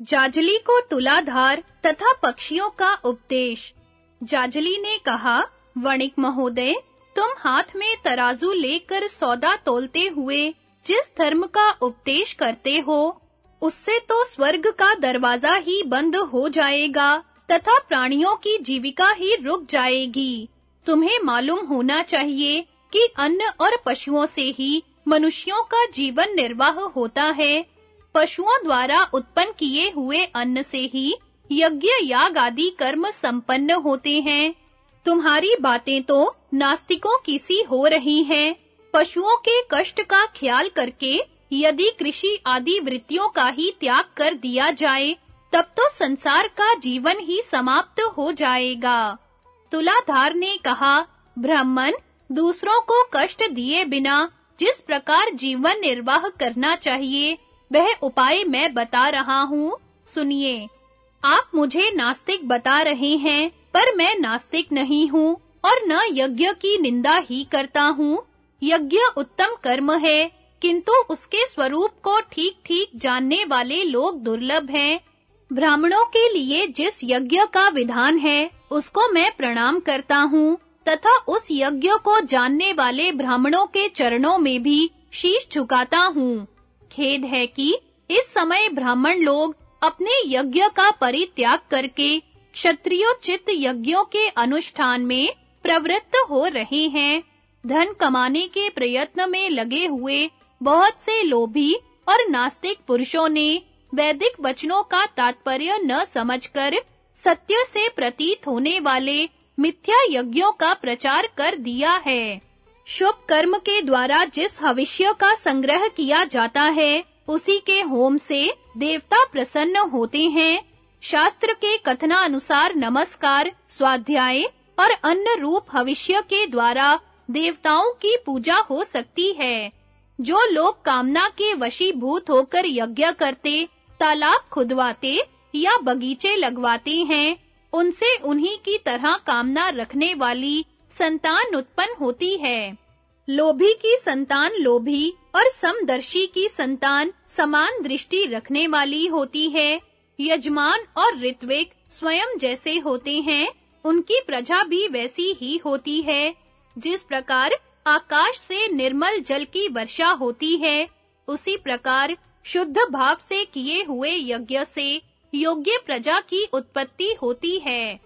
जाजली को तुलाधार तथा पक्षियों का उपदेश। जाजली ने कहा, वणिक महोदय, तुम हाथ में तराजू लेकर सौदा तोलते हुए जिस धर्म का उपदेश करते हो, उससे तो स्वर्ग का दरवाज़ा ही बंद हो जाएगा तथा प्राणियों की जीविका ही रुक जाएगी। तुम्हें मालूम होना चाहिए कि अन्न और पशुओं से ही मनुष्यों का जीवन निर्वाह होता है। पशुओं द्वारा उत्पन्न किए हुए अन्न से ही यज्ञ याग आदि कर्म संपन्न होते हैं। तुम्हारी बातें तो नास्तिकों की सी हो रही हैं। पशुओं के कष्ट का ख्याल करके यदि कृषि आदि वृत्तियों का ही त्याग कर दिया जाए, तब तो संसार का जीवन ही समाप्त हो जाएगा। तुलाधार ने कहा, ब्राह्मण, दूसरों को कष्ट दिए बिना जिस प्रकार जीवन निर्वाह करना चाहिए वह उपाय मैं बता रहा हूँ। सुनिए, आप मुझे नास्तिक बता रहे हैं, पर मैं नास्तिक नहीं हूँ, और न यज्ञ की निंदा ही करता हूँ। यज्ञ उत्तम कर्म है, किंतु उसके स्वरूप को ठीक-ठीक जानने वाले लोग दुर्लभ हैं। ब्राह्मणों के लिए जिस यज्ञ का विधान है, उसको मैं प्रणाम करता हूँ, तथा उस यज्ञ को जानने वाले ब्राह्मणों के चरणों में भी शीश झुकाता हूँ। खेद है कि इस समय ब्राह्मण लोग अपने यज्ञ का परित्याग करके क्षत्रियोचित यज्ञों के अनुष्ठान में प्रवृत्त हो रहे हैं। धन कमाने के प्रयत्न में लगे हुए बहुत से लोभी और नास्तिक पुरुषों ने वैदिक वचनों का तात्पर्य न समझकर सत्य से प्रतीत होने वाले मिथ्या यज्ञों का प्रचार कर दिया है। शुभ कर्म के द्वारा जिस हविष्य का संग्रह किया जाता है, उसी के होम से देवता प्रसन्न होते हैं। शास्त्र के कथना अनुसार नमस्कार, स्वाध्याय और अन्य रूप हविष्य के द्वारा देवताओं की पूजा हो सकती है। जो लोग कामना के वशीभूत होकर यज्ञ करते, तालाब खुदवाते या बगीचे लगवाते हैं, उनसे उन्हीं की तरह कामना रखने वाली संतान उत्पन्न होती है। लोभी की संतान लोभी और समदर्शी की संतान समान दृष्टि रखने वाली होती है। यजमान और ऋत्विक स्वयं जैसे होते हैं, उनकी प्रजा भी वैसी ही होती है। जिस प्रकार आकाश से निर्मल जल की वर्षा होती है, उसी प्रकार शुद्ध भाव से किए हुए यज्ञ से योग्य प्रजा की उत्पत्ति होती है।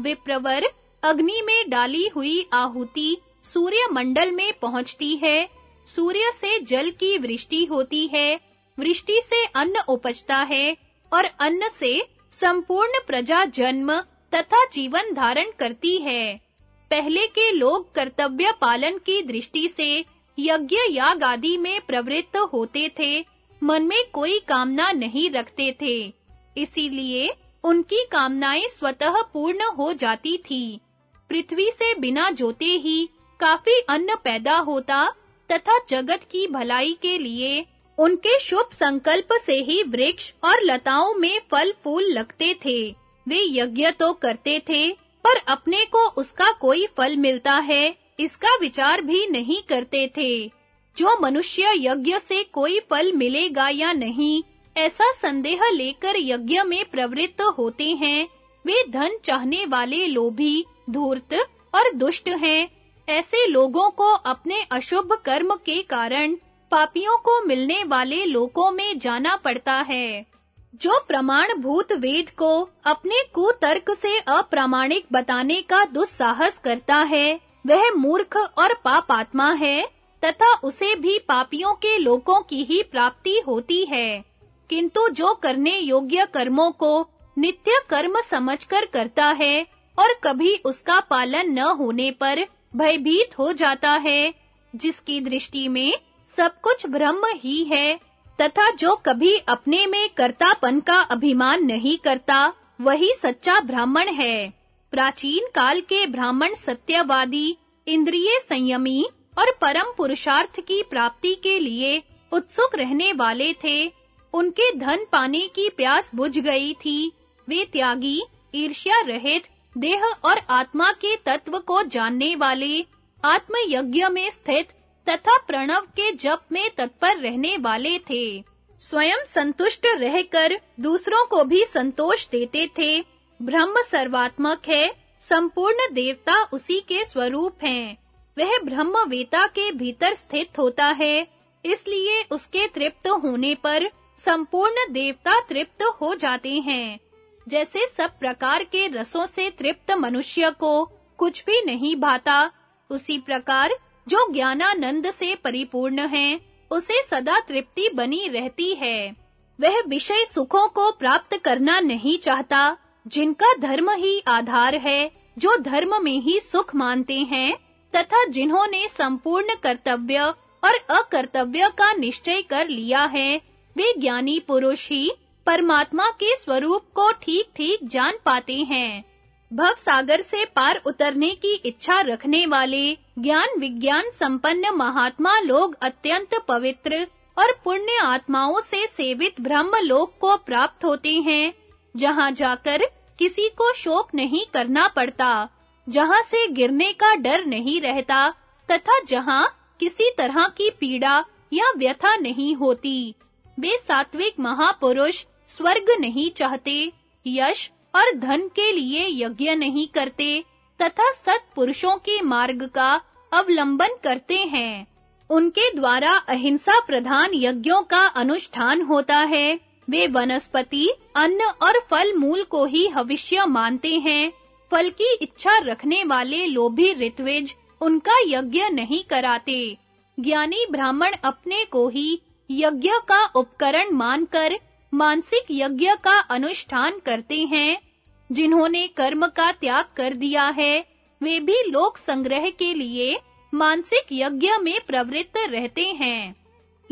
विप्रवर अग्नि में डाली हुई आहुति सूर्य मंडल में पहुँचती है। सूर्य से जल की वृष्टि होती है। वृष्टि से अन्न उपजता है और अन्न से संपूर्ण प्रजा जन्म तथा जीवन धारण करती है। पहले के लोग कर्तव्य पालन की दृष्टि से यज्ञ याग आदि में प्रवृत्त होते थे। मन में कोई कामना नहीं रखते थे। इसीलिए उनकी कामनाएँ स्वतः पूर्ण हो जाती थी। पृथ्वी से बिना जोते ही काफ़ी अन्न पैदा होता तथा जगत की भलाई के लिए उनके शुभ संकल्प से ही वृक्ष और लताओं में फल फूल लगते थे। वे यज्ञ तो करते थे, पर अपने को उसका कोई फल मिलता है, इसका विचार भी नहीं करते थे। जो मनुष्य यज्ञ से कोई फल मिलेगा या नहीं, ऐसा संदेह लेकर यज्ञ में प्रवृत्त होते हैं। वे धन चाहने वाले लोभी धूर्त और दुष्ट हैं। ऐसे लोगों को अपने अशुभ कर्म के कारण पापियों को मिलने वाले लोकों में जाना पड़ता है। जो प्रमाण भूत वेद को अपने कुतर्क से अप्रामाणिक बताने का दुस्साहस करता है, वह मूर्ख और पाप आत्मा है, तथा उसे भी पापियों के लोकों की ही प्राप्ति होती है। किंतु जो करने योग्य कर्मों को नित्य कर्म समझकर करता है और कभी उसका पालन न होने पर भयभीत हो जाता है, जिसकी दृष्टि में सब कुछ ब्रह्म ही है, तथा जो कभी अपने में कर्तापन का अभिमान नहीं करता, वही सच्चा ब्राह्मण है। प्राचीन काल के ब्राह्मण सत्यवादी, इंद्रिय संयमी और परम पुरुषार्थ की प्राप्ति के लिए उत्सुक रहने वाले थे। उनके धन पाने की प्यास बुझ गई थी। वे त्यागी, ईर्ष्या रहित देह और आत्मा के तत्व को जानने वाले आत्म यज्ञ में स्थित तथा प्रणव के जप में तत्पर रहने वाले थे। स्वयं संतुष्ट रहकर दूसरों को भी संतोष देते थे। ब्रह्म सर्वात्मक है, संपूर्ण देवता उसी के स्वरूप हैं। वह ब्रह्मवेता के भीतर स्थित होता है, इसलिए उसके तृप्त होने पर संपूर्ण देवता तृप्त हो जाते हैं। जैसे सब प्रकार के रसों से तृप्त मनुष्य को कुछ भी नहीं भाता, उसी प्रकार जो ज्ञानानंद से परिपूर्ण है, उसे सदा तृप्ति बनी रहती है। वह विषय सुखों को प्राप्त करना नहीं चाहता, जिनका धर्म ही आधार है, जो धर्म में ही सुख मानते हैं, तथा जिन्होंने संपूर्ण कर्तव्य और अकर्तव्य का निश्चय कर लिया है, वे ज्ञानी पुरुष ही परमात्मा के स्वरूप को ठीक-ठीक जान पाते हैं। भव सागर से पार उतरने की इच्छा रखने वाले ज्ञान विज्ञान संपन्न महात्मा लोग अत्यंत पवित्र और पुण्य आत्माओं से सेवित ब्रह्म लोक को प्राप्त होते हैं, जहाँ जाकर किसी को शोक नहीं करना पड़ता, जहाँ से गिरने का डर नहीं रहता, तथा जहाँ किसी तरह की पीड़ा या व्यथा नहीं होती। वे सात्विक महापुरुष स्वर्ग नहीं चाहते, यश और धन के लिए यज्ञ नहीं करते, तथा सत्पुरुषों के मार्ग का अवलंबन करते हैं। उनके द्वारा अहिंसा प्रधान यज्ञों का अनुष्ठान होता है। वे वनस्पति, अन्न और फल मूल को ही हविष्य मानते हैं। फल की इच्छा रखने वाले लोभी ऋत्विज उनका यज्ञ नहीं कराते। ज्ञानी ब्राह्मण अपने को ही यज्ञ का उपकरण मानकर मानसिक यज्ञ का अनुष्ठान करते हैं। जिन्होंने कर्म का त्याग कर दिया है, वे भी लोक संग्रह के लिए मानसिक यज्ञ में प्रवृत्त रहते हैं।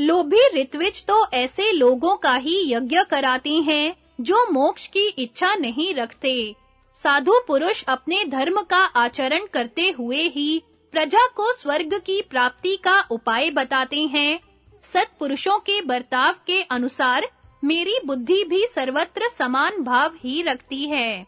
लोभी ऋत्विज तो ऐसे लोगों का ही यज्ञ कराते हैं, जो मोक्ष की इच्छा नहीं रखते। साधु पुरुष अपने धर्म का आचरण करते हुए ही प्रजा को स्वर्ग की प्राप्ति का उपाय बताते हैं। सत्पुरुषों के बर्ताव के अनुसार मेरी बुद्धि भी सर्वत्र समान भाव ही रखती है।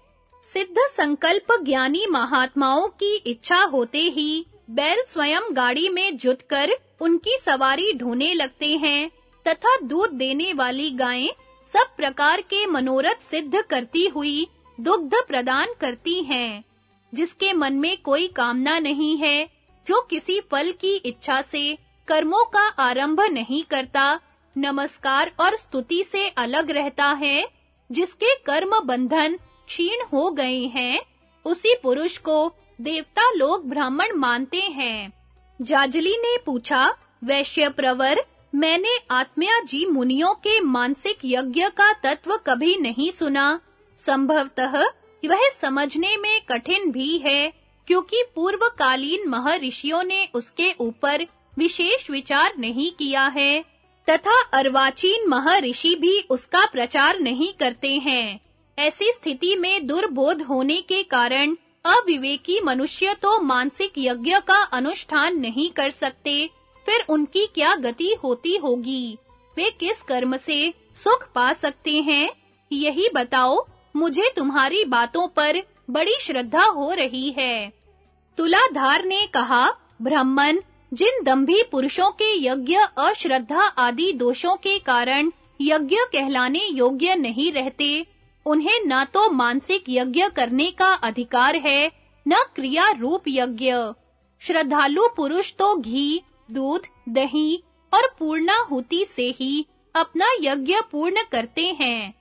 सिद्ध संकल्प ज्ञानी महात्माओं की इच्छा होते ही बैल स्वयं गाड़ी में जुटकर उनकी सवारी ढोने लगते हैं तथा दूध देने वाली गायें सब प्रकार के मनोरथ सिद्ध करती हुई दुग्ध प्रदान करती हैं, जिसके मन में कोई कामना नहीं है, जो किसी फल की इच्छा से कर्मों का आरंभ नहीं करता नमस्कार और स्तुति से अलग रहता है, जिसके कर्म बंधन क्षीण हो गए हैं, उसी पुरुष को देवता लोग ब्राह्मण मानते हैं। जाजली ने पूछा, वैश्य प्रवर, मैंने आत्मया जी मुनियों के मानसिक यज्ञ का तत्व कभी नहीं सुना। संभवतः वह समझने में कठिन भी है, क्योंकि पूर्वकालीन महर्षियों ने उसके ऊपर विशेष विचार नहीं किया है। तथा अर्वाचीन महर्षि भी उसका प्रचार नहीं करते हैं। ऐसी स्थिति में दुर्बोध होने के कारण अविवेकी मनुष्य तो मानसिक यज्ञ का अनुष्ठान नहीं कर सकते। फिर उनकी क्या गति होती होगी? वे किस कर्म से सुख पा सकते हैं? यही बताओ, मुझे तुम्हारी बातों पर बड़ी श्रद्धा हो रही है। तुलाधार ने कहा, ब्राह्मण जिन दंभी पुरुषों के यज्ञ, अश्रद्धा आदि दोषों के कारण यज्ञ कहलाने योग्य नहीं रहते, उन्हें न तो मानसिक यज्ञ करने का अधिकार है, न क्रिया रूप यज्ञ। श्रद्धालु पुरुष तो घी, दूध, दही और पूर्णाहुति से ही अपना यज्ञ पूर्ण करते हैं।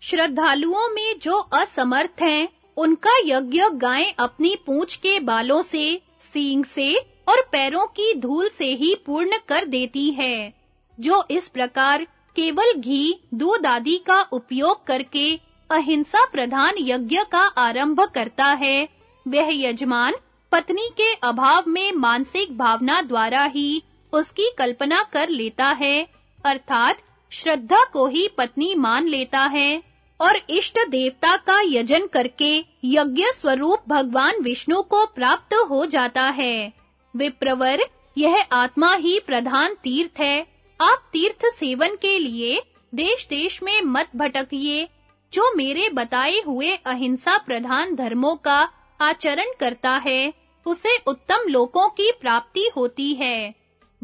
श्रद्धालुओं में जो असमर्थ हैं, उनका यज्ञ गायें अपनी पूंछ के बालों से, सींग से और पैरों की धूल से ही पूर्ण कर देती है, जो इस प्रकार केवल घी, दूध आदि का उपयोग करके अहिंसा प्रधान यज्ञ का आरंभ करता है। वह यजमान पत्नी के अभाव में मानसिक भावना द्वारा ही उसकी कल्पना कर लेता है, अर्थात श्रद्धा को ही पत्नी मान लेता है और इष्ट देवता का यजन करके यज्ञ स्वरूप भगवान विष्णु को प्राप्त हो जाता है। विप्रवर, यह आत्मा ही प्रधान तीर्थ है। आप तीर्थ सेवन के लिए देश-देश में मत भटकिए। जो मेरे बताए हुए अहिंसा प्रधान धर्मों का आचरण करता है, उसे उत्तम लोकों की प्राप्ति होती है।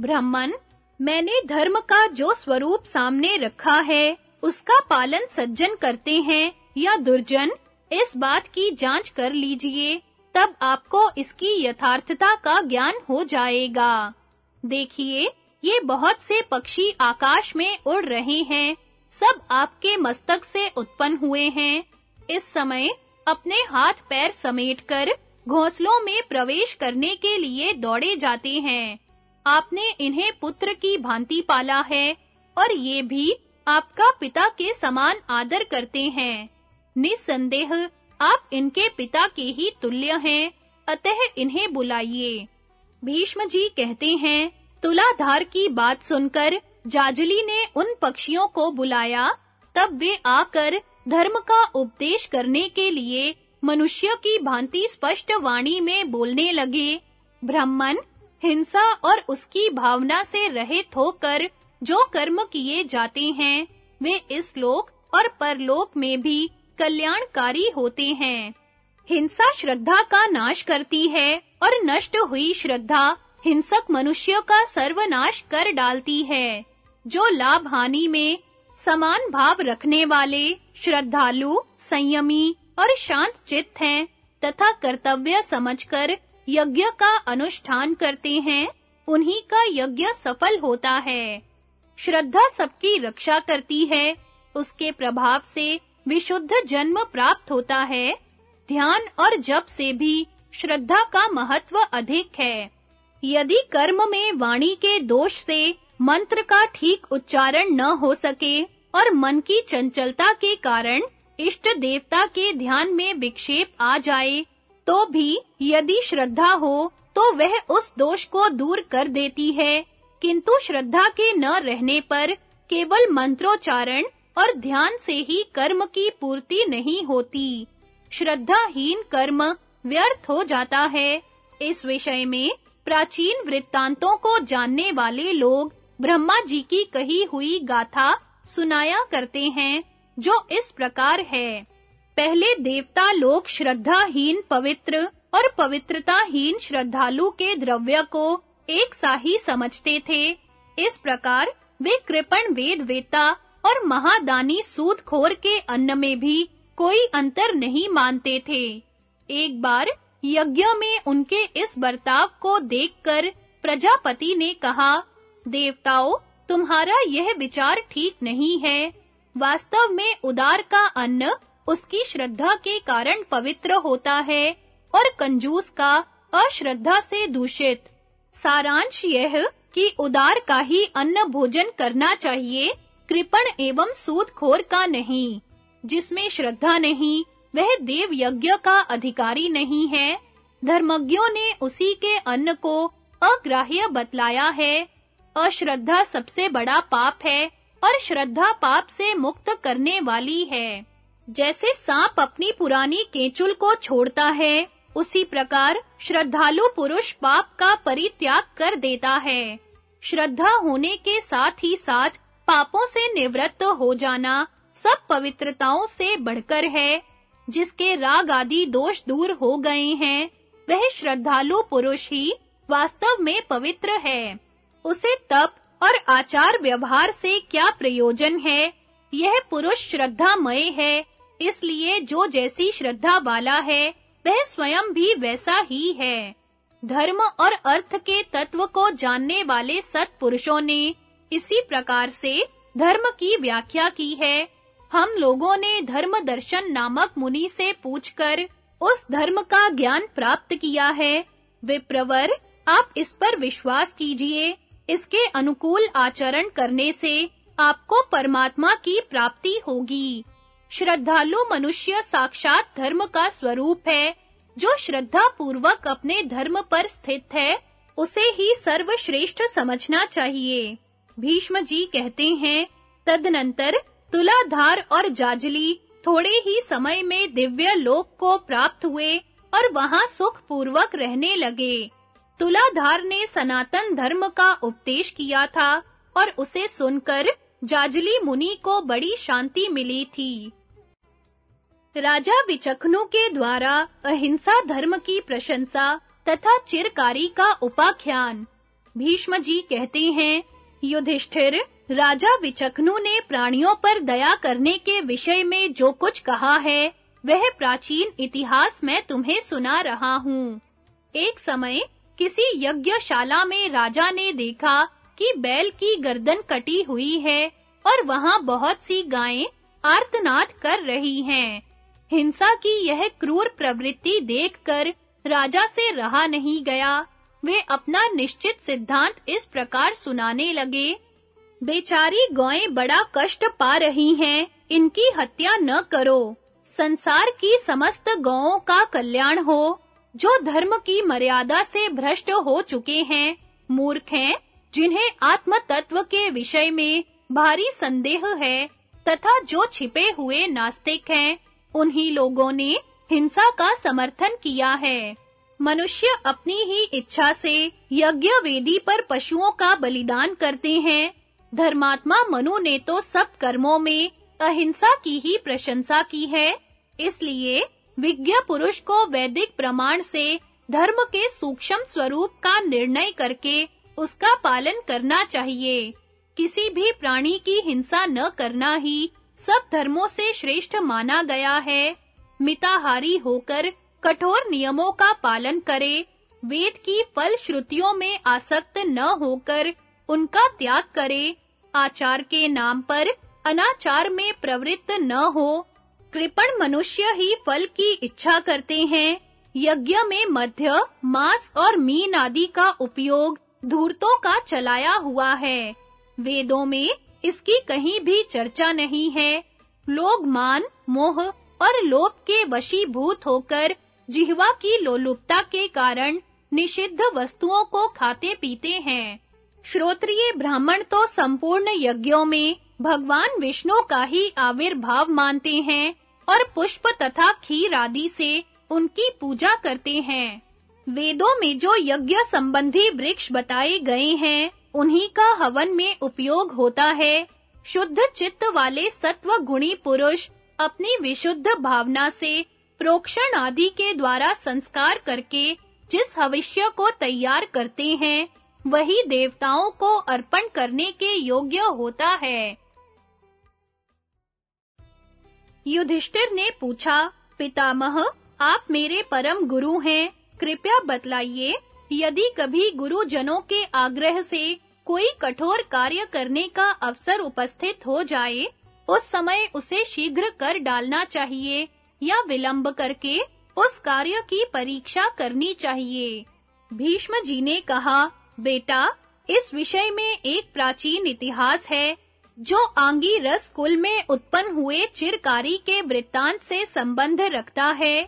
ब्राह्मण, मैंने धर्म का जो स्वरूप सामने रखा है, उसका पालन सज्जन करते हैं, या दुर्जन, इस बात की जाँच कर लीजिए। तब आपको इसकी यथार्थता का ज्ञान हो जाएगा। देखिए, ये बहुत से पक्षी आकाश में उड़ रहे हैं। सब आपके मस्तक से उत्पन्न हुए हैं। इस समय अपने हाथ पैर समेटकर घोंसलों में प्रवेश करने के लिए दौड़े जाते हैं। आपने इन्हें पुत्र की भांति पाला है और ये भी आपका पिता के समान आदर करते हैं। निसंदेह आप इनके पिता के ही तुल्य हैं, अतः इन्हें बुलाइए। भीष्म जी कहते हैं, तुलाधार की बात सुनकर जाजली ने उन पक्षियों को बुलाया, तब वे आकर धर्म का उपदेश करने के लिए मनुष्य की भांति स्पष्ट वाणी में बोलने लगे। ब्राह्मण, हिंसा और उसकी भावना से रहित होकर जो कर्म किए जाते हैं, वे इस लोक और परलोक में भी कल्याणकारी होते हैं। हिंसा श्रद्धा का नाश करती है और नष्ट हुई श्रद्धा हिंसक मनुष्य का सर्वनाश कर डालती है। जो लाभ हानि में समान भाव रखने वाले श्रद्धालु, संयमी और शांत चित्त हैं तथा कर्तव्य समझकर यज्ञ का अनुष्ठान करते हैं, उन्हीं का यज्ञ सफल होता है। श्रद्धा सबकी रक्षा करती है, उसके प्रभाव से विशुद्ध जन्म प्राप्त होता है। ध्यान और जप से भी श्रद्धा का महत्व अधिक है। यदि कर्म में वाणी के दोष से मंत्र का ठीक उच्चारण न हो सके और मन की चंचलता के कारण इष्ट देवता के ध्यान में विक्षेप आ जाए तो भी यदि श्रद्धा हो तो वह उस दोष को दूर कर देती है। किंतु श्रद्धा के न रहने पर केवल मंत्रोच्चारण और ध्यान से ही कर्म की पूर्ति नहीं होती। श्रद्धाहीन कर्म व्यर्थ हो जाता है। इस विषय में प्राचीन वृत्तांतों को जानने वाले लोग ब्रह्मा जी की कही हुई गाथा सुनाया करते हैं, जो इस प्रकार है। पहले देवता लोग श्रद्धाहीन पवित्र और पवित्रताहीन श्रद्धालु के द्रव्य को एक सा ही समझते थे। इस प्रकार वे कृपण वेद वेता और महादानी सूदखोर के अन्न में भी कोई अंतर नहीं मानते थे। एक बार यज्ञ में उनके इस बर्ताव को देखकर प्रजापति ने कहा, देवताओं, तुम्हारा यह विचार ठीक नहीं है। वास्तव में उदार का अन्न उसकी श्रद्धा के कारण पवित्र होता है और कंजूस का अश्रद्धा से दूषित। सारांश यह कि उदार का ही अन्न भोजन करना चाहिए कृपण एवं सूदखोर का नहीं, जिसमें श्रद्धा नहीं, वह देव यज्ञ का अधिकारी नहीं है। धर्मज्ञों ने उसी के अन्न को अग्राह्य बतलाया है। अश्रद्धा सबसे बड़ा पाप है और श्रद्धा पाप से मुक्त करने वाली है। जैसे सांप अपनी पुरानी केचुल को छोड़ता है, उसी प्रकार श्रद्धालु पुरुष पाप का परित्याग कर देता है। श्रद्धा होने के साथ ही साथ पापों से निवृत्त हो जाना सब पवित्रताओं से बढ़कर है। जिसके राग आदि दोष दूर हो गए हैं, वह श्रद्धालु पुरुष ही वास्तव में पवित्र है। उसे तप और आचार व्यवहार से क्या प्रयोजन है? यह पुरुष श्रद्धामय है, इसलिए जो जैसी श्रद्धा वाला है, वह स्वयं भी वैसा ही है। धर्म और अर्थ के तत्व को जानने वाले सत्पुरुषों ने इसी प्रकार से धर्म की व्याख्या की है। हम लोगों ने धर्म दर्शन नामक मुनि से पूछकर उस धर्म का ज्ञान प्राप्त किया है। विप्रवर, आप इस पर विश्वास कीजिए। इसके अनुकूल आचरण करने से आपको परमात्मा की प्राप्ति होगी। श्रद्धालु मनुष्य साक्षात धर्म का स्वरूप है। जो श्रद्धा पूर्वक अपने धर्म पर स्थित है, उसे ही सर्वश्रेष्ठ समझना चाहिए। भीष्म जी कहते हैं, तदनंतर तुलाधार और जाजली थोड़े ही समय में दिव्य लोक को प्राप्त हुए और वहाँ सुख पूर्वक रहने लगे। तुलाधार ने सनातन धर्म का उपदेश किया था और उसे सुनकर जाजली मुनि को बड़ी शांति मिली थी। राजा विचक्षणु के द्वारा अहिंसा धर्म की प्रशंसा तथा चिरकारी का उपाख्यान। भीष्म जी कहते हैं युधिष्ठिर, राजा विचक्षणु ने प्राणियों पर दया करने के विषय में जो कुछ कहा है, वह प्राचीन इतिहास में तुम्हें सुना रहा हूँ। एक समय, किसी यज्ञशाला में राजा ने देखा कि बैल की गर्दन कटी हुई है और वहाँ बहुत सी गायें आर्तनाद कर रही हैं। हिंसा की यह क्रूर प्रवृत्ति देखकर राजा से रहा नहीं गया। वे अपना निश्चित सिद्धांत इस प्रकार सुनाने लगे। बेचारी गायें बड़ा कष्ट पा रही हैं, इनकी हत्या न करो। संसार की समस्त गौओं का कल्याण हो, जो धर्म की मर्यादा से भ्रष्ट हो चुके हैं, मूर्ख हैं, जिन्हें आत्म तत्व के विषय में भारी संदेह है, तथा जो छिपे हुए नास्तिक हैं, उन्हीं लोगों ने हिंसा का समर्थन किया है। मनुष्य अपनी ही इच्छा से यज्ञ वेदी पर पशुओं का बलिदान करते हैं। धर्मात्मा मनु ने तो सब कर्मों में अहिंसा की ही प्रशंसा की है। इसलिए विज्ञ पुरुष को वैदिक प्रमाण से धर्म के सूक्ष्म स्वरूप का निर्णय करके उसका पालन करना चाहिए। किसी भी प्राणी की हिंसा न करना ही सब धर्मों से श्रेष्ठ माना गया है। मिताहारी होकर कठोर नियमों का पालन करे, वेद की फल श्रुतियों में आसक्त न होकर उनका त्याग करे। आचार के नाम पर अनाचार में प्रवृत्त न हो। कृपण मनुष्य ही फल की इच्छा करते हैं। यज्ञ में मध्य, मांस और मीन आदि का उपयोग धूर्तों का चलाया हुआ है। वेदों में इसकी कहीं भी चर्चा नहीं है। लोग मान, मोह और लोभ के वशीभूत होकर जिह्वा की लोलुपता के कारण निषिद्ध वस्तुओं को खाते पीते हैं। श्रोत्रिय ब्राह्मण तो संपूर्ण यज्ञों में भगवान विष्णु का ही आविर्भाव मानते हैं और पुष्प तथा खीर आदि से उनकी पूजा करते हैं। वेदों में जो यज्ञ संबंधी वृक्ष बताए गए हैं, उन्हीं का हवन में उपयोग होता है। शुद्ध चित्त वाले सत्व गुणी पुरुष अपनी विशुद्ध भावना से प्रोक्षण आदि के द्वारा संस्कार करके जिस हविष्य को तैयार करते हैं, वही देवताओं को अर्पण करने के योग्य होता है। युधिष्ठिर ने पूछा, पितामह, आप मेरे परम गुरु हैं, कृपया बतलाइए, यदि कभी गुरुजनों के आग्रह से कोई कठोर कार्य करने का अवसर उपस्थित हो जाए, उस समय उसे शीघ्र कर डालना चाहिए। या विलंब करके उस कार्य की परीक्षा करनी चाहिए। भीष्म जी ने कहा, बेटा, इस विषय में एक प्राचीन इतिहास है, जो आंगी रस कुल में उत्पन्न हुए चिरकारी के वृत्तांत से संबंध रखता है।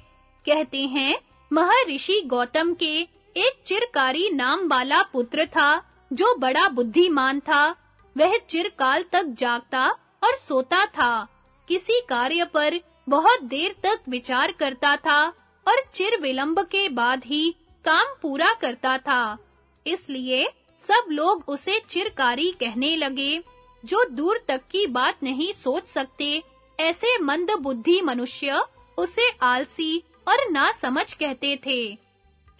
कहते हैं, महर्षि गौतम के एक चिरकारी नाम वाला पुत्र था, जो बड़ा बुद्धिमान था। वह चिरकाल तक जागता और सोता था। किसी कार्य पर बहुत देर तक विचार करता था और चिर विलंब के बाद ही काम पूरा करता था। इसलिए सब लोग उसे चिरकारी कहने लगे, जो दूर तक की बात नहीं सोच सकते, ऐसे मंद बुद्धि मनुष्य उसे आलसी और ना समझ कहते थे।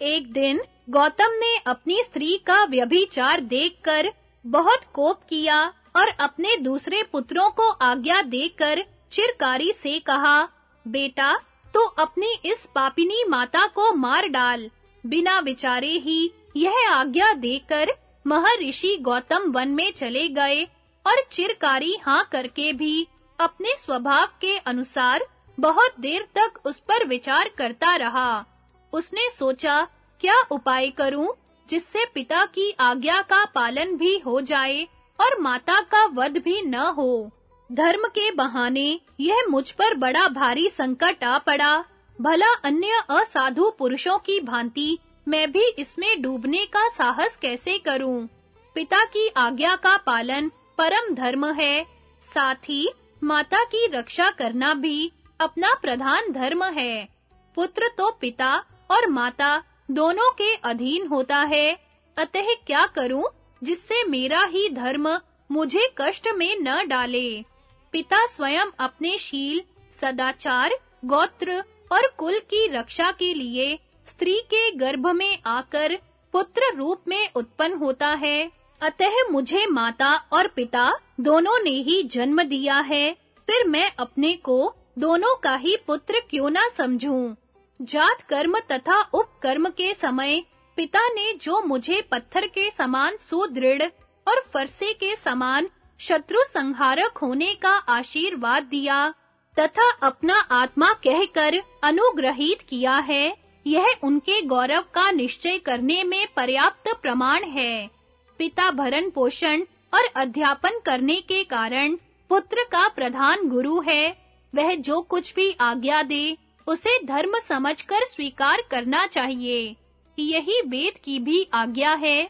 एक दिन गौतम ने अपनी स्त्री का व्यभिचार देखकर बहुत कोप किया और अपने दूसरे पुत्रों को आज्ञा देकर चिरकारी से कहा, बेटा, तू अपनी इस पापिनी माता को मार डाल। बिना विचारे ही यह आज्ञा देकर महर्षि गौतम वन में चले गए और चिरकारी हाँ करके भी अपने स्वभाव के अनुसार बहुत देर तक उस पर विचार करता रहा। उसने सोचा, क्या उपाय करूँ जिससे पिता की आज्ञा का पालन भी हो जाए और माता का वध भी न हो। धर्म के बहाने यह मुझ पर बड़ा भारी संकट आ पड़ा। भला अन्य असाधु पुरुषों की भांति मैं भी इसमें डूबने का साहस कैसे करूँ? पिता की आज्ञा का पालन परम धर्म है। साथ ही माता की रक्षा करना भी अपना प्रधान धर्म है। पुत्र तो पिता और माता दोनों के अधीन होता है। अतः क्या करूँ जिससे मेरा ही धर्म मुझे कष्ट में न डाले? पिता स्वयं अपने शील, सदाचार, गोत्र और कुल की रक्षा के लिए स्त्री के गर्भ में आकर पुत्र रूप में उत्पन्न होता है। अतः मुझे माता और पिता दोनों ने ही जन्म दिया है। फिर मैं अपने को दोनों का ही पुत्र क्यों ना समझूं? जात कर्म तथा उपकर्म के समय पिता ने जो मुझे पत्थर के समान सुदृढ़ और फरसे के समान शत्रु संहारक होने का आशीर्वाद दिया, तथा अपना आत्मा कहकर अनुग्रहित किया है। यह उनके गौरव का निश्चय करने में पर्याप्त प्रमाण है। पिता भरण पोषण और अध्यापन करने के कारण पुत्र का प्रधान गुरु है। वह जो कुछ भी आज्ञा दे, उसे धर्म समझकर स्वीकार करना चाहिए। यही वेद की भी आज्ञा है।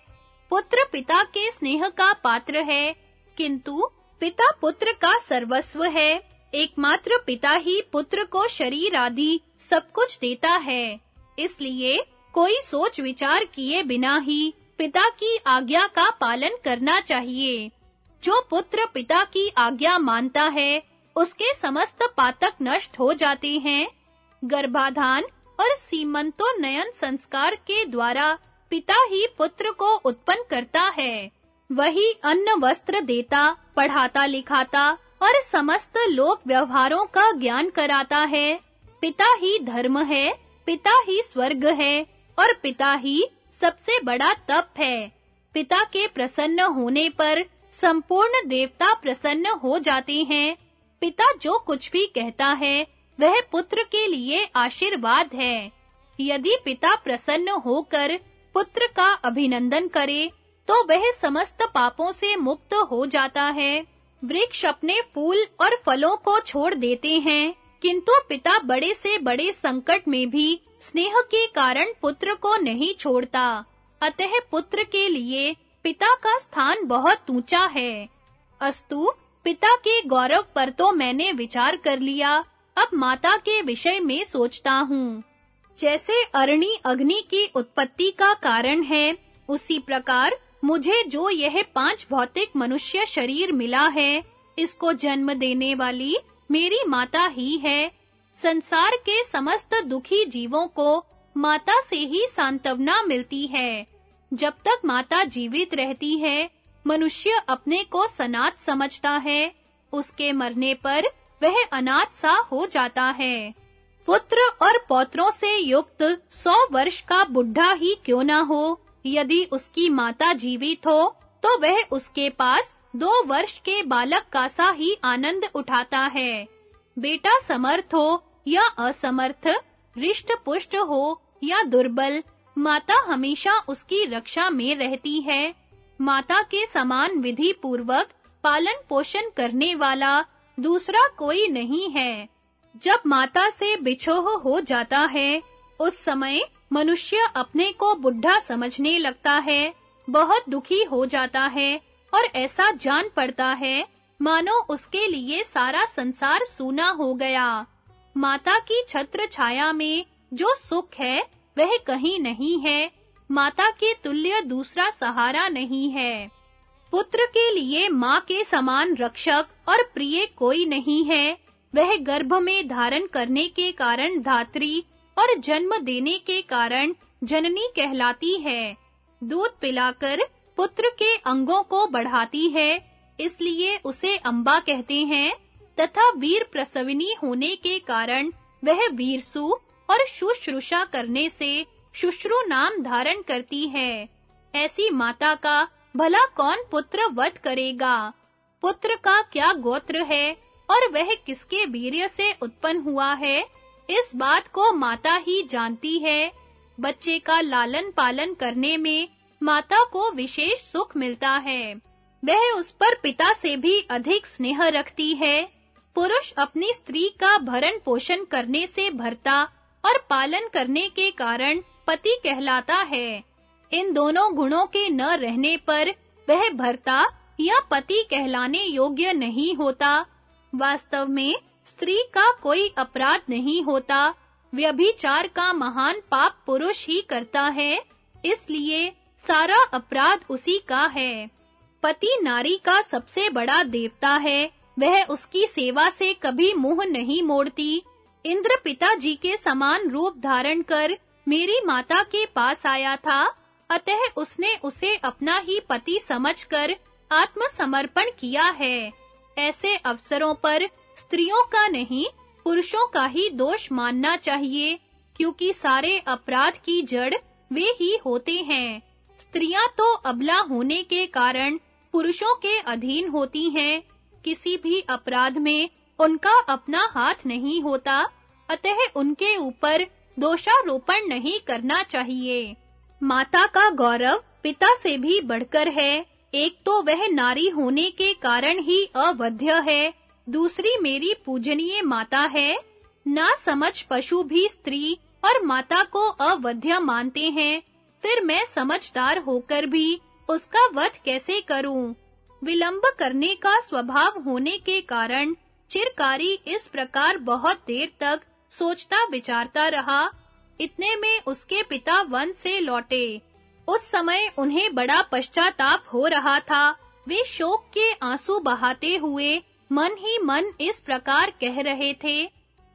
पुत्र पिता के स्नेह का पात्र है। किंतु पिता पुत्र का सर्वस्व है। एकमात्र पिता ही पुत्र को शरीर आदि सब कुछ देता है। इसलिए कोई सोच विचार किए बिना ही पिता की आज्ञा का पालन करना चाहिए। जो पुत्र पिता की आज्ञा मानता है, उसके समस्त पातक नष्ट हो जाते हैं। गर्भाधान और सीमंतो नयन संस्कार के द्वारा पिता ही पुत्र को उत्पन्न करता है। वही अन्न वस्त्र देता, पढ़ाता लिखाता और समस्त लोक व्यवहारों का ज्ञान कराता है। पिता ही धर्म है, पिता ही स्वर्ग है और पिता ही सबसे बड़ा तप है। पिता के प्रसन्न होने पर संपूर्ण देवता प्रसन्न हो जाते हैं। पिता जो कुछ भी कहता है, वह पुत्र के लिए आशीर्वाद है। यदि पिता प्रसन्न होकर पुत्र का अभिनंदन करे तो वह समस्त पापों से मुक्त हो जाता है। वृक्ष अपने फूल और फलों को छोड़ देते हैं, किंतु पिता बड़े से बड़े संकट में भी स्नेह के कारण पुत्र को नहीं छोड़ता। अतः पुत्र के लिए पिता का स्थान बहुत ऊँचा है। अस्तु, पिता के गौरव पर तो मैंने विचार कर लिया, अब माता के विषय में सोचता हूँ। जैसे अरणी अग्नि की उत्पत्ति का कारण है, उसी प्रकार मुझे जो यह पाँच भौतिक मनुष्य शरीर मिला है, इसको जन्म देने वाली मेरी माता ही है। संसार के समस्त दुखी जीवों को माता से ही सांत्वना मिलती है। जब तक माता जीवित रहती है, मनुष्य अपने को सनात समझता है। उसके मरने पर वह अनाथ सा हो जाता है। पुत्र और पौत्रों से युक्त सौ वर्ष का बुढ़ा ही क्यों ना हो? यदि उसकी माता जीवित हो तो वह उसके पास दो वर्ष के बालक का सा ही आनंद उठाता है। बेटा समर्थ हो या असमर्थ, रिष्ट पुष्ट हो या दुर्बल, माता हमेशा उसकी रक्षा में रहती है। माता के समान विधि पूर्वक पालन पोषण करने वाला दूसरा कोई नहीं है। जब माता से बिछोह हो जाता है, उस समय मनुष्य अपने को बुढ़ा समझने लगता है, बहुत दुखी हो जाता है और ऐसा जान पड़ता है, मानो उसके लिए सारा संसार सूना हो गया। माता की छत्र छाया में जो सुख है, वह कहीं नहीं है। माता के तुल्य दूसरा सहारा नहीं है। पुत्र के लिए माँ के समान रक्षक और प्रिय कोई नहीं है। वह गर्भ में धारण करने के कारण धात्री और जन्म देने के कारण जननी कहलाती है। दूध पिलाकर पुत्र के अंगों को बढ़ाती है, इसलिए उसे अंबा कहते हैं, तथा वीर प्रसविनी होने के कारण वह वीरसु और शुश्रूषा करने से शुश्रु नाम धारण करती है। ऐसी माता का भला कौन पुत्र वध करेगा? पुत्र का क्या गोत्र है और वह किसके वीर्य से उत्पन्न हुआ है? इस बात को माता ही जानती है। बच्चे का लालन पालन करने में माता को विशेष सुख मिलता है। वह उस पर पिता से भी अधिक स्नेह रखती है। पुरुष अपनी स्त्री का भरण पोषण करने से भरता और पालन करने के कारण पति कहलाता है। इन दोनों गुणों के न रहने पर वह भरता या पति कहलाने योग्य नहीं होता। वास्तव में स्त्री का कोई अपराध नहीं होता। व्यभिचार का महान पाप पुरुष ही करता है, इसलिए सारा अपराध उसी का है। पति नारी का सबसे बड़ा देवता है, वह उसकी सेवा से कभी मुँह नहीं मोड़ती। इंद्र पिताजी के समान रूप धारण कर मेरी माता के पास आया था, अतः उसने उसे अपना ही पति समझकर आत्मसमर्पण किया है। ऐसे अवसरों पर स्त्रियों का नहीं, पुरुषों का ही दोष मानना चाहिए, क्योंकि सारे अपराध की जड़ वे ही होते हैं। स्त्रियाँ तो अबला होने के कारण पुरुषों के अधीन होती हैं। किसी भी अपराध में उनका अपना हाथ नहीं होता, अतः उनके ऊपर दोषारोपण नहीं करना चाहिए। माता का गौरव पिता से भी बढ़कर है, एक तो वह नारी होने के कारण ही अवध्य है दूसरी मेरी पूजनीय माता है। ना समझ पशु भी स्त्री और माता को अवध्य मानते हैं। फिर मैं समझदार होकर भी उसका वध कैसे करूँ? विलंब करने का स्वभाव होने के कारण चिरकारी इस प्रकार बहुत देर तक सोचता विचारता रहा। इतने में उसके पिता वन से लौटे। उस समय उन्हें बड़ा पश्चाताप हो रहा था। वे शोक के आँसू बहाते हुए मन ही मन इस प्रकार कह रहे थे,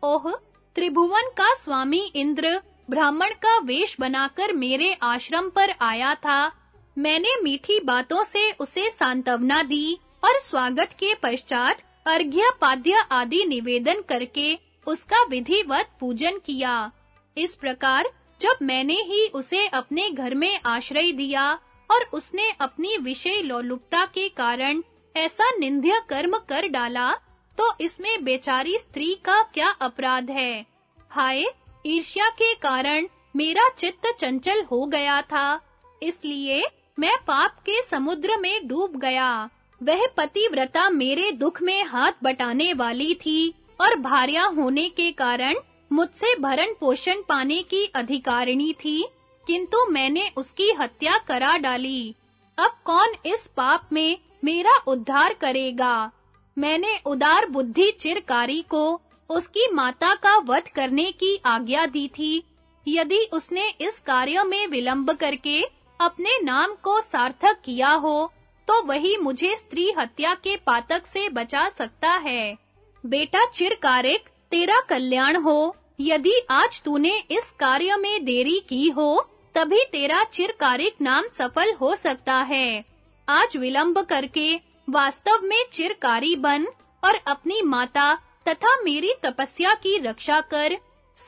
ओह, त्रिभुवन का स्वामी इंद्र ब्राह्मण का वेश बनाकर मेरे आश्रम पर आया था। मैंने मीठी बातों से उसे सांत्वना दी और स्वागत के पश्चात अर्घ्य, पाद्य आदि निवेदन करके उसका विधिवत पूजन किया। इस प्रकार जब मैंने ही उसे अपने घर में आश्रय दिया और उसने अपनी विषय लोलुपता के कारण ऐसा निंद्य कर्म कर डाला तो इसमें बेचारी स्त्री का क्या अपराध है? हाय, ईर्ष्या के कारण मेरा चित्त चंचल हो गया था, इसलिए मैं पाप के समुद्र में डूब गया। वह पतिव्रता मेरे दुख में हाथ बटाने वाली थी और भार्या होने के कारण मुझसे भरण पोषण पाने की अधिकारिणी थी, किंतु मैंने उसकी हत्या करा डाली। अब कौन इस पाप में मेरा उद्धार करेगा। मैंने उदार बुद्धि चिरकारी को उसकी माता का वध करने की आज्ञा दी थी। यदि उसने इस कार्य में विलंब करके अपने नाम को सार्थक किया हो तो वही मुझे स्त्री हत्या के पातक से बचा सकता है। बेटा चिरकारिक, तेरा कल्याण हो। यदि आज तूने इस कार्य में देरी की हो, तभी तेरा चिरकारिक नाम सफल हो सकता है। आज विलंब करके वास्तव में चिरकारी बन और अपनी माता तथा मेरी तपस्या की रक्षा कर,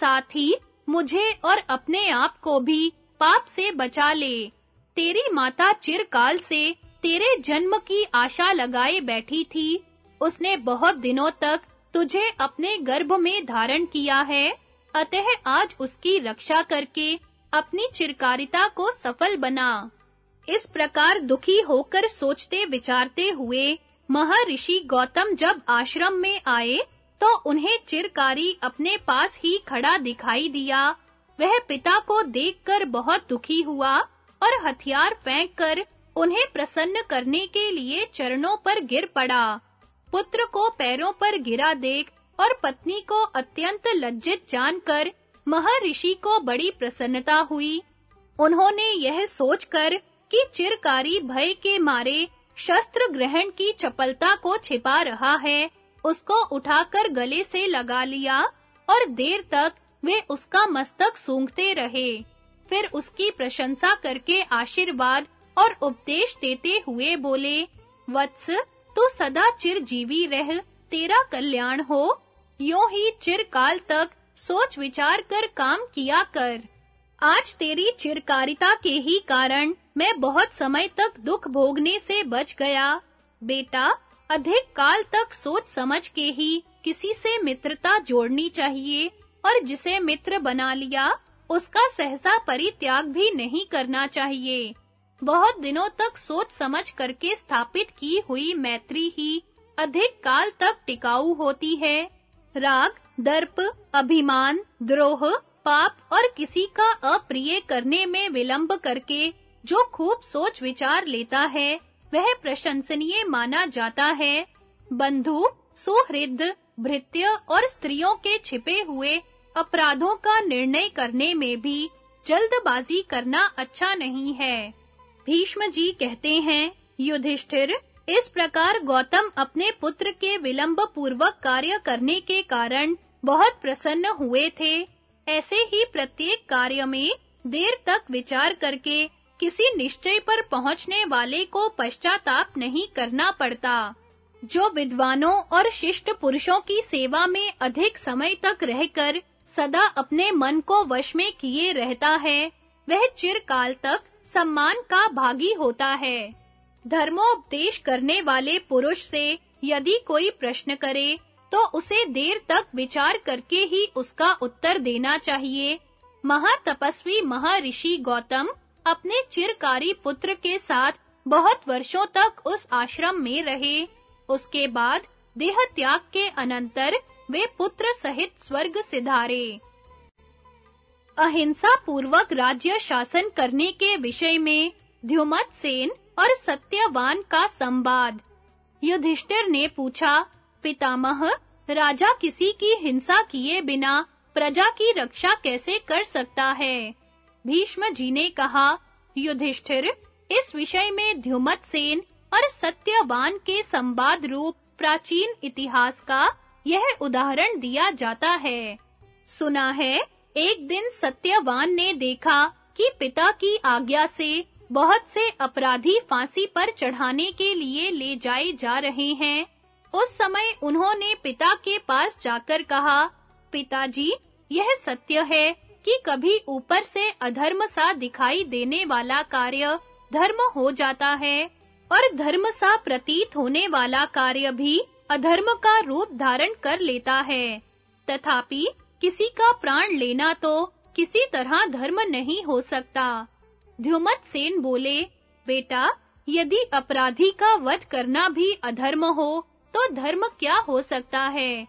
साथ ही मुझे और अपने आप को भी पाप से बचा ले। तेरी माता चिरकाल से तेरे जन्म की आशा लगाए बैठी थी। उसने बहुत दिनों तक तुझे अपने गर्भ में धारण किया है। अतः आज उसकी रक्षा करके अपनी चिरकारिता को सफल बना। इस प्रकार दुखी होकर सोचते विचारते हुए महर्षि गौतम जब आश्रम में आए तो उन्हें चिरकारी अपने पास ही खड़ा दिखाई दिया। वह पिता को देखकर बहुत दुखी हुआ और हथियार फेंककर उन्हें प्रसन्न करने के लिए चरणों पर गिर पड़ा। पुत्र को पैरों पर गिरा देख और पत्नी को अत्यंत लज्जित जानकर महर्षि को बड़ी प्रसन्नता हुई। उन्होंने यह सोचकर कि चिरकारी भय के मारे शस्त्र ग्रहण की चपलता को छिपा रहा है। उसको उठाकर गले से लगा लिया और देर तक वे उसका मस्तक सूंघते रहे। फिर उसकी प्रशंसा करके आशीर्वाद और उपदेश देते हुए बोले, वत्स, तू सदा चिरजीवी रह, तेरा कल्याण हो। यूँ ही चिरकाल तक सोच विचार कर काम किया कर। आज तेरी चिरकारिता के ही कारण मैं बहुत समय तक दुख भोगने से बच गया। बेटा, अधिक काल तक सोच समझ के ही किसी से मित्रता जोड़नी चाहिए और जिसे मित्र बना लिया, उसका सहसा परित्याग भी नहीं करना चाहिए। बहुत दिनों तक सोच समझ करके स्थापित की हुई मैत्री ही अधिक काल तक टिकाऊ होती है। राग, दर्प, अभिमान, द्रोह, पाप और किसी का अप्रिय करने में विलंब करके जो खूब सोच विचार लेता है, वह प्रशंसनीय माना जाता है। बंधु, सुहृद, भृत्य और स्त्रियों के छिपे हुए अपराधों का निर्णय करने में भी जल्दबाजी करना अच्छा नहीं है। भीष्म जी कहते हैं, युधिष्ठिर, इस प्रकार गौतम अपने पुत्र के विलंब पूर्वक कार्य करने के कारण बहुत प्रसन्न हुए थे। ऐसे ही प्रत्येक कार्य में देर तक विचार करके किसी निश्चय पर पहुँचने वाले को पश्चाताप नहीं करना पड़ता, जो विद्वानों और शिष्ट पुरुषों की सेवा में अधिक समय तक रहकर सदा अपने मन को वश में किए रहता है, वह चिरकाल तक सम्मान का भागी होता है। धर्मोपदेश करने वाले पुरुष से यदि कोई प्रश्न करे तो उसे देर तक विचार करके ही उसका उत्तर देना चाहिए। महातपस्वी महर्षि गौतम अपने चिरकारी पुत्र के साथ बहुत वर्षों तक उस आश्रम में रहे। उसके बाद देह त्याग के अनंतर वे पुत्र सहित स्वर्ग सिधारे। अहिंसा पूर्वक राज्य शासन करने के विषय में ध्युमत सेन और सत्यवान का संवाद। युधिष्ठिर ने पूछा, पितामह, राजा किसी की हिंसा किए बिना प्रजा की रक्षा कैसे कर सकता है? भीष्म जी ने कहा, युधिष्ठिर, इस विषय में ध्युमत सेन और सत्यवान के संवाद रूप प्राचीन इतिहास का यह उदाहरण दिया जाता है। सुना है, एक दिन सत्यवान ने देखा कि पिता की आज्ञा से बहुत से अपराधी फांसी पर चढ़ाने के लिए ले जाए जा रहे हैं। उस समय उन्होंने पिता के पास जाकर कहा, पिताजी, यह सत्य है कि कभी ऊपर से अधर्म सा दिखाई देने वाला कार्य धर्म हो जाता है, और धर्म सा प्रतीत होने वाला कार्य भी अधर्म का रूप धारण कर लेता है। तथापि, किसी का प्राण लेना तो किसी तरह धर्म नहीं हो सकता। ध्युमत सेन बोले, बेटा, यदि अपराधी का वध करना भी अधर्म हो तो धर्म क्या हो सकता है?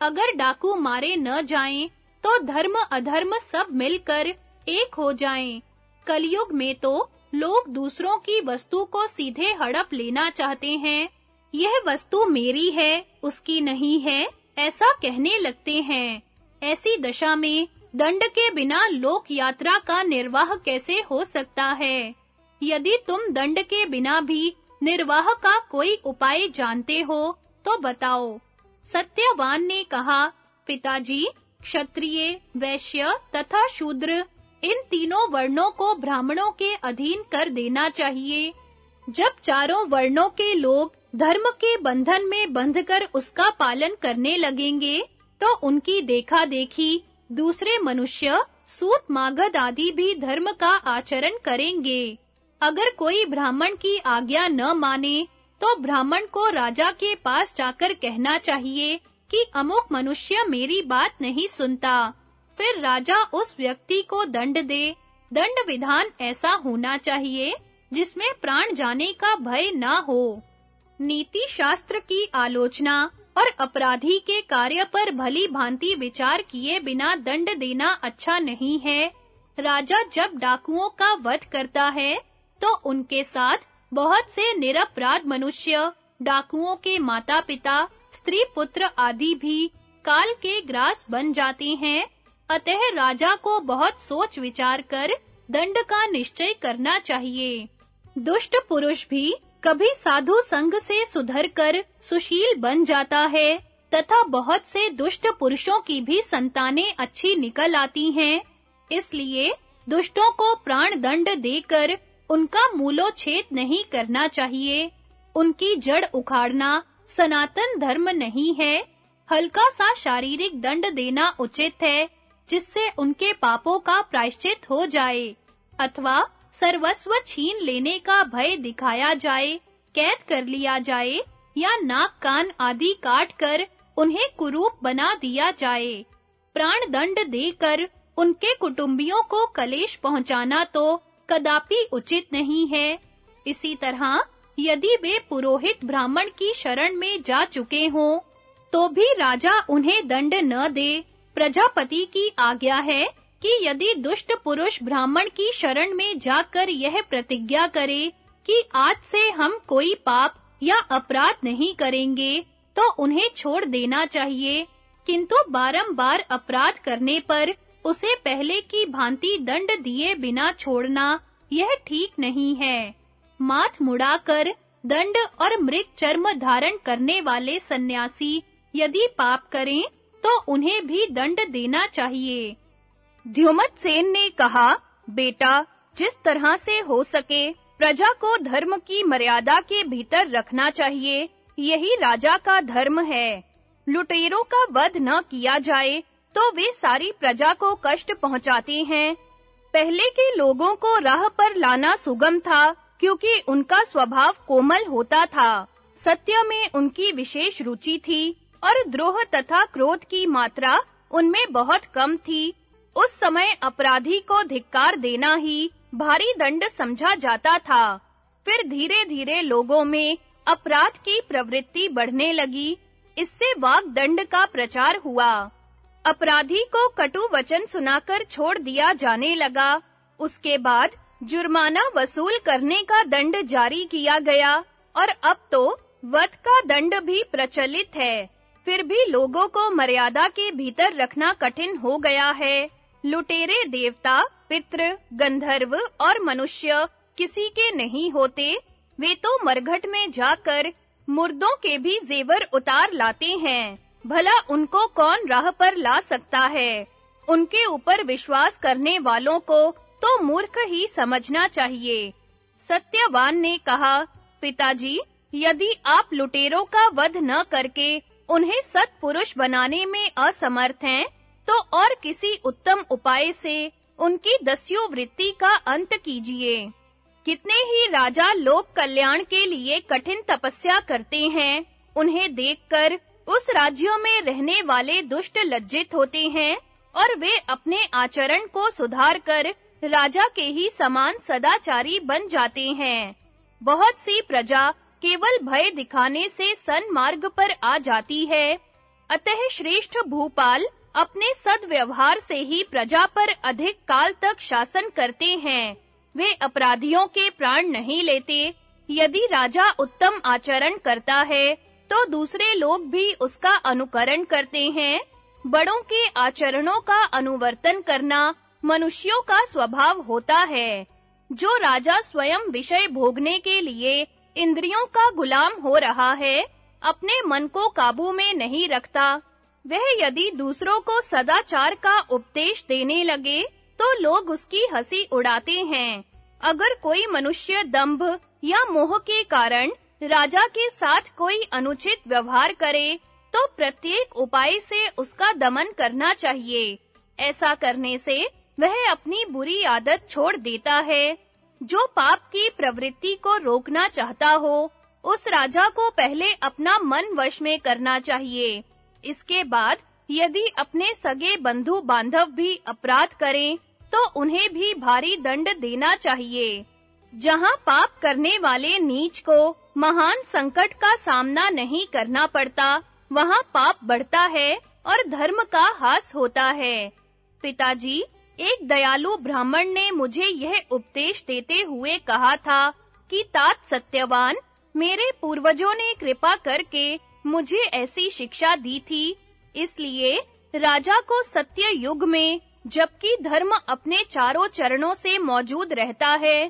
अगर डाकू मारे न जाएँ तो धर्म अधर्म सब मिलकर एक हो जाएँ। कलयुग में तो लोग दूसरों की वस्तु को सीधे हड़प लेना चाहते हैं। यह वस्तु मेरी है, उसकी नहीं है, ऐसा कहने लगते हैं। ऐसी दशा में दंड के बिना लोक यात्रा का निर्वाह कैसे हो सकता है? यदि तुम दंड के बिना भी निर्वाह का कोई उपाय जानते हो तो बताओ। सत्यवान ने कहा, पिताजी क्षत्रिय, वैश्य तथा शूद्र, इन तीनों वर्णों को ब्राह्मणों के अधीन कर देना चाहिए। जब चारों वर्णों के लोग धर्म के बंधन में बंधकर उसका पालन करने लगेंगे तो उनकी देखा देखी दूसरे मनुष्य सूत मागध आदि भी धर्म का आचरण करेंगे। अगर कोई ब्राह्मण की आज्ञा न माने तो ब्राह्मण को राजा के पास जाकर कहना चाहिए कि अमुक मनुष्य मेरी बात नहीं सुनता। फिर राजा उस व्यक्ति को दंड दे। दंड विधान ऐसा होना चाहिए, जिसमें प्राण जाने का भय ना हो। नीति शास्त्र की आलोचना और अपराधी के कार्य पर भली भांति विचार किए बिना दंड देना अच्छा नहीं है। राजा जब डाकुओं का वध करता है तो उनके साथ बहुत से निरपराध मनुष्य डाकुओं के माता-पिता स्त्री पुत्र आदि भी काल के ग्रास बन जाते हैं। अतः राजा को बहुत सोच विचार कर दंड का निश्चय करना चाहिए। दुष्ट पुरुष भी कभी साधु संग से सुधर कर सुशील बन जाता है, तथा बहुत से दुष्ट पुरुषों की भी संतानें अच्छी निकल आती हैं। इसलिए दुष्टों को प्राण दंड देकर उनका मूलोच्छेद नहीं करना चाहिए। उनकी जड़ उखाड़ना सनातन धर्म नहीं है, हल्का सा शारीरिक दंड देना उचित है, जिससे उनके पापों का प्रायश्चित हो जाए, अथवा सर्वस्व छीन लेने का भय दिखाया जाए, कैद कर लिया जाए, या नाक कान आदि काट कर उन्हें कुरूप बना दिया जाए। प्राण दंड देकर उनके कुटुंबियों को कलेश पहुंचाना तो कदापि उचित नहीं है। इसी तरह यदि वे पुरोहित ब्राह्मण की शरण में जा चुके हों तो भी राजा उन्हें दंड न दे। प्रजापति की आज्ञा है कि यदि दुष्ट पुरुष ब्राह्मण की शरण में जाकर यह प्रतिज्ञा करे कि आज से हम कोई पाप या अपराध नहीं करेंगे तो उन्हें छोड़ देना चाहिए। किंतु बारंबार अपराध करने पर उसे पहले की भांति दंड दिए बिना छोड़ना यह ठीक नहीं है। माथ मुड़ाकर दंड और मृग चर्म धारण करने वाले सन्यासी यदि पाप करें तो उन्हें भी दंड देना चाहिए। ध्युमत सेन ने कहा, बेटा, जिस तरह से हो सके, प्रजा को धर्म की मर्यादा के भीतर रखना चाहिए, यही राजा का धर्म है। लुटेरों का वध न किया जाए तो वे सारी प्रजा को कष्ट पहुंचाते हैं। पहले के लोगों को राह पर लाना सुगम था क्योंकि उनका स्वभाव कोमल होता था। सत्य में उनकी विशेष रुचि थी और द्रोह तथा क्रोध की मात्रा उनमें बहुत कम थी। उस समय अपराधी को धिक्कार देना ही भारी दंड समझा जाता था। फिर धीरे-धीरे लोगों में अपराध की प्रवृत्ति बढ़ने लगी। इससे वाग दंड का प्रचार हुआ। अपराधी को कटु वचन सुनाकर छोड़ दिया जाने लगा। उसके बाद जुर्माना वसूल करने का दंड जारी किया गया और अब तो वध का दंड भी प्रचलित है। फिर भी लोगों को मर्यादा के भीतर रखना कठिन हो गया है। लुटेरे देवता, पितृ, गंधर्व और मनुष्य किसी के नहीं होते, वे तो मरघट में जाकर मुर्दों के भी जेवर उतार लाते हैं। भला उनको कौन राह पर ला सकता है? उनके ऊपर विश्वास करने वालों को तो मूर्ख ही समझना चाहिए। सत्यवान ने कहा, पिताजी, यदि आप लुटेरों का वध न करके उन्हें सत्पुरुष बनाने में असमर्थ हैं तो और किसी उत्तम उपाय से उनकी दस्यु वृत्ति का अंत कीजिए। कितने ही राजा लोक कल्याण के लिए कठिन तपस्या करते हैं, उन्हें देखकर उस राज्यों में रहने वाले दुष्ट लज्जित होते हैं और वे अपने आचरण को सुधार कर राजा के ही समान सदाचारी बन जाते हैं। बहुत सी प्रजा केवल भय दिखाने से सन्मार्ग पर आ जाती है। अतः श्रेष्ठ भूपाल अपने सद्व्यवहार से ही प्रजा पर अधिक काल तक शासन करते हैं। वे अपराधियों के प्राण नहीं लेते। यदि राजा उत्तम आचरण करता है तो दूसरे लोग भी उसका अनुकरण करते हैं। बड़ों के आचरणों का अनुवर्तन करना मनुष्यों का स्वभाव होता है, जो राजा स्वयं विषय भोगने के लिए इंद्रियों का गुलाम हो रहा है, अपने मन को काबू में नहीं रखता। वह यदि दूसरों को सदाचार का उपदेश देने लगे तो लोग उसकी हँसी उड़ाते हैं। अगर कोई मनुष्य दंभ या मोह के कारण राजा के साथ कोई अनुचित व्यवहार करे तो प्रत्येक उपाय से उसका दमन करना चाहिए। ऐसा करने से वह अपनी बुरी आदत छोड़ देता है। जो पाप की प्रवृत्ति को रोकना चाहता हो, उस राजा को पहले अपना मन वश में करना चाहिए। इसके बाद, यदि अपने सगे बंधु बांधव भी अपराध करें तो उन्हें भी भारी दंड देना चाहिए। जहाँ पाप करने वाले नीच को महान संकट का सामना नहीं करना पड़ता, वहाँ पाप बढ़ता है और धर्म का हास होता है। पिताजी एक दयालु ब्राह्मण ने मुझे यह उपदेश देते हुए कहा था कि तात सत्यवान, मेरे पूर्वजों ने कृपा करके मुझे ऐसी शिक्षा दी थी। इसलिए राजा को सत्य युग में, जबकि धर्म अपने चारों चरणों से मौजूद रहता है,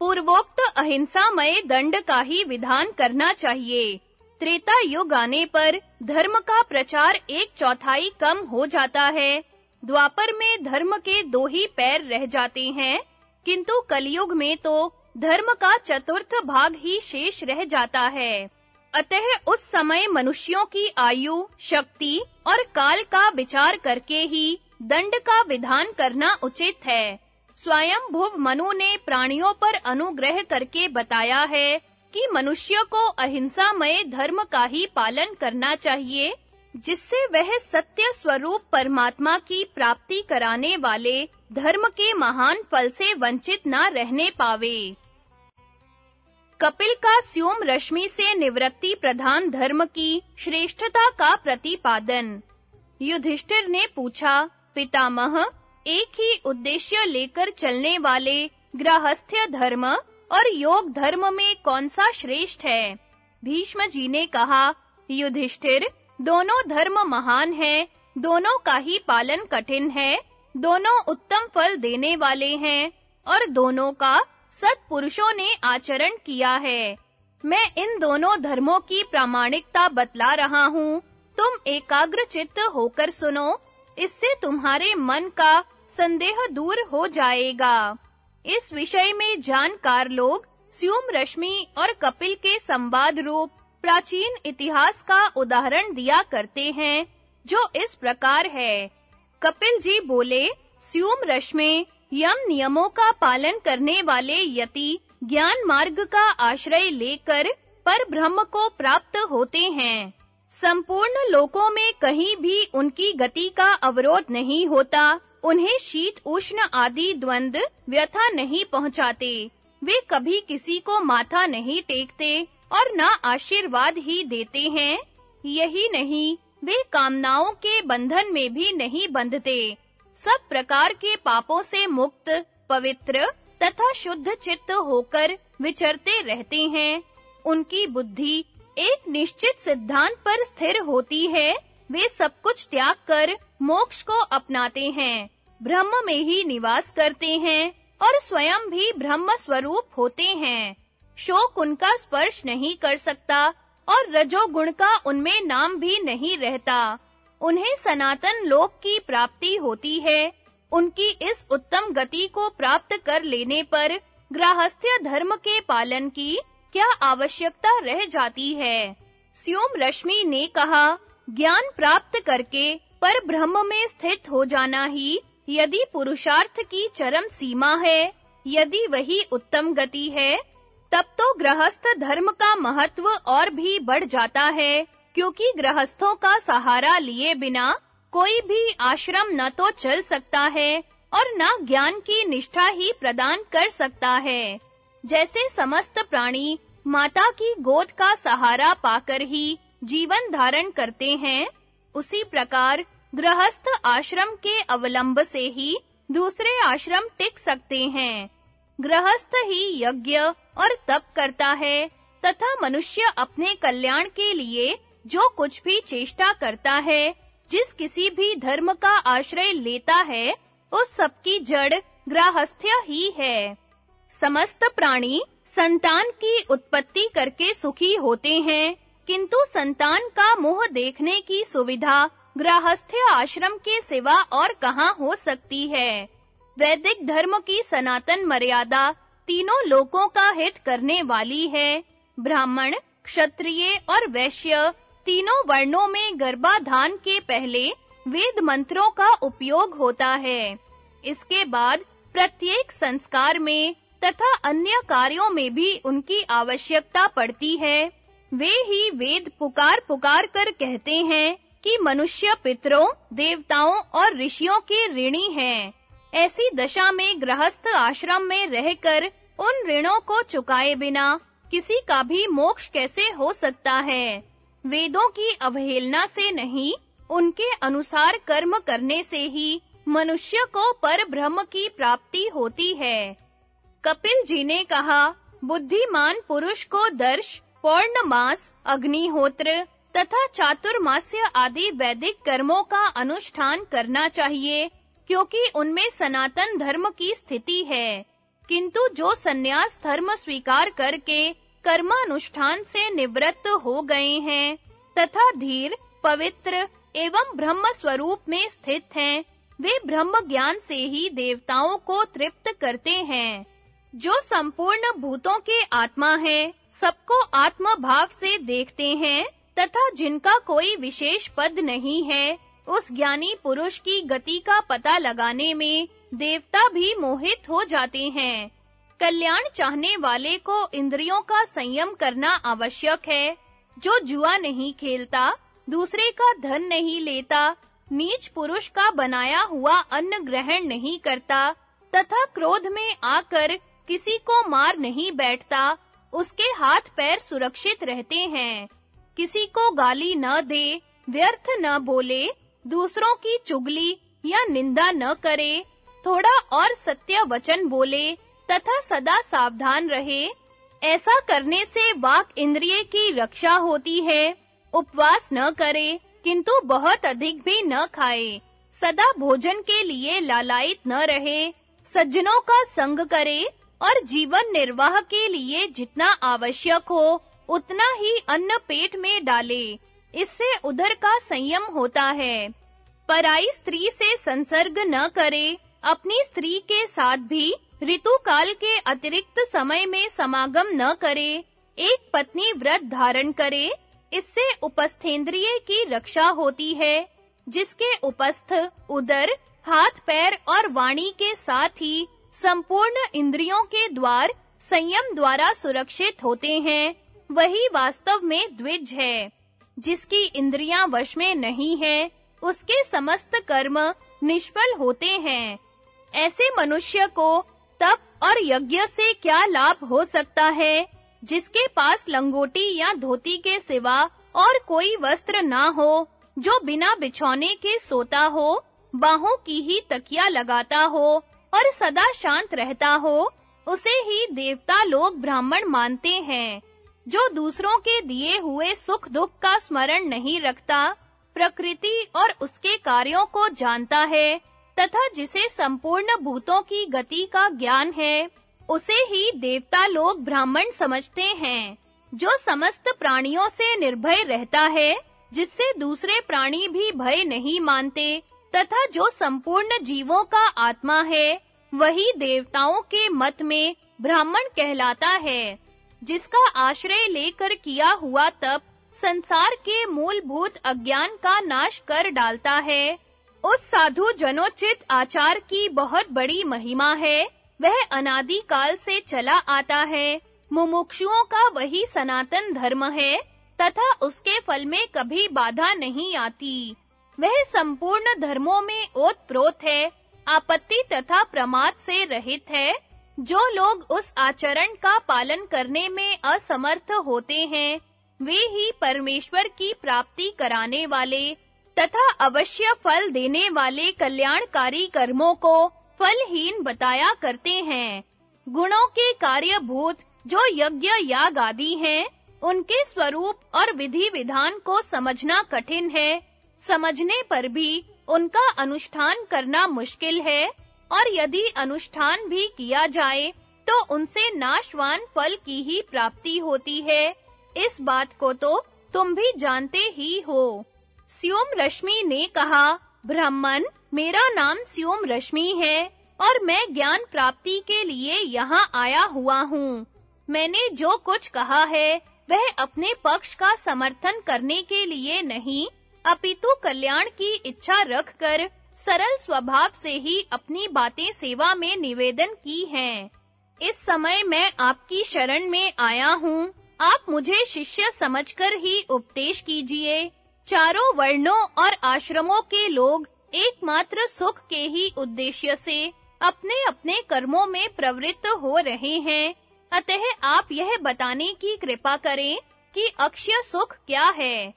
पूर्वोक्त अहिंसामय दंड का ही विधान करना चाहिए। त्रेता युग आने पर धर्म का प्रचार एक चौथाई कम हो जाता है। द्वापर में धर्म के दो ही पैर रह जाते हैं, किंतु कलयुग में तो धर्म का चतुर्थ भाग ही शेष रह जाता है। अतः उस समय मनुष्यों की आयु, शक्ति और काल का विचार करके ही दंड का विधान करना उचित है। स्वयं भुव मनु ने प्राणियों पर अनुग्रह करके बताया है कि मनुष्य को अहिंसामय धर्म का ही पालन करना चाहिए। जिससे वह सत्य स्वरूप परमात्मा की प्राप्ति कराने वाले धर्म के महान फल से वंचित ना रहने पावे। कपिल का स्योम रश्मि से निवृत्ति प्रधान धर्म की श्रेष्ठता का प्रतिपादन। युधिष्ठिर ने पूछा, पितामह, एक ही उद्देश्य लेकर चलने वाले गृहस्थ्य धर्म और योग धर्म में कौन सा श्रेष्ठ है? भीष्म जी ने कहा, युधिष्ठिर दोनों धर्म महान हैं, दोनों का ही पालन कठिन है, दोनों उत्तम फल देने वाले हैं और दोनों का सत्पुरुषों ने आचरण किया है। मैं इन दोनों धर्मों की प्रामाणिकता बतला रहा हूँ। तुम एकाग्र चित्त होकर सुनो, इससे तुम्हारे मन का संदेह दूर हो जाएगा। इस विषय में जानकार लोग स्यूम रश्मि और कपिल के संवाद रूप प्राचीन इतिहास का उदाहरण दिया करते हैं, जो इस प्रकार है। कपिल जी बोले, स्यूम रश्मि यम नियमों का पालन करने वाले यति ज्ञान मार्ग का आश्रय लेकर पर ब्रह्म को प्राप्त होते हैं। संपूर्ण लोकों में कहीं भी उनकी गति का अवरोध नहीं होता, उन्हें शीत, उष्ण आदि द्वंद व्यथा नहीं पहुंचाते। वे कभी किसी को माथा नहीं टेकते और न आशीर्वाद ही देते हैं। यही नहीं, वे कामनाओं के बंधन में भी नहीं बंधते। सब प्रकार के पापों से मुक्त, पवित्र तथा शुद्ध चित्त होकर विचरते रहते हैं। उनकी बुद्धि एक निश्चित सिद्धांत पर स्थिर होती है। वे सब कुछ त्याग कर मोक्ष को अपनाते हैं। ब्रह्म में ही निवास करते हैं और स्वयं भी ब्रह्म स्वरूप होते हैं। शोक उनका स्पर्श नहीं कर सकता और रजोगुण का उनमें नाम भी नहीं रहता। उन्हें सनातन लोक की प्राप्ति होती है। उनकी इस उत्तम गति को प्राप्त कर लेने पर गृहस्थ्य धर्म के पालन की क्या आवश्यकता रह जाती है? स्योम रश्मि ने कहा, ज्ञान प्राप्त करके पर ब्रह्म में स्थित हो जाना ही यदि पुरुषार्थ की चरम सीमा है, यदि वही उत्तम गति है तब तो गृहस्थ धर्म का महत्व और भी बढ़ जाता है, क्योंकि गृहस्थों का सहारा लिए बिना कोई भी आश्रम न तो चल सकता है और न ज्ञान की निष्ठा ही प्रदान कर सकता है। जैसे समस्त प्राणी माता की गोद का सहारा पाकर ही जीवन धारण करते हैं, उसी प्रकार गृहस्थ आश्रम के अवलंब से ही दूसरे आश्रम टिक सकते हैं। गृहस्थ ही यज्ञ और तप करता है, तथा मनुष्य अपने कल्याण के लिए जो कुछ भी चेष्टा करता है, जिस किसी भी धर्म का आश्रय लेता है, उस सब की जड़ गृहस्थ्य ही है। समस्त प्राणी संतान की उत्पत्ति करके सुखी होते हैं, किंतु संतान का मुह देखने की सुविधा गृहस्थ्य आश्रम के सिवा और कहाँ हो सकती है? वैदिक धर्म की सनातन मर्यादा तीनों लोकों का हित करने वाली है। ब्राह्मण, क्षत्रिय और वैश्य तीनों वर्णों में गर्भाधान के पहले वेद मंत्रों का उपयोग होता है। इसके बाद प्रत्येक संस्कार में तथा अन्य कार्यों में भी उनकी आवश्यकता पड़ती है। वे ही वेद पुकार पुकार कर कहते हैं कि मनुष्य पितरों, देवताओं और ऋषियों के ऋणी हैं। ऐसी दशा में गृहस्थ आश्रम में रहकर उन ऋणों को चुकाए बिना किसी का भी मोक्ष कैसे हो सकता है? वेदों की अवहेलना से नहीं, उनके अनुसार कर्म करने से ही मनुष्य को पर ब्रह्म की प्राप्ति होती है। कपिल जी ने कहा, बुद्धिमान पुरुष को दर्श, पौर्णमास, अग्निहोत्र तथा चातुर्मास्य आदि वैदिक कर्मों का अनुष्ठान करना चाहिए। क्योंकि उनमें सनातन धर्म की स्थिति है। किंतु जो सन्यास धर्म स्वीकार करके कर्मानुष्ठान से निवृत्त हो गए हैं, तथा धीर, पवित्र एवं ब्रह्म स्वरूप में स्थित हैं, वे ब्रह्म ज्ञान से ही देवताओं को तृप्त करते हैं। जो संपूर्ण भूतों के आत्मा है, सबको आत्म भाव से देखते हैं, तथा जिनका कोई विशेष पद नहीं है उस ज्ञानी पुरुष की गति का पता लगाने में देवता भी मोहित हो जाते हैं। कल्याण चाहने वाले को इंद्रियों का संयम करना आवश्यक है। जो जुआ नहीं खेलता, दूसरे का धन नहीं लेता, नीच पुरुष का बनाया हुआ अन्न ग्रहण नहीं करता, तथा क्रोध में आकर किसी को मार नहीं बैठता, उसके हाथ पैर सुरक्षित रहते हैं। किसी को गाली न दे, व्यर्थ न बोले दूसरों की चुगली या निंदा न करे, थोड़ा और सत्य वचन बोले, तथा सदा सावधान रहे। ऐसा करने से वाक इंद्रिय की रक्षा होती है, उपवास न करे, किंतु बहुत अधिक भी न खाए। सदा भोजन के लिए लालायित न रहे, सज्जनों का संग करे, और जीवन निर्वाह के लिए जितना आवश्यक हो, उतना ही अन्न पेट में डाले। इससे उधर का संयम होता है। पराई स्त्री से संसर्ग न करे, अपनी स्त्री के साथ भी ऋतु काल के अतिरिक्त समय में समागम न करे, एक पत्नी व्रत धारण करे, इससे उपस्थेंद्रिय की रक्षा होती है, जिसके उपस्थ उदर, हाथ पैर और वाणी के साथ ही संपूर्ण इंद्रियों के द्वार संयम द्वारा सुरक्षित होते हैं, वही वास्तव में द्विज है। जिसकी इंद्रियाँ वश में नहीं है, उसके समस्त कर्म निष्फल होते हैं। ऐसे मनुष्य को तप और यज्ञ से क्या लाभ हो सकता है? जिसके पास लंगोटी या धोती के सिवा और कोई वस्त्र ना हो, जो बिना बिछौने के सोता हो, बाहों की ही तकिया लगाता हो और सदा शांत रहता हो, उसे ही देवता लोग ब्राह्मण मानते हैं। जो दूसरों के दिए हुए सुख दुख का स्मरण नहीं रखता, प्रकृति और उसके कार्यों को जानता है, तथा जिसे संपूर्ण भूतों की गति का ज्ञान है, उसे ही देवता लोग ब्राह्मण समझते हैं, जो समस्त प्राणियों से निर्भय रहता है, जिससे दूसरे प्राणी भी भय नहीं मानते, तथा जो संपूर्ण जीवों का आत्मा है, वही देवताओं के मत में ब्राह्मण कहलाता है। जिसका आश्रय लेकर किया हुआ तप संसार के मूलभूत अज्ञान का नाश कर डालता है। उस साधु जनोचित आचार की बहुत बड़ी महिमा है। वह अनादि काल से चला आता है। मुमुक्षुओं का वही सनातन धर्म है, तथा उसके फल में कभी बाधा नहीं आती। वह संपूर्ण धर्मों में ओतप्रोत है, आपत्ति तथा प्रमाद से रहित है। जो लोग उस आचरण का पालन करने में असमर्थ होते हैं, वे ही परमेश्वर की प्राप्ति कराने वाले तथा अवश्य फल देने वाले कल्याणकारी कर्मों को फलहीन बताया करते हैं। गुणों के कार्यभूत जो यज्ञ याग आदि हैं, उनके स्वरूप और विधि विधान को समझना कठिन है। समझने पर भी उनका अनुष्ठान करना मुश्किल है। और यदि अनुष्ठान भी किया जाए तो उनसे नाशवान फल की ही प्राप्ति होती है। इस बात को तो तुम भी जानते ही हो। स्योम रश्मि ने कहा, ब्राह्मण, मेरा नाम स्योम रश्मि है, और मैं ज्ञान प्राप्ति के लिए यहाँ आया हुआ हूँ। मैंने जो कुछ कहा है, वह अपने पक्ष का समर्थन करने के लिए नहीं, अपितु कल्याण की इच्छा रखकर सरल स्वभाव से ही अपनी बातें सेवा में निवेदन की हैं। इस समय मैं आपकी शरण में आया हूँ। आप मुझे शिष्य समझकर ही उपदेश कीजिए। चारों वर्णों और आश्रमों के लोग एकमात्र सुख के ही उद्देश्य से अपने-अपने कर्मों में प्रवृत्त हो रहे हैं। अतः आप यह बताने की कृपा करें कि अक्षय सुख क्या है।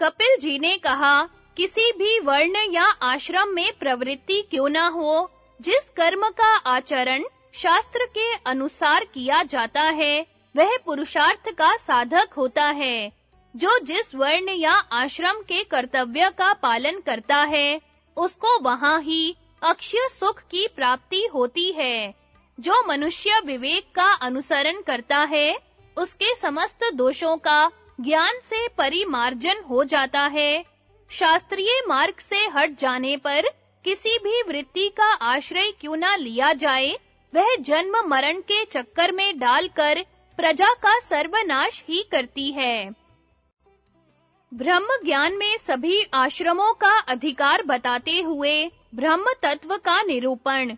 कपिल जी ने कहा किसी भी वर्ण या आश्रम में प्रवृत्ति क्यों ना हो, जिस कर्म का आचरण शास्त्र के अनुसार किया जाता है, वह पुरुषार्थ का साधक होता है, जो जिस वर्ण या आश्रम के कर्तव्य का पालन करता है, उसको वहाँ ही अक्षय सुख की प्राप्ति होती है। जो मनुष्य विवेक का अनुसरण करता है, उसके समस्त दोषों का ज्ञान से परिमार्जन हो जाता है। शास्त्रीय मार्ग से हट जाने पर किसी भी वृत्ति का आश्रय क्यों ना लिया जाए, वह जन्म मरण के चक्कर में डालकर प्रजा का सर्वनाश ही करती है। ब्रह्म ज्ञान में सभी आश्रमों का अधिकार बताते हुए ब्रह्म तत्व का निरूपण।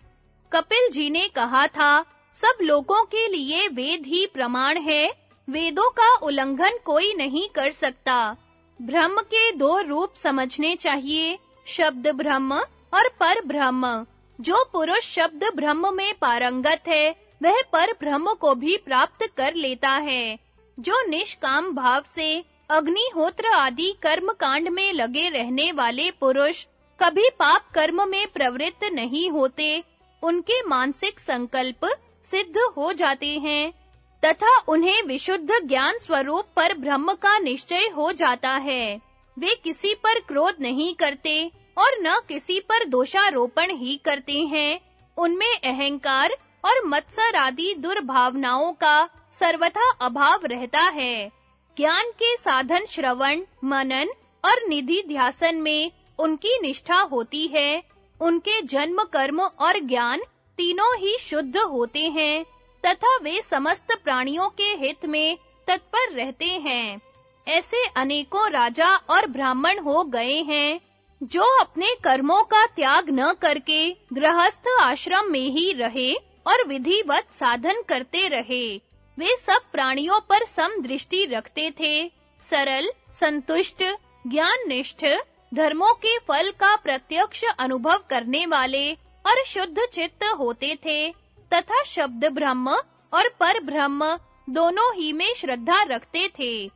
कपिल जी ने कहा था, सब लोगों के लिए वेद ही प्रमाण है, वेदों का उल्लंघन कोई नहीं कर सकता। ब्रह्म के दो रूप समझने चाहिए, शब्द ब्रह्म और पर ब्रह्म। जो पुरुष शब्द ब्रह्म में पारंगत है, वह पर ब्रह्म को भी प्राप्त कर लेता है। जो निष्काम भाव से, अग्निहोत्र आदि कर्म कांड में लगे रहने वाले पुरुष, कभी पाप कर्म में प्रवृत्त नहीं होते, उनके मानसिक संकल्प सिद्ध हो जाते हैं। तथा उन्हें विशुद्ध ज्ञान स्वरूप पर ब्रह्म का निश्चय हो जाता है। वे किसी पर क्रोध नहीं करते और न किसी पर दोषारोपण ही करते हैं। उनमें अहंकार और मत्सर आदि दुर्भावनाओं का सर्वथा अभाव रहता है। ज्ञान के साधन श्रवण, मनन और निधि ध्यासन में उनकी निष्ठा होती है। उनके जन्म, कर्म और ज्ञान तीनों ही शुद्ध होते हैं। तथा वे समस्त प्राणियों के हित में तत्पर रहते हैं। ऐसे अनेकों राजा और ब्राह्मण हो गए हैं, जो अपने कर्मों का त्याग न करके गृहस्थ आश्रम में ही रहे और विधिवत साधन करते रहे। वे सब प्राणियों पर सम दृष्टि रखते थे। सरल, संतुष्ट, ज्ञाननिष्ठ, धर्मों के फल का प्रत्यक्ष अनुभव करने वाले और शुद्ध चित्त होते थे। तथा शब्द ब्रह्म और पर ब्रह्म दोनों ही में श्रद्धा रखते थे।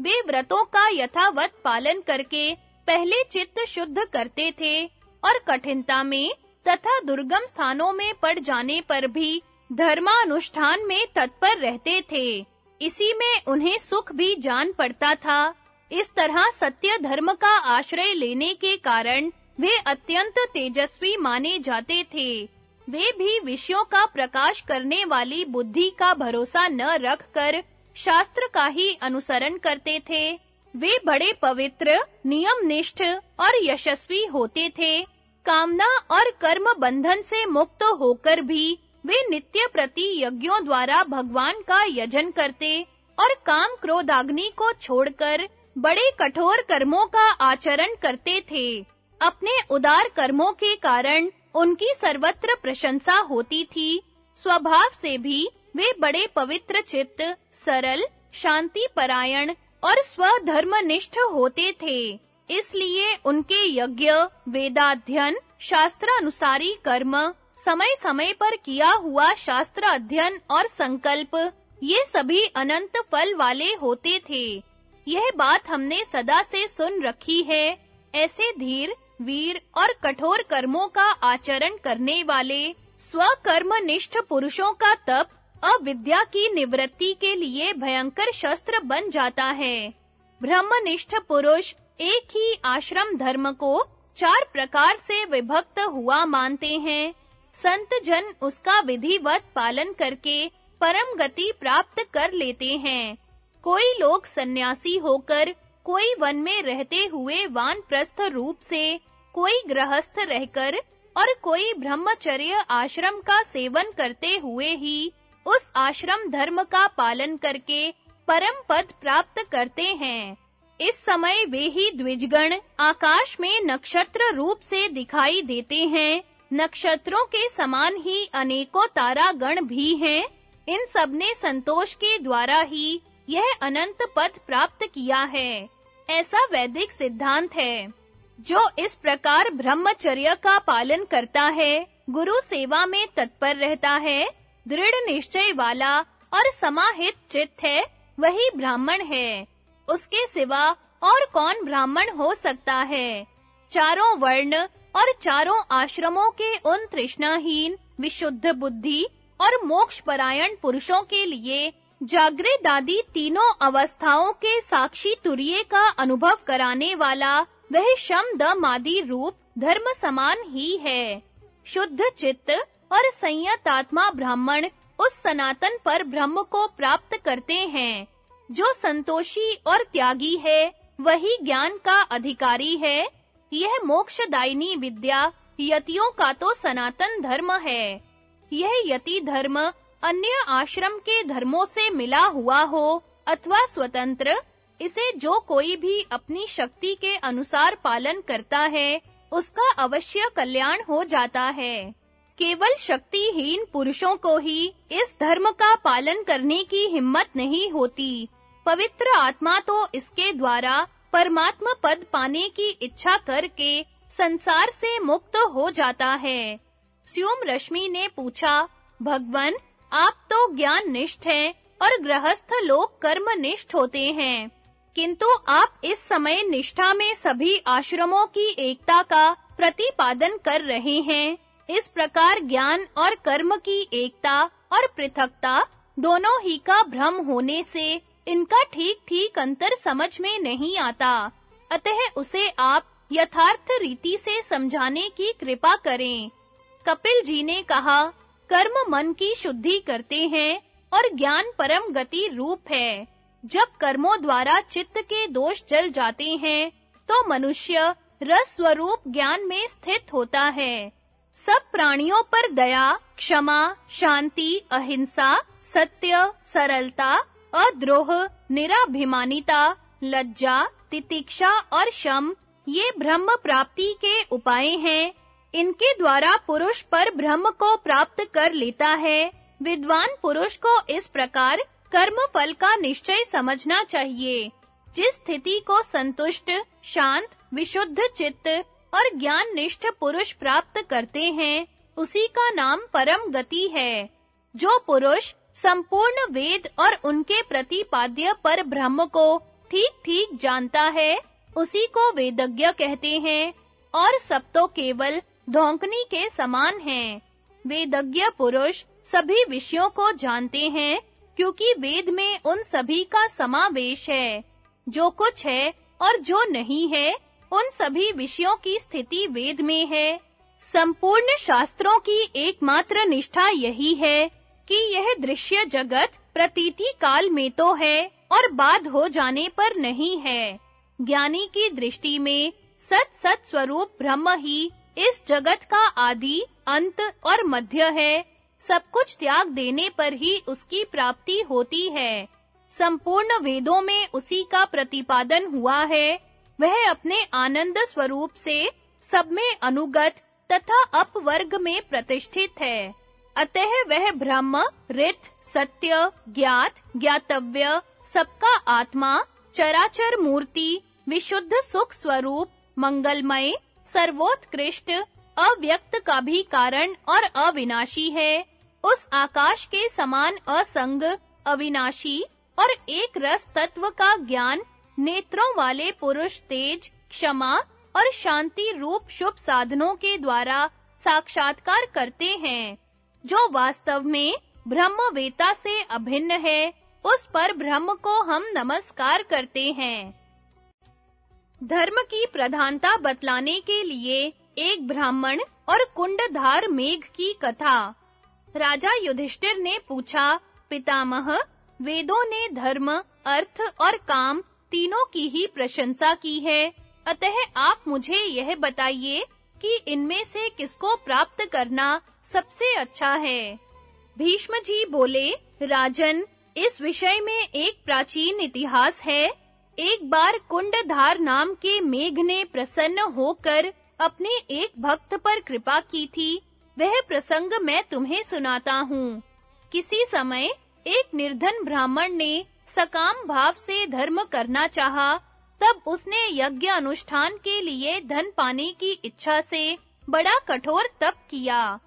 वे व्रतों का यथावत पालन करके पहले चित्त शुद्ध करते थे और कठिनता में तथा दुर्गम स्थानों में पड़ जाने पर भी धर्मानुष्ठान में तत्पर रहते थे। इसी में उन्हें सुख भी जान पड़ता था। इस तरह सत्य धर्म का आश्रय लेने के कारण वे अत्यंत तेजस्वी माने जाते थे। वे भी विषयों का प्रकाश करने वाली बुद्धि का भरोसा न रखकर शास्त्र का ही अनुसरण करते थे। वे बड़े पवित्र, नियमनिष्ठ और यशस्वी होते थे। कामना और कर्म बंधन से मुक्त होकर भी वे नित्य प्रति यज्ञों द्वारा भगवान का यजन करते और काम क्रोध क्रोधाग्नि को छोड़कर बड़े कठोर कर्मों का आचरण करते थे। अपने उदार कर्मों के कारण उनकी सर्वत्र प्रशंसा होती थी। स्वभाव से भी वे बड़े पवित्र चित्त, सरल शांति परायण और स्वधर्मनिष्ठ होते थे। इसलिए उनके यज्ञ, वेदाध्ययन शास्त्र अनुसारी कर्म, समय-समय पर किया हुआ शास्त्र अध्ययन और संकल्प, ये सभी अनंत फल वाले होते थे। यह बात हमने सदा से सुन रखी है। ऐसे धीर वीर और कठोर कर्मों का आचरण करने वाले स्वकर्मनिष्ठ पुरुषों का तप अविद्या की निवृत्ति के लिए भयंकर शस्त्र बन जाता है। ब्रह्मनिष्ठ पुरुष एक ही आश्रम धर्म को चार प्रकार से विभक्त हुआ मानते हैं। संत जन उसका विधिवत पालन करके परम गति प्राप्त कर लेते हैं। कोई लोग सन्यासी होकर कोई वन में रहते हुए वानप्रस्थ रूप से, कोई गृहस्थ रहकर और कोई ब्रह्मचर्य आश्रम का सेवन करते हुए ही उस आश्रम धर्म का पालन करके परम पद प्राप्त करते हैं। इस समय वे ही द्विजगण आकाश में नक्षत्र रूप से दिखाई देते हैं। नक्षत्रों के समान ही अनेकों तारा गण भी हैं। इन सबने संतोष के द्वारा ही यह अनंत पद प्राप्त किया है। ऐसा वैदिक सिद्धांत है, जो इस प्रकार ब्रह्मचर्य का पालन करता है, गुरु सेवा में तत्पर रहता है, दृढ़ निश्चय वाला और समाहित चित्त है, वही ब्राह्मण है। उसके सिवा और कौन ब्राह्मण हो सकता है? चारों वर्ण और चारों आश्रमों के उन तृष्णाहीन, विशुद्ध बुद्धि और मोक्ष परायण पुरुषों के लिए जागृत आदि तीनों अवस्थाओं के साक्षी तुरिये का अनुभव कराने वाला, वह शम दम आदि रूप धर्म समान ही है। शुद्ध चित्त और संयत आत्मा ब्राह्मण उस सनातन पर ब्रह्म को प्राप्त करते हैं। जो संतोषी और त्यागी है, वही ज्ञान का अधिकारी है। यह मोक्षदायिनी विद्या यतियों का तो सनातन धर्म है। यह यति धर्म अन्य आश्रम के धर्मों से मिला हुआ हो अथवा स्वतंत्र, इसे जो कोई भी अपनी शक्ति के अनुसार पालन करता है, उसका अवश्य कल्याण हो जाता है। केवल शक्तिहीन पुरुषों को ही इस धर्म का पालन करने की हिम्मत नहीं होती। पवित्र आत्मा तो इसके द्वारा परमात्मा पद पाने की इच्छा करके संसार से मुक्त हो जाता है। स्योम रश्मि ने पूछा, भगवन आप तो ज्ञान निष्ठ हैं और गृहस्थ लोग कर्म निष्ठ होते हैं। किंतु आप इस समय निष्ठा में सभी आश्रमों की एकता का प्रतिपादन कर रहे हैं। इस प्रकार ज्ञान और कर्म की एकता और पृथकता दोनों ही का भ्रम होने से इनका ठीक-ठीक अंतर समझ में नहीं आता। अतः उसे आप यथार्थ रीति से समझाने की कृपा करें। कपिल जी ने कहा कर्म मन की शुद्धि करते हैं और ज्ञान परम गति रूप है। जब कर्मों द्वारा चित्त के दोष जल जाते हैं तो मनुष्य रस स्वरूप ज्ञान में स्थित होता है। सब प्राणियों पर दया, क्षमा, शांति, अहिंसा, सत्य, सरलता, अद्रोह, निराभिमानिता, लज्जा, तितिक्षा और शम, ये ब्रह्म प्राप्ति के उपाय हैं। इनके द्वारा पुरुष पर ब्रह्म को प्राप्त कर लेता है। विद्वान पुरुष को इस प्रकार कर्म फल का निश्चय समझना चाहिए। जिस स्थिति को संतुष्ट, शांत, विशुद्ध चित्त और ज्ञान निष्ठ पुरुष प्राप्त करते हैं, उसी का नाम परम गति है। जो पुरुष संपूर्ण वेद और उनके प्रतिपाद्य पर ब्रह्म को ठीक-ठीक जानता है, उसी को वेदज्ञ कहते हैं और सब तो केवल धोंकनी के समान हैं। वेदज्ञ पुरुष सभी विषयों को जानते हैं, क्योंकि वेद में उन सभी का समावेश है। जो कुछ है और जो नहीं है, उन सभी विषयों की स्थिति वेद में है। संपूर्ण शास्त्रों की एकमात्र निष्ठा यही है कि यह दृश्य जगत प्रतीति काल में तो है और बाद हो जाने पर नहीं है। ज्ञानी की दृष्टि में सत सत स्वरूप ब्रह्म ही इस जगत का आदि, अंत और मध्य है। सब कुछ त्याग देने पर ही उसकी प्राप्ति होती है। संपूर्ण वेदों में उसी का प्रतिपादन हुआ है। वह अपने आनंद स्वरूप से सब में अनुगत तथा अपवर्ग में प्रतिष्ठित है। अतः वह ब्रह्म रित सत्य, ज्ञात, ज्ञातव्य, सबका आत्मा, चराचर मूर्ति, विशुद्ध सुख स्वरूप, मंगलमय सर्वोत्कृष्ट, अव्यक्त का भी कारण और अविनाशी है। उस आकाश के समान असंग, अविनाशी और एक रस तत्व का ज्ञान, नेत्रों वाले पुरुष तेज, क्षमा और शांति रूप शुभ साधनों के द्वारा साक्षात्कार करते हैं, जो वास्तव में ब्रह्मवेता से अभिन्न है। उस पर ब्रह्म को हम नमस्कार करते हैं। धर्म की प्रधानता बतलाने के लिए एक ब्राह्मण और कुंडधार मेघ की कथा। राजा युधिष्ठिर ने पूछा, पितामह, वेदों ने धर्म, अर्थ और काम तीनों की ही प्रशंसा की है। अतः आप मुझे यह बताइए कि इनमें से किसको प्राप्त करना सबसे अच्छा है। भीष्म जी बोले, राजन, इस विषय में एक प्राचीन इतिहास है। एक बार कुंडधार नाम के मेघ ने प्रसन्न होकर अपने एक भक्त पर कृपा की थी। वह प्रसंग मैं तुम्हें सुनाता हूँ। किसी समय एक निर्धन ब्राह्मण ने सकाम भाव से धर्म करना चाहा, तब उसने यज्ञ अनुष्ठान के लिए धन पाने की इच्छा से बड़ा कठोर तप किया।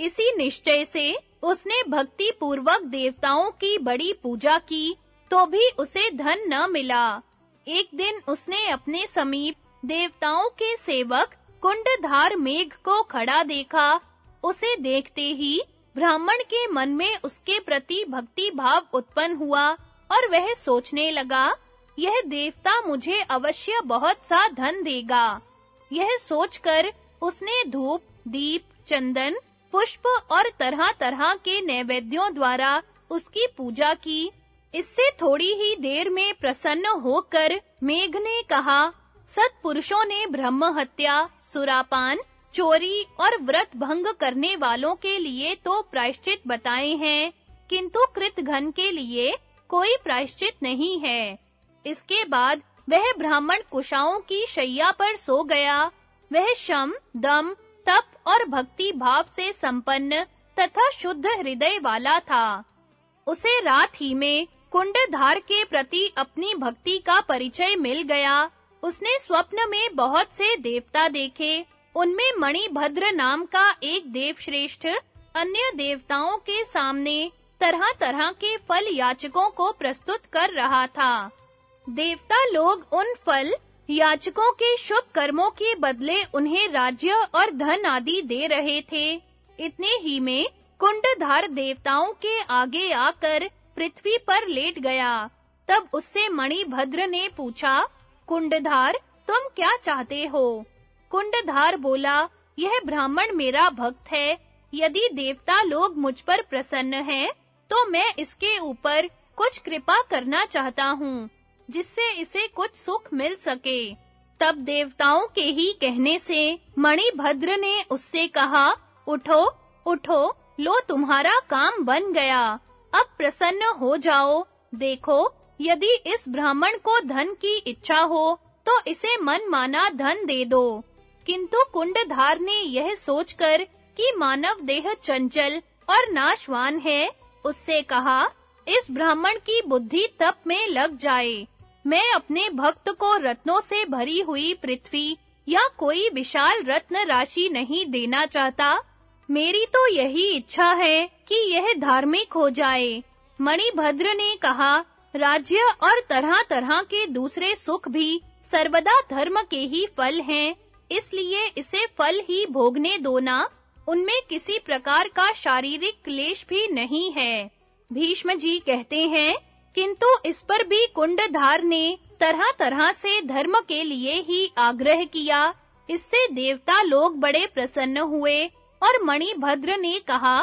इसी निश्चय से उसने भक्ति पूर्वक देवताओं की बड़ी पूजा की तो भी उसे धन न मिला। एक दिन उसने अपने समीप देवताओं के सेवक कुंडधार मेघ को खड़ा देखा। उसे देखते ही ब्राह्मण के मन में उसके प्रति भक्ति भाव उत्पन्न हुआ और वह सोचने लगा, यह देवता मुझे अवश्य बहुत सा धन देगा। यह सोचकर उसने धूप, दीप, चंदन, पुष्प और तरह-तरह के नैवेद्यों द्वारा उसकी पूजा की। इससे थोड़ी ही देर में प्रसन्न होकर मेघ ने कहा, सत्पुरुषों ने ब्रह्म हत्या, सुरापान, चोरी और व्रत भंग करने वालों के लिए तो प्रायश्चित बताए हैं, किंतु कृतघन के लिए कोई प्रायश्चित नहीं है। इसके बाद वह ब्राह्मण कुशाओं की शैया पर सो गया। वह शम, दम, तप और भक्ति भाव से संपन्न तथा शुद्ध हृदय वाला था। उसे रात ही में कुंडधार के प्रति अपनी भक्ति का परिचय मिल गया। उसने स्वप्न में बहुत से देवता देखे। उनमें मणिभद्र नाम का एक देव श्रेष्ठ, अन्य देवताओं के सामने तरह-तरह के फल याचकों को प्रस्तुत कर रहा था। देवता लोग उन फल याचकों के शुभ कर्मों के बदले उन्हें राज्य और धन आदि दे रहे थे। इतने ही में कुंडधार देवताओं के आगे आकर पृथ्वी पर लेट गया। तब उससे मणिभद्र ने पूछा, कुंडधार, तुम क्या चाहते हो? कुंडधार बोला, यह ब्राह्मण मेरा भक्त है। यदि देवता लोग मुझ पर प्रसन्न हैं तो मैं इसके ऊपर कुछ कृपा करना चाहता हूँ, जिससे इसे कुछ सुख मिल सके। तब देवताओं के ही कहने से मणिभद्र ने उससे कहा, उठो उठो, लो तुम्हारा काम बन गया। अब प्रसन्न हो जाओ। देखो, यदि इस ब्राह्मण को धन की इच्छा हो तो इसे मन माना धन दे दो। किंतु कुंडधार ने यह सोचकर कि मानव देह चंचल और नाशवान है, उससे कहा, इस ब्राह्मण की बुद्धि तप में लग जाए। मैं अपने भक्त को रत्नों से भरी हुई पृथ्वी या कोई विशाल रत्न राशि नहीं देना चाहता। मेरी तो यही इच्छा है कि यह धार्मिक हो जाए। मणिभद्र ने कहा, राज्य और तरह-तरह के दूसरे सुख भी सर्वदा धर्म के ही फल हैं, इसलिए इसे फल ही भोगने दो ना। उनमें किसी प्रकार का शारीरिक क्लेश भी नहीं है। भीष्म जी कहते हैं, किंतु इस पर भी कुंडधार ने तरह-तरह से धर्म के लिए ही आग्रह किया। इससे देवता लोग बड़े प्रसन्न हुए और मणिभद्र ने कहा,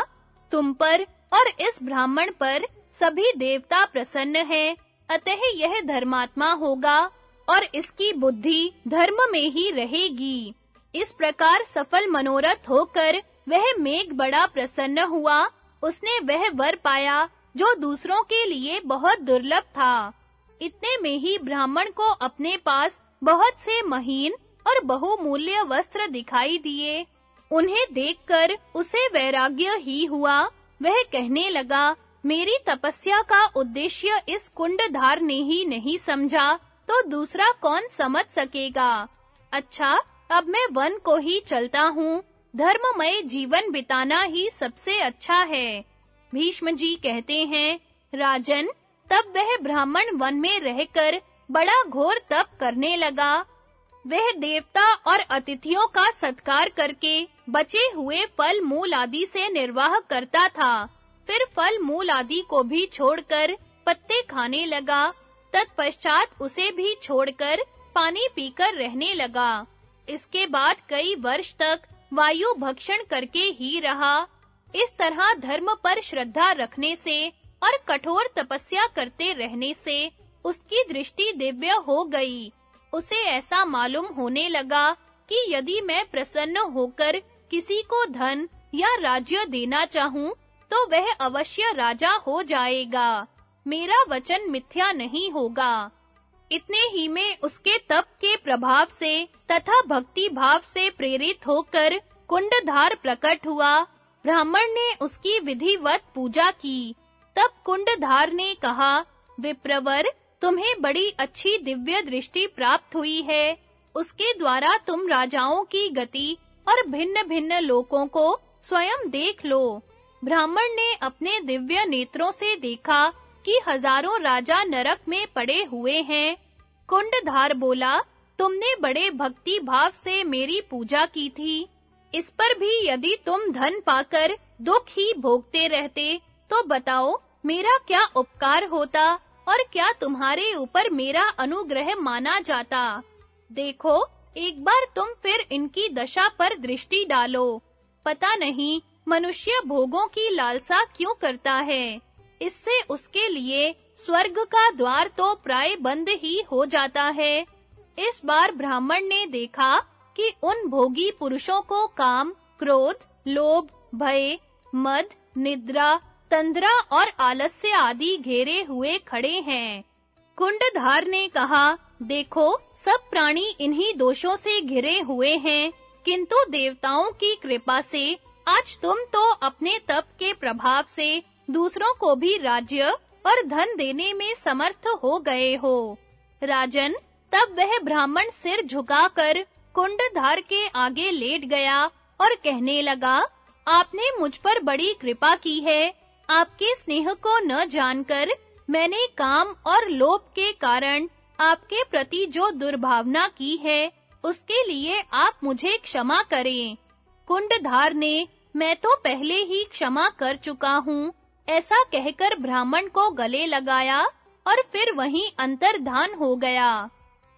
तुम पर और इस ब्राह्मण पर सभी देवता प्रसन्न हैं, अतः यह धर्मात्मा होगा और इसकी बुद्धि धर्म में ही रहेगी। इस प्रकार सफल मनोरथ होकर वह मेघ बड़ा प्रसन्न हुआ। उसने वह वर पाया जो दूसरों के लिए बहुत दुर्लभ था। इतने में ही ब्राह्मण को अपने पास बहुत से महीन और बहुमूल्य वस्त्र दिखाई दिए। उन्हें देखकर उसे वैराग्य ही हुआ। वह कहने लगा, मेरी तपस्या का उद्देश्य इस कुंडधार ने ही नहीं समझा तो दूसरा कौन समझ सकेगा? अच्छा अब मैं वन को ही चलता हूँ। धर्ममय जीवन बिताना ही सबसे अच्छा है। भीष्म जी कहते हैं, राजन, तब वह ब्राह्मण वन में रहकर बड़ा घोर तप करने लगा। वह देवता और अतिथियों का सत्कार करके बचे हुए फल मूल आदि से निर्वाह करता था। फिर फल मूल आदि को भी छोड़कर पत्ते खाने लगा। तत्पश्चात उसे भी छोड़कर पानी पीकर रहने लगा। इसके बाद कई वर्ष तक वायु भक्षण करके ही रहा। इस तरह धर्म पर श्रद्धा रखने से और कठोर तपस्या करते रहने से उसकी दृष्टि दिव्य हो गई। उसे ऐसा मालूम होने लगा कि यदि मैं प्रसन्न होकर किसी को धन या राज्य देना चाहूँ तो वह अवश्य राजा हो जाएगा। मेरा वचन मिथ्या नहीं होगा। इतने ही में उसके तप के प्रभाव से तथा भक्ति भाव से प्रेरित होकर कुंडधार प्रकट हुआ। ब्राह्मण ने उसकी विधिवत पूजा की। तब कुंडधार ने कहा, विप्रवर तुम्हें बड़ी अच्छी दिव्य दृष्टि प्राप्त हुई है। उसके द्वारा तुम राजाओं की गति और भिन्न-भिन्न लोकों को स्वयं देख लो। ब्राह्मण ने अपने दिव्य नेत्रों से देखा कि हज़ारों राजा नरक में पड़े हुए हैं। कुंडधार बोला, तुमने बड़े भक्ति भाव से मेरी पूजा की थी। इस पर भी यदि तुम धन पाकर दुख ही भोगते रहते तो बताओ मेरा क्या उपकार होता? और क्या तुम्हारे ऊपर मेरा अनुग्रह माना जाता? देखो, एक बार तुम फिर इनकी दशा पर दृष्टि डालो। पता नहीं, मनुष्य भोगों की लालसा क्यों करता है? इससे उसके लिए स्वर्ग का द्वार तो प्राय बंद ही हो जाता है। इस बार ब्राह्मण ने देखा कि उन भोगी पुरुषों को काम, क्रोध, लोभ, भय, मद, निद्रा तंद्रा और आलस्य आदि घेरे हुए खड़े हैं। कुंडधार ने कहा, देखो, सब प्राणी इन्हीं दोषों से घिरे हुए हैं, किंतु देवताओं की कृपा से, आज तुम तो अपने तप के प्रभाव से, दूसरों को भी राज्य और धन देने में समर्थ हो गए हो। राजन, तब वह ब्राह्मण सिर झुकाकर कुंडधार के आगे लेट गया और कहने लगा, आपने मुझ पर बड़ी कृपा की है आपके स्नेह को न जानकर मैंने काम और लोभ के कारण आपके प्रति जो दुर्भावना की है, उसके लिए आप मुझे क्षमा करें। कुंडधार ने, मैं तो पहले ही क्षमा कर चुका हूँ। ऐसा कहकर ब्राह्मण को गले लगाया और फिर वहीं अंतर्धान हो गया।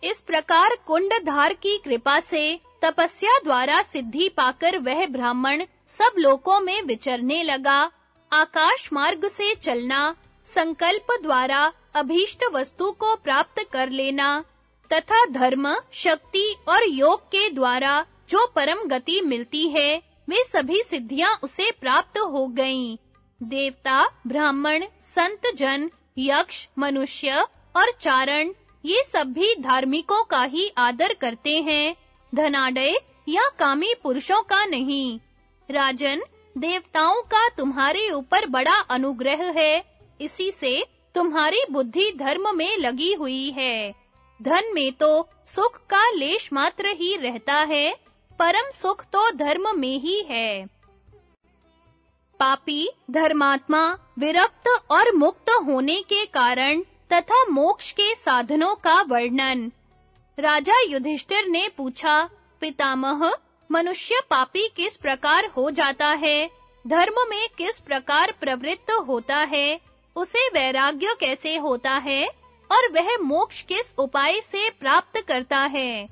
इस प्रकार कुंडधार की कृपा से तपस्या द्वारा सिद्धि पाकर वह ब्राह्मण सब लोकों में विचरने लगा आकाश मार्ग से चलना, संकल्प द्वारा अभीष्ट वस्तु को प्राप्त कर लेना, तथा धर्म, शक्ति और योग के द्वारा जो परम गति मिलती है वे सभी सिद्धियाँ उसे प्राप्त हो गईं। देवता, ब्राह्मण, संत जन, यक्ष, मनुष्य और चारण, ये सब भी धार्मिकों का ही आदर करते हैं। धनाडय या कामी पुरुषों का नहीं। राजन देवताओं का तुम्हारे ऊपर बड़ा अनुग्रह है। इसी से तुम्हारी बुद्धि धर्म में लगी हुई है। धन में तो सुख का लेश मात्र ही रहता है, परम सुख तो धर्म में ही है। पापी, धर्मात्मा, विरक्त और मुक्त होने के कारण तथा मोक्ष के साधनों का वर्णन। राजा युधिष्ठिर ने पूछा, पितामह मनुष्य पापी किस प्रकार हो जाता है? धर्म में किस प्रकार प्रवृत्त होता है? उसे वैराग्य कैसे होता है? और वह मोक्ष किस उपाय से प्राप्त करता है?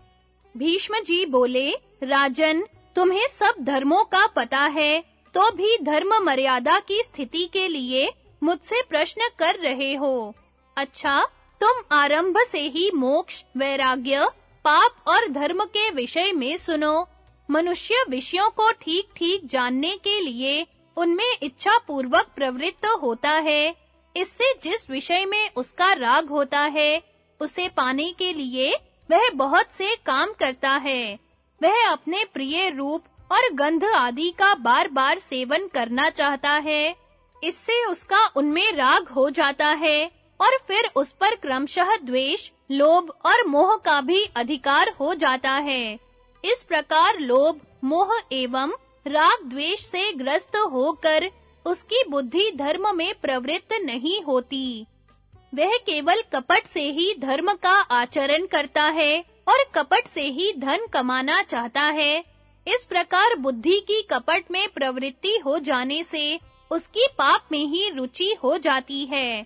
भीष्म जी बोले, राजन, तुम्हें सब धर्मों का पता है तो भी धर्म मर्यादा की स्थिति के लिए मुझसे प्रश्न कर रहे हो। अच्छा तुम आरंभ से ही मोक्ष, वैराग्य, पाप और धर्म के विषय में सुनो। मनुष्य विषयों को ठीक-ठीक जानने के लिए उनमें इच्छा पूर्वक प्रवृत्त होता है। इससे जिस विषय में उसका राग होता है, उसे पाने के लिए वह बहुत से काम करता है। वह अपने प्रिय रूप और गंध आदि का बार-बार सेवन करना चाहता है। इससे उसका उनमें राग हो जाता है और फिर उस पर क्रमशः द्वेष, लोभ और मोह का भी अधिकार हो जाता है। इस प्रकार लोभ, मोह एवं राग द्वेष से ग्रस्त होकर उसकी बुद्धि धर्म में प्रवृत्त नहीं होती। वह केवल कपट से ही धर्म का आचरण करता है और कपट से ही धन कमाना चाहता है। इस प्रकार बुद्धि की कपट में प्रवृत्ति हो जाने से उसकी पाप में ही रुचि हो जाती है।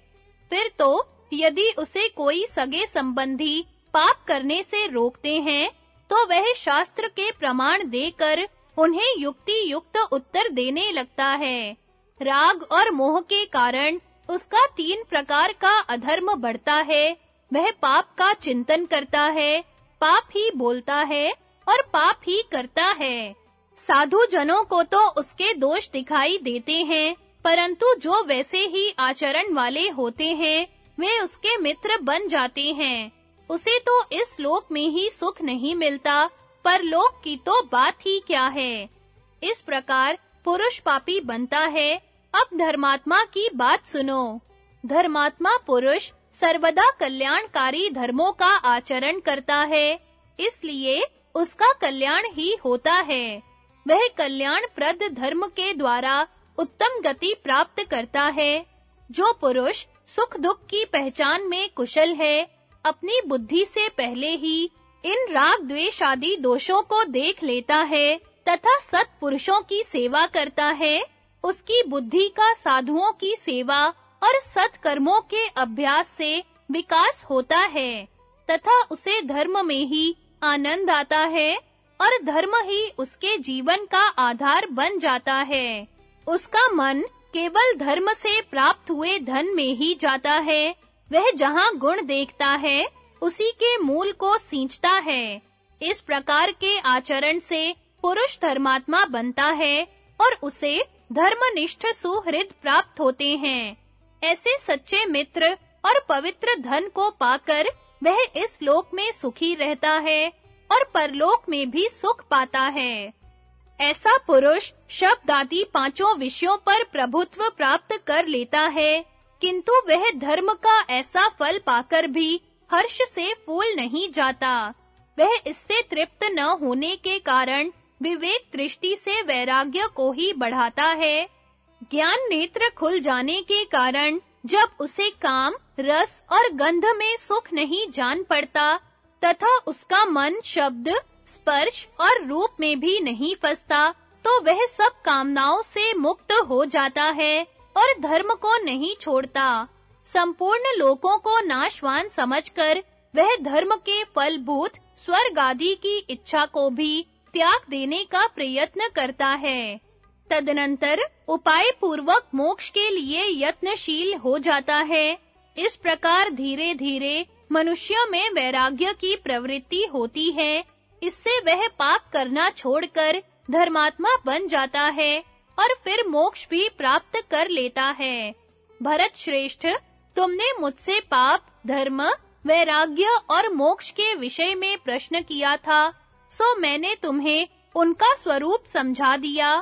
फिर तो यदि उसे कोई सगे संबंधी पाप करने से रोकते हैं तो वह शास्त्र के प्रमाण देकर उन्हें युक्ति युक्त उत्तर देने लगता है। राग और मोह के कारण उसका तीन प्रकार का अधर्म बढ़ता है। वह पाप का चिंतन करता है, पाप ही बोलता है और पाप ही करता है। साधु जनों को तो उसके दोष दिखाई देते हैं, परंतु जो वैसे ही आचरण वाले होते हैं, वे उसके मित्र बन जाते हैं। उसे तो इस लोक में ही सुख नहीं मिलता, पर लोक की तो बात ही क्या है? इस प्रकार पुरुष पापी बनता है। अब धर्मात्मा की बात सुनो। धर्मात्मा पुरुष सर्वदा कल्याणकारी धर्मों का आचरण करता है, इसलिए उसका कल्याण ही होता है। वह कल्याण प्रद धर्म के द्वारा उत्तम गति प्राप्त करता है। जो पुरुष सुख दुख की पहचान में कुशल है अपनी बुद्धि से पहले ही इन राग द्वेष आदि दोषों को देख लेता है तथा सत पुरुषों की सेवा करता है, उसकी बुद्धि का साधुओं की सेवा और सत कर्मों के अभ्यास से विकास होता है, तथा उसे धर्म में ही आनंद आता है और धर्म ही उसके जीवन का आधार बन जाता है। उसका मन केवल धर्म से प्राप्त हुए धन में ही जाता है वह जहाँ गुण देखता है, उसी के मूल को सींचता है। इस प्रकार के आचरण से पुरुष धर्मात्मा बनता है और उसे धर्मनिष्ठ सुहृद प्राप्त होते हैं। ऐसे सच्चे मित्र और पवित्र धन को पाकर वह इस लोक में सुखी रहता है और परलोक में भी सुख पाता है। ऐसा पुरुष शब्द आदि पाँचों विषयों पर प्रभुत्व प्राप्त कर लेता है किंतु वह धर्म का ऐसा फल पाकर भी हर्ष से फूल नहीं जाता। वह इससे तृप्त न होने के कारण विवेक दृष्टि से वैराग्य को ही बढ़ाता है। ज्ञान नेत्र खुल जाने के कारण जब उसे काम, रस और गंध में सुख नहीं जान पड़ता, तथा उसका मन शब्द, स्पर्श और रूप में भी नहीं फंसता तो वह सब कामनाओं से मुक्त हो जाता है। और धर्म को नहीं छोड़ता। संपूर्ण लोकों को नाशवान समझकर वह धर्म के फलभूत स्वर्ग आदि की इच्छा को भी त्याग देने का प्रयत्न करता है। तदनंतर उपाय पूर्वक मोक्ष के लिए यत्नशील हो जाता है। इस प्रकार धीरे-धीरे मनुष्य में वैराग्य की प्रवृत्ति होती है। इससे वह पाप करना छोड़कर धर्मात्मा बन जाता है। और फिर मोक्ष भी प्राप्त कर लेता है। भरत श्रेष्ठ, तुमने मुझसे पाप, धर्म, वैराग्य और मोक्ष के विषय में प्रश्न किया था, सो मैंने तुम्हें उनका स्वरूप समझा दिया।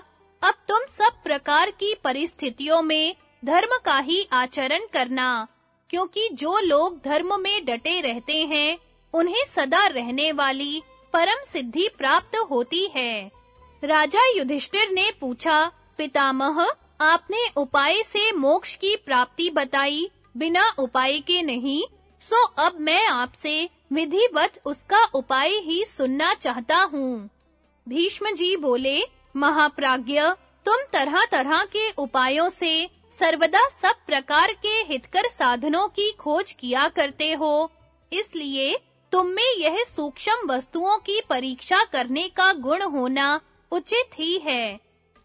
अब तुम सब प्रकार की परिस्थितियों में धर्म का ही आचरण करना, क्योंकि जो लोग धर्म में डटे रहते हैं, उन्हें सदा रहने वाली परम सिद्धि प्राप्त होती है। राजा युधिष्ठिर ने पूछा पितामह, आपने उपाय से मोक्ष की प्राप्ति बताई, बिना उपाय के नहीं, सो अब मैं आपसे विधिवत उसका उपाय ही सुनना चाहता हूँ। भीष्म जी बोले, महाप्राज्ञ, तुम तरह-तरह के उपायों से सर्वदा सब प्रकार के हितकर साधनों की खोज किया करते हो, इसलिए तुम में यह सूक्ष्म वस्तुओं की परीक्षा करने का गुण होना उचित ही है।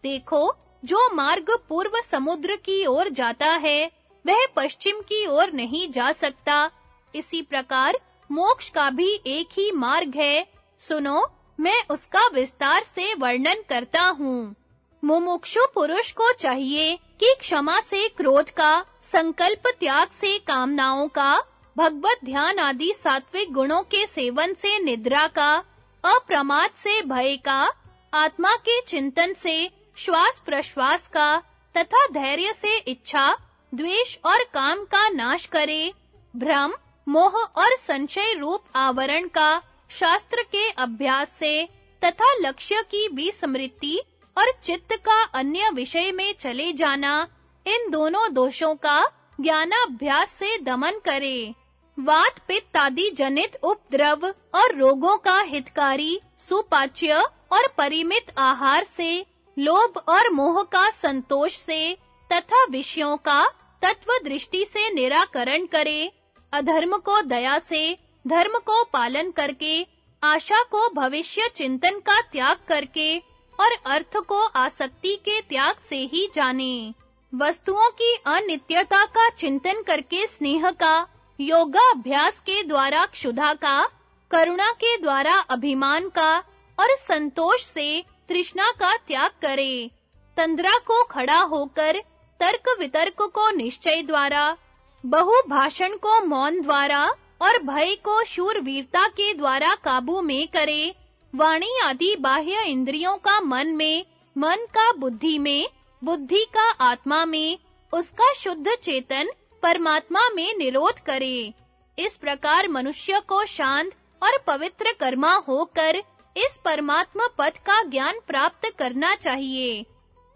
देखो, जो मार्ग पूर्व समुद्र की ओर जाता है, वह पश्चिम की ओर नहीं जा सकता। इसी प्रकार मोक्ष का भी एक ही मार्ग है। सुनो, मैं उसका विस्तार से वर्णन करता हूँ। मुमुक्षु पुरुष को चाहिए कि क्षमा से क्रोध का, संकल्प त्याग से कामनाओं का, भगवत ध्यान आदि सात्विक गुणों के सेवन से निद्रा का, अप्रमाद से भय का, आत्मा के चिंतन से श्वास प्रश्वास का तथा धैर्य से इच्छा, द्वेष और काम का नाश करे। भ्रम, मोह और संशय रूप आवरण का शास्त्र के अभ्यास से तथा लक्ष्य की विस्मृति और चित्त का अन्य विषय में चले जाना, इन दोनों दोषों का ज्ञानाभ्यास से दमन करे। वात पित्त आदि जनित उपद्रव और रोगों का हितकारी, सुपाच्य और परिमित आहार से लोभ और मोह का संतोष से, तथा विषयों का तत्व दृष्टि से निराकरण करे। अधर्म को दया से, धर्म को पालन करके, आशा को भविष्य चिंतन का त्याग करके, और अर्थ को आसक्ति के त्याग से ही जाने। वस्तुओं की अनित्यता का चिंतन करके स्नेह का योगा अभ्यास के द्वारा क्षुधा का, करुणा के द्वारा अभिमान का, और संतोष से तृष्णा का त्याग करे। तंद्रा को खड़ा होकर तर्क वितर्क को निश्चय द्वारा, बहु भाषण को मौन द्वारा और भय को शूरवीरता के द्वारा काबू में करे। वाणी आदि बाह्य इंद्रियों का मन में, मन का बुद्धि में, बुद्धि का आत्मा में, उसका शुद्ध चेतन परमात्मा में निरोध करे। इस प्रकार मनुष्य को शांत और पवित्र कर्मा होकर इस परमात्मा पद का ज्ञान प्राप्त करना चाहिए।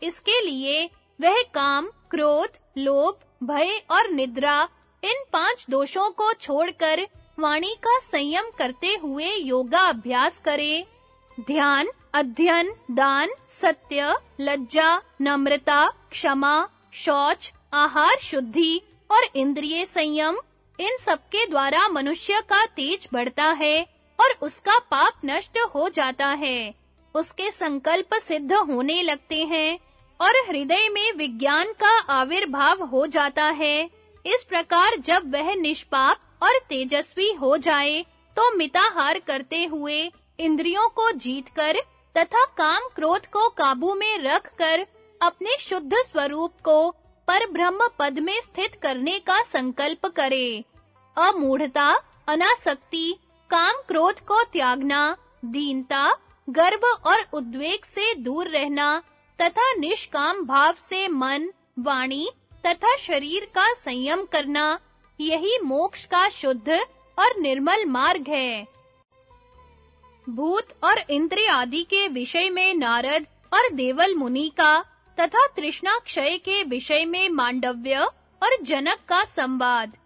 इसके लिए वह काम, क्रोध, लोभ, भय और निद्रा, इन पाँच दोषों को छोड़कर वाणी का संयम करते हुए योगा अभ्यास करे। ध्यान, अध्ययन, दान, सत्य, लज्जा, नम्रता, क्षमा, शौच, आहार शुद्धि और इंद्रिय संयम, इन सबके द्वारा मनुष्य का तेज बढ़ता है। और उसका पाप नष्ट हो जाता है। उसके संकल्प सिद्ध होने लगते हैं और हृदय में विज्ञान का आविर्भाव हो जाता है। इस प्रकार जब वह निष्पाप और तेजस्वी हो जाए तो मिताहार करते हुए इंद्रियों को जीतकर तथा काम क्रोध को काबू में रखकर अपने शुद्ध स्वरूप को पर ब्रह्म पद में स्थित करने का संकल्प करे। अमूढ़ता, अनासक्ति काम क्रोध को त्यागना, दीनता, गर्व और उद्वेग से दूर रहना, तथा निष्काम भाव से मन, वाणी, तथा शरीर का संयम करना, यही मोक्ष का शुद्ध और निर्मल मार्ग है। भूत और इंद्रिय आदि के विषय में नारद और देवल मुनि का तथा तृष्णा क्षय के विषय में मांडव्य और जनक का संवाद।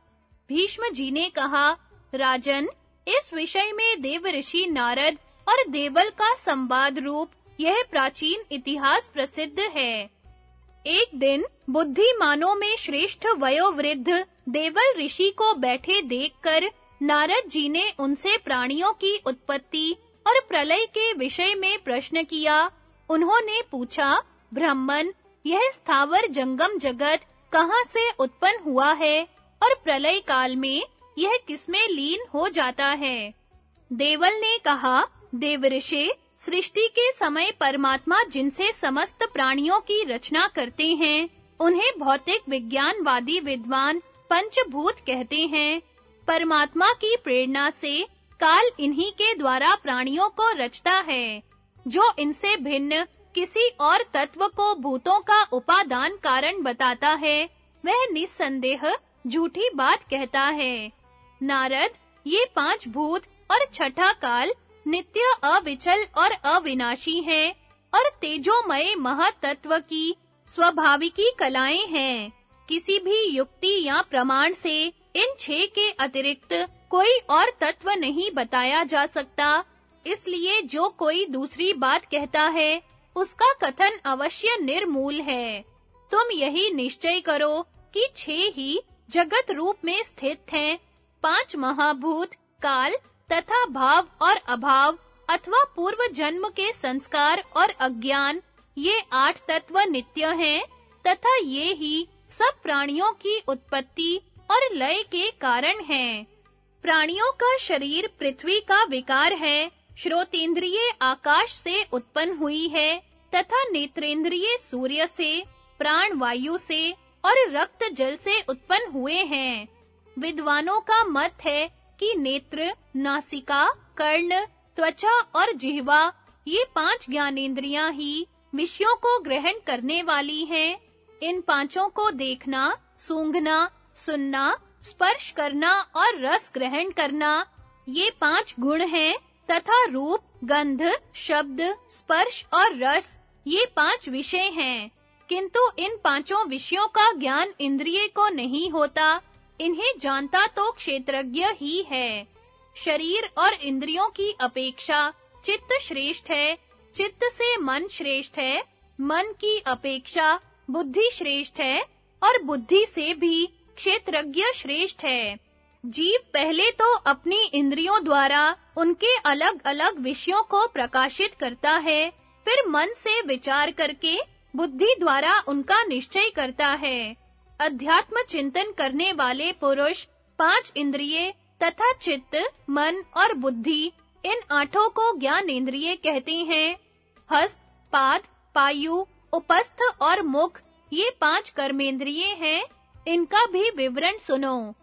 भीष्म जी ने कहा, राजन इस विषय में देव ऋषि नारद और देवल का संवाद रूप यह प्राचीन इतिहास प्रसिद्ध है। एक दिन बुद्धिमानों में श्रेष्ठ वयोवृद्ध देवल ऋषि को बैठे देखकर नारद जी ने उनसे प्राणियों की उत्पत्ति और प्रलय के विषय में प्रश्न किया। उन्होंने पूछा, ब्राह्मण, यह स्थावर जंगम जगत कहाँ से उत्पन्न हुआ है और प्रलय काल में यह किसमें लीन हो जाता है? देवल ने कहा, देवऋषि, सृष्टि के समय परमात्मा जिनसे समस्त प्राणियों की रचना करते हैं, उन्हें भौतिक विज्ञानवादी विद्वान पंचभूत कहते हैं। परमात्मा की प्रेरणा से काल इन्हीं के द्वारा प्राणियों को रचता है, जो इनसे भिन्न किसी और तत्व को भूतों का उपादान कारण बताता है। वह निस्संदेह झूठी बात कहता है। नारद, ये पाँच भूत और छठा काल नित्य अविचल और अविनाशी हैं और तेजोमय महातत्व की, स्वाभाविकी कलाएँ हैं। किसी भी युक्ति या प्रमाण से इन छह के अतिरिक्त कोई और तत्व नहीं बताया जा सकता। इसलिए जो कोई दूसरी बात कहता है, उसका कथन अवश्य निर्मूल है। तुम यही निश्चय करो कि छह ही जगत रूप में स्थित हैं। पाँच महाभूत, काल, तथा भाव और अभाव, अथवा पूर्व जन्म के संस्कार और अज्ञान, ये आठ तत्व नित्य हैं, तथा ये ही सब प्राणियों की उत्पत्ति और लय के कारण हैं। प्राणियों का शरीर पृथ्वी का विकार है, श्रोतेंद्रिय आकाश से उत्पन्न हुई है, तथा नेत्रेंद्रिय सूर्य से प्राण वायु से और रक्त जल से उत्पन्न हुए हैं। विद्वानों का मत है कि नेत्र, नासिका, कर्ण, त्वचा और जिह्वा, ये पाँच ज्ञानेंद्रियाँ ही विषयों को ग्रहण करने वाली हैं। इन पाँचों को देखना, सूंघना, सुनना, स्पर्श करना और रस ग्रहण करना, ये पाँच गुण हैं, तथा रूप, गंध, शब्द, स्पर्श और रस, ये पाँच विषय हैं। किंतु इन पाँचों विषयों का ज्ञान इंद्रिय को नहीं होता इन्हें जानता तो क्षेत्रज्ञ ही है। शरीर और इंद्रियों की अपेक्षा चित्त श्रेष्ठ है। चित्त से मन श्रेष्ठ है। मन की अपेक्षा बुद्धि श्रेष्ठ है और बुद्धि से भी क्षेत्रज्ञ श्रेष्ठ है। जीव पहले तो अपनी इंद्रियों द्वारा उनके अलग-अलग विषयों को प्रकाशित करता है, फिर मन से विचार करके बुद्धि द्वारा उनका निश्चय करता है। अध्यात्म चिंतन करने वाले पुरुष, पाँच इंद्रिय तथा चित्त, मन और बुद्धि, इन आठों को ज्ञान इंद्रिय कहते हैं। हस्त, पाद, पायु, उपस्थ और मुख, ये पाँच कर्मेंद्रिय हैं। इनका भी विवरण सुनो।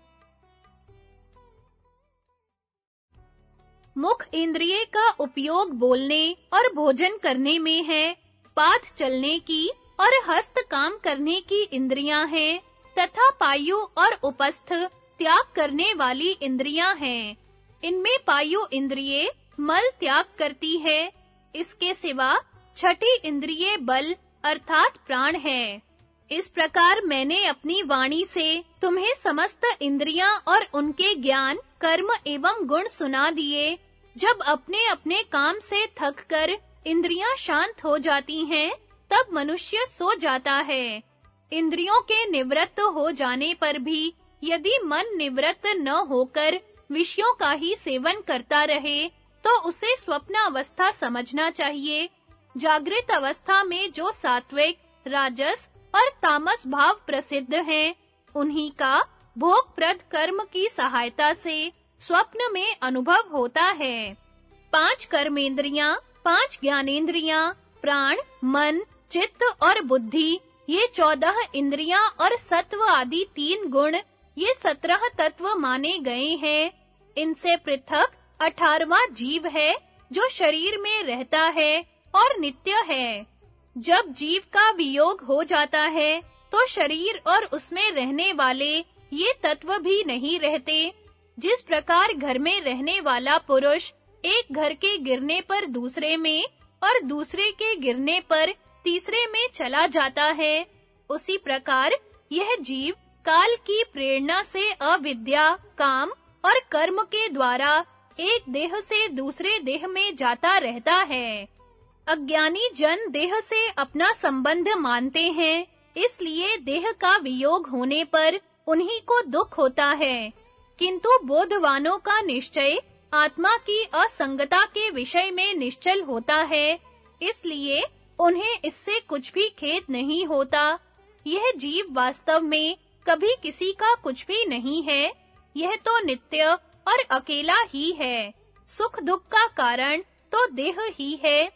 मुख इंद्रिय का उपयोग बोलने और भोजन करने में है। पाद चलने की और हस्त काम करने की इंद्रियाँ हैं, तथा पायु और उपस्थ त्याग करने वाली इंद्रियाँ हैं। इनमें पायु इंद्रिय मल त्याग करती है। इसके सिवा छठी इंद्रिय बल अर्थात प्राण है। इस प्रकार मैंने अपनी वाणी से तुम्हें समस्त इंद्रियाँ और उनके ज्ञान, कर्म एवं गुण सुना दिए। जब अपने-अपने काम से थककर इंद्रियाँ शांत हो जाती हैं तब मनुष्य सो जाता है। इंद्रियों के निवृत्त हो जाने पर भी यदि मन निवृत्त न होकर विषयों का ही सेवन करता रहे तो उसे स्वप्न अवस्था समझना चाहिए। जागृत अवस्था में जो सात्विक, राजस और तामस भाव प्रसिद्ध हैं, उन्हीं का भोगप्रद कर्म की सहायता से स्वप्न में अनुभव होता है। पाँच कर्मेंद्रियाँ, पाँच ज्ञानेंद्रियाँ, प्राण, मन चित्त और बुद्धि, ये चौदह इंद्रियाँ और सत्व आदि तीन गुण, ये सत्रह तत्व माने गए हैं। इनसे पृथक अठारवा जीव है, जो शरीर में रहता है और नित्य है। जब जीव का वियोग हो जाता है तो शरीर और उसमें रहने वाले ये तत्व भी नहीं रहते। जिस प्रकार घर में रहने वाला पुरुष एक घर के गिरने पर दूसरे में और दूसरे के गिरने पर तीसरे में चला जाता है। उसी प्रकार यह जीव काल की प्रेरणा से अविद्या, काम और कर्म के द्वारा एक देह से दूसरे देह में जाता रहता है। अज्ञानी जन देह से अपना संबंध मानते हैं, इसलिए देह का वियोग होने पर उन्हीं को दुख होता है। किंतु बोधवानों का निश्चय आत्मा की असंगता के विषय में निश्चल होता है, इसलिए उन्हें इससे कुछ भी खेद नहीं होता। यह जीव वास्तव में कभी किसी का कुछ भी नहीं है। यह तो नित्य और अकेला ही है। सुख दुख का कारण तो देह ही है।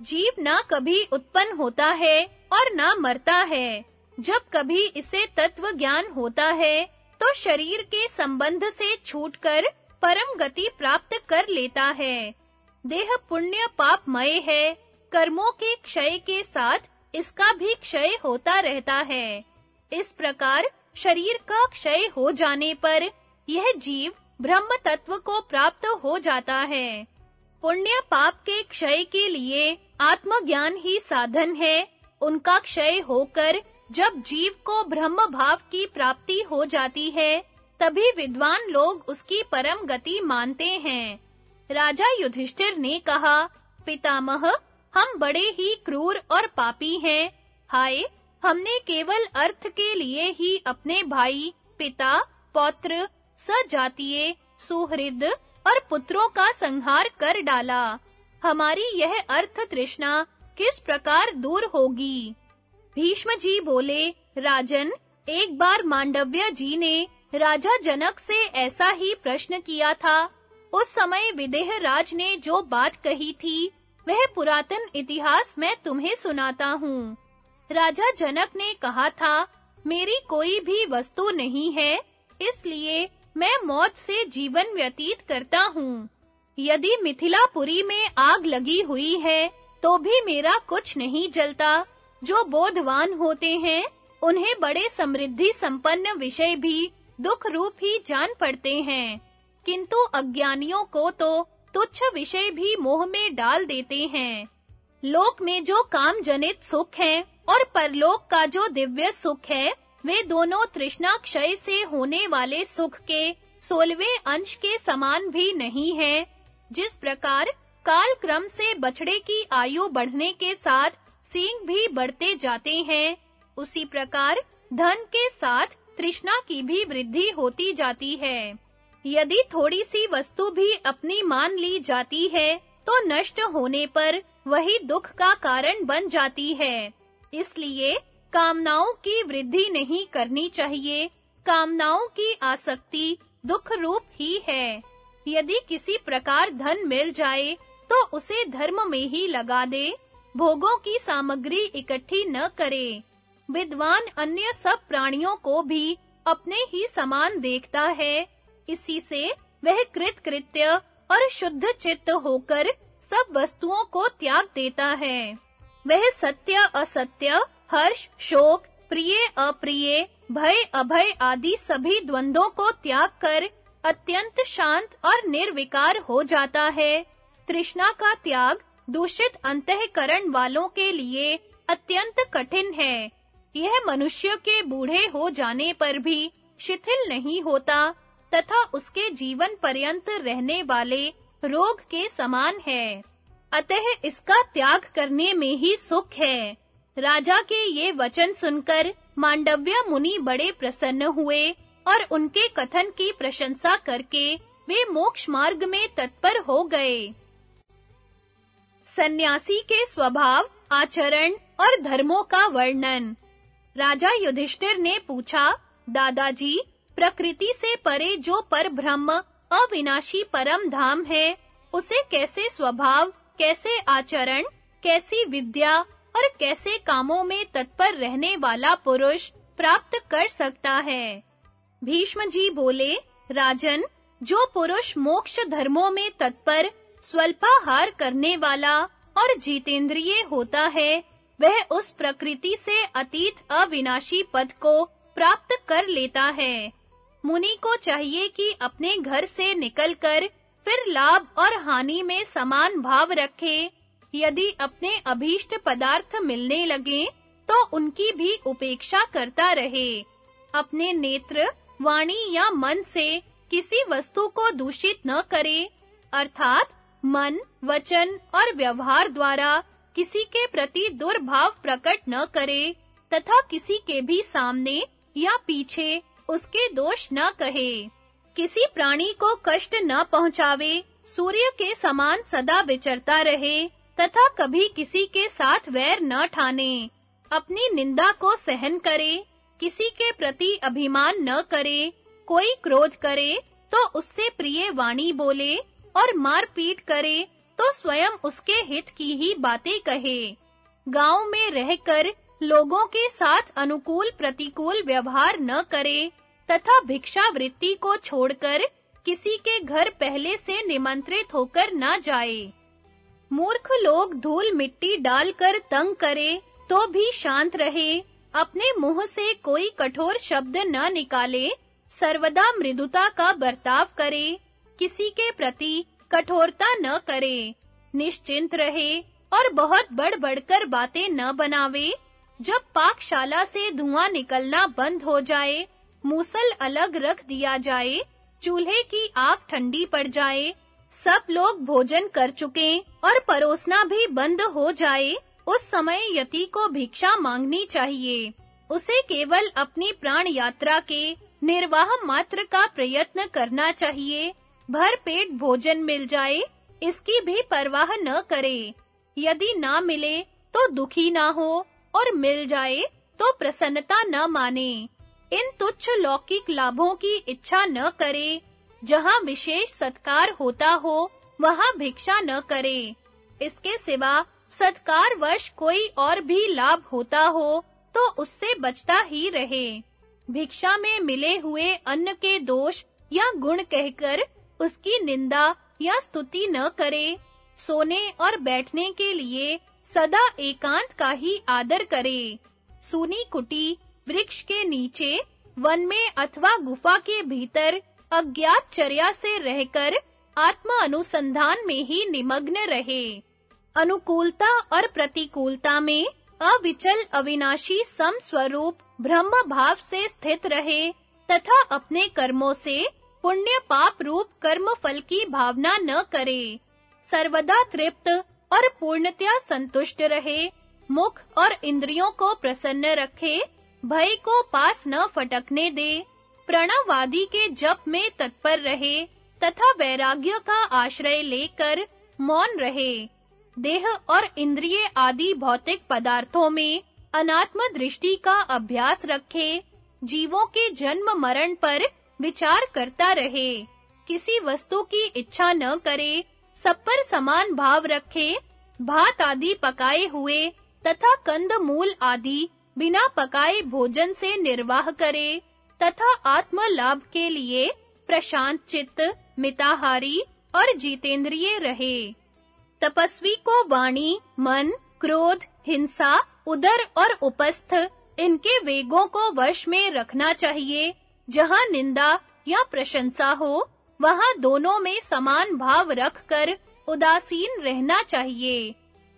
जीव ना कभी उत्पन्न होता है और ना मरता है। जब कभी इसे तत्व ज्ञान होता है तो शरीर के संबंध से छूटकर परम गति प्राप्त कर लेता है। देह पुण्य पापमय है। कर्मों के क्षय के साथ इसका भी क्षय होता रहता है। इस प्रकार शरीर का क्षय हो जाने पर यह जीव ब्रह्म तत्व को प्राप्त हो जाता है। पुण्य पाप के क्षय के लिए आत्मज्ञान ही साधन है। उनका क्षय होकर जब जीव को ब्रह्म भाव की प्राप्ति हो जाती है, तभी विद्वान लोग उसकी परम गति मानते हैं। राजा युधिष्ठिर ने कहा, पितामह हम बड़े ही क्रूर और पापी हैं। हाय, हमने केवल अर्थ के लिए ही अपने भाई, पिता, पौत्र, सजातीय, सुहृद और पुत्रों का संहार कर डाला। हमारी यह अर्थ तृष्णा किस प्रकार दूर होगी? भीष्म जी बोले, राजन, एक बार मांडव्य जी ने राजा जनक से ऐसा ही प्रश्न किया था। उस समय विदेह राज ने जो बात कही थी वह पुरातन इतिहास मैं तुम्हें सुनाता हूँ। राजा जनक ने कहा था, मेरी कोई भी वस्तु नहीं है, इसलिए मैं मौत से जीवन व्यतीत करता हूँ। यदि मिथिलापुरी में आग लगी हुई है तो भी मेरा कुछ नहीं जलता। जो बोधवान होते हैं, उन्हें बड़े समृद्धि संपन्न विषय भी दुख रूप ही जान पड़ते हैं। किंतु अज्ञानियों को तो तुच्छ विषय भी मोह में डाल देते हैं। लोक में जो काम जनित सुख है और परलोक का जो दिव्य सुख है, वे दोनों तृष्णा क्षय से होने वाले सुख के सोलवे अंश के समान भी नहीं है, जिस प्रकार काल क्रम से बछड़े की आयु बढ़ने के साथ सींग भी बढ़ते जाते हैं, उसी प्रकार धन के साथ तृष्णा की भी वृद्धि होती जाती है। यदि थोड़ी सी वस्तु भी अपनी मान ली जाती है तो नष्ट होने पर वही दुख का कारण बन जाती है। इसलिए कामनाओं की वृद्धि नहीं करनी चाहिए। कामनाओं की आसक्ति दुख रूप ही है। यदि किसी प्रकार धन मिल जाए तो उसे धर्म में ही लगा दे। भोगों की सामग्री इकट्ठी न करे। विद्वान अन्य सब प्राणियों को भी अपने ही समान देखता है। इसी से वह कृत कृत्य और शुद्ध चित्त होकर सब वस्तुओं को त्याग देता है। वह सत्य, असत्य, हर्ष, शोक, प्रिय, अप्रिय, भय, अभय आदि सभी द्वंद्वों को त्याग कर अत्यंत शांत और निर्विकार हो जाता है। तृष्णा का त्याग दूषित अंतःकरण वालों के लिए अत्यंत कठिन है। यह मनुष्य के बूढ़े हो जाने पर भी शिथिल नहीं होता। तथा उसके जीवन पर्यंत रहने वाले रोग के समान है। अतः इसका त्याग करने में ही सुख है। राजा के ये वचन सुनकर मांडव्य मुनि बड़े प्रसन्न हुए और उनके कथन की प्रशंसा करके वे मोक्ष मार्ग में तत्पर हो गए। सन्यासी के स्वभाव, आचरण और धर्मों का वर्णन। राजा युधिष्ठिर ने पूछा, दादाजी प्रकृति से परे जो पर ब्रह्म अविनाशी परम धाम है, उसे कैसे स्वभाव, कैसे आचरण, कैसी विद्या और कैसे कामों में तत्पर रहने वाला पुरुष प्राप्त कर सकता है? भीष्म जी बोले, राजन, जो पुरुष मोक्ष धर्मों में तत्पर, स्वल्पाहार करने वाला और जीतेंद्रिय होता है, वह उस प्रकृति से अतीत अविनाशी पद को प्राप्त कर लेता है। मुनि को चाहिए कि अपने घर से निकलकर फिर लाभ और हानि में समान भाव रखे। यदि अपने अभीष्ट पदार्थ मिलने लगे तो उनकी भी उपेक्षा करता रहे। अपने नेत्र, वाणी या मन से किसी वस्तु को दूषित न करे, अर्थात मन, वचन और व्यवहार द्वारा किसी के प्रति दुर्भाव प्रकट न करे, तथा किसी के भी सामने या पीछे उसके दोष न कहे। किसी प्राणी को कष्ट न पहुंचावे, सूर्य के समान सदा विचरता रहे, तथा कभी किसी के साथ वैर न ठाने। अपनी निंदा को सहन करे, किसी के प्रति अभिमान न करे, कोई क्रोध करे तो उससे प्रिय वाणी बोले, और मारपीट करे तो स्वयं उसके हित की ही बातें कहे। गाँव में रहकर लोगों के साथ अनुकूल प्रतिकूल व्यवहार न करे तथा भिक्षा वृत्ति को छोड़कर किसी के घर पहले से निमंत्रित होकर न जाए। मूर्ख लोग धूल मिट्टी डालकर तंग करे तो भी शांत रहे, अपने मुँह से कोई कठोर शब्द न निकाले, सर्वदा मृदुता का बर्ताव करे, किसी के प्रति कठोरता न करे, निश्चिंत रहे और बहुत बढ़-बढ़कर बातें न बनावे जब पाकशाला से धुआँ निकलना बंद हो जाए, मूसल अलग रख दिया जाए, चूल्हे की आग ठंडी पड़ जाए, सब लोग भोजन कर चुके और परोसना भी बंद हो जाए, उस समय यति को भिक्षा मांगनी चाहिए। उसे केवल अपनी प्राण यात्रा के निर्वाह मात्र का प्रयत्न करना चाहिए। भर पेट भोजन मिल जाए, इसकी भी परवाह न करे। यदि ना मिले तो दुखी ना हो। और मिल जाए तो प्रसन्नता न माने। इन तुच्छ लौकिक लाभों की इच्छा न करे। जहाँ विशेष सत्कार होता हो, वहाँ भिक्षा न करे। इसके सिवा सत्कार वश कोई और भी लाभ होता हो तो उससे बचता ही रहे। भिक्षा में मिले हुए अन्न के दोष या गुण कहकर उसकी निंदा या स्तुति न करे। सोने और बैठने के लिए सदा एकांत का ही आदर करे। सुनी कुटी वृक्ष के नीचे, वन में अथवा गुफा के भीतर अज्ञात चर्या से रहकर आत्मा अनुसंधान में ही निमग्न रहे। अनुकूलता और प्रतिकूलता में अविचल अविनाशी सम स्वरूप ब्रह्म भाव से स्थित रहे तथा अपने कर्मों से पुण्य पाप रूप कर्म फल की भावना न करे। सर्वदा तृप्त और पूर्णतया संतुष्ट रहे। मुख और इंद्रियों को प्रसन्न रखे, भय को पास न फटकने दे। प्रणववादी के जप में तत्पर रहे, तथा वैराग्य का आश्रय लेकर मौन रहे। देह और इंद्रिय आदि भौतिक पदार्थों में अनात्म दृष्टि का अभ्यास रखे, जीवों के जन्म मरण पर विचार करता रहे। किसी वस्तु की इच्छा न करे सब पर समान भाव रखे, भात आदि पकाए हुए तथा कंद मूल आदि बिना पकाए भोजन से निर्वाह करे, तथा आत्म लाभ के लिए प्रशांत चित्त, मिताहारी और जीतेंद्रिय रहे। तपस्वी को वाणी, मन, क्रोध, हिंसा, उदर और उपस्थ इनके वेगों को वश में रखना चाहिए, जहाँ निंदा या प्रशंसा हो वहाँ दोनों में समान भाव रखकर उदासीन रहना चाहिए।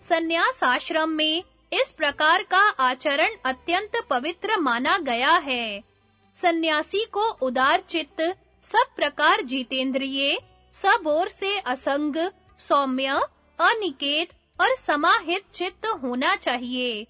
सन्यास आश्रम में इस प्रकार का आचरण अत्यंत पवित्र माना गया है। सन्यासी को उदार चित्त सब प्रकार जीतेंद्रिय, सब ओर से असंग, सौम्य, अनिकेत और समाहित चित्त होना चाहिए।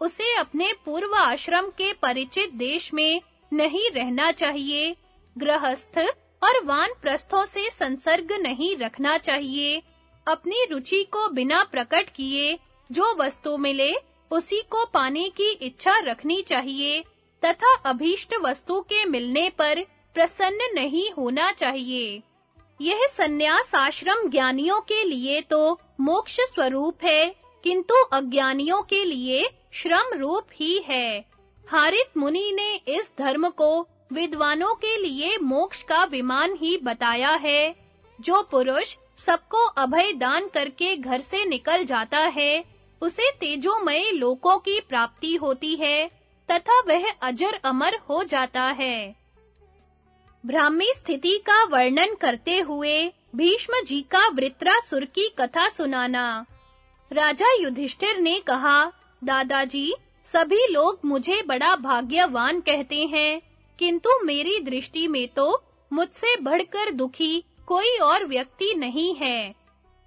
उसे अपने पूर्व आश्रम के परिचित देश में नहीं रहना चाहिए। गृहस्थ और वान प्रस्थों से संसर्ग नहीं रखना चाहिए। अपनी रुचि को बिना प्रकट किए, जो वस्तु मिले, उसी को पाने की इच्छा रखनी चाहिए, तथा अभीष्ट वस्तु के मिलने पर प्रसन्न नहीं होना चाहिए। यह सन्यास आश्रम ज्ञानियों के लिए तो मोक्ष स्वरूप है, किंतु अज्ञानियों के लिए श्रम रूप ही है। हारित मुनि ने इस धर्म को विद्वानों के लिए मोक्ष का विमान ही बताया है, जो पुरुष सबको अभय दान करके घर से निकल जाता है, उसे तेजोमय लोकों की प्राप्ति होती है, तथा वह अजर अमर हो जाता है। ब्राह्मी स्थिति का वर्णन करते हुए भीष्म जी का वृत्रासुर की कथा सुनाना। राजा युधिष्ठिर ने कहा, दादाजी, सभी लोग मुझे बड़ा भाग्यवान कहते हैं। किंतु मेरी दृष्टि में तो मुझसे बढ़कर दुखी कोई और व्यक्ति नहीं है।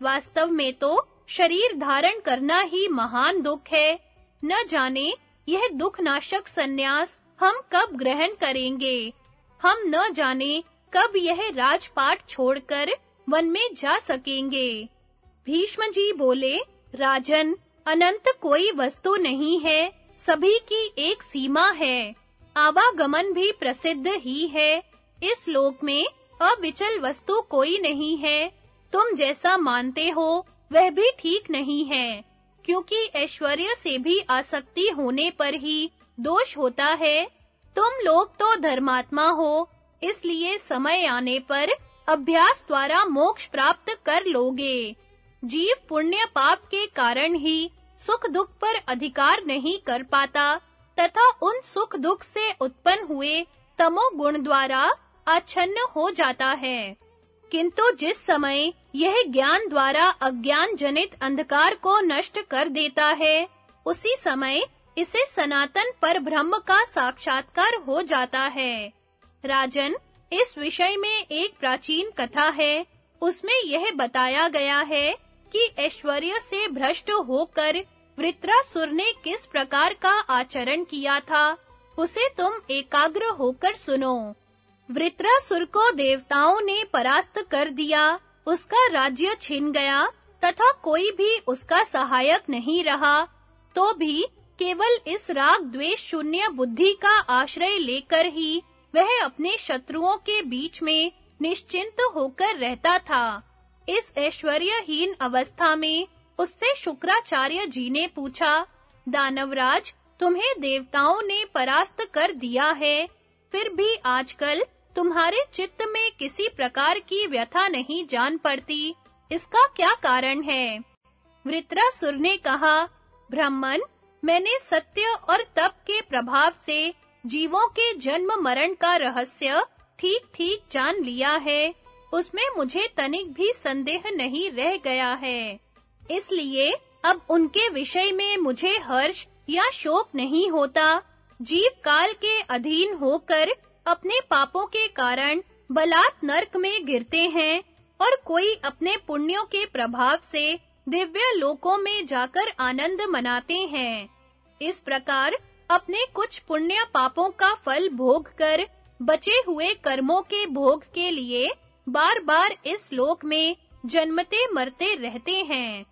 वास्तव में तो शरीर धारण करना ही महान दुख है। न जाने यह दुख नाशक सन्यास हम कब ग्रहण करेंगे। हम न जाने कब यह राजपाट छोड़कर वन में जा सकेंगे। भीष्म जी बोले, राजन, अनंत कोई वस्तु नहीं है, सभी की एक सीमा है। आवागमन भी प्रसिद्ध ही है। इस लोक में अविचल वस्तु कोई नहीं है। तुम जैसा मानते हो, वह भी ठीक नहीं है। क्योंकि ऐश्वर्य से भी आसक्ति होने पर ही दोष होता है। तुम लोग तो धर्मात्मा हो, इसलिए समय आने पर अभ्यास द्वारा मोक्ष प्राप्त कर लोगे। जीव पुण्य पाप के कारण ही सुख दुख पर अधिकार नहीं कर पाता। तथा उन सुख दुख से उत्पन्न हुए तमो गुण द्वारा आच्छन्न हो जाता है। किंतु जिस समय यह ज्ञान द्वारा अज्ञान जनित अंधकार को नष्ट कर देता है, उसी समय इसे सनातन पर ब्रह्म का साक्षात्कार हो जाता है। राजन, इस विषय में एक प्राचीन कथा है। उसमें यह बताया गया है कि ऐश्वर्य से भ्रष्ट होकर वृत्रासुर ने किस प्रकार का आचरण किया था, उसे तुम एकाग्र होकर सुनो। वृत्रासुर को देवताओं ने परास्त कर दिया, उसका राज्य छिन गया, तथा कोई भी उसका सहायक नहीं रहा तो भी केवल इस राग द्वेष शून्य बुद्धि का आश्रय लेकर ही वह अपने शत्रुओं के बीच में निश्चिंत होकर रहता था। इस ऐश्वर्यहीन अवस्था में उससे शुक्राचार्य जी ने पूछा, दानवराज, तुम्हें देवताओं ने परास्त कर दिया है, फिर भी आजकल तुम्हारे चित्त में किसी प्रकार की व्यथा नहीं जान पड़ती, इसका क्या कारण है? वृत्रासुर ने कहा, ब्राह्मण, मैंने सत्य और तप के प्रभाव से जीवों के जन्म मरण का रहस्य ठीक-ठीक जान लिया है, उसमें मुझे तनिक भी संदेह नहीं रह गया है। इसलिए अब उनके विषय में मुझे हर्ष या शोक नहीं होता। जीव काल के अधीन होकर अपने पापों के कारण बलात् नरक में गिरते हैं और कोई अपने पुण्यों के प्रभाव से दिव्य लोकों में जाकर आनंद मनाते हैं। इस प्रकार अपने कुछ पुण्य पापों का फल भोग कर बचे हुए कर्मों के भोग के लिए बार-बार इस लोक में जन्मते मरते रहते हैं।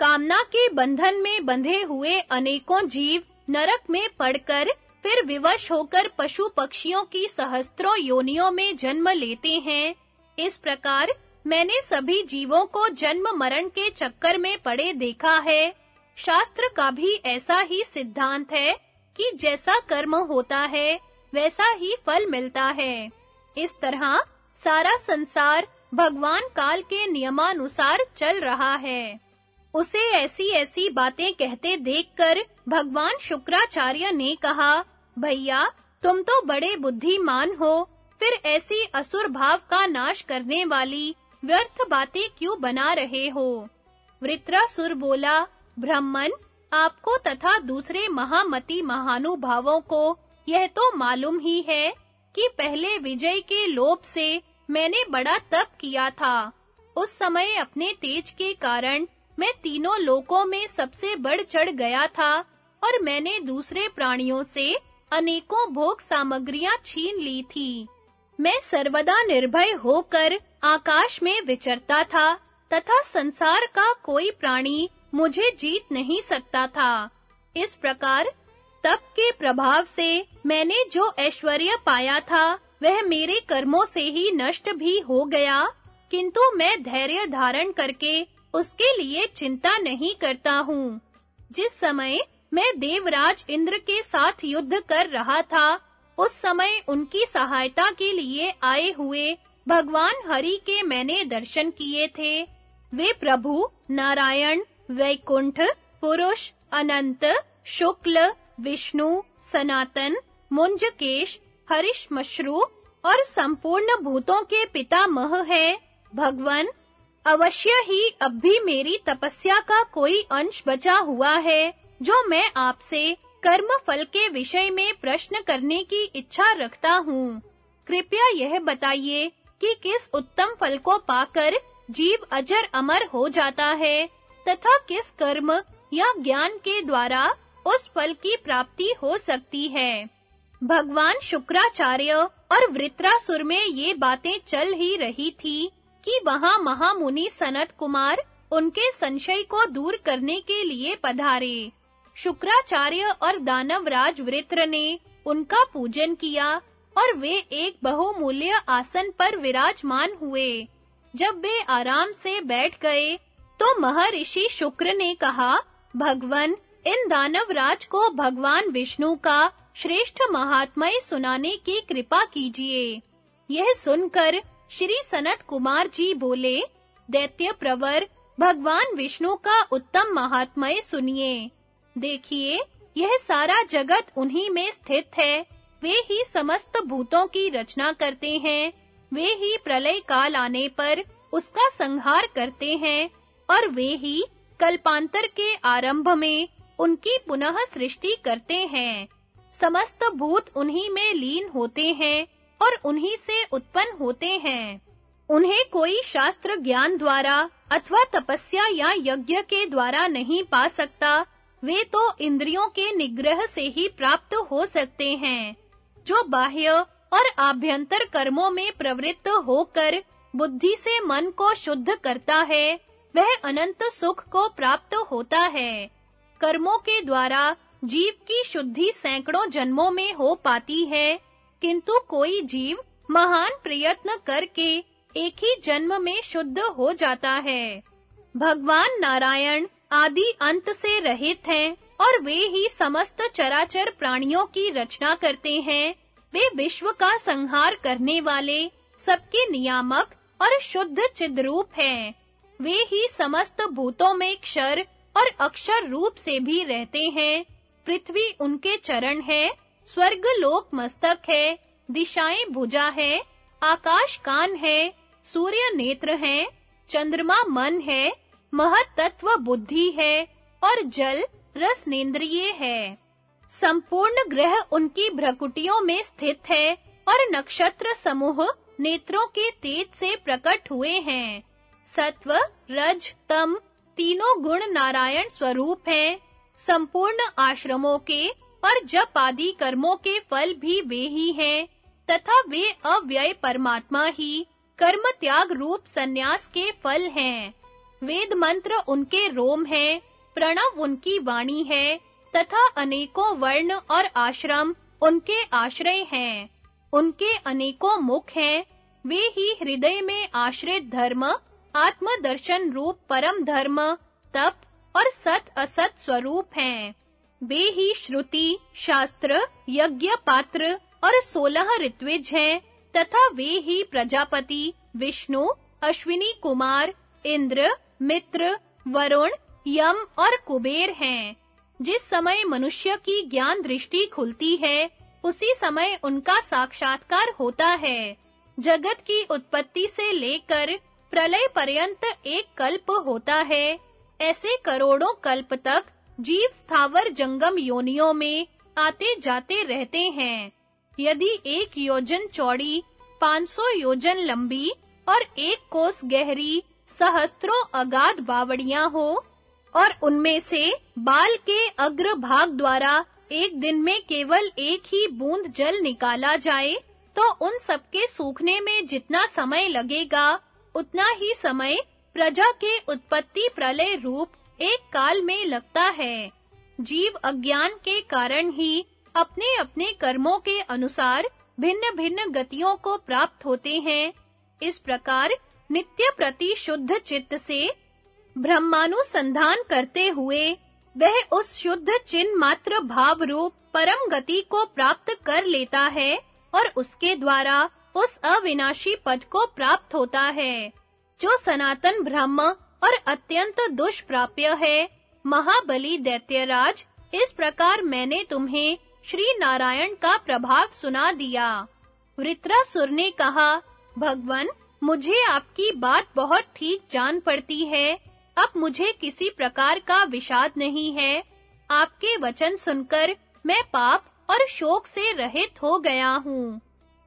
कामना के बंधन में बंधे हुए अनेकों जीव नरक में पड़कर फिर विवश होकर पशु पक्षियों की सहस्त्रों योनियों में जन्म लेते हैं। इस प्रकार मैंने सभी जीवों को जन्म मरण के चक्कर में पड़े देखा है। शास्त्र का भी ऐसा ही सिद्धांत है कि जैसा कर्म होता है, वैसा ही फल मिलता है। इस तरह सारा संसार भगवान काल के नियमानुसार चल रहा है। उसे ऐसी-ऐसी बातें कहते देखकर भगवान शुक्राचार्य ने कहा, भैया, तुम तो बड़े बुद्धिमान हो, फिर ऐसी असुर भाव का नाश करने वाली व्यर्थ बातें क्यों बना रहे हो? वृत्रासुर बोला, ब्राह्मण, आपको तथा दूसरे महामती महानुभावों को यह तो मालूम ही है कि पहले विजय के लोभ से मैंने बड़ा तप किया था। उस समय अपने तेज के कारण मैं तीनों लोकों में सबसे बढ़ चढ़ गया था और मैंने दूसरे प्राणियों से अनेकों भोग सामग्रियाँ छीन ली थी। मैं सर्वदा निर्भय होकर आकाश में विचरता था तथा संसार का कोई प्राणी मुझे जीत नहीं सकता था। इस प्रकार तप के प्रभाव से मैंने जो ऐश्वर्य पाया था, वह मेरे कर्मों से ही नष्ट भी हो गया, किंतु मैं धैर्य धारण करके उसके लिए चिंता नहीं करता हूँ। जिस समय मैं देवराज इंद्र के साथ युद्ध कर रहा था, उस समय उनकी सहायता के लिए आए हुए भगवान हरि के मैंने दर्शन किए थे। वे प्रभु, नारायण, वैकुंठ, पुरुष, अनंत, शुक्ल, विष्णु, सनातन, मुंजकेश, हरिश्मश्रु और संपूर्ण भूतों के पितामह है। भगवान अवश्य ही अब भी मेरी तपस्या का कोई अंश बचा हुआ है, जो मैं आपसे कर्म फल के विषय में प्रश्न करने की इच्छा रखता हूँ। कृपया यह बताइए कि किस उत्तम फल को पाकर जीव अजर अमर हो जाता है, तथा किस कर्म या ज्ञान के द्वारा उस फल की प्राप्ति हो सकती है। भगवान शुक्राचार्य और वृत्रासुर में ये बातें चल ही रही थी कि वहाँ महामुनि सनत कुमार उनके संशय को दूर करने के लिए पधारे। शुक्राचार्य और दानवराज वृत्र ने उनका पूजन किया और वे एक बहुमूल्य आसन पर विराजमान हुए। जब वे आराम से बैठ गए तो महर्षि शुक्र ने कहा, भगवन, इन दानवराज को भगवान विष्णु का श्रेष्ठ महात्मय सुनाने की कृपा कीजिए। यह सुनकर श्री सनत कुमार जी बोले, दैत्य प्रवर, भगवान विष्णु का उत्तम महात्मय सुनिए। देखिए, यह सारा जगत उन्हीं में स्थित है। वे ही समस्त भूतों की रचना करते हैं। वे ही प्रलय काल आने पर उसका संहार करते हैं और वे ही कल्पांतर के आरंभ में उनकी पुनः सृष्टि करते हैं। समस्त भूत उन्हीं में लीन होते हैं। और उन्हीं से उत्पन्न होते हैं। उन्हें कोई शास्त्र ज्ञान द्वारा अथवा तपस्या या यज्ञ के द्वारा नहीं पा सकता, वे तो इंद्रियों के निग्रह से ही प्राप्त हो सकते हैं, जो बाह्य और आभ्यंतर कर्मों में प्रवृत्त होकर बुद्धि से मन को शुद्ध करता है, वह अनंत सुख को प्राप्त होता है। कर्मों के द्वारा जीव की शुद्धि सैकड़ों जन्मों में हो पाती है किंतु कोई जीव महान प्रयत्न करके एक ही जन्म में शुद्ध हो जाता है। भगवान नारायण आदि अंत से रहित हैं और वे ही समस्त चराचर प्राणियों की रचना करते हैं। वे विश्व का संहार करने वाले सबके नियामक और शुद्ध चिद्रूप हैं। वे ही समस्त भूतों में क्षर और अक्षर रूप से भी रहते हैं। पृथ्वी उनके चरण है स्वर्ग लोक मस्तक है, दिशाएँ भुजा है, आकाश कान है, सूर्य नेत्र है, चंद्रमा मन है महत तत्व बुद्धि है और जल रसनेन्द्रिय है। संपूर्ण ग्रह उनकी भ्रकुटियों में स्थित है और नक्षत्र समूह नेत्रों के तेज से प्रकट हुए हैं। सत्व, रज, तम तीनों गुण नारायण स्वरूप हैं। संपूर्ण आश्रमों के और जप आदि कर्मों के फल भी वे ही हैं, तथा वे अव्यय परमात्मा ही, कर्म त्याग रूप सन्यास के फल हैं। वेद मंत्र उनके रोम हैं, प्रणव उनकी वाणी है, तथा अनेकों वर्ण और आश्रम उनके आश्रय हैं। उनके अनेकों मुख हैं, वे ही हृदय में आश्रित धर्म, आत्मदर्शन रूप परम धर्म, तप और सत असत स्वरूप हैं। वे ही श्रुति, शास्त्र, यज्ञ पात्र और सोलह ऋत्विज हैं, तथा वे ही प्रजापति, विष्णु, अश्विनी कुमार, इंद्र, मित्र, वरुण, यम और कुबेर हैं। जिस समय मनुष्य की ज्ञान दृष्टि खुलती है, उसी समय उनका साक्षात्कार होता है। जगत की उत्पत्ति से लेकर प्रलय पर्यंत एक कल्प होता है। ऐसे करोड़ों कल्प तक जीव स्थावर जंगम योनियों में आते जाते रहते हैं। यदि एक योजन चौड़ी 500 योजन लंबी और एक कोस गहरी, सहस्त्रों अगाध बावड़ियाँ हो और उनमें से बाल के अग्र भाग द्वारा एक दिन में केवल एक ही बूंद जल निकाला जाए तो उन सबके सूखने में जितना समय लगेगा, उतना ही समय प्रजा के उत्पत्ति प्रलय रूप एक काल में लगता है। जीव अज्ञान के कारण ही अपने-अपने कर्मों के अनुसार भिन्न-भिन्न गतियों को प्राप्त होते हैं। इस प्रकार नित्य प्रति शुद्ध चित्त से ब्रह्मानुसंधान करते हुए वह उस शुद्ध चिन्ह मात्र भाव रूप परम गति को प्राप्त कर लेता है और उसके द्वारा उस अविनाशी पद को प्राप्त होता है, जो सनातन ब्रह्म और अत्यंत दुष्प्राप्य है। महाबली दैत्यराज, इस प्रकार मैंने तुम्हें श्री नारायण का प्रभाव सुना दिया। वृत्रासुर ने कहा, भगवन, मुझे आपकी बात बहुत ठीक जान पड़ती है। अब मुझे किसी प्रकार का विषाद नहीं है। आपके वचन सुनकर मैं पाप और शोक से रहित हो गया हूँ।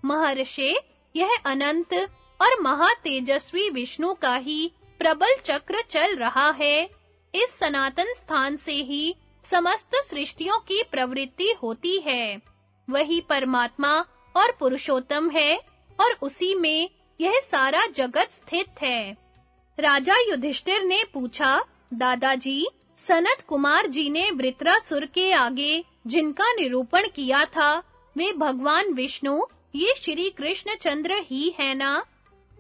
महर्षि, यह अनंत और महातेजस्वी विष्णु का ही प्रबल चक्र चल रहा है। इस सनातन स्थान से ही समस्त सृष्टियों की प्रवृत्ति होती है। वही परमात्मा और पुरुषोत्तम है और उसी में यह सारा जगत स्थित है। राजा युधिष्ठिर ने पूछा, दादाजी, सनत कुमार जी ने वृत्रासुर के आगे जिनका निरूपण किया था, वे भगवान विष्णु, ये श्री कृष्ण चंद्र ही है ना?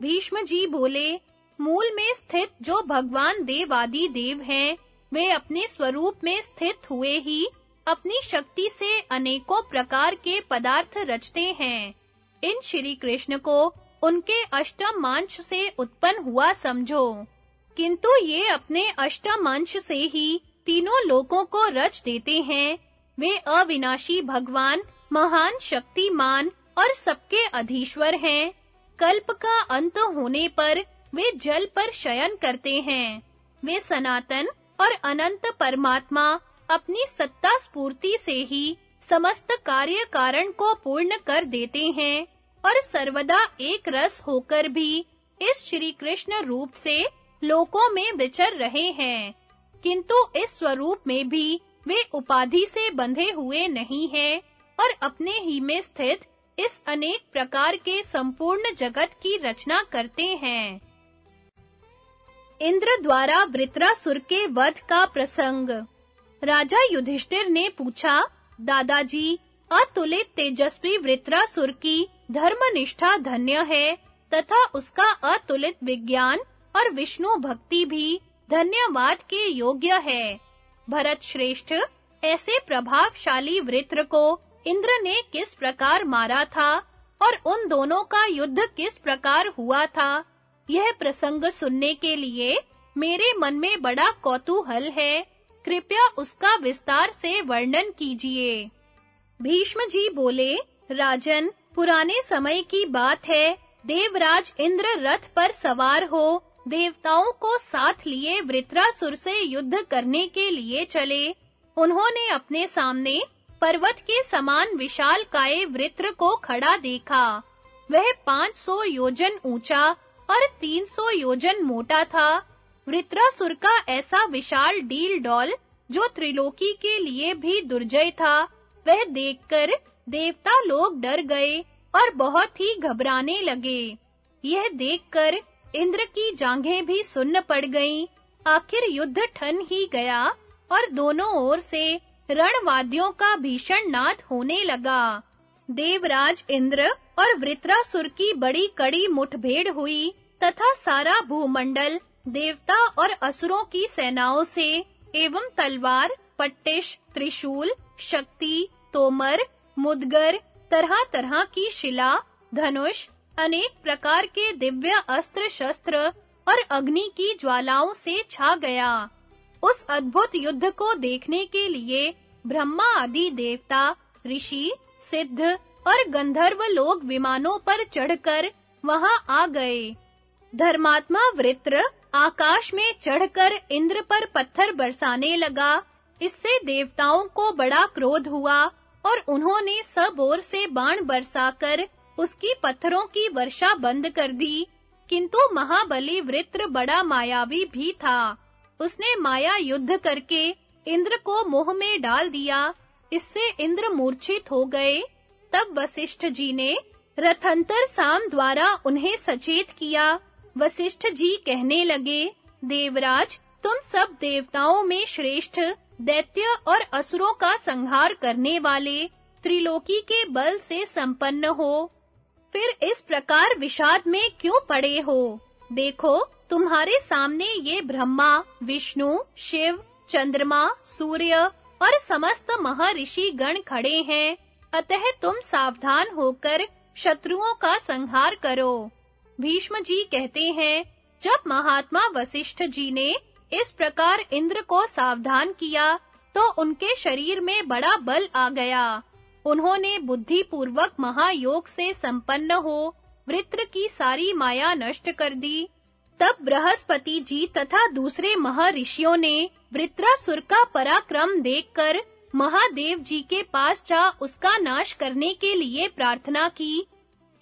भीष्म जी बोले मूल में स्थित जो भगवान देवादि देव हैं, वे अपने स्वरूप में स्थित हुए ही अपनी शक्ति से अनेकों प्रकार के पदार्थ रचते हैं। इन श्री कृष्ण को उनके अष्टम अंश से उत्पन्न हुआ समझो। किंतु ये अपने अष्टम अंश से ही तीनों लोकों को रच देते हैं। वे अविनाशी भगवान, महान शक्तिमान और सबके अधीश्वर हैं। कल्प का अंत होने पर वे जल पर शयन करते हैं। वे सनातन और अनंत परमात्मा अपनी सत्ता स्पूर्ति से ही समस्त कार्य कारण को पूर्ण कर देते हैं और सर्वदा एक रस होकर भी इस श्री कृष्ण रूप से लोकों में विचर रहे हैं। किंतु इस स्वरूप में भी वे उपाधि से बंधे हुए नहीं हैं और अपने ही में स्थित इस अनेक प्रकार के संपूर्ण जगत की रचना करते हैं। इंद्र द्वारा वृत्रासुर के वध का प्रसंग। राजा युधिष्ठिर ने पूछा, दादाजी अतुलित तेजस्वी वृत्रासुर की धर्मनिष्ठा धन्य है तथा उसका अतुलित विज्ञान और विष्णु भक्ति भी धन्यवाद के योग्य है। भरत श्रेष्ठ, ऐसे प्रभावशाली वृत्र को इंद्र ने किस प्रकार मारा था और उन दोनों का युद्ध किस प्रकार हुआ था? यह प्रसंग सुनने के लिए मेरे मन में बड़ा कौतूहल है। कृपया उसका विस्तार से वर्णन कीजिए। भीष्म जी बोले, राजन, पुराने समय की बात है। देवराज इंद्र रथ पर सवार हो, देवताओं को साथ लिए वृत्रासुर से युद्ध करने के लिए चले। उन्होंने अपने सामने पर्वत के समान विशाल काय वृत्र को खड़ा देखा। वह 500 योजन ऊँचा और 300 योजन मोटा था। वृत्रासुर का ऐसा विशाल डील डॉल, जो त्रिलोकी के लिए भी दुर्जय था, वह देखकर देवता लोग डर गए और बहुत ही घबराने लगे। यह देखकर इंद्र की जांघें भी सुन्न पड़ गईं। आखिर युद्ध ठन ही गया और दोनों ओर से रणवाद्यों का भीषण नाद होने लगा। देवराज इंद्र और वृत्रासुर की बड़ी कड़ी मुठभेड़ हुई। तथा सारा भूमंडल देवता और असुरों की सेनाओं से एवं तलवार, पट्टिश, त्रिशूल, शक्ति, तोमर, मुदगर, तरह-तरह की शिला, धनुष, अनेक प्रकार के दिव्य अस्त्र शस्त्र और अग्नि की ज्वालाओं से छा गया। उस अद्भुत युद्ध को देखने के लिए ब्रह्मा आदि देवता, ऋषि, सिद्ध और गंधर्व लोग विमानों पर चढ़कर वहाँ आ गए। धर्मात्मा वृत्र आकाश में चढ़कर इंद्र पर पत्थर बरसाने लगा। इससे देवताओं को बड़ा क्रोध हुआ और उन्होंने सब ओर से बाण बरसाकर उसकी पत्थरों की वर्षा बंद कर दी। किंतु महाबली वृत्र बड़ा मायावी भी था। उसने माया युद्ध करके इंद्र को मोह में डाल दिया। इससे इंद्र मूर्छित हो गए। तब वशिष्ठ जी ने रथंतर साम द्वारा उन्हें सचेत किया। वशिष्ठ जी कहने लगे, देवराज, तुम सब देवताओं में श्रेष्ठ, दैत्य और असुरों का संहार करने वाले त्रिलोकी के बल से संपन्न हो। फिर इस प्रकार विषाद में क्यों पड़े हो? देखो, तुम्हारे सामने ये ब्रह्मा, विष्णु, शिव, चंद्रमा, सूर्य और समस्त महर्षि गण खड़े हैं। अतः तुम सावधान होकर शत्रुओं का संहार करो। भीष्म जी कहते हैं, जब महात्मा वशिष्ठ जी ने इस प्रकार इंद्र को सावधान किया तो उनके शरीर में बड़ा बल आ गया। उन्होंने बुद्धि पूर्वक महायोग से संपन्न हो, वृत्र की सारी माया नष्ट कर दी। तब बृहस्पति जी तथा दूसरे महर्षियों ने वृत्रासुर का पराक्रम देखकर महादेव जी के पास जा उसका नाश करने के लिए प्रार्थना की।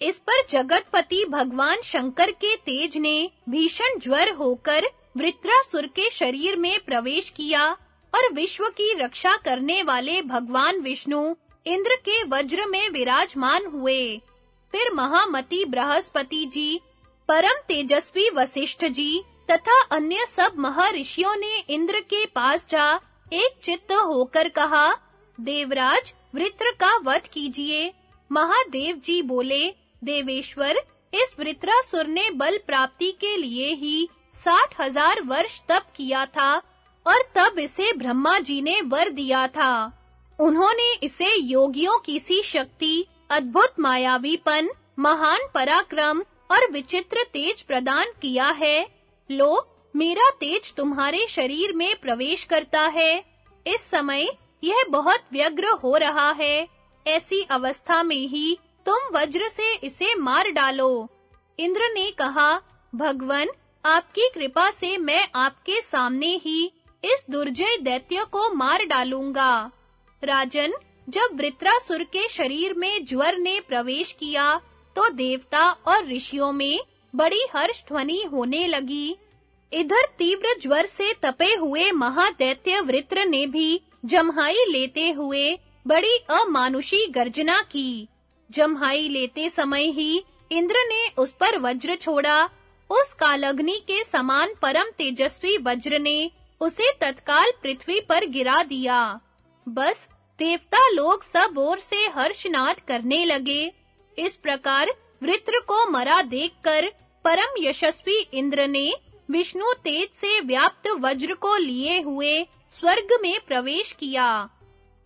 इस पर जगतपति भगवान शंकर के तेज ने भीषण ज्वर होकर वृत्रासुर के शरीर में प्रवेश किया और विश्व की रक्षा करने वाले भगवान विष्णु इंद्र के वज्र में विराजमान हुए। फिर महामति बृहस्पति जी, परम तेजस्वी वशिष्ठ जी तथा अन्य सब महर्षियों ने इंद्र के पास जा एक चित्त होकर कहा, देवराज, वृत्र का वध कीजिए। महादेव जी बोले देवेश्वर, इस वृत्रासुर ने बल प्राप्ति के लिए ही साठ हज़ार वर्ष तप किया था और तब इसे ब्रह्मा जी ने वर दिया था। उन्होंने इसे योगियों की सी शक्ति, अद्भुत मायावीपन, महान पराक्रम और विचित्र तेज प्रदान किया है। लो, मेरा तेज तुम्हारे शरीर में प्रवेश करता है। इस समय यह बहुत व्यग्र हो रहा है। ऐसी अवस्था में ही तुम वज्र से इसे मार डालो। इंद्र ने कहा, भगवन, आपकी कृपा से मैं आपके सामने ही इस दुर्जय दैत्य को मार डालूँगा। राजन, जब वृत्रासुर के शरीर में ज्वर ने प्रवेश किया तो देवता और ऋषियों में बड़ी हर्ष ध्वनि होने लगी। इधर तीव्र ज्वर से तपे हुए महादैत्य वृत्र ने भी जम्हाई लेते हुए बड़ी अमानुषी गर्जना की। जम्हाई लेते समय ही इंद्र ने उस पर वज्र छोड़ा। उस कालग्नि के समान परम तेजस्वी वज्र ने उसे तत्काल पृथ्वी पर गिरा दिया। बस देवता लोग सब ओर से हर्षनाद करने लगे। इस प्रकार वृत्र को मरा देखकर परम यशस्वी इंद्र ने विष्णु तेज से व्याप्त वज्र को लिए हुए स्वर्ग में प्रवेश किया।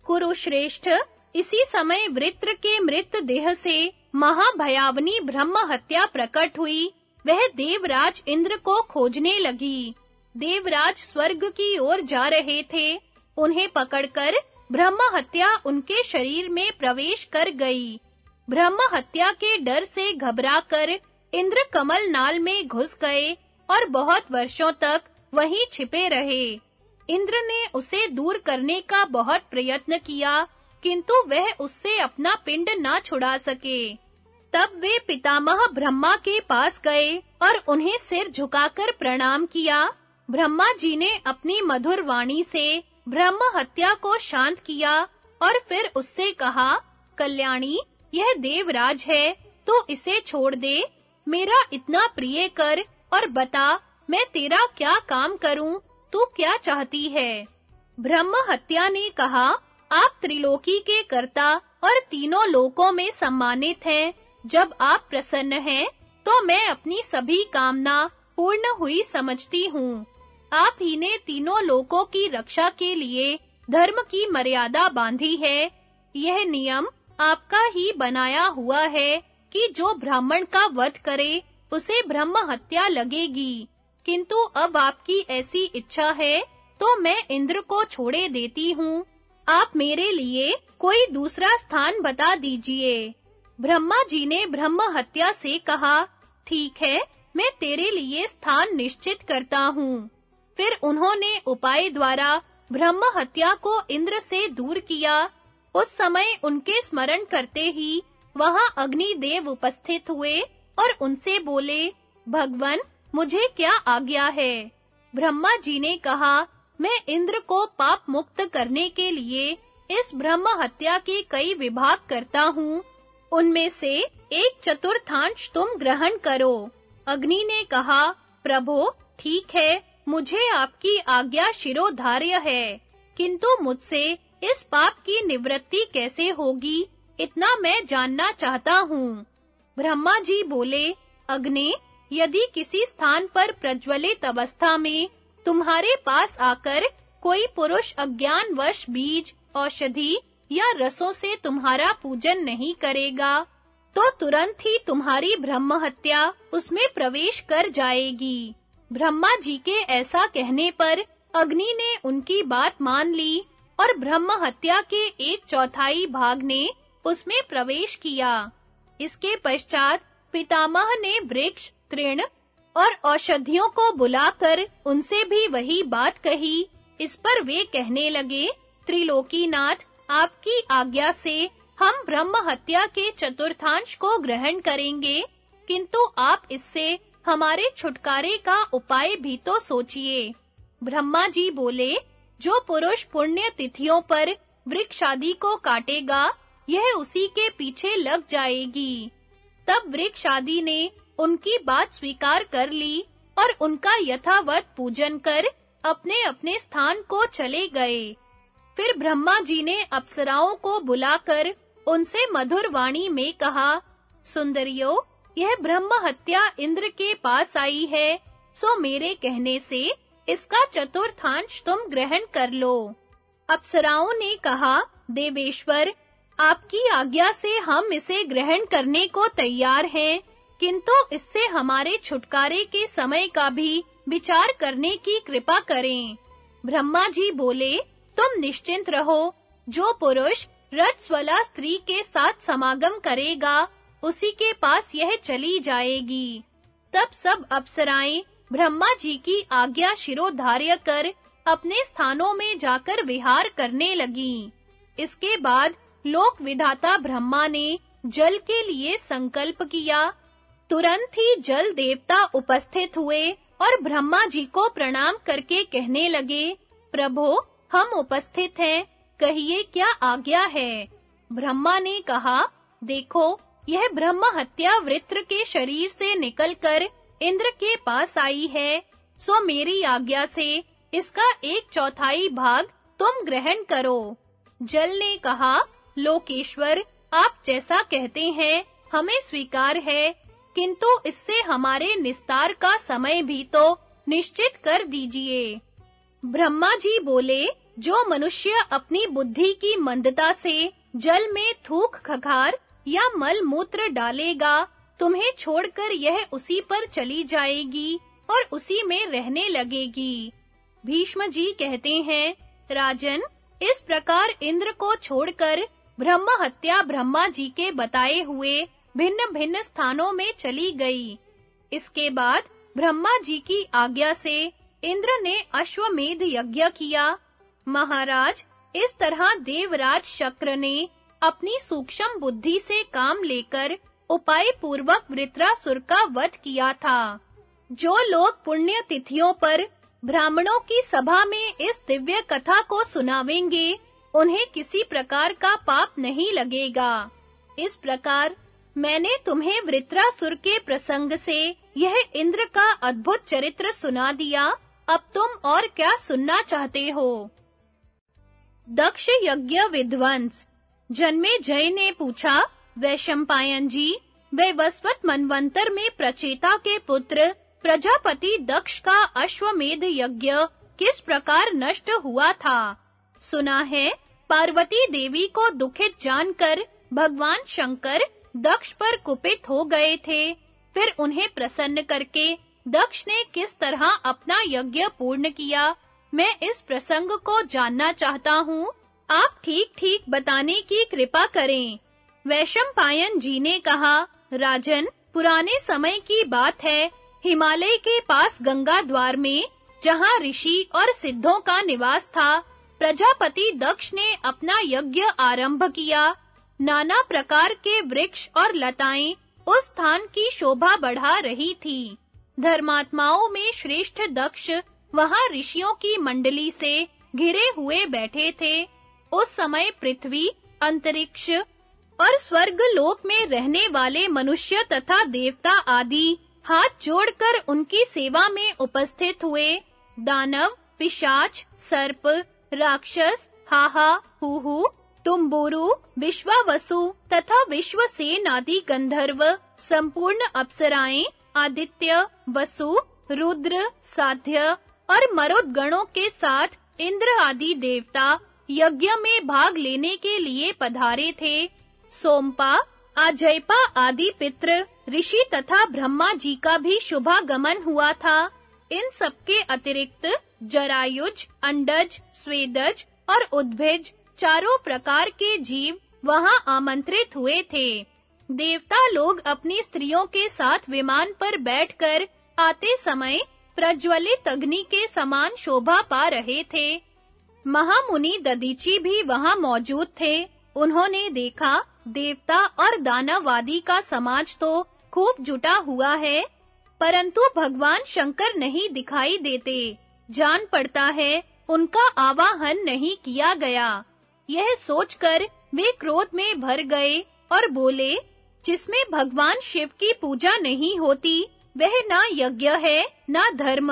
कुरुश्रेष्ठ इसी समय वृत्र के मृत देह से महाभयावनी ब्रह्म हत्या प्रकट हुई। वह देवराज इंद्र को खोजने लगी। देवराज स्वर्ग की ओर जा रहे थे। उन्हें पकड़कर ब्रह्म हत्या उनके शरीर में प्रवेश कर गई। ब्रह्म हत्या के डर से घबराकर इंद्र कमल नाल में घुस गए और बहुत वर्षों तक वहीं छिपे रहे। इंद्र ने उसे दूर करने का बहुत प्रयत्न किया। किंतु वह उससे अपना पिंड ना छुड़ा सके। तब वे पितामह ब्रह्मा के पास गए और उन्हें सिर झुकाकर प्रणाम किया। ब्रह्मा जी ने अपनी मधुर वाणी से ब्रह्म हत्या को शांत किया और फिर उससे कहा, कल्याणी, यह देवराज है तो इसे छोड़ दे। मेरा इतना प्रिय कर और बता, मैं तेरा क्या काम करूँ? तू क्या चाहती है? ब्रह्म हत्या ने कहा आप त्रिलोकी के कर्ता और तीनों लोकों में सम्मानित हैं। जब आप प्रसन्न हैं तो मैं अपनी सभी कामना पूर्ण हुई समझती हूँ। आप ही ने तीनों लोकों की रक्षा के लिए धर्म की मर्यादा बांधी है। यह नियम आपका ही बनाया हुआ है कि जो ब्राह्मण का वध करे, उसे ब्रह्म हत्या लगेगी। किंतु अब आपकी ऐसी इच्छा है तो मैं इंद्र को छोड़े देती हूँ। आप मेरे लिए कोई दूसरा स्थान बता दीजिए। ब्रह्मा जी ने ब्रह्म हत्या से कहा, ठीक है, मैं तेरे लिए स्थान निश्चित करता हूँ। फिर उन्होंने उपाय द्वारा ब्रह्म हत्या को इंद्र से दूर किया। उस समय उनके स्मरण करते ही वहाँ अग्निदेव उपस्थित हुए और उनसे बोले, भगवन, मुझे क्या आज्ञा है? ब्रह्मा जी ने कहा मैं इंद्र को पाप मुक्त करने के लिए इस ब्रह्म हत्या के कई विभाग करता हूँ। उनमें से एक चतुर्थांश तुम ग्रहण करो। अग्नि ने कहा, प्रभो, ठीक है, मुझे आपकी आज्ञा शिरोधार्य है। किंतु मुझसे इस पाप की निवृत्ति कैसे होगी, इतना मैं जानना चाहता हूँ। ब्रह्मा जी बोले, अग्नि, यदि किसी स्थान पर प्रज्वलित अवस्था में तुम्हारे पास आकर कोई पुरुष अज्ञानवश बीज, औषधि या रसों से तुम्हारा पूजन नहीं करेगा तो तुरंत ही तुम्हारी ब्रह्म हत्या उसमें प्रवेश कर जाएगी। ब्रह्मा जी के ऐसा कहने पर अग्नि ने उनकी बात मान ली और ब्रह्म हत्या के एक चौथाई भाग ने उसमें प्रवेश किया। इसके पश्चात पितामह ने वृक्ष, तृण और औषधियों को बुलाकर उनसे भी वही बात कही। इस पर वे कहने लगे, त्रिलोकीनाथ, आपकी आज्ञा से हम ब्रह्म हत्या के चतुर्थांश को ग्रहण करेंगे। किंतु आप इससे हमारे छुटकारे का उपाय भी तो सोचिए। ब्रह्मा जी बोले, जो पुरुष पुण्य तिथियों पर वृक्ष आदि को काटेगा, यह उसी के पीछे लग जाएगी। तब वृक्ष आदि ने उनकी बात स्वीकार कर ली और उनका यथावत पूजन कर अपने-अपने स्थान को चले गए। फिर ब्रह्मा जी ने अप्सराओं को बुलाकर उनसे मधुर वाणी में कहा, सुंदरियो, यह ब्रह्म हत्या इंद्र के पास आई है, सो मेरे कहने से इसका चतुर्थांश तुम ग्रहण कर लो। अप्सराओं ने कहा, देवेश्वर, आपकी आज्ञा से हम इसे ग्रहण करने को तैयार हैं। किंतु इससे हमारे छुटकारे के समय का भी विचार करने की कृपा करें। ब्रह्मा जी बोले, तुम निश्चिंत रहो, जो पुरुष रजस्वला स्त्री के साथ समागम करेगा, उसी के पास यह चली जाएगी। तब सब अप्सराएँ ब्रह्मा जी की आज्ञा शिरोधार्य कर अपने स्थानों में जाकर विहार करने लगी। इसके बाद लोक विधाता ब्रह्मा ने जल के लिए संकल्प किया तुरंत ही जल देवता उपस्थित हुए और ब्रह्मा जी को प्रणाम करके कहने लगे, प्रभु, हम उपस्थित हैं, कहिए क्या आज्ञा है? ब्रह्मा ने कहा, देखो, यह ब्रह्म हत्या वृत्र के शरीर से निकलकर इंद्र के पास आई है। सो मेरी आज्ञा से इसका एक चौथाई भाग तुम ग्रहण करो। जल ने कहा, लोकेश्वर, आप जैसा कहते हैं, हमें स्वीकार है किंतु इससे हमारे निस्तार का समय भी तो निश्चित कर दीजिए। ब्रह्मा जी बोले, जो मनुष्य अपनी बुद्धि की मंदता से जल में थूक खखार या मल मूत्र डालेगा, तुम्हें छोड़कर यह उसी पर चली जाएगी और उसी में रहने लगेगी। भीष्म जी कहते हैं, राजन, इस प्रकार इंद्र को छोड़कर ब्रह्म हत्या ब्रह्मा जी के बताए हुए भिन्न-भिन्न स्थानों में चली गई। इसके बाद ब्रह्मा जी की आज्ञा से इंद्र ने अश्वमेध यज्ञ किया। महाराज, इस तरह देवराज शक्र ने अपनी सूक्ष्म बुद्धि से काम लेकर उपाय पूर्वक वृत्रासुर का वध किया था। जो लोग पुण्य तिथियों पर ब्राह्मणों की सभा में इस दिव्य कथा को सुनावेंगे, उन्हें किसी प्रकार का पाप नहीं लगेगा। इस प्रकार मैंने तुम्हें वृत्रासुर के प्रसंग से यह इंद्र का अद्भुत चरित्र सुना दिया। अब तुम और क्या सुनना चाहते हो? दक्ष यज्ञ विध्वंस। जन्मे जय ने पूछा, वैशंपायन जी वैवस्वत मनवंतर में प्रचेता के पुत्र, प्रजापति दक्ष का अश्वमेध यज्ञ किस प्रकार नष्ट हुआ था? सुना है, पार्वती देवी को दुखित जानकर, भगवान शंकर दक्ष पर कुपित हो गए थे। फिर उन्हें प्रसन्न करके दक्ष ने किस तरह अपना यज्ञ पूर्ण किया? मैं इस प्रसंग को जानना चाहता हूँ। आप ठीक-ठीक बताने की कृपा करें। वैशंपायन जी ने कहा, राजन, पुराने समय की बात है। हिमालय के पास गंगा द्वार में, जहाँ ऋषि और सिद्धों का निवास था, प्रजापति दक्ष ने अपना यज्ञ आरंभ किया। नाना प्रकार के वृक्ष और लताएँ उस स्थान की शोभा बढ़ा रही थी। धर्मात्माओं में श्रेष्ठ दक्ष वहाँ ऋषियों की मंडली से घिरे हुए बैठे थे। उस समय पृथ्वी, अंतरिक्ष और स्वर्ग लोक में रहने वाले मनुष्य तथा देवता आदि हाथ जोड़कर उनकी सेवा में उपस्थित हुए। दानव, पिशाच, सर्प, राक्षस, हाहा, हुहु तुम्बुरु विश्वावसु तथा विश्वसेन आदि गंधर्व, संपूर्ण अप्सराएँ, आदित्य, वसु, रुद्र, साध्य और मरुद गणों के साथ इंद्र आदि देवता यज्ञ में भाग लेने के लिए पधारे थे। सोमपा अजयपा आदि पित्र ऋषि तथा ब्रह्मा जी का भी शुभागमन हुआ था। इन सबके अतिरिक्त जरायुज, अंडज, स्वेदज और उद्भिज चारों प्रकार के जीव वहाँ आमंत्रित हुए थे। देवता लोग अपनी स्त्रियों के साथ विमान पर बैठकर आते समय प्रज्वलित अग्नि के समान शोभा पा रहे थे। महामुनि ददीची भी वहाँ मौजूद थे। उन्होंने देखा, देवता और दानववादी का समाज तो खूब जुटा हुआ है, परंतु भगवान शंकर नहीं दिखाई देते। जान पड़ता है, उनका आवाहन नहीं किया गया। यह सोचकर वे क्रोध में भर गए और बोले, जिसमें भगवान शिव की पूजा नहीं होती, वह ना यज्ञ है, ना धर्म।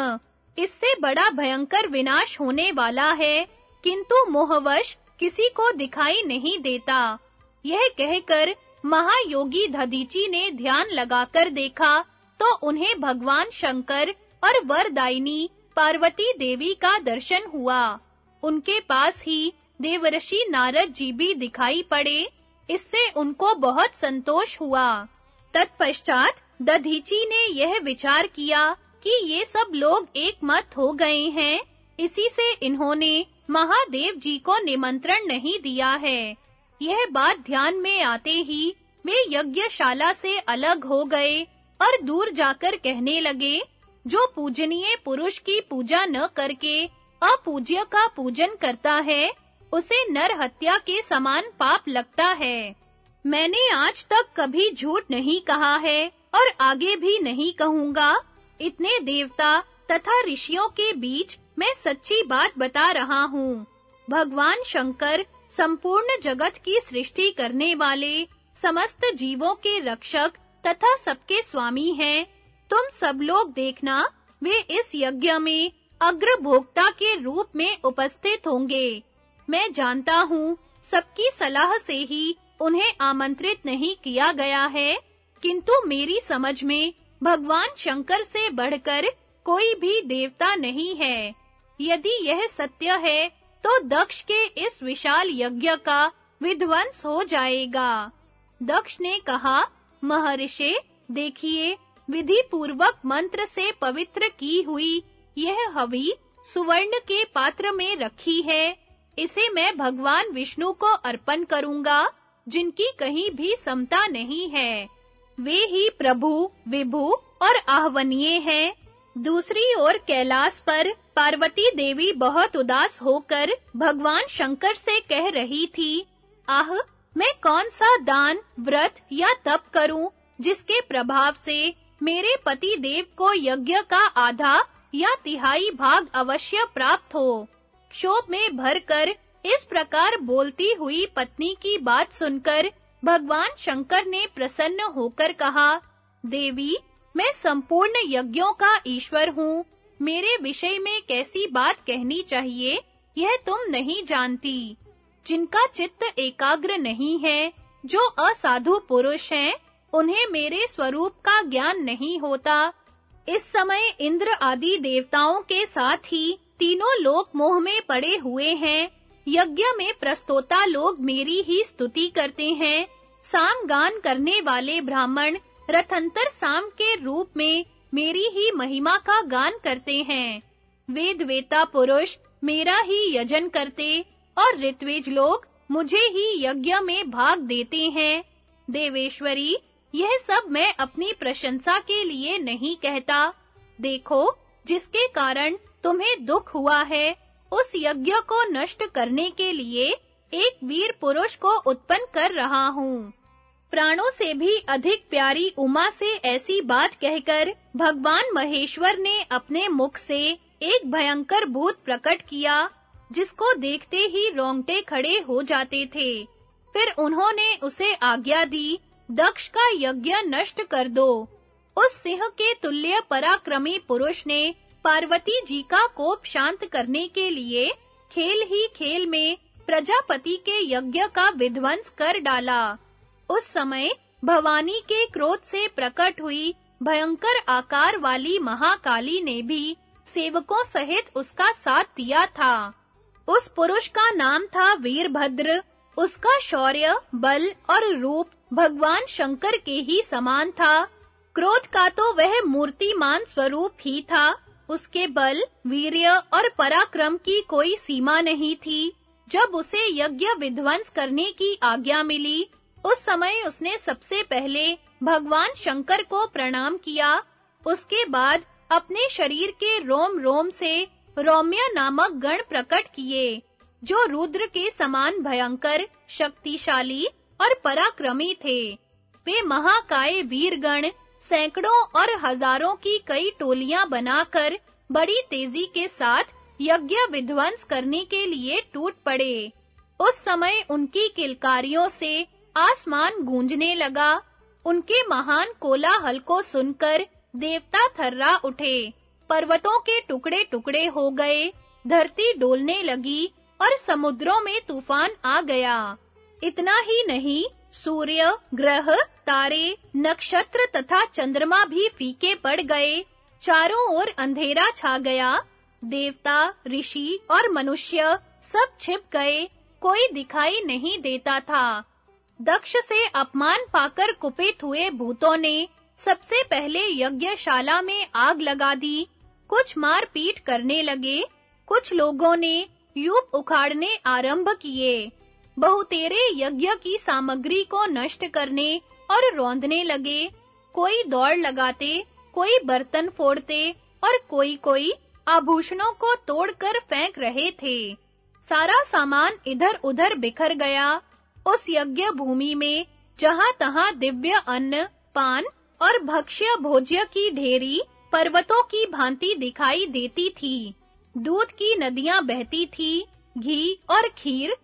इससे बड़ा भयंकर विनाश होने वाला है, किंतु मोहवश किसी को दिखाई नहीं देता। यह कहकर महायोगी धदीची ने ध्यान लगाकर देखा तो उन्हें भगवान शंकर और वरदायिनी पार्वती देवी का दर्शन हुआ। उनके पास ही देवर्षि नारद जी भी दिखाई पड़े। इससे उनको बहुत संतोष हुआ। तत्पश्चात दधीची ने यह विचार किया कि ये सब लोग एक मत हो गए हैं। इसी से इन्होंने महादेव जी को निमंत्रण नहीं दिया है। यह बात ध्यान में आते ही वे यज्ञशाला से अलग हो गए और दूर जाकर कहने लगे, जो पूजनीय पुरुष की पूजा न करके अपूज्य का पूजन करता है उसे नर हत्या के समान पाप लगता है। मैंने आज तक कभी झूठ नहीं कहा है और आगे भी नहीं कहूँगा। इतने देवता तथा ऋषियों के बीच मैं सच्ची बात बता रहा हूँ। भगवान शंकर संपूर्ण जगत की सृष्टि करने वाले समस्त जीवों के रक्षक तथा सबके स्वामी हैं। तुम सब लोग देखना, वे इस यज्ञ में अग्रभोक्ता के रूप में उपस्थित होंगे। मैं जानता हूँ, सबकी सलाह से ही उन्हें आमंत्रित नहीं किया गया है। किंतु मेरी समझ में भगवान शंकर से बढ़कर कोई भी देवता नहीं है। यदि यह सत्य है तो दक्ष के इस विशाल यज्ञ का विध्वंस हो जाएगा। दक्ष ने कहा, महर्षि, देखिए विधि पूर्वक मंत्र से पवित्र की हुई यह हवि सुवर्ण के पात्र में रखी है। इसे मैं भगवान विष्णु को अर्पण करूँगा, जिनकी कहीं भी समता नहीं है। वे ही प्रभु, विभु और आह्वनीय हैं। दूसरी ओर कैलाश पर पार्वती देवी बहुत उदास होकर भगवान शंकर से कह रही थी, आह, मैं कौन सा दान, व्रत या तप करूँ, जिसके प्रभाव से मेरे पति देव को यज्ञ का आधा या तिहाई भाग अवश्य प्राप्त हो? क्षोभ में भरकर इस प्रकार बोलती हुई पत्नी की बात सुनकर भगवान शंकर ने प्रसन्न होकर कहा, देवी, मैं संपूर्ण यज्ञों का ईश्वर हूँ। मेरे विषय में कैसी बात कहनी चाहिए, यह तुम नहीं जानती। जिनका चित्त एकाग्र नहीं है, जो असाधु पुरुष हैं, उन्हें मेरे स्वरूप का ज्ञान नहीं होता। इस समय इंद्र आदि देवताओं के साथ ही तीनों लोग मोह में पड़े हुए हैं। यज्ञ में प्रस्तोता लोग मेरी ही स्तुति करते हैं। साम गान करने वाले ब्राह्मण रथंतर साम के रूप में मेरी ही महिमा का गान करते हैं। वेद वेता पुरुष मेरा ही यजन करते और ऋत्विज लोग मुझे ही यज्ञ में भाग देते हैं। देवेश्वरी, यह सब मैं अपनी प्रशंसा के लिए नहीं कहता। देखो, जिसके कारण तुम्हें दुख हुआ है, उस यज्ञ को नष्ट करने के लिए एक वीर पुरुष को उत्पन्न कर रहा हूँ। प्राणों से भी अधिक प्यारी उमा से ऐसी बात कहकर भगवान महेश्वर ने अपने मुख से एक भयंकर भूत प्रकट किया, जिसको देखते ही रोंगटे खड़े हो जाते थे। फिर उन्होंने उसे आज्ञा दी, दक्ष का यज्ञ नष्ट कर दो। उस सिंह के तुल्य पराक्रमी पुरुष ने पार्वती जी का कोप शांत करने के लिए खेल ही खेल में प्रजापति के यज्ञ का विध्वंस कर डाला। उस समय भवानी के क्रोध से प्रकट हुई भयंकर आकार वाली महाकाली ने भी सेवकों सहित उसका साथ दिया था। उस पुरुष का नाम था वीरभद्र। उसका शौर्य, बल और रूप भगवान शंकर के ही समान था। क्रोध का तो वह मूर्तिमान स्वरूप ही था। उसके बल, वीर्य और पराक्रम की कोई सीमा नहीं थी। जब उसे यज्ञ विध्वंस करने की आज्ञा मिली, उस समय उसने सबसे पहले भगवान शंकर को प्रणाम किया। उसके बाद अपने शरीर के रोम रोम से रौम्य नामक गण प्रकट किए, जो रुद्र के समान भयंकर, शक्तिशाली और पराक्रमी थे। वे महाकाय वीरगण सैकड़ों और हज़ारों की कई टोलियाँ बनाकर बड़ी तेज़ी के साथ यज्ञ विध्वंस करने के लिए टूट पड़े। उस समय उनकी किलकारियों से आसमान गूंजने लगा। उनके महान कोलाहल को सुनकर देवता थर्रा उठे। पर्वतों के टुकड़े-टुकड़े हो गए। धरती डोलने लगी और समुद्रों में तूफ़ान आ गया। इतना ही नहीं सूर्य, ग्रह, तारे, नक्षत्र तथा चंद्रमा भी फीके पड़ गए। चारों ओर अंधेरा छा गया। देवता, ऋषि और मनुष्य सब छिप गए। कोई दिखाई नहीं देता था। दक्ष से अपमान पाकर कुपित हुए भूतों ने सबसे पहले यज्ञशाला में आग लगा दी। कुछ मारपीट करने लगे। कुछ लोगों ने यूप उखाड़ने आरंभ किए। बहुतेरे यज्ञ की सामग्री को नष्ट करने और रौंदने लगे। कोई दौड़ लगाते, कोई बर्तन फोड़ते और कोई-कोई आभूषणों को तोड़कर फेंक रहे थे। सारा सामान इधर-उधर बिखर गया। उस यज्ञ भूमि में जहां-तहां दिव्य अन्न, पान और भक्ष्य भोज्य की ढेरी पर्वतों की भांति दिखाई देती थी। दूध की नदियाँ बहती थी, घी और खीर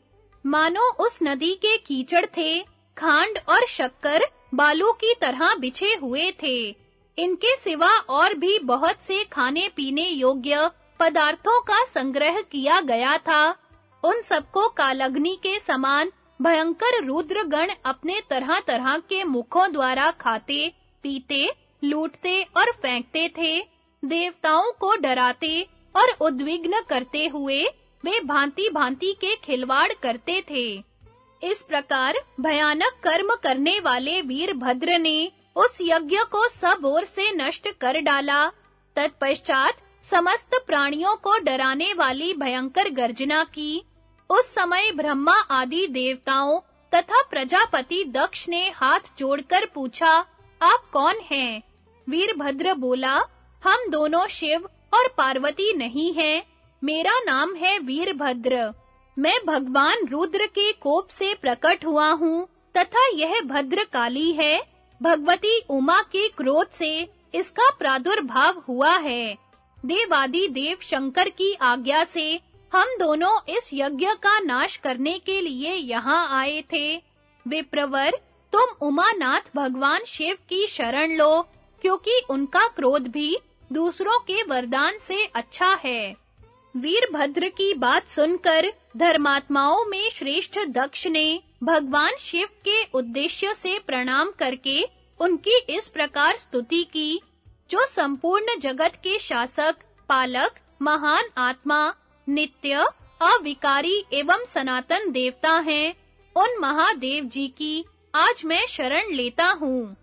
मानो उस नदी के कीचड़ थे, खांड और शक्कर बालू की तरह बिछे हुए थे। इनके सिवा और भी बहुत से खाने पीने योग्य पदार्थों का संग्रह किया गया था। उन सबको कालग्नि के समान भयंकर रुद्रगण अपने तरह-तरह के मुखों द्वारा खाते, पीते, लूटते और फेंकते थे। देवताओं को डराते और उद्विग्न करते हुए वे भांति-भांति के खिलवाड़ करते थे। इस प्रकार भयानक कर्म करने वाले वीरभद्र ने उस यज्ञ को सब ओर से नष्ट कर डाला। तत्पश्चात समस्त प्राणियों को डराने वाली भयंकर गर्जना की। उस समय ब्रह्मा आदि देवताओं तथा प्रजापति दक्ष ने हाथ जोड़कर पूछा, आप कौन हैं? वीरभद्र बोला, हम दोनों शिव और पार्वती नहीं हैं। मेरा नाम है वीरभद्र। मैं भगवान रुद्र के कोप से प्रकट हुआ हूँ, तथा यह भद्र काली है। भगवती उमा के क्रोध से इसका प्रादुर्भाव हुआ है। देवादि देव शंकर की आज्ञा से हम दोनों इस यज्ञ का नाश करने के लिए यहाँ आए थे। विप्रवर, तुम उमानाथ भगवान शिव की शरण लो, क्योंकि उनका क्रोध भी दूसरों के वरदान से अच्छा है। वीरभद्र की बात सुनकर धर्मात्माओं में श्रेष्ठ दक्ष ने भगवान शिव के उद्देश्य से प्रणाम करके उनकी इस प्रकार स्तुति की, जो संपूर्ण जगत के शासक, पालक, महान आत्मा, नित्य, अविकारी एवं सनातन देवता हैं। उन महादेव जी की आज मैं शरण लेता हूँ।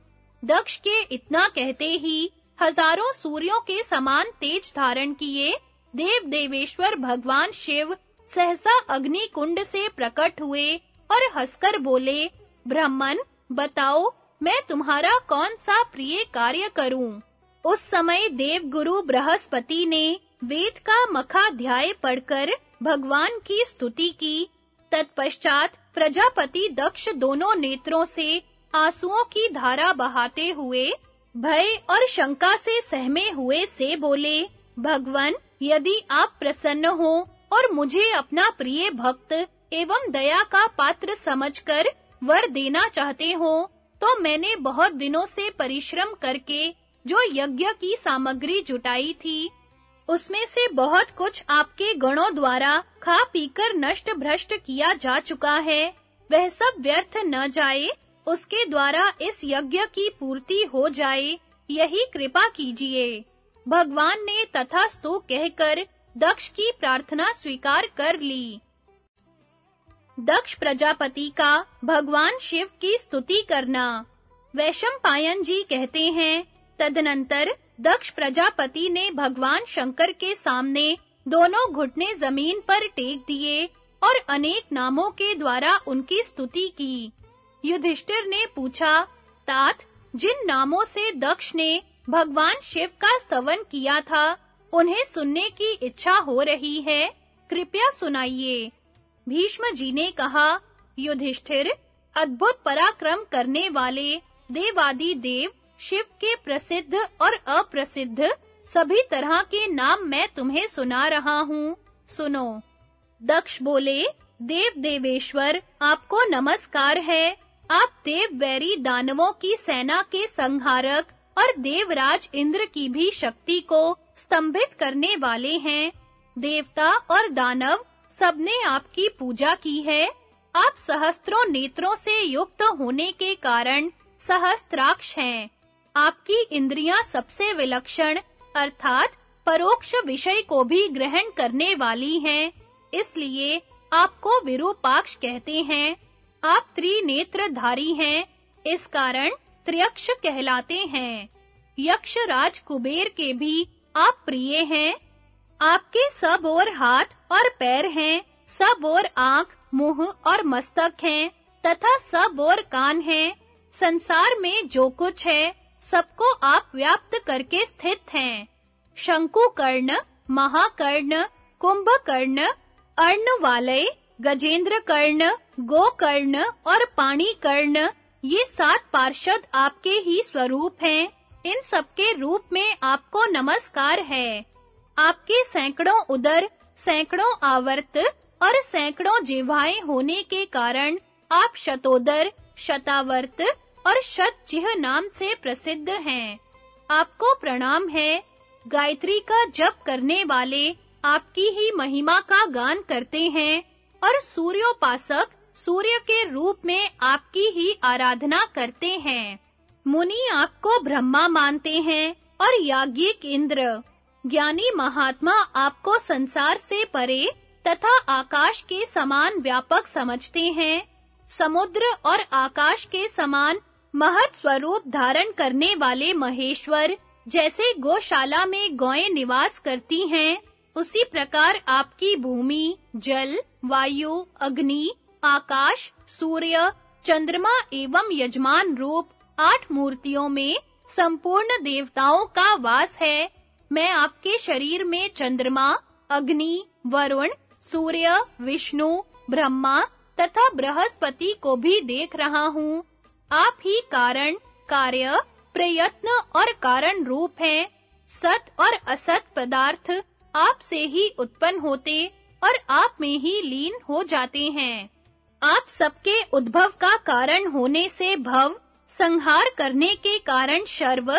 दक्ष के इतना कहते ही हज़ारों सूर्यों के समान तेज धारण किए देव देवेश्वर भगवान शिव सहसा अग्नि कुंड से प्रकट हुए और हंसकर बोले, ब्राह्मण, बताओ, मैं तुम्हारा कौन सा प्रिय कार्य करूँ? उस समय देव गुरु बृहस्पति ने वेद का मखाध्याय पढ़कर भगवान की स्तुति की। तत्पश्चात प्रजापति दक्ष दोनों नेत्रों से आंसुओं की धारा बहाते हुए, भय और शंका से सहमे हुए से बोले, भगवन यदि आप प्रसन्न हो और मुझे अपना प्रिय भक्त एवं दया का पात्र समझकर वर देना चाहते हो तो मैंने बहुत दिनों से परिश्रम करके जो यज्ञ की सामग्री जुटाई थी, उसमें से बहुत कुछ आपके गणों द्वारा खा पीकर नष्ट भ्रष्ट किया जा चुका है। वह सब व्यर्थ न जाए, उसके द्वारा इस यज्ञ की पूर्ति हो जाए, यही कृपा कीजिए। भगवान ने तथास्तु कहकर दक्ष की प्रार्थना स्वीकार कर ली। दक्ष प्रजापति का भगवान शिव की स्तुति करना। वैशम पायन जी कहते हैं, तदनंतर दक्ष प्रजापति ने भगवान शंकर के सामने दोनों घुटने ज़मीन पर टेक दिए और अनेक नामों के द्वारा उनकी स्तुति की। युधिष्ठिर ने पूछा, तात, जिन नामों से दक्ष ने भगवान शिव का स्तवन किया था। उन्हें सुनने की इच्छा हो रही है। कृपया सुनाइए। भीष्म जी ने कहा, युधिष्ठिर, अद्भुत पराक्रम करने वाले देवादि देव शिव के प्रसिद्ध और अप्रसिद्ध सभी तरह के नाम मैं तुम्हें सुना रहा हूँ। सुनो। दक्ष बोले, देव देवेश्वर, आपको नमस्कार है। आप देव वैरी दानवों की सेना के संहारक और देवराज इंद्र की भी शक्ति को स्तंभित करने वाले हैं। देवता और दानव सबने आपकी पूजा की है। आप सहस्त्रों नेत्रों से युक्त होने के कारण सहस्त्राक्ष हैं। आपकी इंद्रियाँ सबसे विलक्षण, अर्थात परोक्ष विषय को भी ग्रहण करने वाली हैं। इसलिए आपको विरूपाक्ष कहते हैं। आप त्रिनेत्रधारी हैं। इस कारण त्र्यक्ष कहलाते हैं। यक्ष राज कुबेर के भी आप प्रिय हैं। आपके सब और हाथ और पैर हैं, सब और आँख, मुँह और मस्तक हैं, तथा सब और कान हैं। संसार में जो कुछ है, सबको आप व्याप्त करके स्थित हैं। शंकु कर्ण महाकर्ण, कुंभकर्ण अर्ण वाले गजेंद्र कर्ण गोकर्ण और पाणी कर्ण ये सात पार्षद आपके ही स्वरूप हैं। इन सबके रूप में आपको नमस्कार है। आपके सैकड़ों उदर, सैकड़ों आवर्त और सैकड़ों जिह्वाएँ होने के कारण आप शतोदर, शतावर्त और शतजिह् नाम से प्रसिद्ध हैं। आपको प्रणाम है। गायत्री का जप करने वाले आपकी ही महिमा का गान करते हैं और सूर्योपासक सूर्य के रूप में आपकी ही आराधना करते हैं। मुनि आपको ब्रह्मा मानते हैं और याज्ञिक इंद्र। ज्ञानी महात्मा आपको संसार से परे तथा आकाश के समान व्यापक समझते हैं। समुद्र और आकाश के समान महत स्वरूप धारण करने वाले महेश्वर जैसे गौशाला में गौएँ निवास करती हैं, उसी प्रकार आपकी भूमि, जल, वायु, अग्नि आकाश, सूर्य, चंद्रमा एवं यजमान रूप आठ मूर्तियों में संपूर्ण देवताओं का वास है। मैं आपके शरीर में चंद्रमा, अग्नि, वरुण, सूर्य, विष्णु, ब्रह्मा तथा बृहस्पति को भी देख रहा हूँ। आप ही कारण, कार्य, प्रयत्न और कारण रूप हैं। सत और असत पदार्थ आप से ही उत्पन्न होते और आप में ही लीन हो जाते हैं। आप सबके उद्भव का कारण होने से भव, संहार करने के कारण शर्व,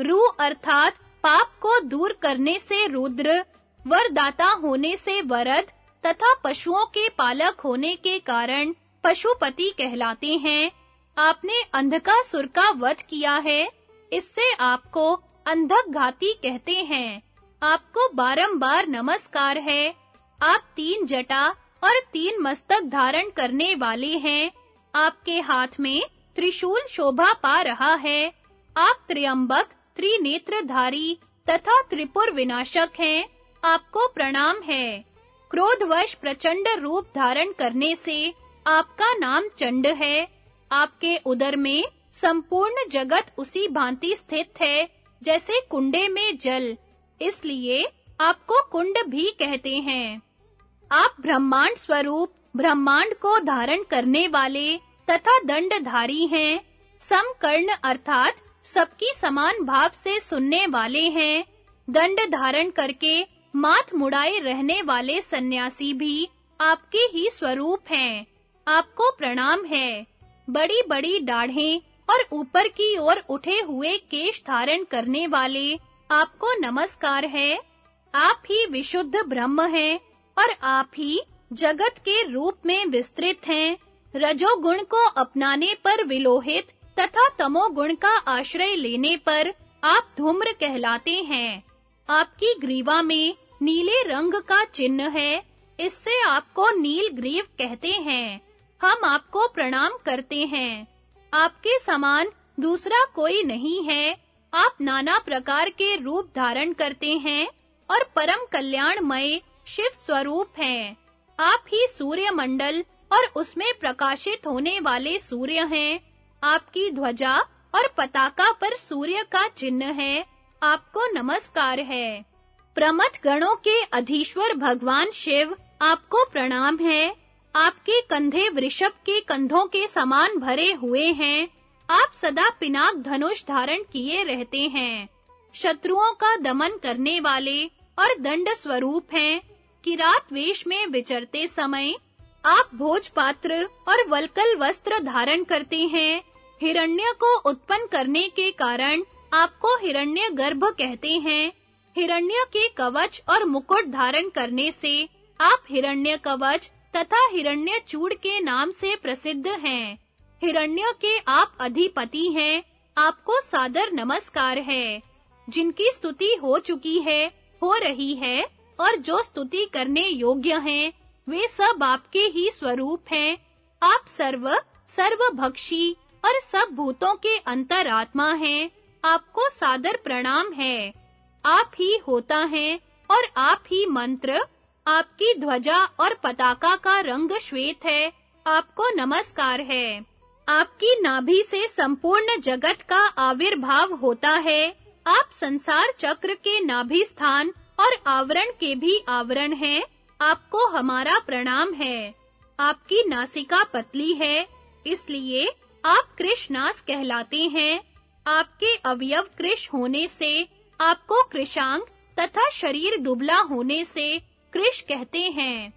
रू अर्थात पाप को दूर करने से रुद्र, वरदाता होने से वरद तथा पशुओं के पालक होने के कारण पशुपति कहलाते हैं। आपने अंधकासुर का वध किया है। इससे आपको अंधक घाती कहते हैं। आपको बारंबार नमस्कार है। आप तीन जटा और तीन मस्तक धारण करने वाले हैं। आपके हाथ में त्रिशूल शोभा पा रहा है। आप त्र्यंबक, त्रिनेत्रधारी तथा त्रिपुर विनाशक हैं। आपको प्रणाम है। क्रोधवश प्रचंड रूप धारण करने से आपका नाम चंड है। आपके उदर में संपूर्ण जगत उसी भांति स्थित है, जैसे कुंडे में जल। इसलिए आपको कुंड भी कहते हैं। आप ब्रह्मांड स्वरूप, ब्रह्मांड को धारण करने वाले तथा दंडधारी हैं, समकर्ण अर्थात सबकी समान भाव से सुनने वाले हैं, दंड धारण करके माथ मुड़ाए रहने वाले सन्यासी भी आपके ही स्वरूप हैं, आपको प्रणाम है। बड़ी-बड़ी दाढ़ें और ऊपर की ओर उठे हुए केश धारण करने वाले आपको नमस्कार है। आप ही विशुद्ध ब्रह्म हैं। और आप ही जगत के रूप में विस्तृत हैं। रजोगुण को अपनाने पर विलोहित तथा तमोगुण का आश्रय लेने पर आप धूम्र कहलाते हैं। आपकी ग्रीवा में नीले रंग का चिन्ह है, इससे आपको नील ग्रीव कहते हैं। हम आपको प्रणाम करते हैं। आपके समान दूसरा कोई नहीं है। आप नाना प्रकार के रूप धारण करते हैं और परम कल्याणमय शिव स्वरूप हैं। आप ही सूर्य मंडल और उसमें प्रकाशित होने वाले सूर्य हैं। आपकी ध्वजा और पताका पर सूर्य का चिन्ह है। आपको नमस्कार है। प्रमथ गणों के अधीश्वर भगवान शिव आपको प्रणाम है। आपके कंधे वृषभ के कंधों के समान भरे हुए हैं। आप सदा पिनाक धनुष धारण किए रहते हैं। शत्रुओं का दमन करने वाले और दंड स्वरूप हैं। किरात वेश में विचरते समय आप भोजपात्र और वलकल वस्त्र धारण करते हैं। हिरण्य को उत्पन्न करने के कारण आपको हिरण्य गर्भ कहते हैं। हिरण्य के कवच और मुकुट धारण करने से आप हिरण्य कवच तथा हिरण्य चूड़ के नाम से प्रसिद्ध हैं। हिरण्य के आप अधिपति हैं, आपको सादर नमस्कार है। जिनकी स्तुति हो चुकी है, हो रही है और जो स्तुति करने योग्य हैं, वे सब आपके ही स्वरूप हैं। आप सर्व, सर्वभक्षी और सब भूतों के अंतरात्मा हैं। आपको सादर प्रणाम है। आप ही होता है और आप ही मंत्र, आपकी ध्वजा और पताका का रंग श्वेत है। आपको नमस्कार है। आपकी नाभि से संपूर्ण जगत का आविर्भाव होता है। आप संसार चक्र के नाभि स्थान और आवरण के भी आवरण हैं। आपको हमारा प्रणाम है। आपकी नासिका पतली है, इसलिए आप कृष्णास कहलाते हैं। आपके अवयव कृष होने से, आपको कृशांग तथा शरीर दुबला होने से कृष कहते हैं।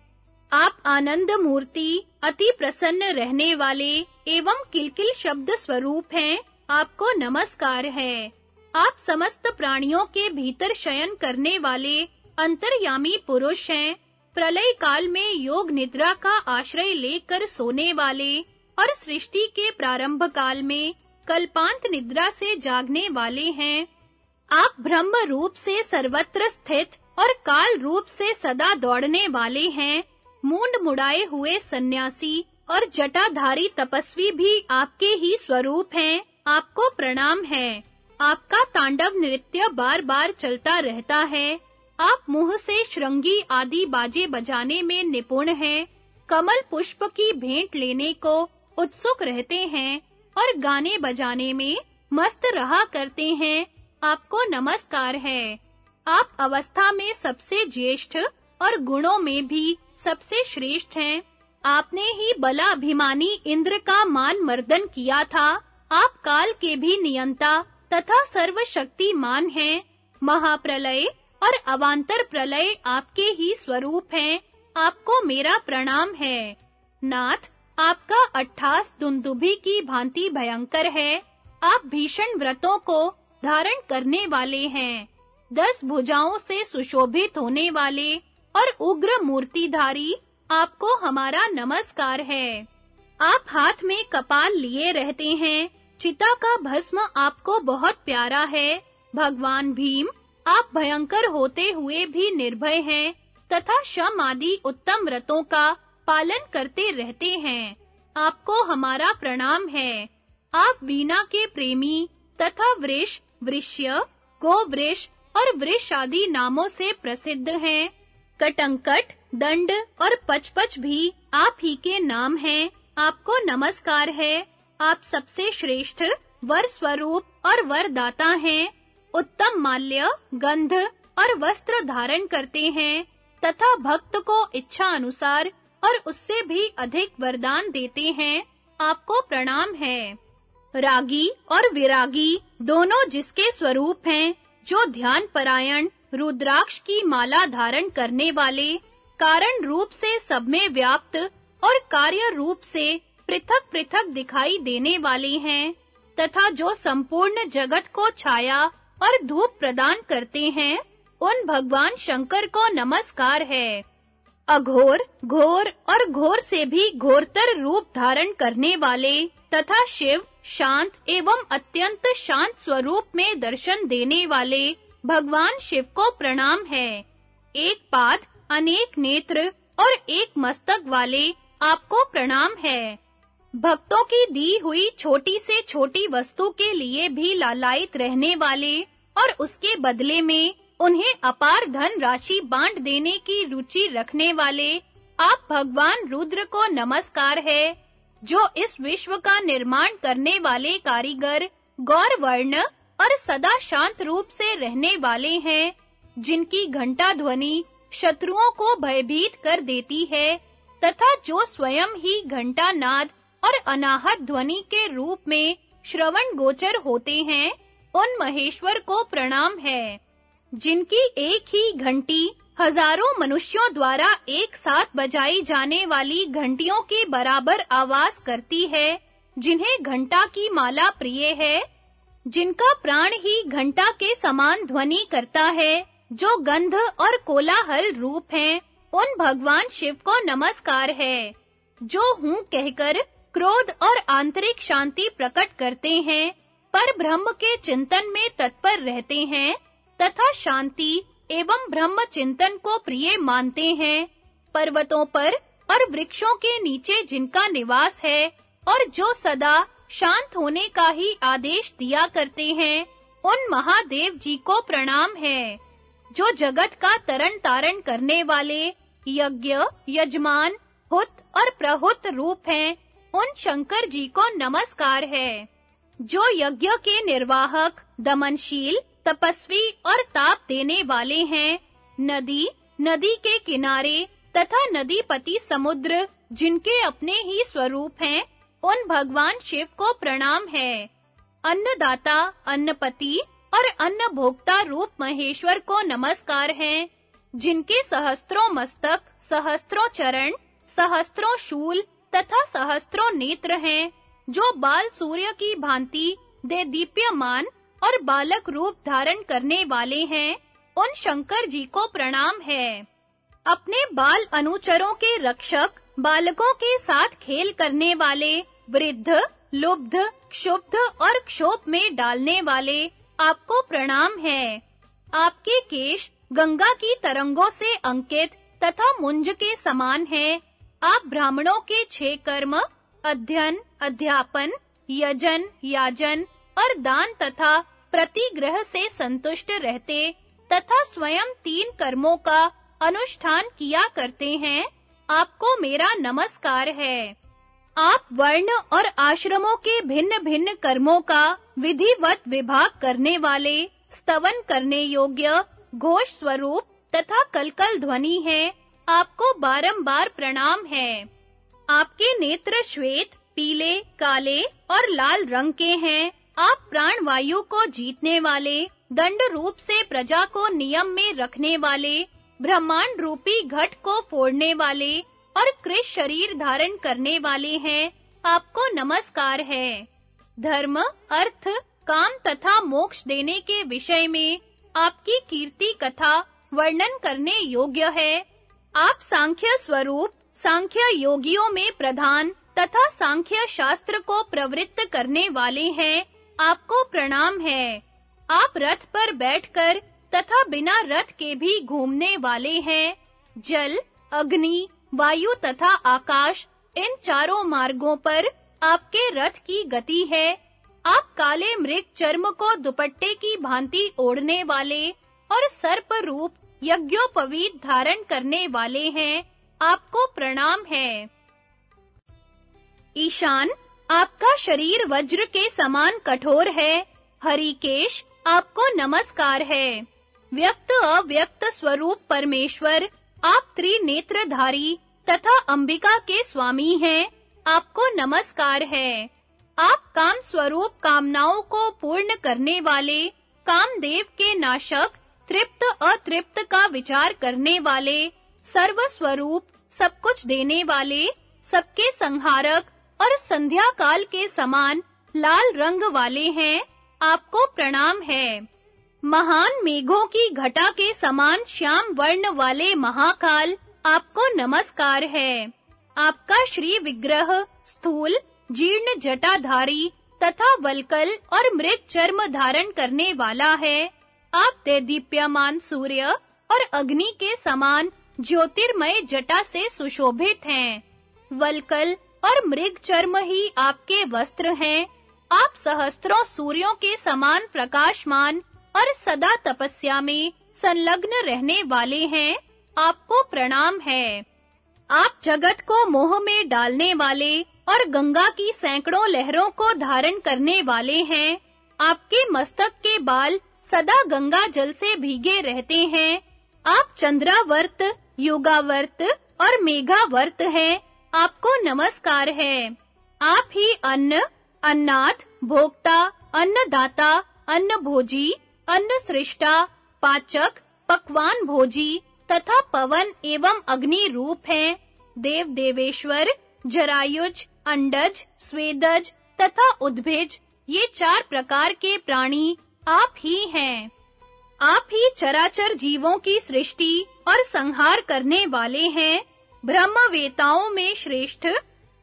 आप आनंद मूर्ति, अति प्रसन्न रहने वाले एवं किलकिल शब्द स्वरूप हैं। आपको नमस्कार है। आप समस्त प्राणियों के भीतर शयन करने वाले अंतर्यामी पुरुष हैं। प्रलय काल में योग निद्रा का आश्रय लेकर सोने वाले और सृष्टि के प्रारंभ काल में कल्पांत निद्रा से जागने वाले हैं। आप ब्रह्म रूप से सर्वत्र स्थित और काल रूप से सदा दौड़ने वाले हैं। मूंड मुड़ाए हुए सन्यासी और जटाधारी तपस्वी भी आपके ही स्वरूप हैं। आपको प्रणाम है। आपका तांडव नृत्य बार-बार चलता रहता है। आप मुँह से श्रृंगी आदि बाजे बजाने में निपुण हैं। कमल पुष्प की भेंट लेने को उत्सुक रहते हैं और गाने बजाने में मस्त रहा करते हैं। आपको नमस्कार है। आप अवस्था में सबसे ज्येष्ठ और गुणों में भी सबसे श्रेष्ठ हैं। आपने ही बला अभिमानी इंद्र का मान मर्दन किया था। आप काल के भी नियंता तथा सर्वशक्तिमान हैं। महाप्रलय और अवांतर प्रलय आपके ही स्वरूप हैं। आपको मेरा प्रणाम है। नाथ, आपका अट्ठास दुंदुभि की भांति भयंकर है। आप भीषण व्रतों को धारण करने वाले हैं। दस भुजाओं से सुशोभित होने वाले और उग्र मूर्तिधारी आपको हमारा नमस्कार है। आप हाथ में कपाल लिए रहते हैं। चिता का भस्म आपको बहुत प्यारा है। भगवान भीम, आप भयंकर होते हुए भी निर्भय हैं, तथा शम आदि उत्तम व्रतों का पालन करते रहते हैं। आपको हमारा प्रणाम है। आप वीणा के प्रेमी तथा वृष, वृष्य, गोवृष और वृष आदि नामों से प्रसिद्ध हैं। कटंकट, दंड और पचपच भी आप ही के नाम हैं। आपको नमस्कार है। आप सबसे श्रेष्ठ वर स्वरूप और वरदाता हैं। उत्तम माल्य, गंध और वस्त्र धारण करते हैं तथा भक्त को इच्छा अनुसार और उससे भी अधिक वरदान देते हैं। आपको प्रणाम है। रागी और विरागी दोनों जिसके स्वरूप हैं, जो ध्यान परायण रुद्राक्ष की माला धारण करने वाले, कारण रूप से सब में व्याप्त और कार्य रूप से पृथक-पृथक दिखाई देने वाले हैं, तथा जो संपूर्ण जगत को छाया और धूप प्रदान करते हैं, उन भगवान शंकर को नमस्कार है। अघोर, घोर और घोर से भी घोरतर रूप धारण करने वाले तथा शिव शांत एवं अत्यंत शांत स्वरूप में दर्शन देने वाले भगवान शिव को प्रणाम है। एक पाद, अनेक नेत्र और एक मस्तक वाले आपको प्रणाम है। भक्तों की दी हुई छोटी से छोटी वस्तु के लिए भी लालायित रहने वाले और उसके बदले में उन्हें अपार धन राशि बांट देने की रुचि रखने वाले, आप भगवान रुद्र को नमस्कार है, जो इस विश्व का निर्माण करने वाले कारीगर गौर वर्ण और सदा शांत रूप से रहने वाले हैं, जिनकी घंटा ध्वनि शत्रुओं को भयभीत कर देती है, तथा जो स्वयं ही घंटा नाद और अनाहत ध्वनि के रूप में श्रवण गोचर होते हैं, उन महेश्वर को प्रणाम है, जिनकी एक ही घंटी हज़ारों मनुष्यों द्वारा एक साथ बजाई जाने वाली घंटियों के बराबर आवाज़ करती है, जिन्हें घंटा की माला प्रिय है, जिनका प्राण ही घंटा के समान ध्वनि करता है, जो गंध और कोलाहल रूप हैं, उन भगवान शिव को नमस्कार है, जो हूँ कहकर क्रोध और आंतरिक शांति प्रकट करते हैं, पर ब्रह्म के चिंतन में तत्पर रहते हैं, तथा शांति एवं ब्रह्म चिंतन को प्रिय मानते हैं। पर्वतों पर और वृक्षों के नीचे जिनका निवास है, और जो सदा शांत होने का ही आदेश दिया करते हैं, उन महादेव जी को प्रणाम है। जो जगत का तरन तारण करने वाले यज्ञ, यजमान, हुत और प्रहुत रूप हैं उन शंकर जी को नमस्कार है, जो यज्ञ के निर्वाहक, दमनशील, तपस्वी और ताप देने वाले हैं। नदी नदी के किनारे तथा नदीपति समुद्र, जिनके अपने ही स्वरूप हैं, उन भगवान शिव को प्रणाम है। अन्नदाता, अन्नपति और अन्न भोक्ता रूप महेश्वर को नमस्कार है, जिनके सहस्त्रों मस्तक सहस्त्रों चरण सहस्त्रों शूल तथा सहस्त्रों नेत्र हैं, जो बाल सूर्य की भांति दे दीप्यमान और बालक रूप धारण करने वाले हैं, उन शंकर जी को प्रणाम है। अपने बाल अनुचरों के रक्षक, बालकों के साथ खेल करने वाले, वृद्ध, लुब्ध, क्षुब्ध और क्षोभ में डालने वाले, आपको प्रणाम है। आपके केश गंगा की तरंगों से अंकित तथा मुंज के समान हैं आप ब्राह्मणों के छह कर्म, अध्ययन, अध्यापन, यजन, याजन और दान तथा प्रतिग्रह से संतुष्ट रहते तथा स्वयं तीन कर्मों का अनुष्ठान किया करते हैं, आपको मेरा नमस्कार है। आप वर्ण और आश्रमों के भिन्न-भिन्न कर्मों का विधिवत विभाग करने वाले, स्तवन करने योग्य, घोष स्वरूप तथा कलकल ध्वनि है। आपको बारंबार प्रणाम है। आपके नेत्र श्वेत, पीले, काले और लाल रंग के हैं। आप प्राण वायु को जीतने वाले, दंड रूप से प्रजा को नियम में रखने वाले, ब्रह्मांड रूपी घट को फोड़ने वाले और कृष शरीर धारण करने वाले हैं। आपको नमस्कार है। धर्म, अर्थ, काम तथा मोक्ष देने के विषय में आपकी कीर्ति कथा वर्णन करने योग्य है। आप सांख्य स्वरूप, सांख्य योगियों में प्रधान तथा सांख्य शास्त्र को प्रवृत्त करने वाले हैं, आपको प्रणाम है। आप रथ पर बैठकर तथा बिना रथ के भी घूमने वाले हैं। जल, अग्नि, वायु तथा आकाश, इन चारों मार्गों पर आपके रथ की गति है। आप काले मृग चर्म को दुपट्टे की भांति ओढ़ने वाले और सर्प रूप यज्ञोपवीत धारण करने वाले हैं। आपको प्रणाम है। ईशान, आपका शरीर वज्र के समान कठोर है। हरिकेश, आपको नमस्कार है। व्यक्त अव्यक्त स्वरूप परमेश्वर, आप त्रिनेत्रधारी तथा अंबिका के स्वामी हैं। आपको नमस्कार है। आप काम स्वरूप कामनाओं को पूर्ण करने वाले, कामदेव के नाशक तृप्त अतृप्त का विचार करने वाले सर्व स्वरूप सब कुछ देने वाले, सबके संहारक और संध्या काल के समान लाल रंग वाले हैं, आपको प्रणाम है। महान मेघों की घटा के समान श्याम वर्ण वाले महाकाल आपको नमस्कार है। आपका श्री विग्रह, स्थूल, जीर्ण जटाधारी तथा वलकल और मृग चर्म धारण करने वाला है। आप ते दीप्यमान सूर्य और अग्नि के समान ज्योतिर्मय जटा से सुशोभित हैं। वलकल और मृग चर्म ही आपके वस्त्र हैं। आप सहस्त्रों सूर्यों के समान प्रकाशमान और सदा तपस्या में संलग्न रहने वाले हैं। आपको प्रणाम है। आप जगत को मोह में डालने वाले और गंगा की सैकड़ों लहरों को धारण करने वाले हैं। आपके मस्तक के बाल सदा गंगा जल से भीगे रहते हैं। आप चंद्रावर्त, युगावर्त और मेघावर्त हैं। आपको नमस्कार है। आप ही अन्न, अन्नाथ, भोक्ता, अन्नदाता अन्न भोजी अन्न सृष्टा पाचक, पकवान भोजी तथा पवन एवं अग्नि रूप हैं। देव देवेश्वर, जरायुज, अंडज, स्वेदज तथा उद्भिज ये चार प्रकार के प्राणी आप ही हैं। आप ही चराचर जीवों की सृष्टि और संहार करने वाले हैं। ब्रह्मवेताओं में श्रेष्ठ,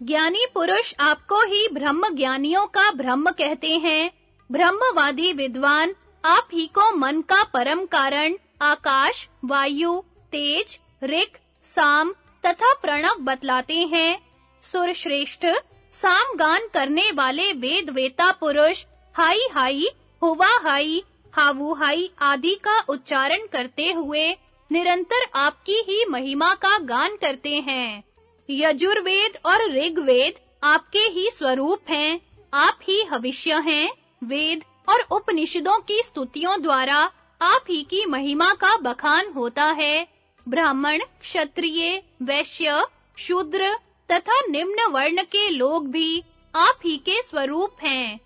ज्ञानी पुरुष आपको ही ब्रह्म ज्ञानियों का ब्रह्म कहते हैं। ब्रह्मवादी विद्वान आप ही को मन का परम कारण, आकाश, वायु, तेज ऋक साम तथा प्रणव बतलाते हैं। सुर श्रेष्ठ साम गान करने वाले वेद वेता पुरुष, हाई हाई हुआ हाई, हावु हाई आदि का उच्चारण करते हुए निरंतर आपकी ही महिमा का गान करते हैं। यजुर्वेद और ऋग्वेद आपके ही स्वरूप हैं, आप ही भविष्य हैं। वेद और उपनिषदों की स्तुतियों द्वारा आप ही की महिमा का बखान होता है। ब्राह्मण, क्षत्रिय, वैश्य, शूद्र तथा निम्न वर्ण के लोग भी आप ही के स्वरूप हैं।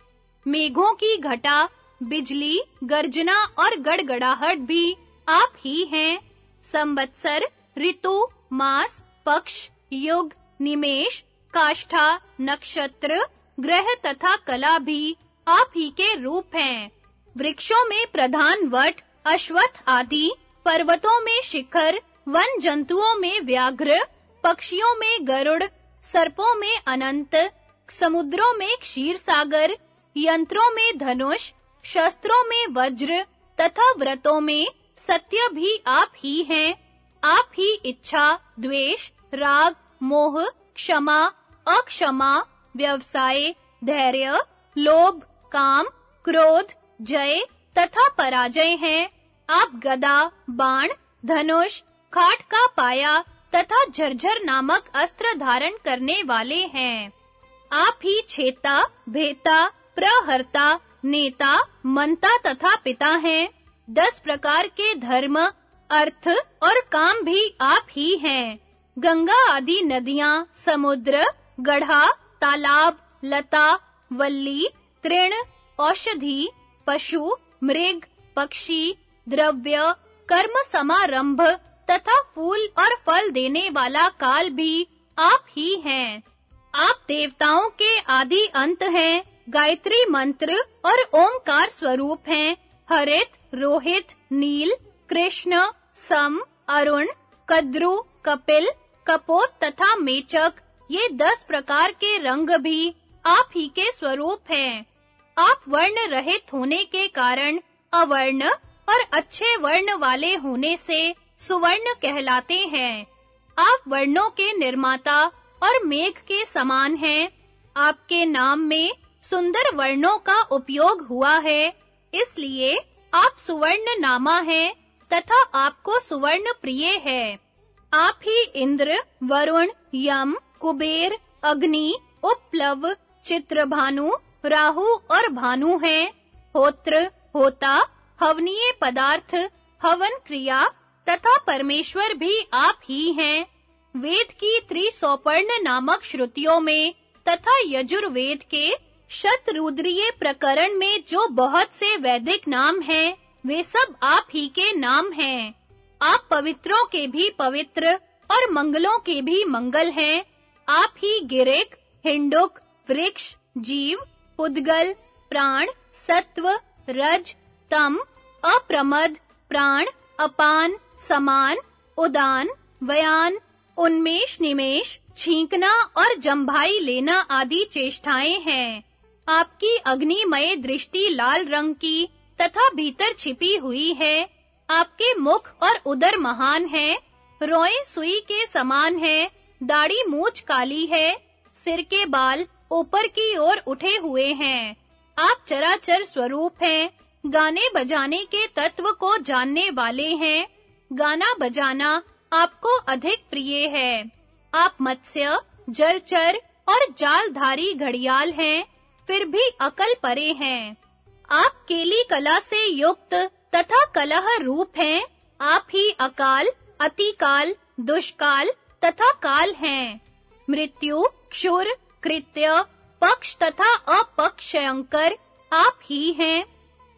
मेघों की घटा बिजली, गर्जना और गड़गड़ाहट भी आप ही हैं। संवत्सर, ऋतु, मास, पक्ष, युग, निमेश, काष्ठा, नक्षत्र, ग्रह तथा कला भी आप ही के रूप हैं। वृक्षों में प्रधान वट, अश्वत्थ आदि, पर्वतों में शिखर, वन जंतुओं में व्याघ्र, पक्षियों में गरुड़, सर्पों में अनंत, समुद्रों में क्षीर सागर यंत्रों में धनुष शस्त्रों में वज्र तथा व्रतों में सत्य भी आप ही हैं। आप ही इच्छा, द्वेष, राग, मोह, क्षमा, अक्षमा, व्यवसाय, धैर्य, लोभ, काम, क्रोध, जय तथा पराजय हैं। आप गदा, बाण, धनुष, खाट का पाया तथा झरझर नामक अस्त्र धारण करने वाले हैं। आप ही छेता भेता, प्रहर्ता नेता, मंता तथा पिता हैं। दस प्रकार के धर्म, अर्थ और काम भी आप ही हैं। गंगा आदि नदियाँ, समुद्र, गढ़ा, तालाब, लता, वल्ली, तृण, औषधि, पशु, मृग, पक्षी, द्रव्य, कर्म समारंभ तथा फूल और फल देने वाला काल भी आप ही हैं। आप देवताओं के आदि अंत हैं। गायत्री मंत्र और ओमकार स्वरूप हैं। हरित, रोहित, नील, कृष्ण, सम, अरुण, कद्रु, कपिल, कपोत तथा मेचक, ये दस प्रकार के रंग भी आप ही के स्वरूप हैं। आप वर्ण रहित होने के कारण अवर्ण और अच्छे वर्ण वाले होने से सुवर्ण कहलाते हैं। आप वर्णों के निर्माता और मेघ के समान हैं। आपके नाम में सुंदर वर्णों का उपयोग हुआ है, इसलिए आप सुवर्ण नामा हैं, तथा आपको सुवर्ण प्रिय है। आप ही इंद्र, वरुण, यम, कुबेर, अग्नि उपप्लव चित्रभानु, राहु और भानु हैं। होत्र, होता, हवनीय पदार्थ, हवन क्रिया, तथा परमेश्वर भी आप ही हैं। वेद की त्रिसौपर्ण नामक श्रुतियों में तथा यजुर्वेद के शतरुद्रीय प्रकरण में जो बहुत से वैदिक नाम हैं वे सब आप ही के नाम हैं। आप पवित्रों के भी पवित्र और मंगलों के भी मंगल हैं। आप ही गिरेक, हिंडुक वृक्ष जीव पुद्गल प्राण सत्व रज तम अप्रमद प्राण अपान समान उदान व्यान, उन्मेष निमेष छींकना और जंभाई लेना आदि चेष्टाएँ हैं। आपकी अग्निमय दृष्टि लाल रंग की तथा भीतर छिपी हुई है। आपके मुख और उदर महान हैं। रोए सुई के समान हैं। दाढ़ी मूछ काली है। सिर के बाल ऊपर की ओर उठे हुए हैं। आप चराचर स्वरूप हैं। गाने बजाने के तत्व को जानने वाले हैं। गाना बजाना आपको अधिक प्रिय है। आप मत्स्य, जलचर और जालधारी घड़ियाल हैं। फिर भी अकल परे हैं। आप केली कला से युक्त तथा कलह रूप हैं। आप ही अकाल, अतिकाल, दुष्काल तथा काल हैं। मृत्यु, क्षुर, कृत्य, पक्ष तथा अपक्षयंकर आप ही हैं।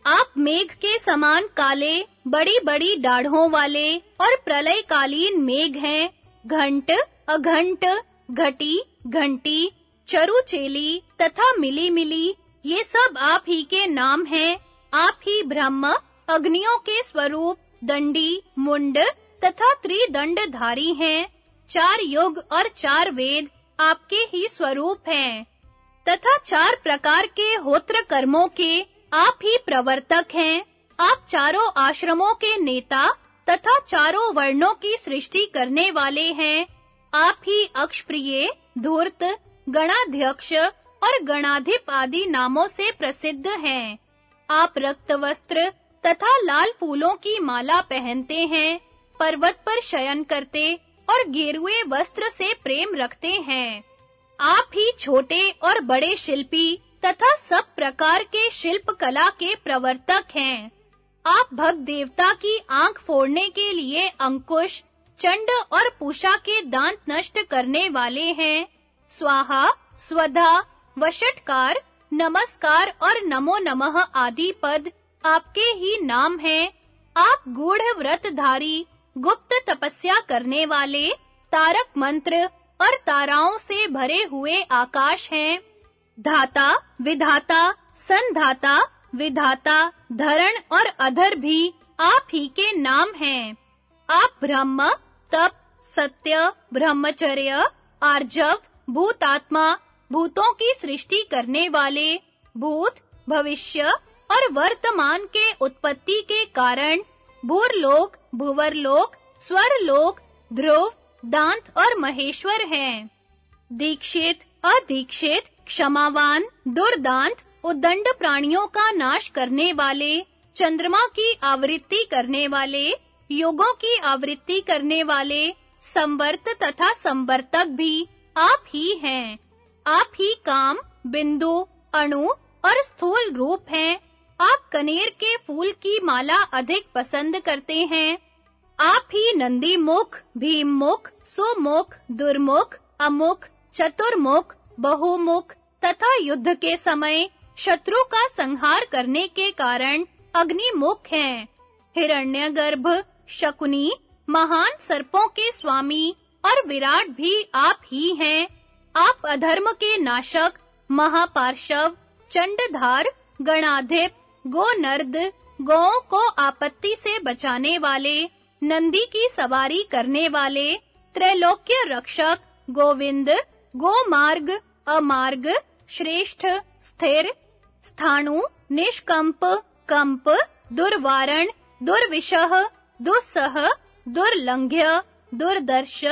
आप मेघ के समान काले, बड़ी-बड़ी दाढ़ों वाले और प्रलयकालीन मेघ हैं। घंट, अघंट, घटी, घंटी चरुचेली तथा मिली मिली ये सब आप ही के नाम हैं। आप ही ब्रह्म, अग्नियों के स्वरूप, दंडी, मुंड तथा त्रिदंडधारी हैं। चार युग और चार वेद आपके ही स्वरूप हैं। तथा चार प्रकार के होत्र कर्मों के आप ही प्रवर्तक हैं। आप चारों आश्रमों के नेता तथा चारों वर्णों की सृष्टि करने वाले हैं। आप ही अक्षप्रिय, धूर्त गणाध्यक्ष और गणाधिप आदि नामों से प्रसिद्ध हैं। आप रक्त वस्त्र तथा लाल फूलों की माला पहनते हैं, पर्वत पर शयन करते और गेरुए वस्त्र से प्रेम रखते हैं। आप ही छोटे और बड़े शिल्पी तथा सब प्रकार के शिल्प कला के प्रवर्तक हैं। आप भक्त देवता की आँख फोड़ने के लिए अंकुश, चंड और पूषा के दांत नष्ट करने वाले हैं। स्वाहा, स्वधा वशटकार नमस्कार और नमो नमः आदि पद आपके ही नाम हैं। आप गूढ़ व्रतधारी, गुप्त तपस्या करने वाले, तारक मंत्र और ताराओं से भरे हुए आकाश हैं। धाता, विधाता, संधाता, विधाता, धरण और अधर भी आप ही के नाम हैं। आप ब्रह्म, तप, सत्य, ब्रह्मचर्य, आर्जव भूतात्मा भूतों की सृष्टि करने वाले, भूत, भविष्य और वर्तमान के उत्पत्ति के कारण भूरलोक, भुवरलोक, स्वरलोक, ध्रुव, दांत और महेश्वर हैं। दीक्षित, अदीक्षित, क्षमावान, दुर्दांत उदंड प्राणियों का नाश करने वाले, चंद्रमा की आवृत्ति करने वाले, योगों की आवृत्ति करने वाले, संवर्त तथा संवर्तक भी आप ही हैं। आप ही काम, बिंदु, अणु और स्थूल रूप हैं। आप कनेर के फूल की माला अधिक पसंद करते हैं। आप ही नंदी मुख, भीम मुख, सुमुख, दुर्मुख, अमुख, चतुर्मुख, बहुमुख तथा युद्ध के समय शत्रु का संहार करने के कारण अग्निमुख हैं। हिरण्यगर्भ, शकुनी, महान सर्पों के स्वामी और विराट भी आप ही हैं। आप अधर्म के नाशक, महापार्शव, चंडधार, गणाधिप, गोनर्द गौओं को आपत्ति से बचाने वाले, नंदी की सवारी करने वाले, त्रैलोक्य रक्षक, गोविंद, गोमार्ग, अमार्ग, श्रेष्ठ, स्थिर, स्थाणु, निष्कंप, कंप, दुर्वारण दुर्विशह दुस्सह, दुर्लंघ्य, दुर्दर्श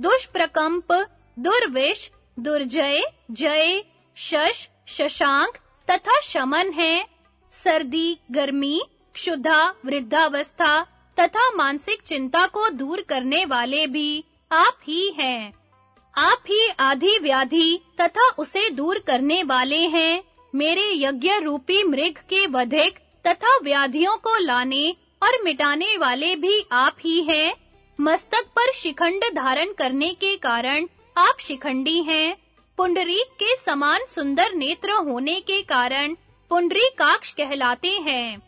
दुष्प्रकंप दुर्विश दुर्जय, जय, शश, शशांक तथा शमन है। सर्दी, गर्मी, क्षुधा, वृद्धावस्था तथा मानसिक चिंता को दूर करने वाले भी आप ही हैं। आप ही आधी व्याधि तथा उसे दूर करने वाले हैं। मेरे यज्ञ रूपी मृग के वधिक तथा व्याधियों को लाने और मिटाने वाले भी आप ही हैं। मस्तक पर शिखंड धारण करने के कारण आप शिखंडी हैं। पुंडरीक के समान सुंदर नेत्र होने के कारण पुंडरीकाक्ष कहलाते हैं।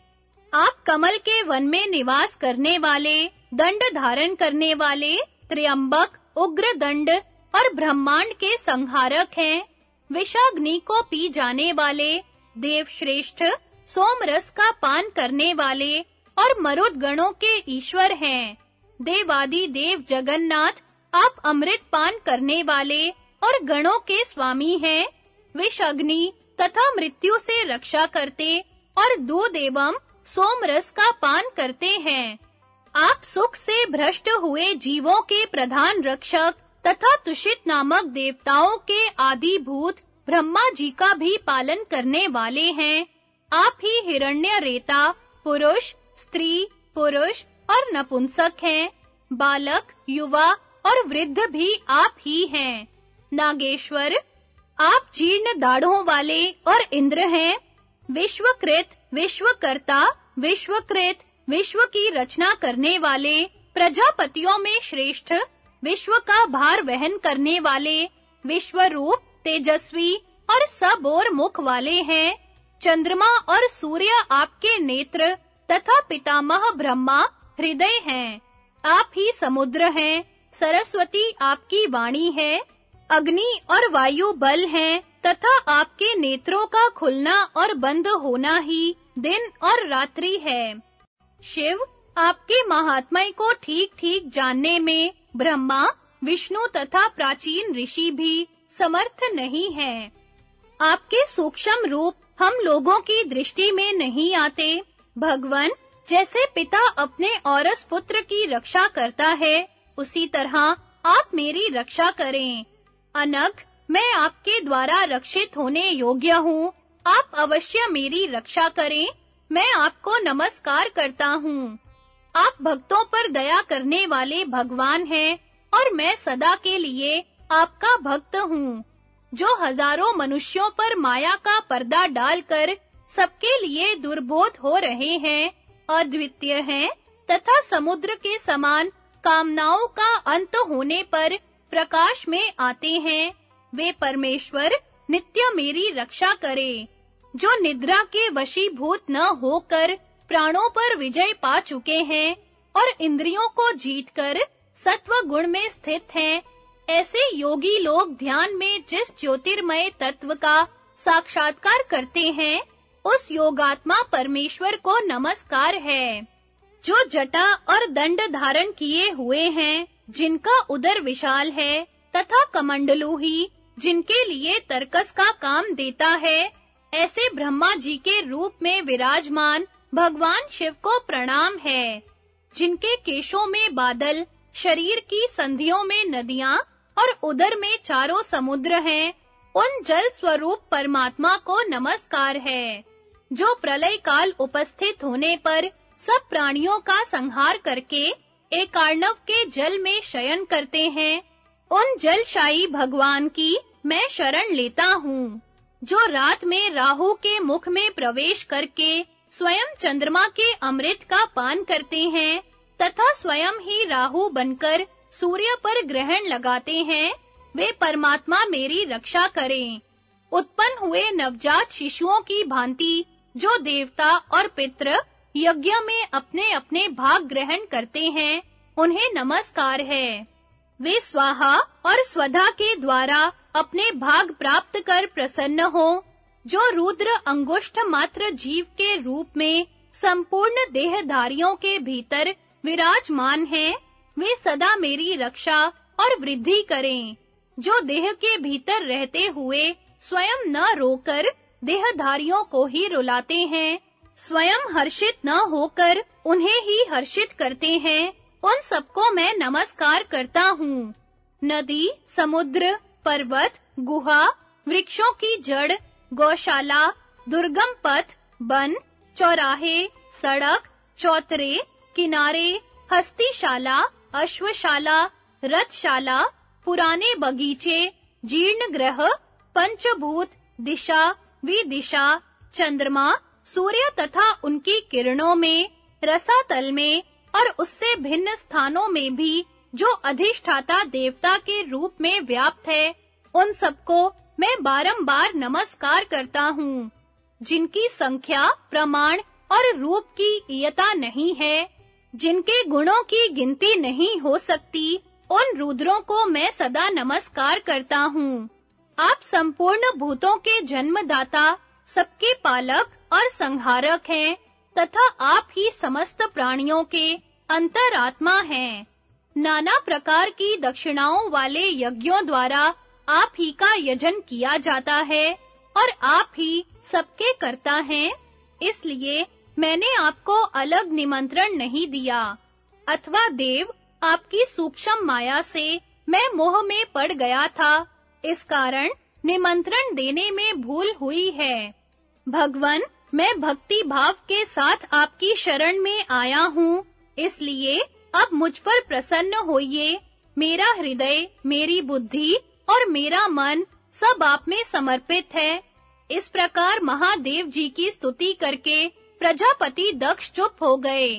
आप कमल के वन में निवास करने वाले, दंड धारण करने वाले, त्र्यंबक उग्र दंड और ब्रह्मांड के संहारक हैं। विषाग्नि को पी जाने वाले देव श्रेष्ठ सोमरस का पान करने वाले और मरुद गणों के ईश्वर हैं। देवादि देव जगन्नाथ आप अमृत पान करने वाले और गणों के स्वामी हैं। विष अग्नि तथा मृत्यु से रक्षा करते और दूध एवं सोमरस का पान करते हैं। आप सुख से भ्रष्ट हुए जीवों के प्रधान रक्षक तथा तुषित नामक देवताओं के आदि भूत ब्रह्मा जी का भी पालन करने वाले हैं। आप ही हिरण्य रेता, पुरुष, स्त्री, पुरुष और नपुंसक हैं। बालक, युवा और वृद्ध भी आप ही हैं। नागेश्वर, आप जीर्ण दाढ़ों वाले और इंद्र हैं। विश्वकृत, विश्वकर्ता, विश्वकृत, विश्व की रचना करने वाले, प्रजापतियों में श्रेष्ठ, विश्व का भार वहन करने वाले, विश्वरूप, तेजस्वी और सब और मुख वाले हैं। चंद्रमा और सूर्य आपके नेत्र तथा पितामह ब्रह्मा हृदय हैं। आप ही समुद्र हैं। सरस्वती आपकी वाणी है। अग्नि और वायु बल हैं, तथा आपके नेत्रों का खुलना और बंद होना ही दिन और रात्रि है। शिव, आपके महात्मय को ठीक-ठीक जानने में ब्रह्मा, विष्णु तथा प्राचीन ऋषि भी समर्थ नहीं हैं। आपके सूक्ष्म रूप हम लोगों की दृष्टि में नहीं आते। भगवन जैसे पिता अपने औरस पुत्र की रक्षा करता है, उसी तरह आप मेरी रक्षा करें। अनग मैं आपके द्वारा रक्षित होने योग्य हूँ। आप अवश्य मेरी रक्षा करें। मैं आपको नमस्कार करता हूँ। आप भक्तों पर दया करने वाले भगवान हैं और मैं सदा के लिए आपका भक्त हूँ, जो हज़ारों मनुष्यों पर माया का पर्दा डालकर सबके लिए दुर्बोध हो रहे हैं। अद्वितीय हैं तथा समुद्र के समान कामनाओं का अंत होने पर प्रकाश में आते हैं। वे परमेश्वर, नित्य मेरी रक्षा करे, जो निद्रा के वशीभूत न होकर प्राणों पर विजय पा चुके हैं और इंद्रियों को जीतकर सत्व गुण में स्थित हैं। ऐसे योगी लोग ध्यान में जिस ज्योतिर्मय तत्व का साक्षात्कार करते हैं उस योगात्मा परमेश्वर को नमस्कार है, जो जटा और दंड धारण किए हुए हैं, जिनका उदर विशाल है, तथा कमंडलू ही, जिनके लिए तर्कस का काम देता है। ऐसे ब्रह्मा जी के रूप में विराजमान भगवान शिव को प्रणाम है। जिनके केशों में बादल, शरीर की संधियों में नदियाँ और उदर में चारों समुद्र हैं, उन जल स्वरूप परमात्मा को नमस्कार है। जो प्रलय काल उपस्थित होने पर सब प्राणियों का संहार करके एक अर्णव के जल में शयन करते हैं। उन जलशाही भगवान की मैं शरण लेता हूँ, जो रात में राहु के मुख में प्रवेश करके स्वयं चंद्रमा के अमृत का पान करते हैं, तथा स्वयं ही राहु बनकर सूर्य पर ग्रहण लगाते हैं, वे परमात्मा मेरी रक्षा करें। उत्पन्न हुए नवजात शिशुओं की भांति जो देवता और पितृ यज्ञ में अपने-अपने भाग ग्रहण करते हैं, उन्हें नमस्कार है। वे स्वाहा और स्वधा के द्वारा अपने भाग प्राप्त कर प्रसन्न हो, जो रुद्र अंगुष्ठ मात्र जीव के रूप में संपूर्ण देहधारियों के भीतर विराजमान हैं, वे सदा मेरी रक्षा और वृद्धि करें, जो देह के भीतर रहते हुए स्वयं न रोकर देहधारियों को ही रुलाते हैं। स्वयं हर्षित न होकर उन्हें ही हर्षित करते हैं। उन सबको मैं नमस्कार करता हूँ। नदी, समुद्र, पर्वत, गुहा, वृक्षों की जड़, गौशाला, दुर्गम पथ, वन, चौराहे, सड़क, चौतरे, किनारे, हस्तीशाला, अश्वशाला, रथशाला, पुराने बगीचे जीर्ण ग्रह पंचभूत, दिशा विदिशा चंद्रमा, सूर्य तथा उनकी किरणों में, रसातल में और उससे भिन्न स्थानों में भी जो अधिष्ठाता देवता के रूप में व्याप्त है, उन सबको मैं बारंबार नमस्कार करता हूँ। जिनकी संख्या, प्रमाण और रूप की इयता नहीं है, जिनके गुणों की गिनती नहीं हो सकती, उन रुद्रों को मैं सदा नमस्कार करता हूँ। आप संपूर्ण भूतों के जन्मदाता, सबके पालक और संहारक हैं, तथा आप ही समस्त प्राणियों के अंतरात्मा हैं। नाना प्रकार की दक्षिणाओं वाले यज्ञों द्वारा आप ही का यजन किया जाता है और आप ही सबके करता हैं, इसलिए मैंने आपको अलग निमंत्रण नहीं दिया। अथवा देव, आपकी सूक्ष्म माया से मैं मोह में पड़ गया था इस कारण निमंत्रण देने में भूल हुई है। भगवन, मैं भक्ति भाव के साथ आपकी शरण में आया हूँ, इसलिए अब मुझ पर प्रसन्न होइए। मेरा हृदय, मेरी बुद्धि और मेरा मन सब आप में समर्पित है। इस प्रकार महादेव जी की स्तुति करके प्रजापति दक्ष चुप हो गए।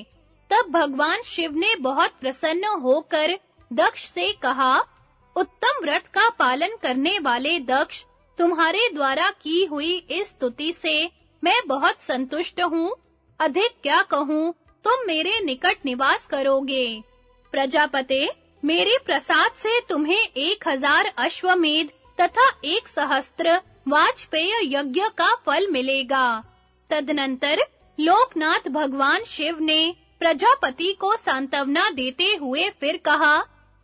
तब भगवान शिव ने बहुत प्रसन्न होकर दक्ष से कहा उत्तम व्रत का पालन करने वाले दक्ष तुम्हारे द्वारा की हुई इस स्तुति से मैं बहुत संतुष्ट हूँ। अधिक क्या कहूँ, तुम मेरे निकट निवास करोगे। प्रजापते, मेरे प्रसाद से तुम्हें एक हज़ार अश्वमेध तथा एक सहस्त्र वाजपेय यज्ञ का फल मिलेगा। तदनंतर लोकनाथ भगवान शिव ने प्रजापति को सांत्वना देते हुए फिर कहा,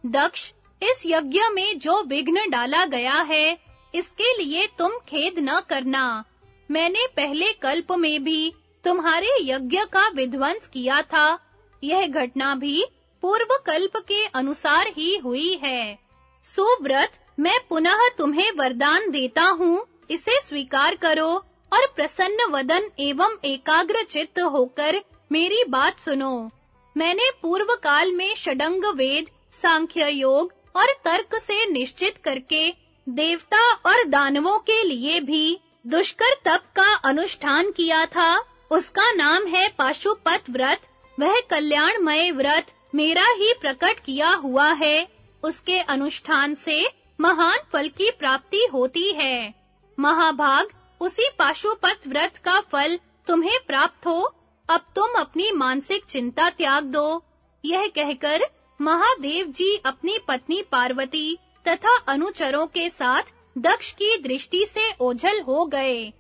दक्ष इस यज्ञ में जो विघ्न डाला गया है, इसके लिए तुम खेद न करना। मैंने पहले कल्प में भी तुम्हारे यज्ञ का विध्वंस किया था। यह घटना भी पूर्व कल्प के अनुसार ही हुई है। सुव्रत, मैं पुनः तुम्हें वरदान देता हूँ। इसे स्वीकार करो और प्रसन्न वदन एवं एकाग्र चित्त होकर मेरी बात सुनो। मैंने पूर्व काल में षडंग वेद सांख्य योग और तर्क से निश्चित करके देवता और दानवों के लिए भी दुष्कर तप का अनुष्ठान किया था। उसका नाम है पाशुपत व्रत। वह कल्याणमय व्रत मेरा ही प्रकट किया हुआ है। उसके अनुष्ठान से महान फल की प्राप्ति होती है। महाभाग, उसी पाशुपत व्रत का फल तुम्हें प्राप्त हो। अब तुम अपनी मानसिक चिंता त्याग दो। यह कहकर महादेव जी अपनी पत्नी पार्वती तथा अनुचरों के साथ दक्ष की दृष्टि से ओझल हो गए।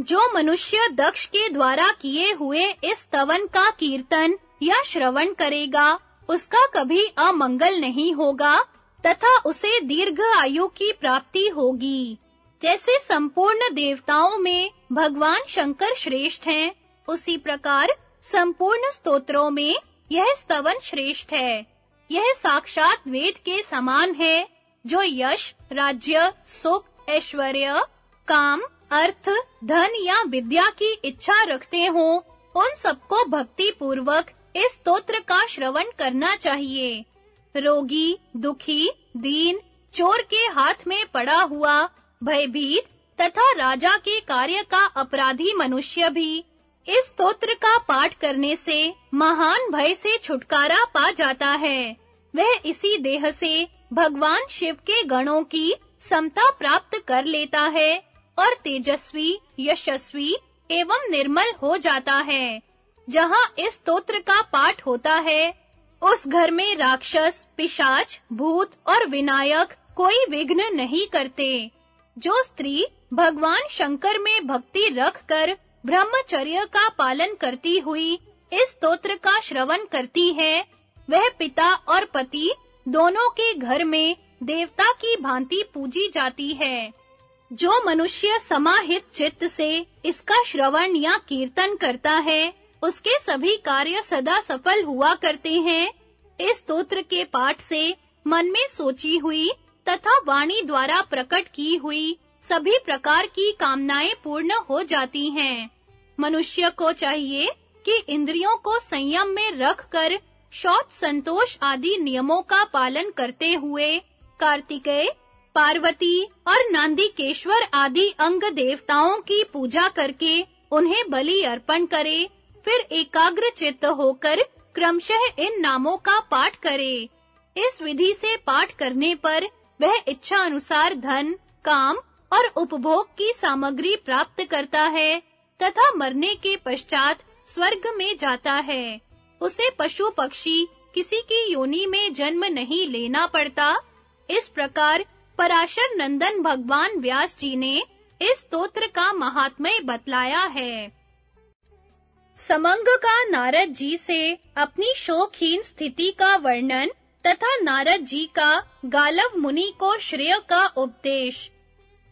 जो मनुष्य दक्ष के द्वारा किए हुए इस तवन का कीर्तन या श्रवण करेगा, उसका कभी अमंगल नहीं होगा तथा उसे दीर्घ आयु की प्राप्ति होगी। जैसे संपूर्ण देवताओं में भगवान शंकर श्रेष्ठ हैं, उसी प्रकार संपूर्ण स्तोत्रों में यह स्तवन श्रेष्ठ है। यह साक्षात वेद के समान है, जो यश, राज्य, सुख, ऐश्वर्य, काम, अर्थ, धन या विद्या की इच्छा रखते हो। उन सबको भक्ति पूर्वक इस स्तोत्र का श्रवण करना चाहिए। रोगी, दुखी, दीन, चोर के हाथ में पड़ा हुआ, भयभीत तथा राजा के कार्य का अपराधी मनुष्य भी। इस स्तोत्र का पाठ करने से महान भय से छुटकारा पा जाता है। वह इसी देह से भगवान शिव के गणों की समता प्राप्त कर लेता है और तेजस्वी, यशस्वी एवं निर्मल हो जाता है। जहाँ इस स्तोत्र का पाठ होता है, उस घर में राक्षस, पिशाच, भूत और विनायक कोई विघ्न नहीं करते। जो स्त्री भगवान शंकर में भक्ति रखकर ब्रह्मचर्य का पालन करती हुई इस स्तोत्र का श्रवण करती है। वह पिता और पति दोनों के घर में देवता की भांति पूजी जाती है। जो मनुष्य समाहित चित्त से इसका श्रवण या कीर्तन करता है, उसके सभी कार्य सदा सफल हुआ करते हैं। इस स्तोत्र के पाठ से मन में सोची हुई तथा वाणी द्वारा प्रकट की हुई सभी प्रकार की कामनाएँ पूर्ण हो जाती हैं। मनुष्य को चाहिए कि इंद्रियों को संयम में रखकर शौच संतोष आदि नियमों का पालन करते हुए कार्तिकेय, पार्वती और नांदीकेश्वर आदि अंग देवताओं की पूजा करके उन्हें बलि अर्पण करे, फिर एकाग्र चित्त होकर क्रमशः इन नामों का पाठ करे। इस विधि से पाठ करने पर वह इच्छा अनुसार धन, काम और उपभोग की सामग्री प्राप्त करता है। तथा मरने के पश्चात स्वर्ग में जाता है। उसे पशु पक्षी किसी की योनि में जन्म नहीं लेना पड़ता। इस प्रकार पराशर नंदन भगवान व्यास जी ने इस स्तोत्र का महात्म्य बतलाया है। समंग का नारद जी से अपनी शोकहीन स्थिति का वर्णन तथा नारद जी का गालव मुनि को श्रेय का उपदेश।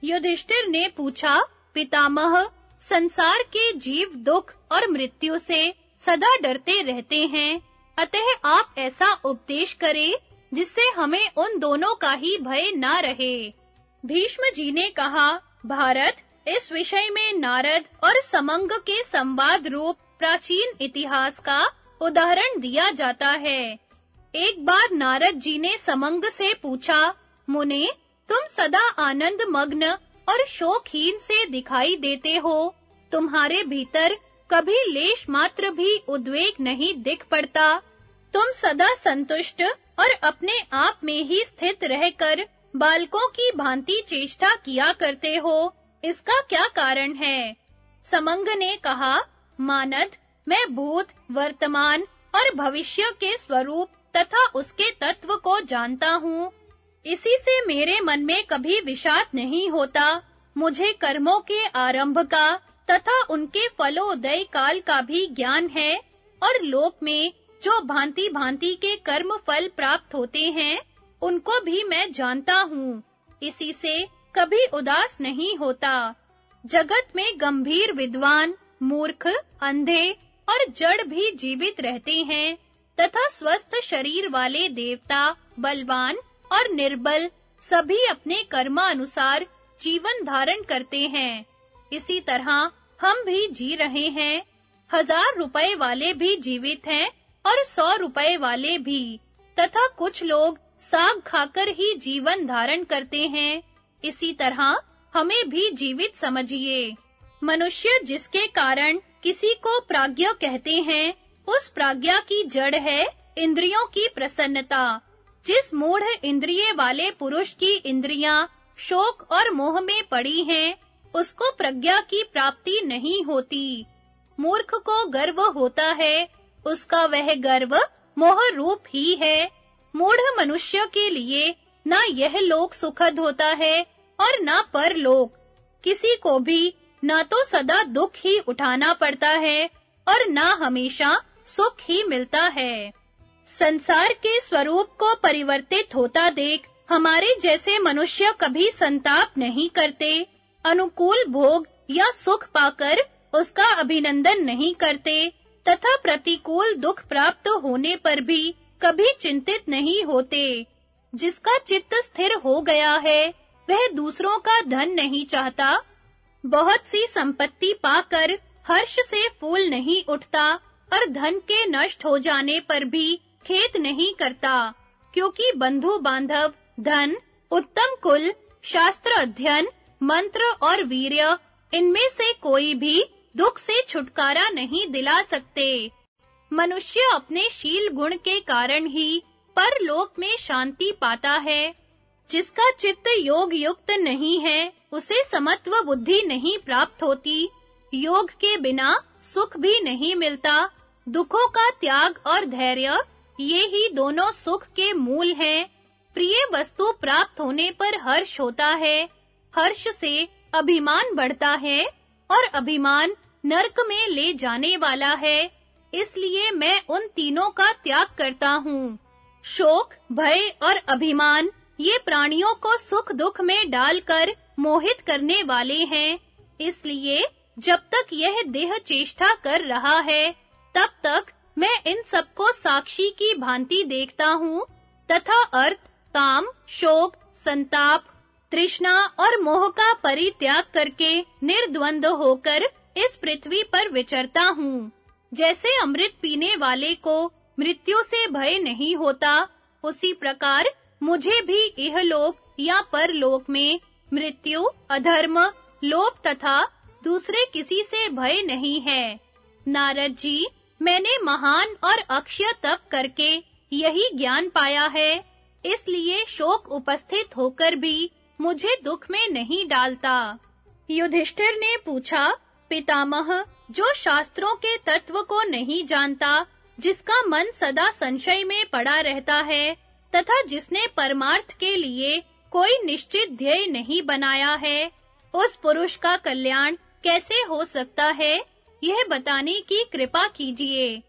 युधिष्ठिर ने पूछा, पितामह संसार के जीव दुख और मृत्यु से सदा डरते रहते हैं। अतः आप ऐसा उपदेश करें, जिससे हमें उन दोनों का ही भय ना रहे। भीष्म जी ने कहा, भारत, इस विषय में नारद और समंग के संवाद रूप प्राचीन इतिहास का उदाहरण दिया जाता है। एक बार नारद जी ने समंग से पूछा, मुने, तुम सदा आनंद मग्न और शोकहीन से दिखाई देते हो। तुम्हारे भीतर कभी लेश मात्र भी उद्वेग नहीं दिख पड़ता। तुम सदा संतुष्ट और अपने आप में ही स्थित रहकर बालकों की भांति चेष्टा किया करते हो। इसका क्या कारण है? समंग ने कहा, मानद, मैं भूत, वर्तमान और भविष्य के स्वरूप तथा उसके तत्व को जानता हूँ। इसी से मेरे मन में कभी विषाद नहीं होता। मुझे कर्मों के आरंभ का तथा उनके फलोदय काल का भी ज्ञान है और लोक में जो भांति-भांति के कर्म फल प्राप्त होते हैं, उनको भी मैं जानता हूँ। इसी से कभी उदास नहीं होता। जगत में गंभीर विद्वान, मूर्ख, अंधे और जड़ भी जीवित रहते हैं तथा स्वस्थ शरीर वाले देवता, बलवान और निर्बल सभी अपने कर्मानुसार जीवन धारण करते हैं। इसी तरह हम भी जी रहे हैं। हज़ार रुपए वाले भी जीवित हैं और सौ रुपए वाले भी। तथा कुछ लोग साग खाकर ही जीवन धारण करते हैं। इसी तरह हमें भी जीवित समझिए। मनुष्य जिसके कारण किसी को प्राज्ञ कहते हैं, उस प्राज्ञा की जड़ है इंद्रियों की प्रसन्नता। जिस मूढ़ इंद्रिय वाले पुरुष की इंद्रियाँ शोक और मोह में पड़ी हैं, उसको प्रज्ञा की प्राप्ति नहीं होती। मूर्ख को गर्व होता है, उसका वह गर्व मोह रूप ही है। मूढ़ मनुष्य के लिए ना यह लोक सुखद होता है और ना परलोक। किसी को भी ना तो सदा दुख ही उठाना पड़ता है और ना हमेशा सुख ही मिलता है। संसार के स्वरूप को परिवर्तित होता देख, हमारे जैसे मनुष्य कभी संताप नहीं करते, अनुकूल भोग या सुख पाकर उसका अभिनंदन नहीं करते, तथा प्रतिकूल दुख प्राप्त होने पर भी कभी चिंतित नहीं होते। जिसका चित्त स्थिर हो गया है, वह दूसरों का धन नहीं चाहता। बहुत सी संपत्ति पाकर हर्ष से फूल नहीं उठता, और धन के नष्ट हो जाने पर भी खेत नहीं करता, क्योंकि बंधु बांधव धन, उत्तम कुल, शास्त्र अध्ययन, मंत्र और वीर्य, इनमें से कोई भी दुख से छुटकारा नहीं दिला सकते। मनुष्य अपने शील गुण के कारण ही परलोक में शांति पाता है। जिसका चित्त योग युक्त नहीं है, उसे समत्व बुद्धि नहीं प्राप्त होती। योग के बिना सुख भी नहीं मिलता। दुखों का त्याग और धैर्य ये ही दोनों सुख के मूल हैं। प्रिय वस्तु प्राप्त होने पर हर्ष होता है। हर्ष से अभिमान बढ़ता है और अभिमान नरक में ले जाने वाला है। इसलिए मैं उन तीनों का त्याग करता हूँ। शोक, भय और अभिमान ये प्राणियों को सुख दुख में डालकर मोहित करने वाले हैं। इसलिए जब तक यह देह चेष्टा कर रहा है, तब तक मैं इन सबको साक्षी की भांति देखता हूँ, तथा अर्थ, काम, शोक, संताप, तृष्णा और मोह का परित्याग करके निर्द्वंद होकर इस पृथ्वी पर विचरता हूँ। जैसे अमृत पीने वाले को मृत्यु से भय नहीं होता, उसी प्रकार मुझे भी इहलोक या परलोक में मृत्यु, अधर्म, लोभ तथा दूसरे किसी से भय नहीं है। नारद जी मैंने महान और अक्षय तप करके यही ज्ञान पाया है। इसलिए शोक उपस्थित होकर भी मुझे दुख में नहीं डालता। युधिष्ठिर ने पूछा, पितामह, जो शास्त्रों के तत्व को नहीं जानता, जिसका मन सदा संशय में पड़ा रहता है, तथा जिसने परमार्थ के लिए कोई निश्चित ध्येय नहीं बनाया है, उस पुरुष का कल्याण कैसे हो सकता है? यह बताने की कृपा कीजिए।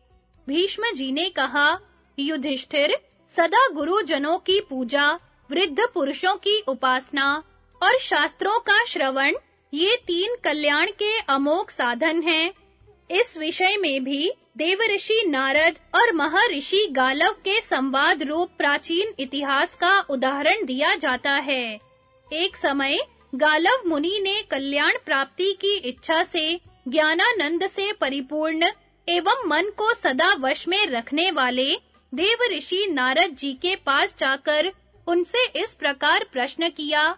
भीष्म जी ने कहा, युधिष्ठिर, सदा गुरुजनों की पूजा, वृद्ध पुरुषों की उपासना और शास्त्रों का श्रवण, ये तीन कल्याण के अमोघ साधन हैं। इस विषय में भी देवऋषि नारद और महर्षि गालव के संवाद रूप प्राचीन इतिहास का उदाहरण दिया जाता है। एक समय गालव मुनि ने कल्याण प्राप्ति की इच्छा से ज्ञानानंद से परिपूर्ण एवं मन को सदा वश में रखने वाले देव ऋषि नारद जी के पास जाकर उनसे इस प्रकार प्रश्न किया,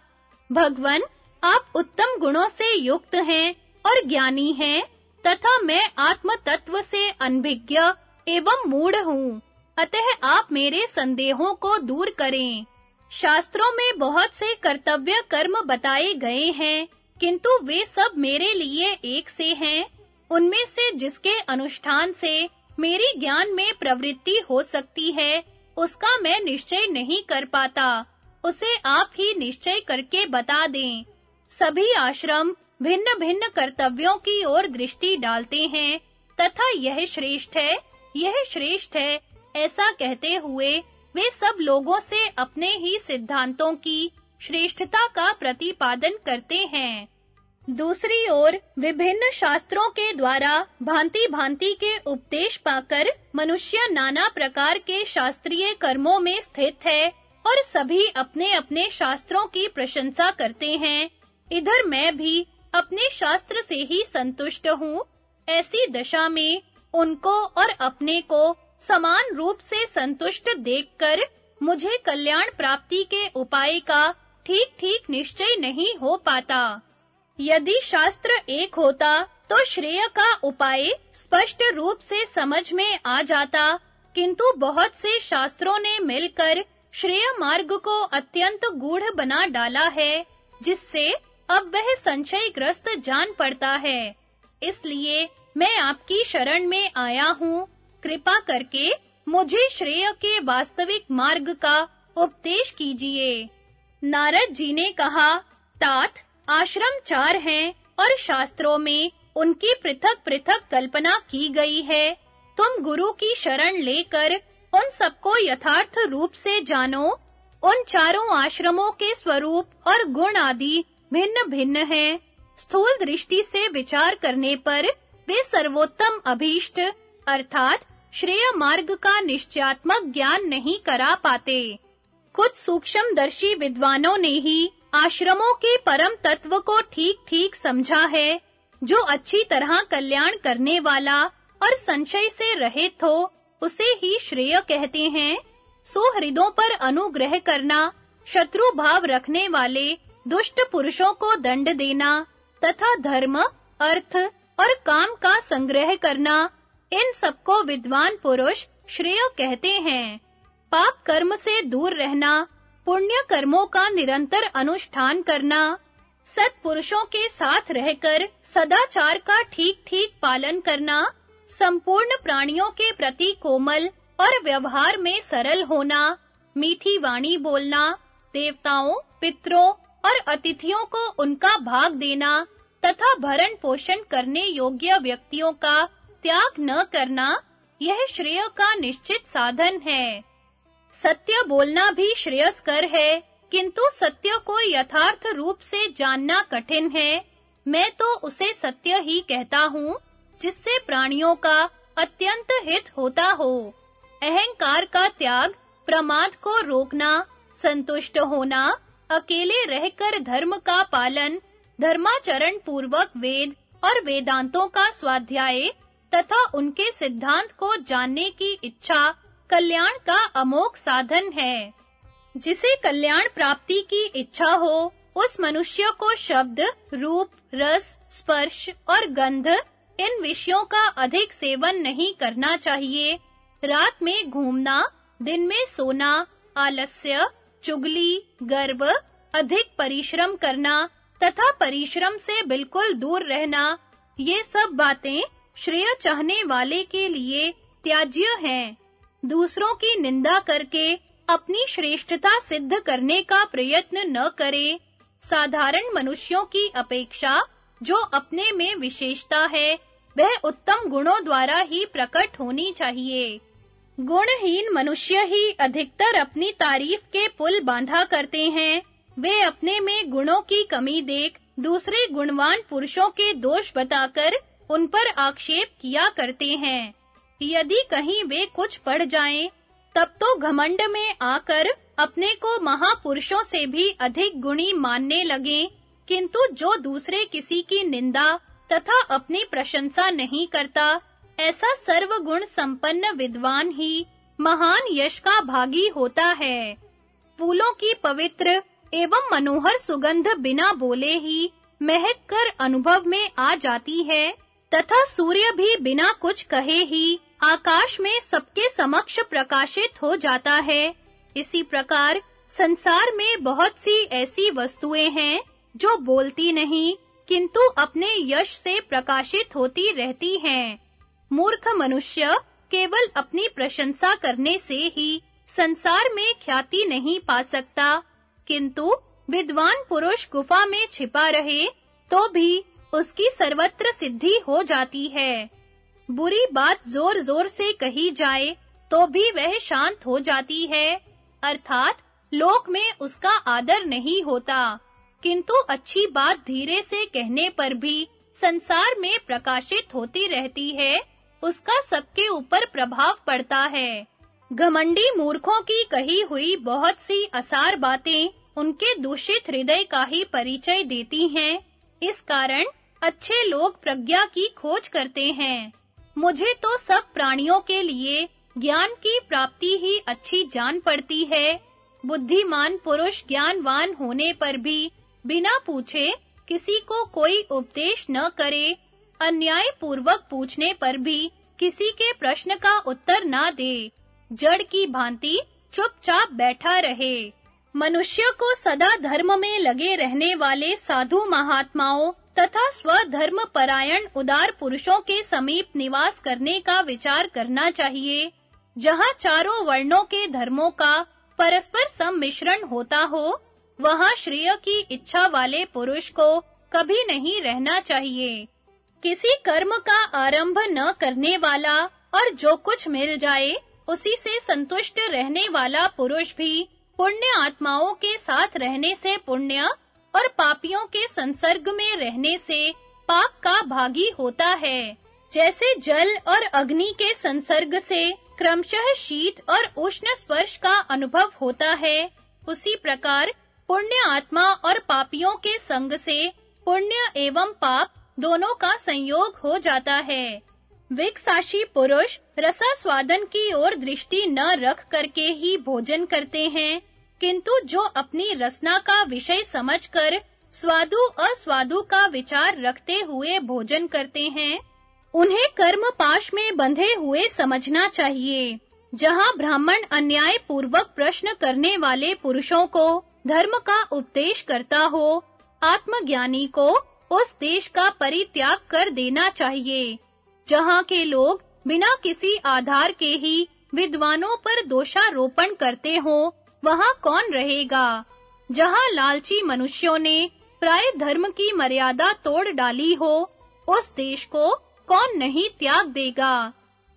भगवन, आप उत्तम गुणों से युक्त हैं और ज्ञानी हैं, तथा मैं आत्म तत्व से अनभिज्ञ एवं मूढ़ हूँ। अतः आप मेरे संदेहों को दूर करें। शास्त्रों में बहुत से कर्तव्य कर्म बताए गए हैं। किंतु वे सब मेरे लिए एक से हैं। उनमें से जिसके अनुष्ठान से मेरी ज्ञान में प्रवृत्ति हो सकती है, उसका मैं निश्चय नहीं कर पाता। उसे आप ही निश्चय करके बता दें। सभी आश्रम भिन्न-भिन्न कर्तव्यों की ओर दृष्टि डालते हैं, तथा यह श्रेष्ठ है, यह श्रेष्ठ है, ऐसा कहते हुए वे सब लोगों से अपने ही सिद्धांतों की श्रेष्ठता का प्रतिपादन करते हैं। दूसरी ओर, विभिन्न शास्त्रों के द्वारा भांति-भांति के उपदेश पाकर मनुष्य नाना प्रकार के शास्त्रीय कर्मों में स्थित है और सभी अपने-अपने शास्त्रों की प्रशंसा करते हैं। इधर मैं भी अपने शास्त्र से ही संतुष्ट हूँ। ऐसी दशा में उनको और अपने को समान रूप से संतुष्ट देखकर मुझे कल्याण प्राप्ति के उपाय का ठीक-ठीक निश्चय नहीं हो पाता। यदि शास्त्र एक होता तो श्रेय का उपाय स्पष्ट रूप से समझ में आ जाता, किंतु बहुत से शास्त्रों ने मिलकर श्रेय मार्ग को अत्यंत गूढ़ बना डाला है, जिससे अब वह संशयग्रस्त जान पड़ता है। इसलिए मैं आपकी शरण में आया हूँ। कृपा करके मुझे श्रेय के वास्तविक मार्ग का उपदेश कीजिए। नारद जी ने कहा, तात, आश्रम चार हैं और शास्त्रों में उनकी पृथक-पृथक कल्पना की गई है। तुम गुरु की शरण लेकर उन सबको यथार्थ रूप से जानो। उन चारों आश्रमों के स्वरूप और गुण आदि भिन्न-भिन्न हैं। स्थूल दृष्टि से विचार करने पर वे सर्वोत्तम अभीष्ट, अर्थात श्रेय मार्ग का निश्चयात्मक ज्ञान नहीं करा पाते। कुछ सूक्ष्मदर्शी विद्वानों ने ही आश्रमों के परम तत्व को ठीक-ठीक समझा है, जो अच्छी तरह कल्याण करने वाला और संशय से रहित हो, उसे ही श्रेय कहते हैं। सुहृदों पर अनुग्रह करना, शत्रु भाव रखने वाले दुष्ट पुरुषों को दंड देना, तथा धर्म, अर्थ और काम का संग्रह करना, इन सबको विद्वान पुरुष श्रेय कहते हैं। पाप कर्म से दूर रहना, पुण्य कर्मों का निरंतर अनुष्ठान करना, सत्पुरुषों के साथ रहकर सदाचार का ठीक-ठीक पालन करना, संपूर्ण प्राणियों के प्रति कोमल और व्यवहार में सरल होना, मीठी वाणी बोलना, देवताओं, पितरों और अतिथियों को उनका भाग देना, तथा भरण पोषण करने योग्य व्यक्तियों का त्याग न करना, यह श्रेय का निश्चित साधन है। सत्य बोलना भी श्रेयस्कर है, किंतु सत्य को यथार्थ रूप से जानना कठिन है। मैं तो उसे सत्य ही कहता हूँ, जिससे प्राणियों का अत्यंत हित होता हो। अहंकार का त्याग, प्रमाद को रोकना, संतुष्ट होना, अकेले रहकर धर्म का पालन, धर्माचरण पूर्वक वेद और वेदांतों का स्वाध्याय, तथा उनके सिद्धांत को जानने की इच्छा कल्याण का अमोक साधन है। जिसे कल्याण प्राप्ति की इच्छा हो, उस मनुष्य को शब्द, रूप, रस, स्पर्श और गंध, इन विषयों का अधिक सेवन नहीं करना चाहिए। रात में घूमना, दिन में सोना, आलस्य, चुगली, गर्व, अधिक परिश्रम करना, तथा परिश्रम से बिल्कुल दूर रहना, ये सब बातें श्रेय चाहने वाले के लिए त्याज्य हैं। दूसरों की निंदा करके अपनी श्रेष्ठता सिद्ध करने का प्रयत्न न करे। साधारण मनुष्यों की अपेक्षा, जो अपने में विशेषता है, वह उत्तम गुणों द्वारा ही प्रकट होनी चाहिए। गुणहीन मनुष्य ही अधिकतर अपनी तारीफ़ के पुल बांधा करते हैं। वे अपने में गुणों की कमी देख, दूसरे गुणवान पुरुषों के दोष बताकर उन पर आक्षेप किया करते हैं। यदि कहीं वे कुछ पढ़ जाएँ, तब तो घमंड में आकर अपने को महापुरुषों से भी अधिक गुणी मानने लगे, किंतु जो दूसरे किसी की निंदा तथा अपनी प्रशंसा नहीं करता, ऐसा सर्वगुण संपन्न विद्वान ही महान यश का भागी होता है। फूलों की पवित्र एवं मनोहर सुगंध बिना बोले ही महक कर अनुभव में आ जाती है, तथा सूर्य भी बिना कुछ कहे ही आकाश में सबके समक्ष प्रकाशित हो जाता है। इसी प्रकार, संसार में बहुत सी ऐसी वस्तुएँ हैं जो बोलती नहीं, किंतु अपने यश से प्रकाशित होती रहती हैं। मूर्ख मनुष्य केवल अपनी प्रशंसा करने से ही संसार में ख्याति नहीं पा सकता। किंतु, विद्वान पुरुष गुफा में छिपा रहे तो भी उसकी सर्वत्र सिद्धि हो जाती है। बुरी बात जोर-जोर से कही जाए तो भी वह शांत हो जाती है। अर्थात, लोक में उसका आदर नहीं होता। किंतु अच्छी बात धीरे से कहने पर भी संसार में प्रकाशित होती रहती है, उसका सबके ऊपर प्रभाव पड़ता है। घमंडी मूर्खों की कही हुई बहुत सी असार बातें उनके दूषित हृदय का ही परिचय देती हैं। इस कारण अच्छे लोग प्रज्ञा की खोज करते हैं। मुझे तो सब प्राणियों के लिए ज्ञान की प्राप्ति ही अच्छी जान पड़ती है। बुद्धिमान पुरुष ज्ञानवान होने पर भी बिना पूछे किसी को कोई उपदेश न करे अन्याय पूर्वक पूछने पर भी किसी के प्रश्न का उत्तर ना दे। जड़ की भांति चुपचाप बैठा रहे। मनुष्य को सदा धर्म में लगे रहने वाले साधु महात्माओं तथा स्वधर्म परायण उदार पुरुषों के समीप निवास करने का विचार करना चाहिए, जहाँ चारों वर्णों के धर्मों का परस्पर सम्मिश्रण होता हो, वहाँ श्रेय की इच्छा वाले पुरुष को कभी नहीं रहना चाहिए। किसी कर्म का आरंभ न करने वाला और जो कुछ मिल जाए, उसी से संतुष्ट रहने वाला पुरुष भी पुण्य आत्माओं के साथ रहने से पुण्य और पापियों के संसर्ग में रहने से पाप का भागी होता है। जैसे जल और अग्नि के संसर्ग से क्रमशः शीत और उष्ण स्पर्श का अनुभव होता है, उसी प्रकार पुण्य आत्मा और पापियों के संग से पुण्य एवं पाप दोनों का संयोग हो जाता है। विकसाशी पुरुष रसा स्वादन की ओर दृष्टि न रख करके ही भोजन करते हैं, किंतु जो अपनी रसना का विषय समझकर स्वादु अस्वादु का विचार रखते हुए भोजन करते हैं, उन्हें कर्म पाश में बंधे हुए समझना चाहिए, जहाँ ब्राह्मण अन्याय पूर्वक प्रश्न करने वाले पुरुषों को धर्म का उपदेश करता हो, आत्मज्ञानी को उस देश का परित्याग कर देना चाहिए। जहाँ के लोग बिना किसी आधार के ही विद्वानों पर दोषारोपण करते हो, वहाँ कौन रहेगा? जहाँ लालची मनुष्यों ने प्राय धर्म की मर्यादा तोड़ डाली हो, उस देश को कौन नहीं त्याग देगा?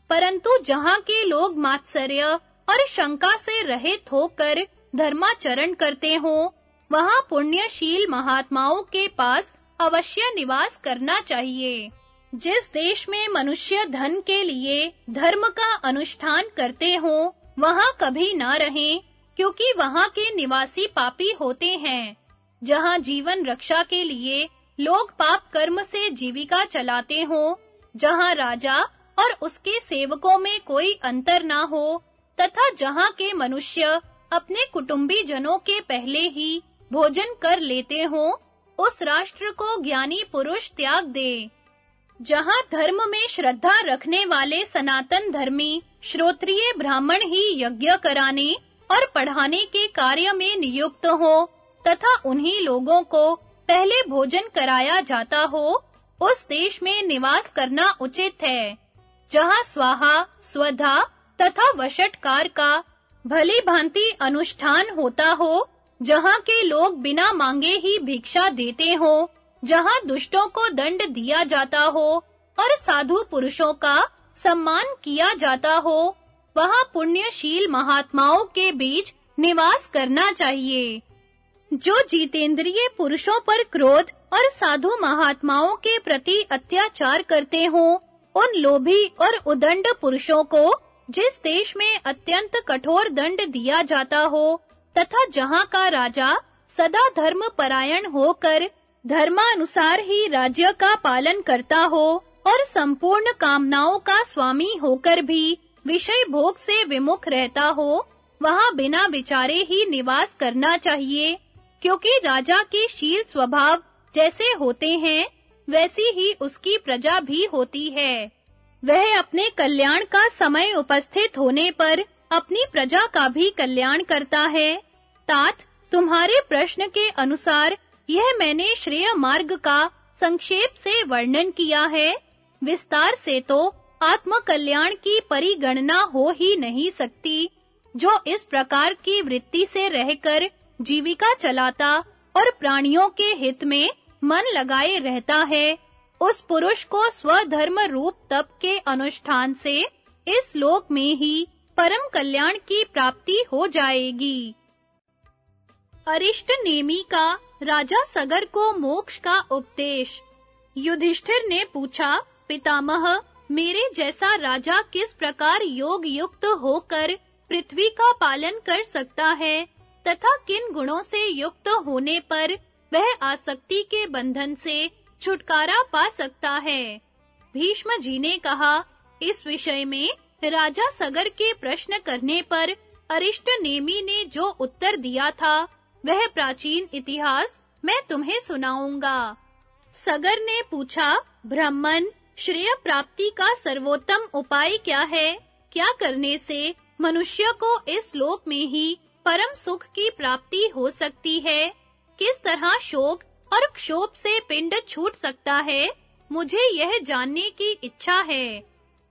परंतु जहाँ के लोग मात्सर्य और शंका से रहित होकर धर्माचरण करते हो, वहाँ पुण्यशील महात्माओं के पास अवश्य निवास करना चाहिए। जिस देश में मनुष्य धन के लिए धर्म का अनुष्ठान करते हो, वहाँ कभी ना रहें, क्योंकि वहाँ के निवासी पापी होते हैं। जहाँ जीवन रक्षा के लिए लोग पाप कर्म से जीविका चलाते हो, जहाँ राजा और उसके सेवकों में कोई अंतर ना हो, तथा जहाँ के मनुष्य अपने कुटुंबी जनों के पहले ही भोजन कर लेते हो, उस राष्ट्र को ज्ञानी पुरुष त्याग दे। जहाँ धर्म में श्रद्धा रखने वाले सनातन धर्मी श्रोत्रिय ब्राह्मण ही यज्ञ कराने और पढ़ाने के कार्य में नियुक्त हो तथा उन्हीं लोगों को पहले भोजन कराया जाता हो, उस देश में निवास करना उचित है, जहाँ स्वाहा, स्वधा तथा वशटकार का भली भांति अनुष्ठान होता हो, जहाँ के लोग बिना मांगे ही भिक्षा देते हो जहाँ दुष्टों को दंड दिया जाता हो और साधु पुरुषों का सम्मान किया जाता हो, वहाँ पुण्यशील महात्माओं के बीच निवास करना चाहिए। जो जीतेंद्रिय पुरुषों पर क्रोध और साधु महात्माओं के प्रति अत्याचार करते हो, उन लोभी और उदंड पुरुषों को जिस देश में अत्यंत कठोर दंड दिया जाता हो, तथा जहाँ का राजा सदा धर्म परायण होकर धर्मानुसार ही राज्य का पालन करता हो और संपूर्ण कामनाओं का स्वामी होकर भी विषय भोग से विमुख रहता हो, वहाँ बिना विचारे ही निवास करना चाहिए, क्योंकि राजा के शील स्वभाव जैसे होते हैं, वैसी ही उसकी प्रजा भी होती है। वह अपने कल्याण का समय उपस्थित होने पर अपनी प्रजा का भी कल्याण करता है, तात तुम्हारे प्रश्न के अनुसार यह मैंने श्रेय मार्ग का संक्षेप से वर्णन किया है। विस्तार से तो आत्म कल्याण की परिगणना हो ही नहीं सकती, जो इस प्रकार की वृत्ति से रहकर जीविका चलाता और प्राणियों के हित में मन लगाए रहता है, उस पुरुष को स्वधर्म रूप तप के अनुष्ठान से इस लोक में ही परम कल्याण की प्राप्ति हो जाएगी। अरिष्ट नेमी का राजा सगर को मोक्ष का उपदेश। युधिष्ठिर ने पूछा, पितामह, मेरे जैसा राजा किस प्रकार योग युक्त होकर पृथ्वी का पालन कर सकता है, तथा किन गुणों से युक्त होने पर वह आसक्ति के बंधन से छुटकारा पा सकता है? भीष्म जी ने कहा, इस विषय में राजा सगर के प्रश्न करने पर अरिष्ट नेमी ने जो उत्तर दिया था वह प्राचीन इतिहास मैं तुम्हें सुनाऊँगा। सगर ने पूछा, ब्राह्मण, श्रेय प्राप्ति का सर्वोत्तम उपाय क्या है? क्या करने से मनुष्य को इस लोक में ही परम सुख की प्राप्ति हो सकती है? किस तरह शोक और क्षोभ से पिंड छूट सकता है? मुझे यह जानने की इच्छा है।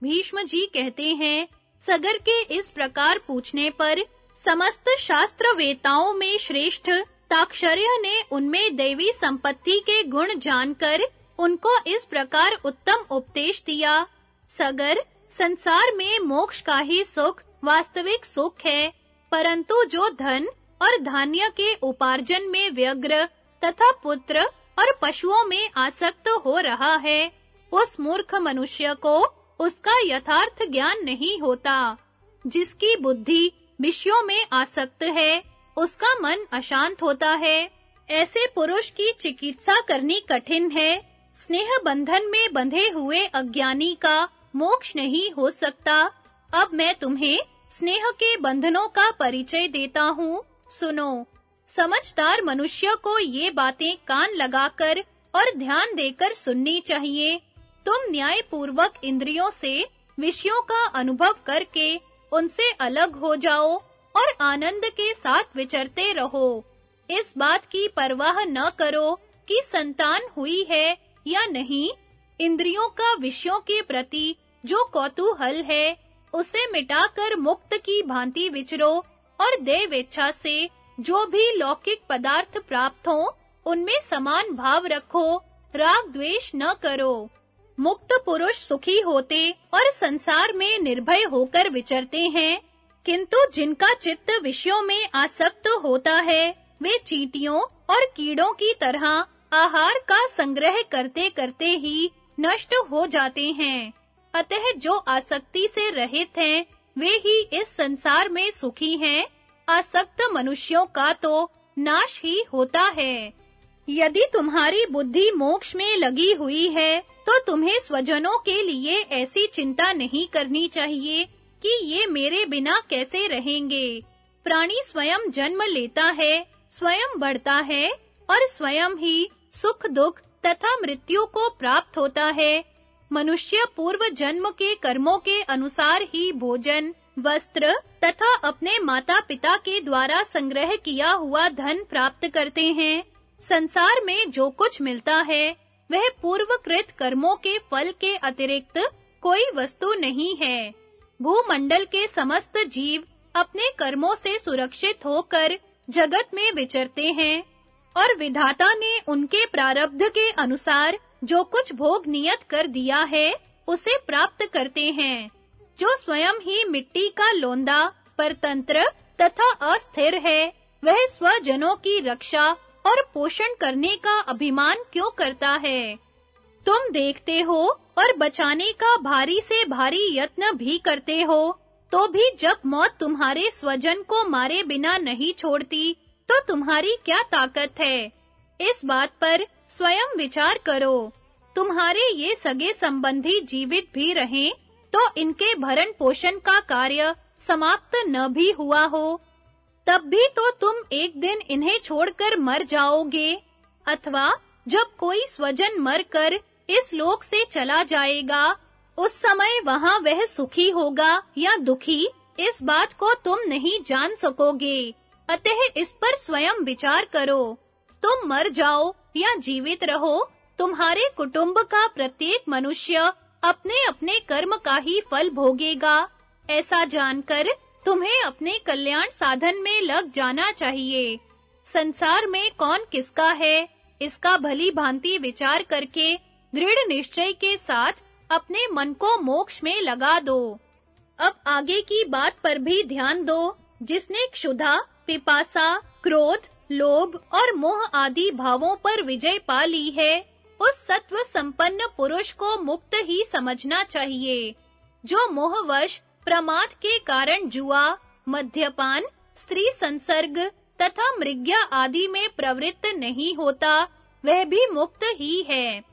भीष्म जी कहते हैं, सगर के इस प्रकार पूछने पर समस्त शास्त्र वेताओं में श्रेष्ठ, ताक्षर्य ने उनमें देवी संपत्ति के गुण जानकर उनको इस प्रकार उत्तम उपदेश दिया। सगर, संसार में मोक्ष का ही सुख, वास्तविक सुख है। परंतु जो धन और धान्य के उपार्जन में व्यग्र तथा पुत्र और पशुओं में आसक्त हो रहा है, उस मूर्ख मनुष्य को उसका यथार्थ ज्ञान नहीं होता, जिसकी बुद्धि विषयों में आसक्त है। उसका मन अशांत होता है। ऐसे पुरुष की चिकित्सा करनी कठिन है। स्नेह बंधन में बंधे हुए अज्ञानी का मोक्ष नहीं हो सकता। अब मैं तुम्हें स्नेह के बंधनों का परिचय देता हूँ। सुनो। समझदार मनुष्य को ये बातें कान लगाकर और ध्यान देकर सुननी चाहिए। तुम न्याय पूर्वक इंद्रियों से विषयों का अनुभव करके उनसे अलग हो जाओ और आनंद के साथ विचरते रहो। इस बात की परवाह न करो कि संतान हुई है या नहीं। इंद्रियों का विषयों के प्रति जो कौतूहल है, उसे मिटाकर मुक्त की भांति विचरो और देव इच्छा से जो भी लौकिक पदार्थ प्राप्त हो, उनमें समान भाव रखो, राग द्वेष न करो। मुक्त पुरुष सुखी होते और संसार में निर्भय होकर विचरते हैं। किंतु जिनका चित्त विषयों में आसक्त होता है, वे चींटियों और कीड़ों की तरह आहार का संग्रह करते-करते ही नष्ट हो जाते हैं। अतः जो आसक्ति से रहित हैं, वे ही इस संसार में सुखी हैं। आसक्त मनुष्यों का तो नाश ही होता है। यदि तुम्हारी बुद्धि मोक्ष में लगी हुई है तो तुम्हें स्वजनों के लिए ऐसी चिंता नहीं करनी चाहिए कि ये मेरे बिना कैसे रहेंगे। प्राणी स्वयं जन्म लेता है, स्वयं बढ़ता है और स्वयं ही सुख दुख तथा मृत्यु को प्राप्त होता है। मनुष्य पूर्व जन्म के कर्मों के अनुसार ही भोजन, वस्त्र तथा अपने माता-पिता के द्वारा संग्रह किया हुआ धन प्राप्त करते हैं। संसार में जो कुछ मिलता है, वह पूर्वकृत कर्मों के फल के अतिरिक्त कोई वस्तु नहीं है। भूमंडल के समस्त जीव अपने कर्मों से सुरक्षित होकर जगत में विचरते हैं, और विधाता ने उनके प्रारब्ध के अनुसार जो कुछ भोग नियत कर दिया है, उसे प्राप्त करते हैं। जो स्वयं ही मिट्टी का लोंदा, परतंत्र तथा अस्थिर है, वह स्वजनों की रक्षा और पोषण करने का अभिमान क्यों करता है? तुम देखते हो और बचाने का भारी से भारी यत्न भी करते हो तो भी जब मौत तुम्हारे स्वजन को मारे बिना नहीं छोड़ती तो तुम्हारी क्या ताकत है? इस बात पर स्वयं विचार करो। तुम्हारे ये सगे संबंधी जीवित भी रहें तो इनके भरण पोषण का कार्य समाप्त न भी हुआ हो तब भी तो तुम एक दिन इन्हें छोड़कर मर जाओगे। अथवा जब कोई स्वजन मरकर इस लोक से चला जाएगा, उस समय वहाँ वह सुखी होगा या दुखी, इस बात को तुम नहीं जान सकोगे। अतः इस पर स्वयं विचार करो। तुम मर जाओ या जीवित रहो, तुम्हारे कुटुंब का प्रत्येक मनुष्य अपने-अपने कर्म का ही फल भोगेगा। ऐसा जानकर तुम्हें अपने कल्याण साधन में लग जाना चाहिए। संसार में कौन किसका है, इसका भली भांति विचार करके दृढ़ निश्चय के साथ अपने मन को मोक्ष में लगा दो। अब आगे की बात पर भी ध्यान दो, जिसने क्षुधा, पिपासा, क्रोध, लोभ और मोह आदि भावों पर विजय पा ली है, उस सत्व संपन्न पुरुष को मुक्त ही समझना चाहिए, जो मोहवश प्रमाद के कारण जुआ मध्यपान स्त्री संसर्ग तथा मृग्या आदि में प्रवृत्त नहीं होता, वह भी मुक्त ही है।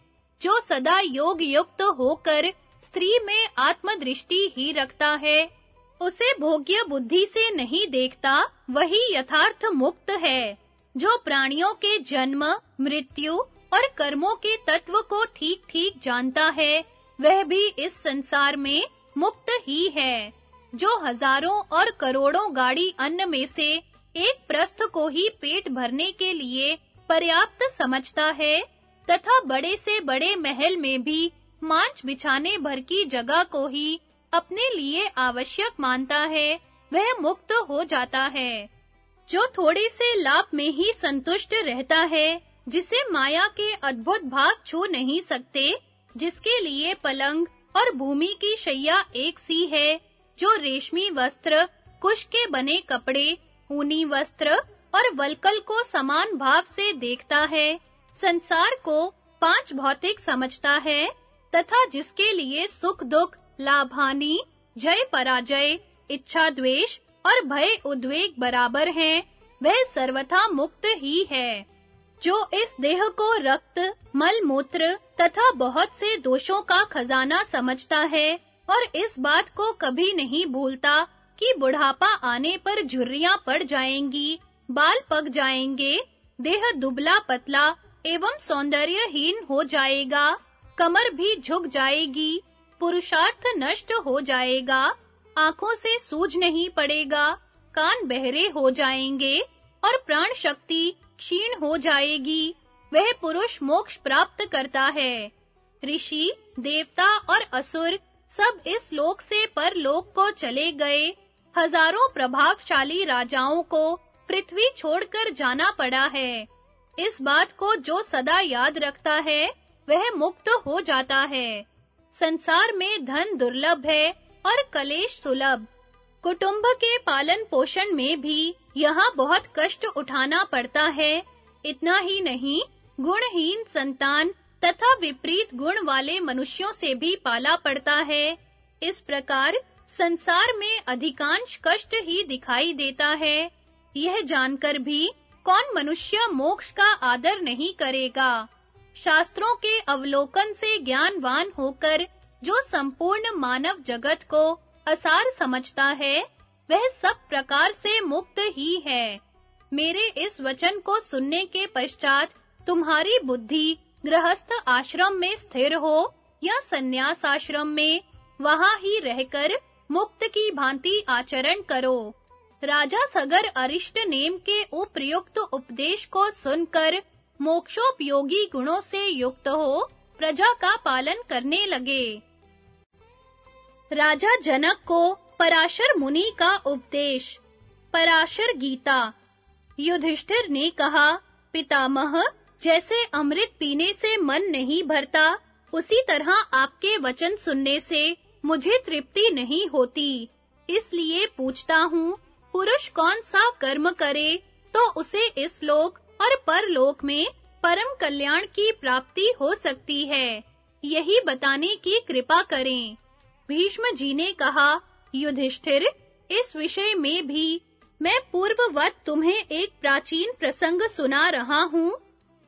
जो सदा योग युक्त होकर स्त्री में आत्मदृष्टि ही रखता है, उसे भोग्य बुद्धि से नहीं देखता, वही यथार्थ मुक्त है। जो प्राणियों के जन्म, मृत्यु और कर्मों के तत्व को ठीक-ठीक जानता है, वह भी इस संसार में मुक्त ही है, जो हज़ारों और करोड़ों गाड़ी अन्न में से एक प्रस्थ को ही पेट भरने के लिए पर्याप्त समझता है, तथा बड़े से बड़े महल में भी मांच बिछाने भर की जगह को ही अपने लिए आवश्यक मानता है, वह मुक्त हो जाता है। जो थोड़े से लाभ में ही संतुष्ट रहता है, जिसे माया के अद्भुत भाग छू नहीं सकते, जिसके लिए पलंग और भूमि की शैया एक सी है, जो रेशमी वस्त्र, कुश के बने कपड़े, ऊनी वस्त्र और वलकल को समान भाव से देखता है। संसार को पाँच भौतिक समझता है, तथा जिसके लिए सुख दुख लाभ हानि जय पराजय, इच्छा द्वेष और भय उद्वेग बराबर हैं, वह सर्वथा मुक्त ही है। जो इस देह को रक्त, मल मूत्र तथा बहुत से दोषों का खजाना समझता है और इस बात को कभी नहीं भूलता कि बुढ़ापा आने पर झुर्रियाँ पड़ जाएँगी, बाल पक जाएँगे, देह दुबला पतला एवं सौंदर्यहीन हो जाएगा, कमर भी झुक जाएगी, पुरुषार्थ नष्ट हो जाएगा, आँखों से सूझ नहीं पड़ेगा, कान बहरे हो जाएँगे और प्राण शक्ति क्षीण हो जाएगी। वह पुरुष मोक्ष प्राप्त करता है। ऋषि, देवता और असुर सब इस लोक से परलोक को चले गए। हज़ारों प्रभावशाली राजाओं को पृथ्वी छोड़कर जाना पड़ा है। इस बात को जो सदा याद रखता है, वह मुक्त हो जाता है। संसार में धन दुर्लभ है और कलेश सुलभ। कुटुंब के पालन पोषण में भी यहाँ बहुत कष्ट उठाना पड़ता है। इतना ही नहीं, गुणहीन संतान तथा विपरीत गुण वाले मनुष्यों से भी पाला पड़ता है। इस प्रकार संसार में अधिकांश कष्ट ही दिखाई देता है। यह जानकर भी कौन मनुष्य मोक्ष का आदर नहीं करेगा? शास्त्रों के अवलोकन से ज्ञानवान होकर जो संपूर्ण मानव जगत को असार समझता है, वह सब प्रकार से मुक्त ही है। मेरे इस वचन को सुनने के पश्चात तुम्हारी बुद्धि गृहस्थ आश्रम में स्थिर हो या सन्यास आश्रम में, वहाँ ही रहकर मुक्त की भांति आचरण करो। राजा सगर अरिष्ट नेम के उपयुक्त उपदेश को सुनकर मोक्षोपयोगी गुणों से युक्त हो, प्रजा का पालन करने लगे। राजा जनक को पराशर मुनि का उपदेश, पराशर गीता। युधिष्ठिर ने कहा, पितामह, जैसे अमृत पीने से मन नहीं भरता, उसी तरह आपके वचन सुनने से मुझे तृप्ति नहीं होती। इसलिए पूछता हूँ, पुरुष कौन सा कर्म करे तो उसे इस लोक और परलोक में परम कल्याण की प्राप्ति हो सकती है। यही बताने की कृपा करें। भीष्म जी ने कहा, युधिष्ठिर, इस विषय में भी मैं पूर्ववत तुम्हें एक प्राचीन प्रसंग सुना रहा हूँ।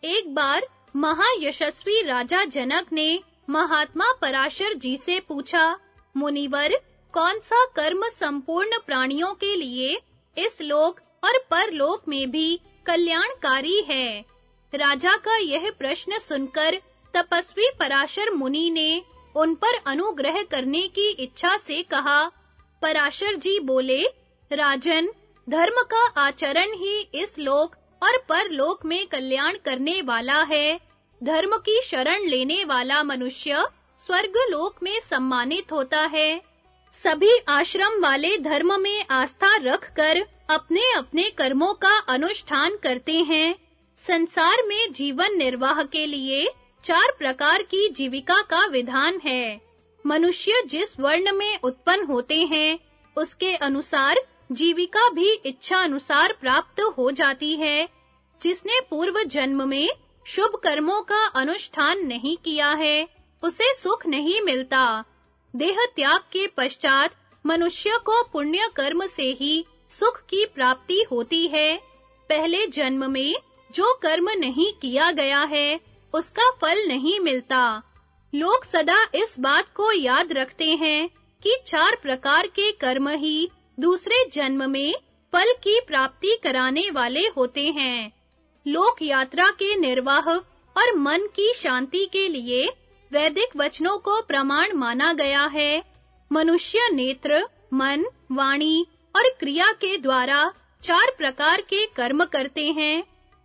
एक बार महायशस्वी राजा जनक ने महात्मा पराशर जी से पूछा, मुनिवर, कौन सा कर्म संपूर्ण प्राणियों के लिए इस लोक और परलोक में भी कल्याणकारी है? राजा का यह प्रश्न सुनकर तपस्वी पराशर मुनि ने उन पर अनुग्रह करने की इच्छा से कहा, पराशर जी बोले, राजन, धर्म का आचरण ही इस लोक और परलोक में कल्याण करने वाला है। धर्म की शरण लेने वाला मनुष्य स्वर्ग लोक में सम्मानित होता है। सभी आश्रम वाले धर्म में आस्था रखकर अपने-अपने कर्मों का अनुष्ठान करते हैं। संसार में जीवन निर्वाह के लिए चार प्रकार की जीविका का विधान है। मनुष्य जिस वर्ण में उत्पन्न होते हैं, उसके अनुसार जीविका भी इच्छा अनुसार प्राप्त हो जाती है। जिसने पूर्व जन्म में शुभ कर्मों का अनुष्ठान नहीं किया है, उसे सुख नहीं मिलता। देह त्याग के पश्चात मनुष्य को पुण्य कर्म से ही सुख की प्राप्ति होती है। पहले जन्म में जो कर्म नहीं किया गया है उसका फल नहीं मिलता। लोग सदा इस बात को याद रखते हैं कि चार प्रकार के कर्म ही दूसरे जन्म में फल की प्राप्ति कराने वाले होते हैं। लोक यात्रा के निर्वाह और मन की शांति के लिए वैदिक वचनों को प्रमाण माना गया है। मनुष्य नेत्र, मन, वाणी और क्रिया के द्वारा चार प्रकार के कर्म करते हैं।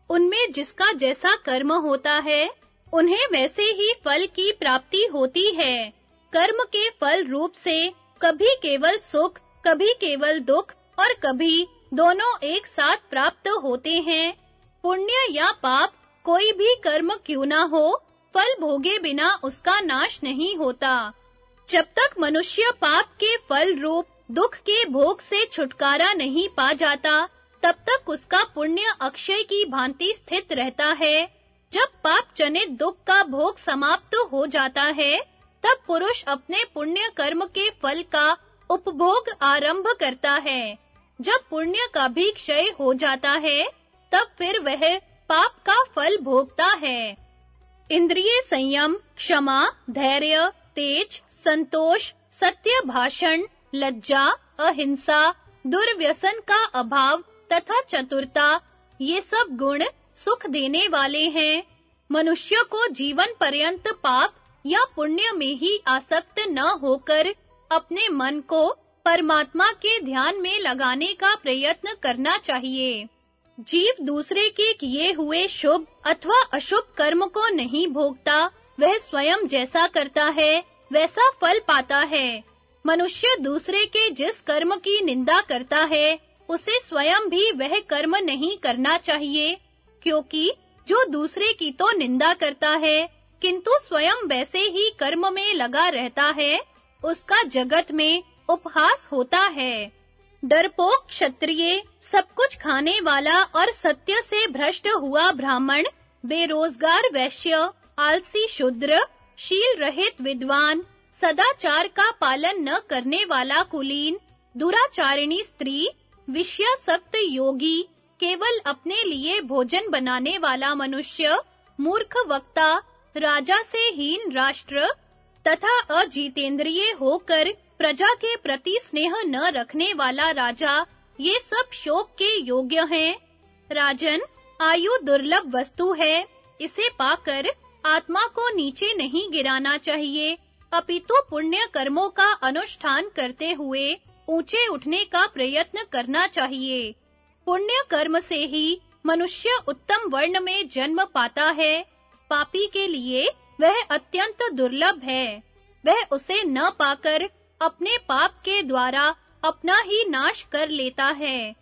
उनमें जिसका जैसा कर्म होता है, उन्हें वैसे ही फल की प्राप्ति होती है। कर्म के फल रूप से कभी केवल सुख, कभी केवल दुख और कभी दोनों एक साथ प्राप्त होते हैं। पुण्य या पाप, कोई भी कर्म क्यों ना हो, फल भोगे बिना उसका नाश नहीं होता। जब तक मनुष्य पाप के फल रूप, दुख के भोग से छुटकारा नहीं पा जाता तब तक उसका पुण्य अक्षय की भांति स्थित रहता है। जब पाप जनित दुख का भोग समाप्त हो जाता है, तब पुरुष अपने पुण्य कर्म के फल का उपभोग आरंभ करता है। जब पुण्य का भी क्षय हो जाता है, तब फिर वह पाप का फल भोगता है। इंद्रिय संयम, क्षमा, धैर्य, तेज, संतोष, सत्य भाषण, लज्जा, अहिंसा, दुर्व्यसन का अभाव तथा चतुरता, ये सब गुण सुख देने वाले हैं। मनुष्य को जीवन पर्यंत पाप या पुण्य में ही आसक्त न होकर अपने मन को परमात्मा के ध्यान में लगाने का प्रयत्न करना चाहिए। जीव दूसरे के किए हुए शुभ अथवा अशुभ कर्म को नहीं भोगता, वह स्वयं जैसा करता है, वैसा फल पाता है। मनुष्य दूसरे के जिस कर्म की निंदा करता है उसे स्वयं भी वह कर्म नहीं करना चाहिए, क्योंकि जो दूसरे की तो निंदा करता है, किंतु स्वयं वैसे ही कर्म में लगा रहता है, उसका जगत में उपहास होता है। डरपोक क्षत्रिय, सब कुछ खाने वाला और सत्य से भ्रष्ट हुआ ब्राह्मण, बेरोजगार वैश्य, आलसी शूद्र, शील रहित विद्वान, सदाचार का पालन न करने वाला कुलीन, दुराचारिणी स्त्री विषयासक्त योगी, केवल अपने लिए भोजन बनाने वाला मनुष्य, मूर्ख वक्ता, राजा से हीन राष्ट्र, तथा अजीतेंद्रिय होकर प्रजा के प्रति स्नेह न रखने वाला राजा, ये सब शोक के योग्य हैं। राजन, आयु दुर्लभ वस्तु है, इसे पाकर आत्मा को नीचे नहीं गिराना चाहिए। अपितु पुण्य कर्मों का अनुष्ठान करते हुए ऊँचे उठने का प्रयत्न करना चाहिए। पुण्य कर्म से ही मनुष्य उत्तम वर्ण में जन्म पाता है। पापी के लिए वह अत्यंत दुर्लभ है। वह उसे न पाकर अपने पाप के द्वारा अपना ही नाश कर लेता है।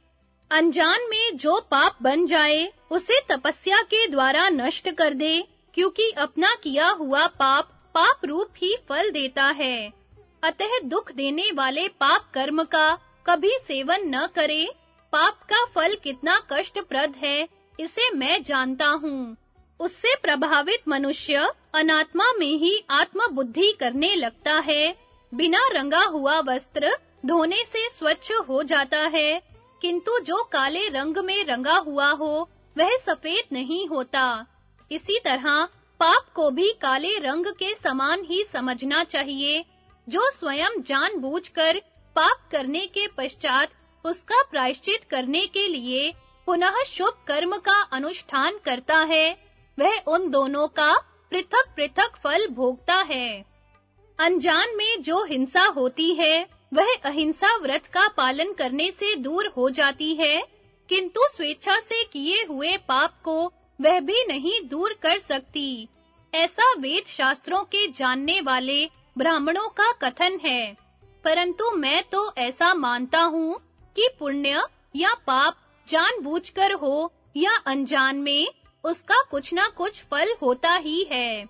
अनजान में जो पाप बन जाए, उसे तपस्या के द्वारा नष्ट कर दे, क्योंकि अपना किया हुआ पाप पाप रूप ही फल देता है। अतः दुख देने वाले पाप कर्म का कभी सेवन न करे। पाप का फल कितना कष्टप्रद है, इसे मैं जानता हूँ। उससे प्रभावित मनुष्य अनात्मा में ही आत्म बुद्धि करने लगता है। बिना रंगा हुआ वस्त्र धोने से स्वच्छ हो जाता है, किंतु जो काले रंग में रंगा हुआ हो, वह सफ़ेद नहीं होता। इसी तरह पाप को भी काले रंग के समान ही समझना चाहिए। जो स्वयं जानबूझकर पाप करने के पश्चात उसका प्रायश्चित करने के लिए पुनः शुभ कर्म का अनुष्ठान करता है, वह उन दोनों का पृथक-पृथक फल भोगता है। अनजान में जो हिंसा होती है, वह अहिंसा व्रत का पालन करने से दूर हो जाती है, किंतु स्वेच्छा से किए हुए पाप को वह भी नहीं दूर कर सकती। ऐसा वेद शास्त्रों के जानने वाले ब्राह्मणों का कथन है। परंतु मैं तो ऐसा मानता हूँ कि पुण्य या पाप जानबूझकर हो या अनजान में, उसका कुछ ना कुछ फल होता ही है।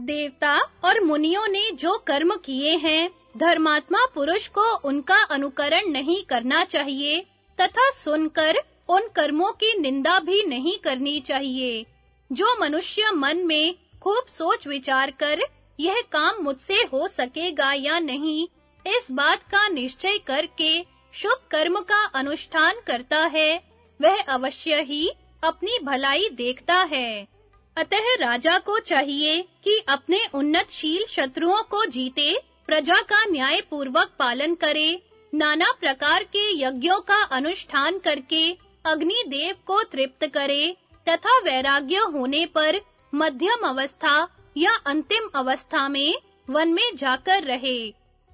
देवता और मुनियों ने जो कर्म किए हैं, धर्मात्मा पुरुष को उनका अनुकरण नहीं करना चाहिए, तथा सुनकर उन कर्मों की निंदा भी नहीं करनी चाहिए। जो मनुष्य मन में खूब सोच विचार कर यह काम मुझसे हो सकेगा या नहीं, इस बात का निश्चय करके शुभ कर्म का अनुष्ठान करता है। वह अवश्य ही अपनी भलाई देखता है। अतः राजा को चाहिए कि अपने उन्नतशील शत्रुओं को जीते, प्रजा का न्याय पूर्वक पालन करे, नाना प्रकार के यज्ञों का अनुष्ठान करके अग्नि देव को तृप्त करे, तथा वैराग्य होने पर मध्यम अवस्था या अंतिम अवस्था में वन में जाकर रहे।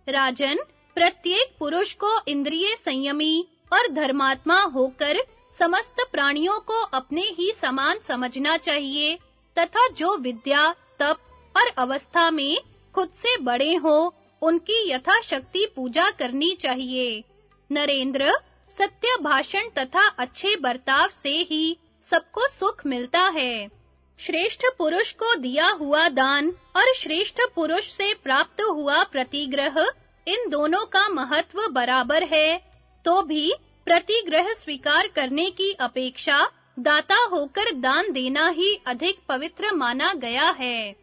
राजन प्रत्येक पुरुष को इंद्रिय संयमी और धर्मात्मा होकर समस्त प्राणियों को अपने ही समान समझना चाहिए, तथा जो विद्या, तप और अवस्था में खुद से बड़े हो, उनकी यथाशक्ति पूजा करनी चाहिए। नरेंद्र सत्य भाषण तथा अच्छे बर्ताव से ही सबको सुख मिलता है। श्रेष्ठ पुरुष को दिया हुआ दान और श्रेष्ठ पुरुष से प्राप्त हुआ प्रतिग्रह, इन दोनों का महत्व बराबर है। तो भी, प्रतिग्रह स्वीकार करने की अपेक्षा, दाता होकर दान देना ही अधिक पवित्र माना गया है।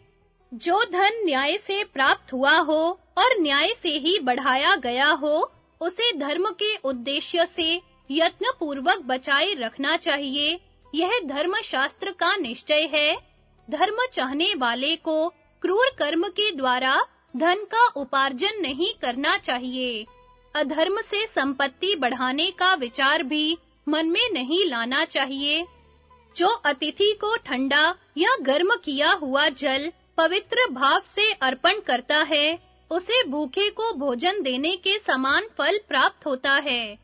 जो धन न्याय से प्राप्त हुआ हो और न्याय से ही बढ़ाया गया हो, उसे धर्म के उद्देश्य से यत्न पूर्वक बचाए रखना चाहिए। यह धर्म शास्त्र का निश्चय है। धर्म चाहने वाले को क्रूर कर्म के द्वारा धन का उपार्जन नहीं करना चाहिए। अधर्म से संपत्ति बढ़ाने का विचार भी मन में नहीं लाना चाहिए। जो अतिथि को ठंडा या गर्म किया हुआ जल पवित्र भाव से अर्पण करता है, उसे भूखे को भोजन देने के समान फल प्राप्त होता है।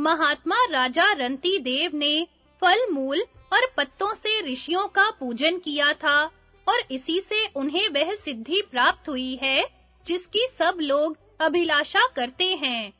महात्मा राजा रंती देव ने फल मूल और पत्तों से ऋषियों का पूजन किया था, और इसी से उन्हें वह सिद्धि प्राप्त हुई है, जिसकी सब लोग अभिलाषा करते हैं।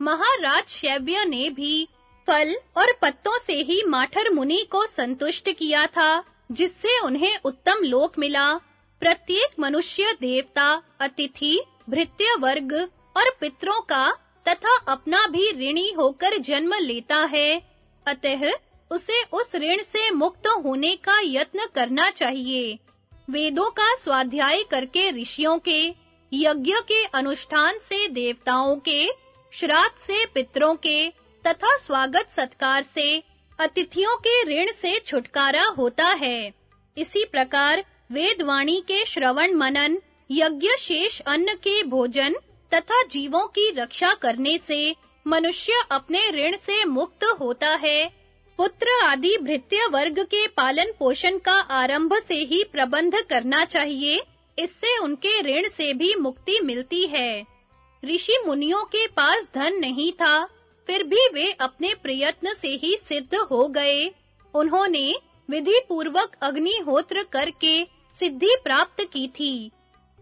महाराज शैव्य ने भी फल और पत्तों से ही माठर मुनि को संतुष्ट किया था, जिससे उन्हें उत्तम लोक मिला। प्रत्येक मनुष्य देवता, अतिथि भृत्य वर्ग और पितरों का तथा अपना भी ऋणी होकर जन्म लेता है। अतः उसे उस ऋण से मुक्त होने का यत्न करना चाहिए। वेदों का स्वाध्याय करके ऋषियों के, यज्ञ के अनुष्ठान से देवताओं के, श्राद्ध से पितरों के, तथा स्वागत सत्कार से अतिथियों के ऋण से छुटकारा होता है। इसी प्रकार वेदवाणी के श्रवण मनन, यज्ञ शेष अन्न के भोजन तथा जीवों की रक्षा करने से मनुष्य अपने ऋण से मुक्त होता है। पुत्र आदि भृत्य वर्ग के पालन पोषण का आरंभ से ही प्रबंध करना चाहिए। इससे उनके ऋण से भी मुक्ति मिलती है। ऋषि मुनियों के पास धन नहीं था, फिर भी वे अपने प्रयत्न से ही सिद्ध हो गए। उन्होंने विधि पूर्वक अग्निहोत्र करके सिद्धि प्राप्त की थी।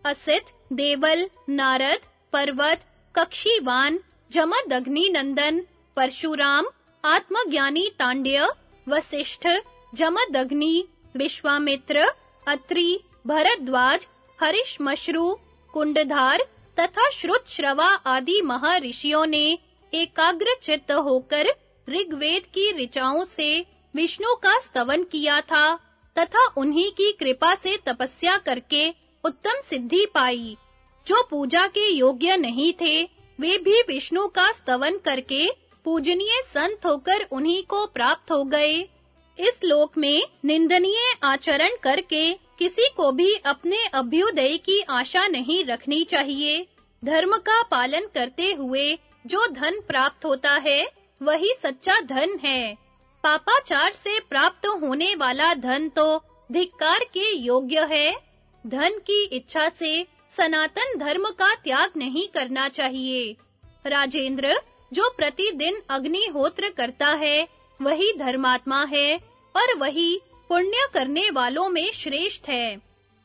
असित, देवल, नारद, पर्वत, कक्षीवान जमदग्नि नंदन परशुराम आत्मज्ञानी तांड्य वशिष्ठ जमदग्नि, विश्वामित्र, अत्रि, भरद्वाज हरिश हरिशमश्रु कुंडधार तथा श्रुत श्रवा आदि महर्षियों ने एकाग्र चित्त होकर ऋग्वेद की ऋचाओं से विष्णु का स्तवन किया था तथा उन्हीं की कृपा से तपस्या करके उत्तम सिद्धि पाई। जो पूजा के योग्य नहीं थे, वे भी विष्णु का स्तवन करके पूजनीय संत होकर उन्हीं को प्राप्त हो गए। इस लोक में निंदनीय आचरण करके किसी को भी अपने अभ्युदय की आशा नहीं रखनी चाहिए। धर्म का पालन करते हुए जो धन प्राप्त होता है, वही सच्चा धन है। पापाचार से प्राप्त होने वाला धन तो धिक्कार के योग्य है। धन की इच्छा से सनातन धर्म का त्याग नहीं करना चाहिए। राजेंद्र जो प्रतिदिन अग्निहोत्र करता है, वही धर्मात्मा है और वही पुण्य करने वालों में श्रेष्ठ है,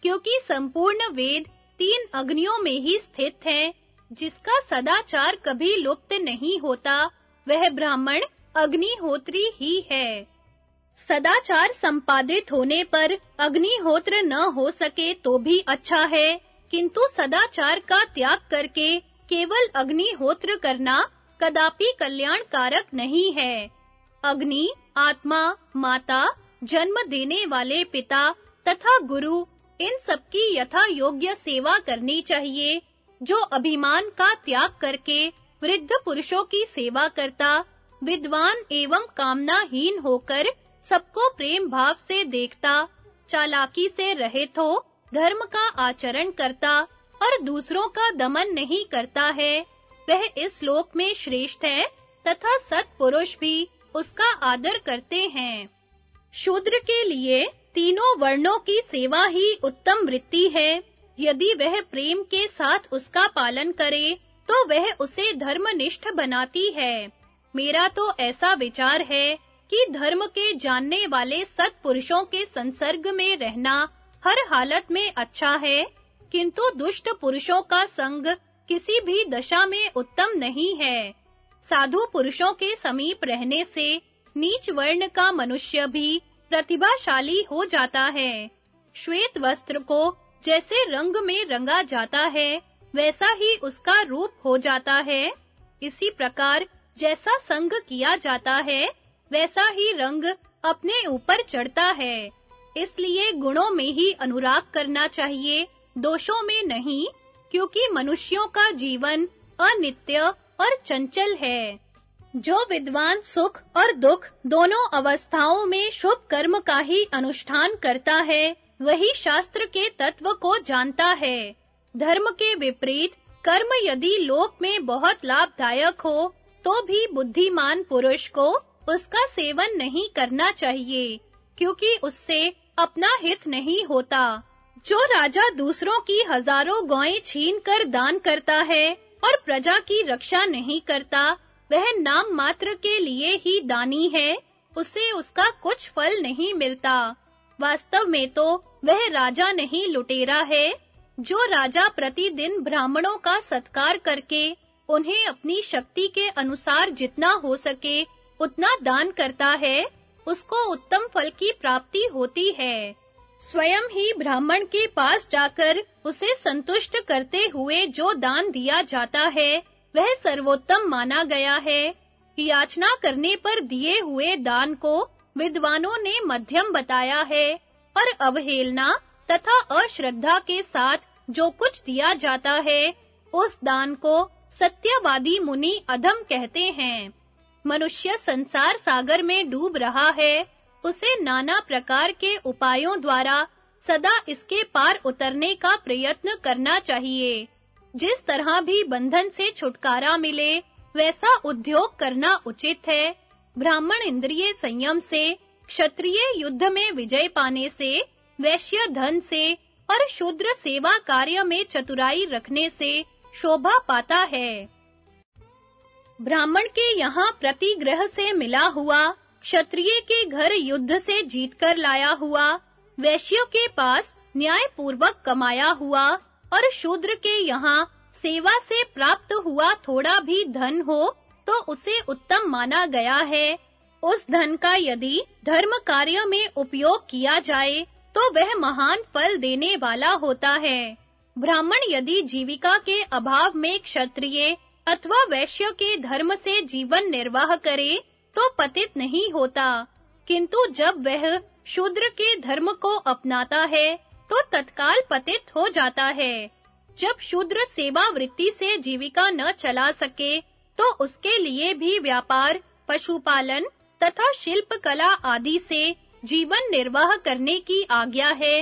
क्योंकि संपूर्ण वेद तीन अग्नियों में ही स्थित है, जिसका सदाचार कभी लुप्त नहीं होता, वह ब्राह्मण अग्निहोत्री ही है। सदाचार संपादित होने पर अग्निहोत्र न हो सके तो भी अच्छा है, किंतु सदाचार का त्याग करके केवल अग्निहोत्र करना कदापि कल्याणकारक नहीं है। अग्नि, आत्मा, माता, जन्म देने वाले पिता तथा गुरु, इन सबकी यथा योग्य सेवा करनी चाहिए, जो अभिमान का त्याग करके वृद्ध पुरुषों की सेवा करता, विद्वान एवं कामनाहीन होकर सबको प्रेम भाव से देखता, चालाकी से रहित हो, धर्म का आचरण करता और दूसरों का दमन नहीं करता है। वह इस लोक में श्रेष्ठ है, तथा सत्पुरुष भी उसका आदर करते हैं। शूद्र के लिए तीनों वर्णों की सेवा ही उत्तम वृत्ति है। यदि वह प्रेम के साथ उसका पालन करे तो वह उसे धर्मनिष्ठ बनाती है। मेरा तो ऐसा विचार है कि धर्म के जानने वाले सत्पुरुषों के संसर्ग में रहना हर हालत में अच्छा है, किंतु दुष्ट पुरुषों का संग किसी भी दशा में उत्तम नहीं है। साधु पुरुषों के समीप रहने से नीच वर्ण का मनुष्य भी प्रतिभाशाली हो जाता है। श्वेत वस्त्र को जैसे रंग में रंगा जाता है, वैसा ही उसका रूप हो जाता है। इसी प्रकार जैसा संग किया जाता है, वैसा ही रंग अपने ऊपर चढ़ता है। इसलिए गुणों में ही अनुराग करना चाहिए, दोषों में नहीं क्योंकि मनुष्यों का जीवन अनित्य और चंचल है। जो विद्वान सुख और दुख दोनों अवस्थाओं में शुभ कर्म का ही अनुष्ठान करता है, वही शास्त्र के तत्व को जानता है। धर्म के विपरीत, कर्म यदि लोक में बहुत लाभदायक हो तो भी बुद्धिमान पुरुष को उसका सेवन नहीं करना चाहिए, क्योंकि उससे अपना हित नहीं होता। जो राजा दूसरों की हज़ारों गौएँ छीन कर दान करता है और प्रजा की रक्षा नहीं करता, वह नाम मात्र के लिए ही दानी है, उसे उसका कुछ फल नहीं मिलता। वास्तव में तो वह राजा नहीं लुटेरा है, जो राजा प्रतिदिन ब्राह्मणों का सत्कार करके, उन्हें अपनी शक्ति के अनुसार जितना हो सके, उतना दान करता है, उसको उत्तम फल की प्राप्ति होती है। स्वयं ही ब्राह्मण के पास जाकर उसे संतुष्ट करते हुए जो दान दिया जाता है, वह सर्वोत्तम माना गया है। याचना करने पर दिए हुए दान को विद्वानों ने मध्यम बताया है और अवहेलना तथा अश्रद्धा के साथ जो कुछ दिया जाता है, उस दान को सत्यवादी मुनि अधम कहते हैं। मनुष्य संसार सागर में डूब रहा है उसे नाना प्रकार के उपायों द्वारा सदा इसके पार उतरने का प्रयत्न करना चाहिए। जिस तरह भी बंधन से छुटकारा मिले, वैसा उद्योग करना उचित है। ब्राह्मण इंद्रिय संयम से, क्षत्रिय युद्ध में विजय पाने से, वैश्य धन से और शूद्र सेवा कार्य में चतुराई रखने से शोभा पाता है। ब्राह्मण के यहाँ प्रतिग्रह से मिला हुआ क्षत्रिय के घर युद्ध से जीतकर लाया हुआ, वैश्यों के पास न्याय पूर्वक कमाया हुआ और शूद्र के यहाँ सेवा से प्राप्त हुआ थोड़ा भी धन हो तो उसे उत्तम माना गया है। उस धन का यदि धर्म कार्य में उपयोग किया जाए तो वह महान फल देने वाला होता है। ब्राह्मण यदि जीविका के अभाव में क्षत्रिय अथवा वैश्य के धर्म से जीवन निर्वाह करे तो पतित नहीं होता। किंतु जब वह शूद्र के धर्म को अपनाता है तो तत्काल पतित हो जाता है। जब शूद्र सेवा वृत्ति से जीविका न चला सके तो उसके लिए भी व्यापार, पशुपालन तथा शिल्प कला आदि से जीवन निर्वाह करने की आज्ञा है।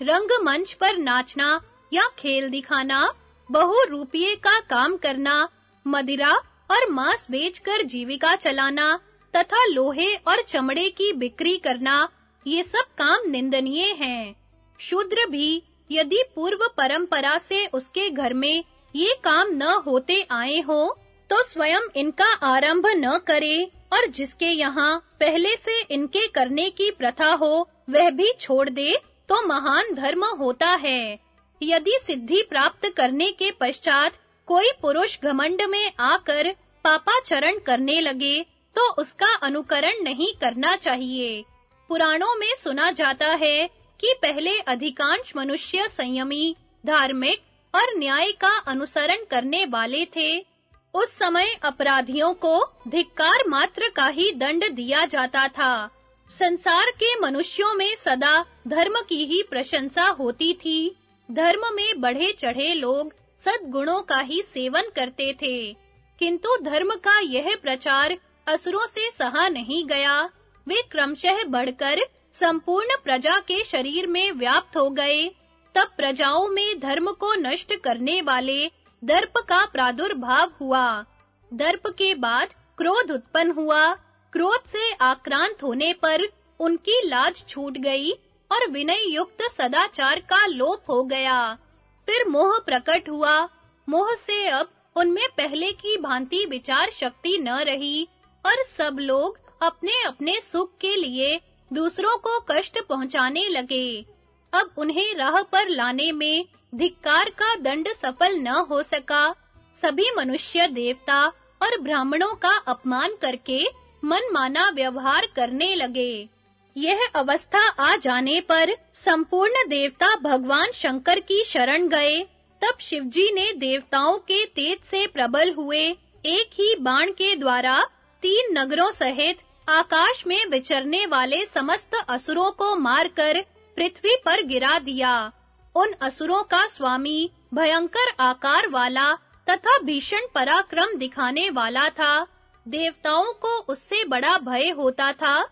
रंगमंच पर नाचना या खेल दिखाना बहु रुपये का काम करना, मदिरा और मांस बेचकर जीविका चलाना तथा लोहे और चमड़े की बिक्री करना, ये सब काम निंदनीय हैं। शूद्र भी, यदि पूर्व परंपरा से उसके घर में ये काम न होते आए हो तो स्वयं इनका आरंभ न करे, और जिसके यहाँ पहले से इनके करने की प्रथा हो, वह भी छोड़ दे तो महान धर्म होता है। यदि सिद्धि प्राप्त करने के पश्चात कोई पुरुष घमंड में आकर पापाचरण करने लगे तो उसका अनुकरण नहीं करना चाहिए। पुराणों में सुना जाता है कि पहले अधिकांश मनुष्य संयमी, धार्मिक और न्याय का अनुसरण करने वाले थे। उस समय अपराधियों को धिक्कार मात्र का ही दंड दिया जाता था। संसार के मनुष्यों में सदा धर्म की ही प्रशंसा होती थी। धर्म में बढ़े चढ़े लोग सद्गुणों का ही सेवन करते थे। किंतु धर्म का यह प्रचार असुरों से सहा नहीं गया। वे क्रमशः बढ़कर संपूर्ण प्रजा के शरीर में व्याप्त हो गए। तब प्रजाओं में धर्म को नष्ट करने वाले दर्प का प्रादुर्भाव हुआ। दर्प के बाद क्रोध उत्पन्न हुआ। क्रोध से आक्रांत होने पर उनकी लाज छूट गई और विनय युक्त सदाचार का लोप हो गया। फिर मोह प्रकट हुआ। मोह से अब उनमें पहले की भांति विचार शक्ति न रही। और सब लोग अपने-अपने सुख के लिए दूसरों को कष्ट पहुँचाने लगे। अब उन्हें राह पर लाने में धिक्कार का दंड सफल न हो सका। सभी मनुष्य देवता और ब्राह्मणों का अपमान करके मनमाना व्यवहार करने लगे। यह अवस्था आ जाने पर संपूर्ण देवता भगवान शंकर की शरण गए। तब शिवजी ने देवताओं के तेज से प्रबल हुए। एक ही बाण के द्वारा तीन नगरों सहित आकाश में विचरने वाले समस्त असुरों को मारकर पृथ्वी पर गिरा दिया। उन असुरों का स्वामी भयंकर आकार वाला तथा भीषण पराक्रम दिखाने वाला था। देवताओं को उससे बड़ा भय होता था,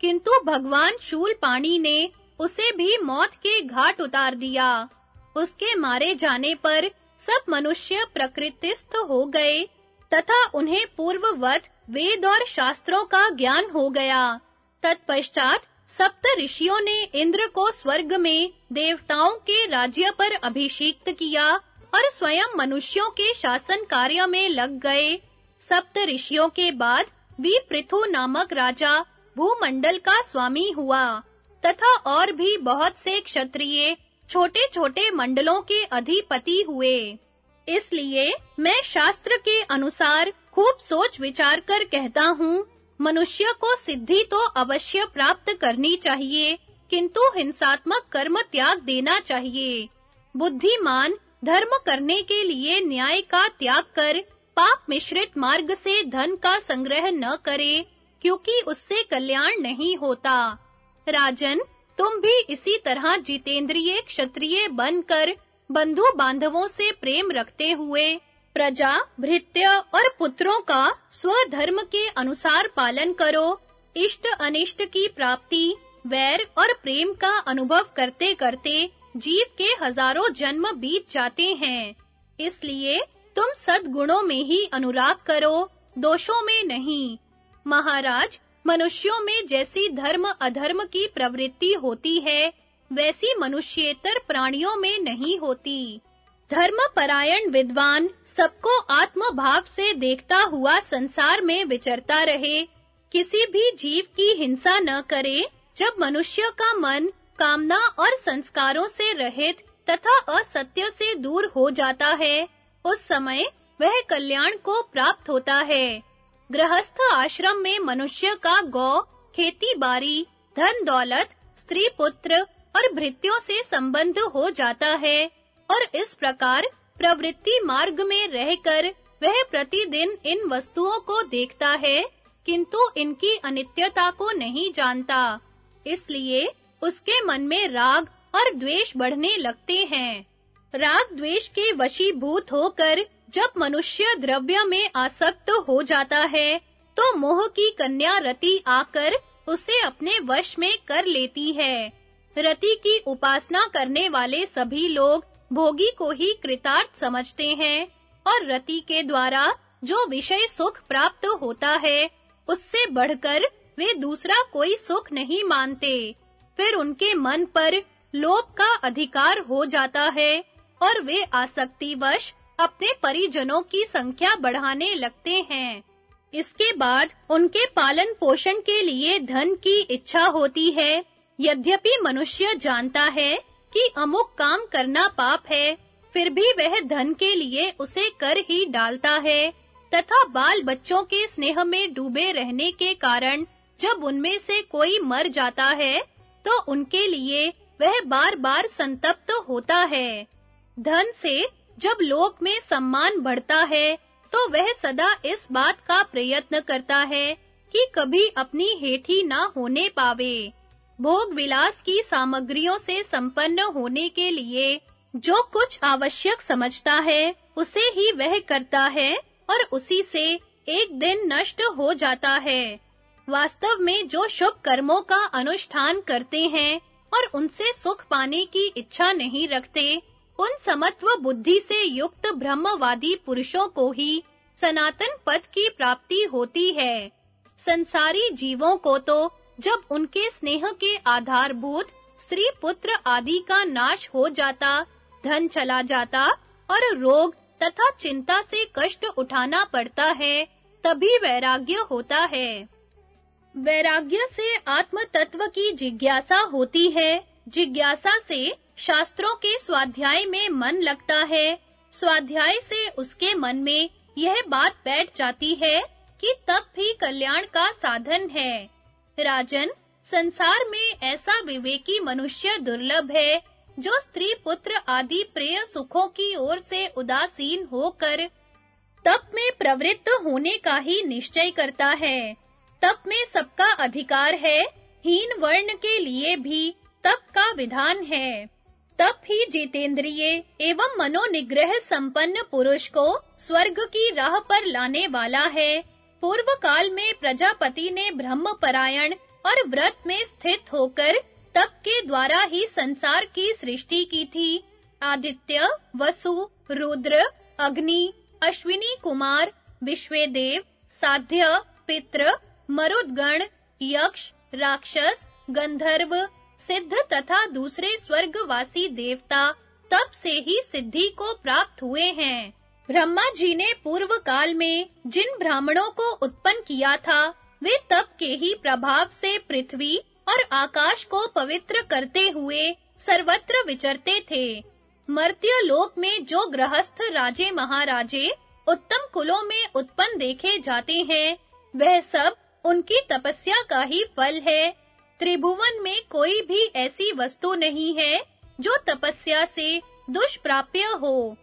किंतु भगवान शूलपाणी ने उसे भी मौत के घाट उतार दिया। उसके मारे जाने पर सब मनुष्य प्रकृतिस्थ हो गए। तथा उन्हें पूर्ववत वेद और शास्त्रों का ज्ञान हो गया। तत्पश्चात सप्त ऋषियों ने इंद्र को स्वर्ग में देवताओं के राज्य पर अभिषिक्त किया और स्वयं मनुष्यों के शासन कार्य में लग गए। सप्त ऋषियों के बाद वी पृथु नामक राजा भूमंडल का स्वामी हुआ तथा और भी बहुत से क्षत्रिय छोटे-छोटे मंडलों के अधिपति हुए। इसलिए मैं शास्त्र के अनुसार खूब सोच विचार कर कहता हूँ, मनुष्य को सिद्धि तो अवश्य प्राप्त करनी चाहिए, किंतु हिंसात्मक कर्म त्याग देना चाहिए। बुद्धिमान धर्म करने के लिए न्याय का त्याग कर, पाप मिश्रित मार्ग से धन का संग्रह न करे, क्योंकि उससे कल्याण नहीं होता। राजन, तुम भी इसी तरह जितेंद्रिय क्षत्रिय बनकर बंधु बांधवों से प्रेम रखते हुए प्रजा, भृत्य और पुत्रों का स्वधर्म के अनुसार पालन करो। इष्ट अनिष्ट की प्राप्ति, वैर और प्रेम का अनुभव करते करते जीव के हज़ारों जन्म बीत जाते हैं। इसलिए तुम सद्गुणों में ही अनुराग करो, दोषों में नहीं। महाराज, मनुष्यों में जैसी धर्म अधर्म की प्रवृत्ति होती है वैसी मनुष्येतर प्राणियों में नहीं होती। धर्म परायण विद्वान सबको आत्म भाव से देखता हुआ संसार में विचरता रहे। किसी भी जीव की हिंसा न करे। जब मनुष्य का मन, कामना और संस्कारों से रहित तथा असत्य से दूर हो जाता है, उस समय वह कल्याण को प्राप्त होता है। गृहस्थ आश्रम में मनुष्य का गौ, खेती बाड़ी धन दौलत, स्त्री पुत्र और भृत्यों से संबंध हो जाता है और इस प्रकार प्रवृत्ति मार्ग में रहकर वह प्रतिदिन इन वस्तुओं को देखता है, किंतु इनकी अनित्यता को नहीं जानता। इसलिए उसके मन में राग और द्वेष बढ़ने लगते हैं। राग द्वेष के वशीभूत होकर जब मनुष्य द्रव्य में आसक्त हो जाता है तो मोह की कन्या रति आकर उसे अपने वश में कर लेती है। रति की उपासना करने वाले सभी लोग भोगी को ही कृतार्थ समझते हैं और रति के द्वारा जो विषय सुख प्राप्त होता है, उससे बढ़कर वे दूसरा कोई सुख नहीं मानते। फिर उनके मन पर लोभ का अधिकार हो जाता है और वे आसक्तिवश अपने परिजनों की संख्या बढ़ाने लगते हैं। इसके बाद उनके पालन पोषण के लिए धन की इच्छा होती है यद्यपि मनुष्य जानता है कि अमुक काम करना पाप है, फिर भी वह धन के लिए उसे कर ही डालता है, तथा बाल बच्चों के स्नेह में डूबे रहने के कारण जब उनमें से कोई मर जाता है तो उनके लिए वह बार-बार संतप्त होता है। धन से जब लोक में सम्मान बढ़ता है तो वह सदा इस बात का प्रयत्न करता है कि कभी अपनी हेठी ना होने पावे। भोग विलास की सामग्रियों से संपन्न होने के लिए जो कुछ आवश्यक समझता है, उसे ही वह करता है और उसी से एक दिन नष्ट हो जाता है। वास्तव में जो शुभ कर्मों का अनुष्ठान करते हैं और उनसे सुख पाने की इच्छा नहीं रखते, उन समत्व बुद्धि से युक्त ब्रह्मवादी पुरुषों को ही सनातन पद की प्राप्ति होती है। संसारी जीवों को तो जब उनके स्नेह के आधारभूत स्त्री पुत्र आदि का नाश हो जाता, धन चला जाता और रोग तथा चिंता से कष्ट उठाना पड़ता है, तभी वैराग्य होता है। वैराग्य से आत्म तत्व की जिज्ञासा होती है। जिज्ञासा से शास्त्रों के स्वाध्याय में मन लगता है। स्वाध्याय से उसके मन में यह बात बैठ जाती है कि तप भी कल्याण का साधन है। राजन, संसार में ऐसा विवेकी मनुष्य दुर्लभ है, जो स्त्री पुत्र आदि प्रिय सुखों की ओर से उदासीन होकर तप में प्रवृत्त होने का ही निश्चय करता है। तप में सबका अधिकार है, हीन वर्ण के लिए भी तप का विधान है। तप ही जितेंद्रिय एवं मनोनिग्रह संपन्न पुरुष को स्वर्ग की राह पर लाने वाला है। पूर्व काल में प्रजापति ने ब्रह्मपरायण और व्रत में स्थित होकर तप के द्वारा ही संसार की सृष्टि की थी। आदित्य, वसु, रुद्र, अग्नि, अश्विनी कुमार, विश्वेदेव, साध्य पित्र मरुदगण, यक्ष, राक्षस, गंधर्व, सिद्ध तथा दूसरे स्वर्गवासी देवता तप से ही सिद्धि को प्राप्त हुए हैं। ब्रह्मा जी ने पूर्व काल में जिन ब्राह्मणों को उत्पन्न किया था, वे तप के ही प्रभाव से पृथ्वी और आकाश को पवित्र करते हुए सर्वत्र विचरते थे। मर्त्य लोक में जो गृहस्थ राजे महाराजे उत्तम कुलों में उत्पन्न देखे जाते हैं, वह सब उनकी तपस्या का ही फल है। त्रिभुवन में कोई भी ऐसी वस्तु नहीं है जो तपस्या से दुष्प्राप्य हो।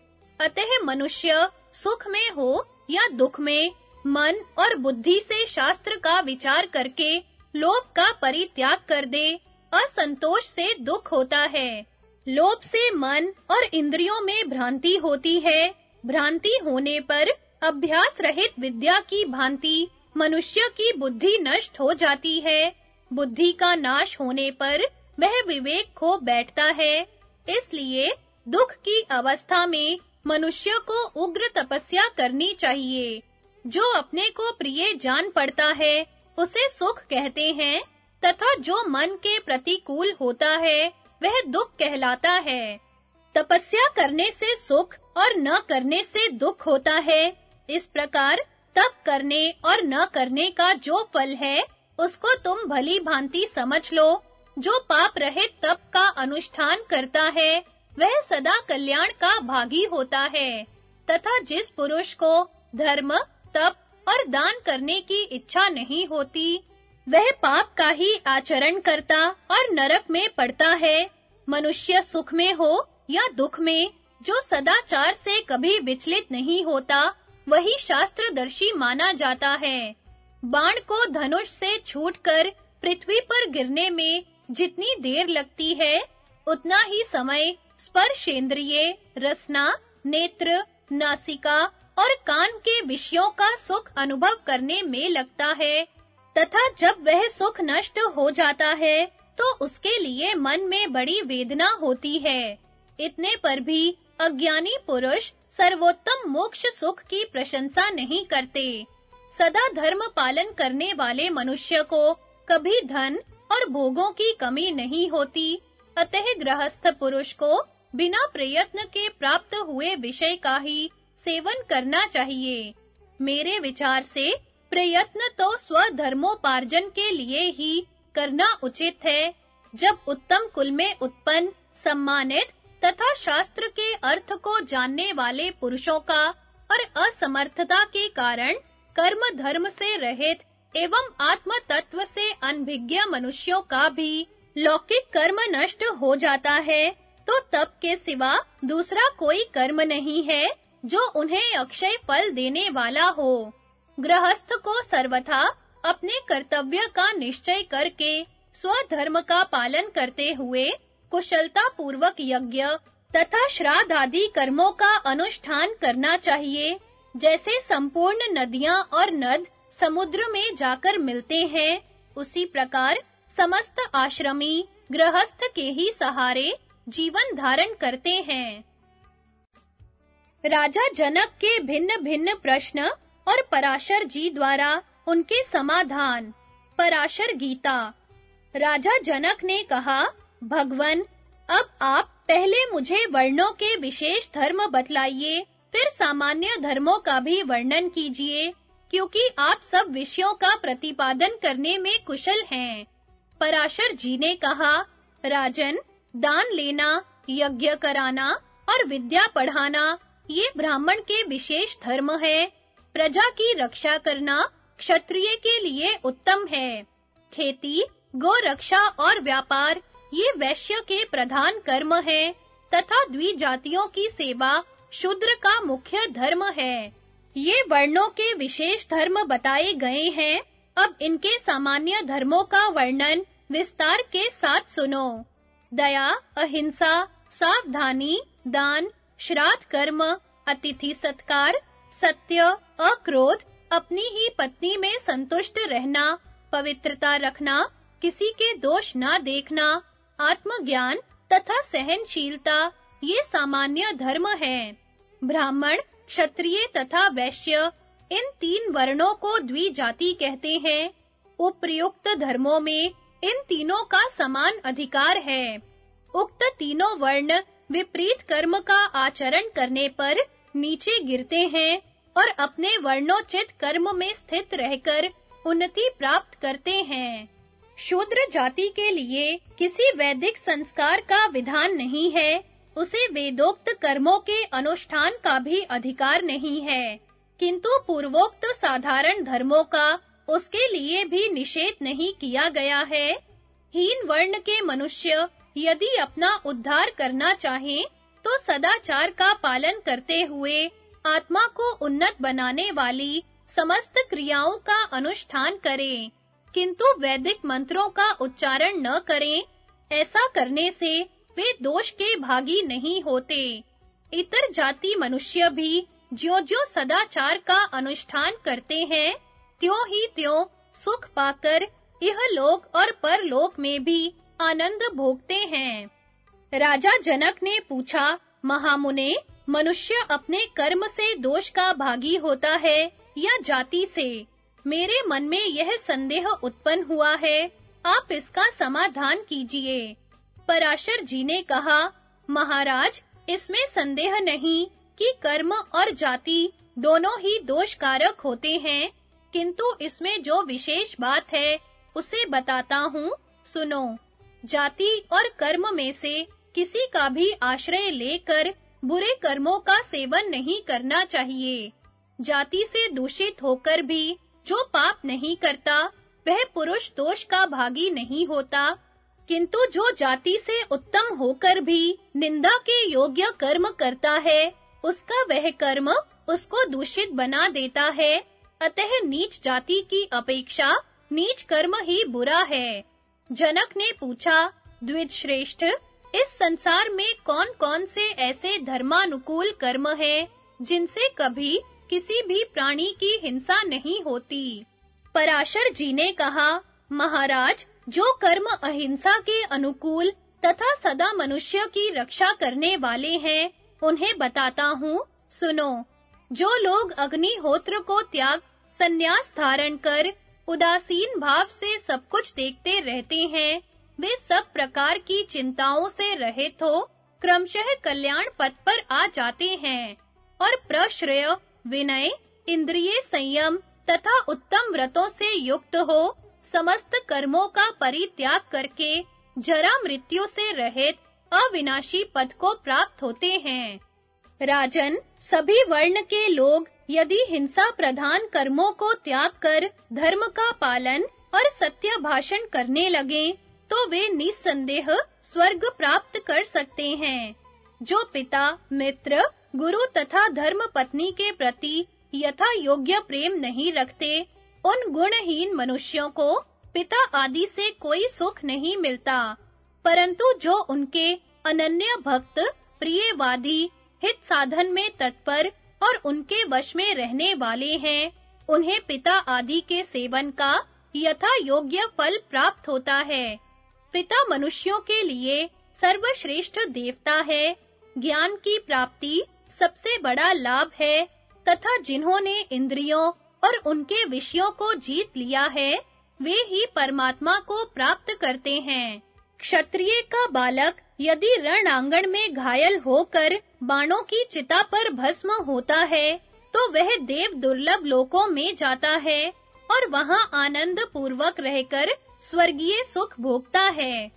अतः मनुष्य सुख में हो या दुख में, मन और बुद्धि से शास्त्र का विचार करके लोभ का परित्याग कर दे, असंतोष से दुख होता है। लोभ से मन और इंद्रियों में भ्रांति होती है। भ्रांति होने पर अभ्यास रहित विद्या की भांति मनुष्य की बुद्धि नष्ट हो जाती है। बुद्धि का नाश होने पर वह विवेक खो बैठता है। इसलिए दुख की अवस्था में मनुष्य को उग्र तपस्या करनी चाहिए। जो अपने को प्रिय जान पड़ता है, उसे सुख कहते हैं, तथा जो मन के प्रतिकूल होता है, वह दुख कहलाता है। तपस्या करने से सुख और न करने से दुख होता है। इस प्रकार तप करने और न करने का जो फल है, उसको तुम भली भांति समझ लो। जो पाप रहित तप का अनुष्ठान करता है वह सदा कल्याण का भागी होता है, तथा जिस पुरुष को धर्म, तप और दान करने की इच्छा नहीं होती, वह पाप का ही आचरण करता और नरक में पड़ता है। मनुष्य सुख में हो या दुख में, जो सदाचार से कभी विचलित नहीं होता, वही शास्त्रदर्शी माना जाता है। बाण को धनुष से छूटकर पृथ्वी पर गिरने में जितनी देर लगती है, उतना ही समय स्पर्शेंद्रिय, रसना, नेत्र, नासिका और कान के विषयों का सुख अनुभव करने में लगता है। तथा जब वह सुख नष्ट हो जाता है तो उसके लिए मन में बड़ी वेदना होती है। इतने पर भी अज्ञानी पुरुष सर्वोत्तम मोक्ष सुख की प्रशंसा नहीं करते। सदा धर्म पालन करने वाले मनुष्य को कभी धन और भोगों की कमी नहीं होती। अतः गृहस्थ पुरुष को बिना प्रयत्न के प्राप्त हुए विषय का ही सेवन करना चाहिए। मेरे विचार से प्रयत्न तो स्वधर्मोपार्जन के लिए ही करना उचित है। जब उत्तम कुल में उत्पन्न, सम्मानित तथा शास्त्र के अर्थ को जानने वाले पुरुषों का और असमर्थता के कारण कर्म धर्म से रहित एवं आत्म तत्व से अनभिज्ञ मनुष्यों का भी लौकिक कर्म नष्ट हो जाता है। तो तप के सिवा दूसरा कोई कर्म नहीं है, जो उन्हें अक्षय फल देने वाला हो। गृहस्थ को सर्वथा अपने कर्तव्य का निश्चय करके स्वधर्म का पालन करते हुए कुशलता पूर्वक यज्ञ तथा श्राद्ध आदि कर्मों का अनुष्ठान करना चाहिए। जैसे संपूर्ण नदियाँ और नद समुद्र में जाकर मिलते हैं, उसी प्रकार समस्त आश्रमी गृहस्थ के ही सहारे जीवन धारण करते हैं। राजा जनक के भिन्न-भिन्न प्रश्न और पराशर जी द्वारा उनके समाधान। पराशर गीता। राजा जनक ने कहा, भगवन, अब आप पहले मुझे वर्णों के विशेष धर्म बतलाइए, फिर सामान्य धर्मों का भी वर्णन कीजिए, क्योंकि आप सब विषयों का प्रतिपादन करने में कुशल हैं। पराशर जी ने कहा, राजन दान लेना, यज्ञ कराना और विद्या पढ़ाना, ये ब्राह्मण के विशेष धर्म है। प्रजा की रक्षा करना क्षत्रिय के लिए उत्तम है। खेती गो रक्षा और व्यापार, ये वैश्य के प्रधान कर्म है, तथा द्विजातियों की सेवा शूद्र का मुख्य धर्म है। ये वर्णों के विशेष धर्म बताए गए हैं। अब इनके सामान्य धर्मों का वर्णन विस्तार के साथ सुनो। दया, अहिंसा, सावधानी, दान, श्राद्ध कर्म, अतिथि सत्कार, सत्य, अक्रोध, अपनी ही पत्नी में संतुष्ट रहना, पवित्रता रखना, किसी के दोष ना देखना, आत्मज्ञान तथा सहनशीलता, ये सामान्य धर्म हैं। ब्राह्मण, क्षत्रिय तथा वैश्य, इन तीन वर्णों को द्विजाति कहते हैं। उपयुक्त धर्मों में इन तीनों का समान अधिकार है। उक्त तीनों वर्ण विपरीत कर्म का आचरण करने पर नीचे गिरते हैं और अपने वर्णोचित कर्म में स्थित रहकर उन्नति प्राप्त करते हैं। शूद्र जाति के लिए किसी वैदिक संस्कार का विधान नहीं है, उसे वेदोक्त कर्मों के अनुष्ठान का भी अधिकार नहीं है। किंतु पूर्वोक्त साधारण धर्मों का उसके लिए भी निषेध नहीं किया गया है। हीन वर्ण के मनुष्य यदि अपना उद्धार करना चाहें तो सदाचार का पालन करते हुए आत्मा को उन्नत बनाने वाली समस्त क्रियाओं का अनुष्ठान करें। किंतु वैदिक मंत्रों का उच्चारण न करें, ऐसा करने से वे दोष के भागी नहीं होते। इतर जाति मनुष्य भी ज्यो-ज्यो सदाचार का अनुष्ठान करते हैं त्यों ही त्यों सुख पाकर यह लोक और परलोक में भी आनंद भोगते हैं। राजा जनक ने पूछा, महामुने, मनुष्य अपने कर्म से दोष का भागी होता है या जाति से? मेरे मन में यह संदेह उत्पन्न हुआ है, आप इसका समाधान कीजिए। पराशर जी ने कहा, महाराज, इसमें संदेह नहीं कि कर्म और जाति दोनों ही दोष कारक होते हैं किंतु इसमें जो विशेष बात है, उसे बताता हूँ। सुनो, जाति और कर्म में से किसी का भी आश्रय लेकर बुरे कर्मों का सेवन नहीं करना चाहिए। जाति से दूषित होकर भी जो पाप नहीं करता, वह पुरुष दोष का भागी नहीं होता। किंतु जो जाति से उत्तम होकर भी निंदा के योग्य कर्म करता है, उसका वह कर्म उसको दूषित बना देता है। अतः नीच जाति की अपेक्षा नीच कर्म ही बुरा है। जनक ने पूछा द्विज श्रेष्ठ इस संसार में कौन-कौन से ऐसे धर्मानुकूल कर्म हैं, जिनसे कभी किसी भी प्राणी की हिंसा नहीं होती? पराशर जी ने कहा, महाराज, जो कर्म अहिंसा के अनुकूल तथा सदा मनुष्य की रक्षा करने वाले हैं, उन्हें बताता हूँ, सुनो। जो लोग अग्निहोत्र को त्याग संन्यास धारण कर, उदासीन भाव से सब कुछ देखते रहते हैं। वे सब प्रकार की चिंताओं से रहित हो, क्रमशः कल्याण पथ पर आ जाते हैं। और प्रश्रय, विनय, इंद्रिय संयम तथा उत्तम व्रतों से युक्त हो, समस्त कर्मों का परित्याग करके जरा मृत्यु से रहित, अविनाशी पद को प्राप्त होते हैं। राजन, सभी वर्ण के लोग यदि हिंसा प्रधान कर्मों को त्याग कर धर्म का पालन और सत्य भाषण करने लगे तो वे निसंदेह स्वर्ग प्राप्त कर सकते हैं। जो पिता, मित्र, गुरु तथा धर्म पत्नी के प्रति यथा योग्य प्रेम नहीं रखते, उन गुणहीन मनुष्यों को पिता आदि से कोई सुख नहीं मिलता। परंतु जो उनके अनन्य भक्त, प्रियवादी, हित साधन में तत्पर और उनके वश में रहने वाले हैं। उन्हें पिता आदि के सेवन का यथा योग्य फल प्राप्त होता है। पिता मनुष्यों के लिए सर्वश्रेष्ठ देवता है। ज्ञान की प्राप्ति सबसे बड़ा लाभ है, तथा जिन्होंने इंद्रियों और उनके विषयों को जीत लिया है, वे ही परमात्मा को प्राप्त करते हैं। क्षत्रिय का बालक यदि रण में घायल होकर बाणों की चिता पर भस्म होता है तो वह देव दुर्लभ लोकों में जाता है, और वहाँ आनंद पूर्वक रहकर स्वर्गीय सुख भोगता है।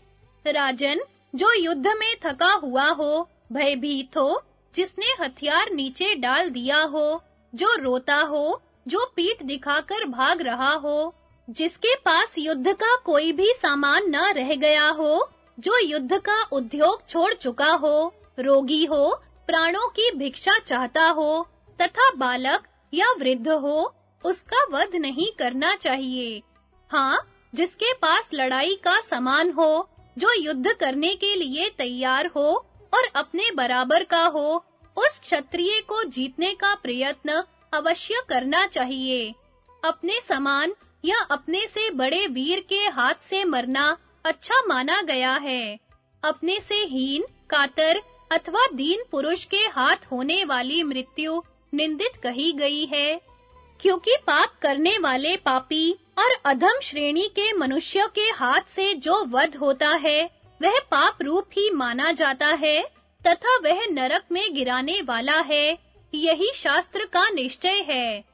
राजन, जो युद्ध में थका हुआ हो, भयभीत हो, जिसने हथियार नीचे डाल दिया हो, जो रोता हो, जो पीठ दिखाकर भाग रहा हो, जिसके पास युद्ध का कोई भी सामान न रह गया हो, जो युद्ध का उद्योग छोड़ चुका हो, रोगी हो प्राणों की भिक्षा चाहता हो, तथा बालक या वृद्ध हो, उसका वध नहीं करना चाहिए। हाँ जिसके पास लड़ाई का सामान हो, जो युद्ध करने के लिए तैयार हो और अपने बराबर का हो, उस क्षत्रिय को जीतने का प्रयत्न अवश्य करना चाहिए। अपने समान या अपने से बड़े वीर के हाथ से मरना अच्छा माना गया है। अपने से हीन, कातर अथवा दीन पुरुष के हाथ होने वाली मृत्यु निंदित कही गई है, क्योंकि पाप करने वाले पापी और अधम श्रेणी के मनुष्य के हाथ से जो वध होता है, वह पाप रूप ही माना जाता है, तथा वह नरक में गिराने वाला है, यही शास्त्र का निश्चय है।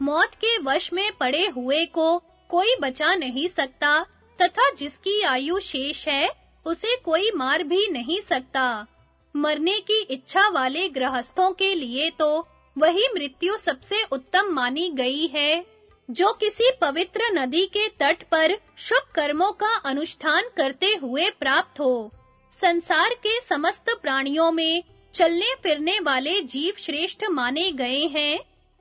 मौत के वश में पड़े हुए को कोई बचा नहीं सकता, तथा जिसकी आयु शेष है, उसे कोई मार भी नहीं सकता। मरने की इच्छा वाले गृहस्थों के लिए तो वही मृत्यु सबसे उत्तम मानी गई है, जो किसी पवित्र नदी के तट पर शुभ कर्मों का अनुष्ठान करते हुए प्राप्त हो। संसार के समस्त प्राणियों में चलने फिरने वाले जीव श्रेष्ठ माने गए हैं।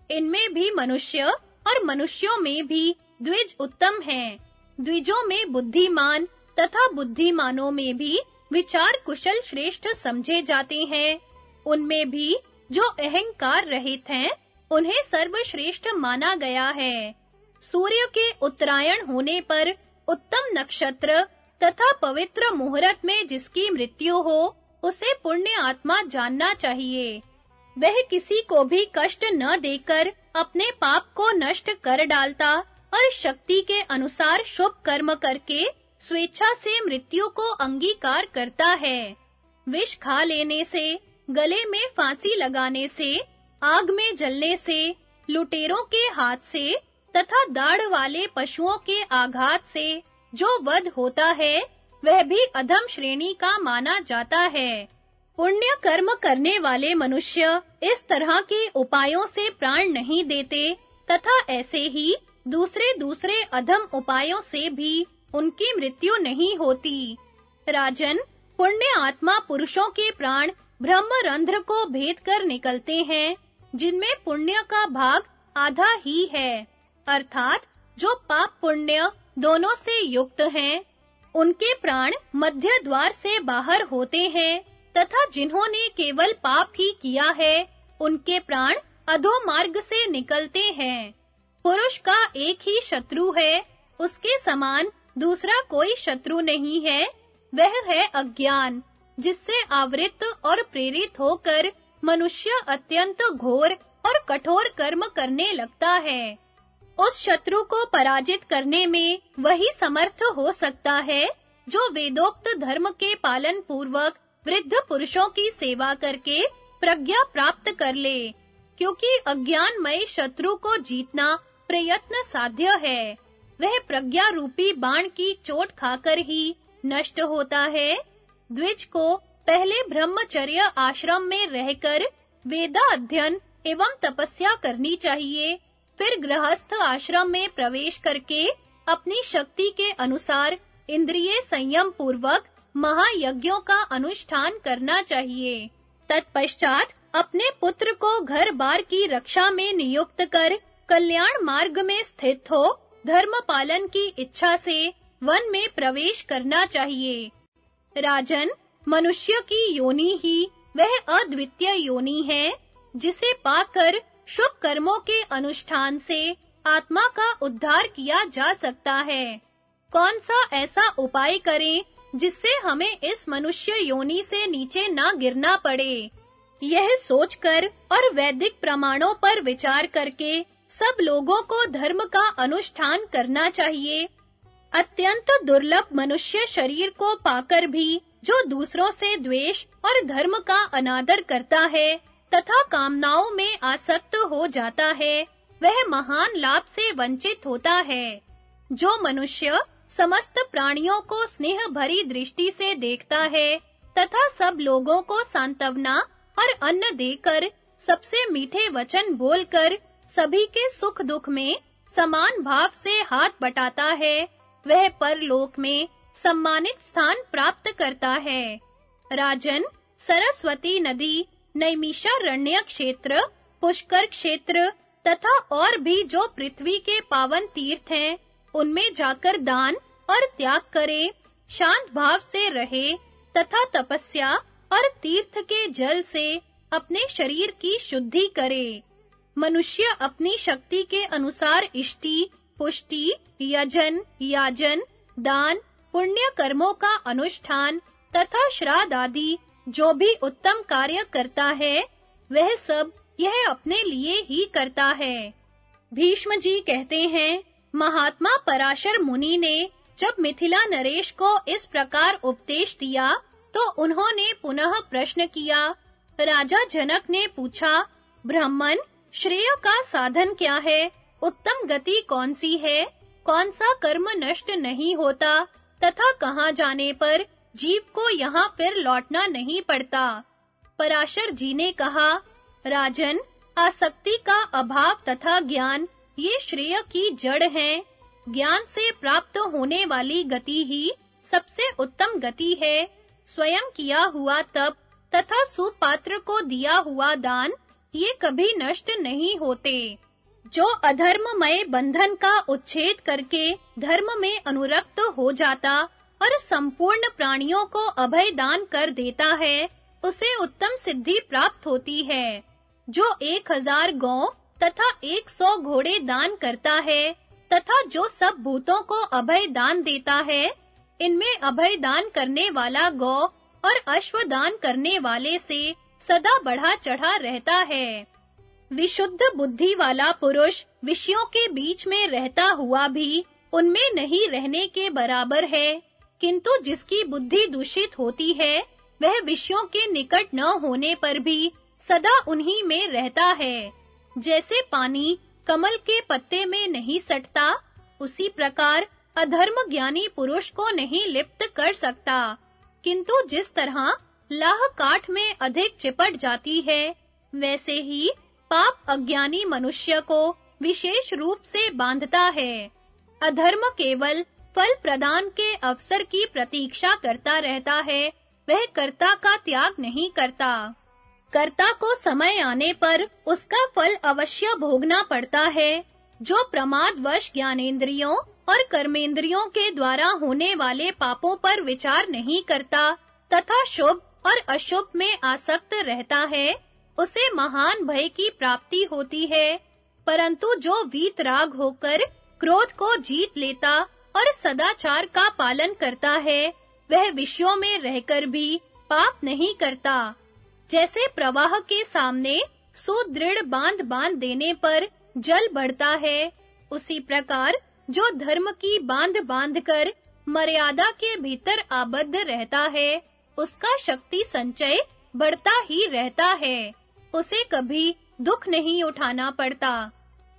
इनमें भी मनुष्य और मनुष्यों में भी द्विज उत्तम हैं। द्विजों में बुद्धिमान तथा बुद्धिमानों में भी विचार कुशल श्रेष्ठ समझे जाते हैं। उनमें भी जो अहंकार रहित हैं, उन्हें सर्वश्रेष्ठ माना गया है। सूर्य के उत्तरायण होने पर उत्तम नक्षत्र तथा पवित्र मुहूर्त में जिसकी मृत्यु हो, उसे पुण्य आत्मा जानना चाहिए। वह किसी को भी कष्ट न देकर अपने पाप को नष्ट कर डालता और शक्ति के अनुसार शुभ कर्म करके स्वेच्छा से मृत्यु को अंगीकार करता है। विष खा लेने से, गले में फांसी लगाने से, आग में जलने से, लुटेरों के हाथ से तथा दाढ़ वाले पशुओं के आघात से जो वध होता है, वह भी अधम श्रेणी का माना जाता है। पुण्य कर्म करने वाले मनुष्य इस तरह के उपायों से प्राण नहीं देते तथा ऐसे ही दूसरे दूसरे अधम उपायों से भी उनकी मृत्यु नहीं होती। राजन पुण्य आत्मा पुरुषों के प्राण ब्रह्म रंध्र को भेद कर निकलते हैं, जिनमें पुण्य का भाग आधा ही है। अर्थात, जो पाप पुण्य दोनों से युक्त हैं, उनके प्राण मध्य द्वार से बाहर होते हैं, तथा जिन्होंने केवल पाप ही किया है, उनके प्राण अधो मार्ग से निकलते हैं। पुरुष का एक ही शत्रु है, उसके समान दूसरा कोई शत्रु नहीं है, वह है अज्ञान, जिससे आवृत और प्रेरित होकर मनुष्य अत्यंत घोर और कठोर कर्म करने लगता है। उस शत्रु को पराजित करने में वही समर्थ हो सकता है, जो वेदोक्त धर्म के पालन पूर्वक वृद्ध पुरुषों की सेवा करके प्रज्ञा प्राप्त कर ले, क्योंकि अज्ञानमय शत्रु को जीतना प्रयत्न साध्य है। वह प्रज्ञा रूपी बाण की चोट खाकर ही नष्ट होता है। द्विज को पहले ब्रह्मचर्य आश्रम में रहकर वेदा अध्ययन एवं तपस्या करनी चाहिए। फिर गृहस्थ आश्रम में प्रवेश करके अपनी शक्ति के अनुसार इंद्रिय संयम पूर्वक महायज्ञों का अनुष्ठान करना चाहिए। तत्पश्चात अपने पुत्र को घर बार की रक्षा में नियुक्त कर कल्याण मार्ग में स्थित हो धर्म पालन की इच्छा से वन में प्रवेश करना चाहिए। राजन, मनुष्य की योनि ही वह अद्वितीय योनि है, जिसे पाकर शुभ कर्मों के अनुष्ठान से आत्मा का उद्धार किया जा सकता है। कौन सा ऐसा उपाय करें जिससे हमें इस मनुष्य योनि से नीचे ना गिरना पड़े? यह सोचकर और वैदिक प्रमाणों पर विचार करके सब लोगों को धर्म का अनुष्ठान करना चाहिए। अत्यंत दुर्लभ मनुष्य शरीर को पाकर भी, जो दूसरों से द्वेष और धर्म का अनादर करता है, तथा कामनाओं में आसक्त हो जाता है, वह महान लाभ से वंचित होता है। जो मनुष्य समस्त प्राणियों को स्नेह भरी दृष्टि से देखता है, तथा सब लोगों को सांत्वना और अन्न देकर सबसे मीठे वचन बोलकर सभी के सुख दुख में समान भाव से हाथ बटाता है। वह परलोक में सम्मानित स्थान प्राप्त करता है। राजन, सरस्वती नदी नैमिषारण्य क्षेत्र, पुष्कर क्षेत्र तथा और भी जो पृथ्वी के पावन तीर्थ हैं, उनमें जाकर दान और त्याग करे, शांत भाव से रहे तथा तपस्या और तीर्थ के जल से अपने शरीर की शुद्धि करे। मनुष्य अपनी शक्ति के अनुसार इष्टि, पुष्टि, यजन, याजन, दान, पुण्य कर्मों का अनुष्ठान तथा श्राद्ध आदि जो भी उत्तम कार्य करता है, वह सब यह अपने लिए ही करता है। भीष्म जी कहते हैं, महात्मा पराशर मुनि ने जब मिथिला नरेश को इस प्रकार उपदेश दिया तो उन्होंने पुनः प्रश्न किया। राजा जनक ने पूछा, ब्राह्मण श्रेय का साधन क्या है? उत्तम गति कौन सी है? कौन सा कर्म नष्ट नहीं होता? तथा कहाँ जाने पर जीव को यहाँ फिर लौटना नहीं पड़ता? पराशर जी ने कहा, राजन, आसक्ति का अभाव तथा ज्ञान, ये श्रेय की जड़ हैं। ज्ञान से प्राप्त होने वाली गति ही सबसे उत्तम गति है। स्वयं किया हुआ तप तथा सुपात्र को दिया हुआ दान ये कभी नष्ट नहीं होते। जो अधर्म अधर्ममय बंधन का उच्छेद करके धर्म में अनुरक्त हो जाता और संपूर्ण प्राणियों को अभय दान कर देता है, उसे उत्तम सिद्धि प्राप्त होती है। जो एक हज़ार गौ तथा एक सौ घोड़े दान करता है, तथा जो सब भूतों को अभय दान देता है, इनमें अभय दान करने वाला गौ और अश्व दान करने वाले से सदा बढ़ा चढ़ा रहता है। विशुद्ध बुद्धि वाला पुरुष विषयों के बीच में रहता हुआ भी उनमें नहीं रहने के बराबर है। किंतु जिसकी बुद्धि दूषित होती है, वह विषयों के निकट न होने पर भी सदा उन्हीं में रहता है। जैसे पानी कमल के पत्ते में नहीं सटता, उसी प्रकार अधर्म ज्ञानी पुरुष को नहीं लिप्त कर सकता। किंतु जिस तरह लाह काठ में अधिक चिपट जाती है। वैसे ही पाप अज्ञानी मनुष्य को विशेष रूप से बांधता है। अधर्म केवल फल प्रदान के अवसर की प्रतीक्षा करता रहता है, वह कर्ता का त्याग नहीं करता। कर्ता को समय आने पर उसका फल अवश्य भोगना पड़ता है, जो प्रमादवश ज्ञानेंद्रियों और कर्मेंद्रियों के द्वारा होने वाले पापों पर विचार नहीं करता तथा शुभ और अशुभ में आसक्त रहता है, उसे महान भय की प्राप्ति होती है। परंतु जो वीतराग होकर क्रोध को जीत लेता और सदाचार का पालन करता है, वह विषयों में रहकर भी पाप नहीं करता। जैसे प्रवाह के सामने सुदृढ़ बाँध बाँध देने पर जल बढ़ता है, उसी प्रकार जो धर्म की बाँध बांधकर मर्यादा के भीतर आबद्ध रहता है उसका शक्ति संचय बढ़ता ही रहता है। उसे कभी दुख नहीं उठाना पड़ता।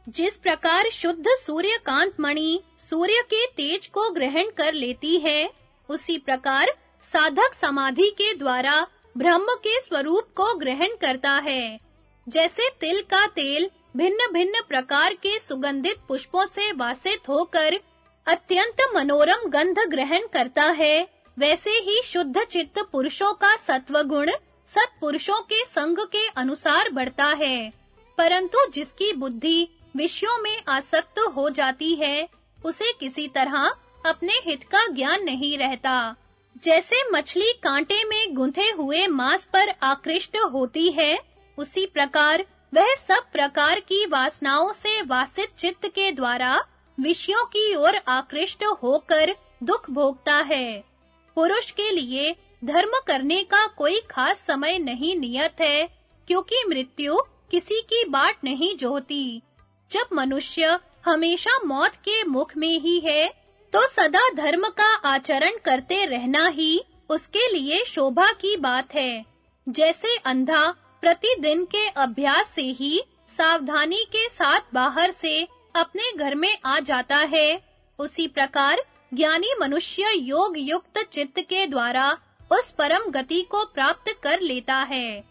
जिस प्रकार शुद्ध सूर्यकांत मणि सूर्य के तेज को ग्रहण कर लेती है, उसी प्रकार साधक समाधि के द्वारा ब्रह्म के स्वरूप को ग्रहण करता है। जैसे तिल का तेल भिन्न-भिन्न प्रकार के सुगंधित पुष्पों से वासित होकर अत्यंत मनोरम गंध ग्रहण करता है वैसे ही शुद्ध चित्त पुरुषों का सत्व गुण सत्पुरुषों के संग के अनुसार बढ़ता है। परंतु जिसकी बुद्धि विषयों में आसक्त हो जाती है, उसे किसी तरह अपने हित का ज्ञान नहीं रहता। जैसे मछली कांटे में गुंथे हुए मांस पर आकृष्ट होती है, उसी प्रकार वह सब प्रकार की वासनाओं से वासित चित्त के द्वारा विषयों की ओर आकृष्ट होकर दुख भोगता है। पुरुष के लिए धर्म करने का कोई खास समय नहीं नियत है, क्योंकि मृत्यु किसी की बाट नहीं जोहती। जब मनुष्य हमेशा मौत के मुख में ही है तो सदा धर्म का आचरण करते रहना ही उसके लिए शोभा की बात है। जैसे अंधा प्रतिदिन के अभ्यास से ही सावधानी के साथ बाहर से अपने घर में आ जाता है, उसी प्रकार ज्ञानी मनुष्य योग युक्त चित्त के द्वारा उस परम गति को प्राप्त कर लेता है।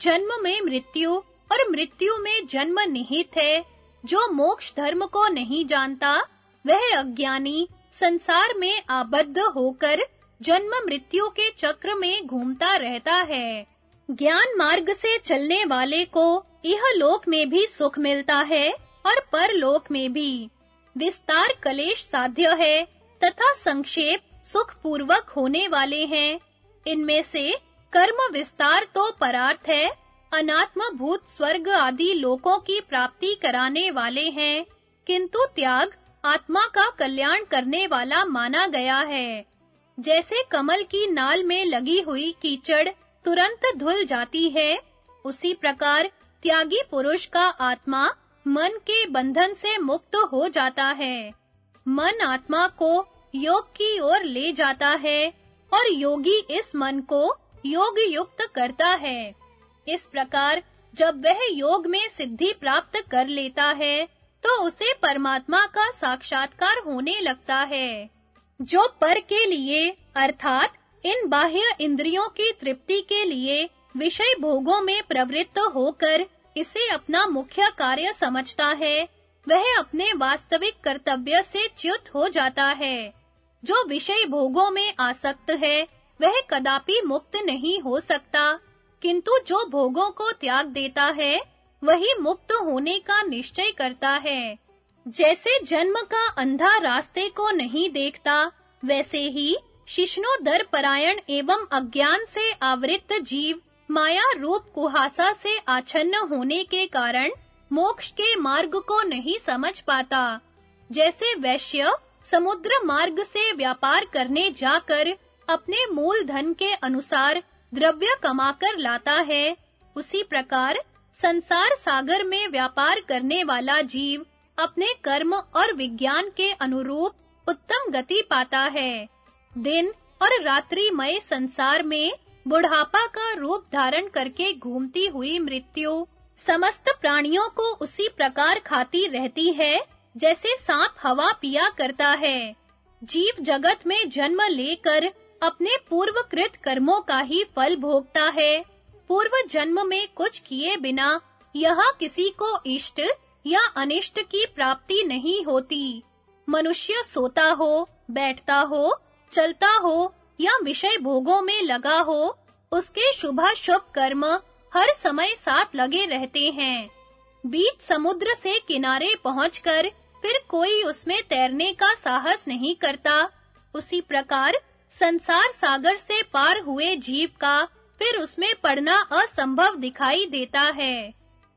जन्म में मृत्यु और मृत्यु में जन्म निहित है। जो मोक्ष धर्म को नहीं जानता, वह अज्ञानी संसार में आबद्ध होकर जन्म मृत्यु के चक्र में घूमता रहता है। ज्ञान मार्ग से चलने वाले को यह लोक में भी सुख मिलता है और परलोक में भी। विस्तार कलेश साध्य है। तथा संक्षेप सुख पूर्वक होने वाले हैं। इनमें से कर्म विस्तार तो परार्थ है अनात्म भूत स्वर्ग आदि लोकों की प्राप्ति कराने वाले हैं, किंतु त्याग आत्मा का कल्याण करने वाला माना गया है। जैसे कमल की नाल में लगी हुई कीचड़ तुरंत धुल जाती है, उसी प्रकार त्यागी पुरुष का आत्मा मन के बंधन से मुक्त हो जाता है। मन आत्मा को योग की ओर ले जाता है और योगी इस मन को योग युक्त करता है। इस प्रकार जब वह योग में सिद्धि प्राप्त कर लेता है तो उसे परमात्मा का साक्षात्कार होने लगता है। जो पर के लिए, अर्थात इन बाह्य इंद्रियों की तृप्ति के लिए विषय भोगों में प्रवृत्त होकर इसे अपना मुख्य कार्य समझता है वह अपने वास्तविक कर्तव्य से च्युत हो जाता है। जो विषय भोगों में आसक्त है, वह कदापि मुक्त नहीं हो सकता। किंतु जो भोगों को त्याग देता है, वही मुक्त होने का निश्चय करता है। जैसे जन्म का अंधा रास्ते को नहीं देखता, वैसे ही शिष्णोदर परायण एवं अज्ञान से आवृत जीव माया रूप कुहासा से आच्छन्न होने के कारण मोक्ष के मार्ग को नहीं समझ पाता। जैसे वैश्य समुद्र मार्ग से व्यापार करने जाकर अपने मूल धन के अनुसार द्रव्य कमाकर लाता है, उसी प्रकार संसार सागर में व्यापार करने वाला जीव अपने कर्म और विज्ञान के अनुरूप उत्तम गति पाता है। दिन और रात्रिमय संसार में बुढ़ापा का रूप धारण करके घूमती हुई मृत्यु समस्त प्राणियों को उसी प्रकार खाती रहती है, जैसे सांप हवा पिया करता है। जीव जगत में जन्म लेकर अपने पूर्वकृत कर्मों का ही फल भोगता है। पूर्व जन्म में कुछ किए बिना यह किसी को इष्ट या अनिष्ट की प्राप्ति नहीं होती। मनुष्य सोता हो, बैठता हो, चलता हो या विषय भोगों में लगा हो, उसके शुभ शुभ कर्म हर समय साथ लगे रहते हैं। बीच समुद्र से किनारे पहुंचकर फिर कोई उसमें तैरने का साहस नहीं करता। उसी प्रकार संसार सागर से पार हुए जीव का फिर उसमें पड़ना असंभव दिखाई देता है।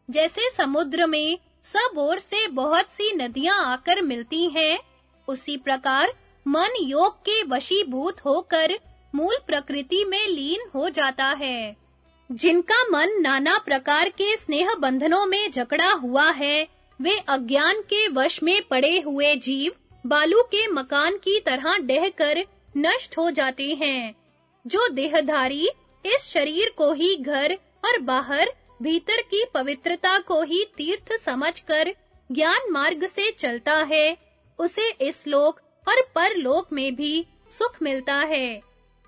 जैसे समुद्र में सब ओर से बहुत सी नदियाँ आकर मिलती हैं, उसी प्रकार मन योग के वशीभूत होकर मूल प्रकृति में लीन हो जाता है। जिनका मन नाना प्रकार के स्नेह बंधनों में जकड़ा हुआ है, वे अज्ञान के वश में पड़े हुए जीव बालू के मकान की तरह डहकर नष्ट हो जाते हैं, जो देहधारी इस शरीर को ही घर और बाहर, भीतर की पवित्रता को ही तीर्थ समझकर ज्ञान मार्ग से चलता है, उसे इस लोक और परलोक में भी सुख मिलता है।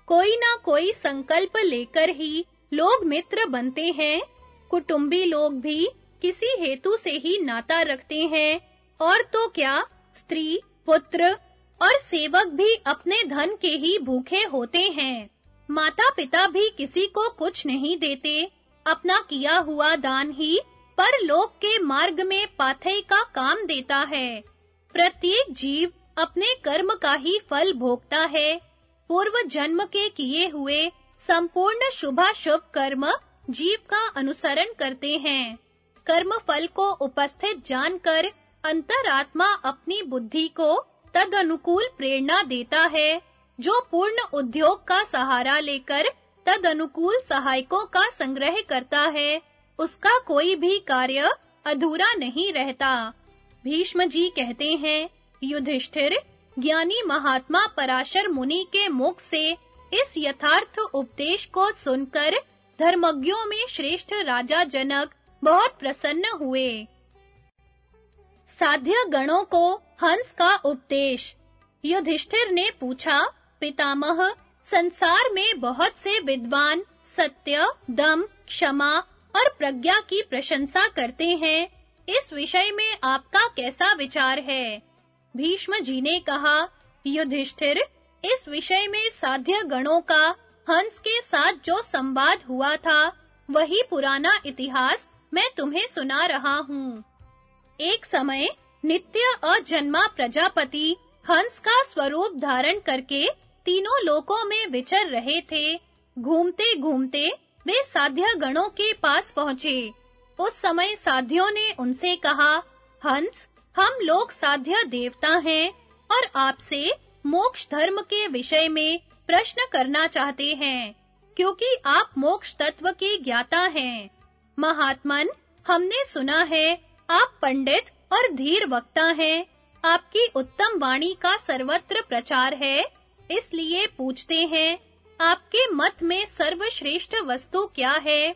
कोई ना कोई संकल्प लेकर ही लोग मित्र बनते हैं। कुटुंबी लोग भी किसी हेतु से ही नाता रखते हैं। और तो क्या, स्त्री, पुत्र और सेवक भी अपने धन के ही भूखे होते हैं। माता-पिता भी किसी को कुछ नहीं देते। अपना किया हुआ दान ही पर लोक के मार्ग में पाथई का काम देता है। प्रत्येक जीव अपने कर्म का ही फल भोगता है। पूर्व जन्म के किए हुए संपूर्ण शुभाशुभ कर्म जीव का अनुसरण करते हैं। कर्म फल को उपस्थित जानकर अंतरात्मा अपनी बुद्धि को तद अनुकूल प्रेरणा देता है, जो पूर्ण उद्योग का सहारा लेकर तद अनुकूल सहायकों का संग्रह करता है। उसका कोई भी कार्य अधूरा नहीं रहता। भीष्म जी कहते हैं, युधिष्ठिर, ज्ञानी महात्मा पराशर मुनि के मुख से इस यथार्थ उपदेश को सुनकर धर्मज्ञों में श्रेष्ठ राजा जनक बहुत प्रसन्न हुए। साध्य गणों को हंस का उपदेश। युधिष्ठिर ने पूछा, पितामह, संसार में बहुत से विद्वान सत्य, दम, क्षमा और प्रज्ञा की प्रशंसा करते हैं। इस विषय में आपका कैसा विचार है? भीष्म जी ने कहा, युधिष्ठिर इस विषय में साध्य गणों का हंस के साथ जो संवाद हुआ था, वही पुराना इतिहास मैं तुम्हें सुना रहा हूँ। एक समय नित्य अजन्मा प्रजापति हंस का स्वरूप धारण करके तीनों लोकों में विचर रहे थे। घूमते घूमते वे साध्य गणों के पास पहुँचे। उस समय साध्यों ने उनसे कहा, हंस, हम लोग साध्य देवता हैं और आपसे मोक्ष धर्म के विषय में प्रश्न करना चाहते हैं, क्योंकि आप मोक्ष तत्व के ज्ञाता हैं। महात्मन, हमने सुना है, आप पंडित और धीर वक्ता हैं। आपकी उत्तम वाणी का सर्वत्र प्रचार है, इसलिए पूछते हैं, आपके मत में सर्वश्रेष्ठ वस्तु क्या है?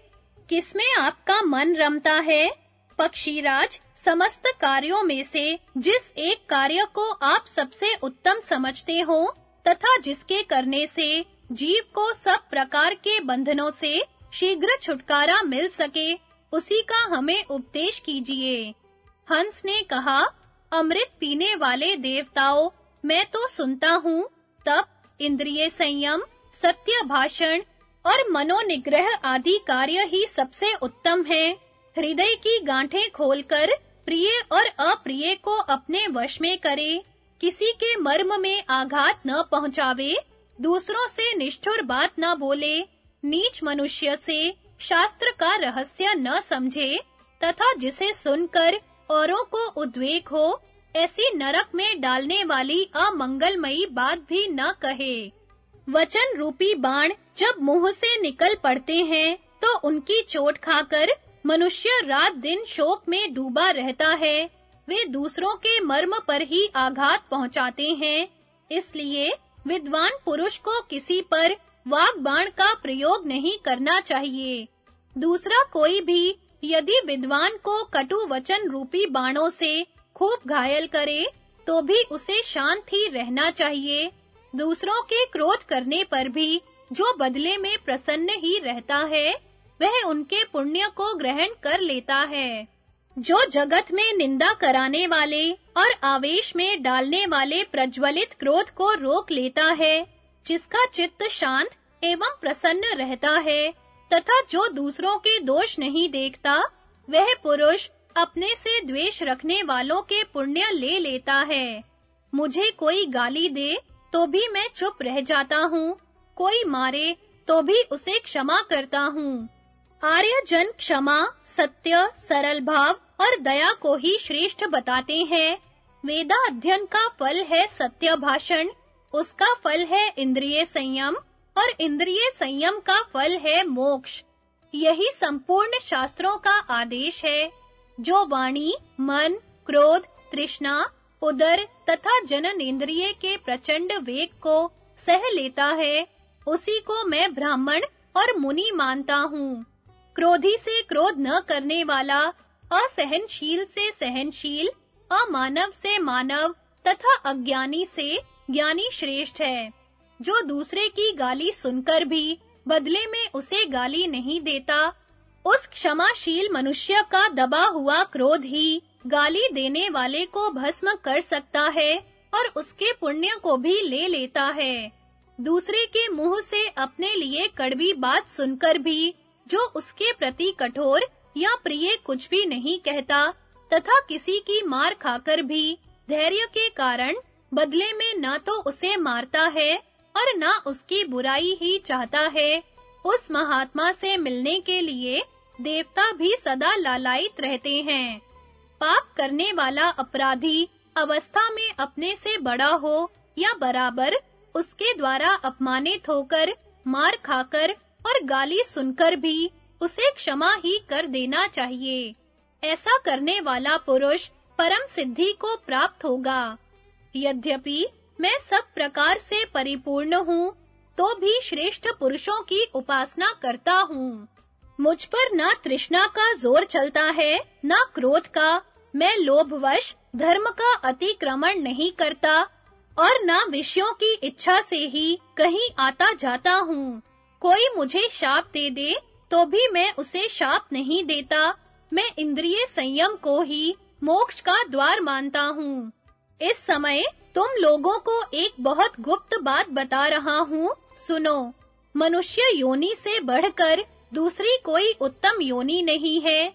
किसमें आपका मन रमता है? पक्षीराज समस्त कार्यों में से जिस एक कार्य को आप सबसे उत्तम समझते हो, तथा जिसके करने से जीव को सब प्रकार के बंधनों से शीघ्र छुटकारा मिल सके, उसी का हमें उपदेश कीजिए। हंस ने कहा, अमृत पीने वाले देवताओं, मैं तो सुनता हूँ। तब इंद्रिय संयम, सत्य भाषण और मनोनिग्रह आदि कार्य ही सबसे उत्तम है। हृदय की गांठें खोलकर प्रिय और अप्रिय को अपने वश में करे, किसी के मर्म में आघात न पहुंचावे, दूसरों से निष्ठुर बात न बोले, नीच मनुष्य से शास्त्र का रहस्य न समझे, तथा जिसे सुनकर औरों को उद्वेग हो, ऐसी नरक में डालने वाली अमंगलमयी बात भी न कहे। वचन रूपी बाण जब मुँह से निकल पड़ते हैं तो उनकी चोट खाकर मनुष्य रात दिन शोक में डूबा रहता है। वे दूसरों के मर्म पर ही आघात पहुंचाते हैं। इसलिए विद्वान पुरुष को किसी पर वाग बाण का प्रयोग नहीं करना चाहिए। दूसरा, कोई भी यदि विद्वान को कटु वचन रूपी बाणों से खूब घायल करे तो भी उसे शांत ही रहना चाहिए। दूसरों के क्रोध करने पर भी जो बदले में प्रसन्न ही रहता है वह उनके पुण्य को ग्रहण कर लेता है, जो जगत में निंदा कराने वाले और आवेश में डालने वाले प्रज्वलित क्रोध को रोक लेता है, जिसका चित्त शांत एवं प्रसन्न रहता है, तथा जो दूसरों के दोष नहीं देखता, वह पुरुष अपने से द्वेष रखने वालों के पुण्य ले लेता है। मुझे कोई गाली दे तो भी मैं चुप रह जाता हूँ, कोई मारे तो भी उसे क्षमा करता हूँ। आर्यजन क्षमा, सत्य, सरल भाव और दया को ही श्रेष्ठ बताते हैं। वेदा अध्ययन का फल है सत्य भाषण उसका फल है इंद्रिय संयम और इंद्रिय संयम का फल है मोक्ष। यही संपूर्ण शास्त्रों का आदेश है। जो वाणी, मन, क्रोध, तृष्णा, उदर तथा जनन इंद्रिय के प्रचंड वेग को सह लेता है, उसी को मैं ब्राह्मण और मुनि मानता हूँ। क्रोधी से क्रोध न करने वाला, असहनशील से सहनशील, अमानव से मानव तथा अज्ञानी से ज्ञानी श्रेष्ठ है। जो दूसरे की गाली सुनकर भी बदले में उसे गाली नहीं देता, उस क्षमाशील मनुष्य का दबा हुआ क्रोध ही गाली देने वाले को भस्म कर सकता है और उसके पुण्य को भी ले लेता है। दूसरे के मुँह से अपने लिए कड़वी बात सुनकर भी जो उसके प्रति कठोर या प्रिय कुछ भी नहीं कहता, तथा किसी की मार खाकर भी धैर्य के कारण बदले में ना तो उसे मारता है और ना उसकी बुराई ही चाहता है। उस महात्मा से मिलने के लिए देवता भी सदा लालायित रहते हैं। पाप करने वाला अपराधी अवस्था में अपने से बड़ा हो या बराबर उसके द्वारा अपमानित होकर मार खाकर और गाली सुनकर भी उसे क्षमा ही कर देना चाहिए। ऐसा करने वाला पुरुष परम सिद्धि को प्राप्त होगा। यद्यपि मैं सब प्रकार से परिपूर्ण हूँ तो भी श्रेष्ठ पुरुषों की उपासना करता हूँ। मुझ पर ना तृष्णा का ज़ोर चलता है, ना क्रोध का। मैं लोभवश धर्म का अतिक्रमण नहीं करता और ना विषयों की इच्छा से ही कहीं आता जाता हूँ। कोई मुझे शाप दे दे तो भी मैं उसे शाप नहीं देता। मैं इंद्रिय संयम को ही मोक्ष का द्वार मानता हूँ। इस समय तुम लोगों को एक बहुत गुप्त बात बता रहा हूँ, सुनो। मनुष्य योनि से बढ़कर दूसरी कोई उत्तम योनि नहीं है।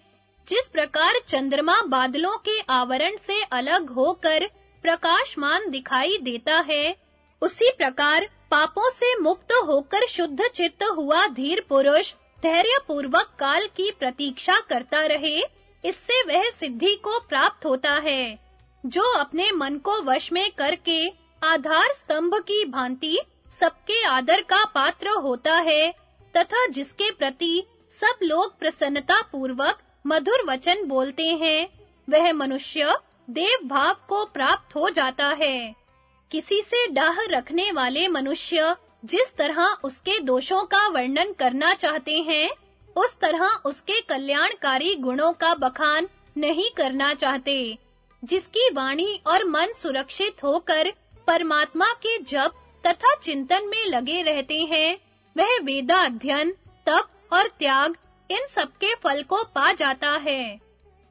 जिस प्रकार चंद्रमा बादलों के आवरण से अलग होकर प्रकाशमान दिखाई देता है, उसी प्रकार पापों से मुक्त होकर शुद्ध चित्त हुआ धीर पुरुष धैर्य पूर्वक काल की प्रतीक्षा करता रहे, इससे वह सिद्धि को प्राप्त होता है। जो अपने मन को वश में करके आधार स्तंभ की भांति सबके आदर का पात्र होता है, तथा जिसके प्रति सब लोग प्रसन्नता पूर्वक मधुर वचन बोलते हैं, वह मनुष्य देव भाव को प्राप्त हो जाता है। किसी से डाह रखने वाले मनुष्य जिस तरह उसके दोषों का वर्णन करना चाहते हैं, उस तरह उसके कल्याणकारी गुणों का बखान नहीं करना चाहते, जिसकी वाणी और मन सुरक्षित होकर परमात्मा के जप तथा चिंतन में लगे रहते हैं, वह वेदा अध्ययन तप और त्याग इन सबके फल को पा जाता है।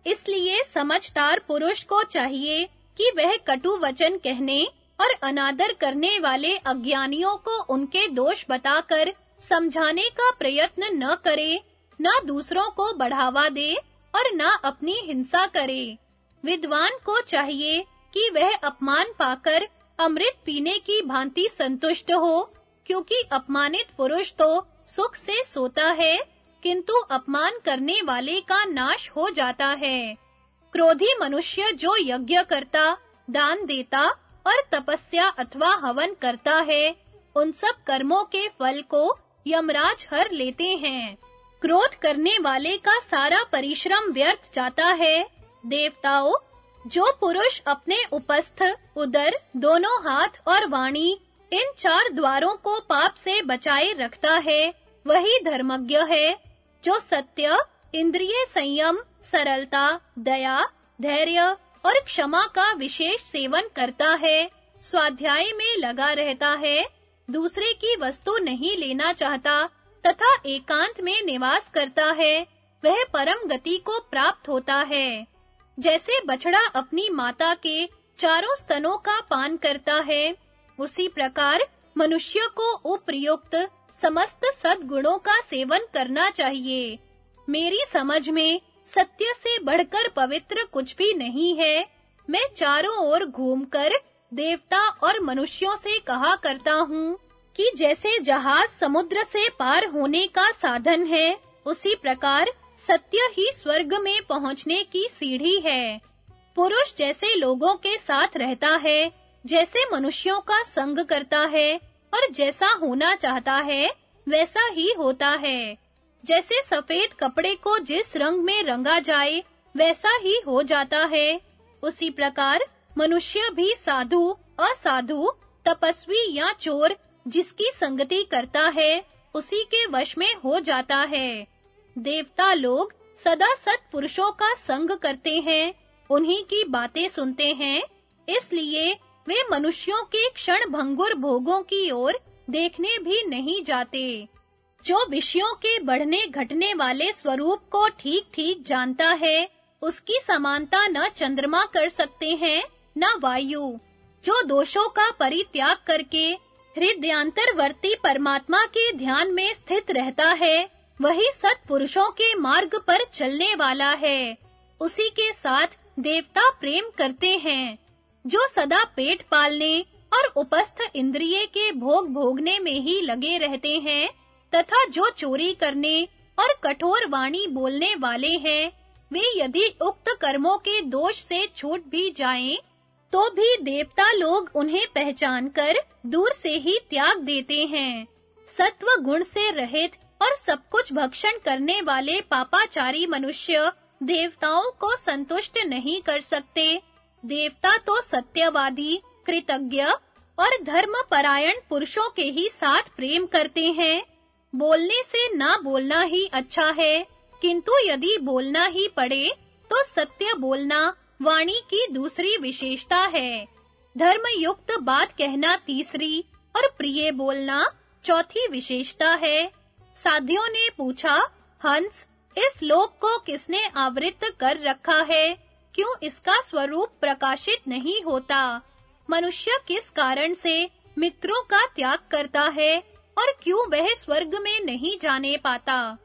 इसलिए समझदार पुरुष को चाहिए कि वह कटु वचन कहने और अनादर करने वाले अज्ञानियों को उनके दोष बताकर समझाने का प्रयत्न न करे, न दूसरों को बढ़ावा दे और न अपनी हिंसा करे। विद्वान को चाहिए कि वह अपमान पाकर अमृत पीने की भांति संतुष्ट हो, क्योंकि अपमानित पुरुष तो सुख से सोता है, किंतु अपमान करने वाले का नाश हो जाता है। क्रोधी मनुष्य जो यज्ञ करता, दान देता और तपस्या अथवा हवन करता है। उन सब कर्मों के फल को यमराज हर लेते हैं। क्रोध करने वाले का सारा परिश्रम व्यर्थ जाता है। देवताओं, जो पुरुष अपने उपस्थ, उदर, दोनों हाथ और वाणी, इन चार द्वारों को पाप से बचाए रखता है, वही धर्मज्ञ है, जो सत्य, इंद्रिय संयम, सरलता, दया, धैर्य और क्षमा का विशेष सेवन करता है। स्वाध्याय में लगा रहता है। दूसरे की वस्तु नहीं लेना चाहता तथा एकांत में निवास करता है। वह परम गति को प्राप्त होता है। जैसे बछड़ा अपनी माता के चारों स्तनों का पान करता है, उसी प्रकार मनुष्य को उपयुक्त समस्त सद्गुणों का सेवन करना चाहिए। मेरी समझ में सत्य से बढ़कर पवित्र कुछ भी नहीं है। मैं चारों ओर घूमकर देवता और मनुष्यों से कहा करता हूँ कि जैसे जहाज़ समुद्र से पार होने का साधन है, उसी प्रकार सत्य ही स्वर्ग में पहुँचने की सीढ़ी है। पुरुष जैसे लोगों के साथ रहता है, जैसे मनुष्यों का संग करता है और जैसा होना चाहता है, वैसा ही होता है। जैसे सफ़ेद कपड़े को जिस रंग में रंगा जाए, वैसा ही हो जाता है। उसी प्रकार मनुष्य भी साधु, असाधु, तपस्वी या चोर जिसकी संगति करता है, उसी के वश में हो जाता है। देवता लोग सदा सत्पुरुषों का संग करते हैं, उन्हीं की बातें सुनते हैं। इसलिए वे मनुष्यों के क्षण भंगुर भोगों की ओर देखने भी नहीं जाते। जो विषयों के बढ़ने घटने वाले स्वरूप को ठीक-ठीक जानता है, उसकी समानता न चंद्रमा कर सकते हैं, न वायु। जो दोषों का परित्याग करके हृदयांतरवर्ती परमात्मा के ध्यान में स्थित रहता है, वही सत्पुरुषों के मार्ग पर चलने वाला है। उसी के साथ देवता प्रेम करते हैं, जो सदा पेट पालने और उपस्थ इंद्रिय के भोग भोगने में ही लगे रहते हैं। तथा जो चोरी करने और कठोर वाणी बोलने वाले हैं, वे यदि उक्त कर्मों के दोष से छूट भी जाएँ तो भी देवता लोग उन्हें पहचान कर दूर से ही त्याग देते हैं। सत्व गुण से रहित और सब कुछ भक्षण करने वाले पापाचारी मनुष्य देवताओं को संतुष्ट नहीं कर सकते। देवता तो सत्यवादी, कृतज्ञ और धर्मपरायण पुरुषों के ही साथ प्रेम करते हैं। बोलने से ना बोलना ही अच्छा है। किंतु यदि बोलना ही पड़े तो सत्य बोलना वाणी की दूसरी विशेषता है। धर्म युक्त बात कहना तीसरी और प्रिय बोलना चौथी विशेषता है। साधियों ने पूछा, हंस, इस लोक को किसने आवृत कर रखा है? क्यों इसका स्वरूप प्रकाशित नहीं होता? मनुष्य किस कारण से मित्रों का त्याग करता है? और क्यों वह स्वर्ग में नहीं जाने पाता?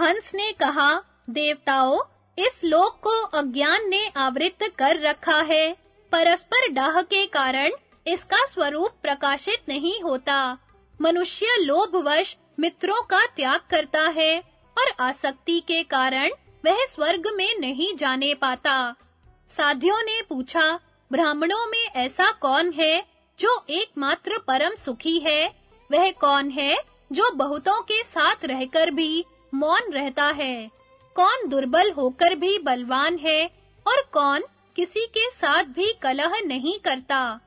हंस ने कहा, देवताओं, इस लोक को अज्ञान ने आवृत कर रखा है। परस्पर डाह के कारण इसका स्वरूप प्रकाशित नहीं होता। मनुष्य लोभवश मित्रों का त्याग करता है और आसक्ति के कारण वह स्वर्ग में नहीं जाने पाता। साधियों ने पूछा, ब्राह्मणों में ऐसा कौन है जो एकमात्र परम सुखी है? वह कौन है जो बहुतों के साथ रहकर भी मौन रहता है? कौन दुर्बल होकर भी बलवान है और कौन किसी के साथ भी कलह नहीं करता?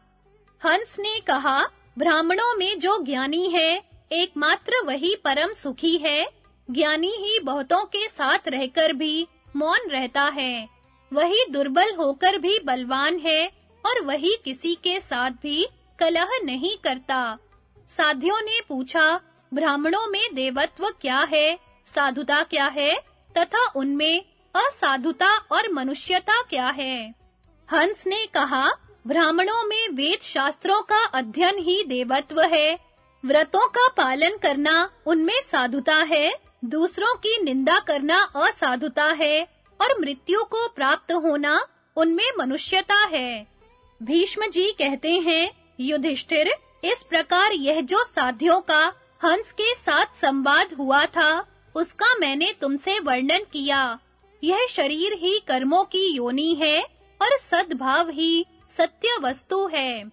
हंस ने कहा, ब्राह्मणों में जो ज्ञानी है, एकमात्र वही परम सुखी है। ज्ञानी ही बहुतों के साथ रहकर भी मौन रहता है। वही दुर्बल होकर भी बलवान है और वही किसी के साथ भी कलह नहीं करता। साधियों ने पूछा, ब्राह्मणों में देवत्व क्या है? साधुता क्या है? तथा उनमें असाधुता और मनुष्यता क्या है? हंस ने कहा, ब्राह्मणों में वेद शास्त्रों का अध्ययन ही देवत्व है। व्रतों का पालन करना उनमें साधुता है, दूसरों की निंदा करना असाधुता है, और मृत्यु को प्राप्त होना उनमें मनुष्यता है। भीष्म जी कहते हैं, युधिष्ठिर इस प्रकार यह जो साध्यों का हंस के साथ संवाद हुआ था, उसका मैंने तुमसे वर्णन किया। यह शरीर ही कर्मों की योनि है और सद्भाव ही सत्य वस्तु है।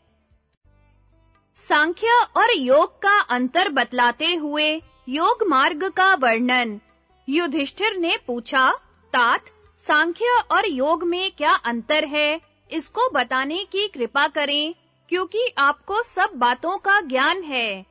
सांख्य और योग का अंतर बतलाते हुए योग मार्ग का वर्णन। युधिष्ठिर ने पूछा, तात, सांख्य और योग में क्या अंतर है? इसको बताने की कृपा करें। क्योंकि आपको सब बातों का ज्ञान है।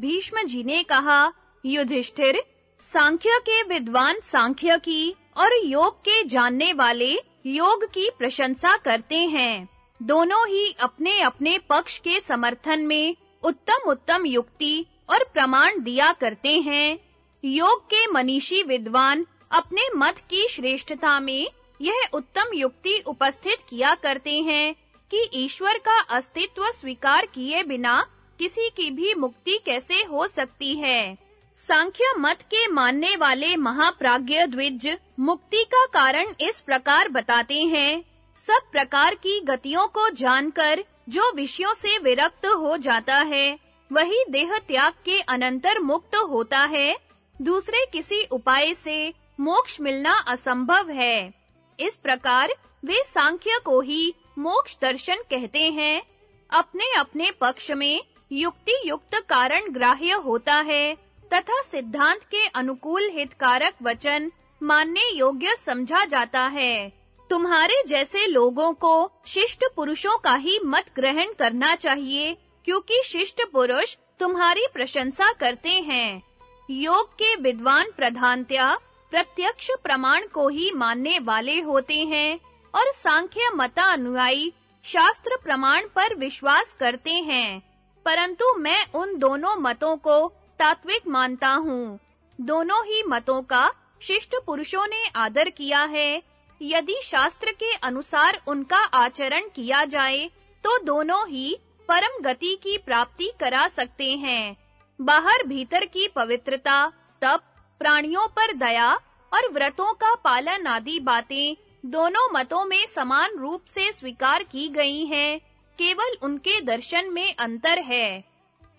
भीष्म जी ने कहा, युधिष्ठिर, सांख्य के विद्वान सांख्य की और योग के जानने वाले योग की प्रशंसा करते हैं। दोनों ही अपने-अपने पक्ष के समर्थन में उत्तम-उत्तम युक्ति और प्रमाण दिया करते हैं। योग के मनीषी विद्वान अपने मत की श्रेष्ठता में यह उत्तम युक्ति उपस्थित किया करते हैं। कि ईश्वर का अस्तित्व स्वीकार किए बिना किसी की भी मुक्ति कैसे हो सकती है? सांख्य मत के मानने वाले महाप्राज्ञ द्विज मुक्ति का कारण इस प्रकार बताते हैं। सब प्रकार की गतियों को जानकर जो विषयों से विरक्त हो जाता है, वही देह त्याग के अनंतर मुक्त होता है। दूसरे किसी उपाय से मोक्ष मिलना असंभव है। इस प्रकार वे सांख्य को ही मोक्ष दर्शन कहते हैं। अपने-अपने पक्ष में युक्ति युक्त कारण ग्राह्य होता है, तथा सिद्धांत के अनुकूल हितकारक वचन मानने योग्य समझा जाता है। तुम्हारे जैसे लोगों को शिष्ट पुरुषों का ही मत ग्रहण करना चाहिए, क्योंकि शिष्ट पुरुष तुम्हारी प्रशंसा करते हैं। योग के विद्वान प्रधानत्या प्रत्यक्ष प्रमाण को ही मानने वाले होते हैं। और सांख्य मता अनुयायी शास्त्र प्रमाण पर विश्वास करते हैं। परंतु मैं उन दोनों मतों को तात्विक मानता हूँ। दोनों ही मतों का शिष्ट पुरुषों ने आदर किया है। यदि शास्त्र के अनुसार उनका आचरण किया जाए तो दोनों ही परम गति की प्राप्ति करा सकते हैं। बाहर भीतर की पवित्रता, तप, प्राणियों पर दया और व्रतों का पालन आदि बातें दोनों मतों में समान रूप से स्वीकार की गई हैं। केवल उनके दर्शन में अंतर है।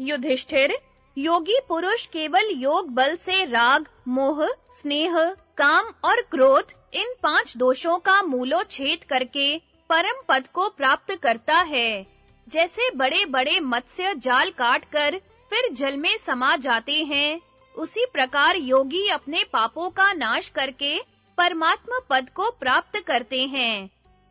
युधिष्ठिर, योगी पुरुष केवल योग बल से राग, मोह, स्नेह, काम और क्रोध, इन पाँच दोषों का मूलोच्छेद करके परम पद को प्राप्त करता है। जैसे बड़े-बड़े मत्स्य जाल काटकर फिर जल में समा जाते हैं, उसी प्रकार योगी अपने पापों का नाश करके परमात्मा पद को प्राप्त करते हैं।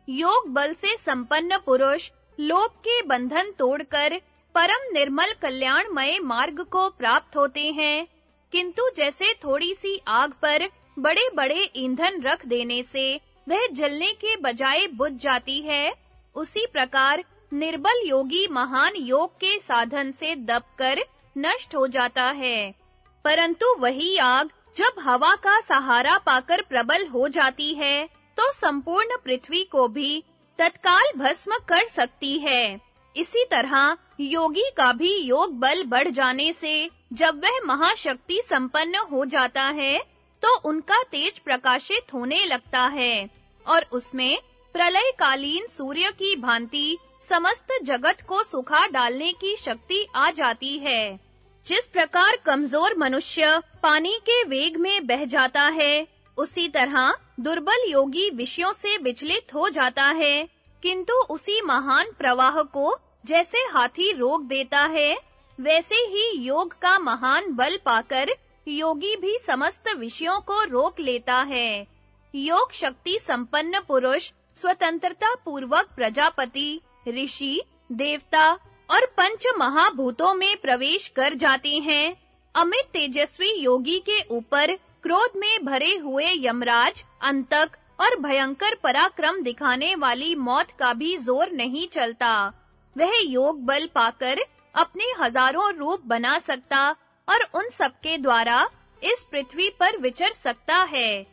योग बल से संपन्न पुरुष लोभ के बंधन तोड़कर परम निर्मल कल्याणमय मार्ग को प्राप्त होते हैं। किंतु जैसे थोड़ी सी आग पर बड़े-बड़े ईंधन रख देने से वह जलने के बजाय बुझ जाती है, उसी प्रकार निर्बल योगी महान योग के साधन से दबकर नष्ट हो जाता है। परंतु वही आग जब हवा का सहारा पाकर प्रबल हो जाती है तो संपूर्ण पृथ्वी को भी तत्काल भस्म कर सकती है। इसी तरह योगी का भी योग बल बढ़ जाने से जब वह महाशक्ति संपन्न हो जाता है तो उनका तेज प्रकाशित होने लगता है और उसमें प्रलय कालीन सूर्य की भांति समस्त जगत को सुखा डालने की शक्ति आ जाती है। जिस प्रकार कमज़ोर मनुष्य पानी के वेग में बह जाता है, उसी तरह दुर्बल योगी विषयों से विचलित हो जाता है। किंतु उसी महान प्रवाह को जैसे हाथी रोक देता है, वैसे ही योग का महान बल पाकर योगी भी समस्त विषयों को रोक लेता है। योग शक्ति संपन्न पुरुष, स्वतंत्रता पूर्वक प्रजापति, ऋषि, देवता और पंच महाभूतों में प्रवेश कर जाते हैं। अमित तेजस्वी योगी के ऊपर क्रोध में भरे हुए यमराज अंतक और भयंकर पराक्रम दिखाने वाली मौत का भी ज़ोर नहीं चलता। वह योग बल पाकर अपने हज़ारों रूप बना सकता और उन सबके द्वारा इस पृथ्वी पर विचर सकता है।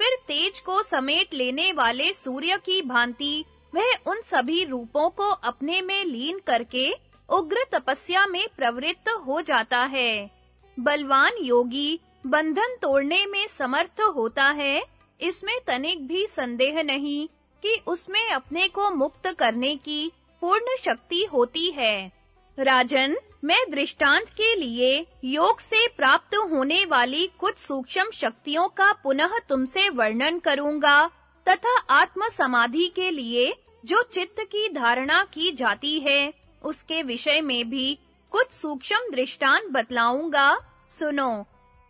फिर तेज को समेट लेने वाले सूर्य की भांति वह उन सभी रूपों को अपने में लीन करके उग्र तपस्या में प्रवृत्त हो जाता है। बलवान योगी बंधन तोड़ने में समर्थ होता है। इसमें तनिक भी संदेह नहीं कि उसमें अपने को मुक्त करने की पूर्ण शक्ति होती है। राजन, मैं दृष्टांत के लिए योग से प्राप्त होने वाली कुछ सूक्ष्म शक्तियों का पुनः तुमसे वर्णन करूँगा तथा आत्म समाधि के लिए जो चित्त की धारणा की जाती है उसके विषय में भी कुछ सूक्ष्म दृष्टांत बतलाऊँगा। सुनो।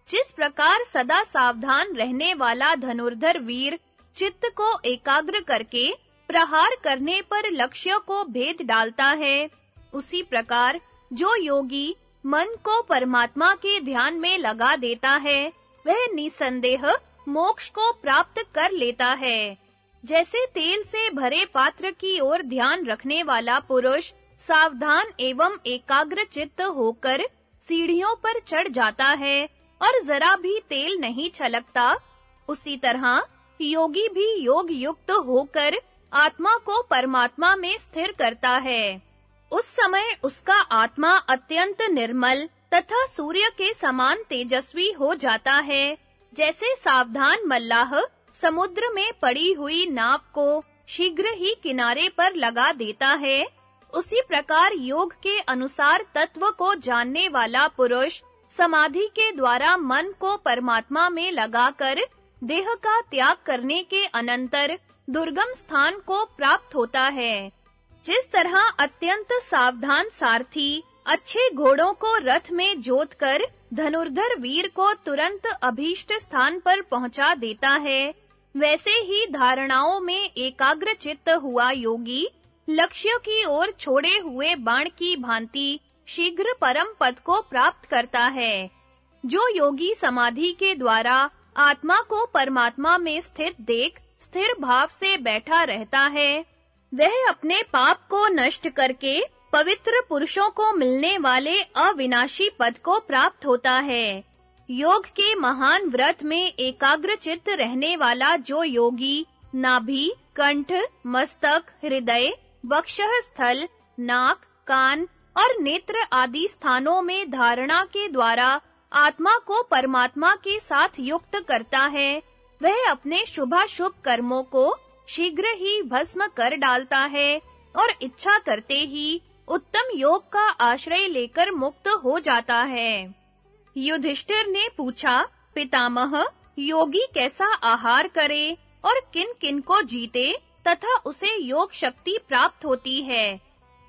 जिस प्रकार सदा सावधान रहने वाला धनुर्धर वीर चित्त को एकाग्र करके प्रहार करने पर लक्ष्य को भेद डालता है, उसी प्रकार जो योगी मन को परमात्मा के ध्यान में लगा देता है, वह निसंदेह मोक्ष को प्राप्त कर लेता है। जैसे तेल से भरे पात्र की ओर ध्यान रखने वाला पुरुष सावधान एवं एकाग्र चित्त होकर सीढ़ियों पर चढ़ जाता है और जरा भी तेल नहीं छलकता। उसी तरह योगी भी योग युक्त होकर आत्मा को परमात्मा में स्थिर करता है। उस समय उसका आत्मा अत्यंत निर्मल तथा सूर्य के समान तेजस्वी हो जाता है, जैसे सावधान मल्लाह समुद्र में पड़ी हुई नाव को शीघ्र ही किनारे पर लगा देता है। उसी प्रकार योग के अनुसार तत्व को जानने वाला पुरुष समाधि के द्वारा मन को परमात्मा में लगाकर देह का त्याग करने के अनंतर दुर्गम स्थान को प्राप्त होता है। जिस तरह अत्यंत सावधान सारथी अच्छे घोड़ों को रथ में जोतकर धनुर्धर वीर को तुरंत अभीष्ट स्थान पर पहुँचा देता है, वैसे ही धारणाओं में एकाग्र चित्त हुआ योगी लक्ष्य की ओर छोड़े हुए बाण की भांति शीघ्र परम पद को प्राप्त करता है, जो योगी समाधि के द्वारा आत्मा को परमात्मा में स्थित देख, स्थिर भाव से बैठा रहता है। वह अपने पाप को नष्ट करके पवित्र पुरुषों को मिलने वाले अविनाशी पद को प्राप्त होता है। योग के महान व्रत में एकाग्र चित्त रहने वाला जो योगी, नाभि, कंठ, मस्तक, हृदय वक्षः स्थल, नाक, कान और नेत्र आदि स्थानों में धारणा के द्वारा आत्मा को परमात्मा के साथ युक्त करता है। वह अपने शुभाशुभ कर्मों को शीघ्र ही भस्म कर डालता है और इच्छा करते ही उत्तम योग का आश्रय लेकर मुक्त हो जाता है। युधिष्ठिर ने पूछा, पितामह, योगी कैसा आहार करे और किन-किन को जीते? तथा उसे योग शक्ति प्राप्त होती है।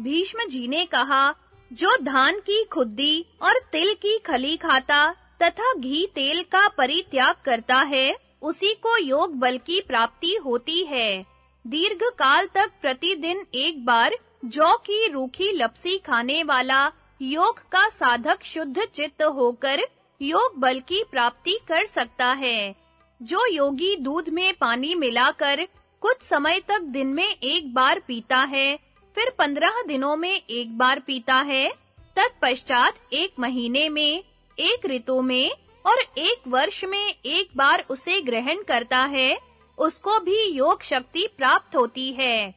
भीष्म जी ने कहा, जो धान की खुद्दी और तिल की खली खाता तथा घी तेल का परित्याग करता है, उसी को योग बल की प्राप्ति होती है। दीर्घ काल तक प्रतिदिन एक बार जौ की रूखी लपसी खाने वाला योग का साधक शुद्ध चित्त होकर योग बल की प्राप्ति कर सकता है। जो योगी दूध में पानी मिलाकर कुछ समय तक दिन में एक बार पीता है, फिर पंद्रह दिनों में एक बार पीता है। तत्पश्चात एक महीने में, एक ऋतु में और एक वर्ष में एक बार उसे ग्रहण करता है, उसको भी योग शक्ति प्राप्त होती है।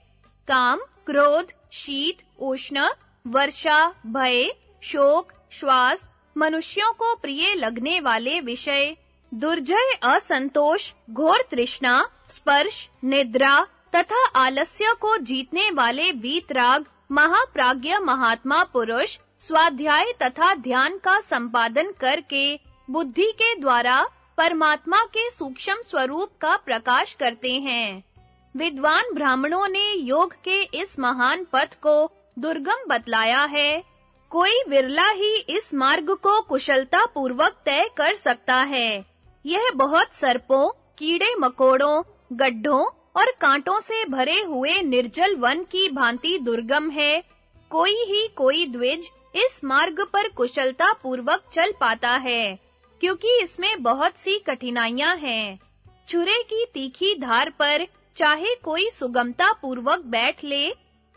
काम, क्रोध, शीत, उष्ण, वर्षा, भय, शोक, श्वास, मनुष्यों को प्रिय लगने वाले विषय दुर्जय, असंतोष, घोर तृष्णा, स्पर्श, निद्रा तथा आलस्य को जीतने वाले वीतराग महाप्राज्ञ महात्मा पुरुष, स्वाध्याय तथा ध्यान का संपादन करके बुद्धि के द्वारा परमात्मा के सूक्ष्म स्वरूप का प्रकाश करते हैं। विद्वान ब्राह्मणों ने योग के इस महान पथ को दुर्गम बतलाया है। कोई विरला ही इस मार्ग को कुशलता पूर्वक तय कर सकता है। यह बहुत सर्पों, कीड़े मकोड़ों, गड्ढों और कांटों से भरे हुए निर्जल वन की भांति दुर्गम है। कोई ही कोई द्विज इस मार्ग पर कुशलता पूर्वक चल पाता है, क्योंकि इसमें बहुत सी कठिनाइयाँ हैं। छुरे की तीखी धार पर चाहे कोई सुगमता पूर्वक बैठ ले,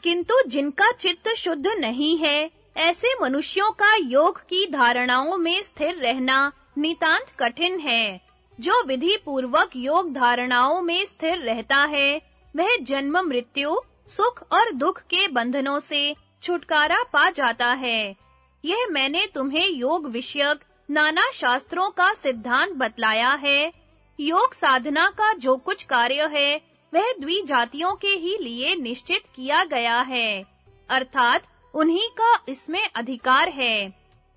किंतु जिनका चित्त शुद्ध नहीं है, ऐसे मनुष्यों का योग की धारणाओं में स्थिर रहना नितांत कठिन है। जो विधि पूर्वक योग धारणाओं में स्थिर रहता है, वह जन्म, मृत्यु, सुख और दुख के बंधनों से छुटकारा पा जाता है। यह मैंने तुम्हें योग विषयक नाना शास्त्रों का सिद्धांत बतलाया है। योग साधना का जो कुछ कार्य है, वह द्विजातियों के ही लिए निश्चित किया गया है। अर्थात, उन्हीं का इसमें अधिकार है।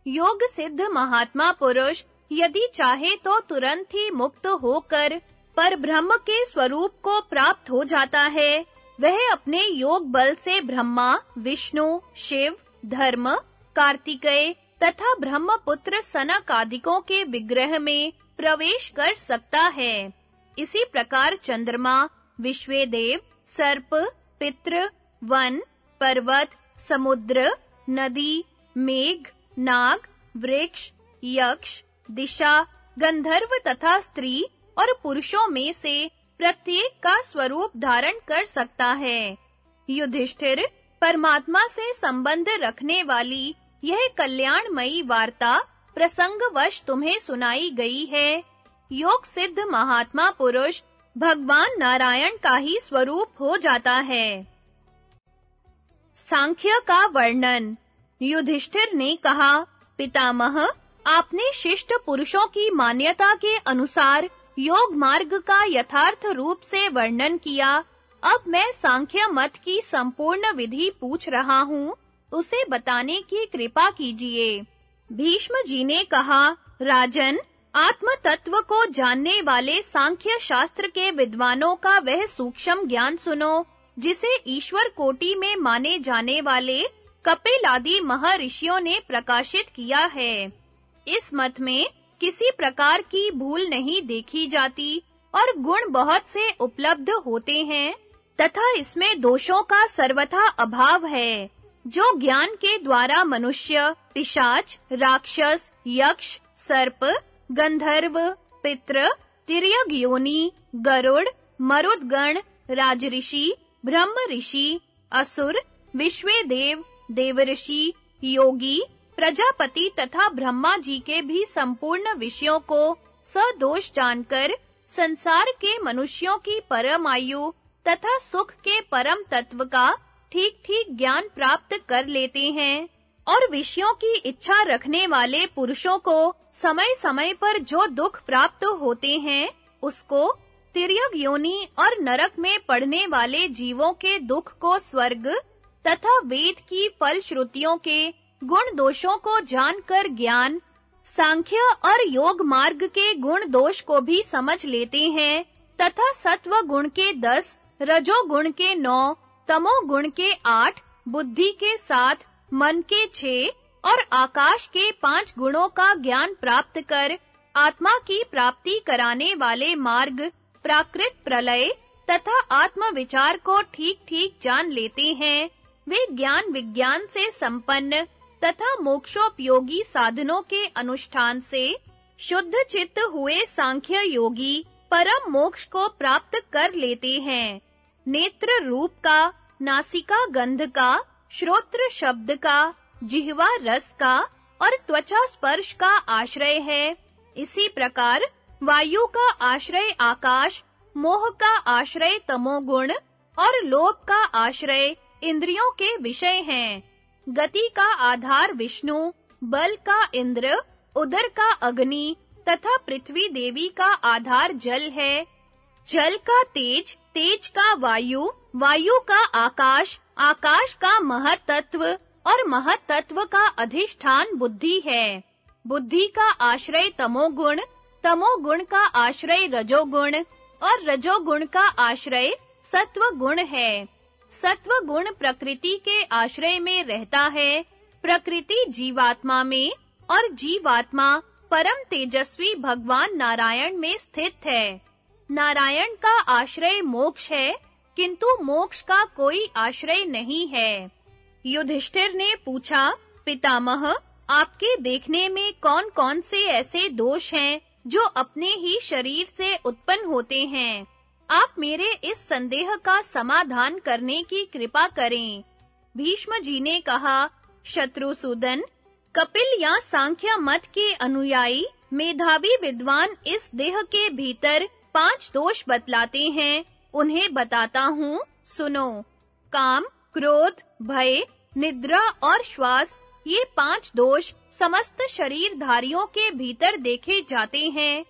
योग सिद्ध महात्मा पुरुष यदि चाहे तो तुरंत ही मुक्त होकर पर ब्रह्म के स्वरूप को प्राप्त हो जाता है। वह अपने योग बल से ब्रह्मा, विष्णु, शिव, धर्म, कार्तिकेय तथा ब्रह्मपुत्र सनक आदिकों के विग्रह में प्रवेश कर सकता है। इसी प्रकार चंद्रमा, विश्वेदेव, सर्प, पितृ, वन, पर्वत, समुद्र, नदी, मेघ, नाग, वृक्ष, यक्ष दिशा, गंधर्व तथा स्त्री और पुरुषों में से प्रत्येक का स्वरूप धारण कर सकता है। युधिष्ठिर, परमात्मा से संबंध रखने वाली यह कल्याणमयी वार्ता प्रसंगवश तुम्हें सुनाई गई है। योग सिद्ध महात्मा पुरुष भगवान नारायण का ही स्वरूप हो जाता है। सांख्य का वर्णन। युधिष्ठिर ने कहा, पितामह आपने शिष्ट पुरुषों की मान्यता के अनुसार योग मार्ग का यथार्थ रूप से वर्णन किया। अब मैं सांख्य मत की संपूर्ण विधि पूछ रहा हूँ। उसे बताने की कृपा कीजिए। भीष्म जी ने कहा, राजन आत्म तत्व को जानने वाले सांख्य शास्त्र के विद्वानों का वह सूक्ष्म ज्ञान सुनो, जिसे ईश्वर कोटि में माने जाने वाले कपिल आदि महर्षियों ने प्रकाशित किया है। इस मत में किसी प्रकार की भूल नहीं देखी जाती और गुण बहुत से उपलब्ध होते हैं। तथा इसमें दोषों का सर्वथा अभाव है, जो ज्ञान के द्वारा मनुष्य, पिशाच, राक्षस, यक्ष, सर्प, गंधर्व, पितृ तिर्यक योनि, गरुड़, मरुदगण, राजऋषि ब्रह्म ऋषि असुर विश्वे देव देवऋषि, योगी प्रजापति तथा ब्रह्मा जी के भी संपूर्ण विषयों को सदोष जानकर संसार के मनुष्यों की परम आयु तथा सुख के परम तत्व का ठीक-ठीक ज्ञान प्राप्त कर लेते हैं और विषयों की इच्छा रखने वाले पुरुषों को समय-समय पर जो दुख प्राप्त होते हैं, उसको तिर्यक योनि और नरक में पड़ने वाले जीवों के दुख को स्वर्ग तथा वेद की फल श्रुतियों के गुण दोषों को जानकर ज्ञान, सांख्य और योग मार्ग के गुण दोष को भी समझ लेते हैं, तथा सत्व गुण के दस, रजो गुण के नौ, तमो गुण के आठ, बुद्धि के सात, मन के छह और आकाश के पाँच गुणों का ज्ञान प्राप्त कर, आत्मा की प्राप्ति कराने वाले मार्ग, प्राकृत प्रलय तथा आत्म विचार को ठीक-ठीक जान लेते हैं। वे ज्ञान विज्ञान से संपन्न तथा मोक्षोपयोगी साधनों के अनुष्ठान से शुद्ध चित्त हुए सांख्य योगी परम मोक्ष को प्राप्त कर लेते हैं। नेत्र रूप का, नासिका गंध का, श्रोत्र शब्द का, जिह्वा रस का और त्वचा स्पर्श का आश्रय है। इसी प्रकार वायु का आश्रय आकाश, मोह का आश्रय तमोगुण और लोभ का आश्रय इंद्रियों के विषय हैं। गति का आधार विष्णु, बल का इंद्र, उदर का अग्नि तथा पृथ्वी देवी का आधार जल है। जल का तेज तेज का वायु वायु का आकाश आकाश का महतत्व और महतत्व का अधिष्ठान बुद्धि है। बुद्धि का आश्रय तमोगुण तमोगुण का आश्रय रजोगुण और रजोगुण का आश्रय सत्व गुण है। सत्व गुण प्रकृति के आश्रय में रहता है। प्रकृति जीवात्मा में और जीवात्मा परम तेजस्वी भगवान नारायण में स्थित है। नारायण का आश्रय मोक्ष है, किंतु मोक्ष का कोई आश्रय नहीं है। युधिष्ठिर ने पूछा, पितामह, आपके देखने में कौन-कौन से ऐसे दोष हैं जो अपने ही शरीर से उत्पन्न होते हैं? आप मेरे इस संदेह का समाधान करने की कृपा करें। भीष्म जी ने कहा शत्रुसूदन कपिल या सांख्य मत के अनुयायी, मेधावी विद्वान इस देह के भीतर पाँच दोष बतलाते हैं। उन्हें बताता हूँ, सुनो। काम, क्रोध, भय, निद्रा और श्वास, ये पाँच दोष समस्त शरीरधारियों के भीतर देखे जाते हैं।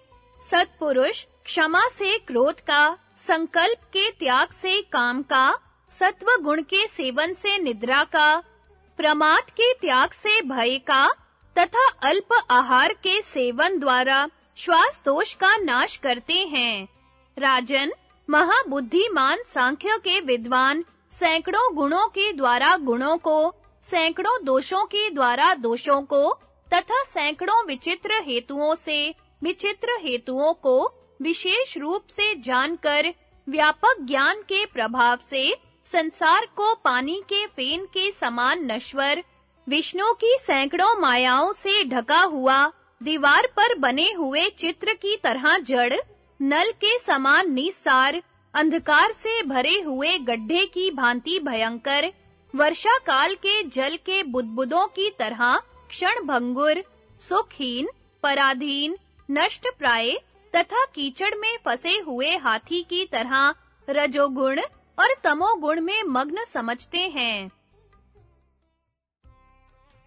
सत्पुरुष क्षमा से क्रोध का संकल्प के त्याग से काम का सत्व गुण के सेवन से निद्रा का, प्रमाद के त्याग से भय का, तथा अल्प आहार के सेवन द्वारा श्वास दोष का नाश करते हैं। राजन, महाबुद्धिमान सांख्य के विद्वान सैकड़ों गुणों के द्वारा गुणों को, सैकड़ों दोषों के द्वारा दोषों को, तथा सैकड़ों विचित्र हेतुओं से विचित्र हेतुओं को विशेष रूप से जानकर व्यापक ज्ञान के प्रभाव से संसार को पानी के फेन के समान नश्वर, विष्णु की सैकड़ों मायाओं से ढका हुआ दीवार पर बने हुए चित्र की तरह जड़, नल के समान निसार अंधकार से भरे हुए गड्ढे की भांति भयंकर, वर्षा काल के जल के बुदबुदों की तरह क्षण भंगुर सुखहीन, पराधीन नष्ट प्राय तथा कीचड़ में फंसे हुए हाथी की तरह रजोगुण और तमोगुण में मग्न समझते हैं।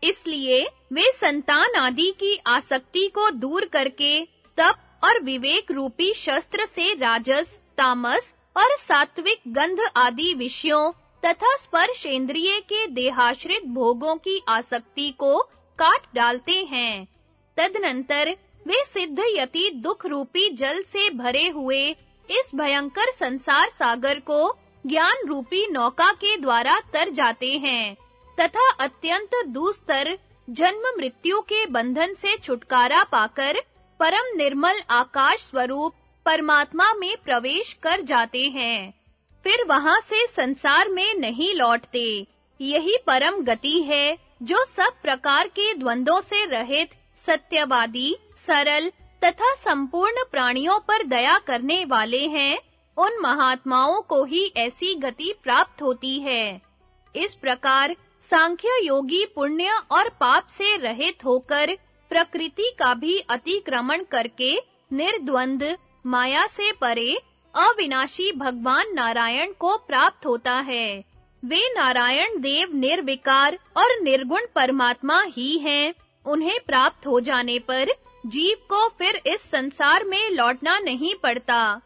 इसलिए वे संतान आदि की आसक्ति को दूर करके तप और विवेक रूपी शस्त्र से राजस, तामस और सात्विक गंध आदि विषयों तथा स्पर्श इंद्रिय के देहाश्रित भोगों की आसक्ति को काट डालते हैं। तदनंतर वे सिद्ध यति दुख रूपी जल से भरे हुए इस भयंकर संसार सागर को ज्ञान रूपी नौका के द्वारा तर जाते हैं, तथा अत्यंत दूस्तर जन्म मृत्यु के बंधन से छुटकारा पाकर परम निर्मल आकाश स्वरूप परमात्मा में प्रवेश कर जाते हैं। फिर वहाँ से संसार में नहीं लौटते। यही परम गति है, जो सब प्रकार के द्वंद्वों से रहित सत्यवादी सरल तथा संपूर्ण प्राणियों पर दया करने वाले हैं, उन महात्माओं को ही ऐसी गति प्राप्त होती है। इस प्रकार सांख्य योगी पुण्य और पाप से रहित होकर प्रकृति का भी अतिक्रमण करके निर्द्वंद, माया से परे, अविनाशी भगवान नारायण को प्राप्त होता है। वे नारायण देव निर्विकार और निर्गुण परमात्मा ही हैं। उन्हें प्राप्त हो जाने पर जीव को फिर इस संसार में लौटना नहीं पड़ता।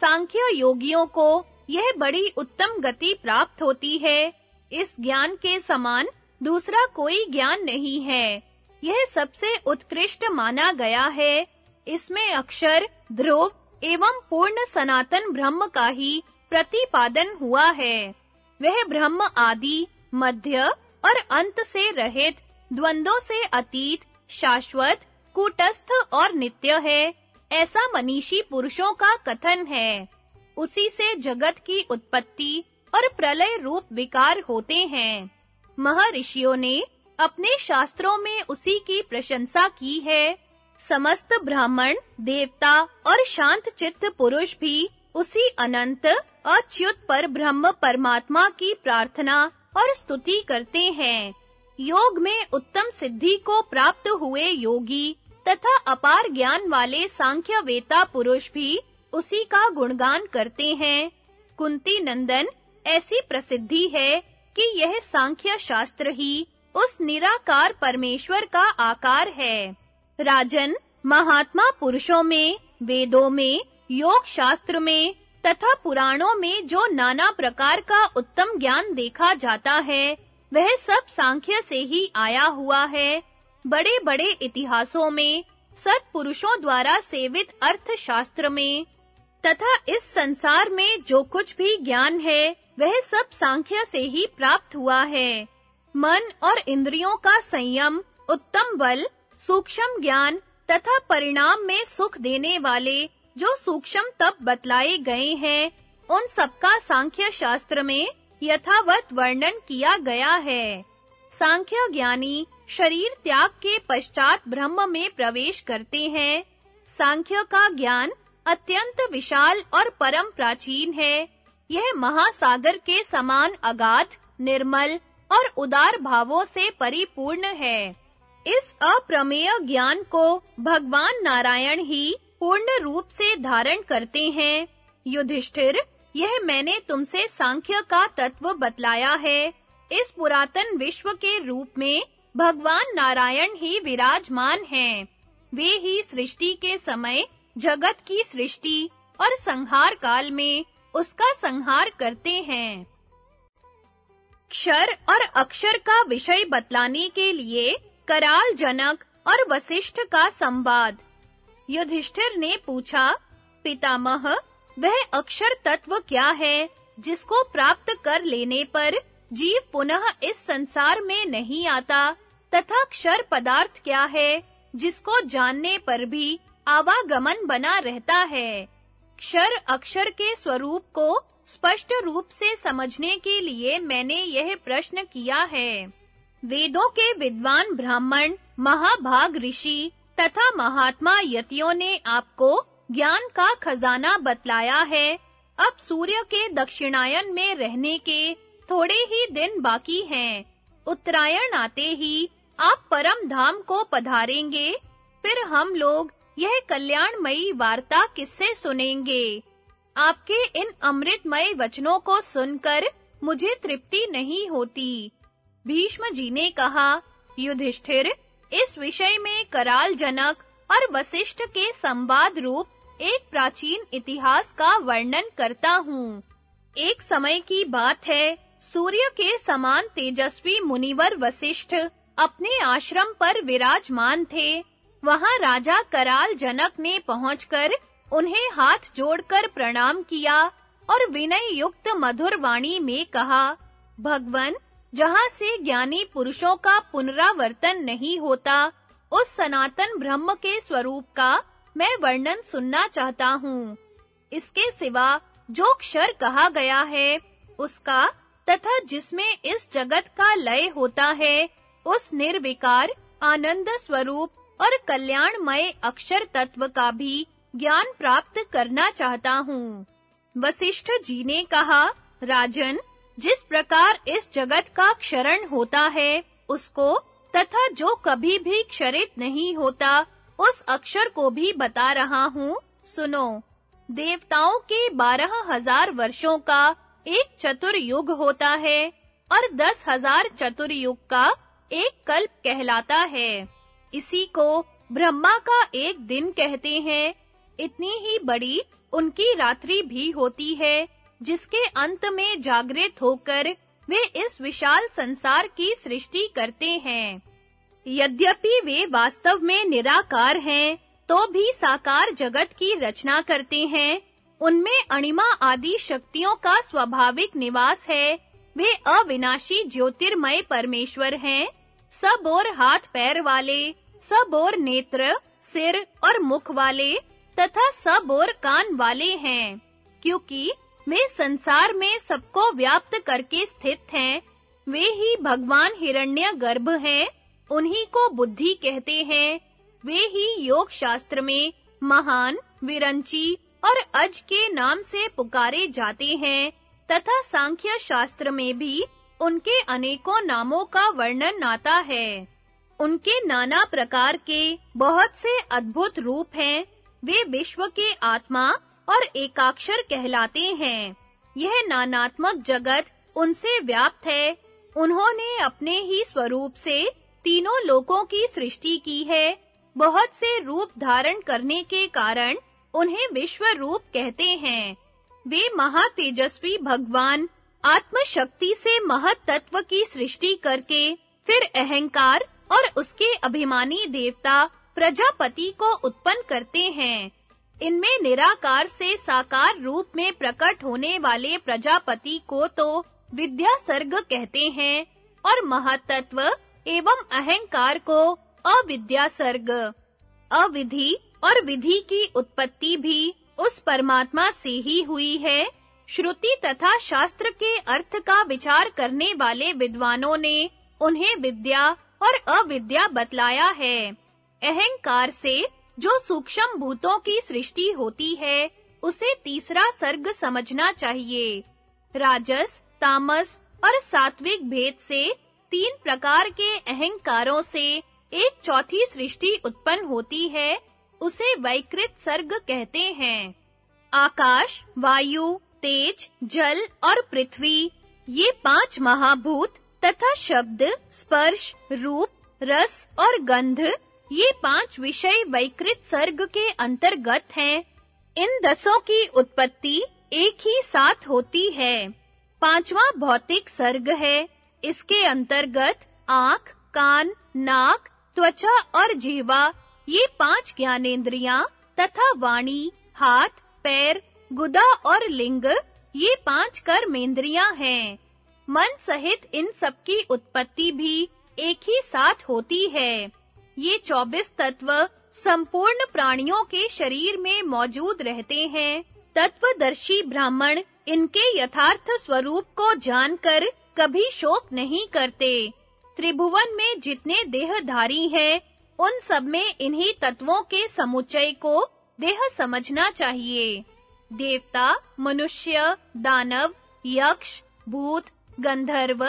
सांख्य योगियों को यह बड़ी उत्तम गति प्राप्त होती है। इस ज्ञान के समान दूसरा कोई ज्ञान नहीं है। यह सबसे उत्कृष्ट माना गया है। इसमें अक्षर, ध्रुव एवं पूर्ण सनातन ब्रह्म का ही प्रतिपादन हुआ है। वह ब्रह्म आदि, मध्य और अंत से रहित, द्वंद्वों से अतीत, शाश्वत कूटस्थ और नित्य है। ऐसा मनीषी पुरुषों का कथन है। उसी से जगत की उत्पत्ति और प्रलय रूप विकार होते हैं। महर्षियों ने अपने शास्त्रों में उसी की प्रशंसा की है। समस्त ब्राह्मण, देवता और शांत चित्त पुरुष भी उसी अनंत, अच्युत पर ब्रह्म परमात्मा की प्रार्थना और स्तुति करते हैं। योग में उत्तम सिद्धि को प्राप्त हुए योगी तथा अपार ज्ञान वाले सांख्य वेता पुरुष भी उसी का गुणगान करते हैं। कुंती नंदन ऐसी प्रसिद्धि है कि यह सांख्य शास्त्र ही उस निराकार परमेश्वर का आकार है। राजन, महात्मा पुरुषों में, वेदों में योग शास्त्र में तथा पुराणों में जो नाना प्रकार का उत्तम ज्ञान देखा जाता है, वह सब सांख्य से ही आया हुआ है। बड़े-बड़े इतिहासों में, सत्पुरुषों द्वारा सेवित अर्थशास्त्र में। तथा इस संसार में जो कुछ भी ज्ञान है, वह सब सांख्य से ही प्राप्त हुआ है। मन और इंद्रियों का संयम, उत्तम बल, सूक्ष्म ज्ञान तथा परिणाम में सुख देने वाले जो सूक्ष्म तप बतलाए गए हैं, उन सबका सांख्य शास्त्र में यथावत वर्णन किया गया है। सांख्य ज्ञानी शरीर त्याग के पश्चात ब्रह्म में प्रवेश करते हैं। सांख्य का ज्ञान अत्यंत विशाल और परम प्राचीन है। यह महासागर के समान अगाध, निर्मल और उदार भावों से परिपूर्ण है। इस अप्रमेय ज्ञान को भगवान नारायण ही पूर्ण रूप से धारण करते हैं। युधिष्ठिर, यह मैंने तुमसे सांख्य का तत्व बतलाया है। इस पुरातन विश्व के रूप में भगवान नारायण ही विराजमान हैं। वे ही सृष्टि के समय, जगत की सृष्टि और संहार काल में उसका संहार करते हैं। क्षर और अक्षर का विषय बतलाने के लिए कराल जनक और वशिष्ठ का संवाद। युधिष्ठिर ने पूछा, पितामह, वह अक्षर तत्व क्या है, जिसको प्राप्त कर लेने पर जीव पुनः इस संसार में नहीं आता, तथा क्षर पदार्थ क्या है, जिसको जानने पर भी आवागमन बना रहता है। क्षर अक्षर के स्वरूप को स्पष्ट रूप से समझने के लिए मैंने यह प्रश्न किया है। वेदों के विद्वान ब्राह्मण, महाभाग ऋषि तथा महात्मा यतियों ने आपको ज्ञान का खजाना बतलाया है। अब सूर्य के दक्षिणायन में रहने के थोड़े ही दिन बाकी हैं। उत्तरायण आते ही आप परम धाम को पधारेंगे। फिर हम लोग यह कल्याणमयी वार्ता किससे सुनेंगे। आपके इन अमृतमय वचनों को सुनकर मुझे तृप्ति नहीं होती। भीष्म जी ने कहा, युधिष्ठिर, इस विषय में कराल जनक और वशिष्ठ के संवाद रूप एक प्राचीन इतिहास का वर्णन करता हूँ। एक समय की बात है सूर्य के समान तेजस्वी मुनिवर वशिष्ठ अपने आश्रम पर विराजमान थे। वहाँ राजा कराल जनक ने पहुंचकर उन्हें हाथ जोड़कर प्रणाम किया और विनय युक्त मधुर वाणी में कहा, भगवन, जहाँ से ज्ञानी पुरुषों का पुनरावर्तन नहीं होता, उस सनातन ब्रह्म के स्वरूप का मैं वर्णन सुनना चाहता हूँ। इसके सिवा जो क्षर कहा गया है, उसका तथा जिसमें इस जगत का लय होता है, उस निर्विकार, आनंद स्वरूप और कल्याणमय अक्षर तत्व का भी ज्ञान प्राप्त करना चाहता हूँ। वशिष्ठ जी ने कहा, राजन, जिस प्रकार इस जगत का क्षरण होता है, उसको तथा जो कभी भी क्षरित नहीं होता, उस अक्षर को भी बता रहा हूँ, सुनो। देवताओं के बारह हज़ार वर्षों का एक चतुर्युग होता है और दस हज़ार चतुर्युग का एक कल्प कहलाता है। इसी को ब्रह्मा का एक दिन कहते हैं। इतनी ही बड़ी उनकी रात्रि भी होती है, जिसके अंत में जागृत होकर वे इस विशाल संसार की सृष्टि करते हैं। यद्यपि वे वास्तव में निराकार हैं तो भी साकार जगत की रचना करते हैं। उनमें अणिमा आदि शक्तियों का स्वाभाविक निवास है। वे अविनाशी ज्योतिर्मय परमेश्वर हैं। सब और हाथ पैर वाले, सब और नेत्र, सिर और मुख वाले तथा सब और कान वाले हैं। क्योंकि वे संसार में सबको व्याप्त करके स्थित हैं। वे ही भगवान हिरण्यगर्भ हैं। उन्हीं को बुद्धि कहते हैं। वे ही योग शास्त्र में महान, विरंची और अज के नाम से पुकारे जाते हैं, तथा सांख्य शास्त्र में भी उनके अनेकों नामों का वर्णन आता है। उनके नाना प्रकार के बहुत से अद्भुत रूप हैं, वे विश्व के आत्मा और एकाक्षर कहलाते हैं। यह नानात्मक जगत उनसे व्याप्त है। उन्होंने अपने ही स्वरूप से तीनों लोकों की सृष्टि की है। बहुत से रूप धारण करने के कारण उन्हें विश्व रूप कहते हैं। वे महातेजस्वी भगवान आत्म शक्ति से महत तत्व की सृष्टि करके, फिर अहंकार और उसके अभिमानी देवता, प्रजापति को उत्पन्न करते हैं। इनमें निराकार से साकार रूप में प्रकट होने वाले प्रजापति को तो विद्या सर्ग कहते हैं और महतत्व एवं अहंकार को अविद्या सर्ग अविधि और विधि की उत्पत्ति भी उस परमात्मा से ही हुई है। श्रुति तथा शास्त्र के अर्थ का विचार करने वाले विद्वानों ने उन्हें विद्या और अविद्या बतलाया है। अहंकार से जो सूक्ष्म भूतों की सृष्टि होती है, उसे तीसरा सर्ग समझना चाहिए। राजस, तामस और सात्विक भेद से तीन प्रकार के अहंकारों से एक चौथी सृष्टि उत्पन्न होती है उसे वैकृत सर्ग कहते हैं। आकाश, वायु, तेज, जल और पृथ्वी, ये पाँच महाभूत तथा शब्द, स्पर्श, रूप, रस और गंध, ये पाँच विषय वैकृत सर्ग के अंतर्गत हैं। इन दसों की उत्पत्ति एक ही साथ होती है। पांचवा भौतिक सर्ग है। इसके अंतर्गत आँख, कान, नाक, त्वचा और जीवा ये पाँच ज्ञानेंद्रियाँ तथा वाणी, हाथ, पैर, गुदा और लिंग, ये पाँच कर्मेंद्रियाँ हैं। मन सहित इन सब की उत्पत्ति भी एक ही साथ होती है। ये 24 तत्व संपूर्ण प्राणियों के शरीर में मौजूद रहते हैं। तत्वदर्शी ब्राह्मण इनके यथार्थ स्वरूप को जानकर कभी शोक नहीं करते। त्रिभुवन में जितने देहधारी हैं उन सब में इन्हीं तत्वों के समुच्चय को देह समझना चाहिए। देवता, मनुष्य, दानव, यक्ष, भूत, गंधर्व,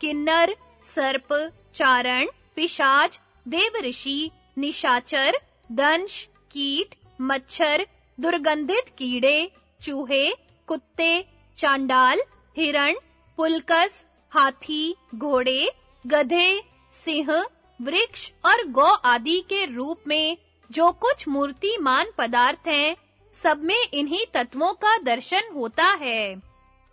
किन्नर, सर्प, चारण, पिशाच, देवऋषि, निशाचर, दंश, कीट, मच्छर, दुर्गंधित कीड़े, चूहे, कुत्ते, चांडाल, हिरण, पुलकस, हाथी, घोड़े, गधे, सिंह वृक्ष और गौ आदि के रूप में जो कुछ मूर्तिमान पदार्थ हैं, सब में इन्हीं तत्वों का दर्शन होता है।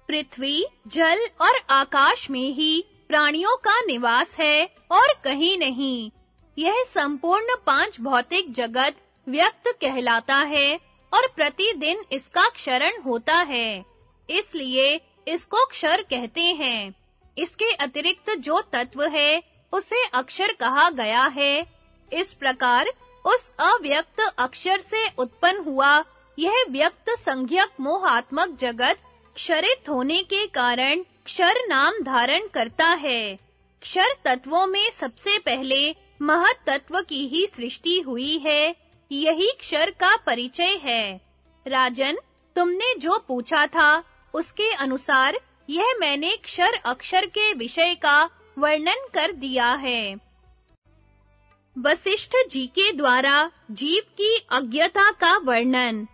पृथ्वी, जल और आकाश में ही प्राणियों का निवास है और कहीं नहीं। यह संपूर्ण पाँच भौतिक जगत व्यक्त कहलाता है और प्रतिदिन इसका क्षरण होता है। इसलिए इसको क्षर कहते हैं। इसके अतिरिक्त जो तत्व है उसे अक्षर कहा गया है। इस प्रकार उस अव्यक्त अक्षर से उत्पन्न हुआ। यह व्यक्त संज्ञक मोहात्मक जगत क्षरित होने के कारण क्षर नाम धारण करता है। क्षर तत्वों में सबसे पहले महत तत्व की ही सृष्टि हुई है। यही क्षर का परिचय है। राजन, तुमने जो पूछा था, उसके अनुसार यह मैंने क्षर अक्षर के विषय का वर्णन कर दिया है। वशिष्ठ जी के द्वारा जीव की अज्ञता का वर्णन।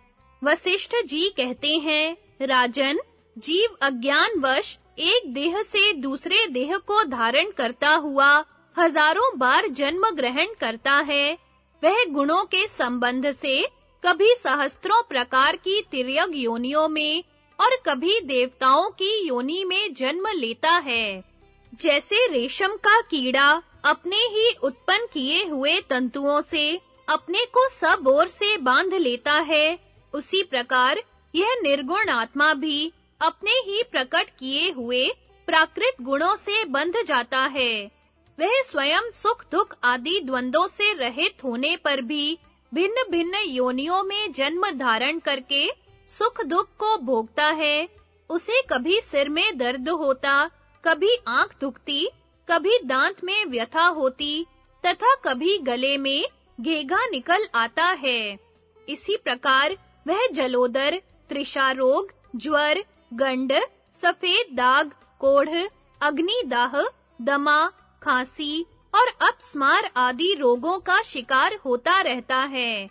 वशिष्ठ जी कहते हैं, राजन, जीव अज्ञानवश एक देह से दूसरे देह को धारण करता हुआ हज़ारों बार जन्म ग्रहण करता है। वह गुणों के संबंध से कभी सहस्त्रों प्रकार की तिर्यग योनियों में और कभी देवताओं की योनि में जन्म लेता है। जैसे रेशम का कीड़ा अपने ही उत्पन्न किए हुए तंतुओं से अपने को सब ओर से बाँध लेता है, उसी प्रकार यह निर्गुण आत्मा भी अपने ही प्रकट किए हुए प्राकृत गुणों से बंध जाता है। वह स्वयं सुख दुख आदि द्वंद्वों से रहित होने पर भी भिन्न-भिन्न योनियों में जन्म धारण करके सुख दुख को भोगता है, उसे कभी सिर में दर्द होता कभी आँख दुखती, कभी दांत में व्यथा होती, तथा कभी गले में घेघा निकल आता है। इसी प्रकार वह जलोदर त्रिषा रोग, ज्वर, गंड, सफ़ेद दाग, कोढ़, अग्नि दाह, दमा, खांसी और अपस्मार आदि रोगों का शिकार होता रहता है।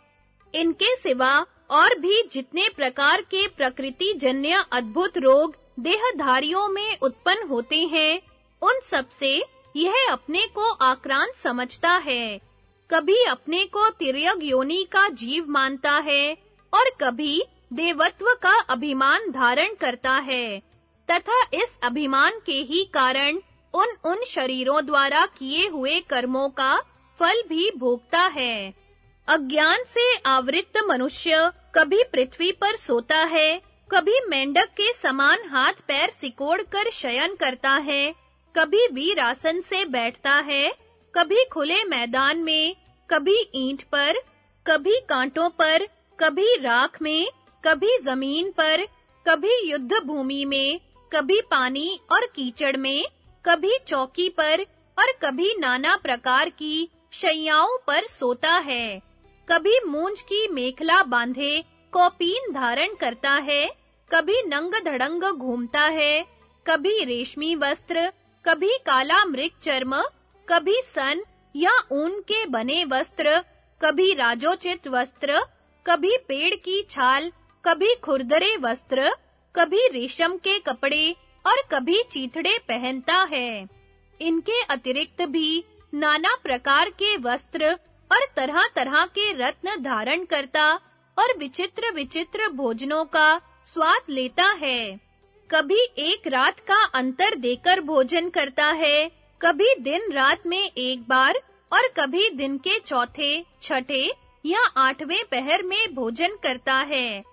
इनके सिवा और भी जितने प्रकार के प्रकृति जन्य अद्भुत रोग देहधारियों में उत्पन्न होते हैं, उन सबसे यह अपने को आक्रांत समझता है। कभी अपने को तिर्यग योनि का जीव मानता है और कभी देवत्व का अभिमान धारण करता है, तथा इस अभिमान के ही कारण उन उन शरीरों द्वारा किए हुए कर्मों का फल भी भोगता है। अज्ञान से आवृत्त मनुष्य कभी पृथ्वी पर सोता है कभी मेंढक के समान हाथ पैर सिकोड़ कर शयन करता है, कभी वीर आसन से बैठता है, कभी खुले मैदान में, कभी ईंट पर, कभी कांटों पर, कभी राख में, कभी ज़मीन पर, कभी युद्ध भूमि में, कभी पानी और कीचड़ में, कभी चौकी पर और कभी नाना प्रकार की शैयाओं पर सोता है, कभी मूंज की मेखला बांधे कौपीन धारण करता है, कभी नंग धड़ंग घूमता है, कभी रेशमी वस्त्र, कभी काला मृग चर्म, कभी सन या ऊन के बने वस्त्र, कभी राजोचित वस्त्र, कभी पेड़ की छाल, कभी खुरदरे वस्त्र, कभी रेशम के कपड़े और कभी चीथड़े पहनता है। इनके अतिरिक्त भी नाना प्रकार के वस्त्र और तरह-तरह के रत्न धारण करता और विचित्र विचित्र भोजनों का स्वाद लेता है। कभी एक रात का अंतर देकर भोजन करता है, कभी दिन रात में एक बार और कभी दिन के चौथे, छठे या आठवें पहर में भोजन करता है।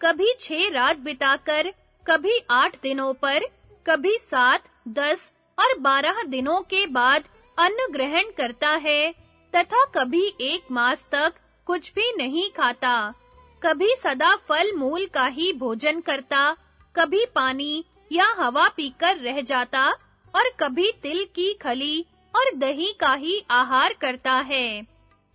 कभी छह रात बिताकर, कभी आठ दिनों पर, कभी सात, दस और बारह दिनों के बाद अन्न ग्रहण करता है, तथा कभी एक मास तक कुछ भी नहीं खाता। कभी सदा फल मूल का ही भोजन करता, कभी पानी या हवा पीकर रह जाता और कभी तिल की खली और दही का ही आहार करता है।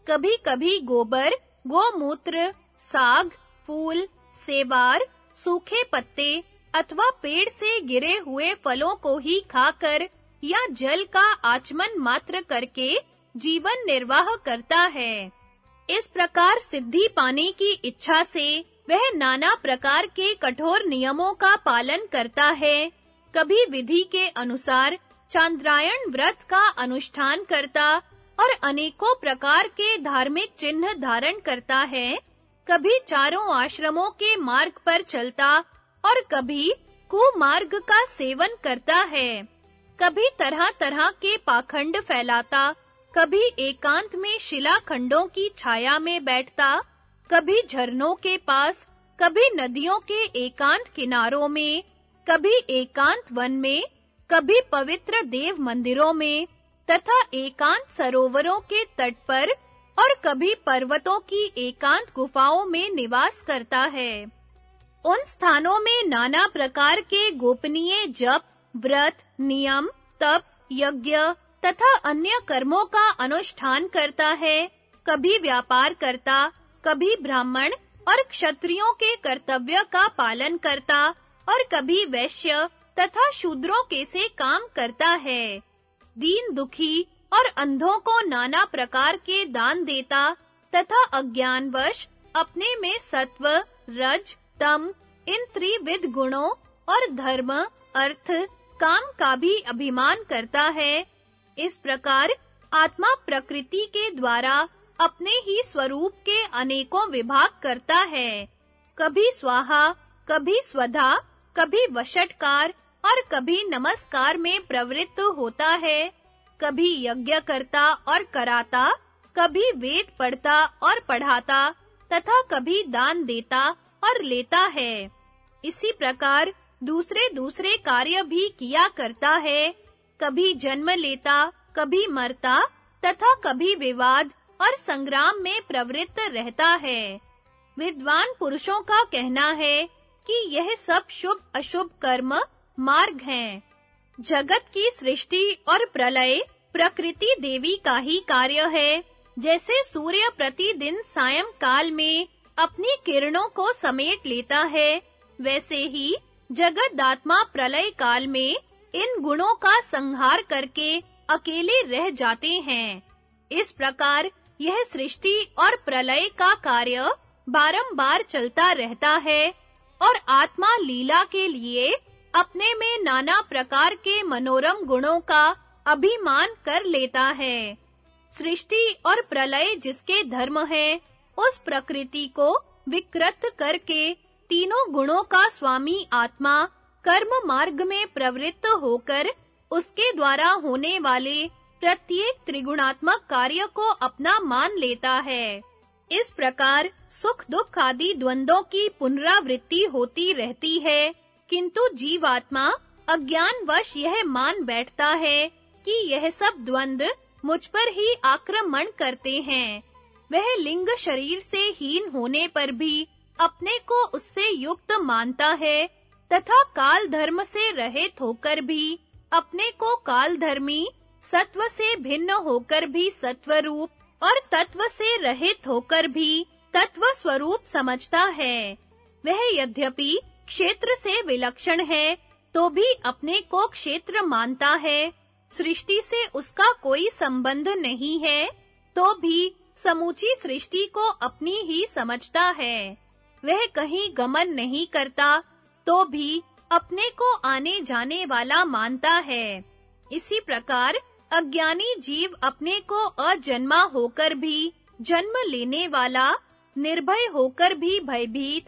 कभी-कभी गोबर, गोमूत्र, साग, फूल, सेवार, सूखे पत्ते अथवा पेड़ से गिरे हुए फलों को ही खाकर या जल का आचमन मात्र करके जीवन निर्वाह करता है। इस प्रकार सिद्धि पाने की इच्छा से वह नाना प्रकार के कठोर नियमों का पालन करता है। कभी विधि के अनुसार चांद्रायण व्रत का अनुष्ठान करता और अनेकों प्रकार के धार्मिक चिन्ह धारण करता है। कभी चारों आश्रमों के मार्ग पर चलता और कभी कुमार्ग का सेवन करता है। कभी तरह-तरह के पाखंड फैलाता कभी एकांत में शिला खंडों की छाया में बैठता, कभी झरनों के पास, कभी नदियों के एकांत किनारों में, कभी एकांत वन में, कभी पवित्र देव मंदिरों में, तथा एकांत सरोवरों के तट पर और कभी पर्वतों की एकांत गुफाओं में निवास करता है। उन स्थानों में नाना प्रकार के गोपनीय जप, व्रत, नियम, तप, यज्ञ तथा अन्य कर्मों का अनुष्ठान करता है। कभी व्यापार करता, कभी ब्राह्मण और क्षत्रियों के कर्तव्य का पालन करता और कभी वैश्य तथा शूद्रों के से काम करता है। दीन दुखी और अंधों को नाना प्रकार के दान देता तथा अज्ञानवश अपने में सत्व, रज, तम, इन त्रिविध गुणों और धर्म, अर्थ, काम का भी अभिमान करता है। इस प्रकार आत्मा प्रकृति के द्वारा अपने ही स्वरूप के अनेकों विभाग करता है। कभी स्वाहा, कभी स्वधा, कभी वशटकार और कभी नमस्कार में प्रवृत्त होता है। कभी यज्ञ करता और कराता, कभी वेद पढ़ता और पढ़ाता तथा कभी दान देता और लेता है। इसी प्रकार दूसरे दूसरे कार्य भी किया करता है। कभी जन्म लेता, कभी मरता, तथा कभी विवाद और संग्राम में प्रवृत्त रहता है। विद्वान पुरुषों का कहना है कि यह सब शुभ अशुभ कर्म, मार्ग हैं। जगत की सृष्टि और प्रलय प्रकृति देवी का ही कार्य है। जैसे सूर्य प्रतिदिन सायं काल में अपनी किरणों को समेट लेता है, वैसे ही जगत दात्मा प्रलय काल में इन गुणों का संहार करके अकेले रह जाते हैं। इस प्रकार यह सृष्टि और प्रलय का कार्य बारंबार चलता रहता है और आत्मा लीला के लिए अपने में नाना प्रकार के मनोरम गुणों का अभिमान कर लेता है। सृष्टि और प्रलय जिसके धर्म है, उस प्रकृति को विकृत करके तीनों गुणों का स्वामी आत्मा कर्म मार्ग में प्रवृत्त होकर उसके द्वारा होने वाले प्रत्येक त्रिगुणात्मक कार्य को अपना मान लेता है। इस प्रकार सुख दुख आदि द्वंद्वों की पुनरावृत्ति होती रहती है, किंतु जीवात्मा अज्ञानवश यह मान बैठता है कि यह सब द्वंद्व मुझ पर ही आक्रमण करते हैं। वह लिंग शरीर से हीन होने पर भी अपने को उससे युक्त मानता है तथा काल धर्म से रहित होकर भी, अपने को काल धर्मी सत्व से भिन्न होकर भी सत्व रूप और तत्व से रहित होकर भी तत्व स्वरूप समझता है। वह यद्यपि क्षेत्र से विलक्षण है तो भी अपने को क्षेत्र मानता है। सृष्टि से उसका कोई संबंध नहीं है तो भी समूची सृष्टि को अपनी ही समझता है। वह कहीं गमन नहीं करता तो भी अपने को आने जाने वाला मानता है। इसी प्रकार अज्ञानी जीव अपने को अजन्मा होकर भी, जन्म लेने वाला, निर्भय होकर भी भयभीत,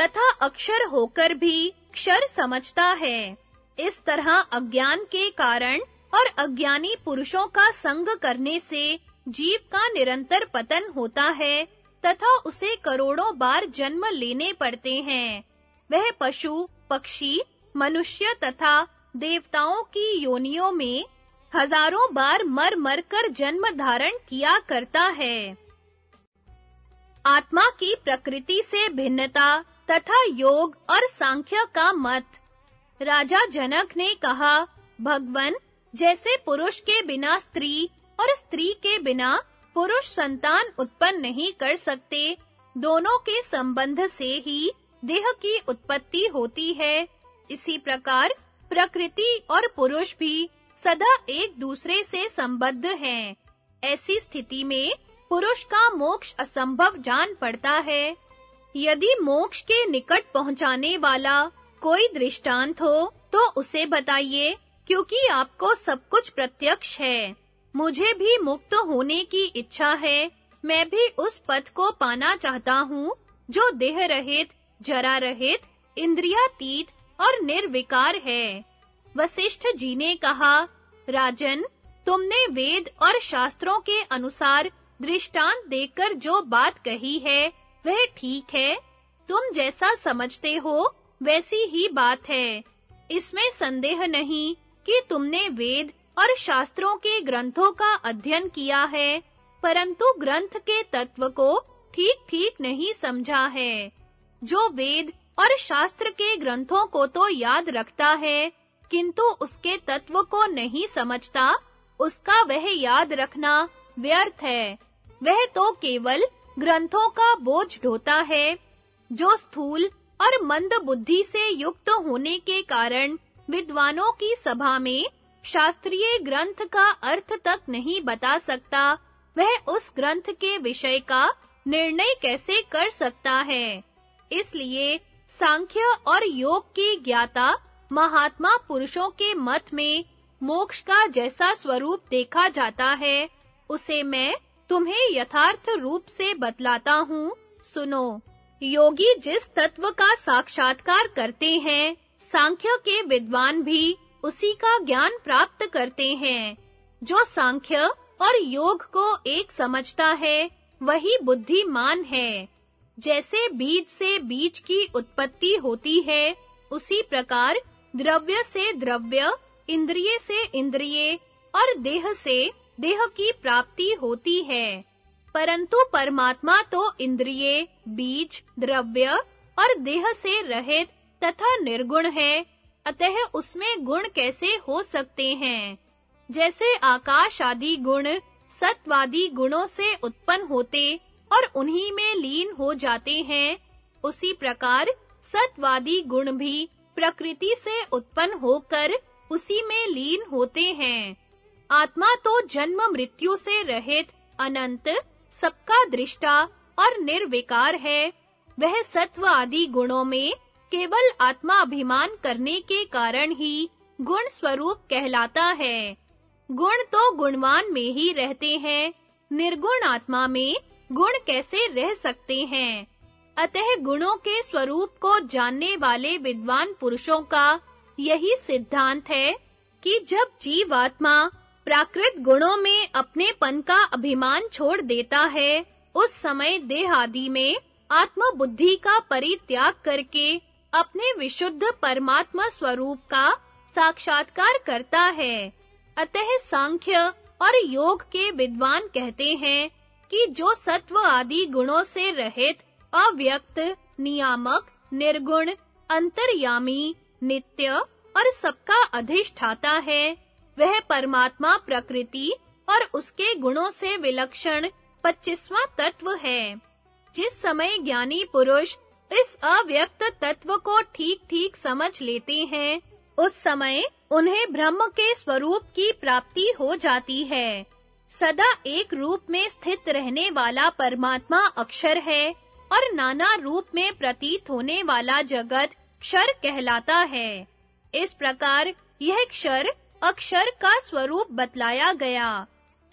तथा अक्षर होकर भी क्षर समझता है। इस तरह अज्ञान के कारण और अज्ञानी पुरुषों का संग करने से जीव का निरंतर पतन होता है, तथा उसे करोड़ों बार जन्म लेने पड़ते हैं। वह पशु, पक्षी, मनुष्य तथा देवताओं की योनियों में हज़ारों बार मर मर कर जन्म धारण किया करता है। आत्मा की प्रकृति से भिन्नता तथा योग और सांख्य का मत। राजा जनक ने कहा, भगवन, जैसे पुरुष के बिना स्त्री और स्त्री के बिना पुरुष संतान उत्पन्न नहीं कर सकते, दोनों के संबंध से ही देह की उत्पत्ति होती है। इसी प्रकार प्रकृति और पुरुष भी सदा एक दूसरे से संबद्ध हैं। ऐसी स्थिति में पुरुष का मोक्ष असंभव जान पड़ता है। यदि मोक्ष के निकट पहुँचाने वाला कोई दृष्टांत हो तो उसे बताइए, क्योंकि आपको सब कुछ प्रत्यक्ष है। मुझे भी मुक्त होने की इच्छा है। मैं भी उस पद को पाना चाहता हूँ, जो देह रहित जरा रहित इंद्रियातीत और निर्विकार है। वशिष्ठ जी ने कहा, राजन, तुमने वेद और शास्त्रों के अनुसार दृष्टांत देकर जो बात कही है, वह ठीक है। तुम जैसा समझते हो, वैसी ही बात है। इसमें संदेह नहीं कि तुमने वेद और शास्त्रों के ग्रंथों का अध्ययन किया है, परंतु ग्रंथ के तत्व को ठीक-ठीक नहीं समझा है। जो वेद और शास्त्र के ग्रंथों को तो याद रखता है, किंतु उसके तत्व को नहीं समझता, उसका वह याद रखना व्यर्थ है। वह तो केवल ग्रंथों का बोझ ढोता है, जो स्थूल और मंद बुद्धि से युक्त होने के कारण विद्वानों की सभा में शास्त्रीय ग्रंथ का अर्थ तक नहीं बता सकता, वह उस ग्रंथ के विषय का निर्णय कैसे कर सकता है। इसलिए सांख्य और योग की ज्ञाता महात्मा पुरुषों के मत में मोक्ष का जैसा स्वरूप देखा जाता है, उसे मैं तुम्हें यथार्थ रूप से बतलाता हूँ। सुनो, योगी जिस तत्व का साक्षात्कार करते हैं, सांख्य के विद्वान भी उसी का ज्ञान प्राप्त करते हैं। जो सांख्य और योग को एक समझता है, वही बुद्धिमान है। जैसे बीज से बीज की उत्पत्ति होती है, उसी प्रकार द्रव्य से द्रव्य, इंद्रिय से इंद्रिय और देह से देह की प्राप्ति होती है। परंतु परमात्मा तो इंद्रिय, बीज, द्रव्य और देह से रहित तथा निर्गुण है, अतः उसमें गुण कैसे हो सकते हैं? जैसे आकाश आदि गुण सत्वादी गुणों से उत्पन्न होते और उन्हीं में लीन हो जाते हैं, उसी प्रकार सत्वादी गुण भी प्रकृति से उत्पन्न होकर उसी में लीन होते हैं। आत्मा तो जन्म मृत्यु से रहित, अनंत, सबका दृष्टा और निर्विकार है। वह सत्व आदि गुणों में केवल आत्मा अभिमान करने के कारण ही गुण स्वरूप कहलाता है। गुण तो गुणवान में ही रहते हैं, निर्गुण आत्मा में गुण कैसे रह सकते हैं? अतः गुणों के स्वरूप को जानने वाले विद्वान पुरुषों का यही सिद्धांत है कि जब जीवात्मा प्राकृत गुणों में अपने पन का अभिमान छोड़ देता है, उस समय देह आदि में आत्म बुद्धि का परित्याग करके अपने विशुद्ध परमात्मा स्वरूप का साक्षात्कार करता है। अतः सांख्य और योग के विद्वान कहते हैं कि जो सत्व आदि गुणों से रहित, अव्यक्त, नियामक, निर्गुण, अंतर्यामी, नित्य और सबका अधिष्ठाता है, वह परमात्मा प्रकृति और उसके गुणों से विलक्षण 25वां तत्व है। जिस समय ज्ञानी पुरुष इस अव्यक्त तत्व को ठीक-ठीक समझ लेते हैं, उस समय उन्हें ब्रह्म के स्वरूप की प्राप्ति हो जाती है। सदा एक रूप में स्थित रहने वाला परमात्मा अक्षर है और नाना रूप में प्रतीत होने वाला जगत क्षर कहलाता है। इस प्रकार यह क्षर अक्षर का स्वरूप बतलाया गया।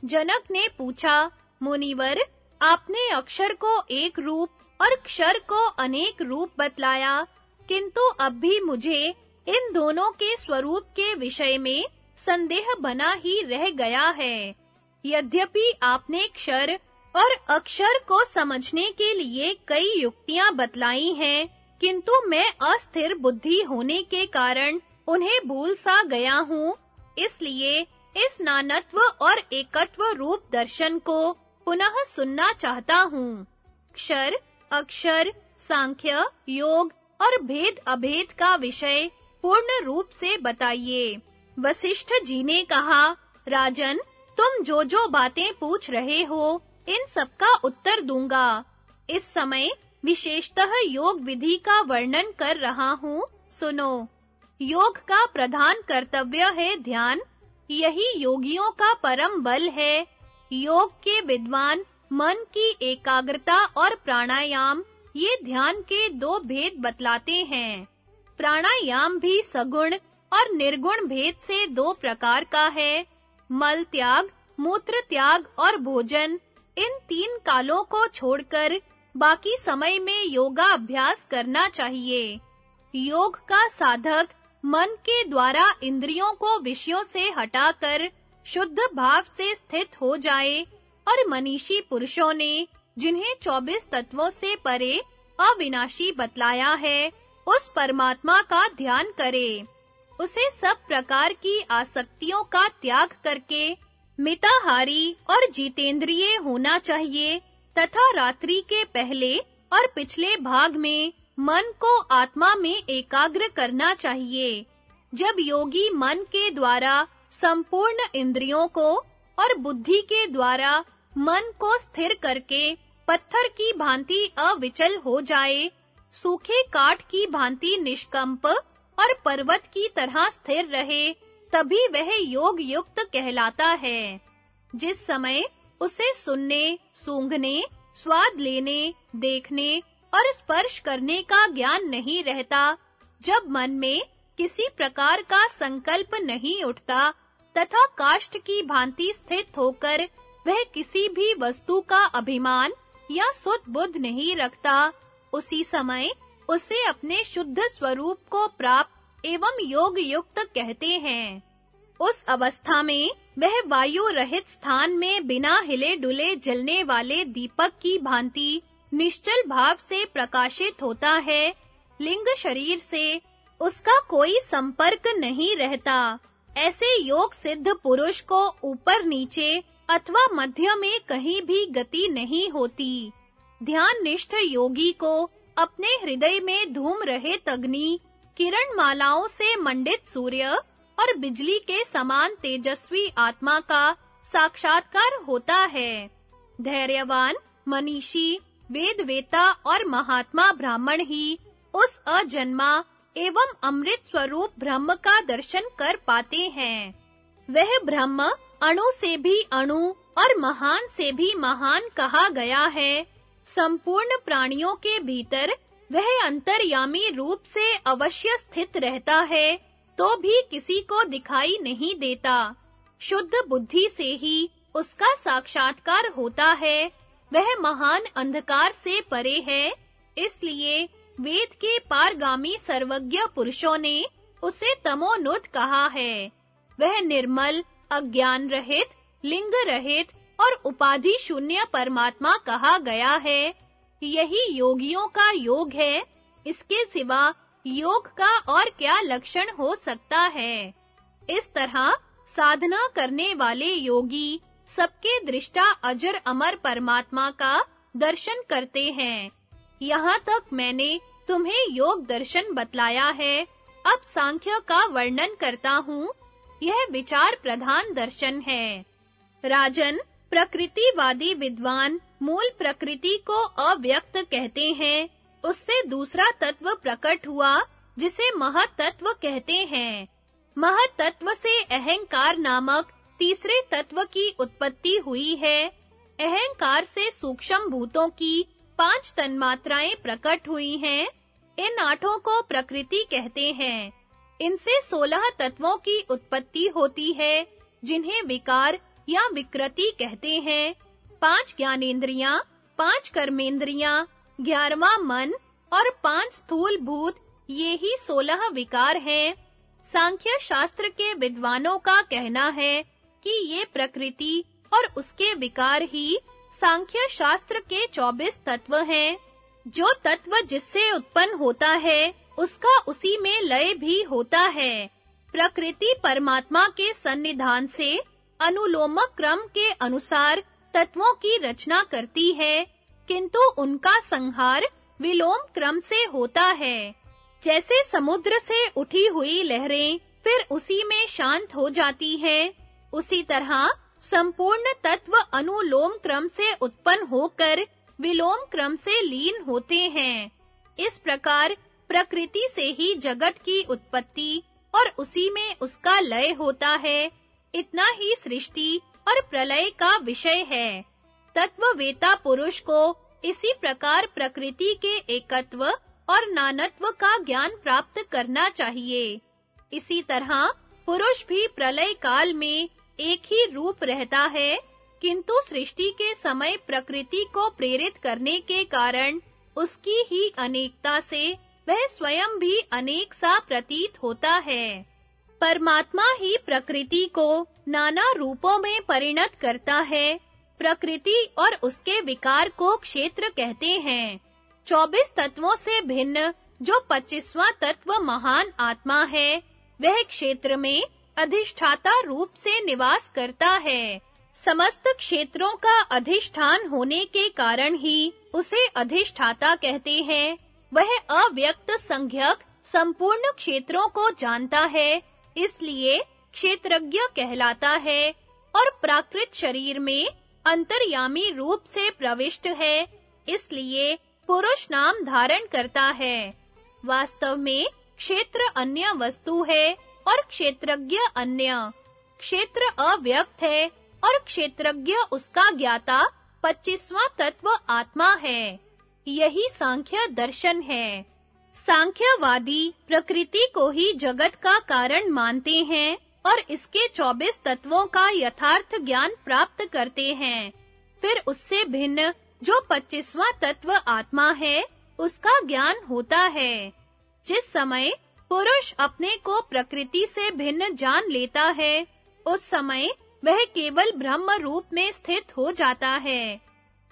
जनक ने पूछा, मुनिवर, आपने अक्षर को एक रूप और क्षर को अनेक रूप बतलाया, किंतु अब भी मुझे इन दोनों के स्वरूप के विषय में संदेह बना ही रह गया है। यद्यपि आपने क्षर और अक्षर को समझने के लिए कई युक्तियाँ बतलाई हैं, किंतु मैं अस्थिर बुद्धि होने के कारण उन्हें भूल सा गया हूँ, इसलिए इस नानत्व और एकत्व रूप दर्शन को पुनः सुनना चाहता हूँ। क्षर, अक्षर, सांख्य, योग और भेद अभेद का विषय पूर्ण रूप से बताइए। वशिष्ठ जी ने कहा, राजन तुम जो जो बातें पूछ रहे हो, इन सब का उत्तर दूँगा। इस समय विशेषतः योग विधि का वर्णन कर रहा हूँ, सुनो। योग का प्रधान कर्तव्य है ध्यान, यही योगियों का परम बल है। योग के विद्वान, मन की एकाग्रता और प्राणायाम, ये ध्यान के दो भेद बतलाते हैं। प्राणायाम भी सगुण और निर्गुण भेद से दो प्रकार का है। मल त्याग, मूत्र त्याग और भोजन, इन तीन कालों को छोड़कर बाकी समय में योगा अभ्यास करना चाहिए। योग का साधक मन के द्वारा इंद्रियों को विषयों से हटाकर शुद्ध भाव से स्थित हो जाए और मनीषी पुरुषों ने जिन्हें 24 तत्वों से परे अविनाशी बतलाया है, उस परमात्मा का ध्यान करे। उसे सब प्रकार की आसक्तियों का त्याग करके मिताहारी और जीतेंद्रिय होना चाहिए, तथा रात्रि के पहले और पिछले भाग में मन को आत्मा में एकाग्र करना चाहिए। जब योगी मन के द्वारा संपूर्ण इंद्रियों को और बुद्धि के द्वारा मन को स्थिर करके पत्थर की भांति अविचल हो जाए, सूखे काठ की भांति निष्कंप और पर्वत की तरह स्थिर रहे, तभी वह योग युक्त कहलाता है। जिस समय उसे सुनने, सूंघने, स्वाद लेने, देखने और स्पर्श करने का ज्ञान नहीं रहता, जब मन में किसी प्रकार का संकल्प नहीं उठता, तथा काष्ठ की भांति स्थित होकर वह किसी भी वस्तु का अभिमान या सुध बुद्ध नहीं रखता, उसी समय उसे अपने शुद्ध स्वरूप को प्राप्त एवं योग युक्त कहते हैं। उस अवस्था में, वह वायु रहित स्थान में बिना हिले डुले जलने वाले दीपक की भांति निश्चल भाव से प्रकाशित होता है। लिंग शरीर से उसका कोई संपर्क नहीं रहता। ऐसे योग सिद्ध पुरुष को ऊपर नीचे अथवा मध्य में कहीं भी गति नहीं होती। ध्यान निष्ठ योगी को अपने हृदय में धूम रहे तग्नि किरण मालाओं से मंडित सूर्य और बिजली के समान तेजस्वी आत्मा का साक्षात्कार होता है। धैर्यवान, मनीषी, वेदवेता और महात्मा ब्राह्मण ही उस अजन्मा एवं अमृत स्वरूप ब्रह्म का दर्शन कर पाते हैं। वह ब्रह्म अणु से भी अणु और महान से भी महान कहा गया है। संपूर्ण प्राणियों के भीतर वह अंतर्यामी रूप से अवश्य स्थित रहता है तो भी किसी को दिखाई नहीं देता। शुद्ध बुद्धि से ही उसका साक्षात्कार होता है, वह महान अंधकार से परे है, इसलिए वेद के पारगामी सर्वज्ञ पुरुषों ने उसे तमोनुत कहा है। वह निर्मल, अज्ञान रहित, लिंग रहित और उपाधि शून्य परमात्मा कहा गया है। यही योगियों का योग है। इसके सिवा योग का और क्या लक्षण हो सकता है? इस तरह साधना करने वाले योगी सबके दृष्टा अजर अमर परमात्मा का दर्शन करते हैं। यहाँ तक मैंने तुम्हें योग दर्शन बतलाया है। अब सांख्य का वर्णन करता हूँ। यह विचार प्रधान दर्शन है। राजन प्रकृतिवादी विद्वान मूल प्रकृति को अव्यक्त कहते हैं। उससे दूसरा तत्व प्रकट हुआ, जिसे महत तत्व कहते हैं। महत तत्व से अहंकार नामक तीसरे तत्व की उत्पत्ति हुई है। अहंकार से सूक्ष्म भूतों की पाँच तन्मात्राएँ प्रकट हुई हैं। इन आठों को प्रकृति कहते हैं। इनसे सोलह तत्वों की उत्पत्ति होती है, जिन्हें विकार या विकृति कहते हैं। पाँच ज्ञानेंद्रियाँ, पाँच कर्मेंद्रियाँ, ग्यारहवा मन और पाँच स्थूल भूत ये ही सोलह विकार हैं। सांख्य शास्त्र के विद्वानों का कहना है कि ये प्रकृति और उसके विकार ही सांख्य शास्त्र के 24 तत्व हैं। जो तत्व जिससे उत्पन्न होता है उसका उसी में लय भी होता है। प्रकृति परमात्मा के सन्निधान से अनुलोमक क्रम के अनुसार तत्वों की रचना करती है, किंतु उनका संहार विलोम क्रम से होता है। जैसे समुद्र से उठी हुई लहरें फिर उसी में शांत हो जाती हैं। उसी तरह संपूर्ण तत्व अनुलोम क्रम से उत्पन्न होकर विलोम क्रम से लीन होते हैं। इस प्रकार प्रकृति से ही जगत की उत्पत्ति और उसी में उसका लय होता है। इतना ही सृष्टि और प्रलय का विषय है। तत्ववेता पुरुष को इसी प्रकार प्रकृति के एकत्व और नानत्व का ज्ञान प्राप्त करना चाहिए। इसी तरह पुरुष भी प्रलय काल में एक ही रूप रहता है, किंतु सृष्टि के समय प्रकृति को प्रेरित करने के कारण उसकी ही अनेकता से वह स्वयं भी अनेक सा प्रतीत होता है। परमात्मा ही प्रकृति को नाना रूपों में परिणत करता है। प्रकृति और उसके विकार को क्षेत्र कहते हैं। 24 तत्वों से भिन्न जो 25वां तत्व महान आत्मा है, वह क्षेत्र में अधिष्ठाता रूप से निवास करता है। समस्त क्षेत्रों का अधिष्ठान होने के कारण ही उसे अधिष्ठाता कहते हैं। वह अव्यक्त संज्ञक संपूर्ण क्षेत्रों को जानता है इसलिए क्षेत्रज्ञ कहलाता है और प्राकृत शरीर में अंतर्यामी रूप से प्रविष्ट है, इसलिए पुरुष नाम धारण करता है। वास्तव में क्षेत्र अन्य वस्तु है और क्षेत्रज्ञ अन्य। क्षेत्र अव्यक्त है और क्षेत्रज्ञ उसका ज्ञाता पच्चीसवां तत्व आत्मा है। यही सांख्य दर्शन है। सांख्यवादी प्रकृति को ही जगत का कारण मानते हैं और इसके 24 तत्वों का यथार्थ ज्ञान प्राप्त करते हैं। फिर उससे भिन्न जो पच्चीसवां तत्व आत्मा है, उसका ज्ञान होता है। जिस समय पुरुष अपने को प्रकृति से भिन्न जान लेता है, उस समय वह केवल ब्रह्म रूप में स्थित हो जाता है।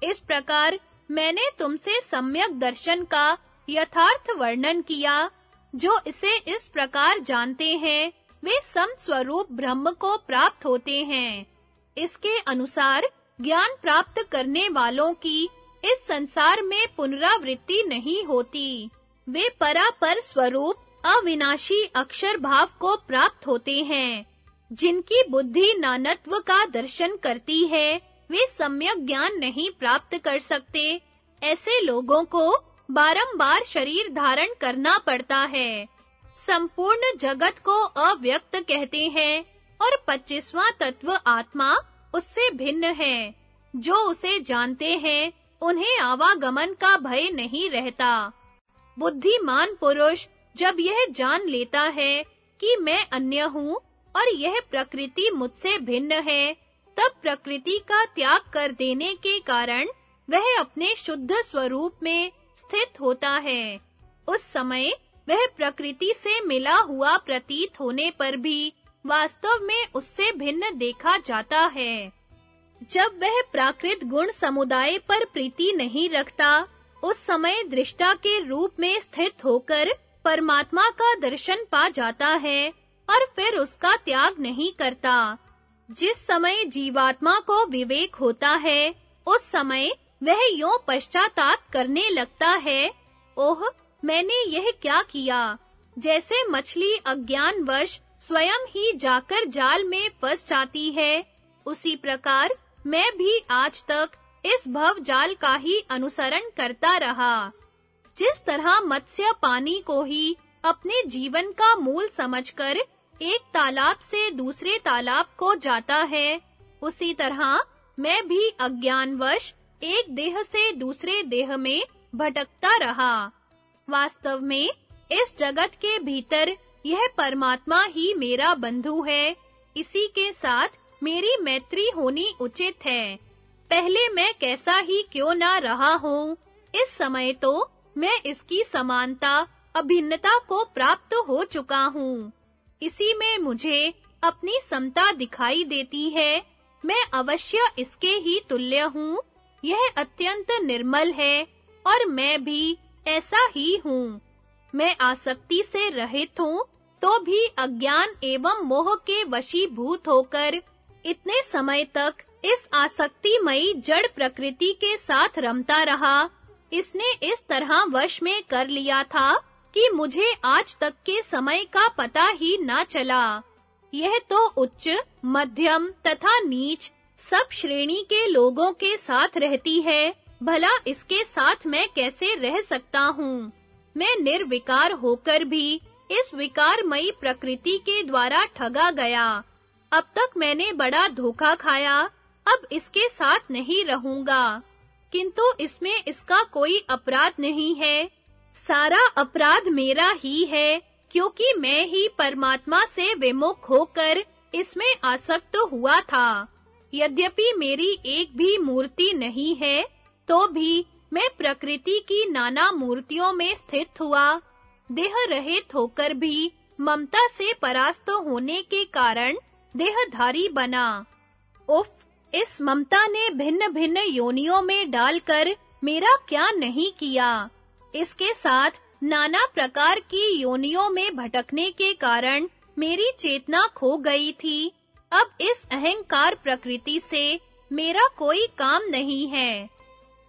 इस प्रकार मैंने तुमसे सम्यक दर्शन का यथार्थ वर्णन किया, जो इसे इस प्रकार जानते हैं, वे सम स्वरूप ब्रह्म को प्राप्त होते हैं। इसके अनुसार, ज्ञान प्राप्त करने वालों की इस संसार में पुनरावृत्ति नहीं होती। वे परापर स्वरूप, अविनाशी अक्षर भाव को प्राप्त होते हैं। जिनकी बुद्धि नानत्व का दर्शन करती है, वे सम्यक ज्ञान नहीं प्राप्त कर सकते। ऐसे लोगों को बारंबार शरीर धारण करना पड़ता है। संपूर्ण जगत को अव्यक्त कहते हैं और पच्चीसवां तत्व आत्मा उससे भिन्न है। जो उसे जानते हैं, उन्हें आवागमन का भय नहीं रहता। बुद्धिमान पुरुष जब यह जान लेता है कि मैं अन्य हूँ और यह प्रकृति मुझसे भिन्न है, तब प्रकृति का त्याग कर देने के कारण वह अपने शुद्ध स्वरूप में स्थित होता है। उस समय वह प्रकृति से मिला हुआ प्रतीत होने पर भी वास्तव में उससे भिन्न देखा जाता है। जब वह प्राकृत गुण समुदाय पर प्रीति नहीं रखता, उस समय दृष्टा के रूप में स्थित होकर परमात्मा का दर्शन पा जाता है और फिर उसका त्याग नहीं करता। जिस समय जीवात्मा को विवेक होता है, उस समय वह यो पश्चाताप करने लगता है, ओह, मैंने यह क्या किया? जैसे मछली अज्ञानवश स्वयं ही जाकर जाल में फंस जाती है, उसी प्रकार मैं भी आज तक इस भव जाल का ही अनुसरण करता रहा। जिस तरह मत्स्य पानी को ही अपने जीवन का मूल समझकर एक तालाब से दूसरे तालाब को जाता है, उसी तरह मैं भी अज्ञानवश एक देह से दूसरे देह में भटकता रहा। वास्तव में, इस जगत के भीतर यह परमात्मा ही मेरा बंधु है। इसी के साथ मेरी मैत्री होनी उचित है। पहले मैं कैसा ही क्यों ना रहा हूँ। इस समय तो मैं इसकी समानता, अभिन्नता को प्राप्त हो चुका हूँ। इसी में मुझे अपनी समता दिखाई देती है। मैं अवश्य इसके ही तुल्य हूँ। यह अत्यंत निर्मल है और मैं भी ऐसा ही हूँ। मैं आसक्ति से रहित हूँ तो भी अज्ञान एवं मोह के वशीभूत होकर इतने समय तक इस आसक्तिमयी जड़ प्रकृति के साथ रमता रहा। इसने इस तरह वश में कर लिया था कि मुझे आज तक के समय का पता ही ना चला। यह तो उच्च, मध्यम तथा नीच सब श्रेणी के लोगों के साथ रहती है। भला इसके साथ मैं कैसे रह सकता हूँ? मैं निर्विकार होकर भी इस विकारमयी प्रकृति के द्वारा ठगा गया। अब तक मैंने बड़ा धोखा खाया, अब इसके साथ नहीं रहूँगा। किंतु इसमें इसका कोई अपराध नहीं है। सारा अपराध मेरा ही है, क्योंकि मैं ही परमात्मा से विमुख होकर इसमें आसक्त हुआ था। यद्यपि मेरी एक भी मूर्ति नहीं है तो भी मैं प्रकृति की नाना मूर्तियों में स्थित हुआ। देह रहित होकर भी ममता से परास्त होने के कारण देहधारी बना। उफ, इस ममता ने भिन्न-भिन्न योनियों में डालकर मेरा क्या नहीं किया। इसके साथ नाना प्रकार की योनियों में भटकने के कारण मेरी चेतना खो गई थी। अब इस अहंकार प्रकृति से मेरा कोई काम नहीं है।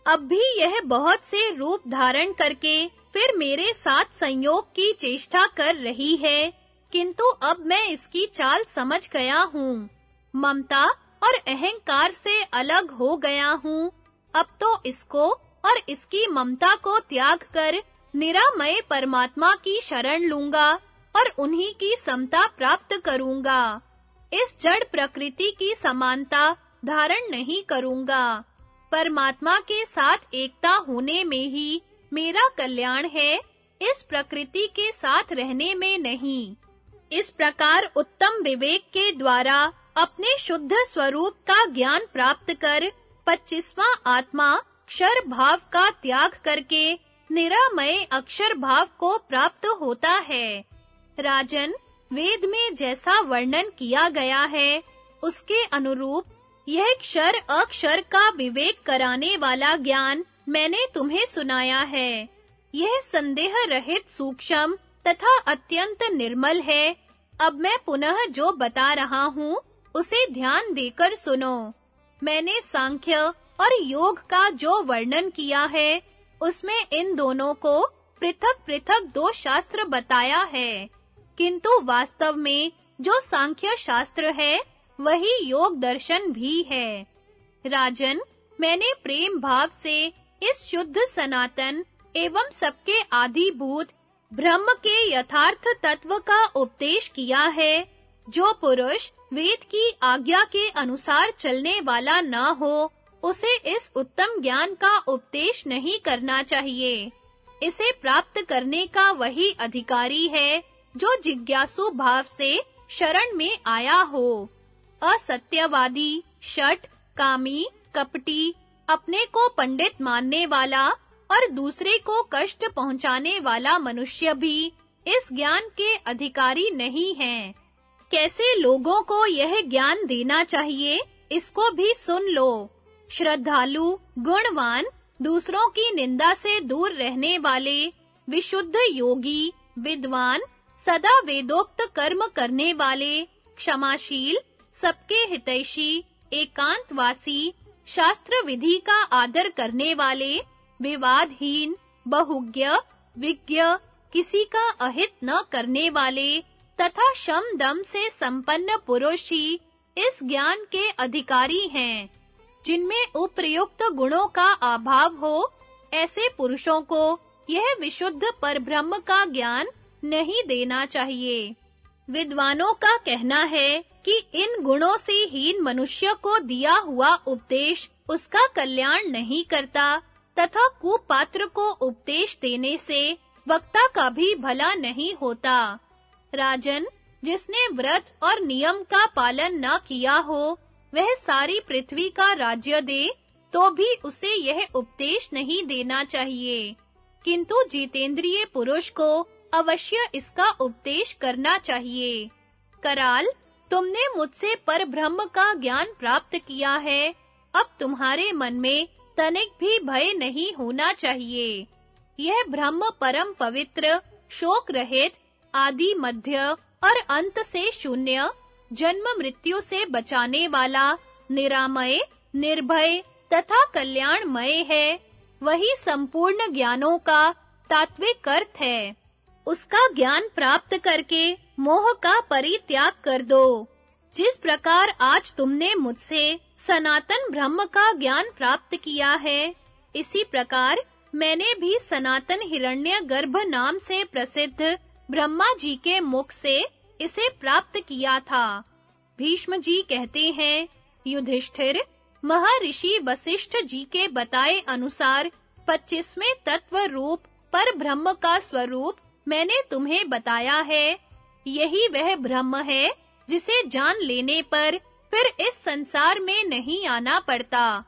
अब भी यह बहुत से रूप धारण करके फिर मेरे साथ संयोग की चेष्टा कर रही है, किंतु अब मैं इसकी चाल समझ गया हूँ। ममता और अहंकार से अलग हो गया हूँ। अब तो इसको और इसकी ममता को त्याग कर निरामय परमात्मा की शरण लूँगा और उन्हीं की समता प्राप्त करूँगा। इस जड़ प्रकृति की समानता धारण नहीं करूँगा। परमात्मा के साथ एकता होने में ही मेरा कल्याण है, इस प्रकृति के साथ रहने में नहीं। इस प्रकार उत्तम विवेक के द्वारा अपने शुद्ध स्वरूप का ज्ञान प्राप्त कर पच्चीसवां आत्मा क्षर भाव का त्याग करके निरामय अक्षर भाव को प्राप्त होता है। राजन वेद में जैसा वर्णन किया गया है, उसके अनुरूप यह क्षर अक्षर का विवेक कराने वाला ज्ञान मैंने तुम्हें सुनाया है। यह संदेह रहित सूक्ष्म तथा अत्यंत निर्मल है। अब मैं पुनः जो बता रहा हूँ, उसे ध्यान देकर सुनो। मैंने सांख्य और योग का जो वर्णन किया है, उसमें इन दोनों को पृथक-पृथक दो शास्त्र बताया है। किंतु वास्तव में जो सांख्य शास्त्र है, वही योग दर्शन भी है। राजन, मैंने प्रेम भाव से इस शुद्ध सनातन एवं सबके आदिभूत ब्रह्म के यथार्थ तत्व का उपदेश किया है, जो पुरुष वेद की आज्ञा के अनुसार चलने वाला न हो, उसे इस उत्तम ज्ञान का उपदेश नहीं करना चाहिए। इसे प्राप्त करने का वही अधिकारी है जो जिज्ञासु भाव से शरण में आया हो। असत्यवादी, शट, कामी, कपटी, अपने को पंडित मानने वाला और दूसरे को कष्ट पहुँचाने वाला मनुष्य भी इस ज्ञान के अधिकारी नहीं हैं। कैसे लोगों को यह ज्ञान देना चाहिए, इसको भी सुन लो। श्रद्धालु, गुणवान, दूसरों की निंदा से दूर रहने वाले, विशुद्ध योगी, विद्वान सदा वेदोक्त कर्म करने वाले, क्षमाशील, सबके हितैषी, एकांतवासी शास्त्र विधि का आदर करने वाले, विवादहीन, बहुज्ञ, विज्ञ, किसी का अहित न करने वाले, तथा शम दम से संपन्न पुरुष ही इस ज्ञान के अधिकारी हैं। जिनमें उपयुक्त गुणों का अभाव हो, ऐसे पुरुषों को यह विशुद्ध परब्रह्म का ज्ञान नहीं देना चाहिए। विद्वानों का कहना है कि इन गुणों से हीन मनुष्य को दिया हुआ उपदेश उसका कल्याण नहीं करता, तथा कुपात्र को उपदेश देने से वक्ता का भी भला नहीं होता। राजन, जिसने व्रत और नियम का पालन न किया हो, वह सारी पृथ्वी का राज्य दे तो भी उसे यह उपदेश नहीं देना चाहिए। किंतु जितेंद्रिय पुरुष को अवश्य इसका उपदेश करना चाहिए। कराल, तुमने मुझसे पर ब्रह्म का ज्ञान प्राप्त किया है। अब तुम्हारे मन में तनिक भी भय नहीं होना चाहिए। यह ब्रह्म परम पवित्र, शोक रहित, आदि मध्य और अंत से शून्य, जन्म मृत्यु से बचाने वाला, निरामय, निर्भय तथा कल्याणमय है। वही संपूर्ण ज्ञानों का तात्विक अर्थ है। उसका ज्ञान प्राप्त करके मोह का परित्याग कर दो। जिस प्रकार आज तुमने मुझसे सनातन ब्रह्म का ज्ञान प्राप्त किया है, इसी प्रकार मैंने भी सनातन हिरण्य गर्भ नाम से प्रसिद्ध ब्रह्मा जी के मुख से इसे प्राप्त किया था। भीष्म जी कहते हैं, युधिष्ठिर, महर्षि वशिष्ठ जी के बताए अनुसार 25वें तत्व रूप पर ब्रह्म का स्वरूप मैंने तुम्हें बताया है। यही वह ब्रह्म है जिसे जान लेने पर फिर इस संसार में नहीं आना पड़ता।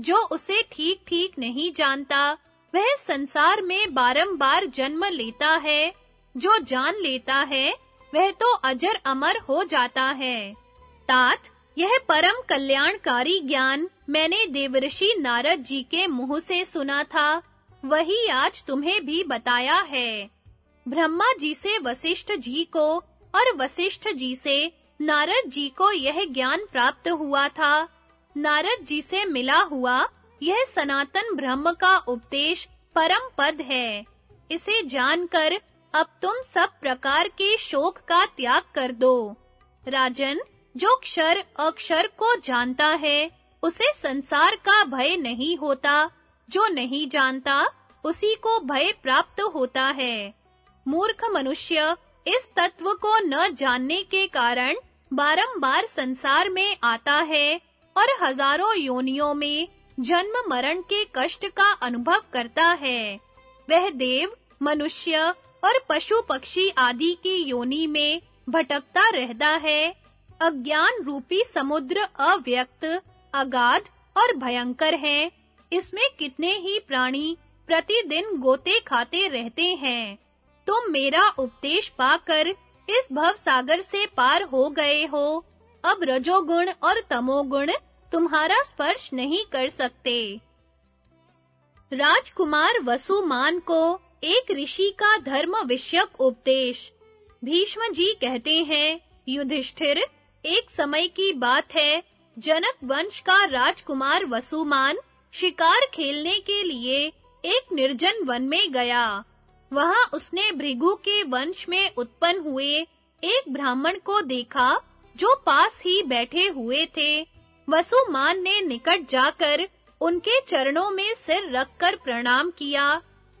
जो उसे ठीक-ठीक नहीं जानता, वह संसार में बारंबार जन्म लेता है। जो जान लेता है, वह तो अजर अमर हो जाता है। तात, यह परम कल्याणकारी ज्ञान मैंने देवऋषि नारद जी के मुँह से सुना था। वही आज तुम्हें भी बताया है। ब्रह्मा जी से वशिष्ठ जी को और वशिष्ठ जी से नारद जी को यह ज्ञान प्राप्त हुआ था। नारद जी से मिला हुआ यह सनातन ब्रह्म का उपदेश परम पद है। इसे जानकर अब तुम सब प्रकार के शोक का त्याग कर दो। राजन, जो क्षर अक्षर को जानता है, उसे संसार का भय नहीं होता। जो नहीं जानता, उसी को भय प्राप्त होता है। मूर्ख मनुष्य इस तत्व को न जानने के कारण बारंबार संसार में आता है और हज़ारों योनियों में जन्म मरण के कष्ट का अनुभव करता है। वह देव, मनुष्य और पशु पक्षी आदि की योनि में भटकता रहता है। अज्ञान रूपी समुद्र अव्यक्त, अगाध और भयंकर है। इसमें कितने ही प्राणी प्रतिदिन गोते खाते रहते हैं। तुम मेरा उपदेश पाकर इस भव सागर से पार हो गए हो। अब रजोगुण और तमोगुण तुम्हारा स्पर्श नहीं कर सकते। राजकुमार वसुमान को एक ऋषि का धर्म विषयक उपदेश। भीष्म जी कहते हैं, युधिष्ठिर, एक समय की बात है। जनक वंश का राजकुमार वसुमान शिकार खेलने के लिए एक निर्जन वन में गया। वहाँ उसने भृगु के वंश में उत्पन्न हुए एक ब्राह्मण को देखा, जो पास ही बैठे हुए थे। वसुमान ने निकट जाकर उनके चरणों में सिर रखकर प्रणाम किया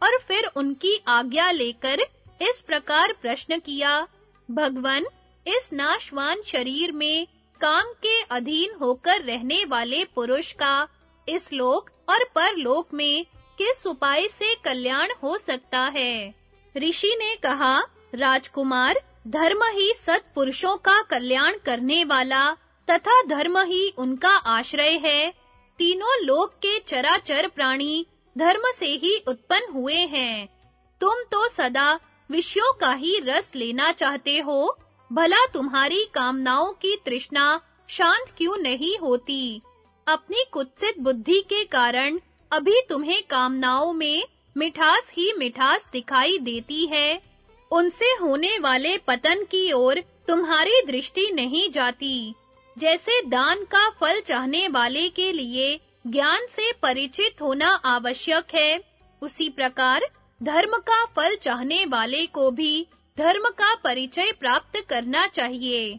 और फिर उनकी आज्ञा लेकर इस प्रकार प्रश्न किया, भगवन, इस नाशवान शरीर में काम के अधीन होकर रहने वाले पुरुष का इस लोक और परलोक में किस उपाय से कल्याण हो सकता है। ऋषि ने कहा, राजकुमार, धर्म ही सत्पुरुषों का कल्याण करने वाला तथा धर्म ही उनका आश्रय है। तीनों लोक के चराचर प्राणी धर्म से ही उत्पन्न हुए हैं। तुम तो सदा विषयों का ही रस लेना चाहते हो, भला तुम्हारी कामनाओं की तृष्णा शांत क्यों नहीं होती? अपनी कुत्सित बुद्धि के कारण अभी तुम्हें कामनाओं में मिठास ही मिठास दिखाई देती है। उनसे होने वाले पतन की ओर तुम्हारी दृष्टि नहीं जाती। जैसे दान का फल चाहने वाले के लिए ज्ञान से परिचित होना आवश्यक है, उसी प्रकार धर्म का फल चाहने वाले को भी धर्म का परिचय प्राप्त करना चाहिए।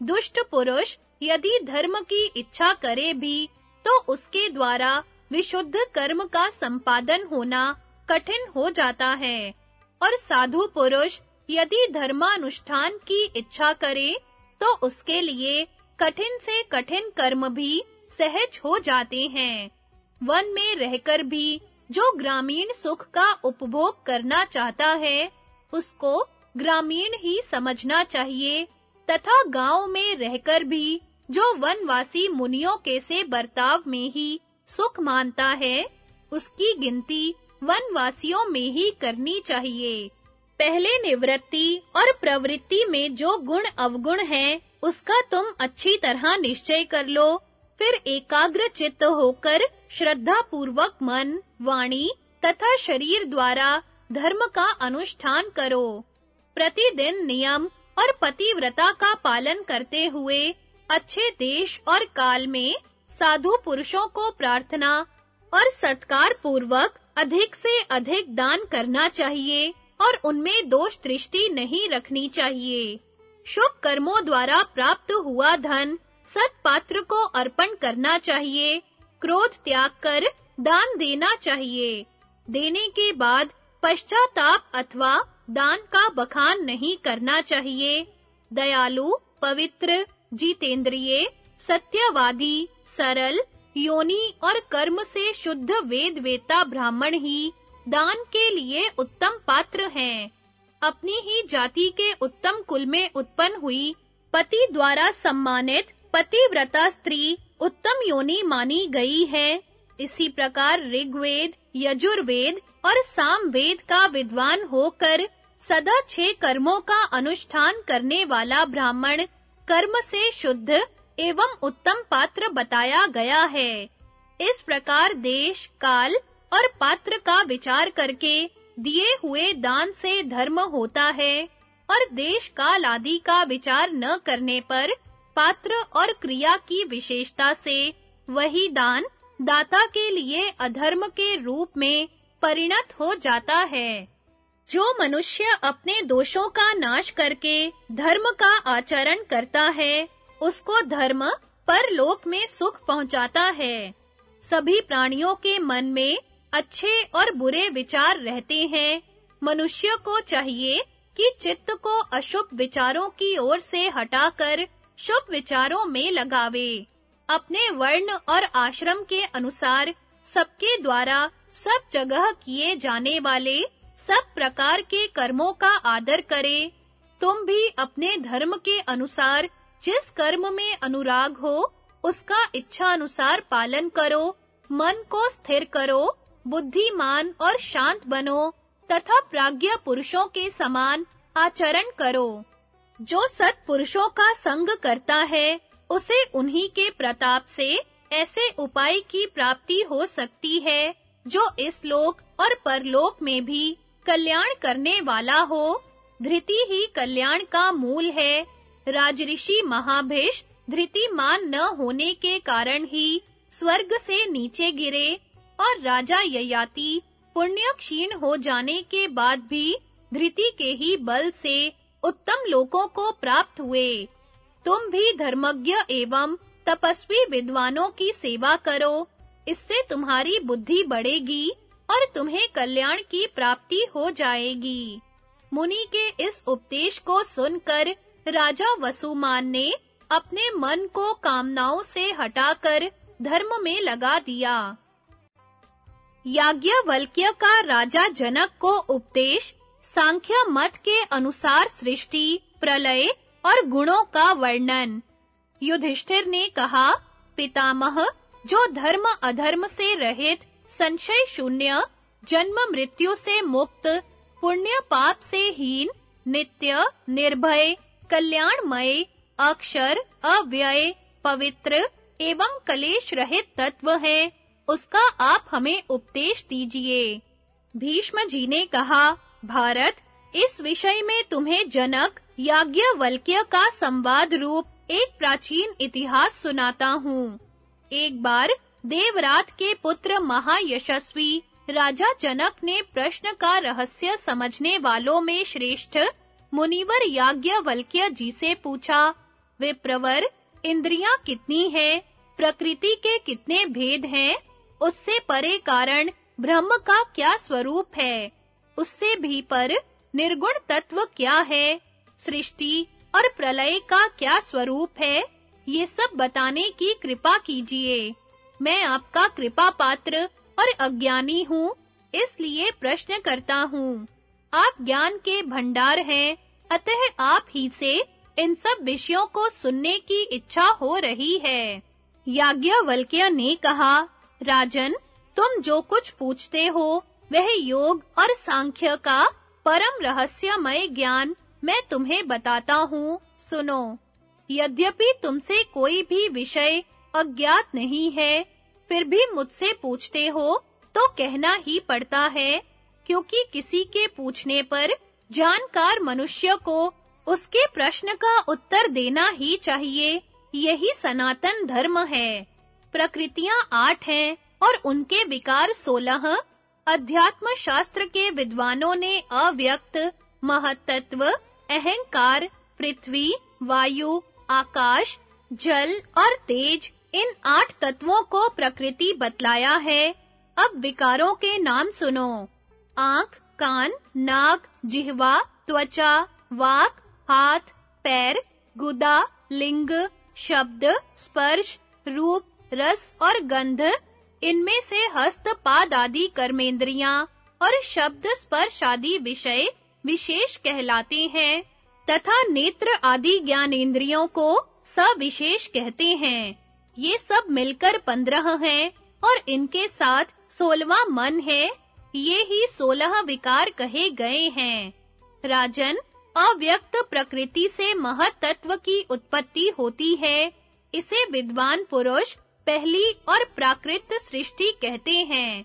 दुष्ट पुरुष यदि धर्म की इच्छा करे भी तो उसके द्वारा विशुद्ध कर्म का संपादन होना कठिन हो जाता है। और साधु पुरुष यदि धर्मानुष्ठान की इच्छा करे तो उसके लिए कठिन से कठिन कर्म भी सहज हो जाते हैं। वन में रहकर भी जो ग्रामीण सुख का उपभोग करना चाहता है, उसको ग्रामीण ही समझना चाहिए, तथा गाँव में रहकर भी जो वनवासी मुनियों के से बर्ताव में ही सुख मानता है, उसकी गिनती वनवासियों में ही करनी चाहिए। पहले निवृत्ति और प्रवृत्ति में जो गुण अवगुण है, उसका तुम अच्छी तरह निश्चय कर लो। फिर एकाग्र चित्त होकर श्रद्धा पूर्वक मन, वाणी तथा शरीर द्वारा धर्म का अनुष्ठान करो। प्रतिदिन नियम और पतिव्रता का पालन करते हुए अच्छे देश और काल में साधु पुरुषों को प्रार्थना और सत्कार पूर्वक अधिक से अधिक दान करना चाहिए और उनमें दोष दृष्टि नहीं रखनी चाहिए। शुभ कर्मों द्वारा प्राप्त हुआ धन सत्पात्र को अर्पण करना चाहिए, क्रोध त्याग कर दान देना चाहिए। देने के बाद पश्चाताप अथवा दान का बखान नहीं करना चाहिए। दयालु, पवित्र, जीतेंद्रिय, सत्यवादी सरल, योनि और कर्म से शुद्ध वेद वेता ब्राह्मण ही दान के लिए उत्तम पात्र हैं। अपनी ही जाति के उत्तम कुल में उत्पन्न हुई पति द्वारा सम्मानित पतिव्रता स्त्री उत्तम योनि मानी गई है। इसी प्रकार ऋग्वेद, यजुर्वेद और सामवेद का विद्वान होकर सदा छह कर्मों का अनुष्ठान करने वाला ब्राह्मण कर्म से शुद्ध एवं उत्तम पात्र बताया गया है। इस प्रकार देश, काल और पात्र का विचार करके दिए हुए दान से धर्म होता है और देश काल आदि का विचार न करने पर पात्र और क्रिया की विशेषता से वही दान दाता के लिए अधर्म के रूप में परिणत हो जाता है। जो मनुष्य अपने दोषों का नाश करके धर्म का आचरण करता है उसको धर्म परलोक में सुख पहुंचाता है। सभी प्राणियों के मन में अच्छे और बुरे विचार रहते हैं। मनुष्य को चाहिए कि चित्त को अशुभ विचारों की ओर से हटाकर शुभ विचारों में लगावे। अपने वर्ण और आश्रम के अनुसार सबके द्वारा सब जगह किए जाने वाले सब प्रकार के कर्मों का आदर करे। तुम भी अपने धर्म के अनुसार जिस कर्म में अनुराग हो, उसका इच्छा अनुसार पालन करो, मन को स्थिर करो, बुद्धिमान और शांत बनो, तथा प्राज्ञ पुरुषों के समान आचरण करो। जो सत पुरुषों का संग करता है, उसे उन्हीं के प्रताप से ऐसे उपाय की प्राप्ति हो सकती है, जो इस लोक और परलोक में भी कल्याण करने वाला हो। धृति ही कल्याण का मूल है। राजऋषि महाभेश धृतिमान न होने के कारण ही स्वर्ग से नीचे गिरे और राजा ययाति पुण्य क्षीण हो जाने के बाद भी धृति के ही बल से उत्तम लोकों को प्राप्त हुए। तुम भी धर्मज्ञ एवं तपस्वी विद्वानों की सेवा करो। इससे तुम्हारी बुद्धि बढ़ेगी और तुम्हें कल्याण की प्राप्ति हो जाएगी। मुनि के इस उपदेश को सुनकर राजा वसुमान ने अपने मन को कामनाओं से हटाकर धर्म में लगा दिया। याज्ञवल्क्य का राजा जनक को उपदेश, सांख्य मत के अनुसार सृष्टि, प्रलय और गुणों का वर्णन। युधिष्ठिर ने कहा, पितामह, जो धर्म अधर्म से रहित, संशय शून्य, जन्म मृत्यु से मुक्त, पुण्य पाप से हीन, नित्य, निर्भय कल्याणमय, अक्षर अव्यय, पवित्र एवं कलेश रहित तत्व है। उसका आप हमें उपदेश दीजिए। भीष्म जी ने कहा, भारत, इस विषय में तुम्हें जनक, याज्ञवल्क्य का संवाद रूप एक प्राचीन इतिहास सुनाता हूँ। एक बार देवरात के पुत्र महायशस्वी, राजा जनक ने प्रश्न का रहस्य समझने वालों में श्रेष्ठ मुनिवर याज्ञवल्क्य जी से पूछा, वे प्रवर इंद्रियाँ कितनी हैं? प्रकृति के कितने भेद हैं? उससे परे कारण ब्रह्म का क्या स्वरूप है? उससे भी पर निर्गुण तत्व क्या है? सृष्टि और प्रलय का क्या स्वरूप है? ये सब बताने की कृपा कीजिए। मैं आपका कृपा पात्र और अज्ञानी हूँ, इसलिए प्रश्न करता हूँ। आप ज्ञान के भंडार हैं अतः आप ही से इन सब विषयों को सुनने की इच्छा हो रही है। याज्ञवल्क्य ने कहा, राजन, तुम जो कुछ पूछते हो, वह योग और सांख्य का परम रहस्यमय ज्ञान मैं तुम्हें बताता हूँ, सुनो। यद्यपि तुमसे कोई भी विषय अज्ञात नहीं है, फिर भी मुझसे पूछते हो तो कहना ही पड़ता है, क्योंकि किसी के पूछने पर जानकार मनुष्य को उसके प्रश्न का उत्तर देना ही चाहिए। यही सनातन धर्म है। प्रकृतियाँ आठ हैं और उनके विकार सोलह। अध्यात्म शास्त्र के विद्वानों ने अव्यक्त, महतत्व, अहंकार, पृथ्वी, वायु, आकाश, जल और तेज इन आठ तत्वों को प्रकृति बतलाया है। अब विकारों के नाम सुनो। आँख कान, नाक, जिह्वा, त्वचा, वाक, हाथ, पैर, गुदा, लिंग, शब्द, स्पर्श, रूप, रस और गंध। इनमें से हस्त, पाद आदि कर्मेंद्रियाँ और शब्द, स्पर्श आदि विषय विशेष कहलाते हैं तथा नेत्र आदि ज्ञानेंद्रियों को सविशेष कहते हैं। ये सब मिलकर पंद्रह हैं और इनके साथ सोलवा मन है। ये ही सोलह विकार कहे गए हैं। राजन, अव्यक्त प्रकृति से महत तत्व की उत्पत्ति होती है। इसे विद्वान पुरुष पहली और प्राकृत सृष्टि कहते हैं।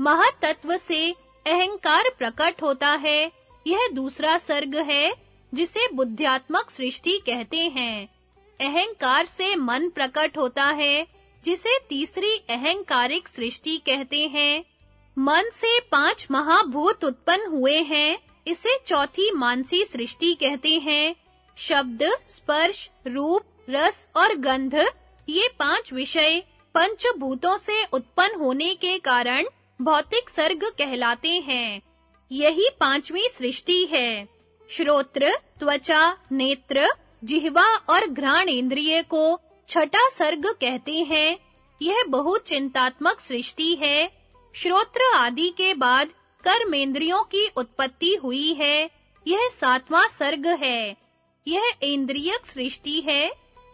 महत तत्व से अहंकार प्रकट होता है। यह दूसरा सर्ग है, जिसे बुद्ध्यात्मक सृष्टि कहते हैं। अहंकार से मन प्रकट होता है, जिसे तीसरी अहंकारिक सृष्टि कहते हैं। मन से पाँच महाभूत उत्पन्न हुए हैं। इसे चौथी मानसी सृष्टि कहते हैं। शब्द, स्पर्श, रूप, रस और गंध, ये पाँच विषय पंचभूतों से उत्पन्न होने के कारण भौतिक सर्ग कहलाते हैं। यही पांचवी सृष्टि है। श्रोत्र, त्वचा, नेत्र, जिह्वा और घ्राण इंद्रिय को छठा सर्ग कहते हैं। यह बहुत चिंतात्मक सृष्टि है। श्रोत्र आदि के बाद कर्मेंद्रियों की उत्पत्ति हुई है। यह सातवां सर्ग है। यह इंद्रियक सृष्टि है।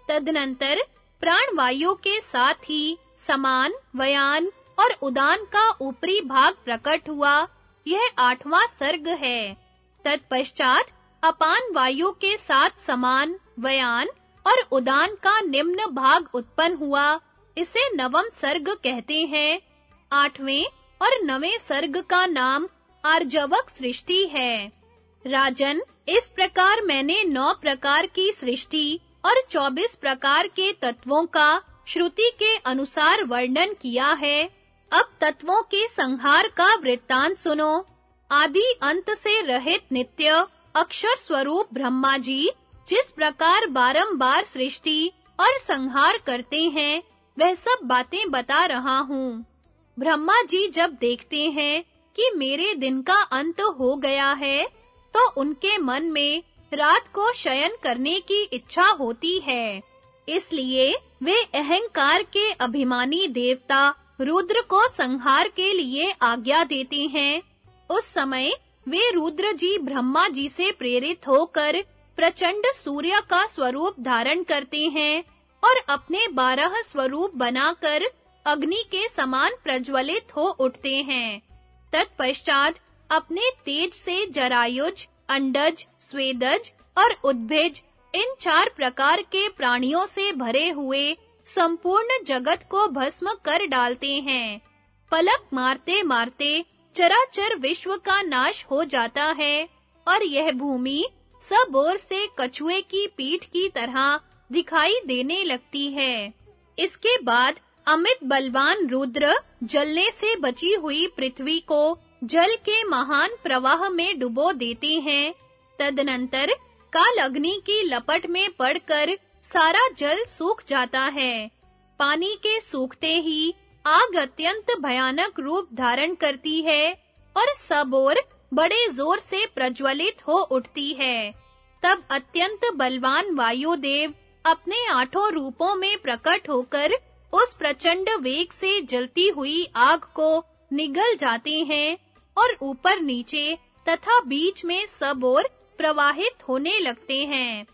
तदनंतर प्राण वायु के साथ ही समान, वयान और उदान का ऊपरी भाग प्रकट हुआ। यह आठवां सर्ग है। तत्पश्चात अपान वायु के साथ समान, वयान और उदान का निम्न भाग उत्पन्न हुआ। इसे नवम सर्ग कहते हैं। आठवें और नवें सर्ग का नाम आर्जवक सृष्टि है। राजन, इस प्रकार मैंने नौ प्रकार की सृष्टि और चौबीस प्रकार के तत्वों का श्रुति के अनुसार वर्णन किया है। अब तत्वों के संहार का वृत्तांत सुनो। आदि अंत से रहित नित्य, अक्षर स्वरूप ब्रह्मा जी जिस प्रकार बारंबार सृष्टि और संहार करते हैं, वह सब बातें बता रहा हूँ। ब्रह्मा जी जब देखते हैं कि मेरे दिन का अंत हो गया है तो उनके मन में रात को शयन करने की इच्छा होती है। इसलिए वे अहंकार के अभिमानी देवता रुद्र को संहार के लिए आज्ञा देते हैं। उस समय वे रुद्र जी ब्रह्मा जी से प्रेरित होकर प्रचंड सूर्य का स्वरूप धारण करते हैं और अपने बारह स्वरूप बनाकर अग्नि के समान प्रज्वलित हो उठते हैं। तत्पश्चात अपने तेज से जरायुज, अंडज, स्वेदज और उद्भिज, इन चार प्रकार के प्राणियों से भरे हुए संपूर्ण जगत को भस्म कर डालते हैं। पलक मारते मारते चराचर विश्व का नाश हो जाता है और यह भूमि सब ओर से कछुए की पीठ की तरह दिखाई देने लगती है। इसके बाद अमित बलवान रुद्र जलने से बची हुई पृथ्वी को जल के महान प्रवाह में डुबो देते हैं। तदनंतर काल अग्नि की लपट में पड़कर सारा जल सूख जाता है। पानी के सूखते ही आग अत्यंत भयानक रूप धारण करती है और सब ओर बड़े ज़ोर से प्रज्वलित हो उठती है। तब अत्यंत बलवान वायुदेव अपने आठों रूपों में प्रकट होकर उस प्रचंड वेग से जलती हुई आग को निगल जाते हैं और ऊपर नीचे तथा बीच में सब ओर प्रवाहित होने लगते हैं।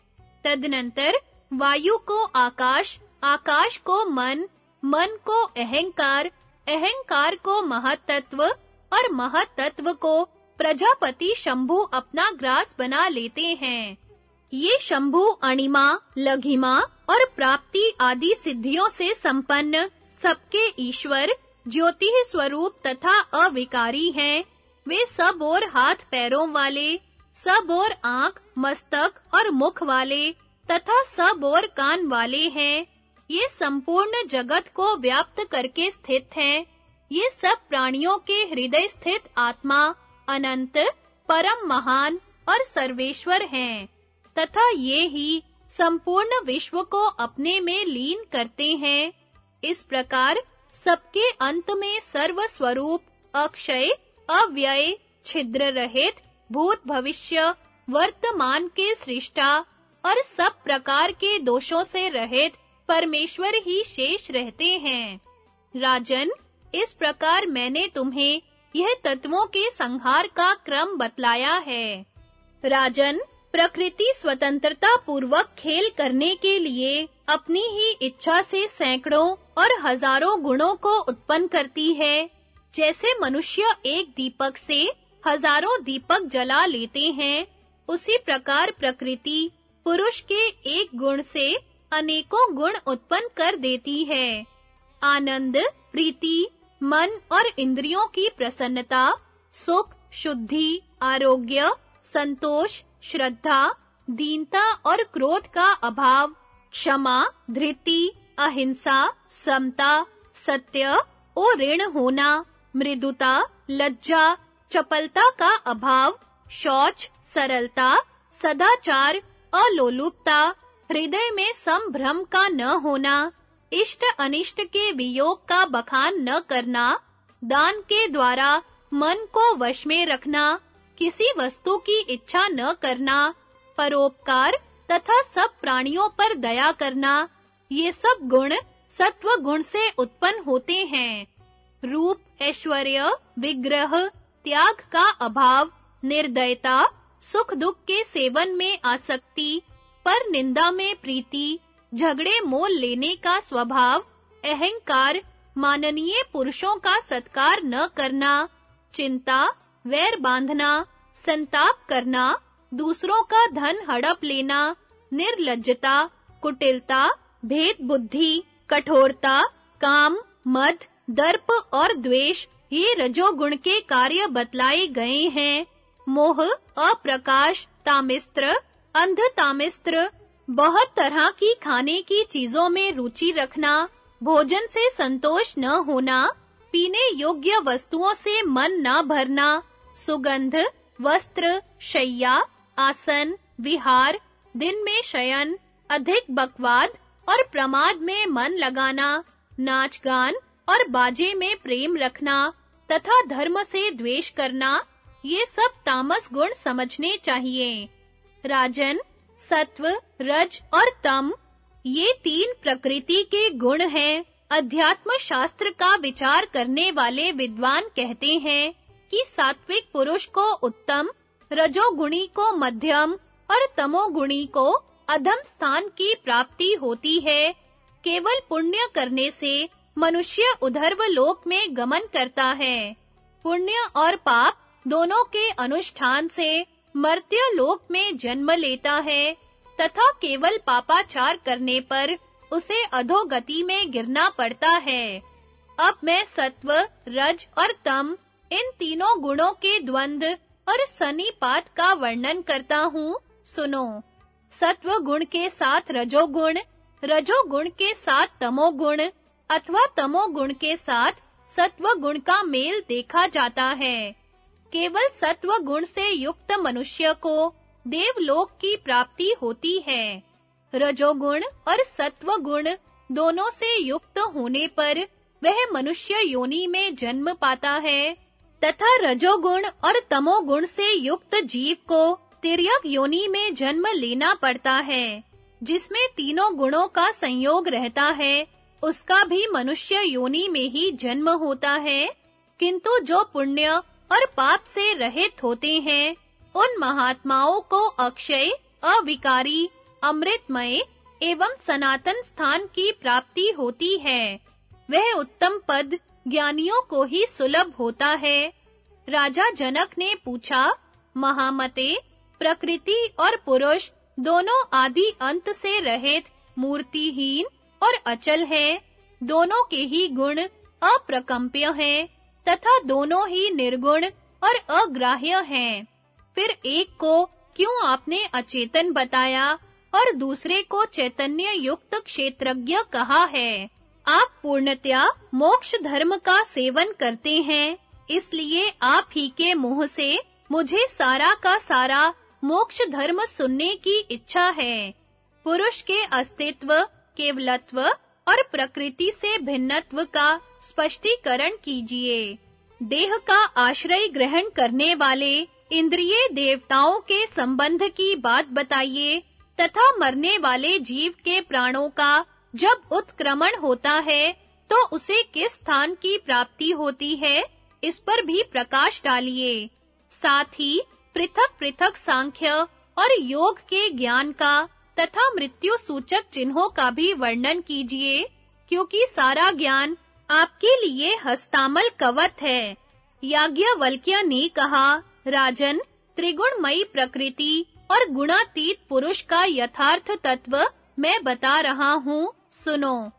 तदनंतर वायु को आकाश आकाश को मन मन को अहंकार अहंकार को महतत्व और महतत्व को प्रजापति शंभु अपना ग्रास बना लेते हैं। ये शंभु अणिमा, लघिमा और प्राप्ति आदि सिद्धियों से संपन्न सबके ईश्वर ज्योति स्वरूप तथा अविकारी हैं। वे सब और हाथ पैरों वाले, सब और आँख, मस्तक और मुख वाले तथा सब और कान वाले हैं। ये संपूर्ण जगत को व्याप्त करके स्थित हैं। ये सब प्राणियों के हृदय स्थित आत्मा अनंत, परम महान और सर्वेश्वर हैं। तथा ये ही संपूर्ण विश्व को अपने में लीन करते हैं। इस प्रकार सबके अंत में सर्व स्वरूप अक्षय, अव्यय, छिद्र रहित भूत भविष्य, वर्तमान के सृष्टा और सब प्रकार के दोषों से रहित परमेश्वर ही शेष रहते हैं। राजन, इस प्रकार मैंने तुम्हें यह तत्वों के संहार का क्रम बतलाया है। राजन प्रकृति स्वतंत्रता पूर्वक खेल करने के लिए अपनी ही इच्छा से सैकड़ों और हज़ारों गुणों को उत्पन्न करती है। जैसे मनुष्य एक दीपक से हज़ारों दीपक जला लेते हैं, उसी प्रकार प्रकृति पुरुष के एक गुण से अनेकों गुण उत्पन्न कर देती है। आनंद, प्रीति, मन और इंद्रियों की प्रसन्नता, सुख, शुद्धि, आरोग्य, संतोष श्रद्धा, दीनता और क्रोध का अभाव, क्षमा, धृति, अहिंसा, समता, सत्य और ऋण होना, मृदुता, लज्जा, चपलता का अभाव, शौच, सरलता, सदाचार, अलोलुपता, हृदय में संभ्रम का न होना, इष्ट अनिष्ट के वियोग का बखान न करना, दान के द्वारा मन को वश में रखना किसी वस्तु की इच्छा न करना, परोपकार तथा सब प्राणियों पर दया करना, ये सब गुण सत्व गुण से उत्पन्न होते हैं। रूप, ऐश्वर्य, विग्रह, त्याग का अभाव, निर्दयता, सुख दुख के सेवन में आसक्ति, पर निंदा में प्रीति, झगड़े मोल लेने का स्वभाव, अहंकार, माननीय पुरुषों का सत्कार न करना, चिंता वैर बांधना, संताप करना, दूसरों का धन हड़प लेना, निर्लज्जता, कुटिलता, भेद बुद्धि, कठोरता, काम, मद, दर्प और द्वेष, ये रजोगुण के कार्य बतलाए गए हैं। मोह, अप्रकाश, तामिस्त्र, अंध तामिस्त्र, बहुत तरह की खाने की चीज़ों में रुचि रखना, भोजन से संतोष न होना, पीने योग्य वस्तुओं से मन न भरना सुगंध, वस्त्र, शैया, आसन, विहार, दिन में शयन, अधिक बकवाद और प्रमाद में मन लगाना, नाच गान और बाजे में प्रेम रखना तथा धर्म से द्वेष करना, ये सब तामस गुण समझने चाहिए। राजन, सत्व, रज और तम, ये तीन प्रकृति के गुण हैं। अध्यात्म शास्त्र का विचार करने वाले विद्वान कहते हैं। कि सात्विक पुरुष को उत्तम, रजोगुणी को मध्यम और तमोगुणी को अधम स्थान की प्राप्ति होती है। केवल पुण्य करने से मनुष्य उधर्व लोक में गमन करता है। पुण्य और पाप दोनों के अनुष्ठान से मर्त्य लोक में जन्म लेता है, तथा केवल पापाचार करने पर उसे अधोगति में गिरना पड़ता है। अब मैं सत्व, रज और तम इन तीनों गुणों के द्वंद और सनीपात का वर्णन करता हूँ। सुनो। सत्व गुण के साथ रजोगुण रजोगुण के साथ तमोगुण, अथवा तमोगुण के साथ सत्व गुण का मेल देखा जाता है। केवल सत्व गुण से युक्त मनुष्य को देवलोक की प्राप्ति होती है। रजोगुण और सत्व गुण दोनों से युक्त होने पर वह मनुष्य योनि में जन्म पाता है। तथा रजोगुण और तमोगुण से युक्त जीव को तिर्यक योनि में जन्म लेना पड़ता है, जिसमें तीनों गुणों का संयोग रहता है, उसका भी मनुष्य योनि में ही जन्म होता है। किंतु जो पुण्य और पाप से रहित होते हैं, उन महात्माओं को अक्षय, अविकारी, अमृतमय एवं सनातन स्थान की प्राप्ति होती है। वह उत्तम पद ज्ञानियों को ही सुलभ होता है। राजा जनक ने पूछा, महामते, प्रकृति और पुरुष दोनों आदि अंत से रहित मूर्तिहीन और अचल है। दोनों के ही गुण अप्रकंप्य हैं तथा दोनों ही निर्गुण और अग्राह्य हैं। फिर एक को, क्यों आपने अचेतन बताया? और दूसरे को चैतन्य युक्त क्षेत्रज्ञ कहा है। आप पूर्णतया मोक्ष धर्म का सेवन करते हैं। इसलिए आप ही के मुँह से मुझे सारा का सारा मोक्ष धर्म सुनने की इच्छा है। पुरुष के अस्तित्व, केवलत्व और प्रकृति से भिन्नत्व का स्पष्टीकरण कीजिए। देह का आश्रय ग्रहण करने वाले इंद्रिय देवताओं के संबंध की बात बताइए तथा मरने वाले जीव के प्राणों का जब उत्क्रमण होता है तो उसे किस स्थान की प्राप्ति होती है, इस पर भी प्रकाश डालिए। साथ ही पृथक-पृथक सांख्य और योग के ज्ञान का तथा मृत्यु सूचक चिन्हों का भी वर्णन कीजिए, क्योंकि सारा ज्ञान आपके लिए हस्तामल कवत है। याज्ञवल्क्य ने कहा, राजन, त्रिगुणमयी प्रकृति और गुणातीत पुरुष का यथार्थ तत्व मैं बता रहा हूँ। सुनो।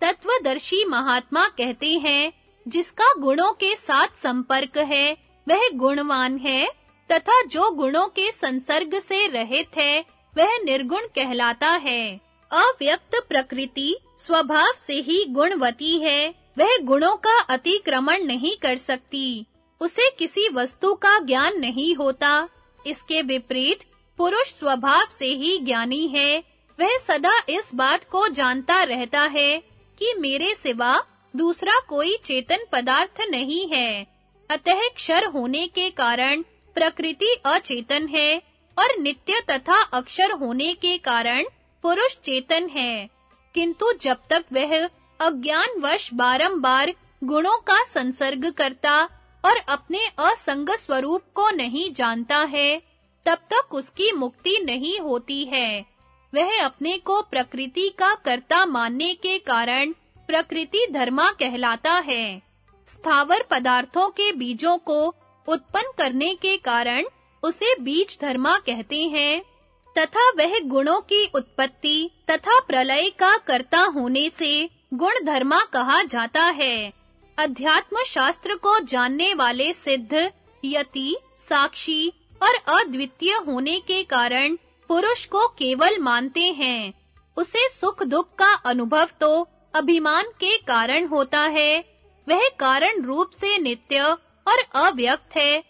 तत्वदर्शी महात्मा कहते हैं, जिसका गुणों के साथ संपर्क है, वह गुणवान है, तथा जो गुणों के संसर्ग से रहित है, वह निर्गुण कहलाता है। अव्यक्त प्रकृति स्वभाव से ही गुणवती है, वह गुणों का अतिक्रमण नहीं कर सकती, उसे किसी वस्तु का ज्ञान नहीं होता, इसके विपरीत पुरुष स्वभाव से ही ज्ञानी है। वह सदा इस बात को जानता रहता है कि मेरे सिवा दूसरा कोई चेतन पदार्थ नहीं है। अतः क्षर होने के कारण प्रकृति अचेतन है और नित्य तथा अक्षर होने के कारण पुरुष चेतन है। किंतु जब तक वह अज्ञानवश बारंबार गुणों का संसर्ग करता और अपने असंग स्वरूप को नहीं जानता है तब तक उसकी मुक्ति नहीं होती है। वह अपने को प्रकृति का कर्ता मानने के कारण प्रकृति धर्मा कहलाता है। स्थावर पदार्थों के बीजों को उत्पन्न करने के कारण उसे बीज धर्मा कहते हैं, तथा वह गुणों की उत्पत्ति तथा प्रलय का कर्ता होने से गुण धर्मा कहा जाता है। अध्यात्म शास्त्र को जानने वाले सिद्ध, यति, साक्षी और अद्वितीय होने के कारण पुरुष को केवल मानते हैं। उसे सुख दुख का अनुभव तो अभिमान के कारण होता है। वह कारण रूप से नित्य और अव्यक्त है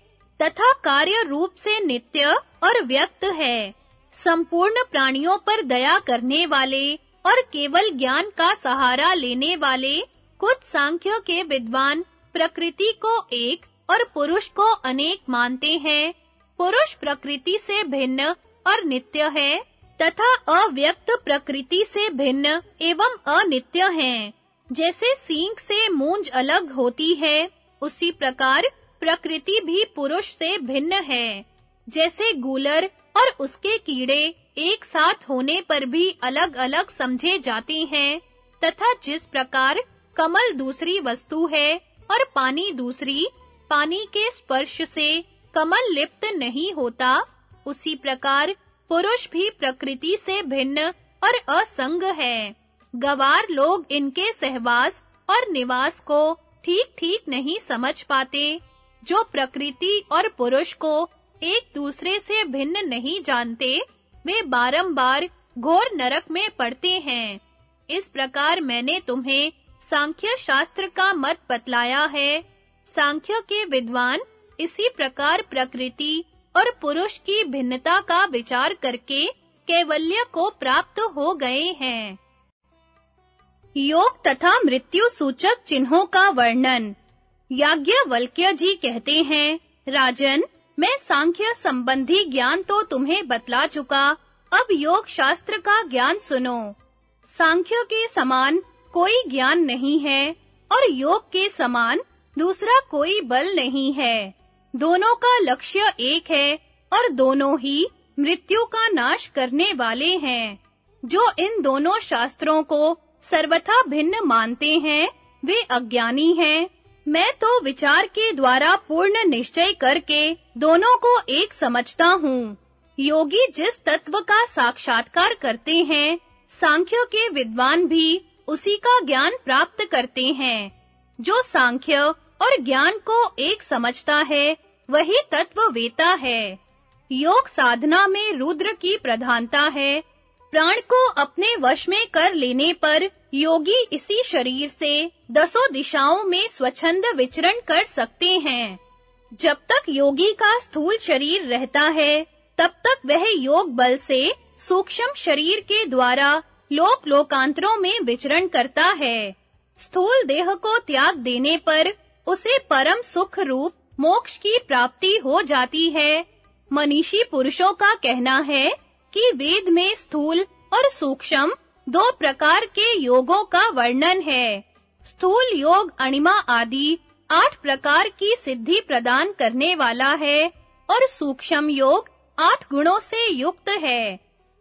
तथा कार्य रूप से नित्य और व्यक्त है। संपूर्ण प्राणियों पर दया करने वाले और केवल ज्ञान का सहारा लेने वाले कुछ सांख्य के विद्वान प्रकृति को एक और पुरुष को अनेक मानते हैं। पुरुष प्रकृति से भिन्न और नित्य है, तथा अव्यक्त प्रकृति से भिन्न एवं अनित्य है। जैसे सींग से मूंज अलग होती है, उसी प्रकार प्रकृति भी पुरुष से भिन्न है। जैसे गूलर और उसके कीड़े एक साथ होने पर भी अलग-अलग समझे जाते हैं, तथा जिस प्रकार कमल दूसरी वस्तु है और पानी दूसरी पानी के स्पर्श से कमल लिप्त नहीं होता, उसी प्रकार पुरुष भी प्रकृति से भिन्न और असंग है। गवार लोग इनके सहवास और निवास को ठीक-ठीक नहीं समझ पाते, जो प्रकृति और पुरुष को एक दूसरे से भिन्न नहीं जानते, वे बारंबार घोर नरक में पड़ते हैं। इस प्रकार मैंने तुम्हें सांख्य शास्त्र का मत बतलाया है। सांख्य के विद्वान इसी प्रकार प्रकृति और पुरुष की भिन्नता का विचार करके कैवल्य को प्राप्त हो गए हैं। योग तथा मृत्यु सूचक चिन्हों का वर्णन। याज्ञवल्क्य जी कहते हैं, राजन, मैं सांख्य संबंधी ज्ञान तो तुम्हें बतला चुका, अब योग शास्त्र का ज्ञान सुनो। सांख्य के समान कोई ज्ञान नहीं है, और योग के समान दूसरा कोई बल नहीं है। दोनों का लक्ष्य एक है और दोनों ही मृत्यु का नाश करने वाले हैं। जो इन दोनों शास्त्रों को सर्वथा भिन्न मानते हैं, वे अज्ञानी हैं। मैं तो विचार के द्वारा पूर्ण निश्चय करके दोनों को एक समझता हूँ। योगी जिस तत्व का साक्षात्कार करते हैं, सांख्य के विद्वान भी उसी का ज्ञान प्राप्त करते हैं। जो सांख्य और ज्ञान को एक समझता है वही तत्व वेता है। योग साधना में रुद्र की प्रधानता है। प्राण को अपने वश में कर लेने पर योगी इसी शरीर से दसों दिशाओं में स्वच्छंद विचरण कर सकते हैं। जब तक योगी का स्थूल शरीर रहता है, तब तक वह योग बल से सूक्ष्म शरीर के द्वारा लोक लोकांतरों में विचरण करता है। स्थूल देह को त्याग देने पर उसे परम सुख रूप मोक्ष की प्राप्ति हो जाती है। मनीषी पुरुषों का कहना है कि वेद में स्थूल और सूक्ष्म दो प्रकार के योगों का वर्णन है। स्थूल योग अणिमा आदि आठ प्रकार की सिद्धि प्रदान करने वाला है और सूक्ष्म योग आठ गुणों से युक्त है।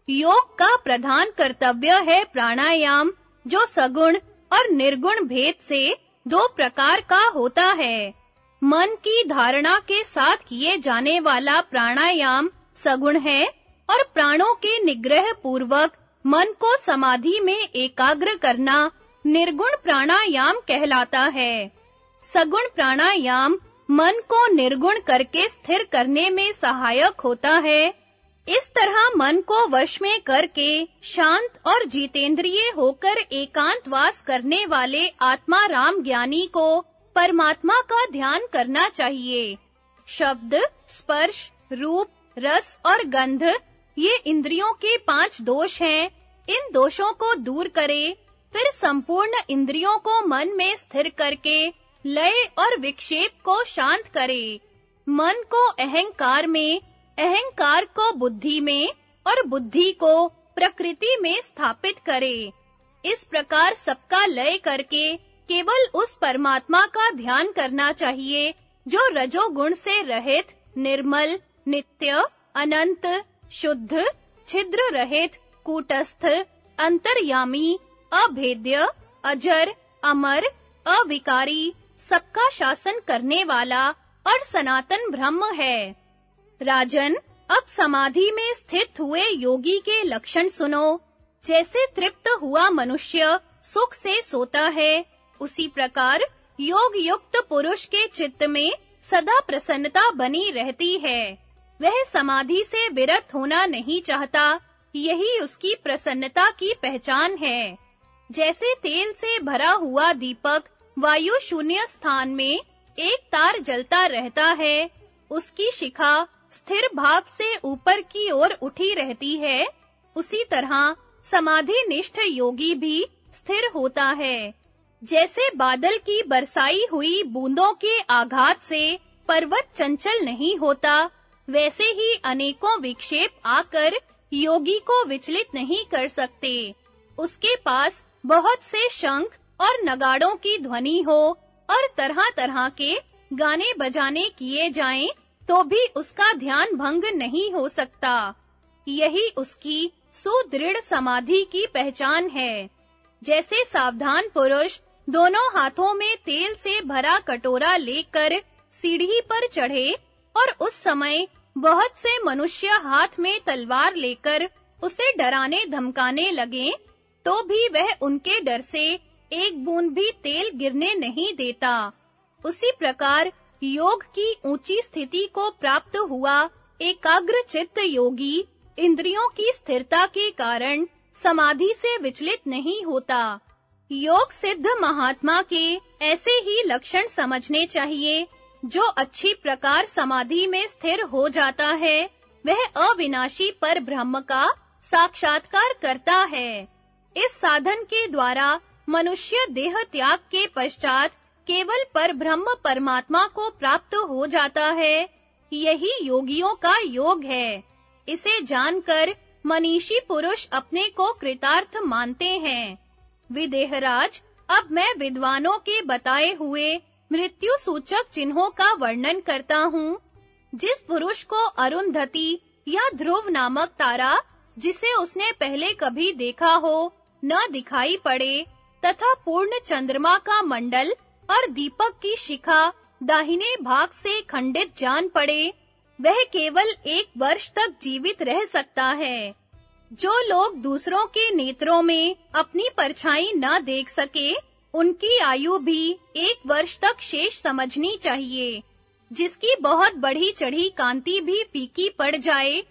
योग का प्रधान कर्तव्य है प्राणायाम, जो सगुण और निर्गुण भेद से दो प्रकार का होता है। मन की धारणा के साथ किए जाने वाला प्राणायाम सगुण है और प्राणों के निग्रह पूर्वक मन को समाधि में एकाग्र करना निर्गुण प्राणायाम कहलाता है। सगुण प्राणायाम मन को निर्गुण करके स्थिर करने में सहायक होता है। इस तरह मन को वश में करके शांत और जीतेंद्रिय होकर एकांतवास करने वाले आत्मा राम ज्ञानी को परमात्मा का ध्यान करना चाहिए। शब्द, स्पर्श, रूप, रस और गंध, ये इंद्रियों के पाँच दोष हैं। इन दोषों को दूर करे, फिर संपूर्ण इंद्रियों को मन में स्थिर करके लय और विक्षेप को शांत करे। मन को अहंकार में, अहंकार को बुद्धि में और बुद्धि को प्रकृति में स्थापित करे। इस प्रकार सबका लय करके केवल उस परमात्मा का ध्यान करना चाहिए, जो रजोगुण से रहित, निर्मल, नित्य, अनंत, शुद्ध, छिद्र रहित, कूटस्थ, अंतर्यामी, अभेद्य, अजर, अमर, अविकारी, सबका शासन करने वाला और सनातन ब्रह्म है। राजन, अब समाधि में स्थित हुए योगी के लक्षण सुनो। जैसे तृप्त हुआ मनुष्य, सुख से सोता है। उसी प्रकार योग युक्त पुरुष के चित्त में सदा प्रसन्नता बनी रहती है। वह समाधि से विरत होना नहीं चाहता, यही उसकी प्रसन्नता की पहचान है। जैसे तेल से भरा हुआ दीपक वायु शून्य स्थान में एक तार जलता रहता है, उसकी शिखा स्थिर भाव से ऊपर की ओर उठी रहती है, उसी तरह समाधि निष्ठ योगी भी स्थिर होता है। जैसे बादल की बरसाई हुई बूंदों के आघात से पर्वत चंचल नहीं होता, वैसे ही अनेकों विक्षेप आकर योगी को विचलित नहीं कर सकते। उसके पास बहुत से शंख और नगाड़ों की ध्वनि हो और तरह-तरह के गाने बजाने किए जाएँ तो भी उसका ध्यान भंग नहीं हो सकता। यही उसकी सुदृढ़ समाधि की पहचान है। जैसे सावधान पुरुष दोनों हाथों में तेल से भरा कटोरा लेकर सीढ़ी पर चढ़े और उस समय बहुत से मनुष्य हाथ में तलवार लेकर उसे डराने धमकाने लगे तो भी वह उनके डर से एक बूंद भी तेल गिरने नहीं देता। उसी प्रकार योग की ऊँची स्थिति को प्राप्त हुआ एकाग्र चित्त योगी इंद्रियों की स्थिरता के कारण समाधि से विचलित नहीं होता। योग सिद्ध महात्मा के ऐसे ही लक्षण समझने चाहिए। जो अच्छी प्रकार समाधि में स्थिर हो जाता है, वह अविनाशी पर ब्रह्म का साक्षात्कार करता है। इस साधन के द्वारा मनुष्य देह त्याग के पश्चात केवल पर ब्रह्म परमात्मा को प्राप्त हो जाता है। यही योगियों का योग है। इसे जानकर मनीषी पुरुष अपने को कृतार्थ मानते हैं। विदेहराज, अब मैं विद्वानों के बताए हुए मृत्यु सूचक चिन्हों का वर्णन करता हूँ। जिस पुरुष को अरुंधति या ध्रुव नामक तारा, जिसे उसने पहले कभी देखा हो, न दिखाई पड़े, तथा पूर्ण चंद्रमा का मंडल और दीपक की शिखा दाहिने भाग से खंडित जान पड़े, वह केवल एक वर्ष तक जीवित रह सकता है। जो लोग दूसरों के नेत्रों में अपनी परछाई न देख सके, उनकी आयु भी एक वर्ष तक शेष समझनी चाहिए। जिसकी बहुत बढ़ी चढ़ी कांति भी फीकी पड़ जाए,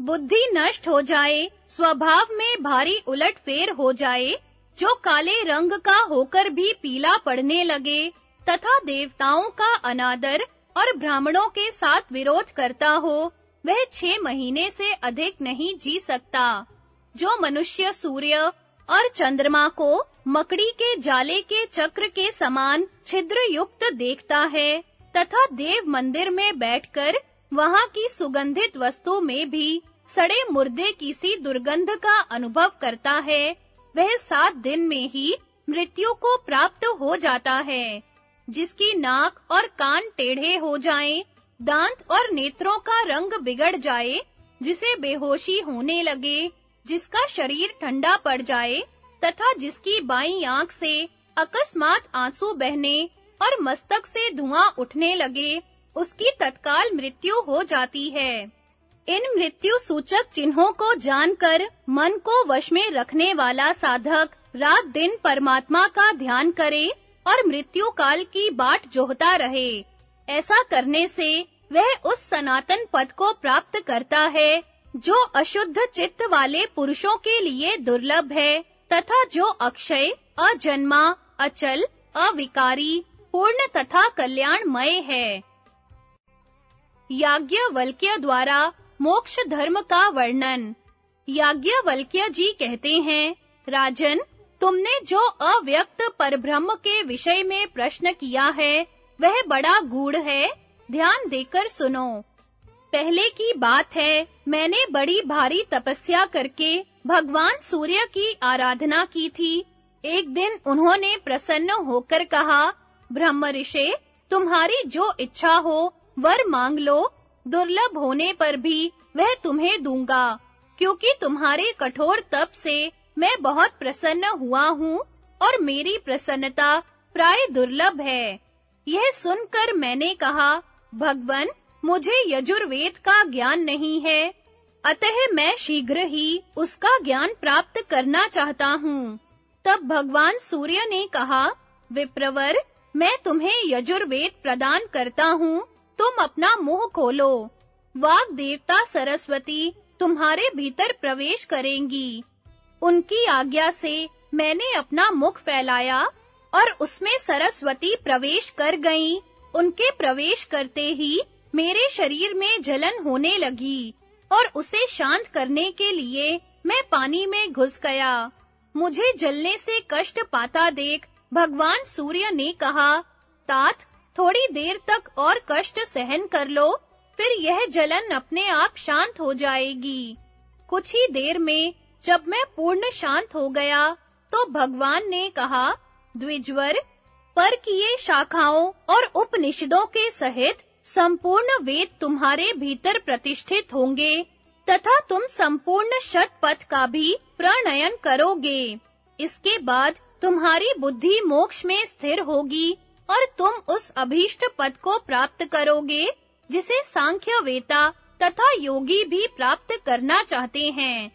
बुद्धि नष्ट हो जाए, स्वभाव में भारी उलटफेर हो जाए, जो काले रंग का होकर भी पीला पड़ने लगे, तथा देवताओं का अनादर और ब्राह्मणों के साथ विरोध करता हो वह छह महीने से अधिक नहीं जी सकता। जो मनुष्य सूर्य और चंद्रमा को मकड़ी के जाले के चक्र के समान छिद्र युक्त देखता है तथा देव मंदिर में बैठकर वहाँ की सुगंधित वस्तु में भी सड़े मुर्दे की सी दुर्गंध का अनुभव करता है वह सात दिन में ही मृत्यु को प्राप्त हो जाता है जिसकी नाक और कान टेढ़े हो जाएँ, दांत और नेत्रों का रंग बिगड़ जाए, जिसे बेहोशी होने लगे, जिसका शरीर ठंडा पड़ जाए, तथा जिसकी बाईं आँख से अकस्मात आँसू बहने और मस्तक से धुआँ उठने लगे, उसकी तत्काल मृत्यु हो जाती है। इन मृत्यु सूचक चिन्हों को जानकर मन को वश में रखने वाला साधक रात दिन परमात्मा का ध्यान करे और मृत्यु काल की बाट जोहता रहे। ऐसा करने से वह उस सनातन पद को प्राप्त करता है, जो अशुद्ध चित्त वाले पुरुषों के लिए दुर्लभ है, तथा जो अक्षय, अजन्मा, अचल, अविकारी, पूर्ण तथा कल्याणमय है। याज्ञवल्क्य द्वारा मोक्ष धर्म का वर्णन। याज्ञवल्क्य जी कहते हैं, राजन, तुमने जो अव्यक्त परब्रह्म के विषय में प्रश्न किया है वह बड़ा गूढ़ है। ध्यान देकर सुनो। पहले की बात है, मैंने बड़ी भारी तपस्या करके भगवान सूर्य की आराधना की थी। एक दिन उन्होंने प्रसन्न होकर कहा, ब्रह्म तुम्हारी जो इच्छा हो, वर मांग लो। दुर्लभ होने पर भी वह तुम्हें दूँगा, क्योंकि तुम्हारे कठोर तप से मैं बहुत प्रसन्न हुआ हूँ और मेरी प्रसन्नता प्राय दुर्लभ है। यह सुनकर मैंने कहा, भगवन, मुझे यजुर्वेद का ज्ञान नहीं है। अतः मैं शीघ्र ही उसका ज्ञान प्राप्त करना चाहता हूँ। तब भगवान सूर्य ने कहा, विप्रवर, मैं तुम्हें यजुर्वेद प्रदान करता हूँ। तुम अपना मुँह खोलो। वाग देवता सरस्वती तुम्हारे भीतर प्रवेश करेंगी। उनकी आज्ञा से मैंने अपना मुख फैलाया और उसमें सरस्वती प्रवेश कर गईं। उनके प्रवेश करते ही मेरे शरीर में जलन होने लगी और उसे शांत करने के लिए मैं पानी में घुस गया। मुझे जलने से कष्ट पाता देख भगवान सूर्य ने कहा, तात, थोड़ी देर तक और कष्ट सहन कर लो, फिर यह जलन अपने आप शांत हो जाएगी। कुछ ही देर में जब मैं पूर्ण शांत हो गया तो भगवान ने कहा द्विजवर पर किए शाखाओं और उपनिषदों के सहित संपूर्ण वेद तुम्हारे भीतर प्रतिष्ठित होंगे, तथा तुम संपूर्ण शतपथ का भी प्रणयन करोगे। इसके बाद तुम्हारी बुद्धि मोक्ष में स्थिर होगी, और तुम उस अभीष्ट पद को प्राप्त करोगे, जिसे सांख्य वेता तथा योगी भी प्राप्त करना चाहते हैं।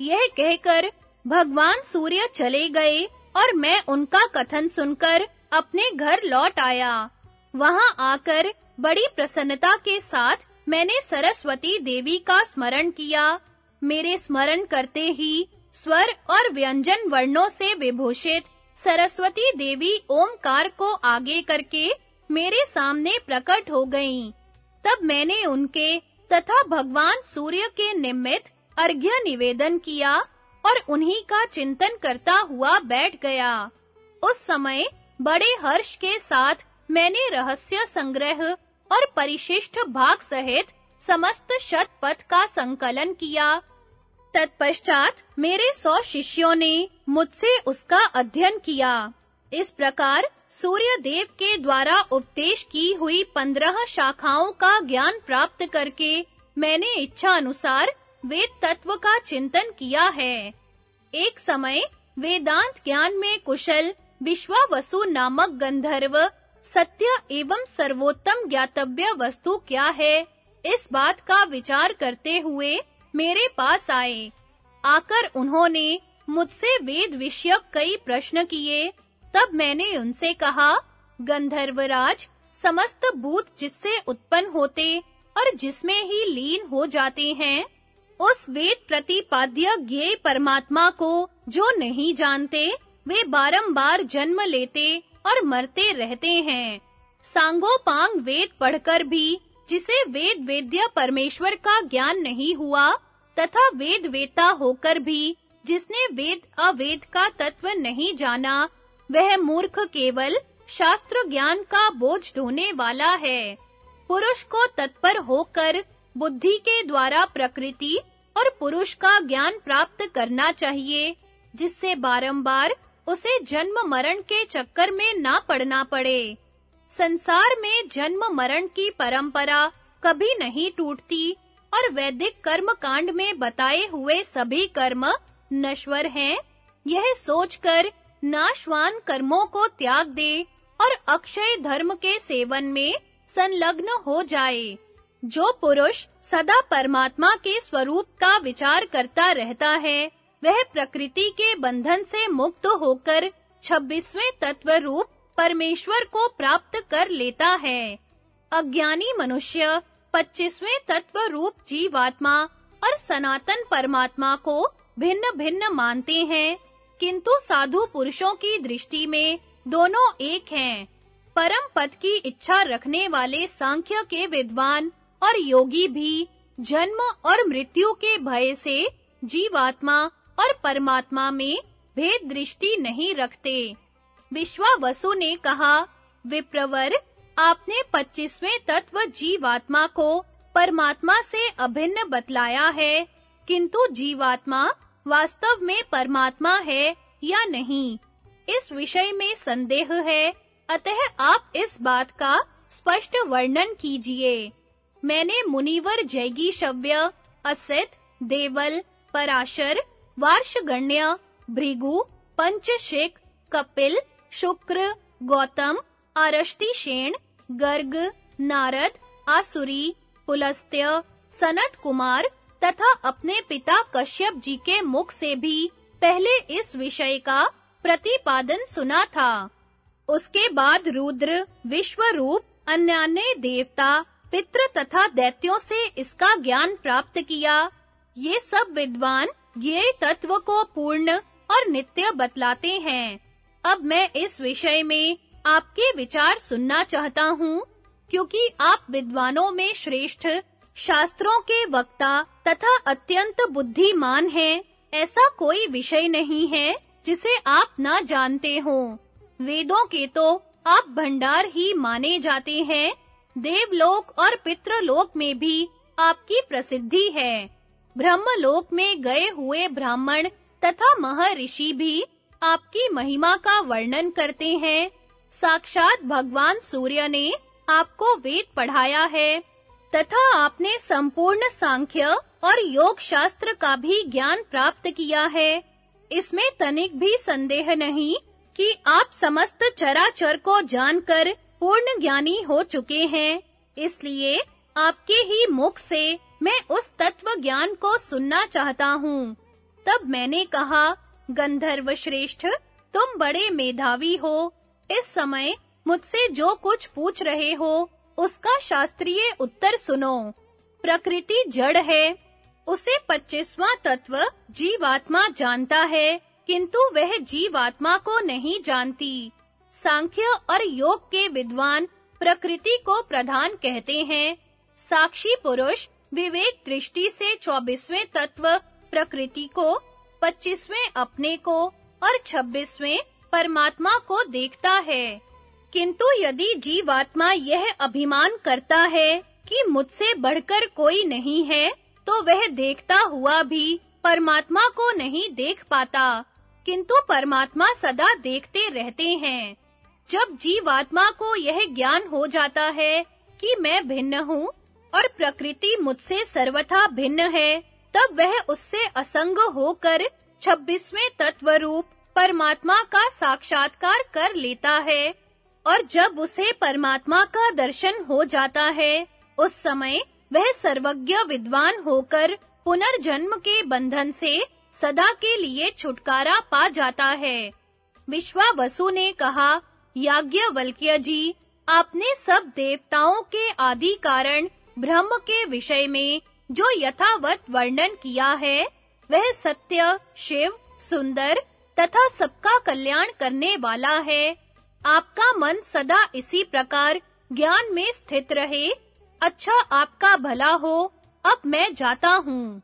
यह कहकर भगवान सूर्य चले गए और मैं उनका कथन सुनकर अपने घर लौट आया। वहाँ आकर बड़ी प्रसन्नता के साथ मैंने सरस्वती देवी का स्मरण किया। मेरे स्मरण करते ही स्वर और व्यंजन वर्णों से विभूषित सरस्वती देवी ओमकार को आगे करके मेरे सामने प्रकट हो गईं। तब मैंने उनके तथा भगवान सूर्य के निमित्त अर्घ्य निवेदन किया और उन्हीं का चिंतन करता हुआ बैठ गया। उस समय बड़े हर्ष के साथ मैंने रहस्य संग्रह और परिशिष्ट भाग सहित समस्त शतपथ का संकलन किया। तत्पश्चात मेरे सौ शिष्यों ने मुझसे उसका अध्ययन किया। इस प्रकार सूर्य देव के द्वारा उपदेश की हुई पंद्रह शाखाओं का ज्ञान प्राप्त करके मैंने इच्छा अनुसार वेद तत्व का चिंतन किया है। एक समय वेदांत ज्ञान में कुशल विश्वावसु नामक गंधर्व सत्य एवं सर्वोत्तम ज्ञातव्य वस्तु क्या है, इस बात का विचार करते हुए मेरे पास आए। आकर उन्होंने मुझसे वेद विषयक कई प्रश्न किए। तब मैंने उनसे कहा, गंधर्वराज, समस्त भूत जिससे उत्पन्न होते और जिसमें ही लीन हो जाते हैं उस वेद प्रतिपाद्य ज्ञेय परमात्मा को, जो नहीं जानते, वे बारंबार जन्म लेते और मरते रहते हैं। सांगोपांग वेद पढ़कर भी, जिसे वेद वेद्य परमेश्वर का ज्ञान नहीं हुआ, तथा वेद वेता होकर भी, जिसने वेद अवेद का तत्व नहीं जाना, वह मूर्ख केवल शास्त्र ज्ञान का बोझ ढोने वाला है। पुरुष को तत्पर होकर, बुद्धि के द्वारा प्रकृति और पुरुष का ज्ञान प्राप्त करना चाहिए, जिससे बारंबार उसे जन्म मरण के चक्कर में ना पड़ना पड़े। संसार में जन्म मरण की परंपरा कभी नहीं टूटती और वैदिक कर्म कांड में बताए हुए सभी कर्म नश्वर हैं, यह सोचकर नाशवान कर्मों को त्याग दे और अक्षय धर्म के सेवन में संलग्न हो जाए। जो पुरुष सदा परमात्मा के स्वरूप का विचार करता रहता है, वह प्रकृति के बंधन से मुक्त होकर 26वें तत्व रूप परमेश्वर को प्राप्त कर लेता है। अज्ञानी मनुष्य 25वें तत्व रूप जीवात्मा और सनातन परमात्मा को भिन्न-भिन्न मानते हैं, किंतु साधु पुरुषों की दृष्टि में दोनों एक हैं। परम पद की इच्छा रखने वाले सांख्य के विद्वान और योगी भी जन्म और मृत्यु के भय से जीवात्मा और परमात्मा में भेद दृष्टि नहीं रखते। विश्वावसु ने कहा, विप्रवर, आपने 25वें तत्व जीवात्मा को परमात्मा से अभिन्न बतलाया है, किंतु जीवात्मा वास्तव में परमात्मा है या नहीं? इस विषय में संदेह है, अतः आप इस बात का स्पष्ट वर्णन कीजिए। मैंने मुनिवर जैगी शव्य, असित, देवल, पराशर, वार्षगण्य, भृगु पंचशिक कपिल, शुक्र, गौतम आरष्टिशेन गर्ग, नारद, आसुरी, पुलस्त्य, सनत कुमार तथा अपने पिता कश्यप जी के मुख से भी पहले इस विषय का प्रतिपादन सुना था। उसके बाद रुद्र, विश्वरूप अन्य देवता पितृ तथा दैत्यों से इसका ज्ञान प्राप्त किया। ये सब विद्वान ये तत्व को पूर्ण और नित्य बतलाते हैं। अब मैं इस विषय में आपके विचार सुनना चाहता हूँ, क्योंकि आप विद्वानों में श्रेष्ठ, शास्त्रों के वक्ता तथा अत्यंत बुद्धिमान हैं, ऐसा कोई विषय नहीं है जिसे आप ना जानते हो। वेदों के तो आप भंडार ही माने जाते हैं देवलोक और पितृलोक में भी आपकी प्रसिद्धि है। ब्रह्मलोक में गए हुए ब्राह्मण तथा महर्षि भी आपकी महिमा का वर्णन करते हैं। साक्षात भगवान सूर्य ने आपको वेद पढ़ाया है तथा आपने संपूर्ण सांख्य और योग शास्त्र का भी ज्ञान प्राप्त किया है। इसमें तनिक भी संदेह नहीं कि आप समस्त चराचर को जानकर पूर्ण ज्ञानी हो चुके हैं। इसलिए आपके ही मुख से मैं उस तत्व ज्ञान को सुनना चाहता हूँ। तब मैंने कहा, गंधर्व श्रेष्ठ, तुम बड़े मेधावी हो। इस समय मुझसे जो कुछ पूछ रहे हो, उसका शास्त्रीय उत्तर सुनो। प्रकृति जड़ है। उसे पच्चीसवां तत्व जीवात्मा जानता है, किंतु वह जीवात्मा को नहीं जानती। सांख्य और योग के विद्वान प्रकृति को प्रधान कहते हैं। साक्षी पुरुष विवेक दृष्टि से चौबीसवें तत्व प्रकृति को, पच्चीसवें अपने को और छब्बीसवें परमात्मा को देखता है। किंतु यदि जीवात्मा यह अभिमान करता है कि मुझसे बढ़कर कोई नहीं है तो वह देखता हुआ भी परमात्मा को नहीं देख पाता। किंतु परमात्मा सदा देखते रहते हैं। जब जीवात्मा को यह ज्ञान हो जाता है कि मैं भिन्न हूँ और प्रकृति मुझसे सर्वथा भिन्न है, तब वह उससे असंग होकर 26वें तत्व रूप परमात्मा का साक्षात्कार कर लेता है। और जब उसे परमात्मा का दर्शन हो जाता है, उस समय वह सर्वज्ञ विद्वान होकर पुनर्जन्म के बंधन से सदा के लिए छुटकारा पा जाता है। विश्वावसु ने कहा याज्ञवल्क्य जी, आपने सब देवताओं के आदि कारण ब्रह्म के विषय में जो यथावत वर्णन किया है, वह सत्य, शिव, सुंदर तथा सबका कल्याण करने वाला है। आपका मन सदा इसी प्रकार ज्ञान में स्थित रहे। अच्छा आपका भला हो, अब मैं जाता हूँ।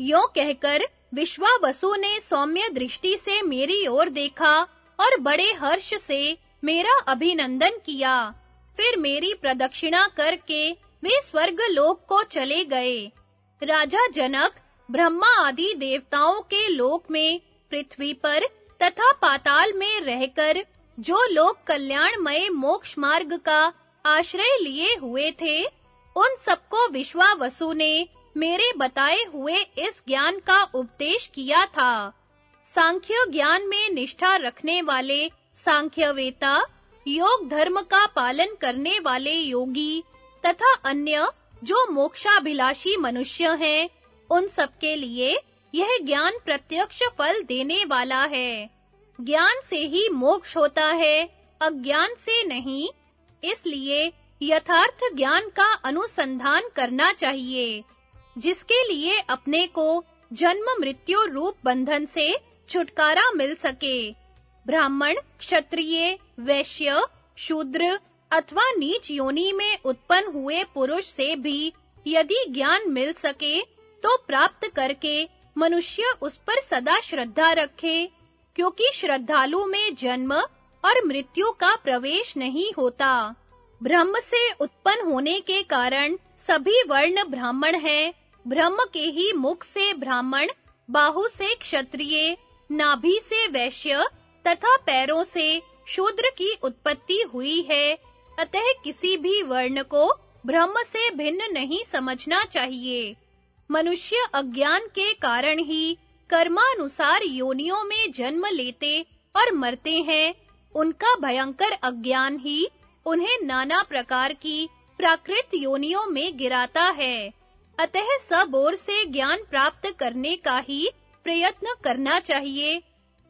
यो कहकर विश्वावसु ने सौम्य दृष्टि से मेरी ओर देखा और बड़े हर्ष से मेरा अभिनंदन किया। फिर मेरी प्रदक्षिणा करके वे स्वर्ग लोक को चले गए। राजा जनक, ब्रह्मा आदि देवताओं के लोक में, पृथ्वी पर तथा पाताल में रहकर जो लोग कल्याणमय मोक्ष मार्ग का आश्रय लिए हुए थे, उन सबको विश्वावसु ने मेरे बताए हुए इस ज्ञान का उपदेश किया था। सांख्य ज्ञान में निष्ठा रखने वाले सांख्यवेता, योग धर्म का पालन करने वाले योगी, तथा अन्य जो मोक्षाभिलाषी मनुष्य हैं, उन सबके लिए यह ज्ञान प्रत्यक्ष फल देने वाला है। ज्ञान से ही मोक्ष होता है, अज्ञान से नहीं, इसलिए यथार्थ ज्ञान का अनुसंधान करना चाहिए, जिसके लिए अपने को जन्म मृत्यु रूप बंधन से छुटकारा मिल सके। ब्राह्मण, क्षत्रिय, वैश्य, शूद्र अथवा नीच योनि में उत्पन्न हुए पुरुष से भी यदि ज्ञान मिल सके तो प्राप्त करके मनुष्य उस पर सदा श्रद्धा रखे, क्योंकि श्रद्धालु में जन्म और मृत्यु का प्रवेश नहीं होता। ब्रह्म से उत्पन्न होने के कारण सभी वर्ण ब्राह्मण हैं। ब्रह्म के ही मुख से ब्राह्मण, बाहु से क्षत्रिय, नाभि से वैश्य तथा पैरों से शूद्र की उत्पत्ति हुई है। अतः किसी भी वर्ण को ब्रह्म से भिन्न नहीं समझना चाहिए। मनुष्य अज्ञान के कारण ही कर्मानुसार योनियों में जन्म लेते और मरते हैं। उनका भयंकर अज्ञान ही उन्हें नाना प्रकार की प्राकृत योनियों में गिराता है। अतः सब ओर से ज्ञान प्राप्त करने का ही प्रयत्न करना चाहिए।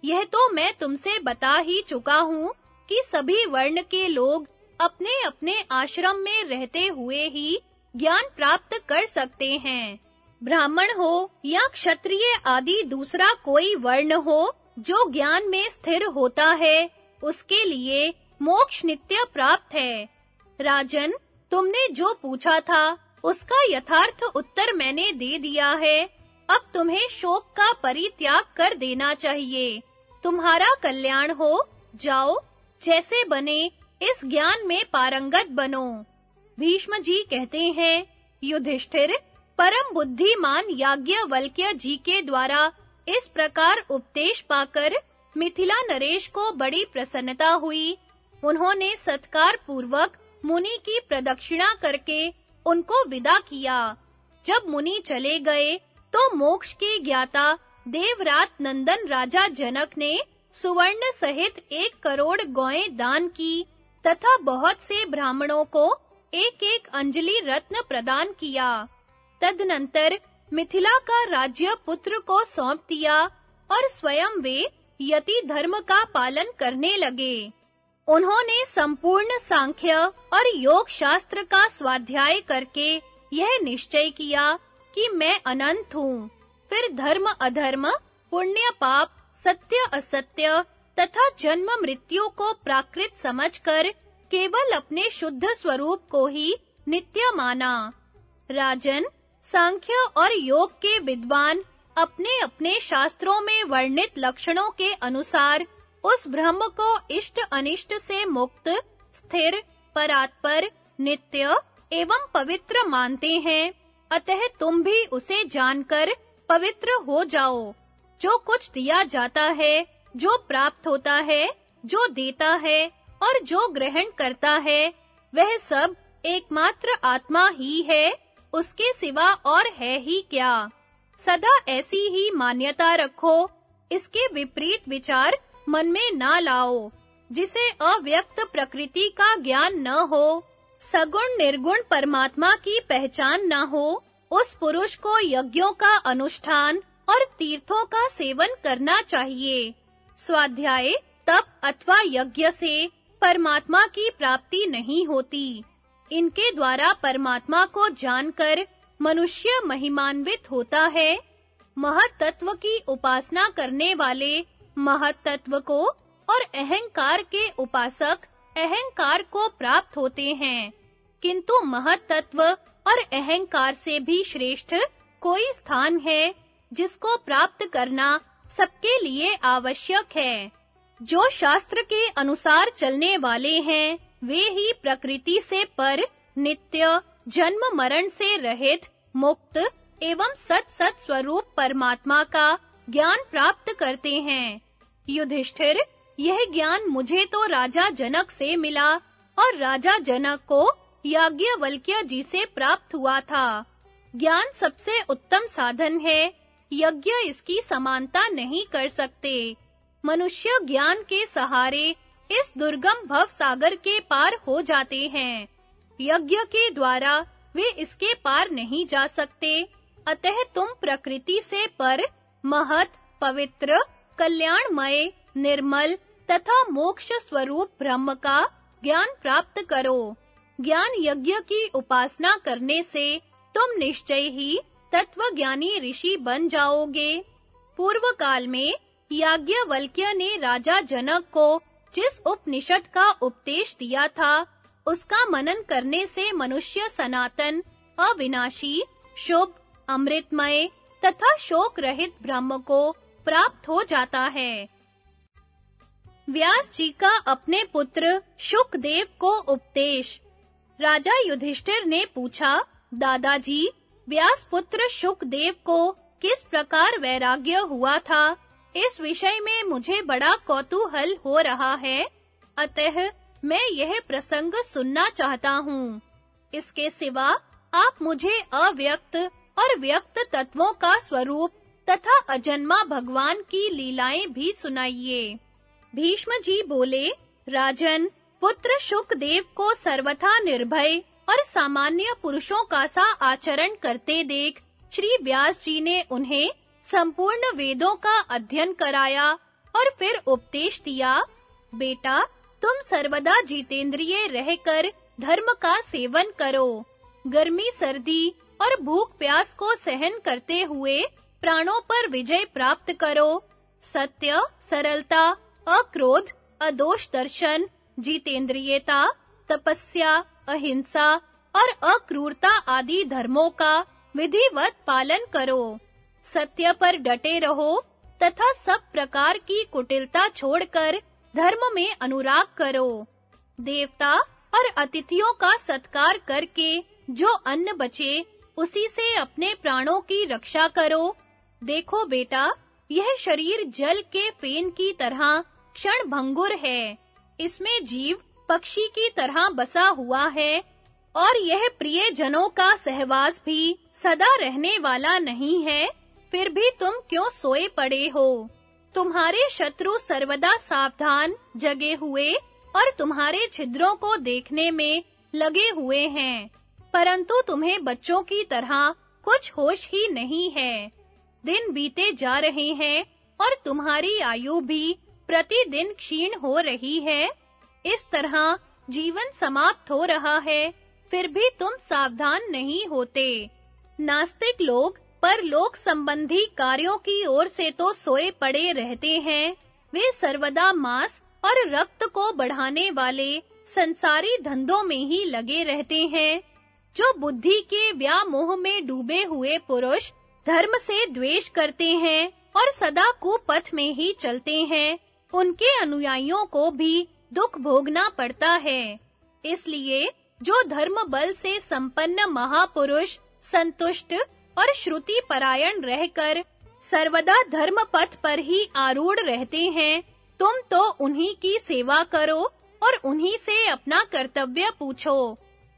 यह तो मैं तुमसे बता ही चुका हूँ कि सभी वर्ण के लोग अपने-अपने आश्रम में रहते हुए ही ज्ञान प्राप्त कर सकते हैं। ब्राह्मण हो या क्षत्रिय आदि दूसरा कोई वर्ण हो, जो ज्ञान में स्थिर होता है, उसके लिए मोक्ष नित्य प्राप्त है। राजन, तुमने जो पूछा था, उसका यथार्थ उत्तर मैंने दे दिया है। अब तुम्हें शोक का परित्याग कर देना चाहिए। तुम्हारा कल्याण हो, जाओ, जैसे बने, इस ज्ञान में पारंगत बनो। भीष्म जी कहते हैं, युधिष्ठिर, परम बुद्धिमान याज्ञवल्क्य जी के द्वारा इस प्रकार उपदेश पाकर मिथिला नरेश को बड़ी प्रसन्नता हुई। उन्होंने सत्कार पूर्वक मुनि की प्रदक्षिणा करके उनको विदा किया। जब मुनि चले गए तो मोक्ष के ज्ञाता देवरात नंदन राजा जनक ने सुवर्ण सहित एक करोड़ गौएँ दान की तथा बहुत से ब्राह्मणों को एक-एक अंजलि रत्न प्रदान किया। तदनंतर मिथिला का राज्य पुत्र को सौंप दिया और स्वयं वे यति धर्म का पालन करने लगे। उन्होंने संपूर्ण सांख्य और योग शास्त्र का स्वाध्याय करके यह निश्चय किया कि मैं अनंत हूँ। फिर धर्म अधर्म, पुण्य पाप, सत्य असत्य तथा जन्म मृत्यु को प्राकृत समझकर केवल अपने शुद्ध स्वरूप को ही नित्य माना। राजन, सांख्य और योग के विद्वान अपने-अपने शास्त्रों में वर्णित लक्षणों के अनुसार उस ब्रह्म को इष्ट अनिष्ट से मुक्त, स्थिर, परात्पर, नित्य एवं पवित्र मानते हैं। अतः तुम भी उसे जानकर पवित्र हो जाओ। जो कुछ दिया जाता है, जो प्राप्त होता है, जो देता है और जो ग्रहण करता है, वह सब एकमात्र आत्मा ही है, उसके सिवा और है ही क्या? सदा ऐसी ही मान्यता रखो, इसके विपरीत विचार मन में ना लाओ, जिसे अव्यक्त प्रकृति का ज्ञान न हो, सगुण निर्गुण परमात्मा की पहचान न हो उस पुरुष को यज्ञों का अनुष्ठान और तीर्थों का सेवन करना चाहिए। स्वाध्याय, तप अथवा यज्ञ से परमात्मा की प्राप्ति नहीं होती। इनके द्वारा परमात्मा को जानकर मनुष्य महिमान्वित होता है। महत तत्व की उपासना करने वाले महत तत्व को और अहंकार के उपासक अहंकार को प्राप्त होते हैं। किंतु महत तत्व और अहंकार से भी श्रेष्ठ कोई स्थान है, जिसको प्राप्त करना सबके लिए आवश्यक है। जो शास्त्र के अनुसार चलने वाले हैं, वे ही प्रकृति से पर नित्य, जन्म मरण से रहित, मुक्त एवं सत सत स्वरूप परमात्मा का ज्ञान प्राप्त करते हैं। युधिष्ठिर, यह ज्ञान मुझे तो राजा जनक से मिला और राजा जनक को याज्ञवल्क्य जी से प्राप्त हुआ था। ज्ञान सबसे उत्तम साधन है। यज्ञ इसकी समानता नहीं कर सकते। मनुष्य ज्ञान के सहारे इस दुर्गम भव सागर के पार हो जाते हैं। यज्ञ के द्वारा वे इसके पार नहीं जा सकते। अतः तुम प्रकृति से पर, महत, पवित्र, कल्याणमय, निर्मल तथा मोक्ष स्वरूप ब्रह्म का ज्ञान प्राप्त करो। ज्ञान यज्ञ की उपासना करने से तुम निश्चय ही तत्वज्ञानी ऋषि बन जाओगे। पूर्व काल में याज्ञवल्क्य ने राजा जनक को जिस उपनिषद का उपदेश दिया था, उसका मनन करने से मनुष्य सनातन, अविनाशी, शुभ, अमृतमय तथा शोक रहित ब्रह्म को प्राप्त हो जाता है। व्यास जी का अपने पुत्र शुकदेव को उपदेश राजा युधिष्ठिर ने पूछा, दादाजी व्यास पुत्र शुकदेव को किस प्रकार वैराग्य हुआ था? इस विषय में मुझे बड़ा कौतूहल हो रहा है। अतः मैं यह प्रसंग सुनना चाहता हूँ। इसके सिवा आप मुझे अव्यक्त और व्यक्त तत्वों का स्वरूप तथा अजन्मा भगवान की लीलाएँ भी सुनाइए। भीष्म जी बोले, राजन पुत्र शुकदेव को सर्वथा निर्भय और सामान्य पुरुषों का सा आचरण करते देख, श्री व्यास जी ने उन्हें संपूर्ण वेदों का अध्ययन कराया और फिर उपदेश दिया, बेटा, तुम सर्वदा जितेंद्रिय रहकर धर्म का सेवन करो। गर्मी, सर्दी और भूख, प्यास को सहन करते हुए प्राणों पर विजय प्राप्त करो। सत्य, सरलता, अक्रोध, अदोष दर्शन जितेंद्रियता तपस्या, अहिंसा और अक्रूरता आदि धर्मों का विधिवत पालन करो। सत्य पर डटे रहो तथा सब प्रकार की कुटिलता छोड़कर धर्म में अनुराग करो। देवता और अतिथियों का सत्कार करके जो अन्न बचे, उसी से अपने प्राणों की रक्षा करो। देखो बेटा, यह शरीर जल के फेन की तरह क्षण भंगुर है। इसमें जीव पक्षी की तरह बसा हुआ है और यह प्रिय जनों का सहवास भी सदा रहने वाला नहीं है, फिर भी तुम क्यों सोए पड़े हो? तुम्हारे शत्रु सर्वदा सावधान जगे हुए और तुम्हारे छिद्रों को देखने में लगे हुए हैं, परंतु तुम्हें बच्चों की तरह कुछ होश ही नहीं है। दिन बीते जा रहे हैं और तुम्हारी आयु भी प्रतिदिन क्षीण हो रही है। इस तरह जीवन समाप्त हो रहा है। फिर भी तुम सावधान नहीं होते। नास्तिक लोग पर लोक संबंधी कार्यों की ओर से तो सोए पड़े रहते हैं। वे सर्वदा मांस और रक्त को बढ़ाने वाले संसारी धंधों में ही लगे रहते हैं। जो बुद्धि के व्यामोह में डूबे हुए पुरुष धर्म से द्वेष करते हैं और सदा कुपथ में ही चलते हैं। उनके अनुयायियों को भी दुख भोगना पड़ता है। इसलिए जो धर्म बल से संपन्न महापुरुष संतुष्ट और श्रुति परायण रहकर सर्वदा धर्म पथ पर ही आरूढ़ रहते हैं, तुम तो उन्हीं की सेवा करो और उन्हीं से अपना कर्तव्य पूछो।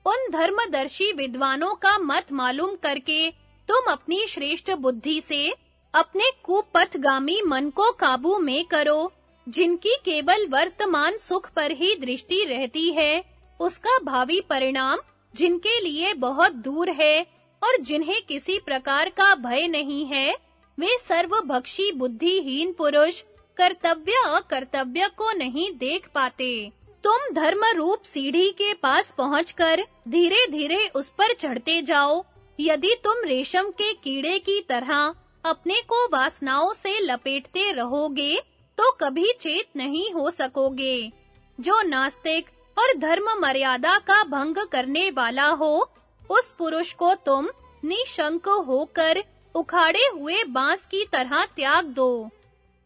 उन धर्मदर्शी विद्वानों का मत मालूम करके तुम अपनी श्रेष्ठ बुद्धि से अपने कुपथगामी मन को काबू में करो। जिनकी केवल वर्तमान सुख पर ही दृष्टि रहती है, उसका भावी परिणाम जिनके लिए बहुत दूर है और जिन्हें किसी प्रकार का भय नहीं है, वे सर्वभक्षी बुद्धिहीन पुरुष, कर्तव्य अकर्तव्य को नहीं देख पाते। तुम धर्म रूप सीढ़ी के पास पहुंचकर धीरे-धीरे उस पर चढ़ते जाओ। यदि तुम रेशम के कीड़े की तरह अपने को वासनाओं से लपेटते रहोगे तो कभी चेत नहीं हो सकोगे। जो नास्तिक और धर्म मर्यादा का भंग करने वाला हो, उस पुरुष को तुम निशंक होकर उखाड़े हुए बाँस की तरह त्याग दो।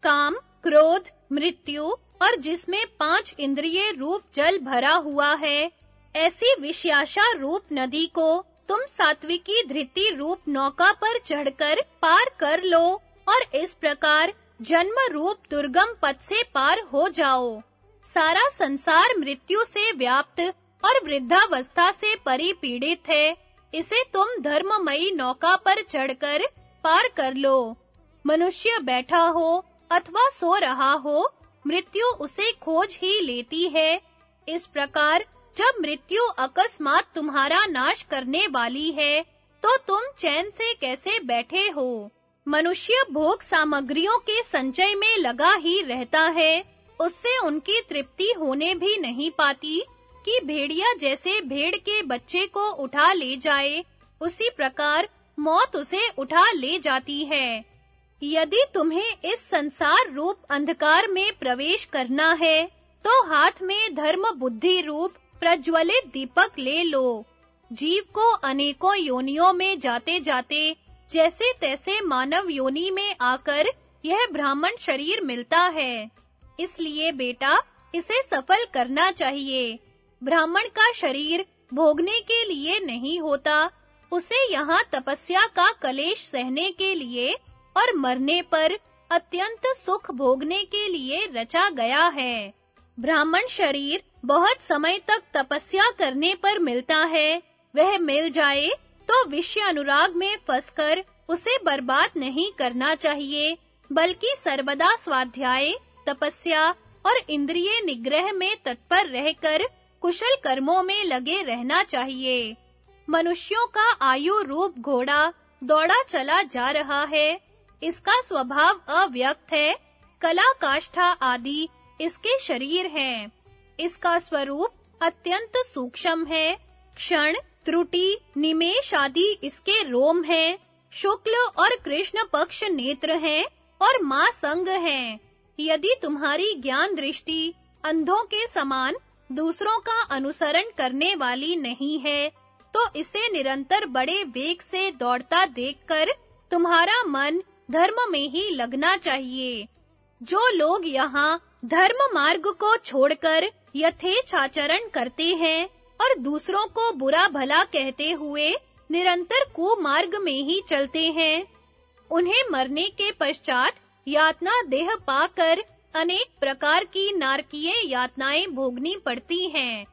काम, क्रोध, मृत्यु और जिसमें पाँच इंद्रिय रूप जल भरा हुआ है, ऐसी विश्याशा रूप नदी को तुम सात्विकी धृति रूप नौका पर चढ़कर पार कर लो और इस प्रकार जन्म रूप दुर्गम पथ से पार हो जाओ। सारा संसार मृत्यु से व्याप्त और वृद्धावस्था से परिपीड़ित है। इसे तुम धर्ममयी नौका पर चढ़कर पार कर लो। मनुष्य बैठा हो अथवा सो रहा हो, मृत्यु उसे खोज ही लेती है। इस प्रकार जब मृत्यु अकस्मात तुम्हारा नाश करने वाली है तो तुम चैन से कैसे बैठे हो? मनुष्य भोग सामग्रियों के संचय में लगा ही रहता है। उससे उनकी तृप्ति होने भी नहीं पाती कि भेड़िया जैसे भेड़ के बच्चे को उठा ले जाए, उसी प्रकार मौत उसे उठा ले जाती है। यदि तुम्हें इस संसार रूप अंधकार में प्रवेश करना है तो हाथ में धर्म बुद्धि रूप प्रज्वलित दीपक ले लो। जीव को अनेकों योनियों में जाते-जाते जैसे तैसे मानव योनि में आकर यह ब्राह्मण शरीर मिलता है। इसलिए बेटा, इसे सफल करना चाहिए। ब्राह्मण का शरीर भोगने के लिए नहीं होता, उसे यहाँ तपस्या का कलेश सहने के लिए और मरने पर अत्यंत सुख भोगने के लिए रचा गया है। ब्राह्मण शरीर बहुत समय तक तपस्या करने पर मिलता है, वह मिल जाए तो विषय अनुराग में फंसकर उसे बर्बाद नहीं करना चाहिए, बल्कि सर्वदा स्वाध्याय, तपस्या और इंद्रिय निग्रह में तत्पर रहकर कुशल कर्मों में लगे रहना चाहिए। मनुष्यों का आयु रूप घोड़ा दौड़ा चला जा रहा है, इसका स्वभाव अव्यक्त है, कला काष्ठा आदि इसके शरीर हैं। इसका स्वरूप अत्यंत सूक्ष्म है, क्षण त्रुटि, निमेश आदि इसके रोम हैं। शुक्ल और कृष्ण पक्ष नेत्र हैं और माँ संग हैं। यदि तुम्हारी ज्ञान दृष्टि अंधों के समान दूसरों का अनुसरण करने वाली नहीं है तो इसे निरंतर बड़े वेग से दौड़ता देखकर तुम्हारा मन धर्म में ही लगना चाहिए। जो लोग यहाँ धर्म मार्ग को छोड़कर यथेच्छाचरण करते हैं और दूसरों को बुरा भला कहते हुए निरंतर कुमार्ग में ही चलते हैं। उन्हें मरने के पश्चात यातना देह पाकर अनेक प्रकार की नारकीय यातनाएँ भोगनी पड़ती हैं,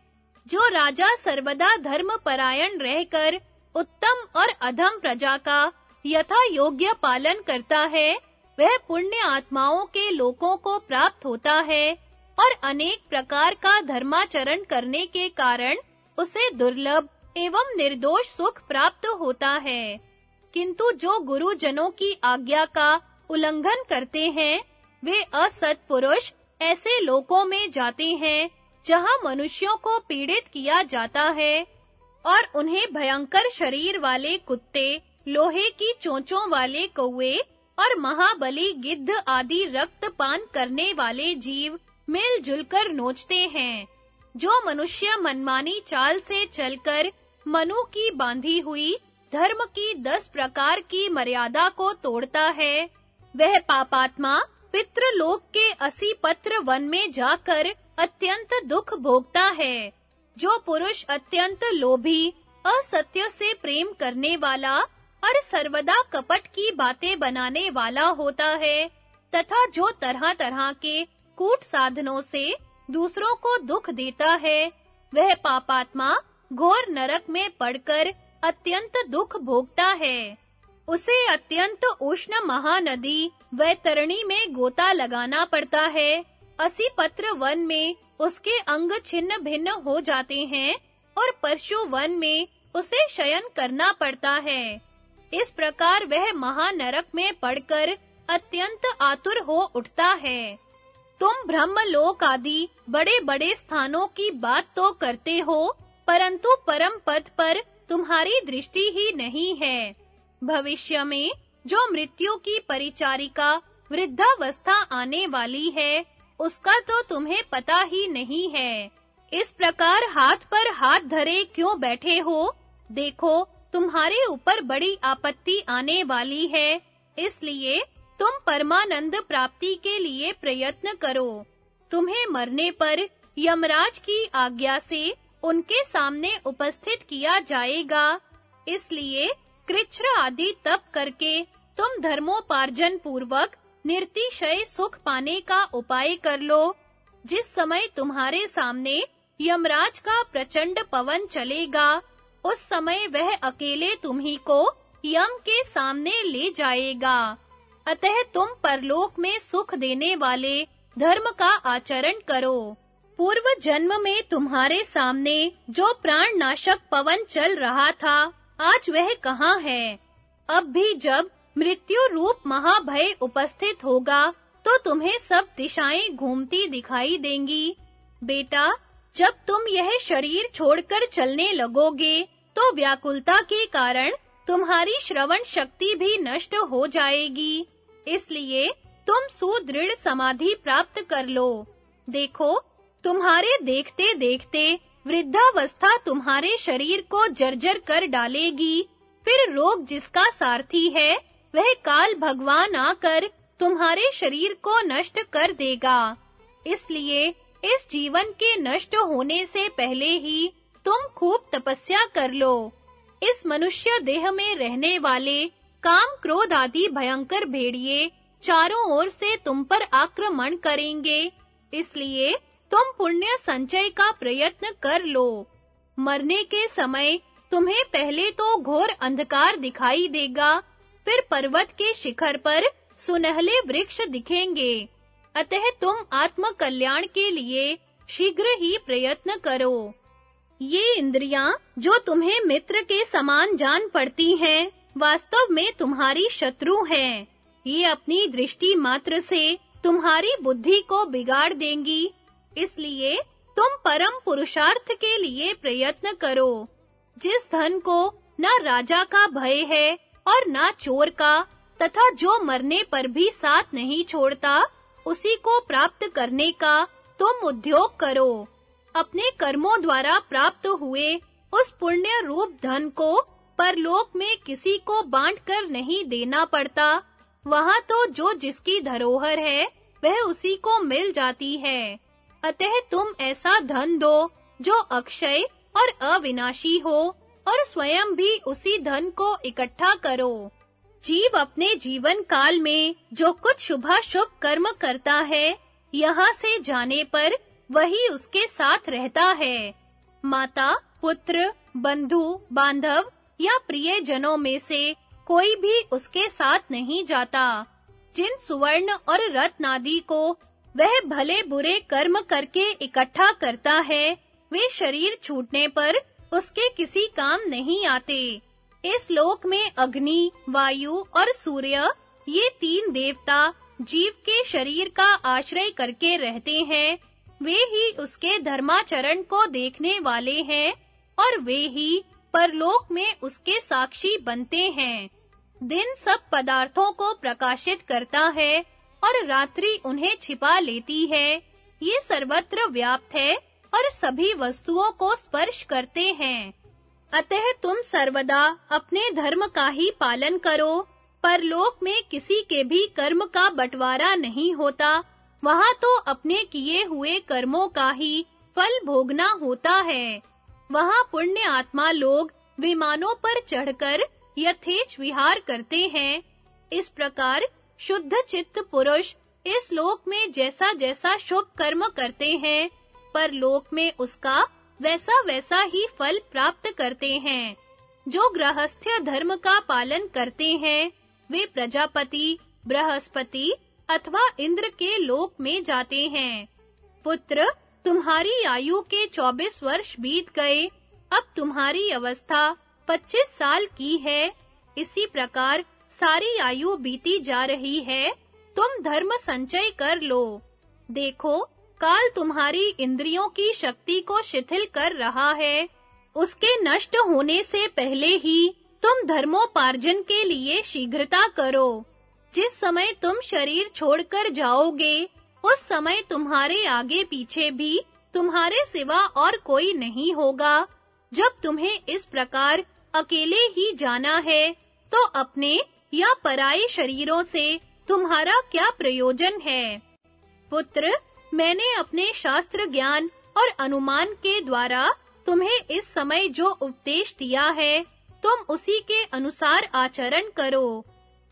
जो राजा सर्वदा धर्म परायण रहकर उत्तम और अधम प्रजा का यथा योग्य पालन करता है, वह पुण्य आत्माओं के लोकों को प्राप्त होता है और अनेक प्रकार का धर्माचरण करने के कारण उसे दुर्लभ एवं निर्दोष सुख प्राप्त होता है। किंतु जो गुरुजनों की आज्ञा का उल्लंघन करते हैं, वे असत पुरुष ऐसे लोकों में जाते हैं, जहाँ मनुष्यों को पीड़ित किया जाता है और उन्हें भयंकर शरीर वाले कुत्ते, लोहे की चोंचों वाले कौवे और महाबली गिद्ध आदि रक्त पान करने वाले जीव मिलजुल कर नोचते हैं। जो मनुष्य मनमानी चाल से चलकर मनु की बांधी हुई धर्म की दस प्रकार की मर्यादा को तोड़ता है, वह पापात्मा पितृलोक के असी पत्र वन में जाकर अत्यंत दुख भोगता है, जो पुरुष अत्यंत लोभी, असत्य से प्रेम करने वाला और सर्वदा कपट की बातें बनाने वाला होता है, तथा जो तरह-तरह के कूट साधनों से दूसरों को दुख देता है, वह पापात्मा घोर नरक में पड़कर अत्यंत दुख भोगता है। उसे अत्यंत उष्ण महानदी, वैतरणी में गोता लगाना पड़ता है। असी पत्र वन में उसके अंग छिन्न भिन्न हो जाते हैं और परशु वन में उसे शयन करना पड़ता है। इस प्रकार वह महानरक में पड़कर अत्यंत आतुर हो उठता है। तुम ब्रह्मलोक आदि बड़े-बड़े स्थानों की बात तो करते हो, परंतु परम पद पर तुम्हारी दृष्टि ही नहीं है। भविष्य में जो मृत्यु की परिचारिका वृद्धावस्था आने वाली है, उसका तो तुम्हें पता ही नहीं है। इस प्रकार हाथ पर हाथ धरे क्यों बैठे हो? देखो, तुम्हारे ऊपर बड़ी आपत्ति आने वाली है, इसलिए तुम परमानंद प्राप्ति के लिए प्रयत्न करो। तुम्हें मरने पर यमराज की आज्ञा से उनके सामने उपस्थित किया जाएगा। इसलिए कृच्छ्र आदि तप करके तुम धर्मोपार्जन पूर्वक निर्तिशय सुख पाने का उपाय कर लो। जिस समय तुम्हारे सामने यमराज का प्रचंड पवन चलेगा, उस समय वह अकेले तुम्ही को यम के सामने ले जाएगा। अतः तुम परलोक में सुख देने वाले धर्म का आचरण करो। पूर्व जन्म में तुम्हारे सामने जो प्राण नाशक पवन चल रहा था, आज वह कहाँ है? अब भी जब मृत्यु रूप महाभय उपस्थित होगा तो तुम्हें सब दिशाएँ घूमती दिखाई देंगी। बेटा, जब तुम यह शरीर छोड़कर चलने लगोगे तो व्याकुलता के कारण तुम्हारी श्रवण शक्ति भी नष्ट हो जाएगी। इसलिए तुम सुदृढ़ समाधि प्राप्त कर लो। देखो, तुम्हारे देखते-देखते वृद्धावस्था तुम्हारे शरीर को जर्जर कर डालेगी। फिर रोग जिसका सारथी है, वह काल भगवान आकर तुम्हारे शरीर को नष्ट कर देगा। इसलिए इस जीवन के नष्ट होने से पहले ही तुम खूब तपस्या कर लो। इस मनुष्य देह में रहने वाले काम क्रोध आदि भयंकर भेड़िए चारों ओर से तुम पर आक्रमण करेंगे। इसलिए तुम पुण्य संचय का प्रयत्न कर लो। मरने के समय तुम्हें पहले तो घोर अंधकार दिखाई देगा, फिर पर्वत के शिखर पर सुनहले वृक्ष दिखेंगे। अतः तुम आत्म कल्याण के लिए शीघ्र ही प्रयत्न करो। ये इंद्रियाँ जो तुम्हें मित्र के समान जान पड़ती हैं। वास्तव में तुम्हारी शत्रु हैं। ये अपनी दृष्टि मात्र से तुम्हारी बुद्धि को बिगाड़ देंगी। इसलिए तुम परम पुरुषार्थ के लिए प्रयत्न करो। जिस धन को न राजा का भय है और न चोर का, तथा जो मरने पर भी साथ नहीं छोड़ता, उसी को प्राप्त करने का तुम उद्योग करो। अपने कर्मों द्वारा प्राप्त हुए उस पुण्य रूप धन को परलोक में किसी को बांट कर नहीं देना पड़ता। वहाँ तो जो जिसकी धरोहर है, वह उसी को मिल जाती है। अतः तुम ऐसा धन दो, जो अक्षय और अविनाशी हो, और स्वयं भी उसी धन को इकट्ठा करो। जीव अपने जीवन काल में जो कुछ शुभ शुभ कर्म करता है, यहाँ से जाने पर वही उसके साथ रहता है। माता, पुत्र, बंधु, बांधव या प्रिय जनों में से कोई भी उसके साथ नहीं जाता। जिन सुवर्ण और रत्न आदि को वह भले बुरे कर्म करके इकट्ठा करता है, वे शरीर छूटने पर उसके किसी काम नहीं आते। इस लोक में अग्नि, वायु और सूर्य, ये तीन देवता जीव के शरीर का आश्रय करके रहते हैं। वे ही उसके धर्माचरण को देखने वाले हैं और वे ही परलोक में उसके साक्षी बनते हैं। दिन सब पदार्थों को प्रकाशित करता है और रात्रि उन्हें छिपा लेती है। ये सर्वत्र व्याप्त है और सभी वस्तुओं को स्पर्श करते हैं। अतः तुम सर्वदा अपने धर्म का ही पालन करो। परलोक में किसी के भी कर्म का बंटवारा नहीं होता। वहाँ तो अपने किए हुए कर्मों का ही फल भोगना होता है। वहाँ पुण्य आत्मा लोग विमानों पर चढ़कर यथेच विहार करते हैं। इस प्रकार शुद्ध चित्त पुरुष इस लोक में जैसा जैसा शुभ कर्म करते हैं, पर लोक में उसका वैसा वैसा ही फल प्राप्त करते हैं। जो गृहस्थ्य धर्म का पालन करते हैं, वे प्रजापति, बृहस्पति अथवा इंद्र के लोक में जाते हैं। पुत्र तुम्हारी आयु के 24 वर्ष बीत गए। अब तुम्हारी अवस्था 25 साल की है। इसी प्रकार सारी आयु बीती जा रही है। तुम धर्म संचय कर लो। देखो, काल तुम्हारी इंद्रियों की शक्ति को शिथिल कर रहा है। उसके नष्ट होने से पहले ही तुम धर्मोपार्जन के लिए शीघ्रता करो। जिस समय तुम शरीर छोड़कर जाओगे उस समय तुम्हारे आगे पीछे भी तुम्हारे सिवा और कोई नहीं होगा। जब तुम्हें इस प्रकार अकेले ही जाना है तो अपने या पराये शरीरों से तुम्हारा क्या प्रयोजन है? पुत्र, मैंने अपने शास्त्र ज्ञान और अनुमान के द्वारा तुम्हें इस समय जो उपदेश दिया है, तुम उसी के अनुसार आचरण करो।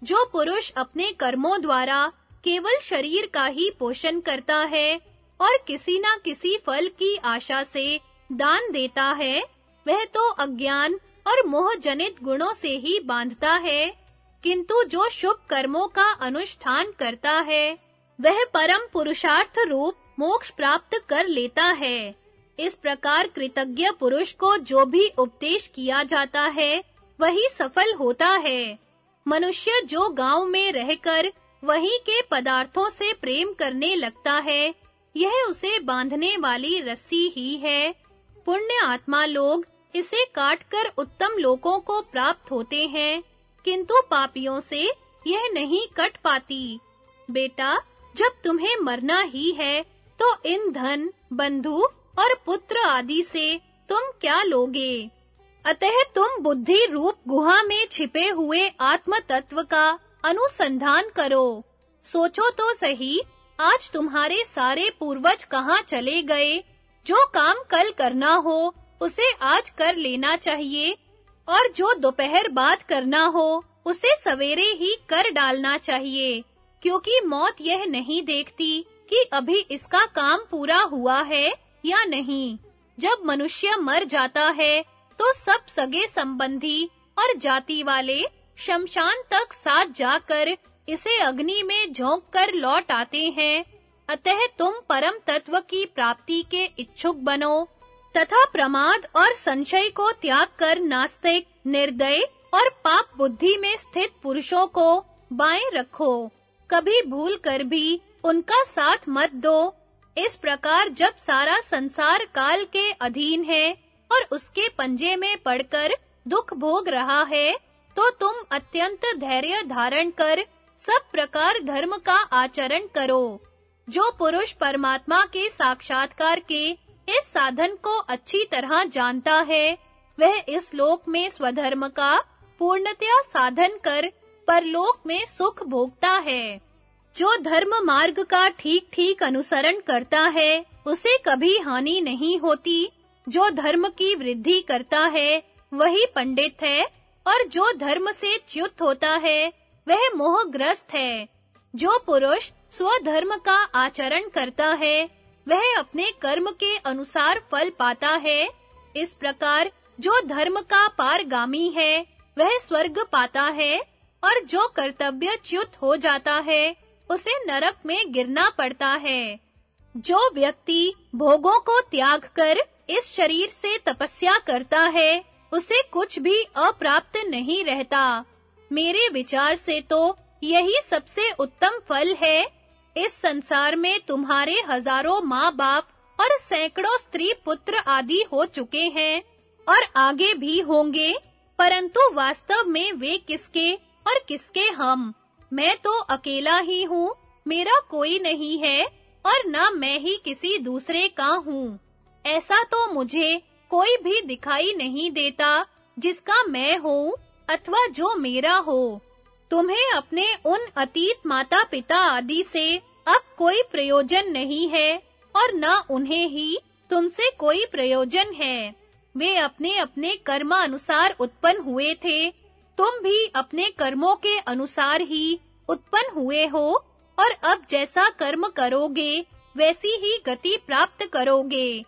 जो पुरुष अपने कर्मों द्वारा केवल शरीर का ही पोषण करता है और किसी ना किसी फल की आशा से दान देता है, वह तो अज्ञान और मोह जनित गुणों से ही बांधता है। किंतु जो शुभ कर्मों का अनुष्ठान करता है, वह परम पुरुषार्थ रूप मोक्ष प्राप्त कर लेता है। इस प्रकार कृतज्ञ पुरुष को जो भी उपदेश किया जाता है, वही सफल होता है। मनुष्य जो गाँव में रहकर वहीं के पदार्थों से प्रेम करने लगता है। यह उसे बांधने वाली रस्सी ही है। पुण्य आत्मा लोग इसे काटकर उत्तम लोकों को प्राप्त होते हैं, किंतु पापियों से यह नहीं कट पाती। बेटा, जब तुम्हें मरना ही है तो इन धन, बंधु और पुत्र आदि से तुम क्या लोगे? अतः तुम बुद्धि रूप गुहा में छिपे हुए आत्म तत्व का अनुसंधान करो। सोचो तो सही, आज तुम्हारे सारे पूर्वज कहाँ चले गए? जो काम कल करना हो, उसे आज कर लेना चाहिए। और जो दोपहर बाद करना हो, उसे सवेरे ही कर डालना चाहिए। क्योंकि मौत यह नहीं देखती कि अभी इसका काम पूरा हुआ है या नहीं। जब मनुष्य मर जाता है तो सब सगे संबंधी और जाति वाले शमशान तक साथ जाकर इसे अग्नि में झोंक कर लौट आते हैं। अतः तुम परम तत्व की प्राप्ति के इच्छुक बनो, तथा प्रमाद और संशय को त्याग कर नास्तिक, निर्दय और पाप बुद्धि में स्थित पुरुषों को बाएँ रखो। कभी भूल कर भी उनका साथ मत दो। इस प्रकार जब सारा संसार काल के अधीन है और उसके पंजे में पड़कर दुख भोग रहा है तो तुम अत्यंत धैर्य धारण कर सब प्रकार धर्म का आचरण करो। जो पुरुष परमात्मा के साक्षात्कार के इस साधन को अच्छी तरह जानता है, वह इस लोक में स्वधर्म का पूर्णतया साधन कर परलोक में सुख भोगता है। जो धर्म मार्ग का ठीक-ठीक अनुसरण करता है, उसे कभी हानि नहीं होती। जो धर्म की वृद्धि करता है, वही पंडित है और जो धर्म से च्युत होता है, वह मोहग्रस्त है। जो पुरुष स्वधर्म का आचरण करता है, वह अपने कर्म के अनुसार फल पाता है। इस प्रकार जो धर्म का पारगामी है, वह स्वर्ग पाता है, और जो कर्तव्य च्युत हो जाता है, उसे नरक में गिरना पड़ता है। जो व्यक्ति भोगों को त्याग कर इस शरीर से तपस्या करता है उसे कुछ भी अप्राप्त नहीं रहता। मेरे विचार से तो यही सबसे उत्तम फल है। इस संसार में तुम्हारे हज़ारों माँ-बाप और सैकड़ों स्त्री पुत्र आदि हो चुके हैं और आगे भी होंगे, परंतु वास्तव में वे किसके और किसके हम? मैं तो अकेला ही हूँ, मेरा कोई नहीं है और न मैं ही किसी दूसरे का हूँ। ऐसा तो मुझे कोई भी दिखाई नहीं देता, जिसका मैं हूँ अथवा जो मेरा हो। तुम्हें अपने उन अतीत माता-पिता आदि से अब कोई प्रयोजन नहीं है, और न उन्हें ही तुमसे कोई प्रयोजन है। वे अपने-अपने कर्म अनुसार उत्पन्न हुए थे। तुम भी अपने कर्मों के अनुसार ही उत्पन्न हुए हो, और अब जैसा कर्म करोगे, वैसी ही गति प्राप्त करोगे।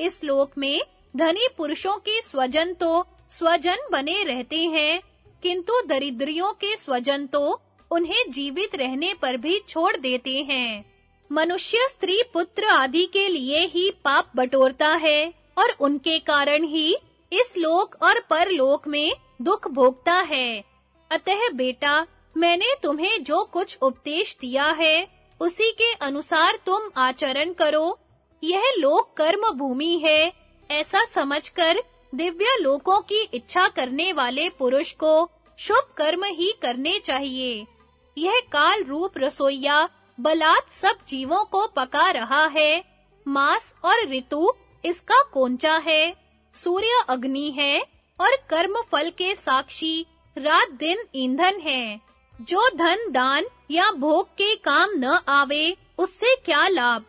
इस लोक में धनी पुरुषों के स्वजन तो स्वजन बने रहते हैं, किंतु दरिद्रियों के स्वजन तो उन्हें जीवित रहने पर भी छोड़ देते हैं। मनुष्य स्त्री पुत्र आदि के लिए ही पाप बटोरता है, और उनके कारण ही इस लोक और परलोक में दुख भोगता है। अतः बेटा, मैंने तुम्हें जो कुछ उपदेश दिया है, उसी के अनुसार तुम आचरण करो। यह लोक कर्म भूमि है ऐसा समझकर दिव्य लोकों की इच्छा करने वाले पुरुष को शुभ कर्म ही करने चाहिए। यह काल रूप रसोईया बलात् सब जीवों को पका रहा है। मास और ऋतु इसका कोंचा है। सूर्य अग्नि है और कर्म फल के साक्षी रात दिन ईंधन है। जो धन दान या भोग के काम न आवे, उससे क्या लाभ?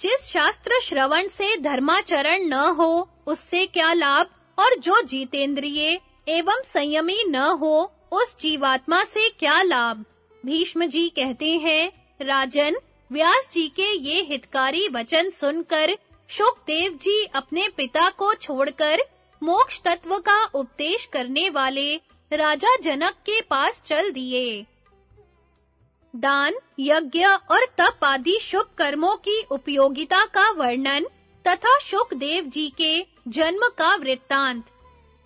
जिस शास्त्र श्रवण से धर्माचरण न हो, उससे क्या लाभ? और जो जीतेंद्रिय एवं संयमी न हो, उस जीवात्मा से क्या लाभ? भीष्म जी कहते हैं, राजन, व्यास जी के ये हितकारी वचन सुनकर, शुकदेव जी अपने पिता को छोड़कर मोक्ष तत्व का उपदेश करने वाले राजा जनक के पास चल दिए। दान, यज्ञ और तप आदि शुभ कर्मों की उपयोगिता का वर्णन तथा शुकदेव जी के जन्म का वृत्तांत।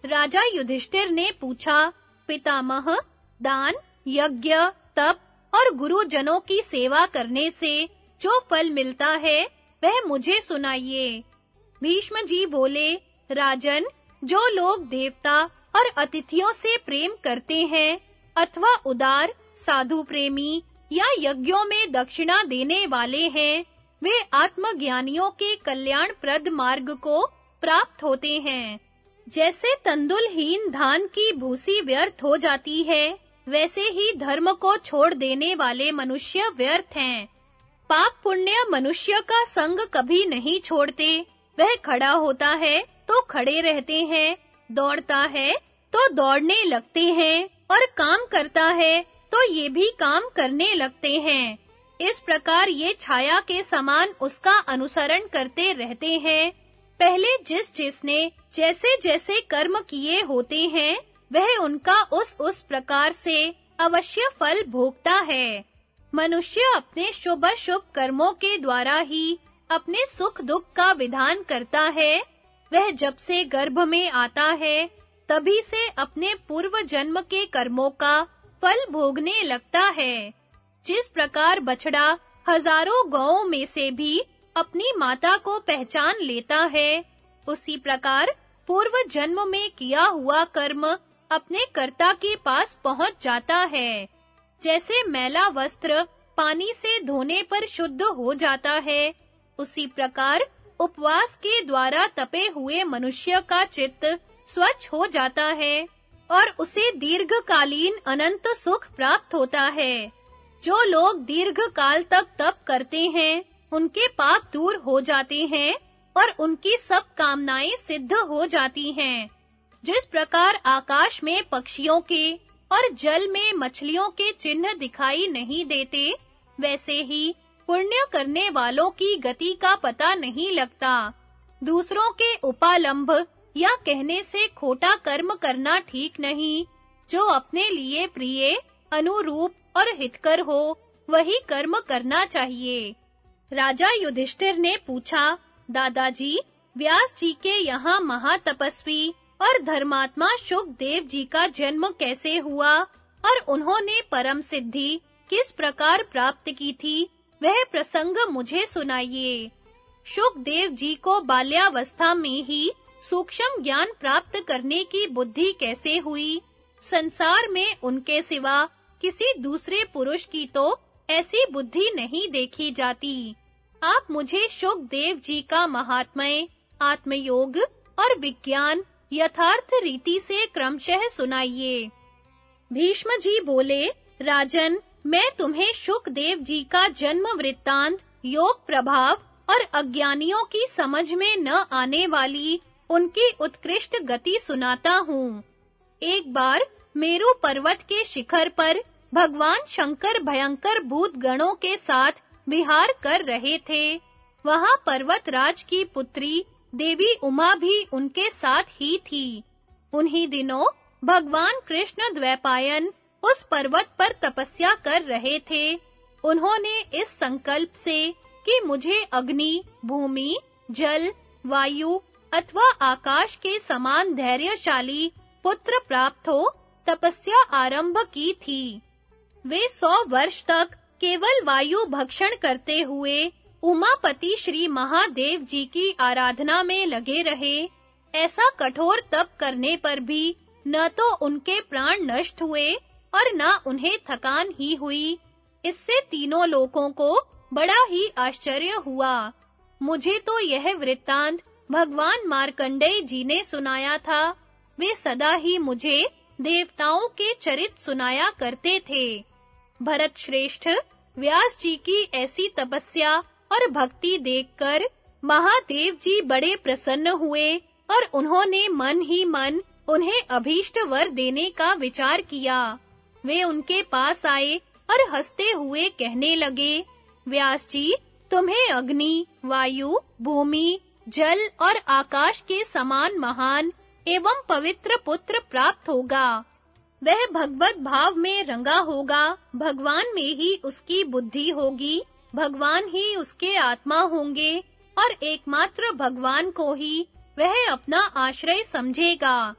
राजा युधिष्ठिर ने पूछा, पितामह, दान, यज्ञ, तप और गुरुजनों की सेवा करने से जो फल मिलता है, वह मुझे सुनाइए। भीष्म जी बोले, राजन, जो लोग देवता और अतिथियों से प्रेम करते हैं, अथवा उदार, साधु प्रेमी या यज्ञों में दक्षिणा देने वाले हैं, वे आत्मज्ञानियों के कल्याण प्रद मार्ग को प्राप्त होते हैं। जैसे तंदुलहीन धान की भूसी व्यर्थ हो जाती है, वैसे ही धर्म को छोड़ देने वाले मनुष्य व्यर्थ हैं। पाप पुण्य मनुष्य का संग कभी नहीं छोड़ते। वह खड़ा होता है तो खड़े रहते हैं, दौड़ता है तो दौड़ने लगते हैं और काम करता है तो ये भी काम करने लगते हैं। इस प्रकार ये छाया के समान उसका अनुसरण करते रहते हैं। पहले जिस जिसने जैसे-जैसे कर्म किए होते हैं, वह उनका उस उस प्रकार से अवश्य फल भोगता है। मनुष्य अपने शुभ शुभ कर्मों के द्वारा ही अपने सुख दुख का विधान करता है। वह जब से गर्भ में आता है, तभी से अपने पूर्व जन्म के कर्मों का फल भोगने लगता है। जिस प्रकार बछड़ा हज़ारों गौओं में से भी अपनी माता को पहचान लेता है, उसी प्रकार पूर्व जन्म में किया हुआ कर्म अपने कर्ता के पास पहुँच जाता है। जैसे मैला वस्त्र पानी से धोने पर शुद्ध हो जाता है, उसी प्रकार उपवास के द्वारा तपे हुए मनुष्य का चित्त स्वच्छ हो जाता है। और उसे दीर्घकालीन अनंत सुख प्राप्त होता है। जो लोग दीर्घ काल तक तप करते हैं, उनके पाप दूर हो जाते हैं और उनकी सब कामनाएँ सिद्ध हो जाती हैं। जिस प्रकार आकाश में पक्षियों के और जल में मछलियों के चिन्ह दिखाई नहीं देते, वैसे ही पुण्य करने वालों की गति का पता नहीं लगता। दूसरों के उपालंभ या कहने से खोटा कर्म करना ठीक नहीं। जो अपने लिए प्रिय, अनुरूप और हितकर हो, वही कर्म करना चाहिए। राजा युधिष्ठिर ने पूछा, दादाजी, व्यास जी के यहाँ महातपस्वी और धर्मात्मा शुभ देव जी का जन्म कैसे हुआ? और उन्होंने परम सिद्धि किस प्रकार प्राप्त की थी? वह प्रसंग मुझे सुनाइए। देव जी को बाल्यावस्था में ही सूक्ष्म ज्ञान प्राप्त करने की बुद्धि कैसे हुई? संसार में उनके सिवा किसी दूसरे पुरुष की तो ऐसी बुद्धि नहीं देखी जाती। आप मुझे देव जी का महात्मय, आत्मयोग और विज्ञान यथार्थ रीति से क्रमशः सुनाइए। भीष्म जी बोले, राजन, मैं तुम्हें शुकदेव जी का जन्म वृत्तांत, योग प्रभाव और अज्ञानियों की समझ में न आने वाली उनकी उत्कृष्ट गति सुनाता हूँ। एक बार मेरु पर्वत के शिखर पर भगवान शंकर भयंकर भूत गणों के साथ विहार कर रहे थे। वहाँ पर्वतराज की पुत्री देवी उमा भी उनके साथ ही थी। उन्हीं दिनों भगवान कृष्ण द्वैपायन उस पर्वत पर तपस्या कर रहे थे। उन्होंने इस संकल्प से कि मुझे अग्नि, भूमि, जल, वायु अथवा आकाश के समान धैर्यशाली पुत्र प्राप्त हो, तपस्या आरंभ की थी। वे सौ वर्ष तक केवल वायु भक्षण करते हुए उमापति श्री महादेव जी की आराधना में लगे रहे। ऐसा कठोर तप करने पर भी न तो उनके प्राण नष्ट हुए और न उन्हें थकान ही हुई। इससे तीनों लोगों को बड़ा ही आश्चर्य हुआ। मुझे तो यह वृत्तांत भगवान मार्कंडेय जी ने सुनाया था। वे सदा ही मुझे देवताओं के चरित सुनाया करते थे। भरत श्रेष्ठ, व्यास जी की ऐसी तपस्या और भक्ति देखकर महादेव जी बड़े प्रसन्न हुए और उन्होंने मन ही मन उन्हें अभीष्ट वर देने का विचार किया। वे उनके पास आए और हँसते हुए कहने लगे, व्यास जी, तुम्हें अग्नि, वायु, भूमि जल और आकाश के समान महान एवं पवित्र पुत्र प्राप्त होगा। वह भगवत भाव में रंगा होगा, भगवान में ही उसकी बुद्धि होगी, भगवान ही उसके आत्मा होंगे, और एकमात्र भगवान को ही वह अपना आश्रय समझेगा।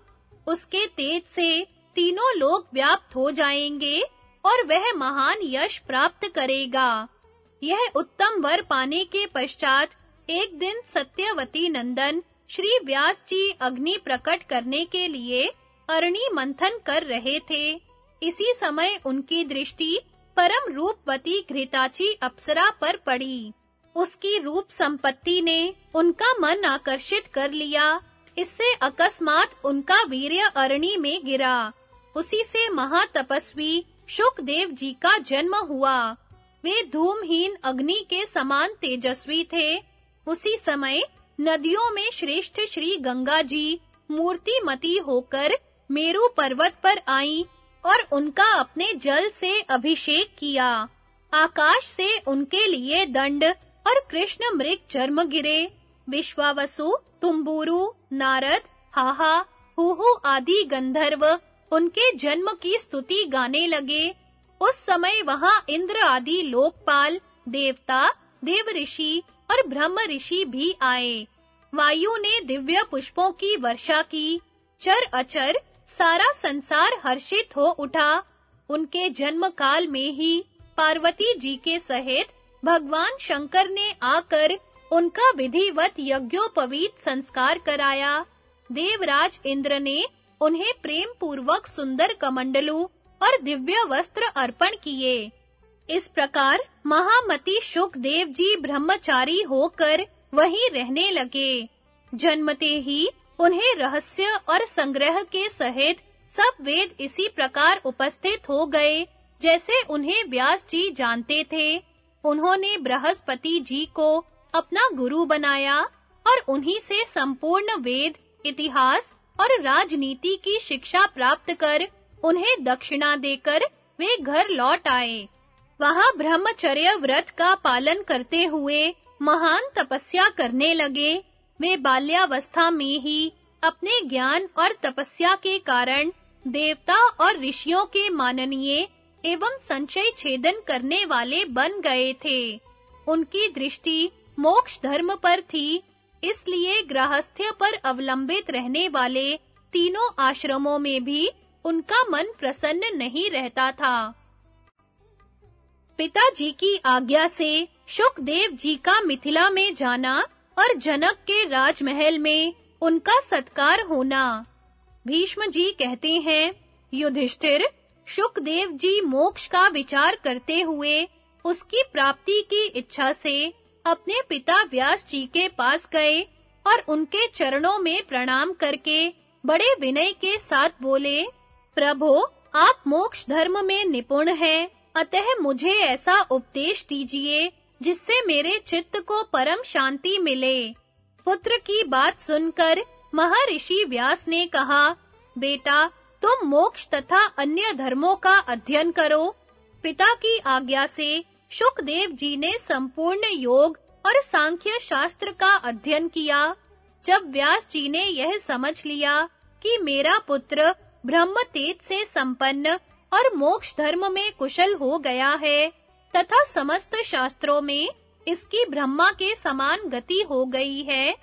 उसके तेज से तीनों लोग व्याप्त हो जाएँगे और वह महान यश प्राप्त करेगा। यह उत्तम वर पाने के पश्चात एक दिन सत्यवती नंदन श्री व्यास जी अग्नि प्रकट करने के लिए अरणी मंथन कर रहे थे। इसी समय उनकी दृष्टि परम रूपवती घृताची अप्सरा पर पड़ी। उसकी रूप संपत्ति ने उनका मन आकर्षित कर लिया। इससे अकस्मात उनका वीर्य अरणी में गिरा। उसी से महातपस्वी शुकदेव जी का जन्म हुआ। वे धूमहीन अग्नि के समान तेजस्वी थे। उसी समय नदियों में श्रेष्ठ श्री गंगा जी मूर्तिमती होकर मेरु पर्वत पर आईं और उनका अपने जल से अभिषेक किया। आकाश से उनके लिए दंड और कृष्ण मृग चर्म गिरे। विश्वावसु, तुम्बुरु, नारद, हाहा, हुहु आदि गंधर्व उनके जन्म की स्तुति गाने लगे। उस समय वहाँ इंद्र आदि लोकपाल, देवता, देव ऋषि और ब्रह्म ऋषि भी आए। वायु ने दिव्य पुष्पों की वर्षा की। चर अचर, सारा संसार हर्षित हो उठा। उनके जन्म काल में ही पार्वती जी के सहित भगवान शंकर ने आकर उनका विधिवत यज्ञोपवीत संस्कार कराया। देवराज इंद्र ने उन्हें प्रेम पूर्वक सुंदर कमंडलू और दिव्य वस्त्र अर्पण किए। इस प्रकार महामती शुकदेव जी ब्रह्मचारी होकर वहीं रहने लगे। जन्मते ही उन्हें रहस्य और संग्रह के सहित सब वेद इसी प्रकार उपस्थित हो गए, जैसे उन्हें व्यास जी जानते थे। उन्होंने बृहस्पति जी को अपना गुरु बनाया और उन्हीं से संपूर्ण वेद, इतिहास और राजनीति की शिक्षा प्राप्त कर उन्हें दक्षिणा देकर वे घर लौट आए। वहाँ ब्रह्मचर्य व्रत का पालन करते हुए महान तपस्या करने लगे। वे बाल्यावस्था में ही अपने ज्ञान और तपस्या के कारण देवता और ऋषियों के माननीय एवं संचय छेदन करने वाले बन गए थे। उनकी दृष्टि मोक्ष धर्म पर थी, इसलिए गृहस्थ्य पर अवलंबित रहने वाले तीनों आश्रमों में भी उनका मन प्रसन्न नहीं रहता था। पिताजी की आज्ञा से शुकदेव जी का मिथिला में जाना और जनक के राजमहल में उनका सत्कार होना। भीष्म जी कहते हैं, युधिष्ठिर, शुकदेव जी मोक्ष का विचार करते हुए उसकी प्राप्ति की इच्छा से अपने पिता व्यास जी के पास गए और उनके चरणों में प्रणाम करके बड़े विनय के साथ बोले, प्रभु, आप मोक्ष धर्म में निपुण हैं। अतः मुझे ऐसा उपदेश दीजिए, जिससे मेरे चित्त को परम शांति मिले। पुत्र की बात सुनकर महर्षि व्यास ने कहा, बेटा, तुम मोक्ष तथा अन्य धर्मों का अध्ययन करो। पिता की आज्ञा से शुकदेव जी ने संपूर्ण योग और सांख्य शास्त्र का अध्ययन किया। जब व्यास जी ने यह समझ लिया कि मेरा पुत्र ब्रह्म तेज से संपन्न और मोक्ष धर्म में कुशल हो गया है, तथा समस्त शास्त्रों में इसकी ब्रह्मा के समान गति हो गई है।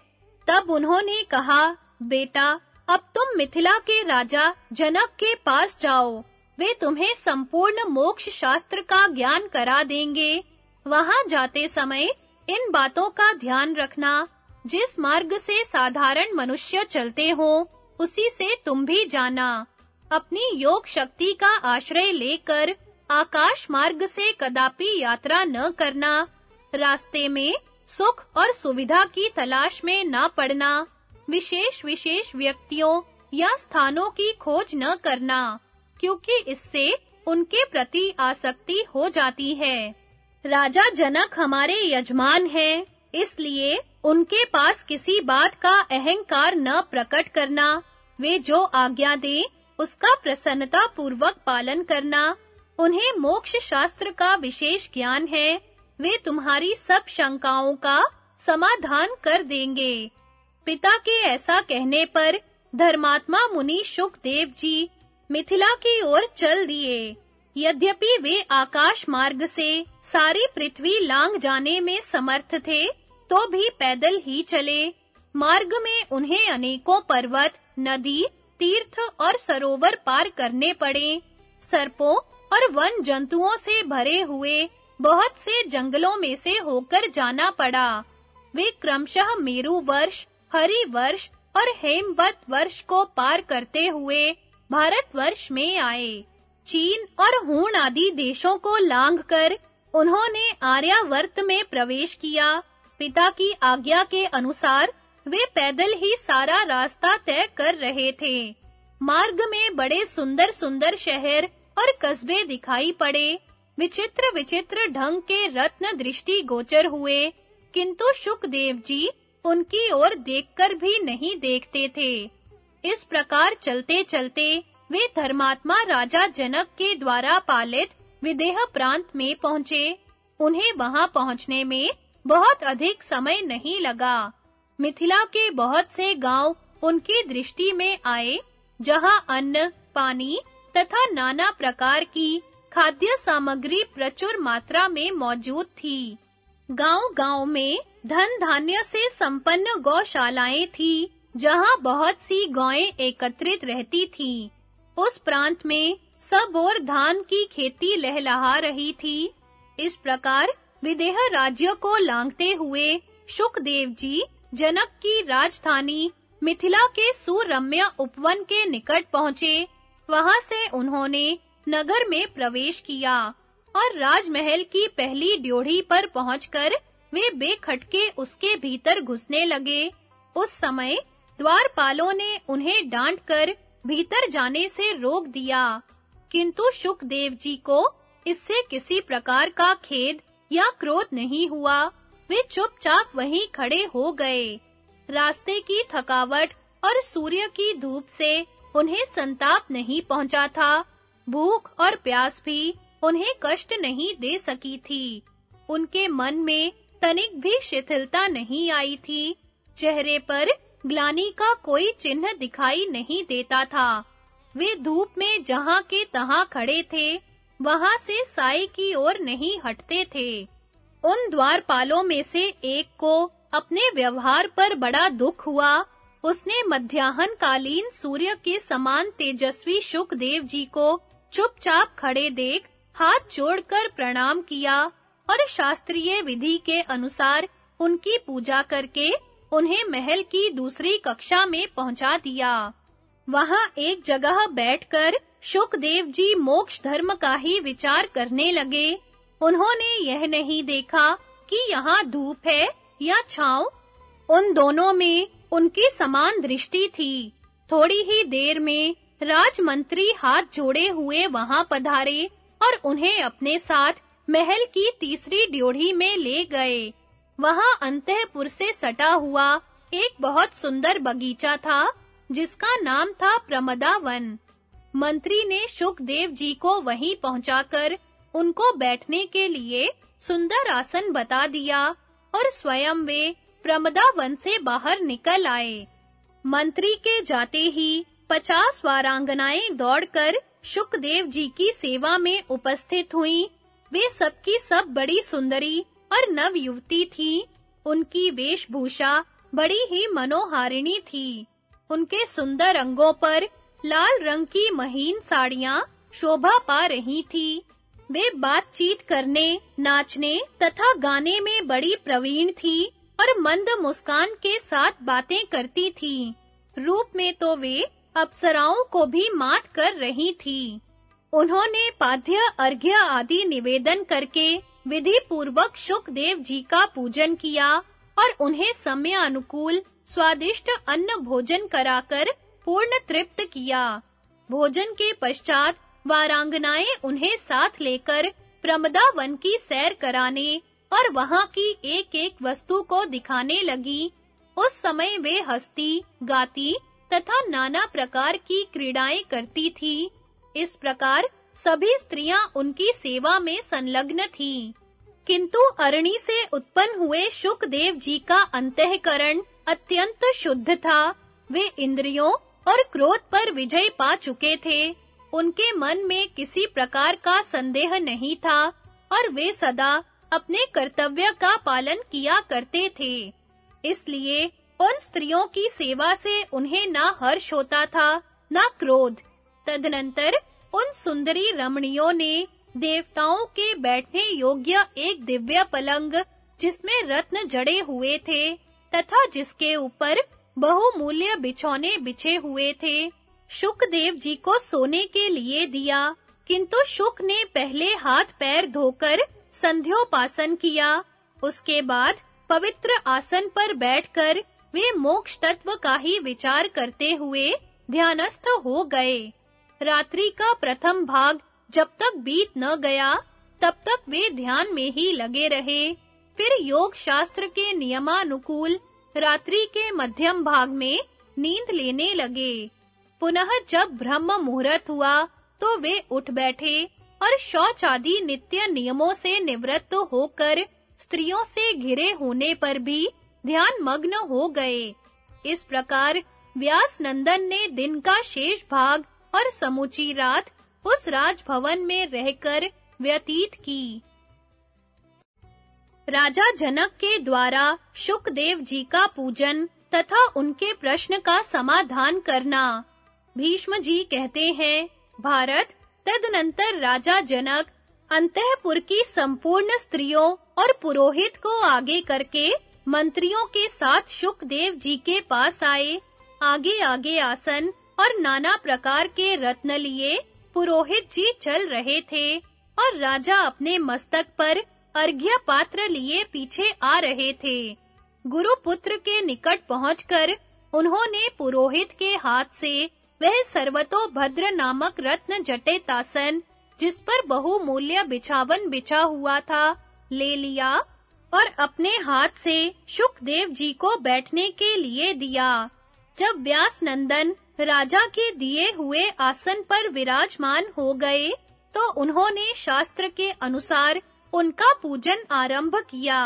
तब उन्होंने कहा, बेटा, अब तुम मिथिला के राजा जनक के पास जाओ। वे तुम्हें संपूर्ण मोक्ष शास्त्र का ज्ञान करा देंगे। वहाँ जाते समय इन बातों का ध्यान रखना। जिस मार्ग से साधारण मनुष्य चलते हो, उसी से तुम भी जाना। अपनी योग शक्ति का आश्रय लेकर आकाश मार्ग से कदापि यात्रा न करना, रास्ते में सुख और सुविधा की तलाश में न पड़ना, विशेष विशेष व्यक्तियों या स्थानों की खोज न करना, क्योंकि इससे उनके प्रति आसक्ति हो जाती है। राजा जनक हमारे यजमान हैं, इसलिए उनके पास किसी बात का अहंकार न प्रकट करना, वे जो आज्ञा दें उसका प्रसन्नता पूर्वक पालन करना, उन्हें मोक्ष शास्त्र का विशेष ज्ञान है, वे तुम्हारी सब शंकाओं का समाधान कर देंगे। पिता के ऐसा कहने पर धर्मात्मा मुनि शुकदेव जी मिथिला की ओर चल दिए। यद्यपि वे आकाश मार्ग से सारी पृथ्वी लांग जाने में समर्थ थे तो भी पैदल ही चले। मार्ग में उन्हें अनेकों पर्वत, नदी तीर्थ और सरोवर पार करने पड़े। सर्पों और वन जंतुओं से भरे हुए बहुत से जंगलों में से होकर जाना पड़ा। वे क्रमशः मेरु वर्ष, हरि वर्ष और हेमवत वर्ष को पार करते हुए भारतवर्ष में आए। चीन और हूण आदि देशों को लांघकर उन्होंने आर्यावर्त में प्रवेश किया। पिता की आज्ञा के अनुसार वे पैदल ही सारा रास्ता तय कर रहे थे। मार्ग में बड़े सुंदर-सुंदर शहर और कस्बे दिखाई पड़े। विचित्र विचित्र ढंग के रत्न दृष्टि गोचर हुए, किंतु शुकदेव जी उनकी ओर देखकर भी नहीं देखते थे। इस प्रकार चलते-चलते वे धर्मात्मा राजा जनक के द्वारा पालित विदेह प्रांत में पहुँचे। उन्हें वहाँ पहुँचने में बहुत अधिक समय नहीं लगा। मिथिला के बहुत से गाँव उनकी दृष्टि में आए, जहाँ अन्न, पानी तथा नाना प्रकार की खाद्य सामग्री प्रचुर मात्रा में मौजूद थी। गांव-गांव में धन धान्य से संपन्न गौशालाएँ थी, जहाँ बहुत सी गौएँ एकत्रित रहती थी। उस प्रांत में सब और धान की खेती लहलहा रही थी। इस प्रकार विदेह राज्य को लांघते हुए शुकदेव जी जनक की राजधानी मिथिला के सुरम्य उपवन के निकट पहुँचे। वहाँ से उन्होंने नगर में प्रवेश किया और राजमहल की पहली ड्योढ़ी पर पहुंचकर वे बेखटके उसके भीतर घुसने लगे। उस समय द्वारपालों ने उन्हें डांटकर भीतर जाने से रोक दिया। किंतु शुकदेव जी को इससे किसी प्रकार का खेद या क्रोध नहीं हुआ। वे चुपचाप वहीं खड़े हो गए। रास्ते की थकावट और सूर्य की धूप से उन्हें संताप नहीं पहुँचा था। भूख और प्यास भी उन्हें कष्ट नहीं दे सकी थी। उनके मन में तनिक भी शिथिलता नहीं आई थी। चेहरे पर ग्लानी का कोई चिन्ह दिखाई नहीं देता था। वे धूप में जहाँ के तहां खड़े थे, वहाँ से साई की ओर नहीं हटते थे। उन द्वारपालों में से एक को अपने व्यवहार पर बड़ा दुख हुआ। उसने मध्याहन कालीन सूर्य के समान तेजस्वी शुकदेव जी को चुपचाप खड़े देख हाथ जोड़कर प्रणाम किया और शास्त्रीय विधि के अनुसार उनकी पूजा करके उन्हें महल की दूसरी कक्षा में पहुँचा दिया। वहाँ एक जगह बैठकर शुकदेव जी मोक्ष धर्म का ही विचार करने लगे। उन्होंने यह नहीं देखा कि यहाँ धूप है या छांव। उन दोनों में उनकी समान दृष्टि थी। थोड़ी ही देर में राजमंत्री हाथ जोड़े हुए वहाँ पधारे और उन्हें अपने साथ महल की तीसरी ड्योढ़ी में ले गए। वहाँ अंतःपुर से सटा हुआ एक बहुत सुंदर बगीचा था, जिसका नाम था प्रमदा वन मंत्री ने शुकदेव जी को वहीं पहुंचाकर उनको बैठने के लिए सुंदर आसन बता दिया और स्वयं वे प्रमदा वन से बाहर निकल आए। मंत्री के जाते ही पचास वारांगनाएँ दौड़कर शुकदेव जी की सेवा में उपस्थित हुईं। वे सबकी सब बड़ी सुंदरी और नव युवती थी। उनकी वेशभूषा बड़ी ही मनोहारिणी थी। उनके सुंदर अंगों पर लाल रंग की महीन साड़ियाँ शोभा पा रही थी। वे बातचीत करने, नाचने तथा गाने में बड़ी प्रवीण थी और मंद मुस्कान के साथ बातें करती थी। रूप में तो वे अप्सराओं को भी मात कर रही थी। उन्होंने पाद्य, अर्घ्य आदि निवेदन करके विधि पूर्वक शुकदेव जी का पूजन किया और उन्हें समय अनुकूल स्वादिष्ट अन्न भोजन कराकर पूर्ण तृप्त किया। भोजन के पश्चात वारांगनाएँ उन्हें साथ लेकर प्रमदा वन की सैर कराने और वहाँ की एक-एक वस्तु को दिखाने लगी। उस समय वे हस्ती, गाती तथा नाना प्रकार की क्रीड़ाएँ करती थी। इस प्रकार सभी स्त्रियाँ उनकी सेवा में संलग्न थीं। किंतु अरणी से उत्पन्न हुए शुकदेव जी का अंतःकरण अत्यंत शुद्ध था। वे इंद्रियों और क्रोध पर विजय पा चुके थे। उनके मन में किसी प्रकार का संदेह नहीं था, और वे सदा अपने कर्तव्य का पालन किया करते थे। इसलिए उन स्त्रियों की सेवा से उन्हें ना हर्ष होता था, ना क्रोध। तदनंतर उन सुंदरी रमणियों ने देवताओं के बैठने योग्य एक दिव्य पलंग, जिसमें रत्न जड़े हुए थे, तथा जिसके ऊपर बहुमूल्य बिछौने बिछे हुए थे। शुकदेव जी को सोने के लिए दिया, किंतु शुक ने पहले हाथ पैर धोकर संध्योपासन किया। उसके बाद पवित्र आसन पर बैठकर वे मोक्ष तत्व का ही विचार करते हुए ध्यानस्थ हो गए। रात्रि का प्रथम भाग जब तक बीत न गया, तब तक वे ध्यान में ही लगे रहे। फिर योग शास्त्र के नियमानुकूल रात्रि के मध्यम भाग में नींद लेने लगे। पुनः जब ब्रह्म मुहूर्त हुआ तो वे उठ बैठे और शौच आदि नित्य नियमों से निवृत्त होकर स्त्रियों से घिरे होने पर भी ध्यान मग्न हो गए। इस प्रकार व्यास नंदन ने दिन का शेष भाग और समूची रात उस राजभवन में रहकर व्यतीत की। राजा जनक के द्वारा शुकदेव जी का पूजन तथा उनके प्रश्न का समाधान करना भीष्म जी कहते हैं, भारत तदनंतर राजा जनक, अंतःपुर की संपूर्ण स्त्रियों और पुरोहित को आगे करके मंत्रियों के साथ शुकदेव जी के पास आए। आगे आगे आसन और नाना प्रकार के रत्न लिए पुरोहित जी चल रहे थे और राजा अपने मस्तक पर अर्घ्य पात्र लिए पीछे आ रहे थे। गुरु पुत्र के निकट पहुंचकर उन्होंने पुरोहित के हाथ से वह सर्वतो भद्र नामक रत्न जटित आसन जिस पर बहुमूल्य बिछावन बिछा हुआ था, ले लिया और अपने हाथ से शुकदेव जी को बैठने के लिए दिया। जब व्यास नंदन राजा के दिए हुए आसन पर विराजमान हो गए तो उन्होंने शास्त्र के अनुसार उनका पूजन आरंभ किया।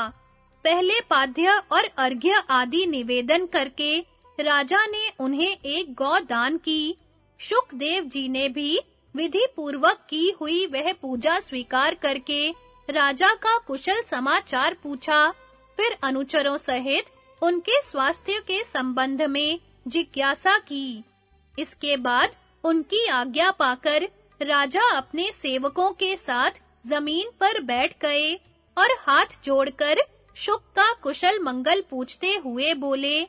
पहले पाद्य और अर्घ्य आदि निवेदन करके राजा ने उन्हें एक गौ दान की। शुकदेव जी ने भी विधि पूर्वक की हुई वह पूजा स्वीकार करके राजा का कुशल समाचार पूछा। फिर अनुचरों सहित उनके स्वास्थ्य के संबंध में जिज्ञासा की। इसके बाद उनकी आज्ञा पाकर राजा अपने सेवकों के साथ ज़मीन पर बैठ गए और हाथ जोड़कर शुक का कुशल मंगल पूछते हुए बोले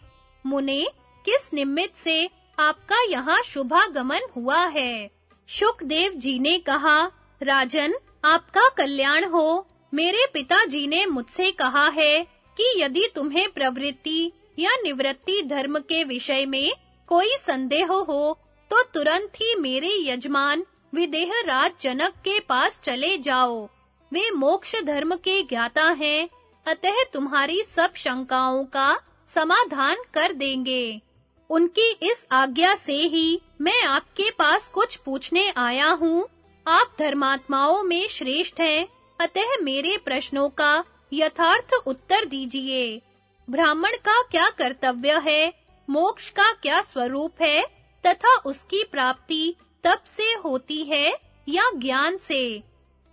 मुने, किस निमित्त से आपका यहाँ शुभागमन हुआ है? शुकदेव जी ने कहा, राजन, आपका कल्याण हो। मेरे पिताजी ने मुझसे कहा है कि यदि तुम्हें प्रवृत्ति या निवृत्ति धर्म के विषय में कोई संदेह हो तो तुरंत ही मेरे यजमान विदेह राज जनक के पास चले जाओ। वे मोक्ष धर्म के ज्ञाता हैं, अतः तुम्हारी सब शंकाओं का समाधान कर देंगे। उनकी इस आज्ञा से ही मैं आपके पास कुछ पूछने आया हूँ। आप धर्मात्माओं में श्रेष्ठ हैं, अतः मेरे प्रश्नों का यथार्थ उत्तर दीजिए। ब्राह्मण का क्या कर्तव्य है? मोक्ष का क्या स्वरूप है? तथा उसकी प्राप्ति तप से होती है या ज्ञान से?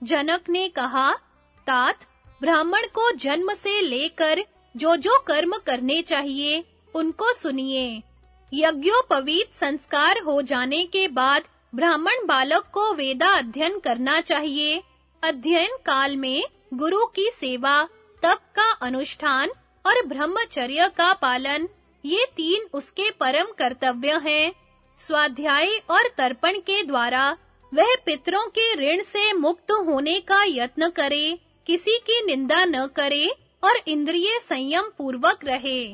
जनक ने कहा, तात, ब्राह्मण को जन्म से लेकर जो जो कर्म करने चाहिए, उनको सुनिए। यज्ञोपवीत संस्कार हो जाने के बाद ब्राह्मण बालक को वेदा अध्ययन करना चाहिए। अध्ययन काल में गुरु की सेवा, तप का अनुष्ठान और ब्रह्मचर्य का पालन, ये तीन उसके परम कर्तव्य हैं। स्वाध्याय और तर्पण के द्वारा वह पितरों के ऋण से मुक्त होने का यत्न करे, किसी की निंदा न करे और इंद्रिय संयम पूर्वक रहे।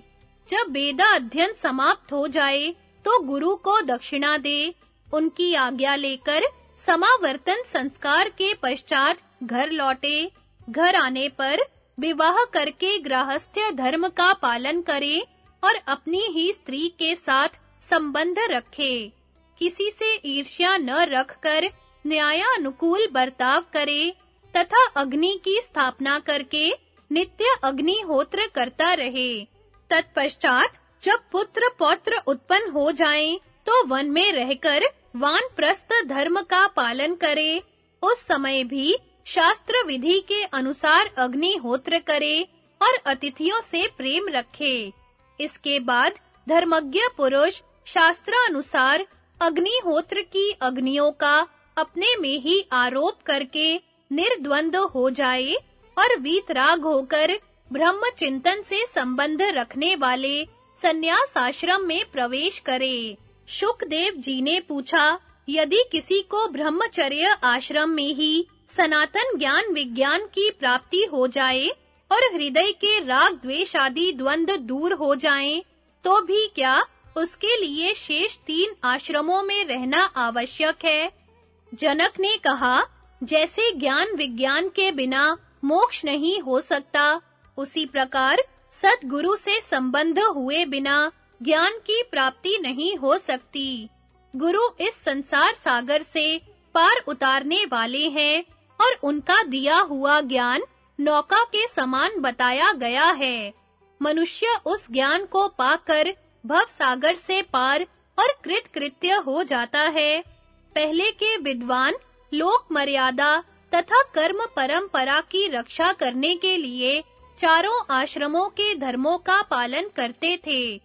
जब वेदा अध्ययन समाप्त हो जाए तो गुरु को दक्षिणा दे। उनकी आज्ञा लेकर समावर्तन संस्कार के पश्चात घर लौटे। घर आने पर विवाह करके गृहस्थ्य धर्म का पालन करे और अपनी ही स्त्री के साथ संबंध रखे। किसी से ईर्ष्या न रखकर न्यायानुकूल बर्ताव करे तथा अग्नि की स्थापना करके नित्य अग्निहोत्र करता रहे। तत्पश्चात जब पुत्र पौत्र उत्पन्न हो जाएँ तो वन में रहकर वानप्रस्थ धर्म का पालन करे। उस समय भी शास्त्र विधि के अनुसार अग्निहोत्र करे और अतिथियों से प्रेम रखे। इसके बाद धर्मज्ञ पुरुष शास्त्र शास्त्रानुसार अग्निहोत्र की अग्नियों का अपने में ही आरोप करके निर्द्वंद हो जाए। और वीतराग होकर ब्रह्म चिंतन से संबंध रखने वाले सन्यास आश्रम में प्रवेश करे। शुकदेव जी ने पूछा, यदि किसी को ब्रह्मचर्य आश्रम में ही सनातन ज्ञान विज्ञान की प्राप्ति हो जाए और हृदय के राग द्वेष आदि द्वंद दूर हो जाएँ तो भी क्या उसके लिए शेष तीन आश्रमों में रहना आवश्यक है? जनक ने कहा, जैसे ज्ञान विज्ञान के बिना मोक्ष नहीं हो सकता। उसी प्रकार सतगुरु से संबंध हुए बिना ज्ञान की प्राप्ति नहीं हो सकती। गुरु इस संसार सागर से पार उतारने वाले हैं और उनका दिया हुआ ज्ञान नौका के समान बताया गया है। मनुष्य उस ज्ञान को पाकर भव सागर से पार और कृत कृत्य हो जाता है। पहले के विद्वान लोक मर्यादा तथा कर्म परंपरा की रक्षा करने के लिए चारों आश्रमों के धर्मों का पालन करते थे।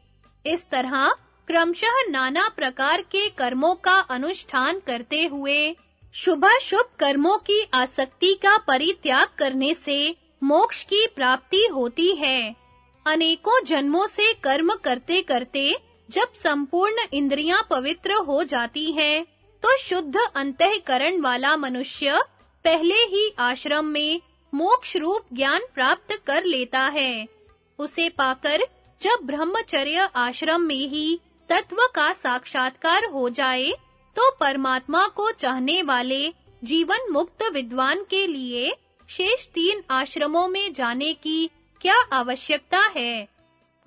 इस तरह क्रमशः नाना प्रकार के कर्मों का अनुष्ठान करते हुए शुभ शुभ कर्मों की आसक्ति का परित्याग करने से मोक्ष की प्राप्ति होती है। अनेकों जन्मों से कर्म करते-करते जब संपूर्ण इंद्रियाँ पवित्र हो जाती हैं तो शुद्ध अंतःकरण वाला मनुष्य पहले ही आश्रम में मोक्ष रूप ज्ञान प्राप्त कर लेता है। उसे पाकर जब ब्रह्मचर्य आश्रम में ही तत्व का साक्षात्कार हो जाए तो परमात्मा को चाहने वाले जीवन मुक्त विद्वान के लिए शेष तीन आश्रमों में जाने की क्या आवश्यकता है?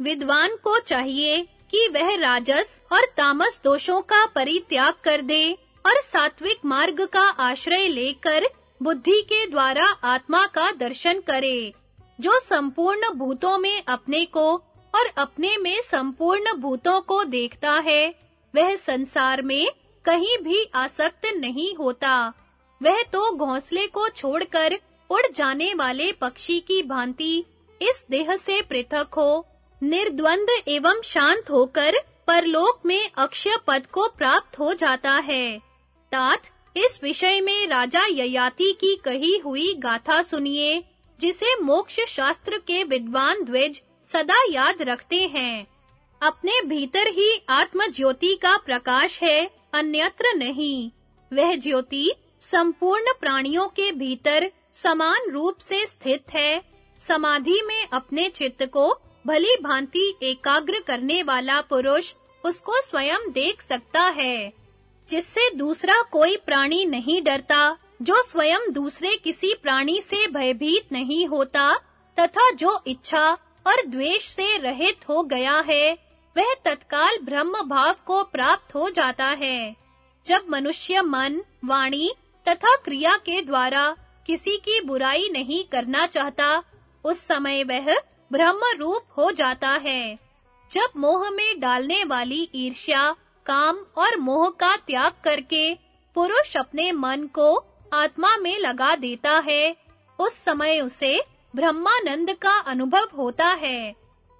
विद्वान को चाहिए कि वह राजस और तामस दोषों का परित्याग कर दे और सात्विक मार्ग का आश्रय लेकर बुद्धि के द्वारा आत्मा का दर्शन करे, जो संपूर्ण भूतों में अपने को और अपने में संपूर्ण भूतों को देखता है, वह संसार में कहीं भी आसक्त नहीं होता। वह तो घोंसले को छोड़कर उड़ जाने वाले पक्षी की भांति इस देह से पृथक हो, निर्द्वंद एवं शांत होकर परलोक में अक्षय पद को प्राप्त हो जाता है। तात इस विषय में राजा ययाति की कही हुई गाथा सुनिए, जिसे मोक्ष शास्त्र के विद्वान द्विज सदा याद रखते हैं। अपने भीतर ही आत्म ज्योति का प्रकाश है, अन्यत्र नहीं। वह ज्योति संपूर्ण प्राणियों के भीतर समान रूप से स्थित है। समाधि में अपने चित्त को भली भांति एकाग्र करने वाला पुरुष उसको स्वयं देख सकता है। जिससे दूसरा कोई प्राणी नहीं डरता, जो स्वयं दूसरे किसी प्राणी से भयभीत नहीं होता, तथा जो इच्छा और द्वेष से रहित हो गया है, वह तत्काल ब्रह्म भाव को प्राप्त हो जाता है। जब मनुष्य मन, वाणी तथा क्रिया के द्वारा किसी की बुराई नहीं करना चाहता, उस समय वह ब्रह्म रूप हो जाता है। जब मोह में डालने वाली ईर्ष्या काम और मोह का त्याग करके पुरुष अपने मन को आत्मा में लगा देता है। उस समय उसे ब्रह्मानंद का अनुभव होता है।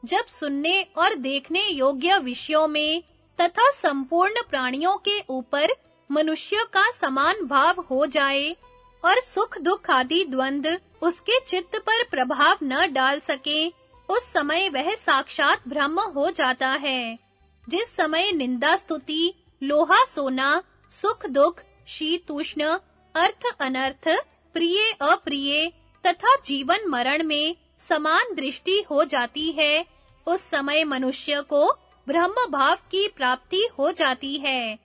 जब सुनने और देखने योग्य विषयों में तथा संपूर्ण प्राणियों के ऊपर मनुष्य का समान भाव हो जाए और सुख दुख आदि द्वंद उसके चित्त पर प्रभाव न डाल सके, उस समय वह साक्षात ब्रह्म हो जाता है। जिस समय निंदा स्तुति, लोहा सोना, सुख दुख, शीत उष्ण, अर्थ अनर्थ, प्रिय अप्रिय, तथा जीवन मरण में समान दृष्टि हो जाती है, उस समय मनुष्य को ब्रह्म भाव की प्राप्ति हो जाती है।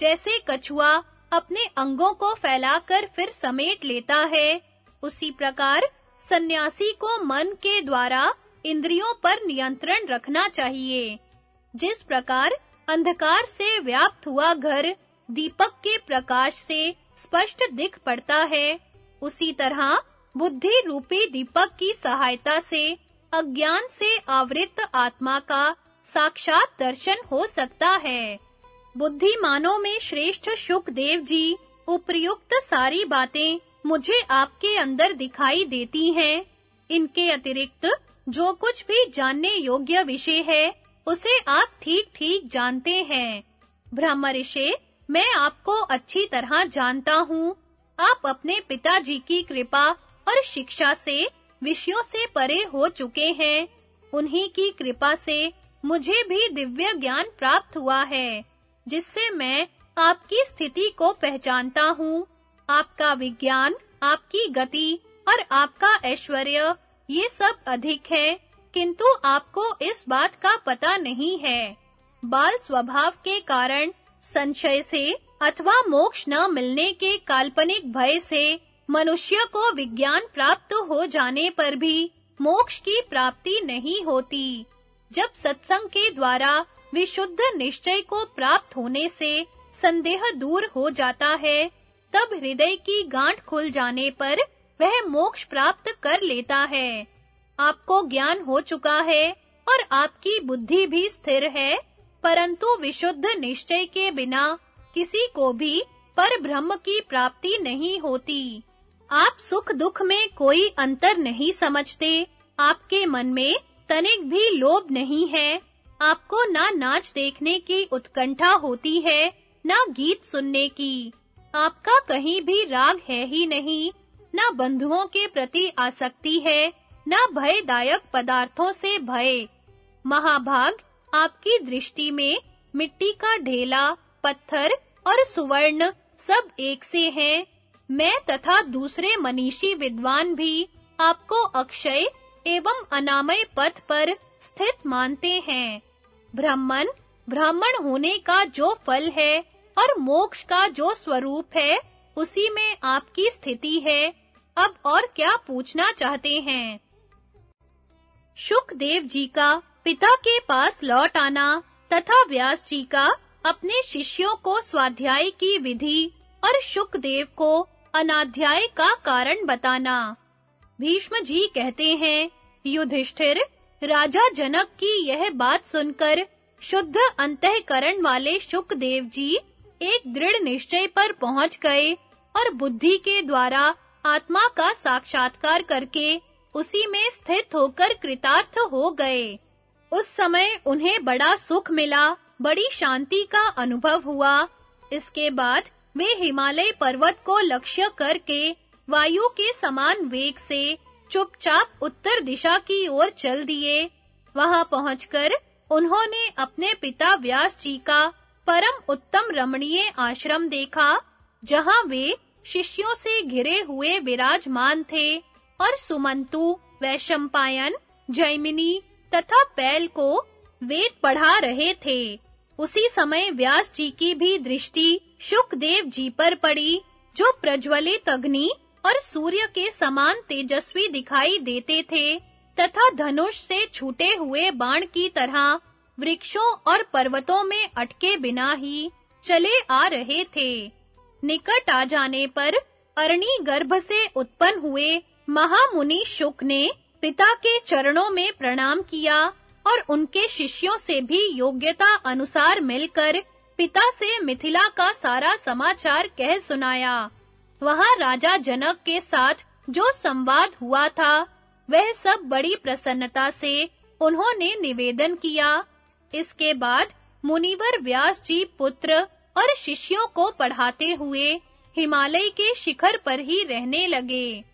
जैसे कछुआ अपने अंगों को फैलाकर फिर समेट लेता है, उसी प्रकार सन्यासी को मन के द्वारा इंद्रियों पर नियंत्रण रखना चाहिए। जिस प्रकार अंधकार से व्याप्त हुआ घर दीपक के प्रकाश से स्पष्ट दिख पड़ता है, उसी तरह बुद्धि रूपी दीपक की सहायता से अज्ञान से आवृत आत्मा का साक्षात दर्शन हो सकता है। बुद्धिमानों में श्रेष्ठ सुखदेव जी उपयुक्त सारी बातें मुझे आपके अंदर दिखाई देती हैं। इनके अतिरिक्त जो कुछ भी जानने योग्य विषय है उसे आप ठीक-ठीक जानते हैं। ब्रह्मऋषि मैं आपको अच्छी तरह जानता हूँ। आप अपने पिताजी की कृपा और शिक्षा से विषयों से परे हो चुके हैं। उन्हीं की कृपा से मुझे भी दिव्य ज्ञान प्राप्त हुआ है, जिससे मैं आपकी स्थिति को पहचानता हूँ। आपका विज्ञान, आपकी गति और आपका ऐश्वर्य, ये सब अधिक है। किंतु आपको इस बात का पता नहीं है। बाल स्वभाव के कारण, संशय से अथवा मोक्ष न मिलने के काल्पनिक भय से मनुष्य को विज्ञान प्राप्त हो जाने पर भी मोक्ष की प्राप्ति नहीं होती। जब सत्संग के द्वारा विशुद्ध निश्चय को प्राप्त होने से संदेह दूर हो जाता है, तब हृदय की गांठ खुल जाने पर वह मोक्ष प्राप्त कर लेता है। आपको ज्ञान हो चुका है और आपकी बुद्धि भी स्थिर है, परंतु विशुद्ध निश्चय के बिना किसी को भी पर ब्रह्म की प्राप्ति नहीं होती। आप सुख दुख में कोई अंतर नहीं समझते। आपके मन में तनिक भी लोभ नहीं है। आपको ना नाच देखने की उत्कंठा होती है, ना गीत सुनने की। आपका कहीं भी राग है ही नहीं, ना बंधुओं के प्रति आसक्ति है ना भयदायक पदार्थों से भय। महाभाग आपकी दृष्टि में मिट्टी का ढेला, पत्थर और सुवर्ण सब एक से हैं। मैं तथा दूसरे मनीषी विद्वान भी आपको अक्षय एवं अनामय पथ पर स्थित मानते हैं। ब्राह्मण ब्राह्मण होने का जो फल है और मोक्ष का जो स्वरूप है, उसी में आपकी स्थिति है। अब और क्या पूछना चाहते हैं? शुकदेव जी का पिता के पास लौट आना तथा व्यास जी का अपने शिष्यों को स्वाध्याय की विधि और शुकदेव को अनाध्याय का कारण बताना। भीष्म जी कहते हैं, युधिष्ठिर, राजा जनक की यह बात सुनकर शुद्ध अंतःकरण वाले शुकदेव जी एक दृढ़ निश्चय पर पहुँच गए और बुद्धि के द्वारा आत्मा का साक्षात्कार करके उसी में स्थित होकर कृतार्थ हो गए। उस समय उन्हें बड़ा सुख मिला, बड़ी शांति का अनुभव हुआ। इसके बाद वे हिमालय पर्वत को लक्ष्य करके वायु के समान वेग से चुपचाप उत्तर दिशा की ओर चल दिए। वहाँ पहुंचकर उन्होंने अपने पिता व्यास जी का परम उत्तम रमणीय आश्रम देखा, जहाँ वे शिष्यों से घिरे हुए विराजमान थे। और सुमंतु, वैशंपायन, जैमिनी तथा पैल को वेद पढ़ा रहे थे। उसी समय व्यास जी की भी दृष्टि शुकदेव जी पर पड़ी, जो प्रज्वलित अग्नि और सूर्य के समान तेजस्वी दिखाई देते थे, तथा धनुष से छूटे हुए बाण की तरह वृक्षों और पर्वतों में अटके बिना ही चले आ रहे थे। निकट आ जाने पर अरणी गर्भ से उत्पन्न हुए महामुनि शुक ने पिता के चरणों में प्रणाम किया और उनके शिष्यों से भी योग्यता अनुसार मिलकर पिता से मिथिला का सारा समाचार कह सुनाया। वहाँ राजा जनक के साथ जो संवाद हुआ था, वह सब बड़ी प्रसन्नता से उन्होंने निवेदन किया। इसके बाद मुनिवर व्यास जी पुत्र और शिष्यों को पढ़ाते हुए हिमालय के शिखर पर ही रहने लगे।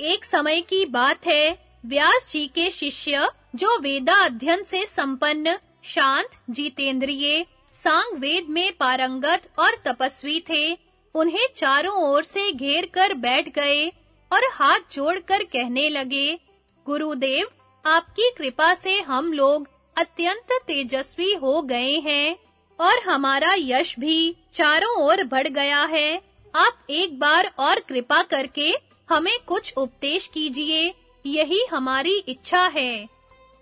एक समय की बात है। व्यास जी के शिष्य, जो वेदा अध्ययन से संपन्न, शांत, जीतेंद्रिय, सांग वेद में पारंगत और तपस्वी थे। उन्हें चारों ओर से घेर कर बैठ गए और हाथ जोड़कर कहने लगे, गुरुदेव, आपकी कृपा से हम लोग अत्यंत तेजस्वी हो गए हैं और हमारा यश भी चारों ओर बढ़ गया है। आप एक बार और कृपा करके हमें कुछ उपदेश कीजिए, यही हमारी इच्छा है।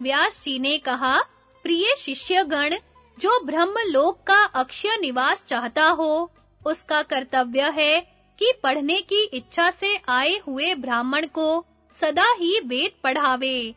व्यास जी ने कहा, प्रिय शिष्यगण, जो ब्रह्म लोक का अक्षय निवास चाहता हो, उसका कर्तव्य है कि पढ़ने की इच्छा से आए हुए ब्राह्मण को सदा ही वेद पढ़ावे।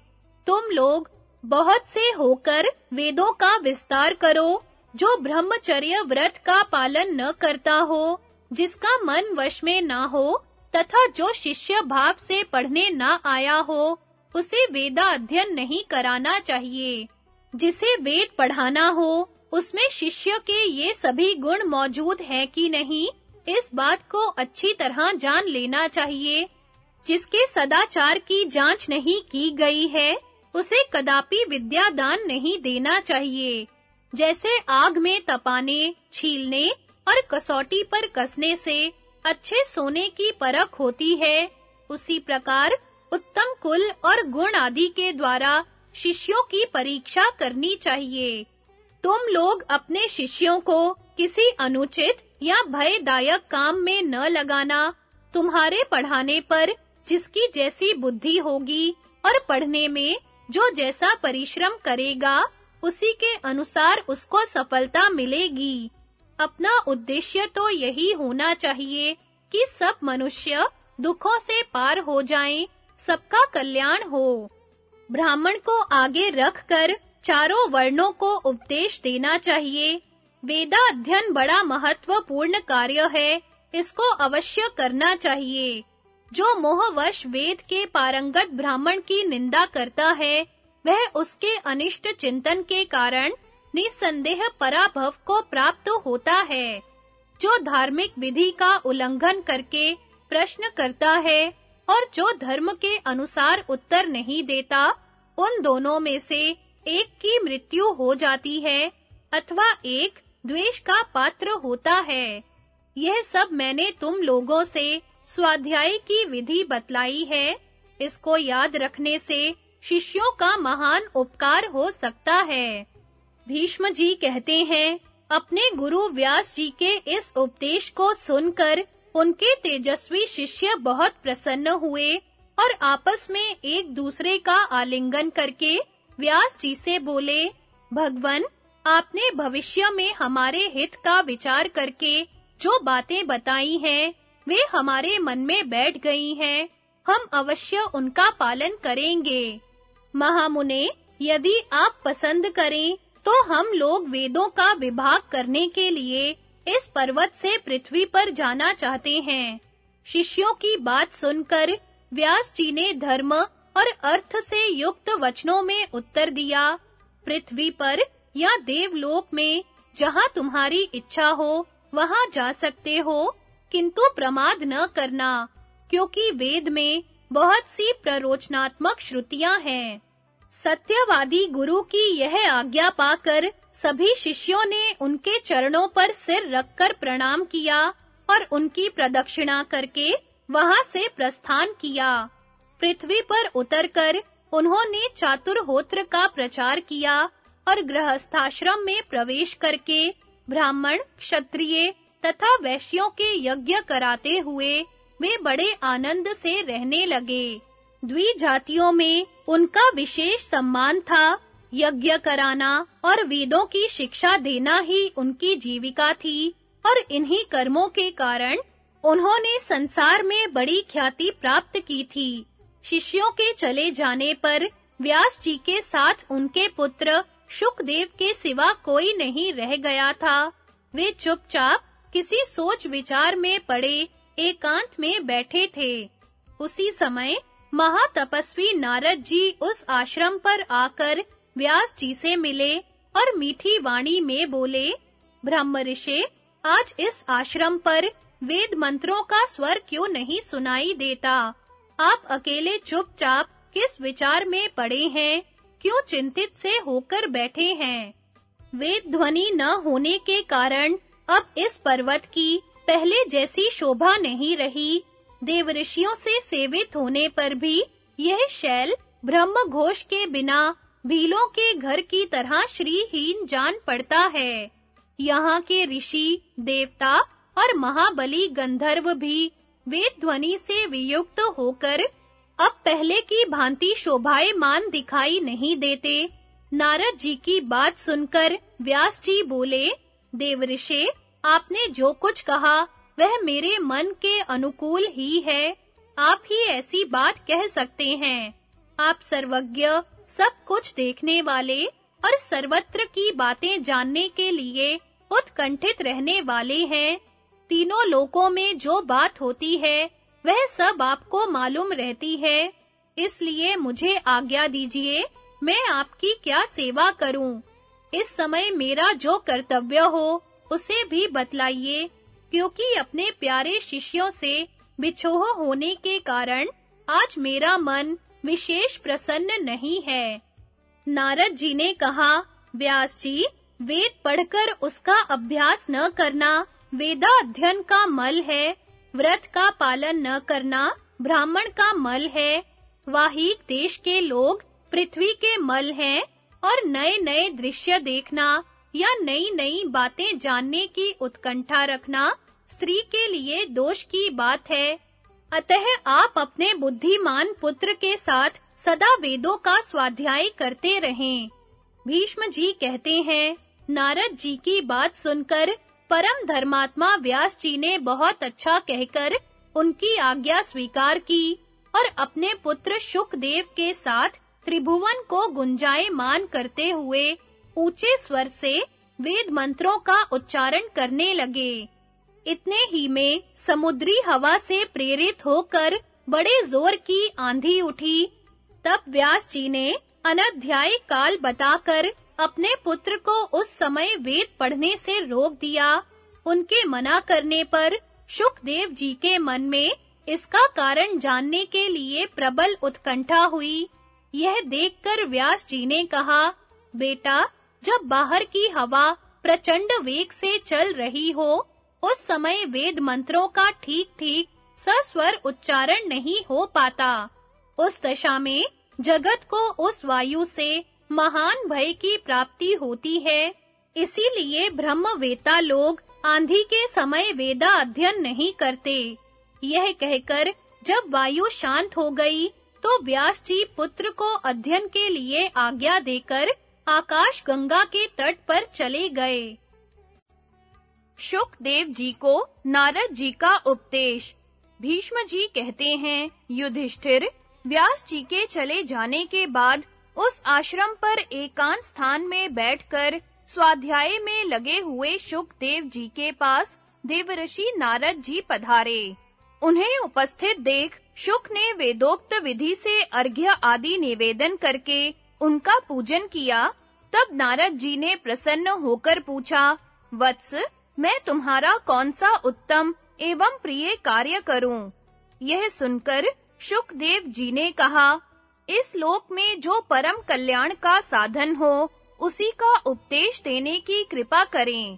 तुम लोग बहुत से होकर वेदों का विस्तार करो, जो ब्रह्मचर्य व्रत का पालन न करता हो, जिसका मन वश में ना हो तथा जो शिष्य भाव से पढ़ने ना आया हो, उसे वेदा अध्ययन नहीं कराना चाहिए। जिसे वेद पढ़ाना हो, उसमें शिष्य के ये सभी गुण मौजूद हैं कि नहीं, इस बात को अच्छी तरह जान लेना चाहिए। जिसके सदाचार की जाँच नहीं की गई है, उसे कदापि विद्या दान नहीं देना चाहिए। जैसे आग में तपाने, छीलने और कसौटी पर कसने से अच्छे सोने की परख होती है। उसी प्रकार उत्तम कुल और गुण आदि के द्वारा शिष्यों की परीक्षा करनी चाहिए। तुम लोग अपने शिष्यों को किसी अनुचित या भयदायक काम में न लगाना। तुम्हारे पढ़ाने पर जिसकी जैसी बुद्धि होगी और पढ़ने में जो जैसा परिश्रम करेगा, उसी के अनुसार उसको सफलता मिलेगी। अपना उद्देश्य तो यही होना चाहिए कि सब मनुष्य दुखों से पार हो जाएँ, सबका कल्याण हो। ब्राह्मण को आगे रखकर चारों वर्णों को उपदेश देना चाहिए। वेदा अध्ययन बड़ा महत्वपूर्ण कार्य है इसको अवश्य करना चाहिए। जो मोहवश वेद के पारंगत ब्राह्मण की निंदा करता है वह उसके अनिष्ट चिंतन के कारण निसंदेह पराभव को प्राप्त होता है, जो धार्मिक विधि का उल्लंघन करके प्रश्न करता है और जो धर्म के अनुसार उत्तर नहीं देता, उन दोनों में से एक की मृत्यु हो जाती है अथवा एक द्वेष का पात्र होता है। यह सब मैंने तुम लोगों से स्वाध्याय की विधि बतलाई है। इसको याद रखने से शिष्यों का महान उपकार हो सकता है। भीष्म जी कहते हैं, अपने गुरु व्यास जी के इस उपदेश को सुनकर उनके तेजस्वी शिष्य बहुत प्रसन्न हुए और आपस में एक दूसरे का आलिंगन करके व्यास जी से बोले, भगवन, आपने भविष्य में हमारे हित का विचार करके जो बातें बताई हैं, वे हमारे मन में बैठ गई हैं, हम अवश्य उनका पालन करेंगे। महामुने, यदि आप पसंद करें तो हम लोग वेदों का विभाग करने के लिए इस पर्वत से पृथ्वी पर जाना चाहते हैं। शिष्यों की बात सुनकर व्यास जी ने धर्म और अर्थ से युक्त वचनों में उत्तर दिया, पृथ्वी पर या देवलोक में जहाँ तुम्हारी इच्छा हो, वहाँ जा सकते हो, किंतु प्रमाद न करना, क्योंकि वेद में बहुत सी प्ररोचनात्मक श्रुतियाँ हैं। सत्यवादी गुरु की यह आज्ञा पाकर सभी शिष्यों ने उनके चरणों पर सिर रखकर प्रणाम किया और उनकी प्रदक्षिणा करके वहाँ से प्रस्थान किया। पृथ्वी पर उतरकर उन्होंने चातुर्होत्र का प्रचार किया और गृहस्थाश्रम में प्रवेश करके ब्राह्मण, क्षत्रिय तथा वैश्यों के यज्ञ कराते हुए वे बड़े आनंद से रहने लगे। द्विजातियों में उनका विशेष सम्मान था। यज्ञ कराना और वेदों की शिक्षा देना ही उनकी जीविका थी और इन्हीं कर्मों के कारण उन्होंने संसार में बड़ी ख्याति प्राप्त की थी। शिष्यों के चले जाने पर व्यास जी के साथ उनके पुत्र शुकदेव के सिवा कोई नहीं रह गया था। वे चुपचाप किसी सोच विचार में पड़े, एकांत में बैठे थे। उसी समय महातपस्वी नारद जी उस आश्रम पर आकर व्यास जी से मिले और मीठी वाणी में बोले, ब्रह्म ऋषि, आज इस आश्रम पर वेद मंत्रों का स्वर क्यों नहीं सुनाई देता? आप अकेले चुपचाप किस विचार में पड़े हैं? क्यों चिंतित से होकर बैठे हैं? वेद ध्वनि न होने के कारण अब इस पर्वत की पहले जैसी शोभा नहीं रही। देवऋषियों से सेवित होने पर भी यह शैल ब्रह्म घोष के बिना भीलों के घर की तरह श्रीहीन जान पड़ता है। यहाँ के ऋषि, देवता और महाबली गंधर्व भी वेद ध्वनि से वियुक्त होकर अब पहले की भांति शोभायमान दिखाई नहीं देते। नारद जी की बात सुनकर व्यास जी बोले, देवऋषि, आपने जो कुछ कहा वह मेरे मन के अनुकूल ही है। आप ही ऐसी बात कह सकते हैं। आप सर्वज्ञ, सब कुछ देखने वाले और सर्वत्र की बातें जानने के लिए उत्कंठित रहने वाले हैं। तीनों लोकों में जो बात होती है, वह सब आपको मालूम रहती है। इसलिए मुझे आज्ञा दीजिए, मैं आपकी क्या सेवा करूँ? इस समय मेरा जो कर्तव्य हो, उसे भी बतलाइए। क्योंकि अपने प्यारे शिष्यों से बिछोह होने के कारण आज मेरा मन विशेष प्रसन्न नहीं है। नारद जी ने कहा, व्यास जी, वेद पढ़कर उसका अभ्यास न करना वेदा अध्ययन का मल है, व्रत का पालन न करना ब्राह्मण का मल है, वाहिक देश के लोग पृथ्वी के मल हैं और नए-नए दृश्य देखना या नई-नई बातें जानने की उत्कंठा रखना स्त्री के लिए दोष की बात है। अतः आप अपने बुद्धिमान पुत्र के साथ सदा वेदों का स्वाध्याय करते रहें। भीष्म जी कहते हैं, नारद जी की बात सुनकर परम धर्मात्मा व्यास जी ने बहुत अच्छा कहकर उनकी आज्ञा स्वीकार की और अपने पुत्र शुकदेव के साथ त्रिभुवन को गुंजायमान करते हुए ऊँचे स्वर से वेद मंत्रों का उच्चारण करने लगे। इतने ही में समुद्री हवा से प्रेरित होकर बड़े ज़ोर की आंधी उठी। तब व्यास जी ने अनध्याय काल बताकर अपने पुत्र को उस समय वेद पढ़ने से रोक दिया। उनके मना करने पर शुकदेव जी के मन में इसका कारण जानने के लिए प्रबल उत्कंठा हुई। यह देखकर व्यास जी ने कहा, बेटा, जब बाहर की हवा प्रचंड वेग से चल रही हो उस समय वेद मंत्रों का ठीक-ठीक सस्वर उच्चारण नहीं हो पाता। उस दशा में जगत को उस वायु से महान भय की प्राप्ति होती है। इसीलिए ब्रह्मवेता लोग आंधी के समय वेदा अध्ययन नहीं करते। यह कहकर जब वायु शांत हो गई तो व्यास जी पुत्र को अध्ययन के लिए आज्ञा देकर आकाश गंगा के तट पर चले गए। शुकदेव जी को नारद जी का उपदेश। भीष्म जी कहते हैं, युधिष्ठिर, व्यास जी के चले जाने के बाद उस आश्रम पर एकांत स्थान में बैठकर स्वाध्याय में लगे हुए शुकदेव जी के पास देवऋषि नारद जी पधारे। उन्हें उपस्थित देख शुक ने वेदोक्त विधि से अर्घ्य आदि निवेदन करके उनका पूजन किया। तब नारद जी ने प्रसन्न होकर पूछा, वत्स मैं तुम्हारा कौन सा उत्तम एवं प्रिय कार्य करूँ? यह सुनकर शुकदेव जी ने कहा, इस लोक में जो परम कल्याण का साधन हो, उसी का उपदेश देने की कृपा करें।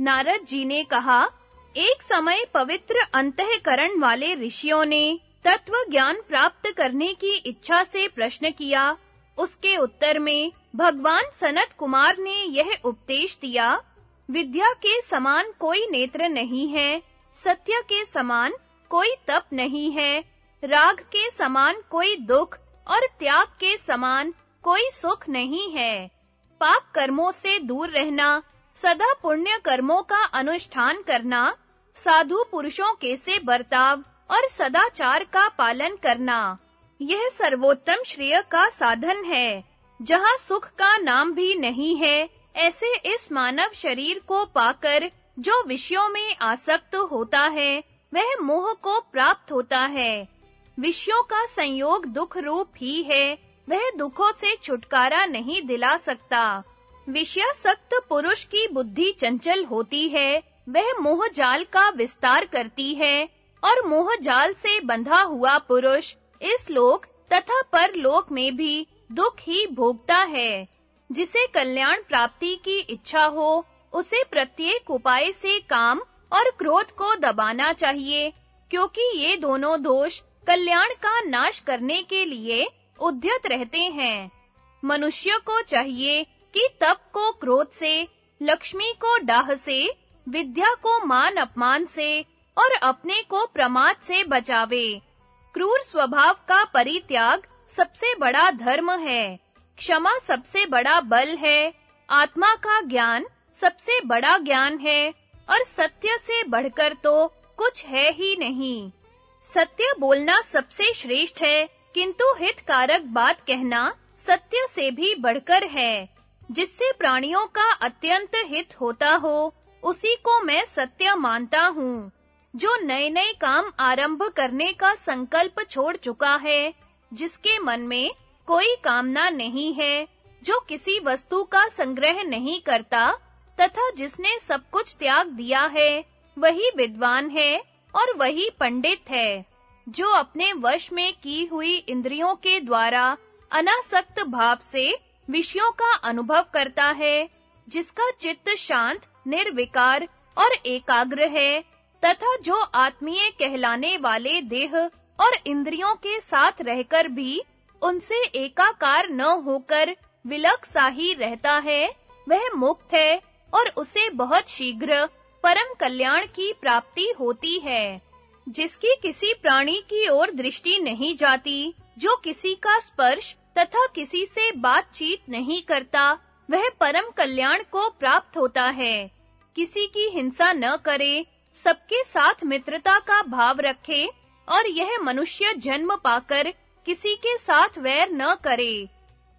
नारद जी ने कहा, एक समय पवित्र अंतःकरण वाले ऋषियों ने तत्व ज्ञान प्राप्त करने की इच्छा से प्रश्न किया। उसके उत्तर में भगवान सनत कुमार ने यह उपदेश दिया विद्या के समान कोई नेत्र नहीं है, सत्य के समान कोई तप नहीं है, राग के समान कोई दुख और त्याग के समान कोई सुख नहीं है। पाप कर्मों से दूर रहना, सदा पुण्य कर्मों का अनुष्ठान करना, साधु पुरुषों के से बर्ताव और सदाचार का पालन करना, यह सर्वोत्तम श्रेय का साधन है, जहाँ सुख का नाम भी नहीं है ऐसे इस मानव शरीर को पाकर जो विषयों में आसक्त होता है, वह मोह को प्राप्त होता है। विषयों का संयोग दुख रूप ही है, वह दुखों से छुटकारा नहीं दिला सकता। विषयासक्त पुरुष की बुद्धि चंचल होती है, वह मोह जाल का विस्तार करती है, और मोह जाल से बंधा हुआ पुरुष इस लोक तथा परलोक में भी दुख ही भोगता है। जिसे कल्याण प्राप्ति की इच्छा हो, उसे प्रत्येक उपाय से काम और क्रोध को दबाना चाहिए, क्योंकि ये दोनों दोष कल्याण का नाश करने के लिए उद्यत रहते हैं। मनुष्य को चाहिए कि तप को क्रोध से, लक्ष्मी को डाह से, विद्या को मान अपमान से और अपने को प्रमाद से बचावे। क्रूर स्वभाव का परित्याग सबसे बड़ा धर्म है। क्षमा सबसे बड़ा बल है। आत्मा का ज्ञान सबसे बड़ा ज्ञान है, और सत्य से बढ़कर तो कुछ है ही नहीं। सत्य बोलना सबसे श्रेष्ठ है, किंतु हितकारक बात कहना सत्य से भी बढ़कर है। जिससे प्राणियों का अत्यंत हित होता हो, उसी को मैं सत्य मानता हूँ। जो नए-नए काम आरंभ करने का संकल्प छोड़ चुका है, जिसके मन में कोई कामना नहीं है, जो किसी वस्तु का संग्रह नहीं करता, तथा जिसने सब कुछ त्याग दिया है, वही विद्वान है और वही पंडित है, जो अपने वश में की हुई इंद्रियों के द्वारा अनासक्त भाव से विषयों का अनुभव करता है, जिसका चित्त शांत, निर्विकार और एकाग्र है, तथा जो आत्मीय कहलाने वाले देह और इंद्रियों के साथ रहकर भी उनसे एकाकार न होकर विलक सा ही रहता है, वह मुक्त है और उसे बहुत शीघ्र परम कल्याण की प्राप्ति होती है, जिसकी किसी प्राणी की ओर दृष्टि नहीं जाती, जो किसी का स्पर्श तथा किसी से बातचीत नहीं करता, वह परम कल्याण को प्राप्त होता है। किसी की हिंसा न करे, सबके साथ मित्रता का भाव रखे और यह मनुष्य जन्म पाकर किसी के साथ वैर न करे,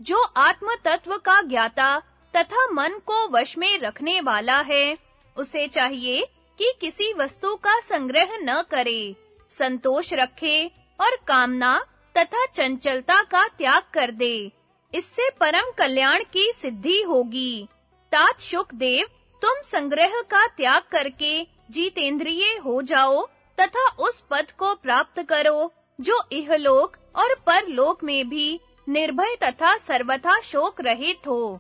जो आत्म तत्व का ज्ञाता तथा मन को वश में रखने वाला है, उसे चाहिए कि किसी वस्तु का संग्रह न करे, संतोष रखे और कामना तथा चंचलता का त्याग कर दे। इससे परम कल्याण की सिद्धि होगी। तात देव तुम संग्रह का त्याग करके जीतेंद्रिय हो जाओ तथा उस पद को प्राप्त करो। जो इहलोक और परलोक में भी निर्भय तथा सर्वथा शोक रहित हो।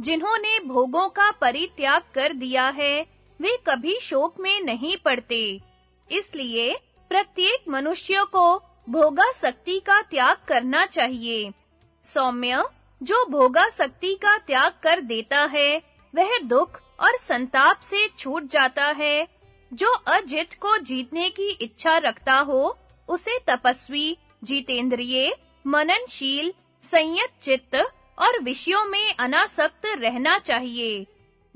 जिन्होंने भोगों का परित्याग कर दिया है, वे कभी शोक में नहीं पड़ते। इसलिए प्रत्येक मनुष्य को भोगा शक्ति का त्याग करना चाहिए। सौम्य जो भोगा शक्ति का त्याग कर देता है, वह दुख और संताप से छूट जाता है। जो अजित को जीतने की इच्छा रखता हो उसे तपस्वी, जितेंद्रिय, मननशील, संयत चित्त और विषयों में अनासक्त रहना चाहिए।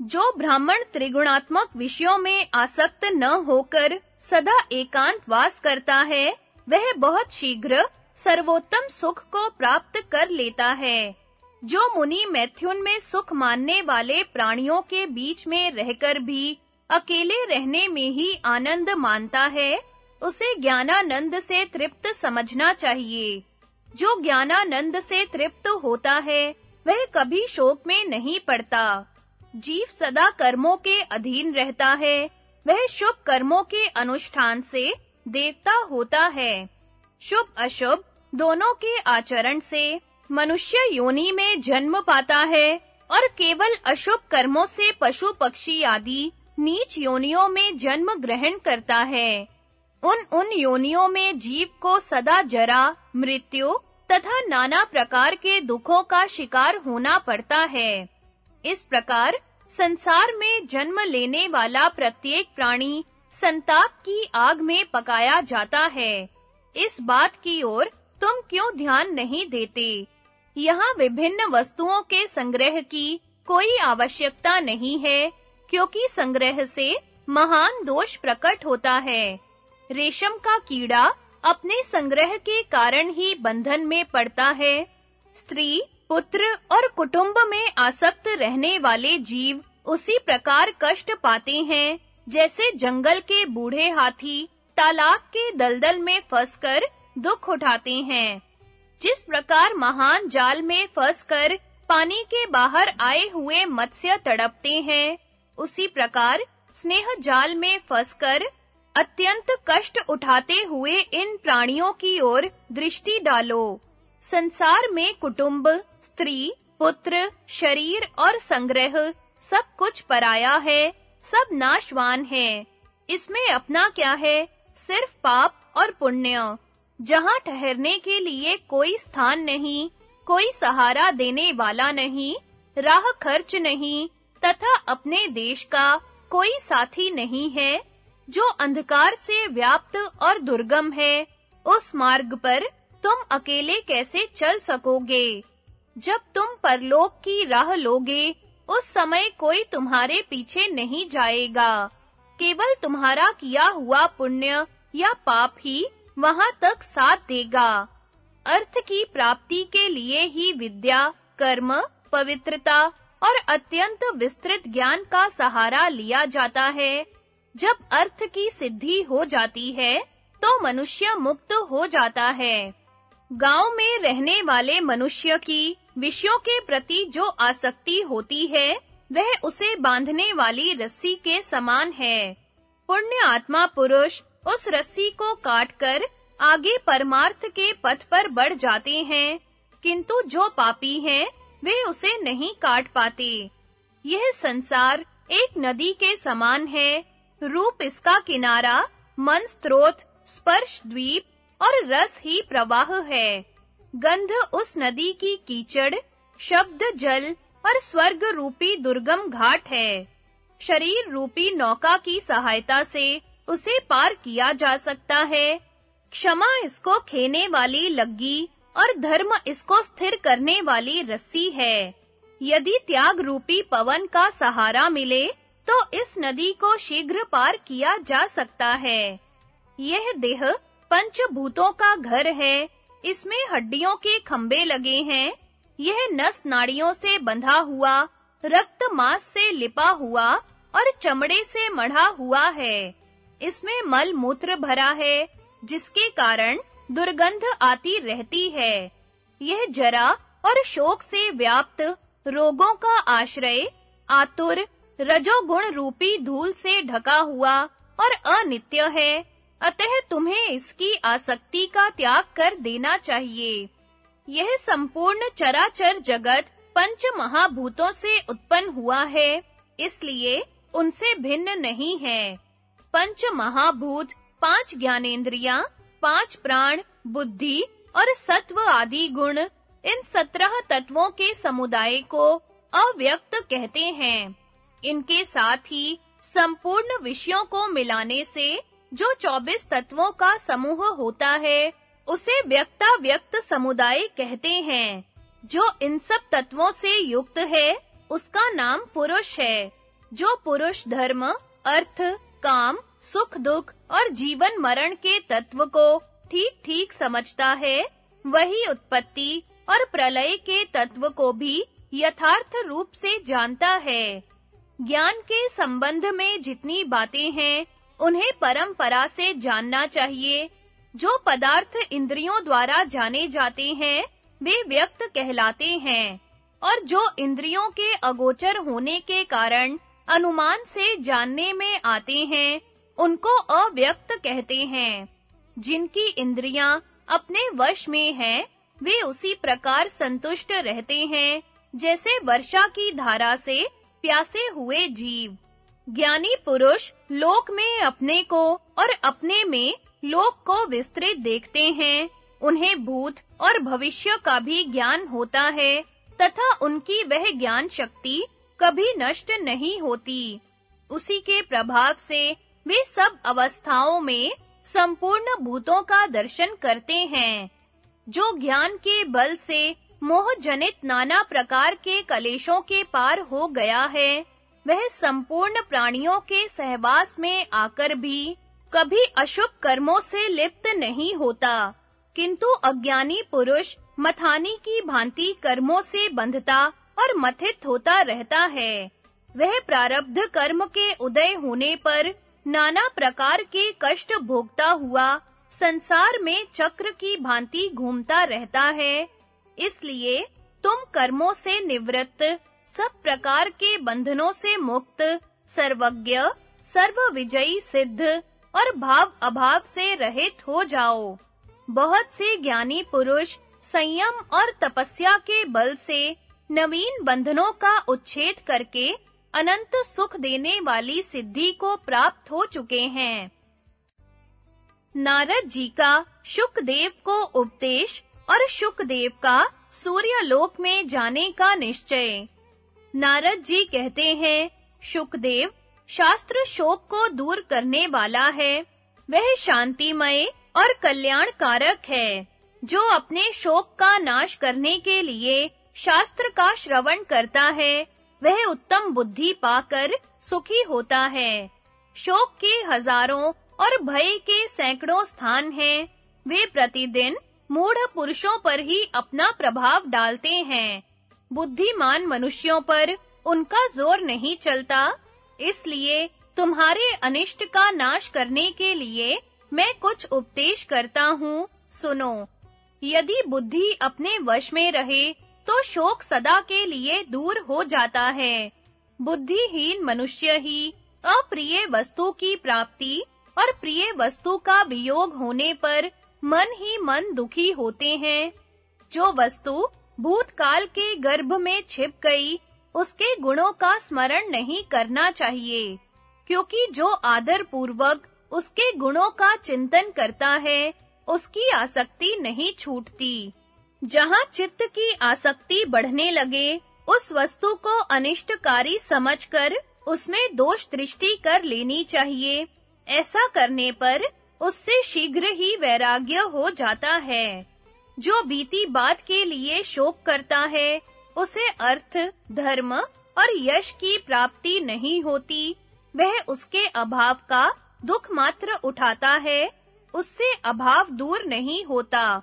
जो ब्राह्मण त्रिगुणात्मक विषयों में आसक्त न होकर सदा एकांत वास करता है, वह बहुत शीघ्र सर्वोत्तम सुख को प्राप्त कर लेता है। जो मुनि मैथुन में सुख मानने वाले प्राणियों के बीच में रहकर भी अकेले रहने में ही आनंद मानता है उसे ज्ञानानंद से तृप्त समझना चाहिए। जो ज्ञानानंद से तृप्त होता है, वह कभी शोक में नहीं पड़ता। जीव सदा कर्मों के अधीन रहता है, वह शुभ कर्मों के अनुष्ठान से देवता होता है। शुभ अशुभ दोनों के आचरण से मनुष्य योनि में जन्म पाता है और केवल अशुभ कर्मों से पशु पक्षी आदि नीच योनियों में जन्म ग्रहण करता है। उन उन योनियों में जीव को सदा जरा, मृत्यु तथा नाना प्रकार के दुखों का शिकार होना पड़ता है। इस प्रकार संसार में जन्म लेने वाला प्रत्येक प्राणी संताप की आग में पकाया जाता है। इस बात की ओर तुम क्यों ध्यान नहीं देते? यहाँ विभिन्न वस्तुओं के संग्रह की कोई आवश्यकता नहीं है, क्योंकि संग्रह से महान दोष प्रकट होता है। रेशम का कीड़ा अपने संग्रह के कारण ही बंधन में पड़ता है। स्त्री, पुत्र और कुटुंब में आसक्त रहने वाले जीव उसी प्रकार कष्ट पाते हैं, जैसे जंगल के बूढ़े हाथी तालाब के दलदल में फंसकर दुख उठाते हैं। जिस प्रकार महान जाल में फंसकर पानी के बाहर आए हुए मत्स्य तड़पते हैं, उसी प्रकार स्नेह जाल में फंसकर अत्यंत कष्ट उठाते हुए इन प्राणियों की ओर दृष्टि डालो। संसार में कुटुंब, स्त्री, पुत्र, शरीर और संग्रह सब कुछ पराया है, सब नाशवान है। इसमें अपना क्या है? सिर्फ़ पाप और पुण्य। जहाँ ठहरने के लिए कोई स्थान नहीं, कोई सहारा देने वाला नहीं, राह खर्च नहीं, तथा अपने देश का कोई साथी नहीं है जो अंधकार से व्याप्त और दुर्गम है, उस मार्ग पर तुम अकेले कैसे चल सकोगे? जब तुम परलोक की राह लोगे, उस समय कोई तुम्हारे पीछे नहीं जाएगा। केवल तुम्हारा किया हुआ पुण्य या पाप ही वहाँ तक साथ देगा। अर्थ की प्राप्ति के लिए ही विद्या, कर्म, पवित्रता और अत्यंत विस्तृत ज्ञान का सहारा लिया जाता है। जब अर्थ की सिद्धि हो जाती है तो मनुष्य मुक्त हो जाता है। गाँव में रहने वाले मनुष्य की विषयों के प्रति जो आसक्ति होती है, वह उसे बांधने वाली रस्सी के समान है। पुण्य आत्मा पुरुष उस रस्सी को काटकर आगे परमार्थ के पथ पर बढ़ जाते हैं, किंतु जो पापी हैं, वे उसे नहीं काट पाते। यह संसार एक नदी के समान है रूप इसका किनारा, मन स्रोत, स्पर्श द्वीप और रस ही प्रवाह है। गंध उस नदी की कीचड़, शब्द जल और स्वर्ग रूपी दुर्गम घाट है। शरीर रूपी नौका की सहायता से उसे पार किया जा सकता है। क्षमा इसको खेने वाली लग्गी और धर्म इसको स्थिर करने वाली रस्सी है। यदि त्याग रूपी पवन का सहारा मिले तो इस नदी को शीघ्र पार किया जा सकता है। यह देह पंचभूतों का घर है। इसमें हड्डियों के खंबे लगे हैं। यह नस नाड़ियों से बंधा हुआ, रक्त मांस से लिपा हुआ और चमड़े से मढ़ा हुआ है। इसमें मल मूत्र भरा है, जिसके कारण दुर्गंध आती रहती है। यह जरा और शोक से व्याप्त रोगों का आश्रय आतुर रजोगुण रूपी धूल से ढका हुआ और अनित्य है, अतः तुम्हें इसकी आसक्ति का त्याग कर देना चाहिए। यह संपूर्ण चराचर जगत पंच महाभूतों से उत्पन्न हुआ है, इसलिए उनसे भिन्न नहीं है। पंच महाभूत पाँच ज्ञानेंद्रियाँ, पाँच प्राण, बुद्धि और सत्व आदि गुण इन सत्रह तत्वों के समुदाय को अव्यक्त कहते हैं। इनके साथ ही संपूर्ण विषयों को मिलाने से जो 24 तत्वों का समूह होता है, उसे व्यक्ता व्यक्त समुदाय कहते हैं, जो इन सब तत्वों से युक्त है, उसका नाम पुरुष है, जो पुरुष धर्म, अर्थ, काम, सुख दुख और जीवन मरण के तत्व को ठीक-ठीक समझता है, वही उत्पत्ति और प्रलय के तत्व को भी यथार्थ रूप से जानता है। ज्ञान के संबंध में जितनी बातें हैं, उन्हें परंपरा से जानना चाहिए। जो पदार्थ इंद्रियों द्वारा जाने जाते हैं, वे व्यक्त कहलाते हैं। और जो इंद्रियों के अगोचर होने के कारण अनुमान से जानने में आते हैं, उनको अव्यक्त कहते हैं। जिनकी इंद्रियाँ अपने वश में हैं, वे उसी प्रकार संतुष्ट रहते हैं, जैसे वर्षा की धारा से प्यासे हुए जीव। ज्ञानी पुरुष लोक में अपने को और अपने में लोक को विस्तृत देखते हैं। उन्हें भूत और भविष्य का भी ज्ञान होता है, तथा उनकी वह ज्ञान शक्ति कभी नष्ट नहीं होती। उसी के प्रभाव से वे सब अवस्थाओं में संपूर्ण भूतों का दर्शन करते हैं, जो ज्ञान के बल से मोह जनित नाना प्रकार के कलेशों के पार हो गया है। वह संपूर्ण प्राणियों के सहवास में आकर भी कभी अशुभ कर्मों से लिप्त नहीं होता। किंतु अज्ञानी पुरुष मथानी की भांति कर्मों से बंधता और मथित होता रहता है। वह प्रारब्ध कर्म के उदय होने पर नाना प्रकार के कष्ट भोगता हुआ संसार में चक्र की भांति घूमता रहता है। इसलिए तुम कर्मों से निवृत्त, सब प्रकार के बंधनों से मुक्त, सर्वज्ञ सर्व विजयी सिद्ध और भाव अभाव से रहित हो जाओ। बहुत से ज्ञानी पुरुष संयम और तपस्या के बल से नवीन बंधनों का उच्छेद करके अनंत सुख देने वाली सिद्धि को प्राप्त हो चुके हैं। नारद जी का शुकदेव को उपदेश और शुकदेव का सूर्यलोक में जाने का निश्चय। नारद जी कहते हैं, शुकदेव, शास्त्र शोक को दूर करने वाला है। वह शांतिमय और कल्याणकारक है, जो अपने शोक का नाश करने के लिए शास्त्र का श्रवण करता है। वह उत्तम बुद्धि पाकर सुखी होता है। शोक के हज़ारों और भय के सैकड़ों स्थान हैं। वे प्रतिदिन मूढ़ पुरुषों पर ही अपना प्रभाव डालते हैं। बुद्धिमान मनुष्यों पर उनका ज़ोर नहीं चलता। इसलिए तुम्हारे अनिष्ट का नाश करने के लिए मैं कुछ उपदेश करता हूँ। सुनो, यदि बुद्धि अपने वश में रहे तो शोक सदा के लिए दूर हो जाता है। बुद्धिहीन मनुष्य ही अप्रिय वस्तु की प्राप्ति और प्रिय वस्तु का वियोग होने पर मन ही मन दुखी होते हैं। जो वस्तु भूतकाल के गर्भ में छिप गई, उसके गुणों का स्मरण नहीं करना चाहिए, क्योंकि जो आदर पूर्वक उसके गुणों का चिंतन करता है, उसकी आसक्ति नहीं छूटती। जहाँ चित्त की आसक्ति बढ़ने लगे, उस वस्तु को अनिष्टकारी समझकर उसमें दोष दृष्टि कर लेनी चाहिए। ऐसा करने पर उससे शीघ्र ही वैराग्य हो जाता है। जो बीती बात के लिए शोक करता है, उसे अर्थ, धर्म और यश की प्राप्ति नहीं होती। वह उसके अभाव का दुख मात्र उठाता है, उससे अभाव दूर नहीं होता।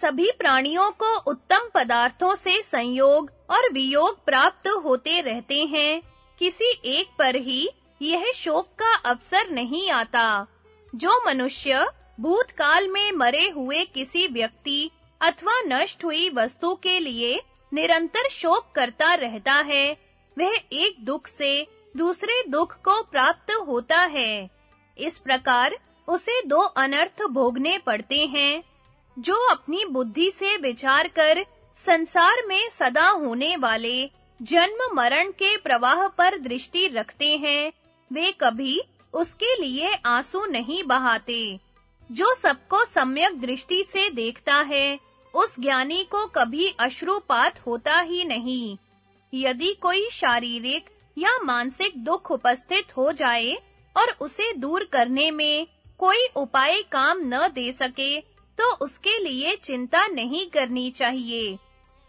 सभी प्राणियों को उत्तम पदार्थों से संयोग और वियोग प्राप्त होते रहते हैं। किसी एक पर ही यह शोक का अवसर नहीं आता। जो मनुष्य भूतकाल में मरे हुए किसी व्यक्ति अथवा नष्ट हुई वस्तु के लिए निरंतर शोक करता रहता है, वह एक दुख से दूसरे दुख को प्राप्त होता है। इस प्रकार उसे दो अनर्थ भोगने पड़ते हैं, जो अपनी बुद्धि से विचार कर संसार में सदा होने वाले जन्म मरण के प्रवाह पर दृष्टि रखते हैं। वे कभी उसके लिए आँसू नहीं बहाते। जो सबको सम्यक दृष्टि से देखता है, उस ज्ञानी को कभी अश्रुपात होता ही नहीं। यदि कोई शारीरिक या मानसिक दुख उपस्थित हो जाए और उसे दूर करने में कोई उपाय काम न दे सके तो उसके लिए चिंता नहीं करनी चाहिए।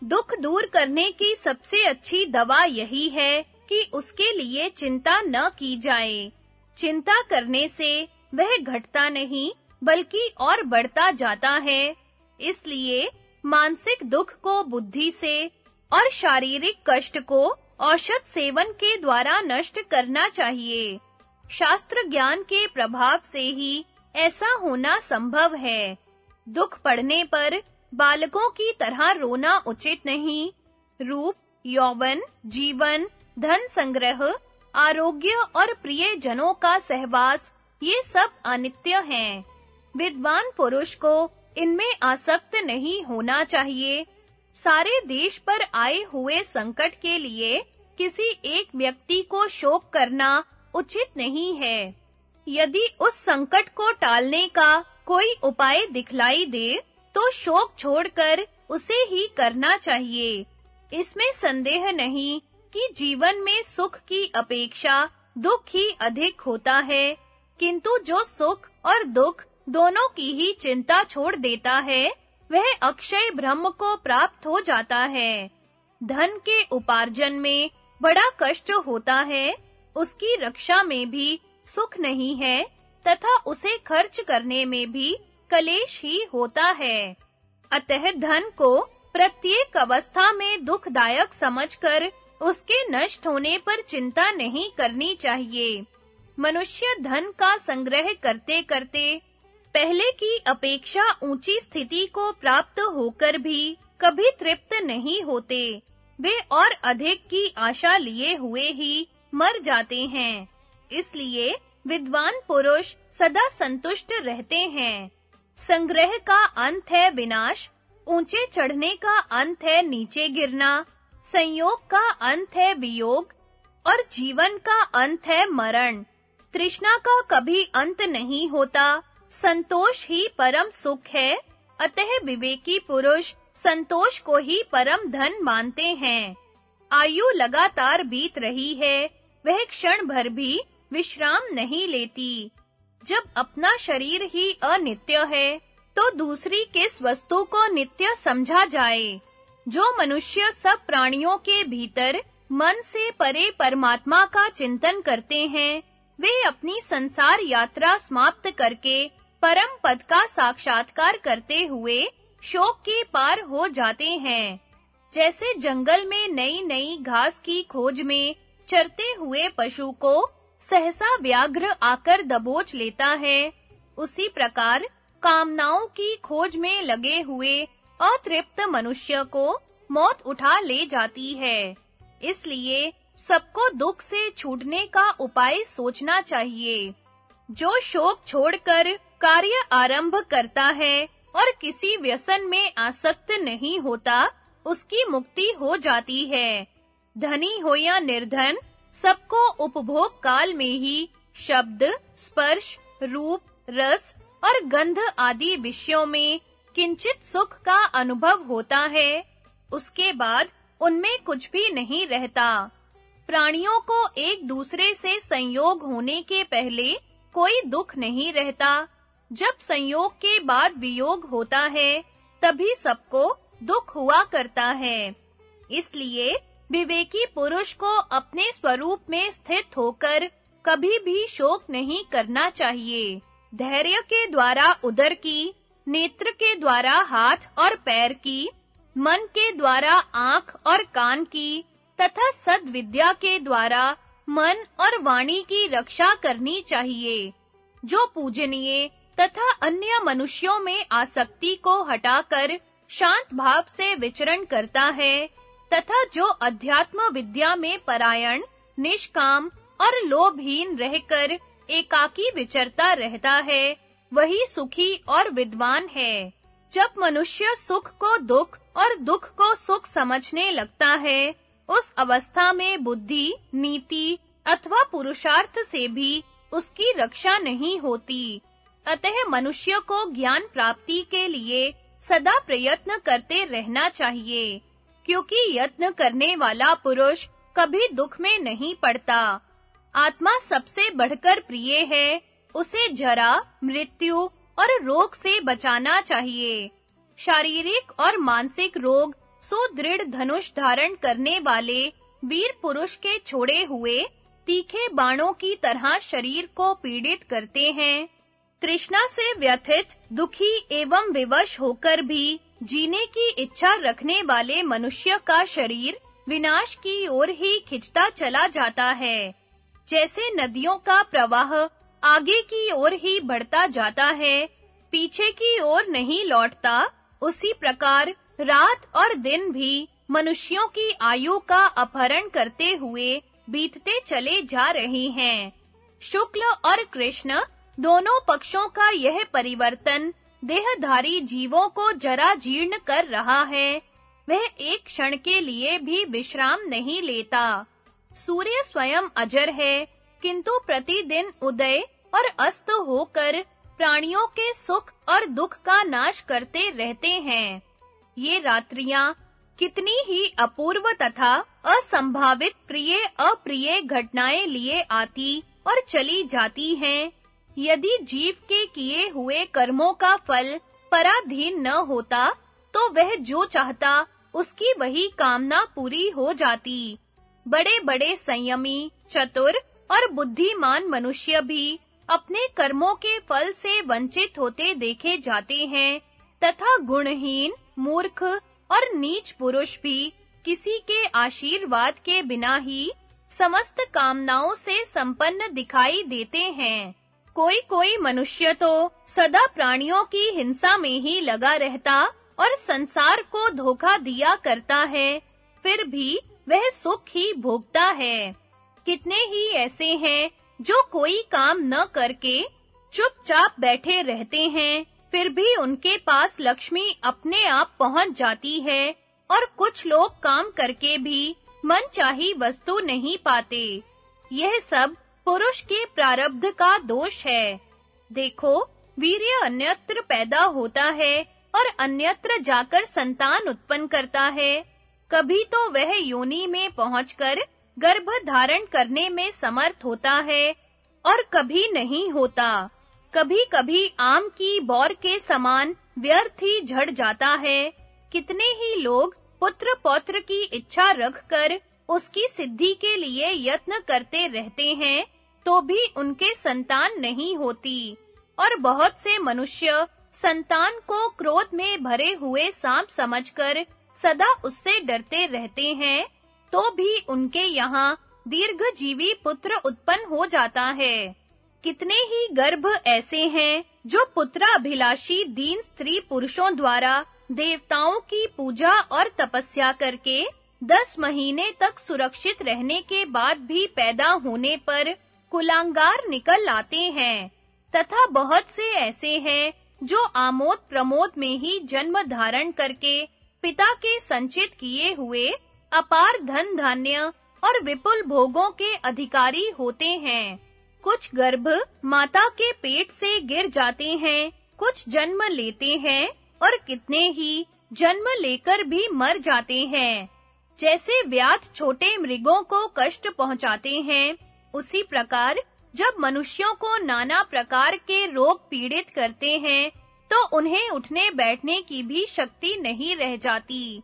दुख दूर करने की सबसे अच्छी दवा यही है कि उसके लिए चिंता न की जाए। चिंता करने से वह घटता नहीं, बल्कि और बढ़ता जाता है। इसलिए मानसिक दुख को बुद्धि से और शारीरिक कष्ट को औषध सेवन के द्वारा नष्ट करना चाहिए। शास्त्र ज्ञान के प्रभाव से ही ऐसा होना संभव है। दुख पड़ने पर बालकों की तरह रोना उचित नहीं। रूप, यौवन, जीवन, धन संग्रह आरोग्य और प्रिय जनों का सहवास, ये सब अनित्य हैं। विद्वान पुरुष को इनमें आसक्त नहीं होना चाहिए। सारे देश पर आए हुए संकट के लिए किसी एक व्यक्ति को शोक करना उचित नहीं है। यदि उस संकट को टालने का कोई उपाय दिखलाई दे तो शोक छोड़कर उसे ही करना चाहिए। इसमें संदेह नहीं कि जीवन में सुख की अपेक्षा दुख ही अधिक होता है, किंतु जो सुख और दुख दोनों की ही चिंता छोड़ देता है, वह अक्षय ब्रह्म को प्राप्त हो जाता है। धन के उपार्जन में बड़ा कष्ट होता है, उसकी रक्षा में भी सुख नहीं है, तथा उसे खर्च करने में भी कलेश ही होता है। अतः धन को प्रत्येक अवस्था में दुखदायक समझकर उसके नष्ट होने पर चिंता नहीं करनी चाहिए। मनुष्य धन का संग्रह करते-करते, पहले की अपेक्षा ऊँची स्थिति को प्राप्त होकर भी कभी तृप्त नहीं होते। वे और अधिक की आशा लिए हुए ही मर जाते हैं। इसलिए विद्वान पुरुष सदा संतुष्ट रहते हैं। संग्रह का अंत है विनाश, ऊँचे चढ़ने का अंत है नीचे गिरना संयोग का अंत है वियोग और जीवन का अंत है मरण। तृष्णा का कभी अंत नहीं होता। संतोष ही परम सुख है। अतः विवेकी पुरुष संतोष को ही परम धन मानते हैं। आयु लगातार बीत रही है। वह क्षण भर भी विश्राम नहीं लेती। जब अपना शरीर ही अनित्य है तो दूसरी किस वस्तु को नित्य समझा जाए? जो मनुष्य सब प्राणियों के भीतर मन से परे परमात्मा का चिंतन करते हैं, वे अपनी संसार यात्रा समाप्त करके परम पद का साक्षात्कार करते हुए शोक के पार हो जाते हैं। जैसे जंगल में नई-नई घास की खोज में चरते हुए पशु को सहसा व्याघ्र आकर दबोच लेता है, उसी प्रकार कामनाओं की खोज में लगे हुए अतृप्त मनुष्य को मौत उठा ले जाती है। इसलिए सबको दुख से छूटने का उपाय सोचना चाहिए। जो शोक छोड़कर कार्य आरंभ करता है और किसी व्यसन में आसक्त नहीं होता, उसकी मुक्ति हो जाती है। धनी हो या निर्धन, सबको उपभोग काल में ही शब्द, स्पर्श, रूप, रस और गंध आदि विषयों में किंचित सुख का अनुभव होता है। उसके बाद उनमें कुछ भी नहीं रहता। प्राणियों को एक दूसरे से संयोग होने के पहले कोई दुख नहीं रहता। जब संयोग के बाद वियोग होता है, तभी सबको दुख हुआ करता है। इसलिए विवेकी पुरुष को अपने स्वरूप में स्थित होकर कभी भी शोक नहीं करना चाहिए। धैर्य के द्वारा उदर की नेत्र के द्वारा हाथ और पैर की, मन के द्वारा आँख और कान की, तथा सद्विद्या के द्वारा मन और वाणी की रक्षा करनी चाहिए, जो पूजनीय तथा अन्य मनुष्यों में आसक्ति को हटाकर शांत भाव से विचरण करता है, तथा जो अध्यात्म विद्या में परायण, निष्काम और लोभहीन रहकर एकाकी विचरता रहता है वही सुखी और विद्वान है। जब मनुष्य सुख को दुख और दुख को सुख समझने लगता है, उस अवस्था में बुद्धि, नीति अथवा पुरुषार्थ से भी उसकी रक्षा नहीं होती। अतः मनुष्य को ज्ञान प्राप्ति के लिए सदा प्रयत्न करते रहना चाहिए, क्योंकि यत्न करने वाला पुरुष कभी दुख में नहीं पड़ता। आत्मा सबसे बढ़कर प्रिय है उसे जरा, मृत्यु और रोग से बचाना चाहिए। शारीरिक और मानसिक रोग सुदृढ़ धनुष धारण करने वाले वीर पुरुष के छोड़े हुए, तीखे बाणों की तरह शरीर को पीड़ित करते हैं। तृष्णा से व्यथित, दुखी एवं विवश होकर भी जीने की इच्छा रखने वाले मनुष्य का शरीर विनाश की ओर ही खिंचता चला जाता है। जैसे नदियों का प्रवाह आगे की ओर ही बढ़ता जाता है, पीछे की ओर नहीं लौटता, उसी प्रकार रात और दिन भी मनुष्यों की आयु का अपहरण करते हुए बीतते चले जा रहे हैं। शुक्ल और कृष्ण दोनों पक्षों का यह परिवर्तन देहधारी जीवों को जरा जीर्ण कर रहा है। वह एक क्षण के लिए भी विश्राम नहीं लेता। सूर्य स्वयं अजर है किंतु प्रतिदिन उदय और अस्त होकर प्राणियों के सुख और दुख का नाश करते रहते हैं। ये रात्रियाँ कितनी ही अपूर्व तथा असंभावित प्रिय अप्रिय घटनाएँ लिए आती और चली जाती हैं। यदि जीव के किए हुए कर्मों का फल पराधीन न होता तो वह जो चाहता, उसकी वही कामना पूरी हो जाती। बड़े-बड़े संयमी, चतुर और बुद्धिमान मनुष्य भी अपने कर्मों के फल से वंचित होते देखे जाते हैं, तथा गुणहीन, मूर्ख और नीच पुरुष भी किसी के आशीर्वाद के बिना ही समस्त कामनाओं से संपन्न दिखाई देते हैं। कोई-कोई मनुष्य तो सदा प्राणियों की हिंसा में ही लगा रहता और संसार को धोखा दिया करता है, फिर भी वह सुख ही भोगता है। कितने ही ऐसे हैं जो कोई काम न करके चुपचाप बैठे रहते हैं, फिर भी उनके पास लक्ष्मी अपने आप पहुँच जाती है और कुछ लोग काम करके भी मन चाही वस्तु नहीं पाते। यह सब पुरुष के प्रारब्ध का दोष है। देखो, वीर्य अन्यत्र पैदा होता है और अन्यत्र जाकर संतान उत्पन्न करता है। कभी तो वह योनि में पहुंचकर गर्भ धारण करने में समर्थ होता है और कभी नहीं होता। कभी-कभी आम की बौर के समान व्यर्थ ही झड़ जाता है। कितने ही लोग पुत्र पौत्र की इच्छा रखकर उसकी सिद्धि के लिए यत्न करते रहते हैं तो भी उनके संतान नहीं होती। और बहुत से मनुष्य संतान को क्रोध में भरे हुए सांप समझकर सदा उससे डरते रहते हैं। तो भी उनके यहाँ दीर्घजीवी पुत्र उत्पन्न हो जाता है। कितने ही गर्भ ऐसे हैं जो पुत्राभिलाषी दीन स्त्री पुरुषों द्वारा देवताओं की पूजा और तपस्या करके दस महीने तक सुरक्षित रहने के बाद भी पैदा होने पर कुलांगार निकल आते हैं। तथा बहुत से ऐसे हैं जो आमोद प्रमोद में ही जन्म धारण करके पिता के संचित किए हुए अपार धन धान्य और विपुल भोगों के अधिकारी होते हैं। कुछ गर्भ माता के पेट से गिर जाते हैं, कुछ जन्म लेते हैं और कितने ही जन्म लेकर भी मर जाते हैं। जैसे व्याध छोटे मृगों को कष्ट पहुंचाते हैं, उसी प्रकार जब मनुष्यों को नाना प्रकार के रोग पीड़ित करते हैं तो उन्हें उठने बैठने की भी शक्ति नहीं रह जाती।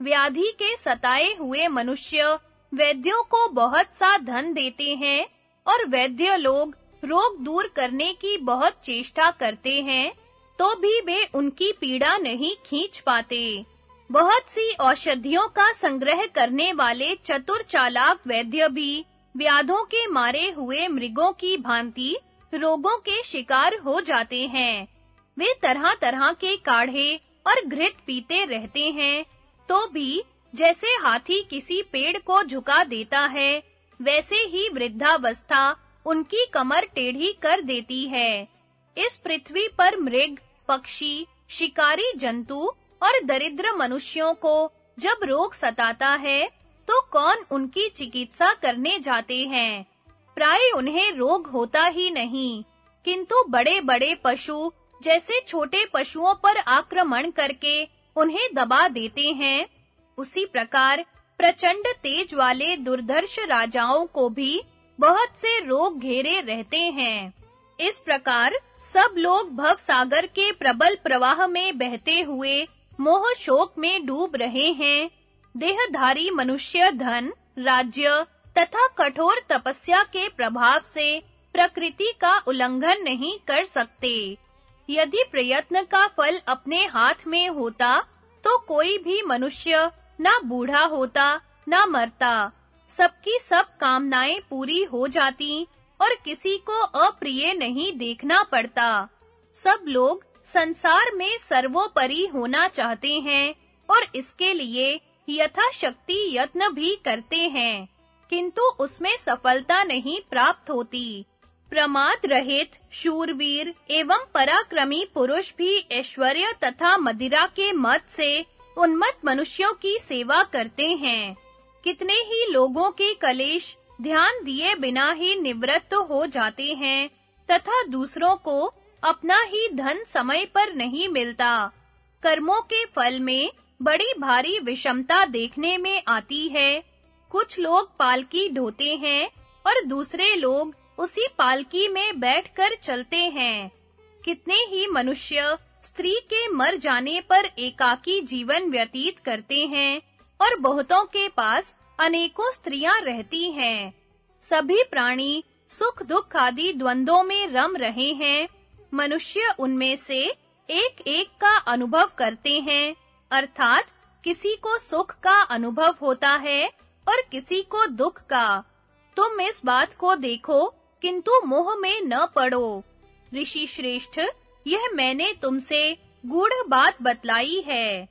व्याधि के सताए हुए मनुष्य वैद्यों को बहुत सा धन देते हैं और वैद्य लोग रोग दूर करने की बहुत चेष्टा करते हैं तो भी वे उनकी पीड़ा नहीं खींच पाते। बहुत सी औषधियों का संग्रह करने वाले चतुर चालाक वैद्य भी व्याधों के मारे हुए मृगों की भांति रोगों के शिकार हो जाते हैं। वे तरह-तरह के काढ़े और घृत पीते रहते हैं तो भी जैसे हाथी किसी पेड़ को झुका देता है, वैसे ही वृद्धावस्था उनकी कमर टेढ़ी कर देती है। इस पृथ्वी पर मृग, पक्षी, शिकारी जंतु और दरिद्र मनुष्यों को जब रोग सताता है तो कौन उनकी चिकित्सा करने जाते हैं? प्राय उन्हें रोग होता ही नहीं, किंतु बड़े-बड़े पशु जैसे छोटे पशुओं पर आक्रमण करके उन्हें दबा देते हैं। उसी प्रकार प्रचंड तेज वाले दुर्धर्ष राजाओं को भी बहुत से रोग घेरे रहते हैं। इस प्रकार सब लोग भव सागर के प्रबल प्रवाह में बहते हुए मोह शोक में डूब रहे हैं। देहधारी मनुष्य धन, राज्य तथा कठोर तपस्या के प्रभाव से प्रकृति का उल्लंघन नहीं कर सकते। यदि प्रयत्न का फल अपने हाथ में होता तो कोई भी मनुष्य ना बूढ़ा होता, ना मरता। सबकी सब कामनाएँ पूरी हो जाती और किसी को अप्रिय नहीं देखना पड़ता। सब लोग संसार में सर्वोपरि होना चाहते हैं और इसके लिए यथाशक्ति यत्न भी करते हैं, किंतु उसमें सफलता नहीं प्राप्त होती। प्रमाद रहित, शूरवीर एवं पराक्रमी पुरुष भी ऐश्वर्य तथा मदिरा के मत से उन्मत्त मनुष्यों की सेवा करते हैं। कितने ही लोगों के कलेश ध्यान दिए बिना ही निवृत्त हो जाते हैं, तथा दूसरों को अपना ही धन समय पर नहीं मिलता। कर्मों के फल में बड़ी भारी विषमता देखने में आती है। कुछ लोग पालकी ढोते हैं और दूसरे लोग उसी पालकी में बैठकर चलते हैं। कितने ही मनुष्य स्त्री के मर जाने पर एकाकी जीवन व्यतीत करते हैं और बहुतों के पास अनेकों स्त्रियाँ रहती हैं। सभी प्राणी सुख दुख आदि द्वंद्वों में रम रहे हैं। मनुष्य उनमें से एक-एक का अनुभव करते हैं, अर्थात किसी को सुख का अनुभव होता है और किसी को दुख का। तुम इस बात को देखो किंतु मोह में न पड़ो। ऋषि श्रेष्ठ, यह मैंने तुमसे गूढ़ बात बतलाई है।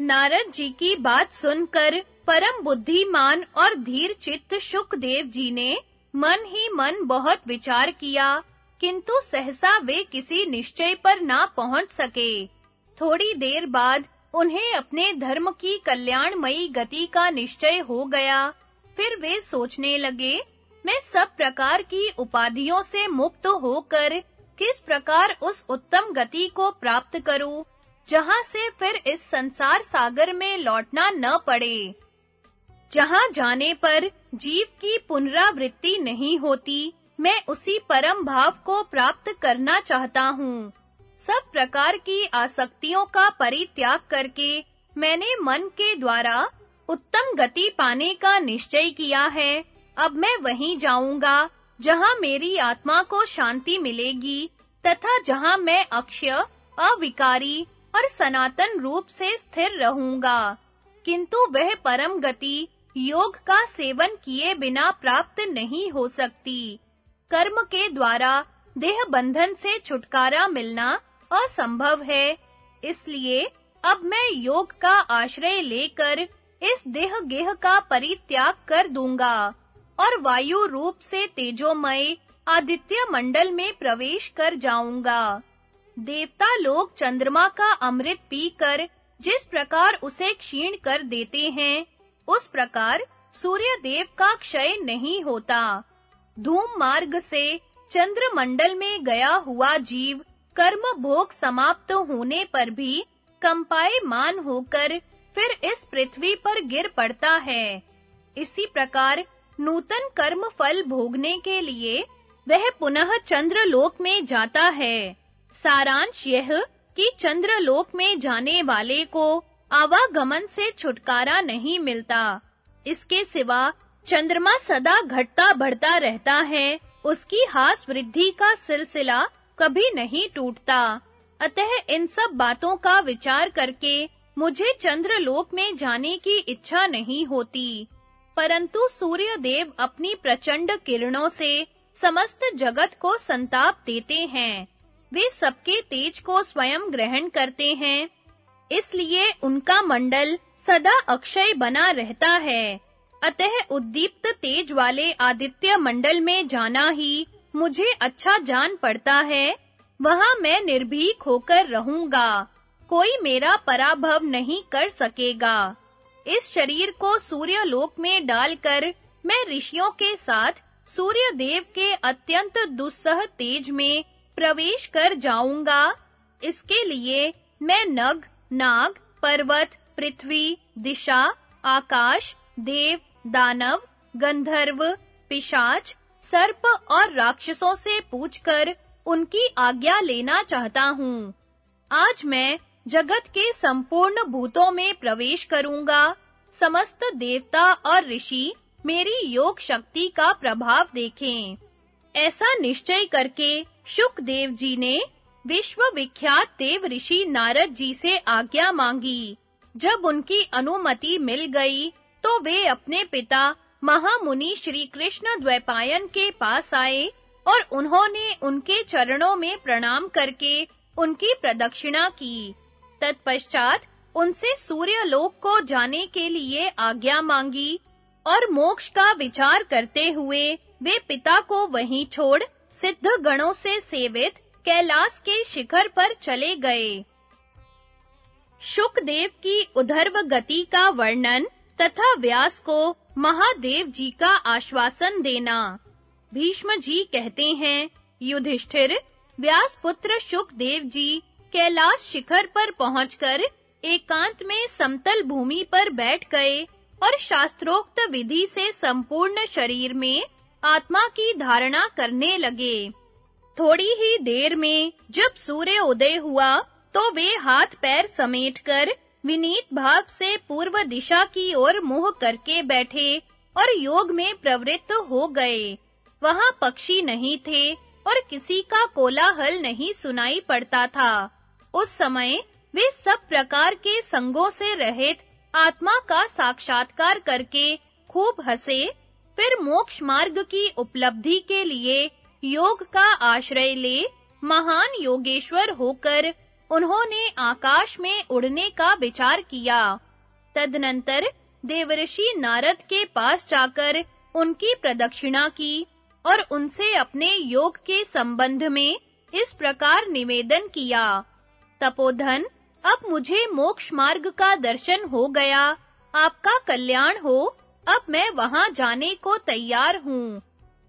नारद जी की बात सुनकर परम बुद्धिमान और धीर चित्त शुकदेव जी ने मन ही मन बहुत विचार किया, किंतु सहसा वे किसी निश्चय पर ना पहुँच सके। थोड़ी देर बाद उन्हें अपने धर्म की कल्याणमयी गति का निश्चय हो गया। फिर वे सोचने लगे मैं सब प्रकार की उपाधियों से मुक्त होकर किस प्रकार उस उत्तम गति को प्राप्त करूँ, जहाँ से फिर इस संसार सागर में लौटना न पड़े? जहाँ जाने पर जीव की पुनरावृत्ति नहीं होती, मैं उसी परम भाव को प्राप्त करना चाहता हूँ। सब प्रकार की आसक्तियों का परित्याग करके मैंने मन के द्वारा उत्तम गति पाने का निश्चय किया है। अब मैं वहीं जाऊँगा, जहाँ मेरी आत्मा को शांति मिलेगी, तथा जहाँ मैं अक्षय, अविकारी और सनातन रूप से स्थिर रहूँगा। किंतु वह परम गति, योग का सेवन किए बिना प्राप्त नहीं हो सकती। कर्म के द्वारा देह बंधन से छुटकारा मिलना असंभव है। इसलिए अब मैं योग का आश्रय लेकर इस देह गेह का परित्याग कर दूँगा। और वायु रूप से तेजोमय आदित्य मंडल में प्रवेश कर जाऊँगा। देवता लोग चंद्रमा का अमृत पीकर जिस प्रकार उसे क्षीण कर देते हैं, उस प्रकार सूर्य देव का क्षय नहीं होता। धूम मार्ग से चंद्रमंडल में गया हुआ जीव कर्म भोग समाप्त होने पर भी कंपाए मान होकर फिर इस पृथ्वी पर गिर पड़ता है। इसी प्रकार नूतन कर्म फल भोगने के लिए वह पुनः चंद्रलोक में जाता है। सारांश यह कि चंद्रलोक में जाने वाले को आवागमन से छुटकारा नहीं मिलता। इसके सिवा चंद्रमा सदा घटता बढ़ता रहता है, उसकी हास वृद्धि का सिलसिला कभी नहीं टूटता। अतः इन सब बातों का विचार करके मुझे चंद्रलोक में जाने की इच्छा नहीं होती। परंतु सूर्य देव अपनी प्रचंड किरणों से समस्त जगत को संताप देते हैं। वे सबके तेज को स्वयं ग्रहण करते हैं। इसलिए उनका मंडल सदा अक्षय बना रहता है। अतः उद्दीप्त तेज वाले आदित्य मंडल में जाना ही मुझे अच्छा जान पड़ता है। वहाँ मैं निर्भीक होकर रहूँगा। कोई मेरा पराभव नहीं कर सकेगा। इस शरीर को सूर्य लोक में डालकर मैं ऋषियों के साथ सूर्य देव के अत्यंत दुस्सह तेज में प्रवेश कर जाऊँगा। इसके लिए मैं नग, नाग, पर्वत, पृथ्वी, दिशा, आकाश, देव, दानव, गंधर्व, पिशाच, सर्प और राक्षसों से पूछकर उनकी आज्ञा लेना चाहता हूँ। आज मैं जगत के संपूर्ण भूतों में प्रवेश करूँगा। समस्त देवता और ऋषि मेरी योग शक्ति का प्रभाव देखें। ऐसा निश्चय करके शुक देव जी ने विश्व विख्यात देव ऋषि नारद जी से आज्ञा मांगी। जब उनकी अनुमति मिल गई तो वे अपने पिता महामुनि श्री कृष्ण द्वैपायन के पास आए और उन्होंने उनके चरणों में प्रणाम करके उनकी प्रदक्षिणा की। तत्पश्चात उनसे सूर्य लोक को जाने के लिए आज्ञा मांगी और मोक्ष का विचार करते हुए वे पिता को वहीं छोड़ सिद्ध गणों से सेवित कैलाश के शिखर पर चले गए। शुकदेव की उधर्व गति का वर्णन तथा व्यास को महादेव जी का आश्वासन देना। भीष्म जी कहते हैं, युधिष्ठिर व्यास पुत्र शुकदेव जी कैलाश शिखर पर पहुंचकर एकांत में समतल भूमि पर बैठ गए और शास्त्रोक्त विधि से संपूर्ण शरीर में आत्मा की धारणा करने लगे। थोड़ी ही देर में जब सूर्य उदय हुआ तो वे हाथ पैर समेटकर विनीत भाव से पूर्व दिशा की ओर मुँह करके बैठे और योग में प्रवृत्त हो गए। वहाँ पक्षी नहीं थे और किसी का कोलाहल नहीं सुनाई पड़ता था। उस समय वे सब प्रकार के संगों से रहित आत्मा का साक्षात्कार करके खूब हंसे, फिर मोक्ष मार्ग की उपलब्धि के लिए योग का आश्रय ले महान योगेश्वर होकर उन्होंने आकाश में उड़ने का विचार किया। तदनंतर देवऋषि नारद के पास जाकर उनकी प्रदक्षिणा की और उनसे अपने योग के संबंध में इस प्रकार निवेदन किया। तपोधन, अब मुझे मोक्ष मार्ग का दर्शन हो गया। आपका कल्याण हो, अब मैं वहाँ जाने को तैयार हूँ।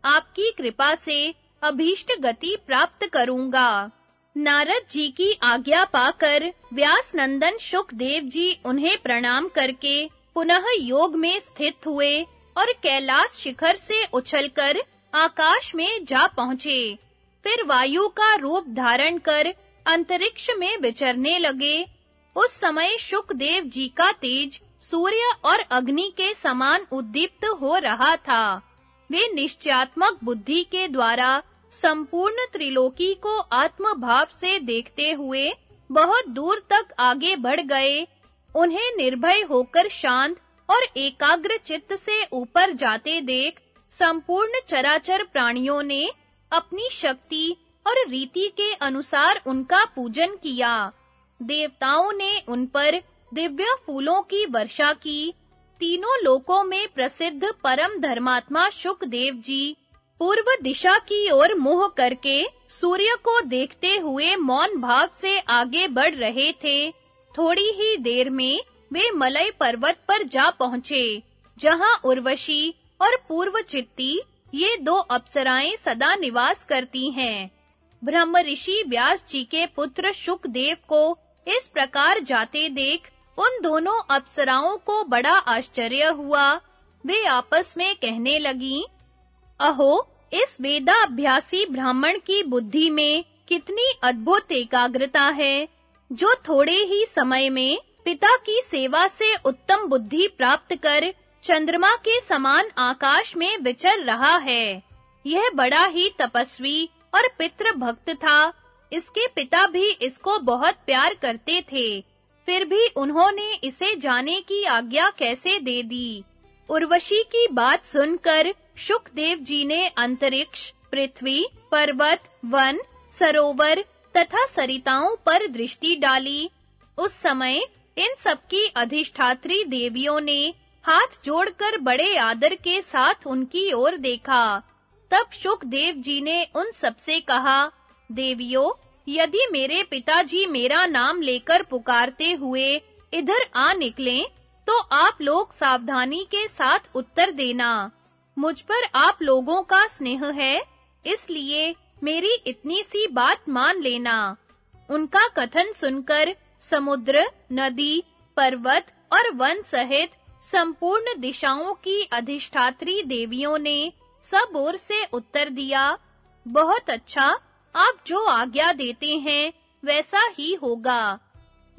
आपकी कृपा से अभीष्ट गति प्राप्त करूँगा। नारद जी की आज्ञा पाकर व्यास नंदन शुकदेव जी उन्हें प्रणाम करके पुनः योग में स्थित हुए और कैलाश शिखर से उछलकर आकाश में जा पहुँचे। फिर वायु का रूप धारण कर अंतरिक्ष में विचरने लगे। उस समय शुकदेव जी का तेज सूर्य और अग्नि के समान उद्दीप्त हो रहा था। वे निश्चयात्मक बुद्धि के द्वारा संपूर्ण त्रिलोकी को आत्मभाव से देखते हुए बहुत दूर तक आगे बढ़ गए। उन्हें निर्भय होकर शांत और एकाग्र चित्त से ऊपर जाते देख संपूर्ण चराचर प्राणियों ने अपनी शक्ति और रीति के अनुसार उनका पूजन किया। देवताओं ने उन पर दिव्य फूलों की वर्षा की। तीनों लोकों में प्रसिद्ध परम धर्मात्मा शुकदेव जी पूर्व दिशा की ओर मुँह करके सूर्य को देखते हुए मौन भाव से आगे बढ़ रहे थे। थोड़ी ही देर में वे मलय पर्वत पर जा पहुँचे, जहाँ उर्वशी और पूर्व चित्ती ये दो अप्सराएँ सदा निवास करती हैं। ब्रह्म ऋषि व्यास जी के पुत्र शुकदेव को इस प्रकार जाते देख उन दोनों अप्सराओं को बड़ा आश्चर्य हुआ। वे आपस में कहने लगीं, अहो, इस वेदाभ्यासी ब्राह्मण की बुद्धि में कितनी अद्भुत एकाग्रता है, जो थोड़े ही समय में पिता की सेवा से उत्तम बुद्धि प्राप्त कर चंद्रमा के समान आकाश में विचर रहा है। यह बड़ा ही तपस्वी और पितृ भक्त था। इसके पिता भी इसको बहुत प्यार करते थे। फिर भी उन्होंने इसे जाने की आज्ञा कैसे दे दी? उर्वशी की बात सुनकर शुकदेव जी ने अंतरिक्ष, पृथ्वी, पर्वत, वन, सरोवर तथा सरिताओं पर दृष्टि डाली। उस समय इन सबकी अधिष्ठात्री देवियों ने हाथ जोड़कर बड़े आदर के साथ उनकी ओर देखा। तब शुकदेव जी ने उन सबसे कहा, देवियों, यदि मेरे पिताजी मेरा नाम लेकर पुकारते हुए इधर आ निकलें तो आप लोग सावधानी के साथ उत्तर देना। मुझ पर आप लोगों का स्नेह है, इसलिए मेरी इतनी सी बात मान लेना। उनका कथन सुनकर समुद्र, नदी, पर्वत और वन सहित संपूर्ण दिशाओं की अधिष्ठात्री देवियों ने सब ओर से उत्तर दिया, बहुत अच्छा आप जो आज्ञा देते हैं, वैसा ही होगा।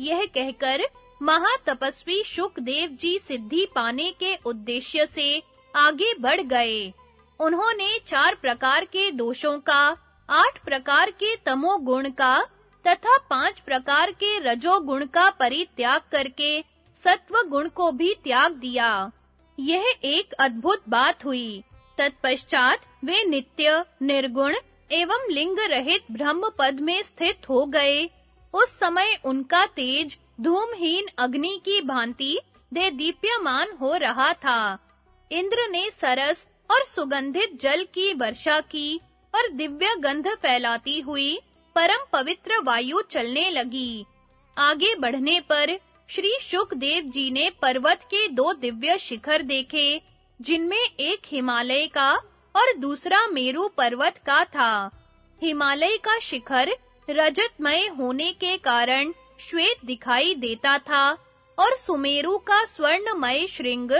यह कहकर महातपस्वी शुकदेव जी सिद्धि पाने के उद्देश्य से आगे बढ़ गए। उन्होंने चार प्रकार के दोषों का, आठ प्रकार के तमो गुण का तथा पाँच प्रकार के रजो गुण का परित्याग करके सत्व गुण को भी त्याग दिया। यह एक अद्भुत बात हुई। तत्पश्चात वे नित्य, निर्गुण एवं लिंग रहित ब्रह्म पद में स्थित हो गए। उस समय उनका तेज, धूमहीन अग्नि की भांति दे दीप्यमान हो रहा था। इंद्र ने सरस और सुगंधित जल की वर्षा की और दिव्य गंध फैलाती हुई परम पवित्र वायु चलने लगी। आगे बढ़ने पर श्री शुकदेव जी ने पर्वत के दो दिव्य शिखर देखे। जिनमें एक हिमालय का और दूसरा मेरु पर्वत का था। हिमालय का शिखर रजतमय होने के कारण श्वेत दिखाई देता था और सुमेरु का स्वर्णमय श्रृंग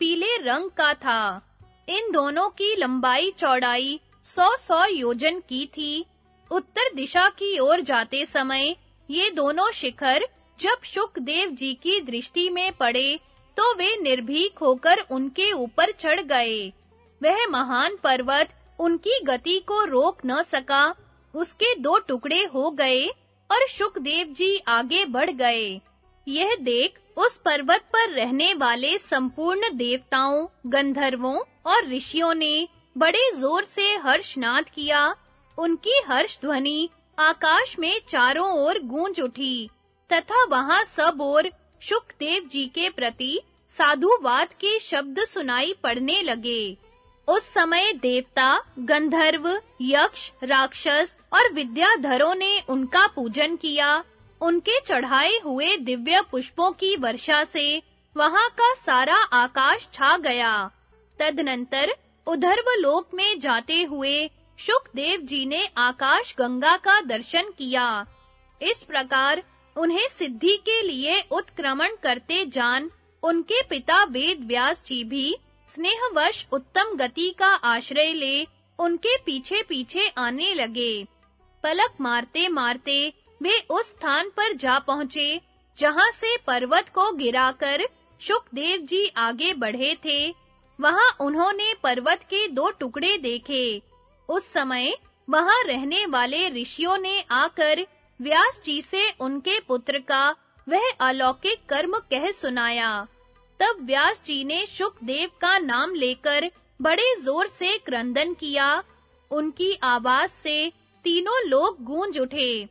पीले रंग का था। इन दोनों की लंबाई चौड़ाई सौ सौ योजन की थी। उत्तर दिशा की ओर जाते समय ये दोनों शिखर जब शुकदेव जी की दृष्टि में पड़े तो वे निर्भीक होकर उनके ऊपर चढ़ गए। वह महान पर्वत उनकी गति को रोक न सका। उसके दो टुकड़े हो गए और शुकदेव जी आगे बढ़ गए। यह देख उस पर्वत पर रहने वाले संपूर्ण देवताओं, गंधर्वों और ऋषियों ने बड़े ज़ोर से हर्षनाद किया। उनकी हर्ष ध्वनि आकाश में चारों ओर गूंज उठी तथा वहाँ सब ओर शुकदेव जी के प्रति साधुवाद के शब्द सुनाई पड़ने लगे। उस समय देवता, गंधर्व, यक्ष, राक्षस और विद्याधरों ने उनका पूजन किया। उनके चढ़ाए हुए दिव्य पुष्पों की वर्षा से वहाँ का सारा आकाश छा गया। तदनंतर उधर्व लोक में जाते हुए शुकदेव जी ने आकाश गंगा का दर्शन किया। इस प्रकार उन्हें सिद्धि के लिए उत्क्रमण करते जान, उनके पिता वेद व्यास जी भी स्नेहवश उत्तम गति का आश्रय ले, उनके पीछे-पीछे आने लगे। पलक मारते-मारते वे उस स्थान पर जा पहुँचे, जहाँ से पर्वत को गिराकर शुकदेव जी आगे बढ़े थे। वहाँ उन्होंने पर्वत के दो टुकड़े देखे। उस समय वहाँ रहने वाले ऋषियों ने आकर व्यास जी से उनके पुत्र का वह अलौकिक कर्म कह सुनाया। तब व्यास जी ने शुकदेव का नाम लेकर बड़े ज़ोर से क्रंदन किया। उनकी आवाज़ से तीनों लोग गूंज उठे।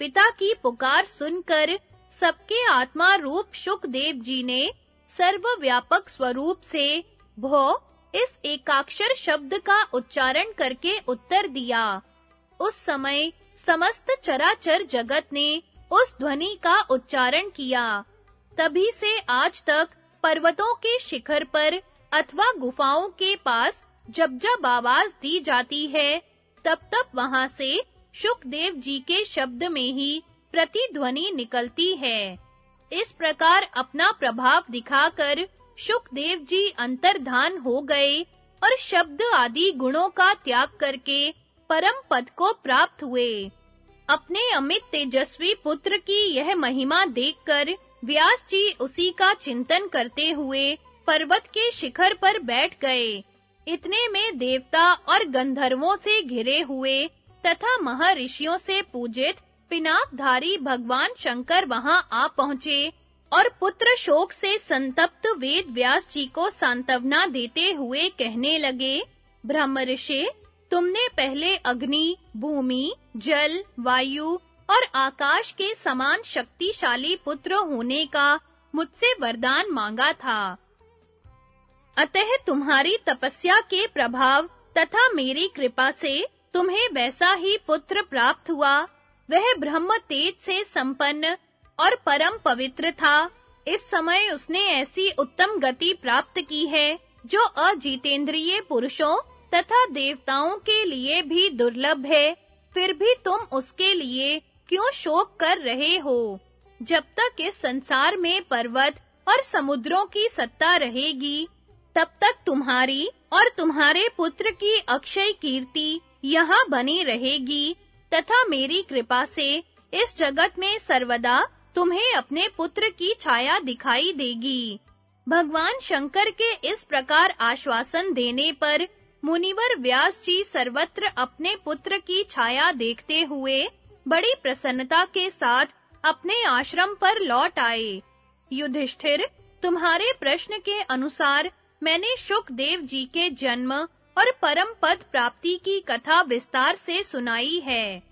पिता की पुकार सुनकर सबके आत्मा रूप शुकदेव जी ने सर्वव्यापक स्वरूप से भो इस एकाक्षर शब्द का उच्चारण करके उत्तर दिया। उस समय समस्त चराचर जगत ने उस ध्वनि का उच्चारण किया। तभी से आज तक पर्वतों के शिखर पर अथवा गुफाओं के पास जब जब आवाज़ दी जाती है, तब तब वहाँ से शुकदेव जी के शब्द में ही प्रतिध्वनि निकलती है। इस प्रकार अपना प्रभाव दिखाकर शुकदेव जी अंतर्धान हो गए और शब्द आदि गुणों का त्याग करके परम पद को प्राप्त हुए। अपने अमित तेजस्वी पुत्र की यह महिमा देखकर व्यास जी उसी का चिंतन करते हुए पर्वत के शिखर पर बैठ गए। इतने में देवता और गंधर्वों से घिरे हुए तथा महर्षियों से पूजित पिनाकधारी भगवान शंकर वहाँ आ पहुँचे और पुत्र शोक से संतप्त वेद व्यास जी को सांत्वना देते हुए कहने लगे, ब्रह्म ऋषि तुमने पहले अग्नि, भूमि, जल, वायु और आकाश के समान शक्तिशाली पुत्र होने का मुझसे वरदान मांगा था। अतः तुम्हारी तपस्या के प्रभाव तथा मेरी कृपा से तुम्हें वैसा ही पुत्र प्राप्त हुआ। वह ब्रह्म तेज से संपन्न और परम पवित्र था। इस समय उसने ऐसी उत्तम गति प्राप्त की है, जो अजीतेंद्रिय पुरुषों तथा देवताओं के लिए भी दुर्लभ है। फिर भी तुम उसके लिए क्यों शोक कर रहे हो? जब तक इस संसार में पर्वत और समुद्रों की सत्ता रहेगी, तब तक तुम्हारी और तुम्हारे पुत्र की अक्षय कीर्ति यहाँ बनी रहेगी। तथा मेरी कृपा से इस जगत में सर्वदा तुम्हें अपने पुत्र की छाया दिखाई देगी। भगवान शंकर के इस प्रकार आश्वासन देने पर मुनिवर व्यास जी सर्वत्र अपने पुत्र की छाया देखते हुए बड़ी प्रसन्नता के साथ अपने आश्रम पर लौट आए। युधिष्ठिर, तुम्हारे प्रश्न के अनुसार मैंने शुकदेव जी के जन्म और परम पद प्राप्ति की कथा विस्तार से सुनाई है।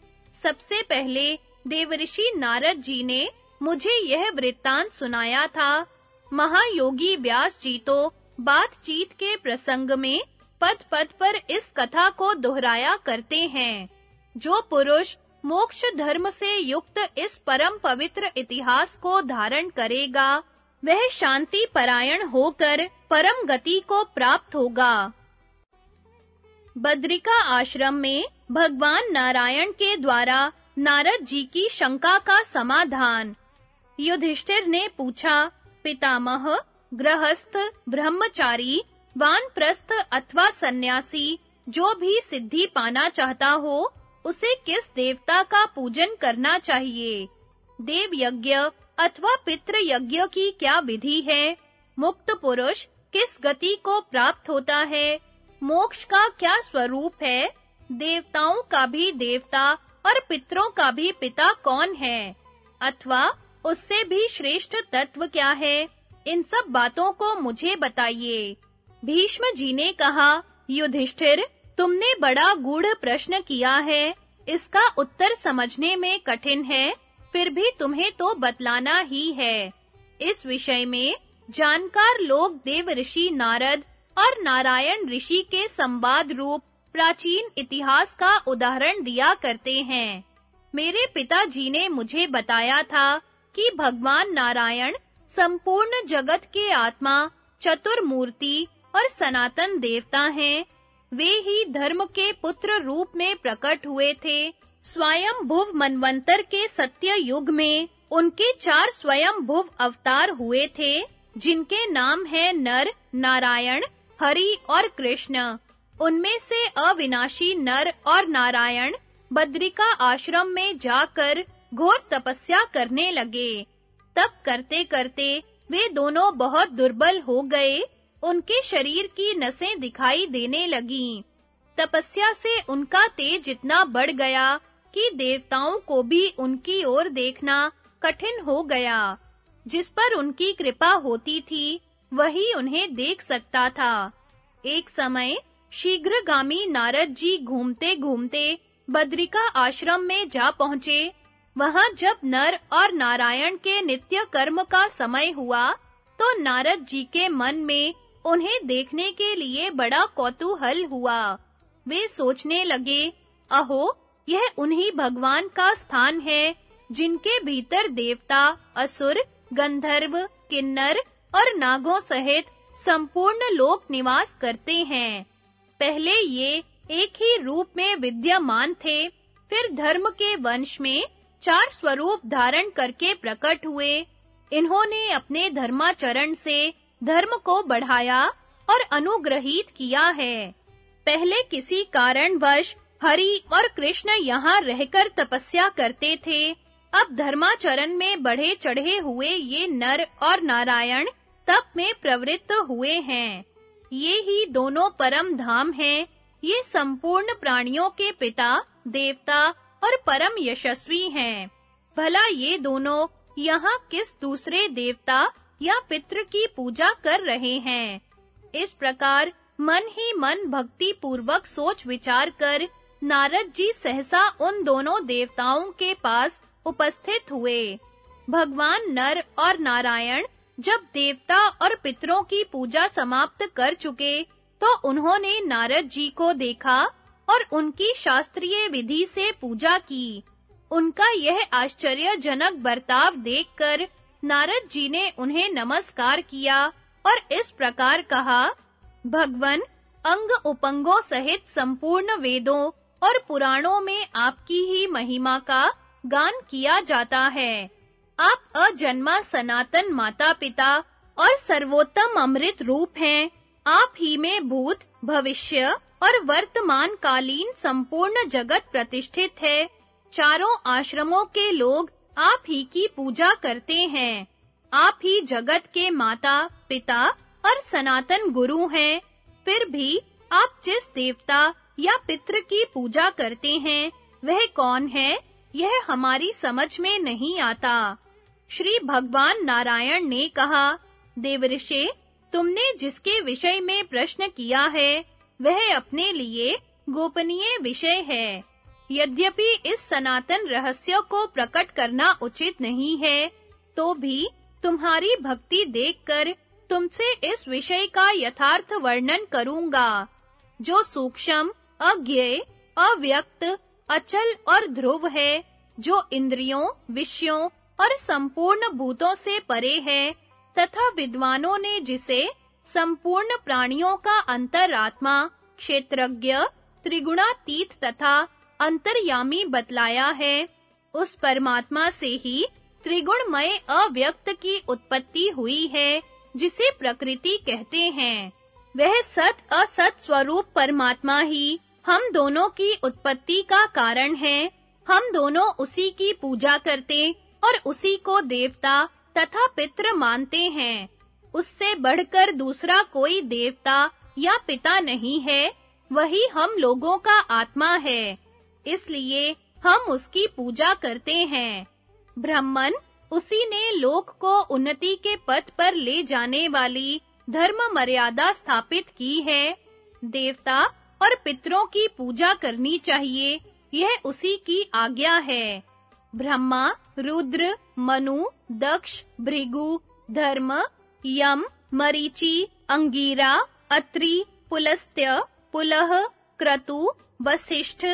सबसे पहले देवऋषि नारद जी ने मुझे यह वृत्तांत सुनाया था। महायोगी व्यास जी तो बातचीत के प्रसंग में पद पद पर इस कथा को दोहराया करते हैं। जो पुरुष मोक्ष धर्म से युक्त इस परम पवित्र इतिहास को धारण करेगा, वह शांति परायण होकर परम गति को प्राप्त होगा। बद्रिका आश्रम में भगवान नारायण के द्वारा नारद जी की शंका का समाधान। युधिष्ठिर ने पूछा, पितामह, गृहस्थ, ब्रह्मचारी वानप्रस्थ अथवा सन्यासी, जो भी सिद्धि पाना चाहता हो, उसे किस देवता का पूजन करना चाहिए? देव यज्ञ अथवा पितृ यज्ञ की क्या विधि है? मुक्त पुरुष किस गति को प्राप्त होता है? मोक्ष का क्या स्वरूप है? देवताओं का भी देवता और पितरों का भी पिता कौन है? अथवा उससे भी श्रेष्ठ तत्व क्या है? इन सब बातों को मुझे बताइए। भीष्म जी ने कहा, युधिष्ठिर, तुमने बड़ा गूढ़ प्रश्न किया है। इसका उत्तर समझने में कठिन है, फिर भी तुम्हें तो बतलाना ही है। इस विषय में जानकार लोग देव ऋषि नारद और नारायण ऋषि के संवाद रूप प्राचीन इतिहास का उदाहरण दिया करते हैं। मेरे पिताजी ने मुझे बताया था कि भगवान नारायण संपूर्ण जगत के आत्मा, चतुर्मूर्ति और सनातन देवता हैं। वे ही धर्म के पुत्र रूप में प्रकट हुए थे। स्वयं भुव मनवंतर के सत्य युग में उनके चार स्वयं भुव अवतार हुए थे, जिनके नाम हैं नर, नारायण, हरि और कृष्ण। उनमें से अविनाशी नर और नारायण बद्रिका आश्रम में जाकर घोर तपस्या करने लगे। तब करते-करते वे दोनों बहुत दुर्बल हो गए उनके शरीर की नसें दिखाई देने लगीं। तपस्या से उनका तेज इतना बढ़ गया कि देवताओं को भी उनकी ओर देखना कठिन हो गया। जिस पर उनकी कृपा होती थी, वही उन्हें देख सकता था। एक समय, शीघ्रगामी नारद जी घूमते-घूमते बद्रिका आश्रम में जा पहुँचे। वहाँ जब नर और नारायण के नित्य कर्म का समय हुआ तो नारद जी के मन में उन्हें देखने के लिए बड़ा कौतूहल हुआ। वे सोचने लगे, अहो, यह उन्हीं भगवान का स्थान है, जिनके भीतर देवता, असुर, गंधर्व, किन्नर और नागों सहित संपूर्ण लोक निवास करते हैं। पहले ये एक ही रूप में विद्यमान थे, फिर धर्म के वंश में चार स्वरूप धारण करके प्रकट हुए। इन्होंने अपने धर्माचरण से धर्म को बढ़ाया और अनुग्रहित किया है। पहले किसी कारणवश हरि और कृष्ण यहाँ रहकर तपस्या करते थे। अब धर्माचरण में बढ़े चढ़े हुए ये नर और नारायण तप में प्रवृत्त हुए हैं। ये ही दोनों परम धाम हैं। ये संपूर्ण प्राणियों के पिता, देवता और परम यशस्वी हैं। भला ये दोनों यहाँ किस दूसरे देवता या पितृ की पूजा कर रहे हैं। इस प्रकार मन ही मन भक्ति पूर्वक सोच विचार कर नारद जी सहसा उन दोनों देवताओं के पास उपस्थित हुए। भगवान नर और नारायण जब देवता और पितरों की पूजा समाप्त कर चुके तो उन्होंने नारद जी को देखा और उनकी शास्त्रीय विधि से पूजा की। उनका यह आश्चर्यजनक बर्ताव देखकर नारद जी ने उन्हें नमस्कार किया और इस प्रकार कहा, भगवन, अंग उपंगों सहित संपूर्ण वेदों और पुराणों में आपकी ही महिमा का गान किया जाता है। आप अजन्मा सनातन माता-पिता और सर्वोत्तम अमृत रूप हैं। आप ही में भूत, भविष्य और वर्तमान कालीन संपूर्ण जगत प्रतिष्ठित है। चारों आश्रमों के लोग आप ही की पूजा करते हैं। आप ही जगत के माता, पिता और सनातन गुरु हैं। फिर भी आप जिस देवता या पितृ की पूजा करते हैं, वह कौन है, यह हमारी समझ में नहीं आता। श्री भगवान नारायण ने कहा देवऋषि तुमने जिसके विषय में प्रश्न किया है, वह अपने लिए गोपनीय विषय है। यद्यपि इस सनातन रहस्य को प्रकट करना उचित नहीं है तो भी तुम्हारी भक्ति देखकर तुमसे इस विषय का यथार्थ वर्णन करूँगा, जो सूक्ष्म अज्ञेय अव्यक्त, अचल और ध्रुव है, जो इंद्रियों, विषयों और संपूर्ण भूतों से परे है, तथा विद्वानों ने जिसे संपूर्ण प्राणियों का अंतरात्मा, क्षेत्रज्ञ, त्रिगुणातीत तथा अंतर्यामी बतलाया है। उस परमात्मा से ही त्रिगुणमय अव्यक्त की उत्पत्ति हुई है, जिसे प्रकृति कहते हैं। वह सत असत स्वरूप परमात्मा ही हम दोनों की उत्पत्ति का कारण है। हम दोनों उसी की पूजा करते और उसी को देवता तथा पितृ मानते हैं। उससे बढ़कर दूसरा कोई देवता या पिता नहीं है, वही हम लोगों का आत्मा है। इसलिए हम उसकी पूजा करते हैं। ब्राह्मण उसी ने लोक को उन्नति के पथ पर ले जाने वाली धर्म मर्यादा स्थापित की है। देवता और पितरों की पूजा करनी चाहिए, यह उसी की आज्ञा है। ब्रह्मा, रुद्र, मनु, दक्ष, भृगु, धर्म, यम, मरीचि, अंगीरा, अत्रि, पुलस्त्य, पुलह, क्रतु वशिष्ठ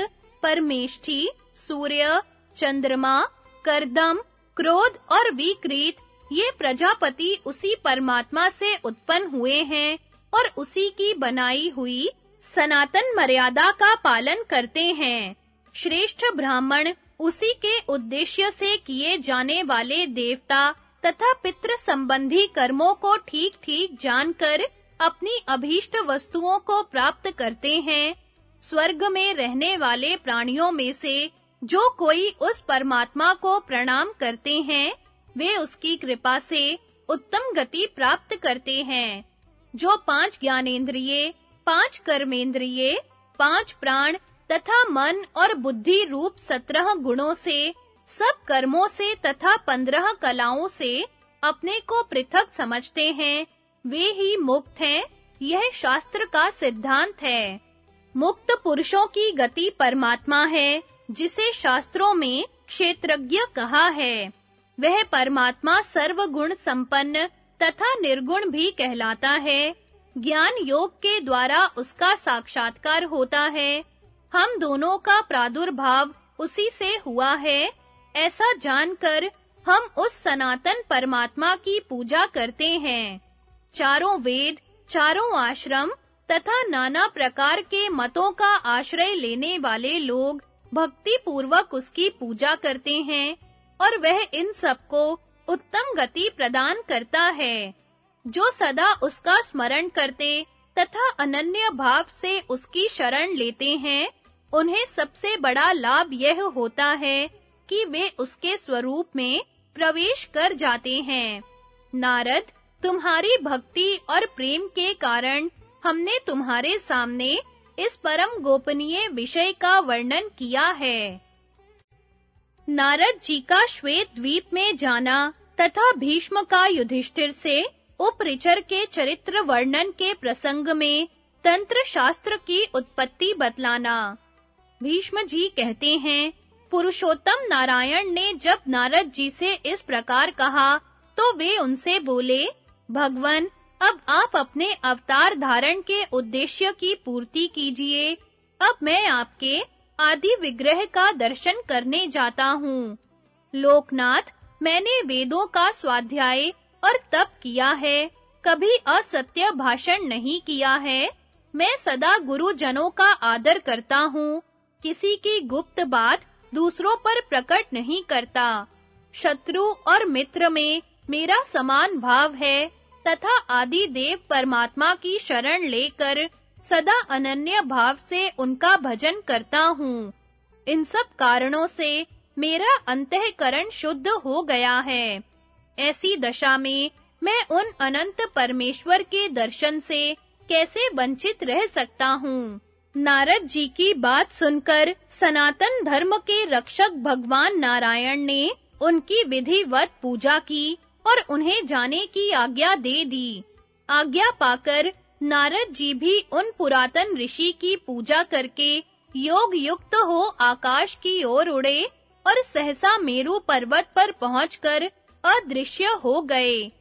परमेष्ठी, सूर्य, चंद्रमा, करदम, क्रोध और विकृत, ये प्रजापति उसी परमात्मा से उत्पन्न हुए हैं और उसी की बनाई हुई सनातन मर्यादा का पालन करते हैं। श्रेष्ठ ब्राह्मण उसी के उद्देश्य से किए जाने वाले देवता तथा पितृ संबंधी कर्मों को ठीक-ठीक जानकर अपनी अभीष्ट वस्तुओं को प्राप्त करते हैं। स्वर्ग में रहने वाले प्राणियों में से जो कोई उस परमात्मा को प्रणाम करते हैं, वे उसकी कृपा से उत्तम गति प्राप्त करते हैं। जो पाँच ज्ञानेंद्रिय पाँच कर्मेंद्रिय, पाँच प्राण तथा मन और बुद्धि रूप सत्रह गुणों से, सब कर्मों से तथा पंद्रह कलाओं से अपने को पृथक समझते हैं, वे ही मुक्त हैं, यह शास्त्र का सिद्धांत है। मुक्त पुरुषों की गति परमात्मा है, जिसे शास्त्रों में क्षेत्रज्ञ कहा है। वह परमात्मा सर्वगुण संपन्न तथा निर्गुण भी कहलाता है। ज्ञान योग के द्वारा उसका साक्षात्कार होता है। हम दोनों का प्रादुर्भाव उसी से हुआ है। ऐसा जानकर हम उस सनातन परमात्मा की पूजा करते हैं। चारों वेद, चारों आश्रम तथा नाना प्रकार के मतों का आश्रय लेने वाले लोग भक्ति पूर्वक उसकी पूजा करते हैं और वह इन सबको उत्तम गति प्रदान करता है, जो सदा उसका स्मरण करते तथा अनन्य भाव से उसकी शरण लेते हैं। उन्हें सबसे बड़ा लाभ यह होता है कि वे उसके स्वरूप में प्रवेश कर जाते हैं। नारद, तुम्हारी भक्ति और प्रेम के कारण हमने तुम्हारे सामने इस परम गोपनीय विषय का वर्णन किया है। नारद जी का श्वेत द्वीप में जाना तथा भीष्म का युधिष्ठिर से उपरिचर के चरित्र वर्णन के प्रसंग में तंत्र शास्त्र की उत्पत्ति बतलाना। भीष्म जी कहते हैं, पुरुषोत्तम नारायण ने जब नारद जी से इस प्रकार कहा तो वे उनसे बोले, भगवन अब आप अपने अवतार धारण के उद्देश्य की पूर्ति कीजिए। अब मैं आपके आदि विग्रह का दर्शन करने जाता हूँ। लोकनाथ, मैंने वेदों का स्वाध्याय और तप किया है। कभी असत्य भाषण नहीं किया है। मैं सदा गुरुजनों का आदर करता हूँ। किसी की गुप्त बात दूसरों पर प्रकट नहीं करता। शत्रु और मित्र में मेरा समान भाव है। तथा आदि देव परमात्मा की शरण लेकर सदा अनन्य भाव से उनका भजन करता हूँ। इन सब कारणों से मेरा अंतःकरण शुद्ध हो गया है। ऐसी दशा में मैं उन अनंत परमेश्वर के दर्शन से कैसे वंचित रह सकता हूँ? नारद जी की बात सुनकर सनातन धर्म के रक्षक भगवान नारायण ने उनकी विधिवत पूजा की और उन्हें जाने की आज्ञा दे दी। आज्ञा पाकर नारद जी भी उन पुरातन ऋषि की पूजा करके योग युक्त हो आकाश की ओर उड़े और सहसा मेरु पर्वत पर पहुंचकर अदृश्य हो गए।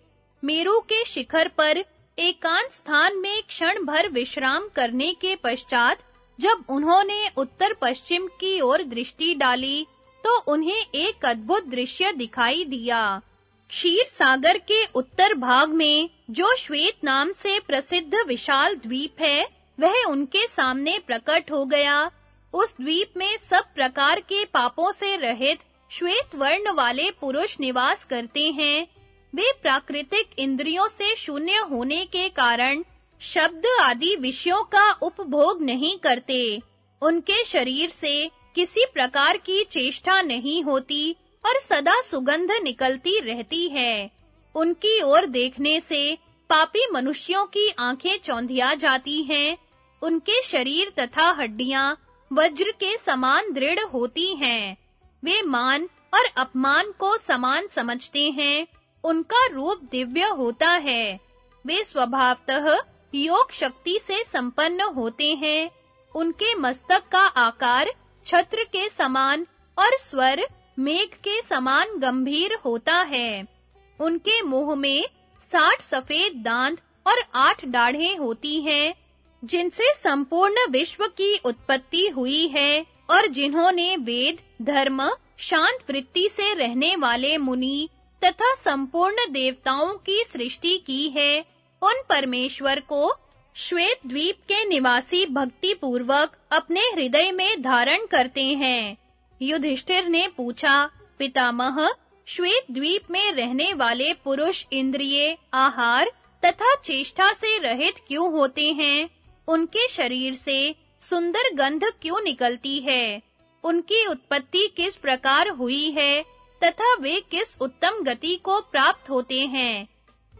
मेरु के शिखर पर एकांत स्थान में क्षण भर विश्राम करने के पश्चात जब उन्होंने उत्तर पश्चिम की ओर दृष्टि डाली तो उन्हें एक अद्भुत दृश्य दिखाई दिया। क्षीर सागर के उत्तर भाग में, जो श्वेत नाम से प्रसिद्ध विशाल द्वीप है, वह उनके सामने प्रकट हो गया। उस द्वीप में सब प्रकार के पापों से रहित श्वेत वर्ण वाले पुरुष निवास करते हैं। वे प्राकृतिक इंद्रियों से शून्य होने के कारण शब्द आदि विषयों का उपभोग नहीं करते। उनके शरीर से किसी प्रकार की चेष्टा नहीं होती। और सदा सुगंध निकलती रहती है। उनकी ओर देखने से पापी मनुष्यों की आँखें चौंधिया जाती हैं। उनके शरीर तथा हड्डियाँ वज्र के समान दृढ़ होती हैं। वे मान और अपमान को समान समझते हैं। उनका रूप दिव्य होता है। वे स्वभावतः योग शक्ति से संपन्न होते हैं। उनके मस्तक का आकार छत्र के समान और स्वर मेघ के समान गंभीर होता है। उनके मुँह में साठ सफ़ेद दांत और आठ दाढ़ें होती हैं, जिनसे संपूर्ण विश्व की उत्पत्ति हुई है और जिन्होंने वेद, धर्म, शांत वृत्ति से रहने वाले मुनि तथा संपूर्ण देवताओं की सृष्टि की है। उन परमेश्वर को श्वेत द्वीप के निवासी भक्ति पूर्वक अपने हृदय में धारण करते हैं। युधिष्ठिर ने पूछा, पितामह, श्वेत द्वीप में रहने वाले पुरुष इंद्रिय, आहार तथा चेष्टा से रहित क्यों होते हैं? उनके शरीर से सुंदर गंध क्यों निकलती है? उनकी उत्पत्ति किस प्रकार हुई है? तथा वे किस उत्तम गति को प्राप्त होते हैं?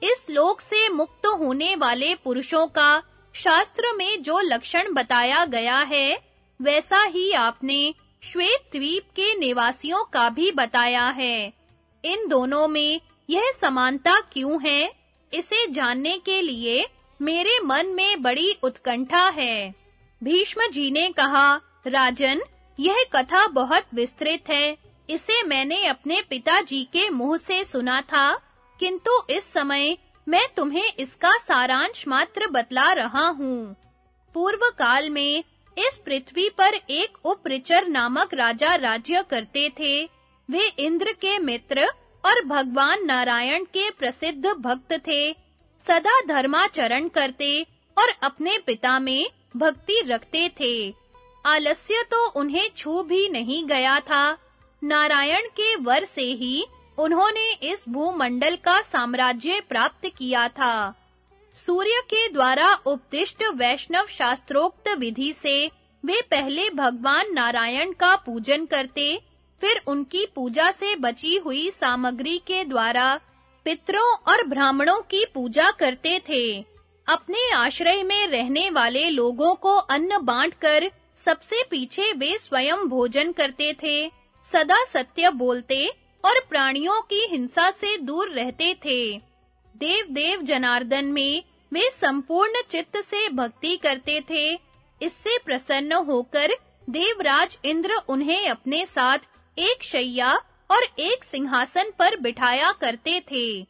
इस लोक से मुक्त होने वाले पुरुषों का शास्त्र में जो लक्षण बताया गया है, वैसा ही आपने श्वेत द्वीप के निवासियों का भी बताया है। इन दोनों में यह समानता क्यों है? इसे जानने के लिए मेरे मन में बड़ी उत्कंठा है। भीष्म जी ने कहा, राजन, यह कथा बहुत विस्तृत है। इसे मैंने अपने पिताजी के मुँह से सुना था, किंतु इस समय मैं तुम्हें इसका सारांश मात्र बतला रहा हूँ। पूर्व काल में इस पृथ्वी पर एक उपरिचर नामक राजा राज्य करते थे। वे इंद्र के मित्र और भगवान नारायण के प्रसिद्ध भक्त थे। सदा धर्माचरण करते और अपने पिता में भक्ति रखते थे। आलस्य तो उन्हें छू भी नहीं गया था। नारायण के वर से ही उन्होंने इस भूमंडल का साम्राज्य प्राप्त किया था। सूर्य के द्वारा उपदिष्ट वैष्णव शास्त्रोक्त विधि से वे पहले भगवान नारायण का पूजन करते, फिर उनकी पूजा से बची हुई सामग्री के द्वारा पितरों और ब्राह्मणों की पूजा करते थे। अपने आश्रय में रहने वाले लोगों को अन्न बांटकर सबसे पीछे वे स्वयं भोजन करते थे, सदा सत्य बोलते और प्राणियों की हिंसा से दूर रहते थे। देव देव जनार्दन में वे संपूर्ण चित्त से भक्ति करते थे। इससे प्रसन्न होकर देवराज इंद्र उन्हें अपने साथ एक शैया और एक सिंहासन पर बिठाया करते थे।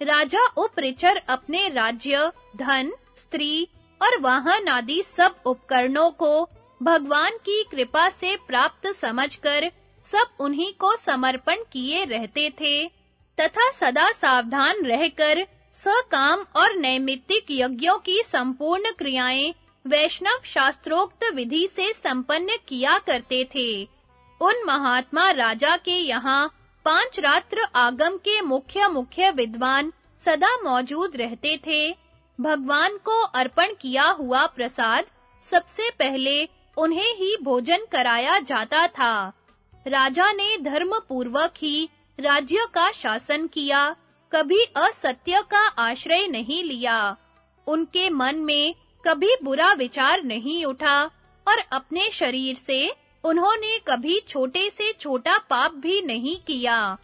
राजा उपरिचर अपने राज्य, धन, स्त्री और वाहन आदि सब उपकरणों को भगवान की कृपा से प्राप्त समझकर सब उन्हीं को समर्पण किए रहते थे। तथा सदा सावधान रहकर सकाम और नैमित्तिक यज्ञों की संपूर्ण क्रियाएँ वैष्णव शास्त्रोक्त विधि से संपन्न किया करते थे। उन महात्मा राजा के यहाँ पाँच रात्र आगम के मुख्य मुख्य विद्वान सदा मौजूद रहते थे। भगवान को अर्पण किया हुआ प्रसाद सबसे पहले उन्हें ही भोजन कराया जाता था। राजा ने धर्म पूर्वक ही राज्य का शासन किया, कभी असत्य का आश्रय नहीं लिया। उनके मन में कभी बुरा विचार नहीं उठा और अपने शरीर से उन्होंने कभी छोटे से छोटा पाप भी नहीं किया।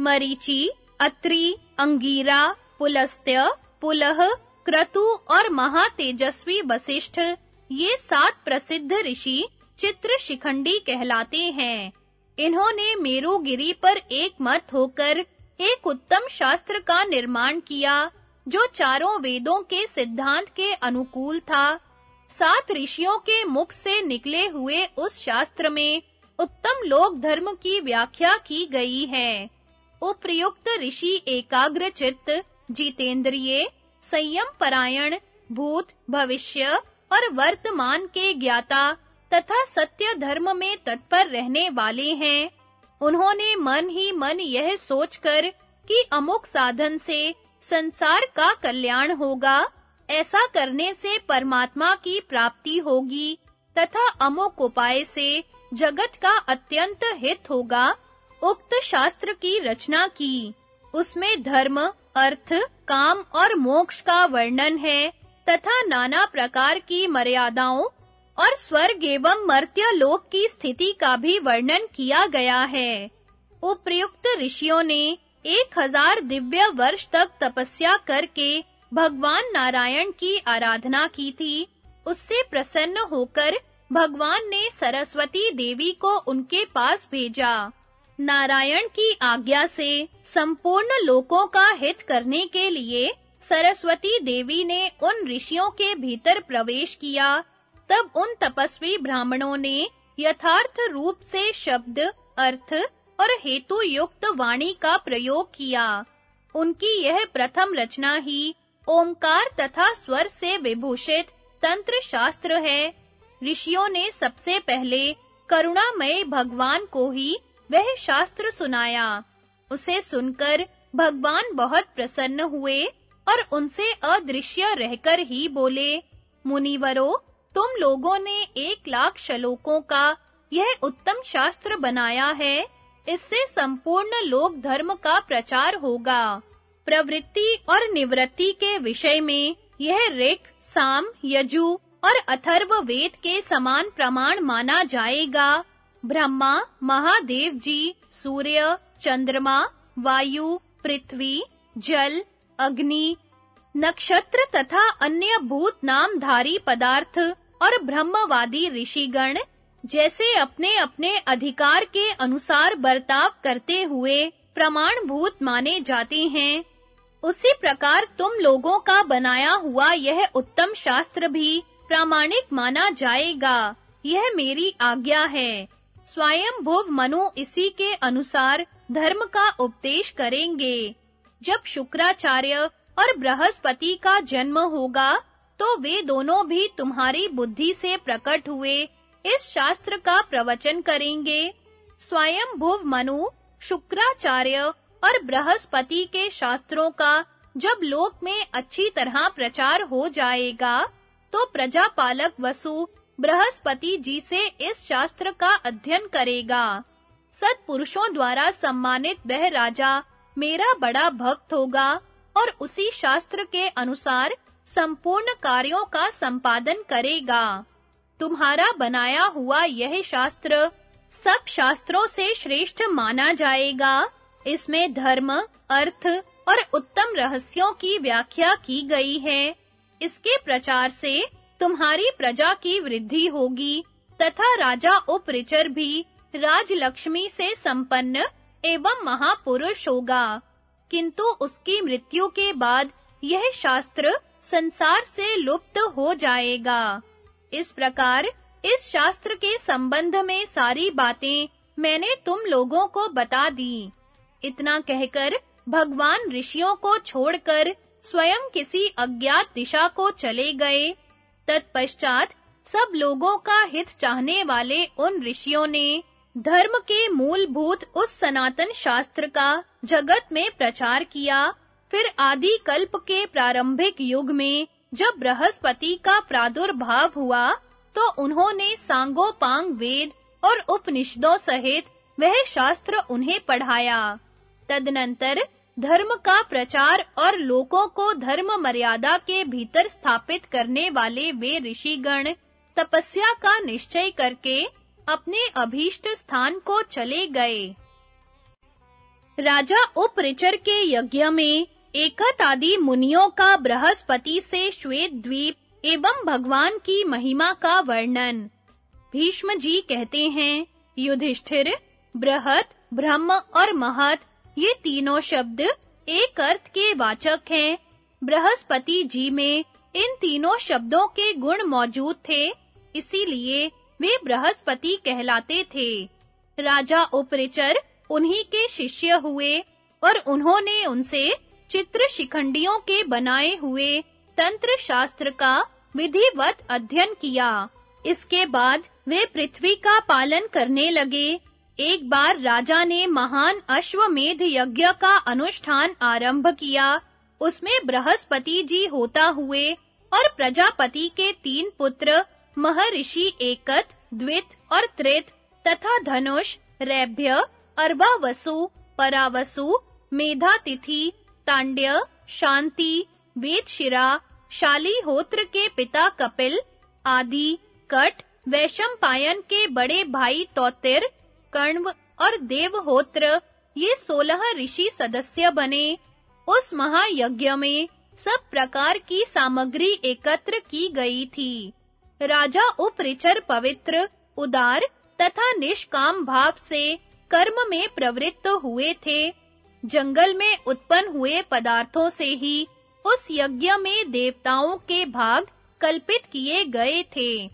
मरीचि, अत्रि, अंगीरा, पुलस्त्य, पुलह, क्रतु और महातेजस्वी वशिष्ठ ये सात प्रसिद्ध ऋषि चित्र शिखंडी कहलाते हैं। इन्होंने मेरुगिरी पर एक मत होकर एक उत्तम शास्त्र का निर्माण किया, जो चारों वेदों के सिद्धांत के अनुकूल था। सात ऋषियों के मुख से निकले हुए उस शास्त्र में उत्तम लोक धर्म की व्याख्या की गई है। उप्रयुक्त ऋषि एकाग्र चित्त जितेंद्रिय, संयम परायण, भूत, भविष्य और वर्तमान के ज्ञाता तथा सत्य धर्म में तत्पर रहने वाले हैं। उन्होंने मन ही मन यह सोचकर कि अमुक साधन से संसार का कल्याण होगा, ऐसा करने से परमात्मा की प्राप्ति होगी, तथा अमुक उपाय से जगत का अत्यंत हित होगा, उक्त शास्त्र की रचना की। उसमें धर्म, अर्थ, काम और मोक्ष का वर्णन है, तथा नाना प्रकार की मर्यादाओं और स्वर्ग एवं मर्त्य लोक की स्थिति का भी वर्णन किया गया है। उपयुक्त ऋषियों ने एक हज़ार दिव्य वर्ष तक तपस्या करके भगवान नारायण की आराधना की थी। उससे प्रसन्न होकर भगवान ने सरस्वती देवी को उनके पास भेजा। नारायण की आज्ञा से संपूर्ण लोकों का हित करने के लिए सरस्वती देवी ने उन ऋषियों के भीतर प्रवेश किया। तब उन तपस्वी ब्राह्मणों ने यथार्थ रूप से शब्द, अर्थ और हेतु युक्त वाणी का प्रयोग किया। उनकी यह प्रथम रचना ही ओमकार तथा स्वर से विभूषित तंत्र शास्त्र है। ऋषियों ने सबसे पहले करुणामय भगवान को ही वह शास्त्र सुनाया। उसे सुनकर भगवान बहुत प्रसन्न हुए और उनसे अदृश्य रहकर ही बोले, मुनिवरों तुम लोगों ने एक लाख श्लोकों का यह उत्तम शास्त्र बनाया है, इससे संपूर्ण लोक धर्म का प्रचार होगा। प्रवृत्ति और निवृत्ति के विषय में यह ऋक, साम, यजु और अथर्व वेद के समान प्रमाण माना जाएगा। ब्रह्मा, महादेव जी, सूर्य, चंद्रमा, वायु, पृथ्वी, जल, अग्नि, नक्षत्र तथा अन्य भूत नामधारी पदार्थ और ब्रह्मवादी ऋषिगण जैसे अपने-अपने अधिकार के अनुसार बर्ताव करते हुए प्रमाणभूत माने जाते हैं। उसी प्रकार तुम लोगों का बनाया हुआ यह उत्तम शास्त्र भी प्रामाणिक माना जाएगा। यह मेरी आज्ञा है। स्वयं भुव मनु इसी के अनुसार धर्म का उपदेश करेंगे। जब शुक्राचार्य और बृहस्पति का जन्म होगा तो वे दोनों भी तुम्हारी बुद्धि से प्रकट हुए इस शास्त्र का प्रवचन करेंगे। स्वयं भुव मनु, शुक्राचार्य और बृहस्पति के शास्त्रों का जब लोक में अच्छी तरह प्रचार हो जाएगा तो प्रजापालक वसु बृहस्पति जी से इस शास्त्र का अध्ययन करेगा। सत्पुरुषों द्वारा सम्मानित वह राजा मेरा बड़ा भक्त होगा और उसी शास्त्र के अनुसार संपूर्ण कार्यों का संपादन करेगा। तुम्हारा बनाया हुआ यह शास्त्र सब शास्त्रों से श्रेष्ठ माना जाएगा। इसमें धर्म, अर्थ और उत्तम रहस्यों की व्याख्या की गई है। इसके प्रचार से तुम्हारी प्रजा की वृद्धि होगी तथा राजा उपरिचर भी राजलक्ष्मी से संपन्न एवं महापुरुष होगा। किंतु उसकी मृत्यु के बाद यह शास्त्र संसार से लुप्त हो जाएगा। इस प्रकार, इस शास्त्र के संबंध में सारी बातें मैंने तुम लोगों को बता दी। इतना कहकर भगवान ऋषियों को छोड़कर स्वयं किसी अज्ञात दिशा को चले गए। तत्पश्चात सब लोगों का हित चाहने वाले उन ऋषियों ने धर्म के मूलभूत उस सनातन शास्त्र का जगत में प्रचार किया फिर आदि कल्प के प्रारंभिक युग में जब बृहस्पति का प्रादुर्भाव हुआ तो उन्होंने सांगोपांग वेद और उपनिषदों सहित वह शास्त्र उन्हें पढ़ाया। तदनंतर धर्म का प्रचार और लोगों को धर्म मर्यादा के भीतर स्थापित करने वाले वे ऋषिगण तपस्या का निश्चय करके अपने अभीष्ट स्थान को चले गए। राजा उपरिचर के यज्ञ में एकत आदि मुनियों का बृहस्पति से श्वेत द्वीप एवं भगवान की महिमा का वर्णन। भीष्म जी कहते हैं, युधिष्ठिर, बृहत, ब्रह्म और महत, ये तीनों शब्द एक अर्थ के वाचक हैं। बृहस्पति जी में इन तीनों शब्दों के गुण मौजूद थे, इसीलिए वे बृहस्पति कहलाते थे। राजा उपरिचर उन्हीं के शिष्य हुए और उन्होंने उनसे चित्र शिखंडियों के बनाए हुए तंत्र शास्त्र का विधिवत अध्ययन किया। इसके बाद वे पृथ्वी का पालन करने लगे। एक बार राजा ने महान अश्वमेध यज्ञ का अनुष्ठान आरंभ किया। उसमें बृहस्पति जी होता हुए और प्रजापति के तीन पुत्र महर्षि एकत, द्वित और त्रित तथा धनुष, रैभ्य, अर्वावसु, परावसु, मेधातिथि तांड्य, शांति, वेदशिरा शालीहोत्र के पिता कपिल, आदि, कट, वैशंपायन के बड़े भाई तौतिर, कण्व और देवहोत्र, ये सोलह ऋषि सदस्य बने। उस महायज्ञ में सब प्रकार की सामग्री एकत्र की गई थी। राजा उपरिचर पवित्र, उदार तथा निष्काम भाव से कर्म में प्रवृत्त हुए थे। जंगल में उत्पन्न हुए पदार्थों से ही उस यज्ञ में देवताओं के भाग कल्पित किए गए थे।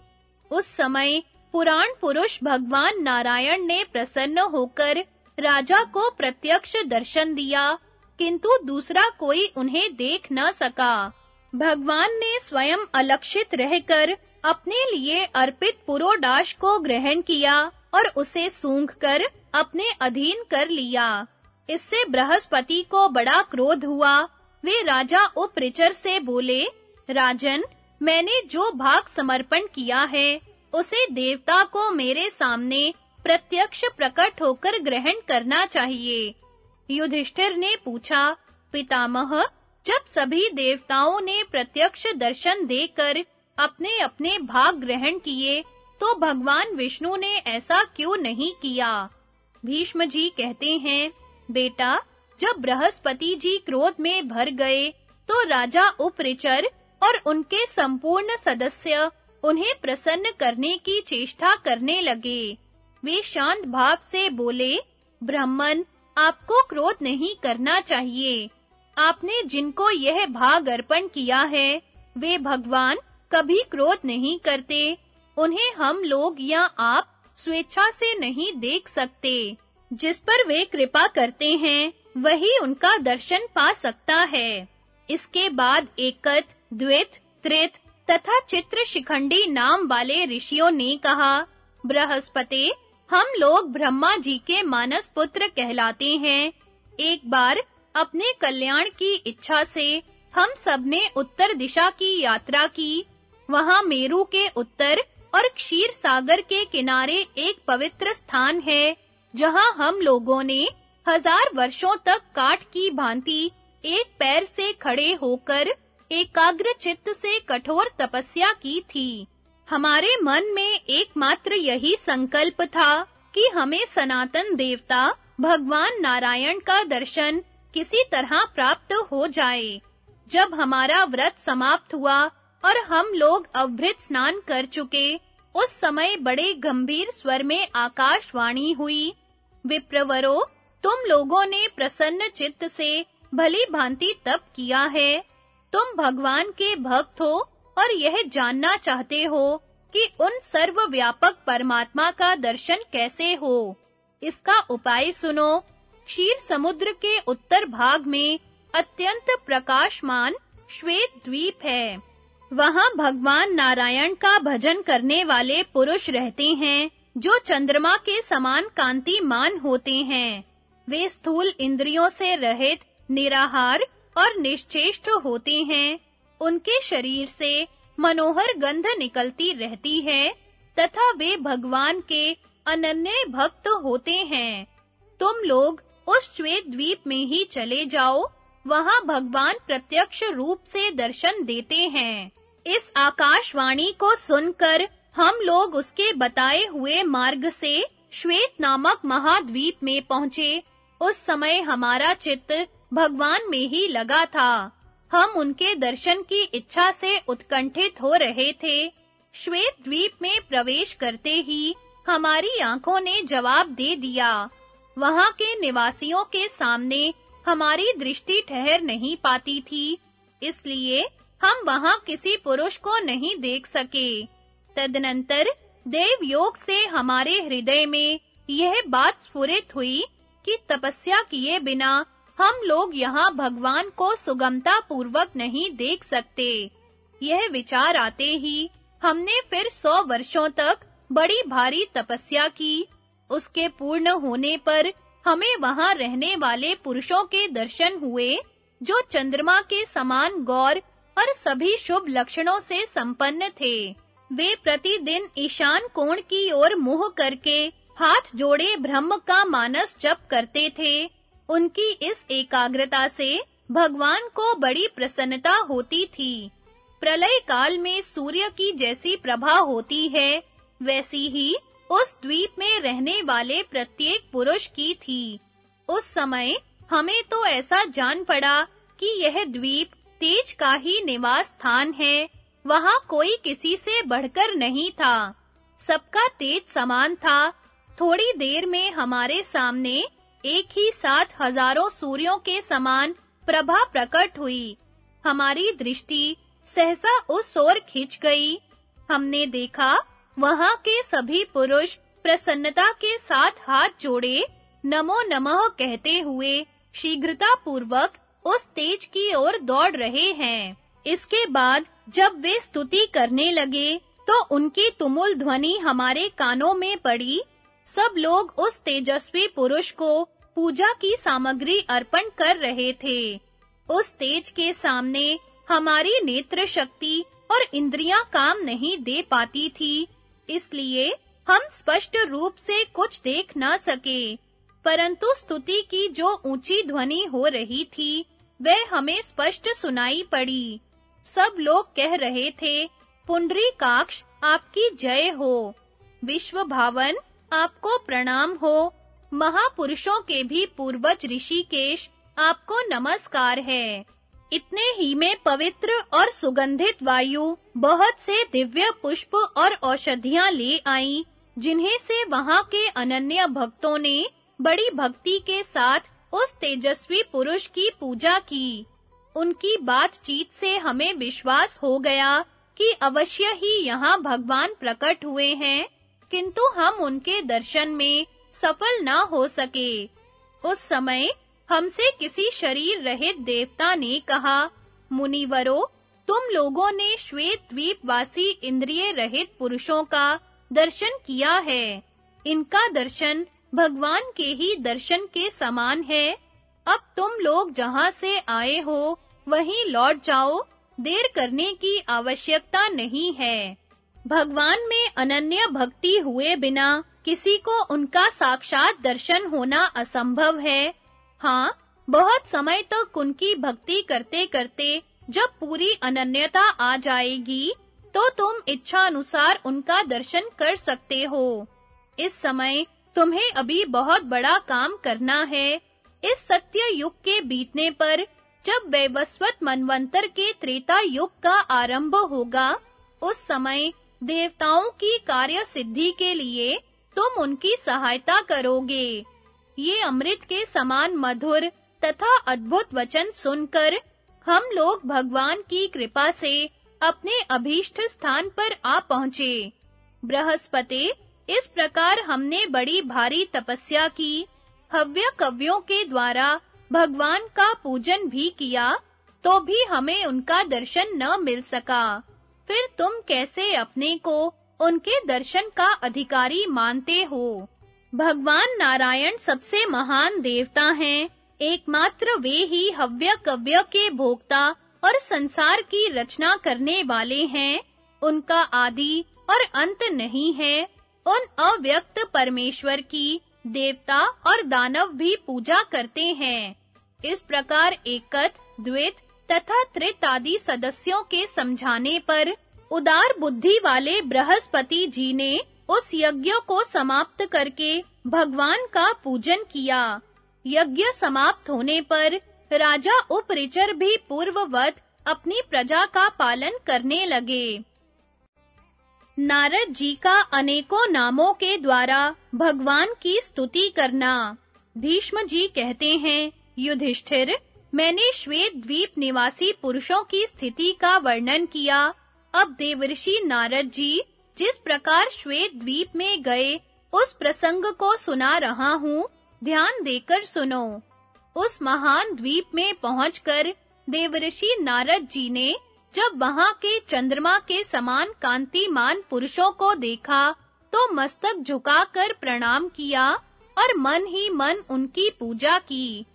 उस समय पुराण पुरुष भगवान नारायण ने प्रसन्न होकर राजा को प्रत्यक्ष दर्शन दिया, किंतु दूसरा कोई उन्हें देख न सका। भगवान ने स्वयं अलक्षित रहकर अपने लिए अर्पित पुरोडाश को ग्रहण किया और उसे सूंघकर अपने अधीन कर लिया। इससे बृहस्पति को बड़ा क्रोध हुआ। वे राजा उपरिचर से बोले, राजन, मैंने जो भाग समर्पण किया है, उसे देवता को मेरे सामने प्रत्यक्ष प्रकट होकर ग्रहण करना चाहिए। युधिष्ठिर ने पूछा, पितामह, जब सभी देवताओं ने प्रत्यक्ष दर्शन देकर अपने-अपने भाग ग्रहण किए तो भगवान विष्णु ने ऐसा क्यों नहीं किया? भीष्म जी कहते हैं बेटा, जब बृहस्पति जी क्रोध में भर गए तो राजा उपरिचर और उनके संपूर्ण सदस्य उन्हें प्रसन्न करने की चेष्टा करने लगे। वे शांत भाव से बोले, ब्राह्मण, आपको क्रोध नहीं करना चाहिए। आपने जिनको यह भाग अर्पण किया है, वे भगवान कभी क्रोध नहीं करते। उन्हें हम लोग या आप स्वेच्छा से नहीं देख सकते। जिस पर वे कृपा करते हैं, वही उनका दर्शन पा सकता है। इसके बाद एकत, द्वित, त्रित तथा चित्र शिखंडी नाम वाले ऋषियों ने कहा, बृहस्पति, हम लोग ब्रह्मा जी के मानस पुत्र कहलाते हैं। एक बार, अपने कल्याण की इच्छा से, हम सबने उत्तर दिशा की यात्रा की। वहाँ मेरु के उत्तर और क्षीर सागर के किनारे एक पवित्र स्थान है। जहाँ हम लोगों ने हज़ार वर्षों तक काठ की भांति एक पैर से खड़े होकर एकाग्र चित्त से कठोर तपस्या की थी। हमारे मन में एकमात्र यही संकल्प था कि हमें सनातन देवता भगवान नारायण का दर्शन किसी तरह प्राप्त हो जाए। जब हमारा व्रत समाप्त हुआ और हम लोग अवभृत स्नान कर चुके, उस समय बड़े गंभीर स्वर में आकाशवाणी हुई विप्रवरो, तुम लोगों ने प्रसन्न चित्त से भली भांति तप किया है। तुम भगवान के भक्त हो और यह जानना चाहते हो कि उन सर्वव्यापक परमात्मा का दर्शन कैसे हो। इसका उपाय सुनो। क्षीर समुद्र के उत्तर भाग में अत्यंत प्रकाशमान श्वेत द्वीप है। वहाँ भगवान नारायण का भजन करने वाले पुरुष रहते हैं। जो चंद्रमा के समान कांतिमान होते हैं। वे स्थूल इंद्रियों से रहित, निराहार और निश्चेष्ट होते हैं। उनके शरीर से मनोहर गंध निकलती रहती है, तथा वे भगवान के अनन्य भक्त होते हैं। तुम लोग उस श्वेत द्वीप में ही चले जाओ, वहाँ भगवान प्रत्यक्ष रूप से दर्शन देते हैं। इस आकाशवाणी को सुनकर हम लोग उसके बताए हुए मार्ग से श्वेत नामक महाद्वीप में पहुँचे। उस समय हमारा चित्त भगवान में ही लगा था। हम उनके दर्शन की इच्छा से उत्कंठित हो रहे थे। श्वेत द्वीप में प्रवेश करते ही हमारी आँखों ने जवाब दे दिया। वहाँ के निवासियों के सामने हमारी दृष्टि ठहर नहीं पाती थी, इसलिए हम वहाँ किसी पुरुष को नहीं देख सके। तदनंतर देव योग से हमारे हृदय में यह बात स्फुरित हुई कि तपस्या किए बिना हम लोग यहाँ भगवान को सुगमता पूर्वक नहीं देख सकते। यह विचार आते ही हमने फिर सौ वर्षों तक बड़ी भारी तपस्या की। उसके पूर्ण होने पर हमें वहाँ रहने वाले पुरुषों के दर्शन हुए, जो चंद्रमा के समान गौर और सभी शुभ लक्षणों से संपन्न थे। वे प्रतिदिन ईशान कोण की ओर मुँह करके हाथ जोड़े ब्रह्म का मानस जप करते थे। उनकी इस एकाग्रता से भगवान को बड़ी प्रसन्नता होती थी। प्रलय काल में सूर्य की जैसी प्रभा होती है, वैसी ही उस द्वीप में रहने वाले प्रत्येक पुरुष की थी। उस समय हमें तो ऐसा जान पड़ा कि यह द्वीप तेज का ही निवास स्थान है। वहाँ कोई किसी से बढ़कर नहीं था। सबका तेज समान था। थोड़ी देर में हमारे सामने एक ही साथ हज़ारों सूर्यों के समान प्रभा प्रकट हुई। हमारी दृष्टि सहसा उस ओर खिंच गई। हमने देखा, वहाँ के सभी पुरुष प्रसन्नता के साथ हाथ जोड़े, नमो नमः कहते हुए शीघ्रता पूर्वक उस तेज की ओर दौड़ रहे हैं। इसके बाद जब वे स्तुति करने लगे तो उनकी तुमुल ध्वनि हमारे कानों में पड़ी। सब लोग उस तेजस्वी पुरुष को पूजा की सामग्री अर्पण कर रहे थे। उस तेज के सामने हमारी नेत्र शक्ति और इंद्रियाँ काम नहीं दे पाती थी, इसलिए हम स्पष्ट रूप से कुछ देख न सके। परंतु स्तुति की जो ऊँची ध्वनि हो रही थी, वह हमें स्पष्ट सुनाई पड़ी। सब लोग कह रहे थे, पुंडरी काक्ष, आपकी जय हो। विश्व भावन, आपको प्रणाम हो। महापुरुषों के भी पूर्वज ऋषिकेश, आपको नमस्कार है। इतने ही में पवित्र और सुगंधित वायु, बहुत से दिव्य पुष्प और औषधियाँ ले आई, जिन्हें से वहाँ के अनन्य भक्तों ने बड़ी भक्ति के साथ उस तेजस्वी पुरुष की पूजा की। उनकी बातचीत से हमें विश्वास हो गया कि अवश्य ही यहाँ भगवान प्रकट हुए हैं, किंतु हम उनके दर्शन में सफल ना हो सके। उस समय हमसे किसी शरीर रहित देवता ने कहा, मुनिवरो, तुम लोगों ने श्वेत द्वीप वासी इंद्रिय रहित पुरुषों का दर्शन किया है। इनका दर्शन भगवान के ही दर्शन के समान है। अब तुम लोग जहाँ से आए हो, वहीं लौट जाओ। देर करने की आवश्यकता नहीं है। भगवान में अनन्य भक्ति हुए बिना किसी को उनका साक्षात दर्शन होना असंभव है। हाँ बहुत समय तक उनकी भक्ति करते-करते जब पूरी अनन्यता आ जाएगी तो तुम इच्छा अनुसार उनका दर्शन कर सकते हो। इस समय तुम्हें अभी बहुत बड़ा काम करना है। इस सत्य युग के बीतने पर जब वैवस्वत मनवंतर के त्रेता युग का आरंभ होगा, उस समय देवताओं की कार्य सिद्धि के लिए तुम उनकी सहायता करोगे। ये अमृत के समान मधुर तथा अद्भुत वचन सुनकर हम लोग भगवान की कृपा से अपने अभीष्ट स्थान पर आ पहुँचे। बृहस्पति, इस प्रकार हमने बड़ी भारी तपस्या की हव्य कव्यों के द्वारा भगवान का पूजन भी किया तो भी हमें उनका दर्शन न मिल सका। फिर तुम कैसे अपने को उनके दर्शन का अधिकारी मानते हो? भगवान नारायण सबसे महान देवता हैं। एकमात्र वे ही हव्य कव्य के भोक्ता और संसार की रचना करने वाले हैं। उनका आदि और अंत नहीं है। उन अव्यक्त परमेश्वर की देवता और दानव भी पूजा करते हैं। इस प्रकार एकत, द्वित तथा त्रित आदि सदस्यों के समझाने पर उदार बुद्धि वाले बृहस्पति जी ने उस यज्ञ को समाप्त करके भगवान का पूजन किया। यज्ञ समाप्त होने पर राजा उपरिचर भी पूर्ववत अपनी प्रजा का पालन करने लगे। नारद जी का अनेकों नामों के द्वारा भगवान की स्तुति करना। भीष्म जी कहते हैं, युधिष्ठिर, मैंने श्वेत द्वीप निवासी पुरुषों की स्थिति का वर्णन किया। अब देवर्षि नारद जी, जिस प्रकार श्वेत द्वीप में गए, उस प्रसंग को सुना रहा हूँ। ध्यान देकर सुनो। उस महान द्वीप में पहुंचकर देवर्षि नारद जी ने जब वहाँ के चंद्रमा के समान कांतिमान पुरुषों को देखा तो मस्तक झुकाकर प्रणाम किया और मन ही मन उनकी पूजा की।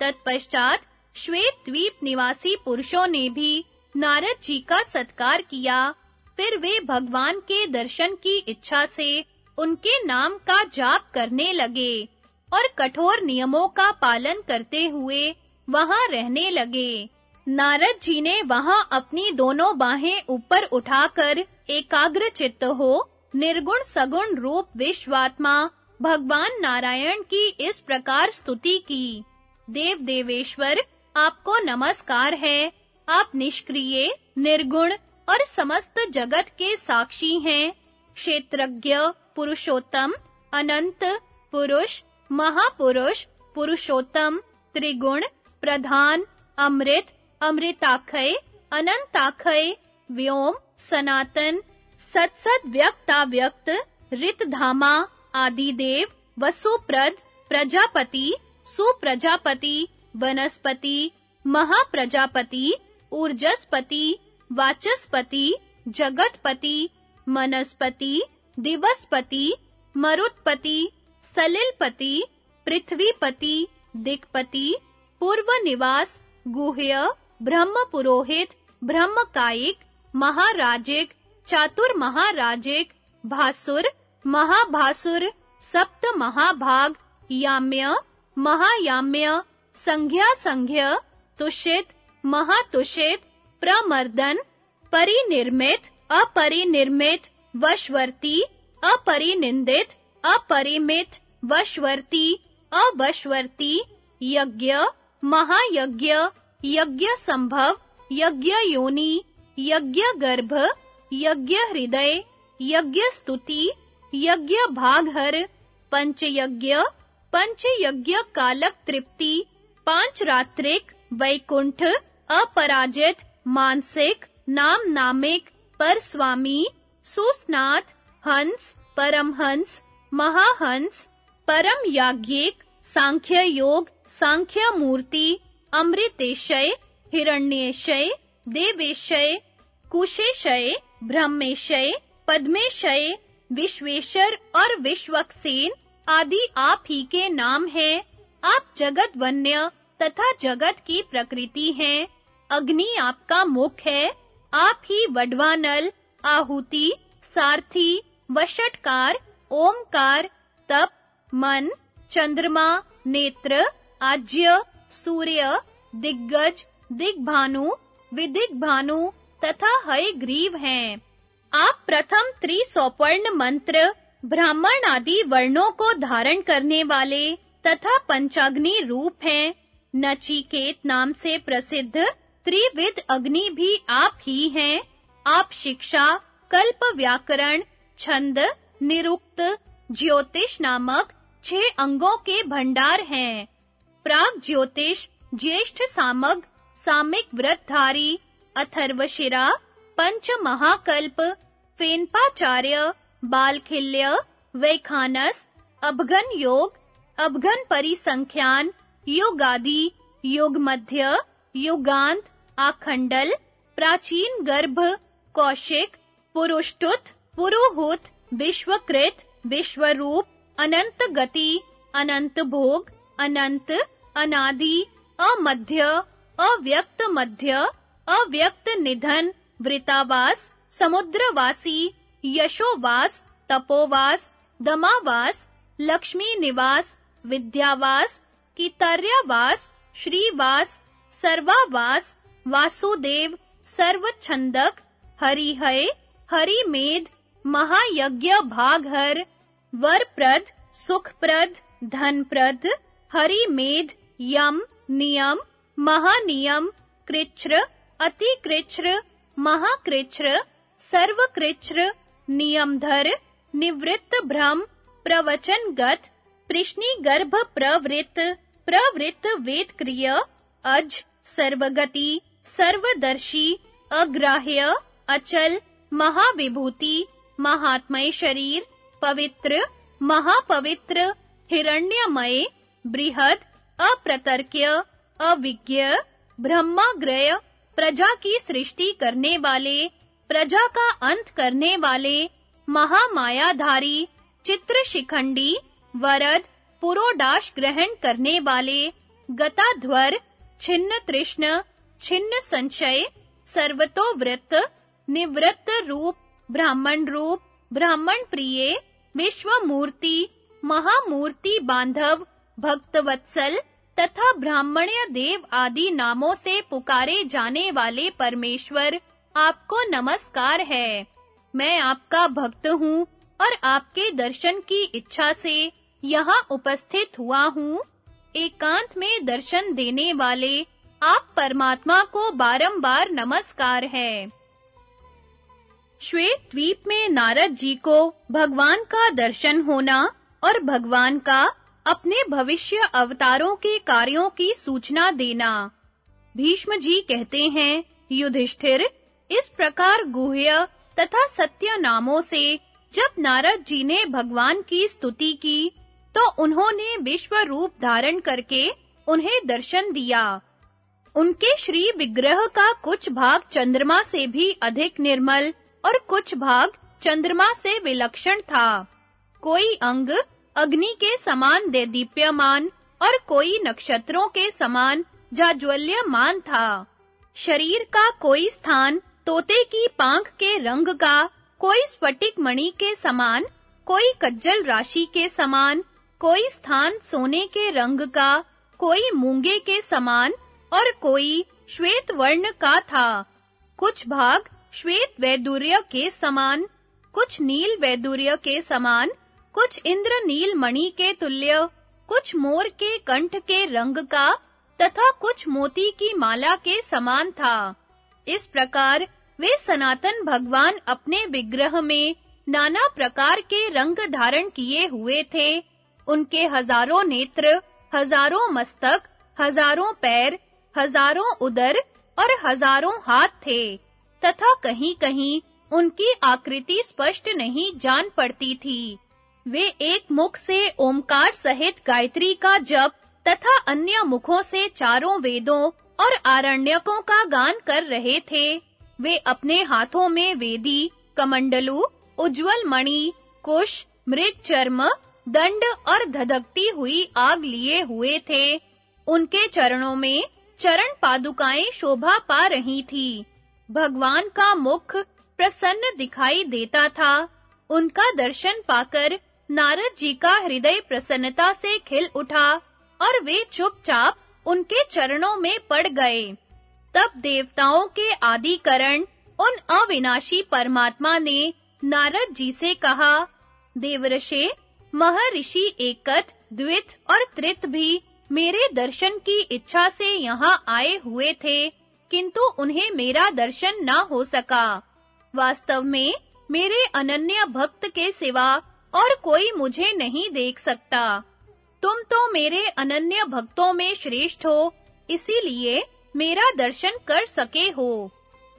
तत्पश्चात श्वेत द्वीप निवासी पुरुषों ने भी नारद जी का सत्कार किया। फिर वे भगवान के दर्शन की इच्छा से उनके नाम का जाप करने लगे और कठोर नियमों का पालन करते हुए वहाँ रहने लगे। नारद जी ने वहाँ अपनी दोनों बाहें ऊपर उठाकर एकाग्र चित्त हो, निर्गुण सगुण रूप विश्वात्मा, भगवान नारायण की इस प्रकार स्तुति की। देव देवेश्वर, आपको नमस्कार है। आप निष्क्रिय, निर्गुण और समस्त जगत के साक्षी हैं। क्षेत्रज्ञ, पुरुषोत्तम, अनंत, पुरुष, महापुरुष, पुरुषोत्तम, त्रिगुण, प्रधान, अमृत अमृताखय अनंताखय व्योम, सनातन सत्सत व्यक्ताव्यक्त रितधामा आदिदेव, वसुप्रद, प्रजापति, सुप्रजापति, वनस्पति, महाप्रजापति, ऊर्जस्पति, वाचस्पति, जगतपति, मनस्पति, दिवसपति, मरुत्पति, सलिलपति, पृथ्वीपति, दिक्पति पूर्व निवास गुह्य ब्रह्म पुरोहित ब्रह्म कायिक महाराजिक, चातुर महाराजिक, भासुर, महाभासुर, सप्त महाभाग, याम्य, महायाम्य संज्ञा संज्ञ तुषित, महातुषित, प्रमर्दन, परिनिर्मित, अपरिनिर्मित, वशवर्ती, अपरिनिंदित, अपरिमित, वशवर्ती, अवशवर्ती, यज्ञ, महायज्ञ यज्ञ संभव, यज्ञ योनि, यज्ञ गर्भ, यज्ञ हृदय, यज्ञ स्तुति, यज्ञ भागहर, पंचयज्ञ पंचयज्ञ कालक तृप्ति, पाँच रात्रिक, वैकुंठ, अपराजित, मानसिक, नाम नामिक पर स्वामी सुस्नाथ हंस, परमहंस, महाहंस, परम याज्ञिक, सांख्य योग, सांख्य मूर्ति अमृतेशय, हिरण्येशय, देवेशय, कुशेशय, ब्रह्मेशय, पद्मेशय, विश्वेश्वर और विश्वक्सेन आदि आप ही के नाम हैं। आप जगत वन्य तथा जगत की प्रकृति हैं। अग्नि आपका मुख है। आप ही वडवानल, आहुति, सारथी वशटकार ओमकार, तप, मन, चंद्रमा, नेत्र आज्य सूर्य, दिग्गज, दिग्भानु, विदिग्भानु तथा हय ग्रीव हैं। आप प्रथम त्रिसौपर्ण मंत्र, ब्राह्मण आदि वर्णों को धारण करने वाले तथा पंचाग्नि रूप हैं। नचिकेत नाम से प्रसिद्ध त्रिविद अग्नि भी आप ही हैं। आप शिक्षा, कल्प व्याकरण, छंद, निरुक्त, ज्योतिष नामक छह अंगों के भंडार हैं। प्राग ज्योतिष ज्येष्ठ सामग सामिक व्रतधारी, अथर्वशिरा, पंच महाकल्प, फेनपाचार्य, बालखिल्य, वैखानस अभगन योग अभगन परिसंख्यान, युगादि युग मध्य युगांत, आखंडल, प्राचीन गर्भ, कौशिक, पुरुषटुत, पुरोहुत, विश्वकृत, विश्वरूप, अनंत गति, अनंत भोग अनंत, अनादि, अमध्य, अव्यक्त मध्य, अव्यक्त निधन, वृतावास, समुद्रवासी, यशोवास, तपोवास, दमावास लक्ष्मी निवास विद्यावास, कितर्यावास, श्रीवास, सर्वावास, वासुदेव, सर्वछंदक, हरिहय हरिमेध महायज्ञ भागहर वरप्रद, सुखप्रद, धनप्रद हरिमेध यम, नियम, महानियम, कृच्छ्र, अतिकृच्छ्र, महाकृच्छ्र, सर्वकृच्छ्र, नियमधर, निवृत्त भ्रम, प्रवचनगत प्रश्नि गर्भ प्रवृत्त प्रवृत्त वेद क्रिय अज, सर्वगति, सर्वदर्शी, अग्राह्य, अचल, महाविभूति महात्मय शरीर, पवित्र, महापवित्र, हिरण्यमय बृहद, अप्रतर्क्य, अविज्ञ, ब्रह्माग्रय, प्रजा की सृष्टि करने वाले, प्रजा का अंत करने वाले, महामायाधारी चित्र शिखंडी वरद, पुरोडाश ग्रहण करने वाले, गताध्वर, छिन्न तृष्ण, छिन्न संशय, सर्वतोवृत्त, निवृत्त रूप, ब्राह्मण रूप, ब्राह्मण प्रिय, विश्वमूर्ति, महामूर्ति बांधव भक्तवत्सल तथा ब्राह्मण्य देव आदि नामों से पुकारे जाने वाले परमेश्वर, आपको नमस्कार है। मैं आपका भक्त हूँ और आपके दर्शन की इच्छा से यहाँ उपस्थित हुआ हूँ। एकांत में दर्शन देने वाले, आप परमात्मा को बारंबार नमस्कार है। श्वेत द्वीप में नारद जी को भगवान का दर्शन होना और भगवान का अपने भविष्य अवतारों के कार्यों की सूचना देना। भीष्म जी कहते हैं, युधिष्ठिर, इस प्रकार गुह्य तथा सत्य नामों से जब नारद जी ने भगवान की स्तुति की तो उन्होंने विश्व रूप धारण करके उन्हें दर्शन दिया। उनके श्री विग्रह का कुछ भाग चंद्रमा से भी अधिक निर्मल और कुछ भाग चंद्रमा से विलक्षण था। कोई अंग अग्नि के समान दे दीप्यमान और कोई नक्षत्रों के समान जाज्वल्यमान था। शरीर का कोई स्थान तोते की पांख के रंग का, कोई स्फटिक मणि के समान, कोई कज्जल राशि के समान, कोई स्थान सोने के रंग का, कोई मूँगे के समान और कोई श्वेत वर्ण का था। कुछ भाग श्वेत वैदुर्य के समान, कुछ नील वैदुर्य के समान कुछ इंद्र नील मणि के तुल्य, कुछ मोर के कंठ के रंग का, तथा कुछ मोती की माला के समान था। इस प्रकार वे सनातन भगवान अपने विग्रह में नाना प्रकार के रंग धारण किए हुए थे। उनके हज़ारों नेत्र, हज़ारों मस्तक, हज़ारों पैर, हज़ारों उदर और हज़ारों हाथ थे, तथा कहीं-कहीं उनकी आकृति स्पष्ट नहीं जान पड़ती थी। वे एक मुख से ओमकार सहित गायत्री का जप तथा अन्य मुखों से चारों वेदों और आरण्यकों का गान कर रहे थे। वे अपने हाथों में वेदी, कमंडलू, उज्जवल मणि, कुश, मृग चर्म, दंड और धधकती हुई आग लिए हुए थे। उनके चरणों में चरण पादुकाएँ शोभा पा रही थी। भगवान का मुख प्रसन्न दिखाई देता था। उनका दर्शन पाकर नारद जी का हृदय प्रसन्नता से खिल उठा और वे चुपचाप उनके चरणों में पड़ गए। तब देवताओं के आदिकरण उन अविनाशी परमात्मा ने नारद जी से कहा देवऋषि महर्षि एकत, द्वित और त्रित भी मेरे दर्शन की इच्छा से यहाँ आए हुए थे, किंतु उन्हें मेरा दर्शन न हो सका। वास्तव में मेरे अनन्य भक्त के सिवा और कोई मुझे नहीं देख सकता। तुम तो मेरे अनन्य भक्तों में श्रेष्ठ हो, इसीलिए मेरा दर्शन कर सके हो।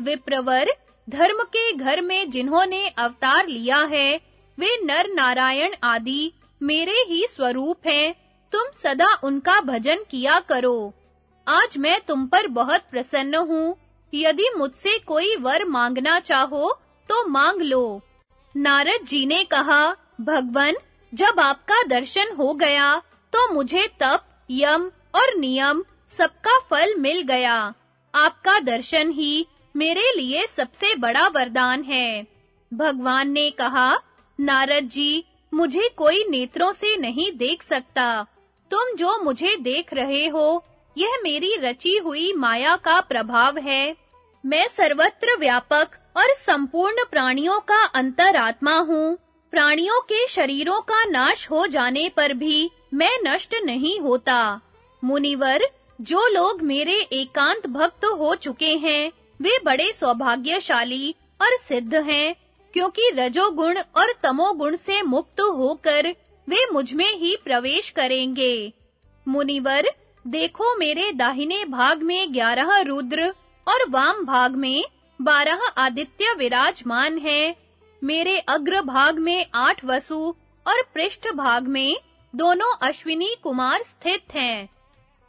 विप्रवर, धर्म के घर में जिन्होंने अवतार लिया है, वे नर नारायण आदि मेरे ही स्वरूप हैं। तुम सदा उनका भजन किया करो। आज मैं तुम पर बहुत प्रसन्न हूँ। यदि मुझसे कोई वर मांगना चाहो तो मांग लो। नारद जी ने कहा भगवन, जब आपका दर्शन हो गया तो मुझे तप, यम और नियम सबका फल मिल गया। आपका दर्शन ही मेरे लिए सबसे बड़ा वरदान है। भगवान ने कहा, नारद जी, मुझे कोई नेत्रों से नहीं देख सकता। तुम जो मुझे देख रहे हो, यह मेरी रची हुई माया का प्रभाव है। मैं सर्वत्र व्यापक और संपूर्ण प्राणियों का अंतरात्मा हूँ। प्राणियों के शरीरों का नाश हो जाने पर भी मैं नष्ट नहीं होता। मुनिवर, जो लोग मेरे एकांत भक्त हो चुके हैं, वे बड़े सौभाग्यशाली और सिद्ध हैं, क्योंकि रजोगुण और तमोगुण से मुक्त होकर वे मुझमें ही प्रवेश करेंगे। मुनिवर, देखो मेरे दाहिने भाग में ग्यारह रुद्र और वाम भाग में बारह आदित्य विराजमान हैं। मेरे अग्र भाग में आठ वसु और पृष्ठ भाग में दोनों अश्विनी कुमार स्थित हैं।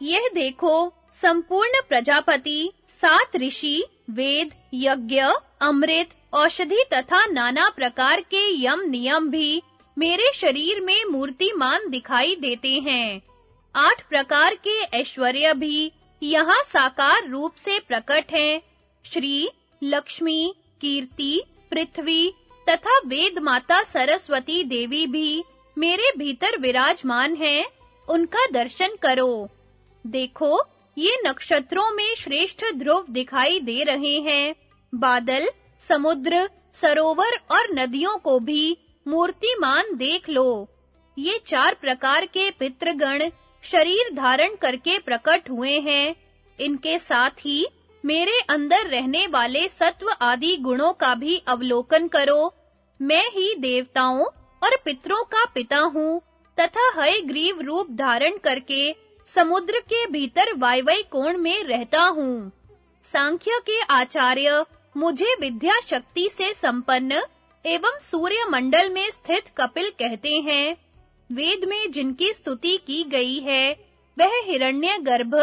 यह देखो, संपूर्ण प्रजापति, सात ऋषि, वेद, यज्ञ, अमृत, औषधि तथा नाना प्रकार के यम नियम भी मेरे शरीर में मूर्तिमान दिखाई देते हैं। आठ प्रकार के ऐश्वर्य भी यहाँ साकार रूप से प्रकट हैं। श्री, लक्ष्मी, कीर्ति, पृथ्वी तथा वेद माता सरस्वती देवी भी मेरे भीतर विराजमान हैं, उनका दर्शन करो। देखो, ये नक्षत्रों में श्रेष्ठ ध्रुव दिखाई दे रहे हैं। बादल, समुद्र, सरोवर और नदियों को भी मूर्तिमान देख लो। ये चार प्रकार के पितृगण शरीर धारण करके प्रकट हुए हैं। इनके साथ ही मेरे अंदर रहने वाले सत्व आदि गुणों का भी अवलोकन करो। मैं ही देवताओं और पितरों का पिता हूँ, तथा हय ग्रीव रूप धारण करके समुद्र के भीतर वायवय कोण में रहता हूँ। सांख्य के आचार्य मुझे विद्या शक्ति से संपन्न एवं सूर्य मंडल में स्थित कपिल कहते हैं। वेद में जिनकी स्तुति की गई है, वह हिरण्यगर्भ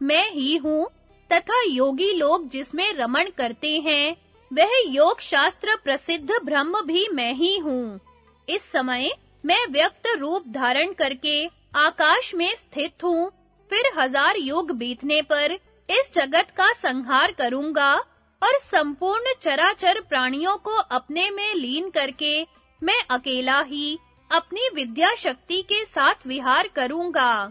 मैं ही हूँ। तथा योगी लोग जिसमें रमण करते हैं, वह योग शास्त्र प्रसिद्ध ब्रह्म भी मैं ही हूँ। इस समय मैं व्यक्त रूप धारण करके आकाश में स्थित हूँ, फिर हज़ार योग बीतने पर इस जगत का संहार करूँगा और संपूर्ण चराचर प्राणियों को अपने में लीन करके मैं अकेला ही अपनी विद्या शक्ति के साथ विहार करूँगा।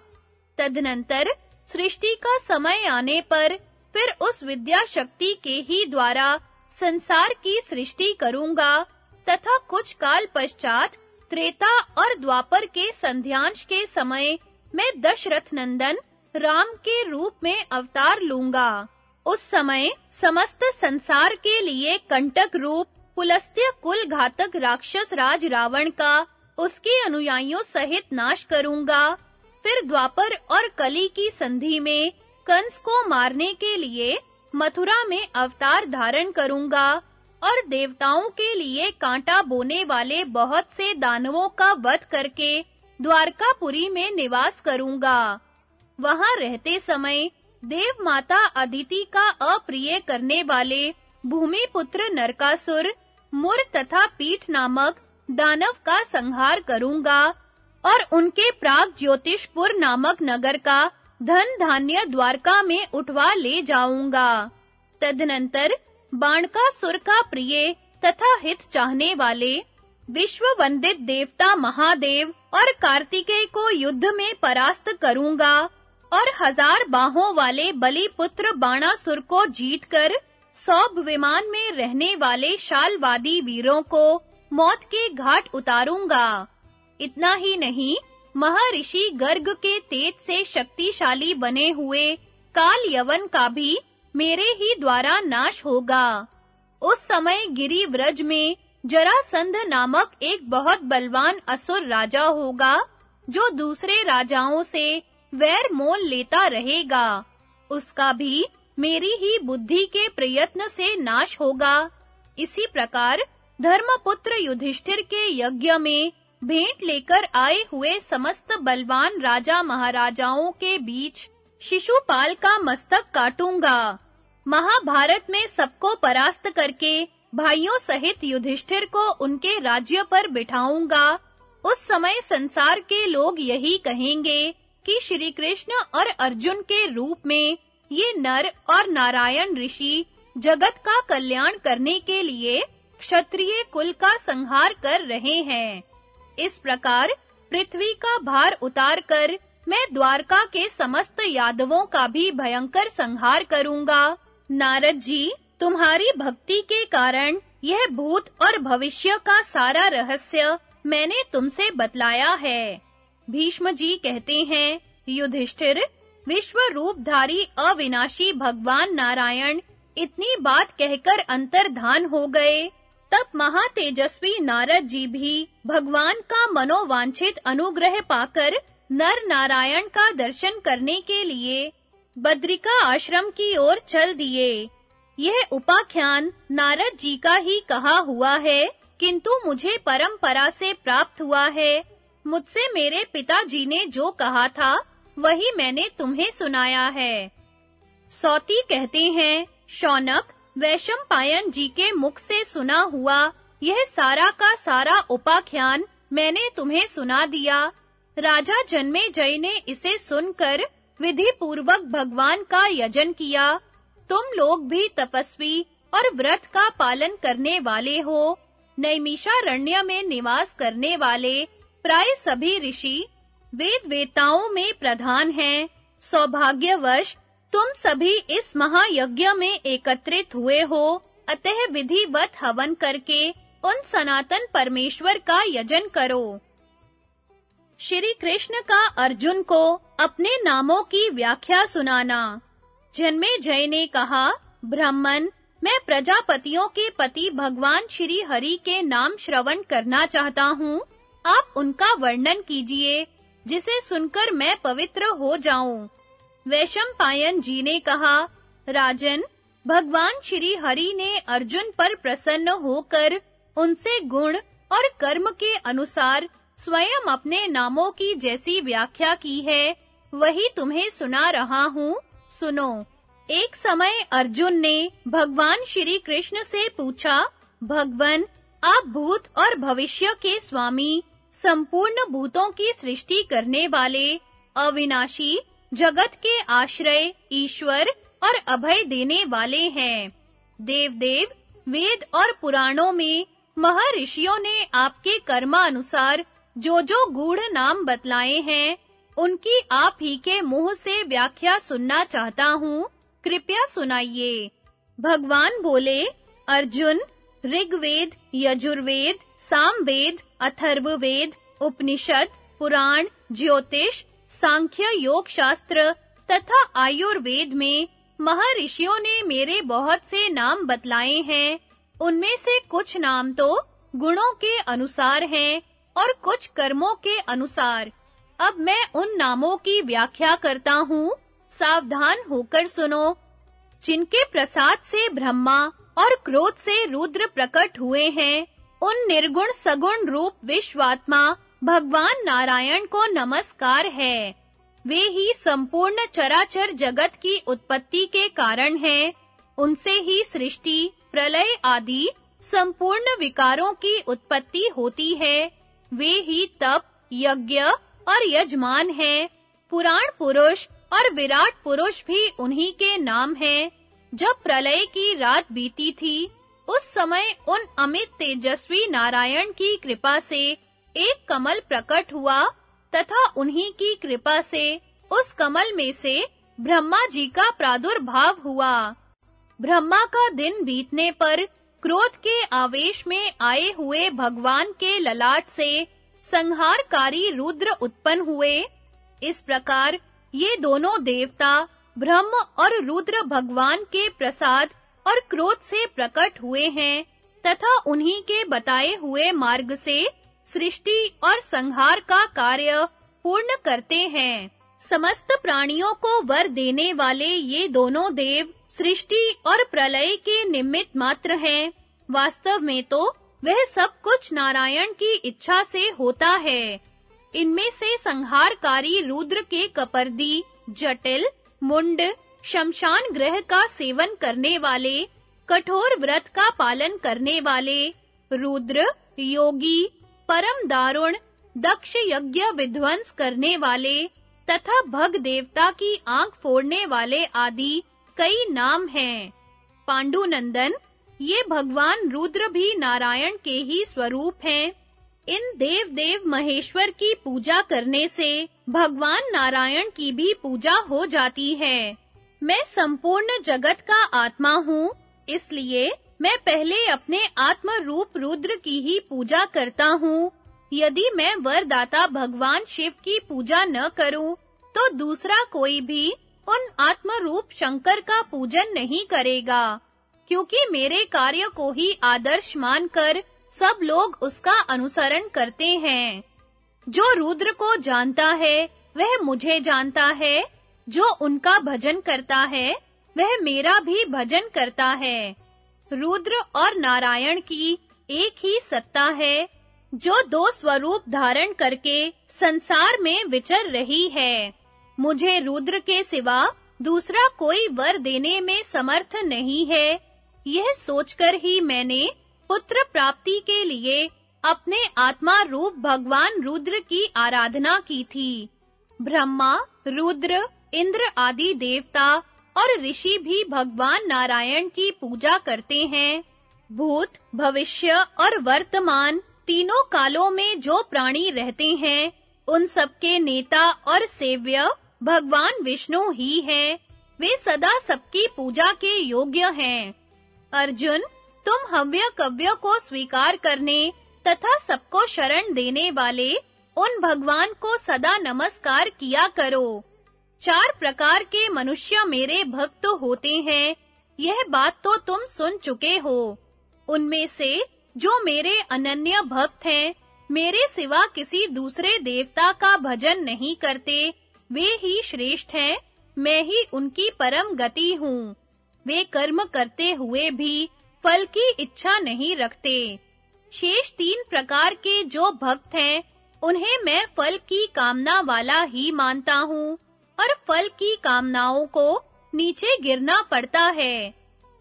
तदनंतर सृष्टि का समय आने पर फिर उस विद्या शक्ति के ही द्वारा संसार की सृष्टि करूँगा, तथा कुछ काल पश्चात त्रेता और द्वापर के संध्यांश के समय मैं दशरथ नंदन राम के रूप में अवतार लूँगा। उस समय समस्त संसार के लिए कंटक रूप, पुलस्त्य कुल घातक राक्षस राज रावण का उसके अनुयायियों सहित नाश करूँगा। फिर द्वापर और कली की संधि में कंस को मारने के लिए मथुरा में अवतार धारण करूँगा और देवताओं के लिए कांटा बोने वाले बहुत से दानवों का वध करके द्वारकापुरी में निवास करूँगा। वहाँ रहते समय देव माता अदिति का अप्रिय करने वाले भूमिपुत्र नरकासुर, मुर तथा पीठ नामक दानव का संहार करूँगा और उनके प्राग ज्योतिषपुर नामक नगर का धन धान्य द्वारका में उठवा ले जाऊँगा। तदनंतर बाणकासुर का प्रिय तथा हित चाहने वाले विश्व वंदित देवता महादेव और कार्तिकेय को युद्ध में परास्त करूँगा और हज़ार बाहों वाले बलि पुत्र बाणासुर को जीतकर सौभ विमान में रहने वाले शालवादी वीरों को मौत के घाट उतारूँगा। इतना ही नहीं महर्षि गर्ग के तेज से शक्तिशाली बने हुए काल यवन का भी मेरे ही द्वारा नाश होगा। उस समय गिरी व्रज में जरासंध नामक एक बहुत बलवान असुर राजा होगा, जो दूसरे राजाओं से वैर मोल लेता रहेगा। उसका भी मेरी ही बुद्धि के प्रयत्न से नाश होगा। इसी प्रकार धर्मपुत्र युधिष्ठिर के यज्ञ में भेंट लेकर आए हुए समस्त बलवान राजा महाराजाओं के बीच शिशुपाल का मस्तक काटूँगा। महाभारत में सबको परास्त करके, भाइयों सहित युधिष्ठिर को उनके राज्य पर बिठाऊँगा। उस समय संसार के लोग यही कहेंगे कि श्री कृष्ण और अर्जुन के रूप में ये नर और नारायण ऋषि जगत का कल्याण करने के लिए क्षत्रिय कुल का संहार कर रहे हैं। इस प्रकार पृथ्वी का भार उतार कर मैं द्वारका के समस्त यादवों का भी भयंकर संहार करूँगा। नारद जी, तुम्हारी भक्ति के कारण यह भूत और भविष्य का सारा रहस्य मैंने तुमसे बतलाया है। भीष्म जी कहते हैं, युधिष्ठिर विश्व रूपधारी अविनाशी भगवान नारायण इतनी बात कहकर अंतर्धान हो गए। तब महातेजस्वी नारद जी भी भगवान का मनोवांछित अनुग्रह पाकर नर नारायण का दर्शन करने के लिए बद्रिका आश्रम की ओर चल दिए। यह उपाख्यान नारद जी का ही कहा हुआ है, किंतु मुझे परंपरा से प्राप्त हुआ है। मुझसे मेरे पिताजी ने जो कहा था, वही मैंने तुम्हें सुनाया है। सौती कहते हैं, शौनक वैशंपायन जी के मुख से सुना हुआ, यह सारा का सारा उपाख्यान मैंने तुम्हें सुना दिया। राजा जन्मे जय ने इसे सुनकर विधि पूर्वक भगवान का यजन किया। तुम लोग भी तपस्वी और व्रत का पालन करने वाले हो। नैमिषारण्य में निवास करने वाले प्राय सभी ऋषि वेद वेताओं में प्रधान हैं। सौभाग्यवश तुम सभी इस महायज्ञ में एकत्रित हुए हो। अतः विधिवत हवन करके उन सनातन परमेश्वर का यजन करो। श्री कृष्ण का अर्जुन को अपने नामों की व्याख्या सुनाना। जन्मे जय ने कहा, ब्राह्मण, मैं प्रजापतियों के पति भगवान श्री हरि के नाम श्रवण करना चाहता हूँ। आप उनका वर्णन कीजिए, जिसे सुनकर मैं पवित्र हो जाऊँ। वैशंपायन जी ने कहा, राजन, भगवान श्री हरि ने अर्जुन पर प्रसन्न होकर उनसे गुण और कर्म के अनुसार स्वयं अपने नामों की जैसी व्याख्या की है। वही तुम्हें सुना रहा हूँ। सुनो, एक समय अर्जुन ने भगवान श्री कृष्ण से पूछा, भगवन, आप भूत और भविष्य के स्वामी, संपूर्ण भूतों की सृष्टि करने वाले अविनाशी जगत के आश्रय, ईश्वर और अभय देने वाले हैं। देव वेद और पुराणों में महर्षियों ने आपके कर्मानुसार जो जो गूढ़ नाम बतलाए हैं, उनकी आप ही के मुँह से व्याख्या सुनना चाहता हूँ। कृपया सुनाइए। भगवान बोले, अर्जुन, ऋग्वेद, यजुर्वेद, सामवेद, अथर्ववेद, उपनिषद, पुराण, ज्योतिष सांख्य योग शास्त्र तथा आयुर्वेद में महर्षियों ने मेरे बहुत से नाम बतलाए हैं। उनमें से कुछ नाम तो गुणों के अनुसार हैं और कुछ कर्मों के अनुसार। अब मैं उन नामों की व्याख्या करता हूँ। सावधान होकर सुनो। जिनके प्रसाद से ब्रह्मा और क्रोध से रुद्र प्रकट हुए हैं, उन निर्गुण सगुण रूप विश्वात्मा भगवान नारायण को नमस्कार है। वे ही संपूर्ण चराचर जगत की उत्पत्ति के कारण हैं। उनसे ही सृष्टि, प्रलय आदि संपूर्ण विकारों की उत्पत्ति होती है। वे ही तप, यज्ञ और यजमान हैं। पुराण पुरुष और विराट पुरुष भी उन्हीं के नाम हैं। जब प्रलय की रात बीती थी, उस समय उन अमित तेजस्वी नारायण की कृपा से एक कमल प्रकट हुआ तथा उन्हीं की कृपा से उस कमल में से ब्रह्मा जी का प्रादुर्भाव हुआ। ब्रह्मा का दिन बीतने पर क्रोध के आवेश में आए हुए भगवान के ललाट से संहारकारी रुद्र उत्पन्न हुए। इस प्रकार ये दोनों देवता ब्रह्म और रुद्र भगवान के प्रसाद और क्रोध से प्रकट हुए हैं तथा उन्हीं के बताए हुए मार्ग से सृष्टि और संहार का कार्य पूर्ण करते हैं। समस्त प्राणियों को वर देने वाले ये दोनों देव सृष्टि और प्रलय के निमित्त मात्र हैं। वास्तव में तो वह सब कुछ नारायण की इच्छा से होता है। इनमें से संहारकारी रुद्र के कपर्दी, जटिल, मुंड, शमशान ग्रह का सेवन करने वाले, कठोर व्रत का पालन करने वाले रुद्र, योगी परम दारुण, दक्ष यज्ञ विध्वंस करने वाले तथा भग देवता की आँख फोड़ने वाले आदि कई नाम हैं। पांडुनंदन, ये भगवान रुद्र भी नारायण के ही स्वरूप हैं। इन देव देव महेश्वर की पूजा करने से भगवान नारायण की भी पूजा हो जाती है। मैं संपूर्ण जगत का आत्मा हूँ, इसलिए मैं पहले अपने आत्म रूप रुद्र की ही पूजा करता हूँ। यदि मैं वरदाता भगवान शिव की पूजा न करूँ तो दूसरा कोई भी उन आत्म रूप शंकर का पूजन नहीं करेगा, क्योंकि मेरे कार्य को ही आदर्श मानकर सब लोग उसका अनुसरण करते हैं। जो रुद्र को जानता है, वह मुझे जानता है। जो उनका भजन करता है, वह मेरा भी भजन करता है। रुद्र और नारायण की एक ही सत्ता है, जो दो स्वरूप धारण करके संसार में विचर रही है। मुझे रुद्र के सिवा दूसरा कोई वर देने में समर्थ नहीं है। यह सोचकर ही मैंने पुत्र प्राप्ति के लिए अपने आत्मा रूप भगवान रुद्र की आराधना की थी। ब्रह्मा, रुद्र, इंद्र आदि देवता और ऋषि भी भगवान नारायण की पूजा करते हैं। भूत, भविष्य और वर्तमान तीनों कालों में जो प्राणी रहते हैं, उन सबके नेता और सेव्य भगवान विष्णु ही हैं। वे सदा सबकी पूजा के योग्य हैं। अर्जुन, तुम हव्य कव्य को स्वीकार करने तथा सबको शरण देने वाले उन भगवान को सदा नमस्कार किया करो। चार प्रकार के मनुष्य मेरे भक्त होते हैं। यह बात तो तुम सुन चुके हो। उनमें से जो मेरे अनन्य भक्त हैं, मेरे सिवा किसी दूसरे देवता का भजन नहीं करते। वे ही श्रेष्ठ हैं, मैं ही उनकी परम गति हूँ। वे कर्म करते हुए भी फल की इच्छा नहीं रखते। शेष तीन प्रकार के जो भक्त हैं, उन्हें मैं फल की कामना वाला ही मानता हूँ। और फल की कामनाओं को नीचे गिरना पड़ता है।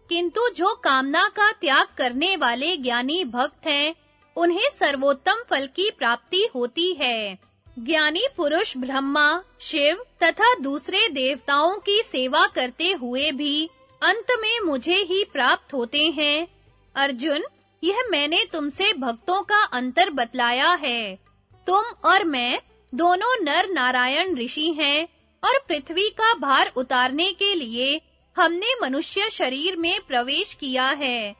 किंतु जो कामना का त्याग करने वाले ज्ञानी भक्त हैं, उन्हें सर्वोत्तम फल की प्राप्ति होती है। ज्ञानी पुरुष ब्रह्मा, शिव तथा दूसरे देवताओं की सेवा करते हुए भी अंत में मुझे ही प्राप्त होते हैं। अर्जुन, यह मैंने तुमसे भक्तों का अंतर बतलाया है। तुम और मैं दोनों नर नारायण ऋषि हैं और पृथ्वी का भार उतारने के लिए हमने मनुष्य शरीर में प्रवेश किया है।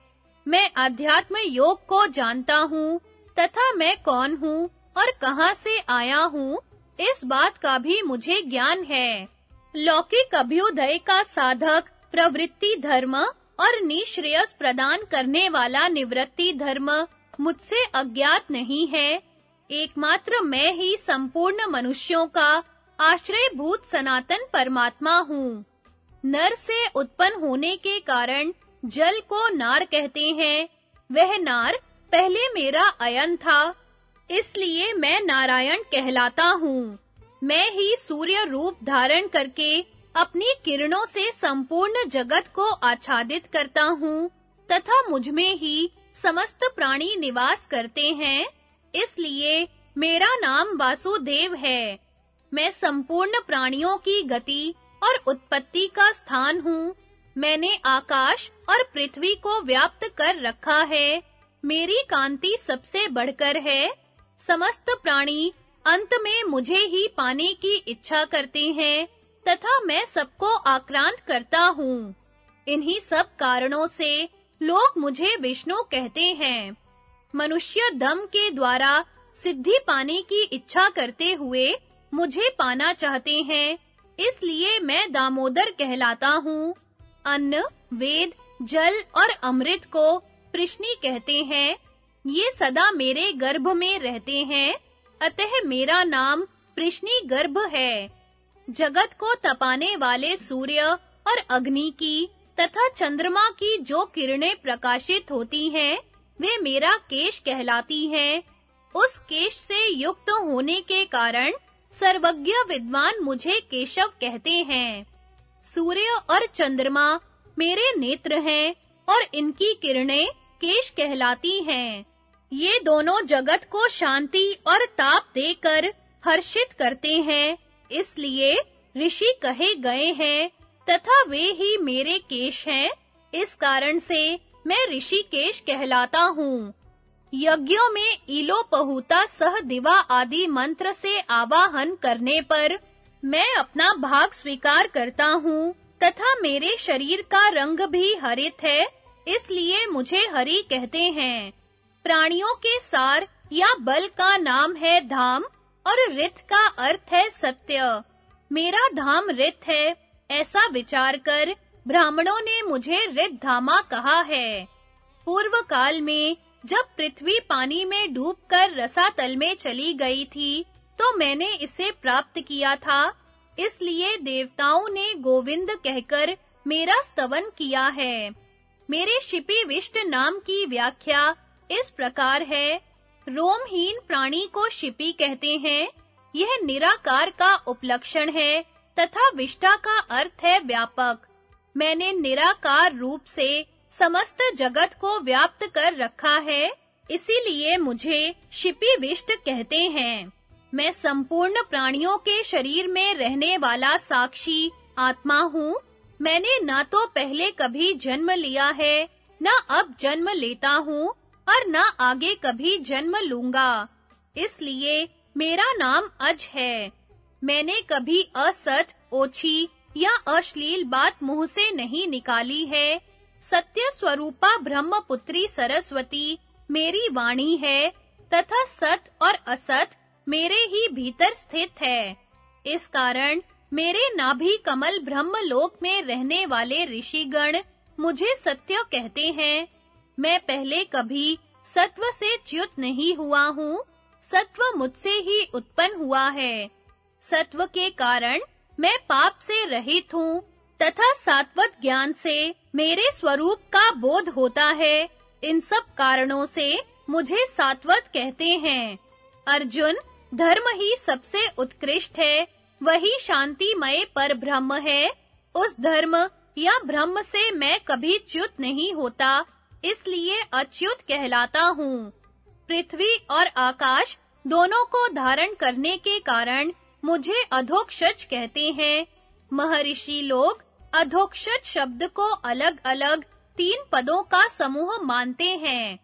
मैं अध्यात्म योग को जानता हूँ, तथा मैं कौन हूँ और कहाँ से आया हूँ, इस बात का भी मुझे ज्ञान है। लौकिक अभ्युदय का साधक, प्रवृत्ति धर्म और निश्रेयस प्रदान करने वाला निवृत्ति धर्म मुझसे अज्ञात नहीं है। एकमात्र मैं ही संपूर्ण मनुष्यों का आश्रय भूत सनातन परमात्मा हूँ। नर से उत्पन्न होने के कारण जल को नार कहते हैं। वह नार पहले मेरा अयन था, इसलिए मैं नारायण कहलाता हूँ। मैं ही सूर्य रूप धारण करके अपनी किरणों से संपूर्ण जगत को आच्छादित करता हूँ, तथा मुझमें ही समस्त प्राणी निवास करते हैं, इसलिए मेरा नाम वासुदेव है। मैं संपूर्ण प्राणियों की गति और उत्पत्ति का स्थान हूँ। मैंने आकाश और पृथ्वी को व्याप्त कर रखा है। मेरी कांति सबसे बढ़कर है। समस्त प्राणी अंत में मुझे ही पाने की इच्छा करते हैं, तथा मैं सबको आक्रांत करता हूँ। इन्हीं सब कारणों से लोग मुझे विष्णु कहते हैं। मनुष्य दम के द्वारा सिद्धि पाने की इच्छा करते हुए मुझे पाना चाहते हैं, इसलिए मैं दामोदर कहलाता हूँ। अन्न, वेद, जल और अमृत को प्रश्नी कहते हैं। ये सदा मेरे गर्भ में रहते हैं। अतः मेरा नाम प्रश्नी गर्भ है। जगत को तपाने वाले सूर्य और अग्नि की तथा चंद्रमा की जो किरणें प्रकाशित होती हैं, वे मेरा केश कहलाती हैं। उस केश से युक्त होने के कारण सर्वज्ञ विद्वान मुझे केशव कहते हैं। सूर्य और चंद्रमा मेरे नेत्र हैं और इनकी किरणें केश कहलाती हैं। ये दोनों जगत को शांति और ताप देकर हर्षित करते हैं, इसलिए ऋषि कहे गए हैं, तथा वे ही मेरे केश हैं, इस कारण से मैं ऋषि केश कहलाता हूँ। यज्ञों में ईलो पहुता सह दिवा आदि मंत्र से आवाहन करने पर मैं अपना भाग स्वीकार करता हूँ, तथा मेरे शरीर का रंग भी हरित है, इसलिए मुझे हरि कहते हैं। प्राणियों के सार या बल का नाम है धाम, और रित का अर्थ है सत्य। मेरा धाम रित है, ऐसा विचार कर ब्राह्मणों ने मुझे रित धामा कहा है। पूर्व काल में जब पृथ्वी पानी में डूबकर रसातल में चली गई थी तो मैंने इसे प्राप्त किया था। इसलिए देवताओं ने गोविंद कहकर मेरा स्तवन किया है। मेरे शिपी विष्ट नाम की व्याख्या इस प्रकार है। रोमहीन प्राणी को शिपी कहते हैं। यह निराकार का उपलक्षण है तथा विष्टा का अर्थ है व्यापक। मैंने निराकार रूप से समस्त जगत को व्याप्त कर रखा है, इसीलिए मुझे शिपी विष्ट कहते हैं। मैं संपूर्ण प्राणियों के शरीर में रहने वाला साक्षी, आत्मा हूँ। मैंने ना तो पहले कभी जन्म लिया है, ना अब जन्म लेता हूँ, और ना आगे कभी जन्म लूँगा। इसलिए मेरा नाम अज है। मैंने कभी असत, ओछी या अश्लील बात मुँह से नहीं निकाली है सत्य स्वरूपा ब्रह्मपुत्री सरस्वती, मेरी वाणी है, तथा सत और असत मेरे ही भीतर स्थित है। इस कारण मेरे नाभि कमल ब्रह्मलोक में रहने वाले ऋषिगण मुझे सत्य कहते हैं। मैं पहले कभी सत्व से च्युत नहीं हुआ हूँ, सत्व मुझसे ही उत्पन्न हुआ है। सत्व के कारण मैं पाप से रहित हूँ तथा सात्वत ज्ञान से मेरे स्वरूप का बोध होता है। इन सब कारणों से मुझे सात्वत कहते हैं। अर्जुन, धर्म ही सबसे उत्कृष्ट है। वही शांतिमय पर ब्रह्म है। उस धर्म या ब्रह्म से मैं कभी च्युत नहीं होता, इसलिए अच्युत कहलाता हूँ। पृथ्वी और आकाश दोनों को धारण करने के कारण मुझे अधोक्षज कहते हैं। महर्षि लोग अधोक्षज शब्द को अलग-अलग तीन पदों का समूह मानते हैं।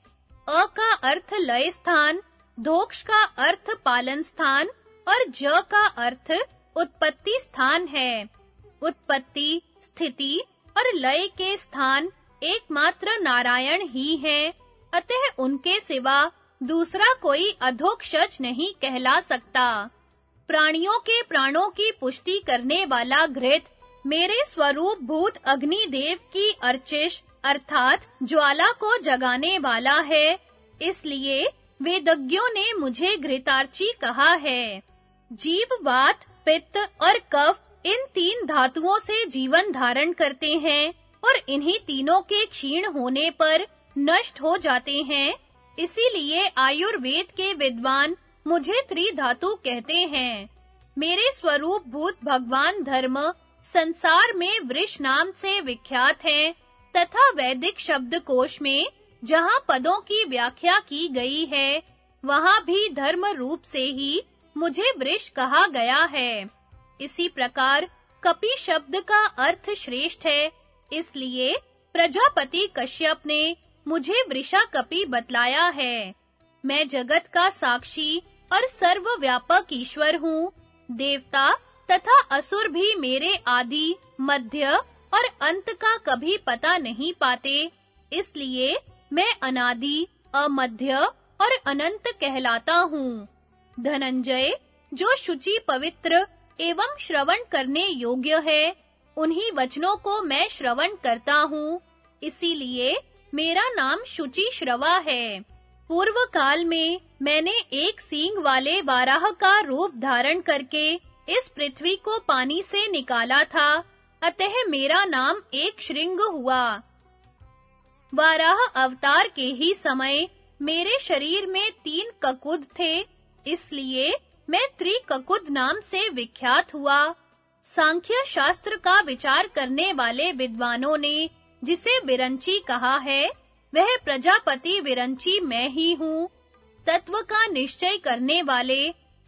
अ का अर्थ लय स्थान, धोक्ष का अर्थ पालन स्थान, और ज का अर्थ उत्पत्ति स्थान है। उत्पत्ति, स्थिति और लय के स्थान एकमात्र नारायण ही हैं। अतः उनके सिवा दूसरा कोई अधोक्षज नहीं कहला सकता। प्राणियों के प्राणों की पुष्टि करने वाला घृत मेरे स्वरूप भूत अग्नि देव की अर्चिश अर्थात ज्वाला को जगाने वाला है। इसलिए वेदज्ञों ने मुझे घृतार्ची कहा है। जीव, वात, पित्त और कफ इन तीन धातुओं से जीवन धारण करते हैं और इन्हीं तीनों के क्षीण होने पर नष्ट हो जाते हैं। इसीलिए आयुर्वेद के विद्वान मुझे त्रिधातु कहते हैं। मेरे स्वरूप भूत भगवान धर्म संसार में वृष नाम से विख्यात हैं, तथा वैदिक शब्दकोश में जहाँ पदों की व्याख्या की गई है, वहाँ भी धर्म रूप से ही मुझे वृष कहा गया है। इसी प्रकार कपि शब्द का अर्थ श्रेष्ठ है, इसलिए प्रजापति कश्यप ने मुझे वृषा कपि बतलाया है। मैं जगत का साक्षी और सर्वव्यापक ईश्वर हूँ, देवता तथा असुर भी मेरे आदि, मध्य और अंत का कभी पता नहीं पाते। इसलिए मैं अनादि, अमध्य और अनंत कहलाता हूँ। धनंजय, जो शुचि पवित्र एवं श्रवण करने योग्य है, उन्हीं वचनों को मैं श्रवण करता हूँ। इसीलिए मेरा नाम शुचि श्रवा है। पूर्व काल में मैंने एक सींग वाले वाराह का रूप धारण करके इस पृथ्वी को पानी से निकाला था, अतः मेरा नाम एक श्रृंग हुआ। बारह अवतार के ही समय मेरे शरीर में तीन ककुद थे, इसलिए मैं त्रिककुद नाम से विख्यात हुआ। सांख्य शास्त्र का विचार करने वाले विद्वानों ने जिसे विरंची कहा है, वह प्रजापति विरंची मैं ही हूँ। तत्व का निश्चय करने वाले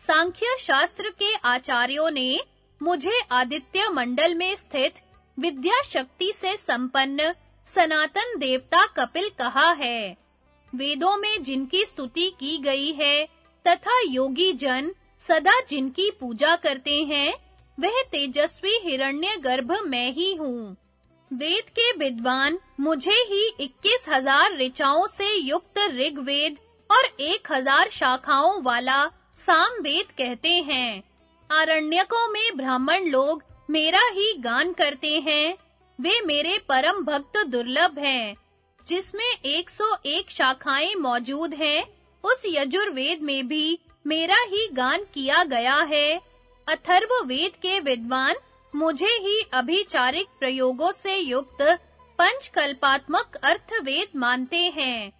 सांख्य शास्त्र के आचार्यों ने मुझे आदित्य मंडल में स्थित विद्या शक्ति से संपन्न सनातन देवता कपिल कहा है। वेदों में जिनकी स्तुति की गई है तथा योगी जन सदा जिनकी पूजा करते हैं, वह तेजस्वी हिरण्यगर्भ मैं ही हूँ। वेद के विद्वान मुझे ही इक्कीस हज़ार ऋचाओं से युक्त ऋग्वेद और एक हज़ार शाखाओं वाला सामवेद कहते हैं। आरण्यकों में ब्राह्मण लोग मेरा ही गान करते हैं। वे मेरे परम भक्त दुर्लभ हैं। जिसमें 101 शाखाएँ मौजूद हैं, उस यजुर्वेद में भी मेरा ही गान किया गया है। अथर्व वेद के विद्वान मुझे ही अभिचारिक प्रयोगों से युक्त पंचकल्पात्मक अर्थवेद मानते हैं।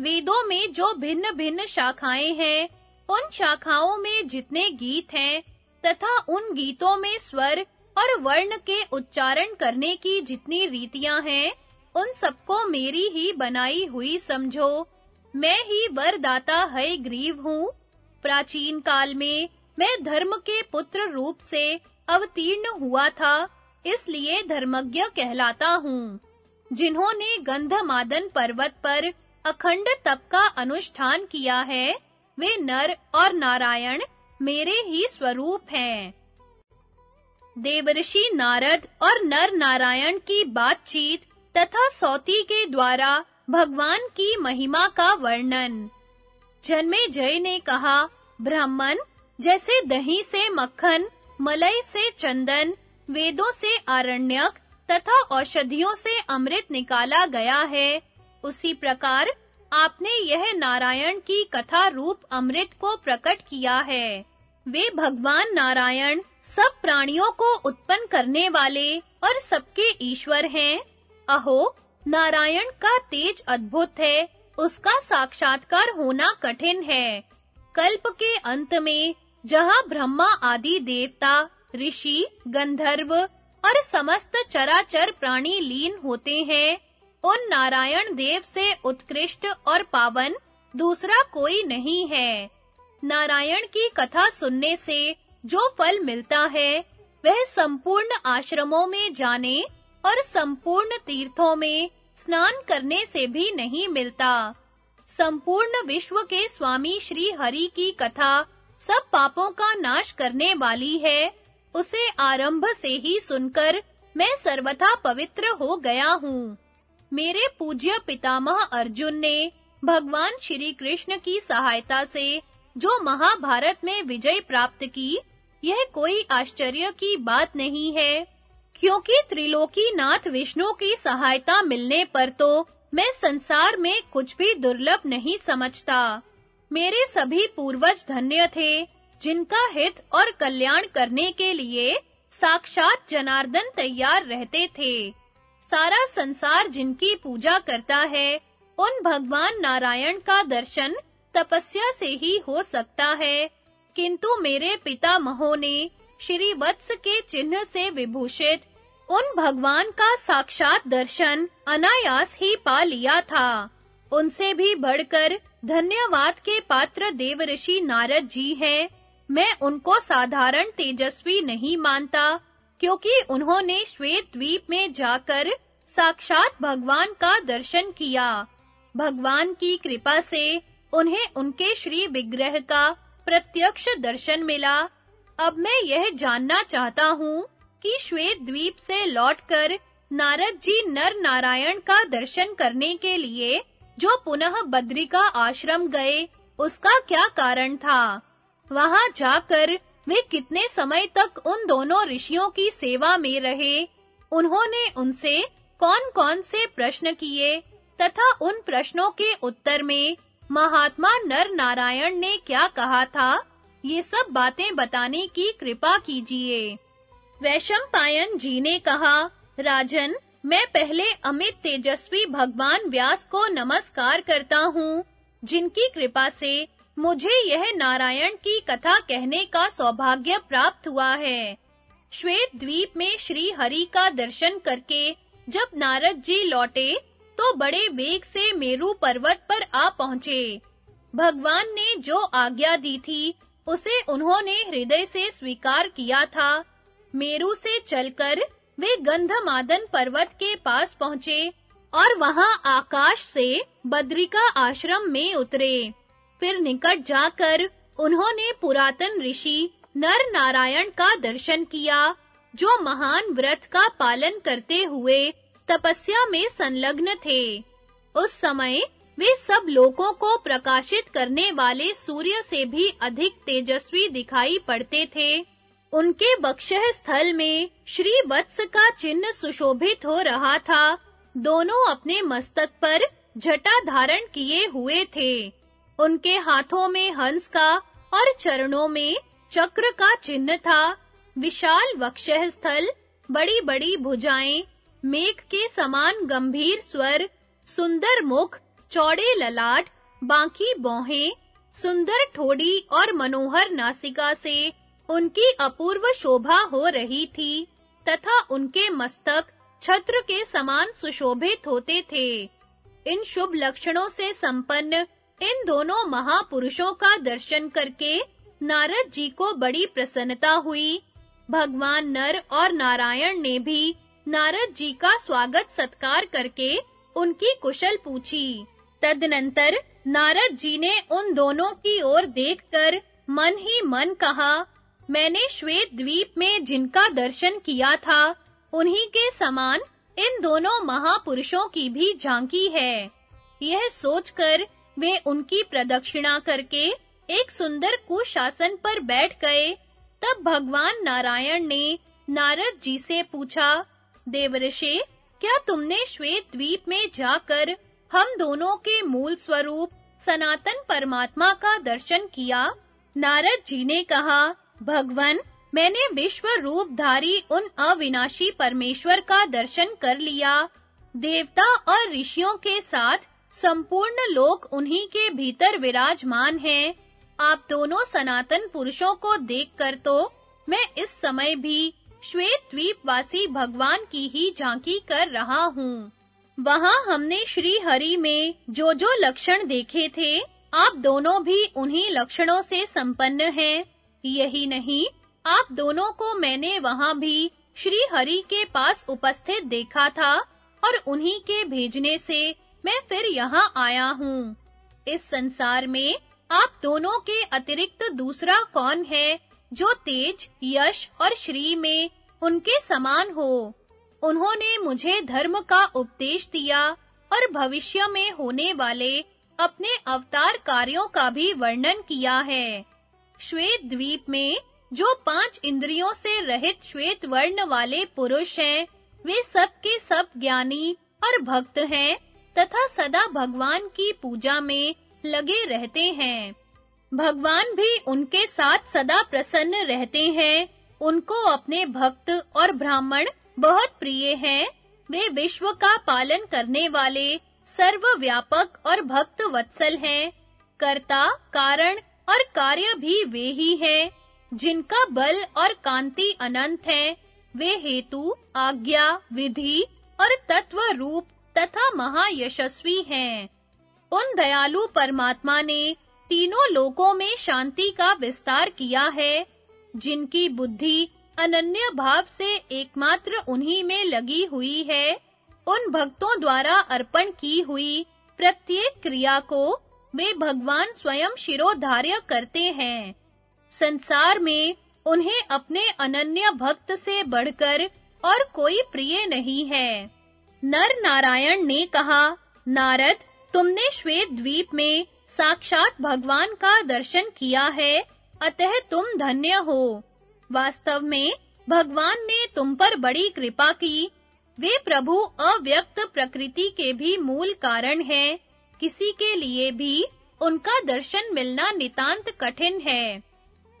वेदों में जो भिन्न-भिन्न शाखाएँ हैं उन शाखाओं में जितने गीत हैं, तथा उन गीतों में स्वर और वर्ण के उच्चारण करने की जितनी रीतियाँ हैं, उन सबको मेरी ही बनाई हुई समझो। मैं ही वरदाता है ग्रीव हूँ। प्राचीन काल में मैं धर्म के पुत्र रूप से अवतीर्ण हुआ था, इसलिए धर्मज्ञ कहलाता हूँ। जिन्होंने गंधमादन पर्वत पर अखंड तप का अनुष्ठान किया है वे नर और नारायण मेरे ही स्वरूप हैं। देवर्षि नारद और नर नारायण की बातचीत तथा सौती के द्वारा भगवान की महिमा का वर्णन। जन्मे जय ने कहा, ब्राह्मण, जैसे दही से मक्खन, मलई से चंदन, वेदों से आरण्यक तथा औषधियों से अमृत निकाला गया है, उसी प्रकार आपने यह नारायण की कथा रूप अमृत को प्रकट किया है। वे भगवान नारायण सब प्राणियों को उत्पन्न करने वाले और सबके ईश्वर हैं। अहो, नारायण का तेज अद्भुत है, उसका साक्षात्कार होना कठिन है। कल्प के अंत में, जहाँ ब्रह्मा आदि देवता, ऋषि, गंधर्व और समस्त चराचर प्राणी लीन होते हैं उन नारायण देव से उत्कृष्ट और पावन दूसरा कोई नहीं है। नारायण की कथा सुनने से जो फल मिलता है, वह संपूर्ण आश्रमों में जाने और संपूर्ण तीर्थों में स्नान करने से भी नहीं मिलता। संपूर्ण विश्व के स्वामी श्री हरि की कथा सब पापों का नाश करने वाली है, उसे आरंभ से ही सुनकर मैं सर्वथा पवित्र हो गया हूँ। मेरे पूज्य पितामह अर्जुन ने भगवान श्री कृष्ण की सहायता से जो महाभारत में विजय प्राप्त की, यह कोई आश्चर्य की बात नहीं है। क्योंकि त्रिलोकी नाथ विष्णु की सहायता मिलने पर तो मैं संसार में कुछ भी दुर्लभ नहीं समझता। मेरे सभी पूर्वज धन्य थे, जिनका हित और कल्याण करने के लिए साक्षात जनार्दन तैयार रहते थे। सारा संसार जिनकी पूजा करता है, उन भगवान नारायण का दर्शन तपस्या से ही हो सकता है। किंतु मेरे पिता महो ने श्री वत्स के चिन्ह से विभूषित उन भगवान का साक्षात दर्शन अनायास ही पा लिया था। उनसे भी बढ़कर धन्यवाद के पात्र देवऋषि नारद जी हैं। मैं उनको साधारण तेजस्वी नहीं मानता क्योंकि उन्होंने श्वेत द्वीप में जाकर साक्षात भगवान का दर्शन किया। भगवान की कृपा से उन्हें उनके श्री विग्रह का प्रत्यक्ष दर्शन मिला। अब मैं यह जानना चाहता हूँ कि श्वेत द्वीप से लौटकर नारद जी नर नारायण का दर्शन करने के लिए जो पुनः बद्रिका आश्रम गए, उसका क्या कारण था? वहाँ जाकर वे कितने समय तक उन दोनों ऋषियों की सेवा में रहे? उन्होंने उनसे कौन-कौन से प्रश्न किए तथा उन प्रश्नों के उत्तर में महात्मा नर नारायण ने क्या कहा था? ये सब बातें बताने की कृपा कीजिए। वैशंपायन जी ने कहा, राजन, मैं पहले अमित तेजस्वी भगवान व्यास को नमस्कार करता हूँ, जिनकी कृपा से मुझे यह नारायण की कथा कहने का सौभाग्य प्राप्त हुआ है। श्वेत द्वीप में श्री हरि का दर्शन करके जब नारद जी लौटे तो बड़े वेग से मेरु पर्वत पर आ पहुँचे। भगवान ने जो आज्ञा दी थी, उसे उन्होंने हृदय से स्वीकार किया था। मेरु से चलकर वे गंधमादन पर्वत के पास पहुँचे और वहाँ आकाश से बद्रिका आश्रम में उतरे। फिर निकट जाकर उन्होंने पुरातन ऋषि नर नारायण का दर्शन किया, जो महान व्रत का पालन करते हुए तपस्या में संलग्न थे। उस समय वे सब लोगों को प्रकाशित करने वाले सूर्य से भी अधिक तेजस्वी दिखाई पड़ते थे। उनके बक्षह स्थल में श्री वत्स का चिन्ह सुशोभित हो रहा था। दोनों अपने मस्तक पर जटा धारण किए हुए थे। उनके हाथों में हंस का और चरणों में चक्र का चिन्ह था। विशाल वक्षः स्थल, बड़ी-बड़ी भुजाएँ, मेघ के समान गंभीर स्वर, सुंदर मुख, चौड़े ललाट, बांकी बोहें, सुंदर ठोड़ी और मनोहर नासिका से उनकी अपूर्व शोभा हो रही थी तथा उनके मस्तक छत्र के समान सुशोभित होते थे। इन शुभ लक्षणों से संपन्न इन दोनों महापुरुषों का दर्शन करके नारद जी को बड़ी प्रसन्नता हुई। भगवान नर और नारायण ने भी नारद जी का स्वागत सत्कार करके उनकी कुशल पूछी। तदनंतर नारद जी ने उन दोनों की ओर देखकर मन ही मन कहा, मैंने श्वेत द्वीप में जिनका दर्शन किया था, उन्हीं के समान इन दोनों महापुरुषों की भी झांकी है। यह सोचकर वे उनकी प्रदक्षिणा करके एक सुंदर कुशासन पर बैठ गए। तब भगवान नारायण ने नारद जी से पूछा, देवऋषि, क्या तुमने श्वेत द्वीप में जाकर हम दोनों के मूल स्वरूप सनातन परमात्मा का दर्शन किया? नारद जी ने कहा, भगवन, मैंने विश्व रूपधारी उन अविनाशी परमेश्वर का दर्शन कर लिया। देवता और ऋषियों के साथ संपूर्ण लोक उन्हीं के भीतर विराजमान हैं। आप दोनों सनातन पुरुषों को देखकर तो मैं इस समय भी श्वेत द्वीपवासी भगवान की ही झांकी कर रहा हूँ। वहाँ हमने श्री हरि में जो जो लक्षण देखे थे, आप दोनों भी उन्हीं लक्षणों से संपन्न हैं। यही नहीं, आप दोनों को मैंने वहाँ भी श्री हरि के पास उपस्थित देखा था और उन्हीं के भेजने से मैं फिर यहाँ आया हूँ। इस संसार में आप दोनों के अतिरिक्त दूसरा कौन है जो तेज, यश और श्री में उनके समान हो? उन्होंने मुझे धर्म का उपदेश दिया और भविष्य में होने वाले अपने अवतार कार्यों का भी वर्णन किया है। श्वेत द्वीप में जो पाँच इंद्रियों से रहित श्वेत वर्ण वाले पुरुष हैं, वे सब के सब ज्ञानी और भक्त हैं। तथा सदा भगवान की पूजा में लगे रहते हैं। भगवान भी उनके साथ सदा प्रसन्न रहते हैं। उनको अपने भक्त और ब्राह्मण बहुत प्रिय हैं। वे विश्व का पालन करने वाले सर्वव्यापक और भक्त वत्सल हैं। कर्ता, कारण और कार्य भी वे ही हैं। जिनका बल और कांति अनंत है, वे हेतु, आज्ञा, विधि और तत्व रूप तथा महायशस्वी हैं। उन दयालु परमात्मा ने तीनों लोकों में शांति का विस्तार किया है, जिनकी बुद्धि अनन्य भाव से एकमात्र उन्हीं में लगी हुई है। उन भक्तों द्वारा अर्पण की हुई प्रत्येक क्रिया को वे भगवान स्वयं शिरोधार्य करते हैं। संसार में उन्हें अपने अनन्य भक्त से बढ़कर और कोई प्रिय नहीं है। नर नारायण ने कहा, नारद, तुमने श्वेत द्वीप में साक्षात भगवान का दर्शन किया है, अतः तुम धन्य हो। वास्तव में, भगवान ने तुम पर बड़ी कृपा की। वे प्रभु अव्यक्त प्रकृति के भी मूल कारण हैं। किसी के लिए भी उनका दर्शन मिलना नितांत कठिन है।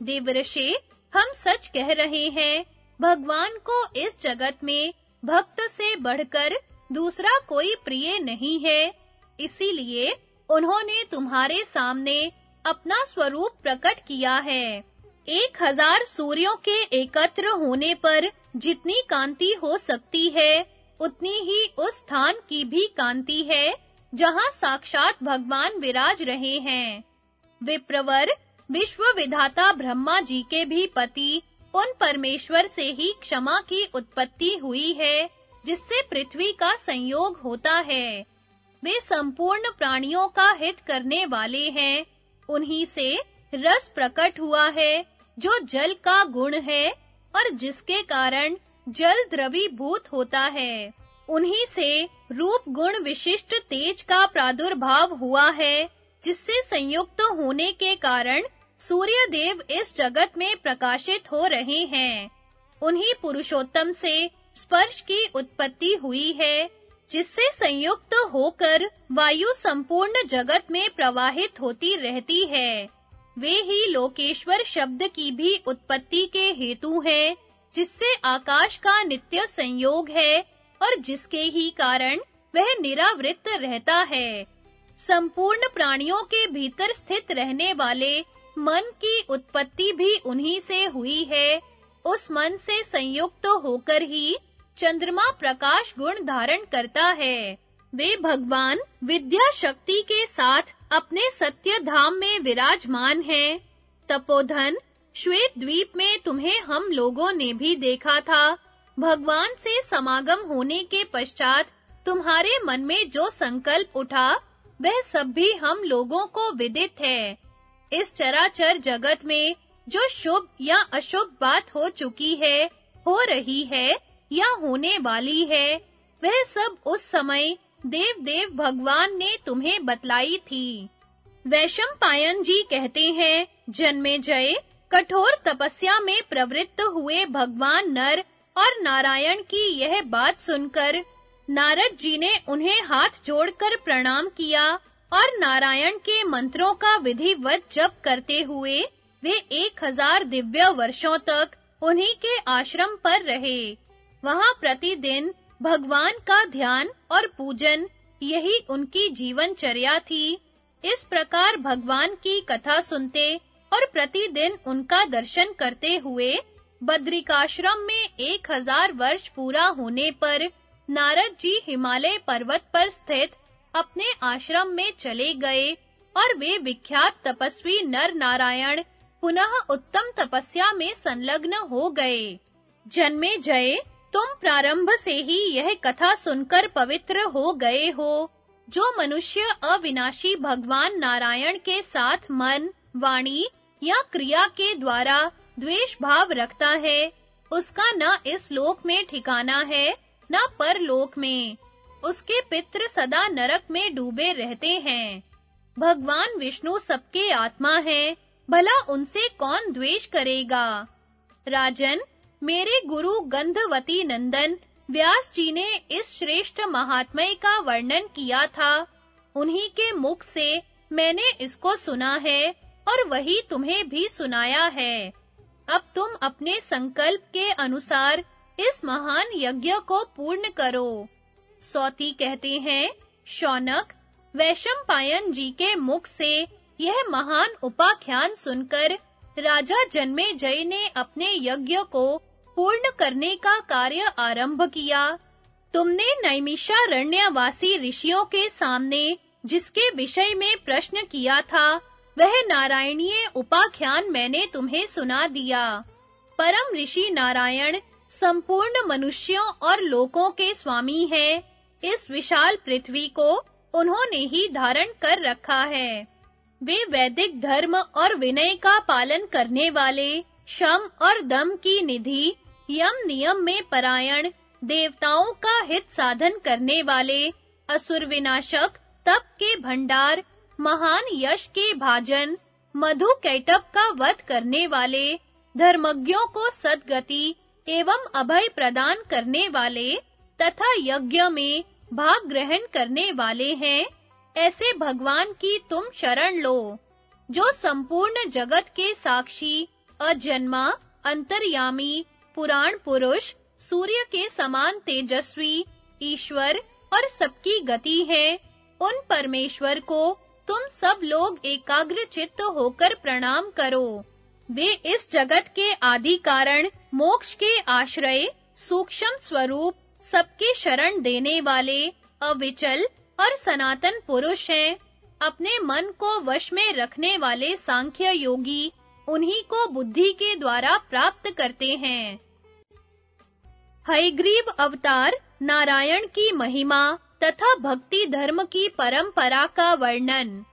देवऋषि, हम सच कह रहे हैं, भगवान को इस जगत में भक्त से बढ़कर दूसरा कोई प्रिय नहीं है। इसीलिए उन्होंने तुम्हारे सामने अपना स्वरूप प्रकट किया है। एक हज़ार सूर्यों के एकत्र होने पर जितनी कांति हो सकती है, उतनी ही उस स्थान की भी कांति है, जहाँ साक्षात भगवान विराज रहे हैं। विप्रवर विश्व विधाता ब्रह्मा जी के भी पति उन परमेश्वर से ही क्षमा की उत्पत्ति हुई है। जिससे पृथ्वी का संयोग होता है। वे संपूर्ण प्राणियों का हित करने वाले हैं। उन्हीं से रस प्रकट हुआ है, जो जल का गुण है और जिसके कारण जल द्रवीभूत होता है। उन्हीं से रूप गुण विशिष्ट तेज का प्रादुर्भाव हुआ है, जिससे संयुक्त होने के कारण सूर्य देव इस जगत में प्रकाशित हो रहे हैं। उन्हीं पुरुषोत्तम से स्पर्श की उत्पत्ति हुई है, जिससे संयुक्त होकर वायु संपूर्ण जगत में प्रवाहित होती रहती है। वे ही लोकेश्वर शब्द की भी उत्पत्ति के हेतु है, जिससे आकाश का नित्य संयोग है और जिसके ही कारण वह निरावृत्त रहता है। संपूर्ण प्राणियों के भीतर स्थित रहने वाले मन की उत्पत्ति भी उन्हीं से हुई है उस मन से संयुक्त होकर ही चंद्रमा प्रकाश गुण धारण करता है। वे भगवान विद्या शक्ति के साथ अपने सत्य धाम में विराजमान हैं। तपोधन, श्वेत द्वीप में तुम्हें हम लोगों ने भी देखा था। भगवान से समागम होने के पश्चात तुम्हारे मन में जो संकल्प उठा, वह सब भी हम लोगों को विदित है। इस चराचर जगत में जो शुभ या अशुभ बात हो चुकी है, हो रही है या होने वाली है, वह सब उस समय देव देव भगवान ने तुम्हें बतलाई थी। वैशम पायन जी कहते हैं, जन्मे जय, कठोर तपस्या में प्रवृत्त हुए भगवान नर और नारायण की यह बात सुनकर, नारद जी ने उन्हें हाथ जोड़कर प्रणाम किया और नारायण के मंत्रों का विधिवत जप करते हुए वे एक हज़ार दिव्य वर्षों तक उन्हीं के आश्रम पर रहे। वहाँ प्रतिदिन भगवान का ध्यान और पूजन, यही उनकी जीवनचर्या थी। इस प्रकार भगवान की कथा सुनते और प्रतिदिन उनका दर्शन करते हुए बद्रिकाश्रम में एक हज़ार वर्ष पूरा होने पर नारद जी हिमालय पर्वत पर स्थित अपने आश्रम में चले गए और वे विख्यात तपस्वी नर नारायण पुनः उत्तम तपस्या में संलग्न हो गए। जन्मे जय, तुम प्रारंभ से ही यह कथा सुनकर पवित्र हो गए हो। जो मनुष्य अविनाशी भगवान नारायण के साथ मन, वाणी या क्रिया के द्वारा द्वेष भाव रखता है, उसका न इस लोक में ठिकाना है, न परलोक में। उसके पितृ सदा नरक में डूबे रहते हैं। भगवान विष्णु सबके आत्मा हैं। भला उनसे कौन द्वेष करेगा? राजन, मेरे गुरु गंधवती नंदन, व्यास जी ने इस श्रेष्ठ महात्मय का वर्णन किया था। उन्हीं के मुख से मैंने इसको सुना है और वही तुम्हें भी सुनाया है। अब तुम अपने संकल्प के अनुसार इस महान यज्ञ को पूर्ण करो। सौती कहते हैं, शौनक वैशम पायन जी के मुख से यह महान उपाख्यान सुनकर राजा जन्मे जय ने अपने यज्ञ को पूर्ण करने का कार्य आरंभ किया। तुमने नैमिषा नैमिषारण्यवासी ऋषियों के सामने जिसके विषय में प्रश्न किया था, वह नारायणीय उपाख्यान मैंने तुम्हें सुना दिया। परम ऋषि नारायण संपूर्ण मनुष्यों और लोकों के स्वामी हैं। इस विशाल पृथ्वी को उन्होंने ही धारण कर रखा है। वे वैदिक धर्म और विनय का पालन करने वाले, शम और दम की निधि, यम नियम में परायण, देवताओं का हित साधन करने वाले असुर विनाशक तप के भंडार, महान यश के भाजन, मधु कैटप का वध करने वाले, धर्मज्ञों को सद्गति एवं अभय प्रदान करने वाले, तथा यज्ञ में भाग ग्रहण करने वाले हैं। ऐसे भगवान की तुम शरण लो, जो संपूर्ण जगत के साक्षी, अजन्मा, अंतर्यामी, पुराण पुरुष, सूर्य के समान तेजस्वी, ईश्वर और सबकी गति है। उन परमेश्वर को तुम सब लोग एकाग्र चित्त होकर प्रणाम करो। वे इस जगत के आदि कारण मोक्ष के आश्रय, सूक्ष्म स्वरूप, सबके शरण देने वाले, अविचल और सनातन पुरुष हैं। अपने मन को वश में रखने वाले सांख्य योगी उन्हीं को बुद्धि के द्वारा प्राप्त करते हैं। हयग्रीव अवतार, नारायण की महिमा तथा भक्ति धर्म की परंपरा का वर्णन।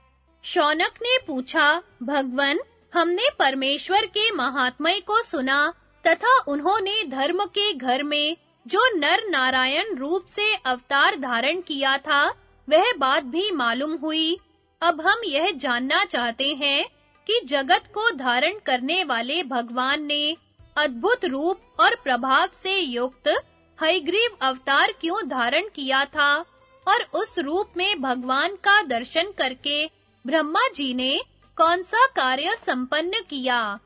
शौनक ने पूछा, भगवन, हमने परमेश्वर के महात्मय को सुना तथा उन्होंने धर्म के घर में जो नर नारायण रूप से अवतार धारण किया था वह बात भी मालूम हुई। अब हम यह जानना चाहते हैं कि जगत को धारण करने वाले भगवान ने अद्भुत रूप और प्रभाव से युक्त हयग्रीव अवतार क्यों धारण किया था और उस रूप में भगवान का दर्शन करके ब्रह्मा जी ने कौन सा कार्य संपन्न किया?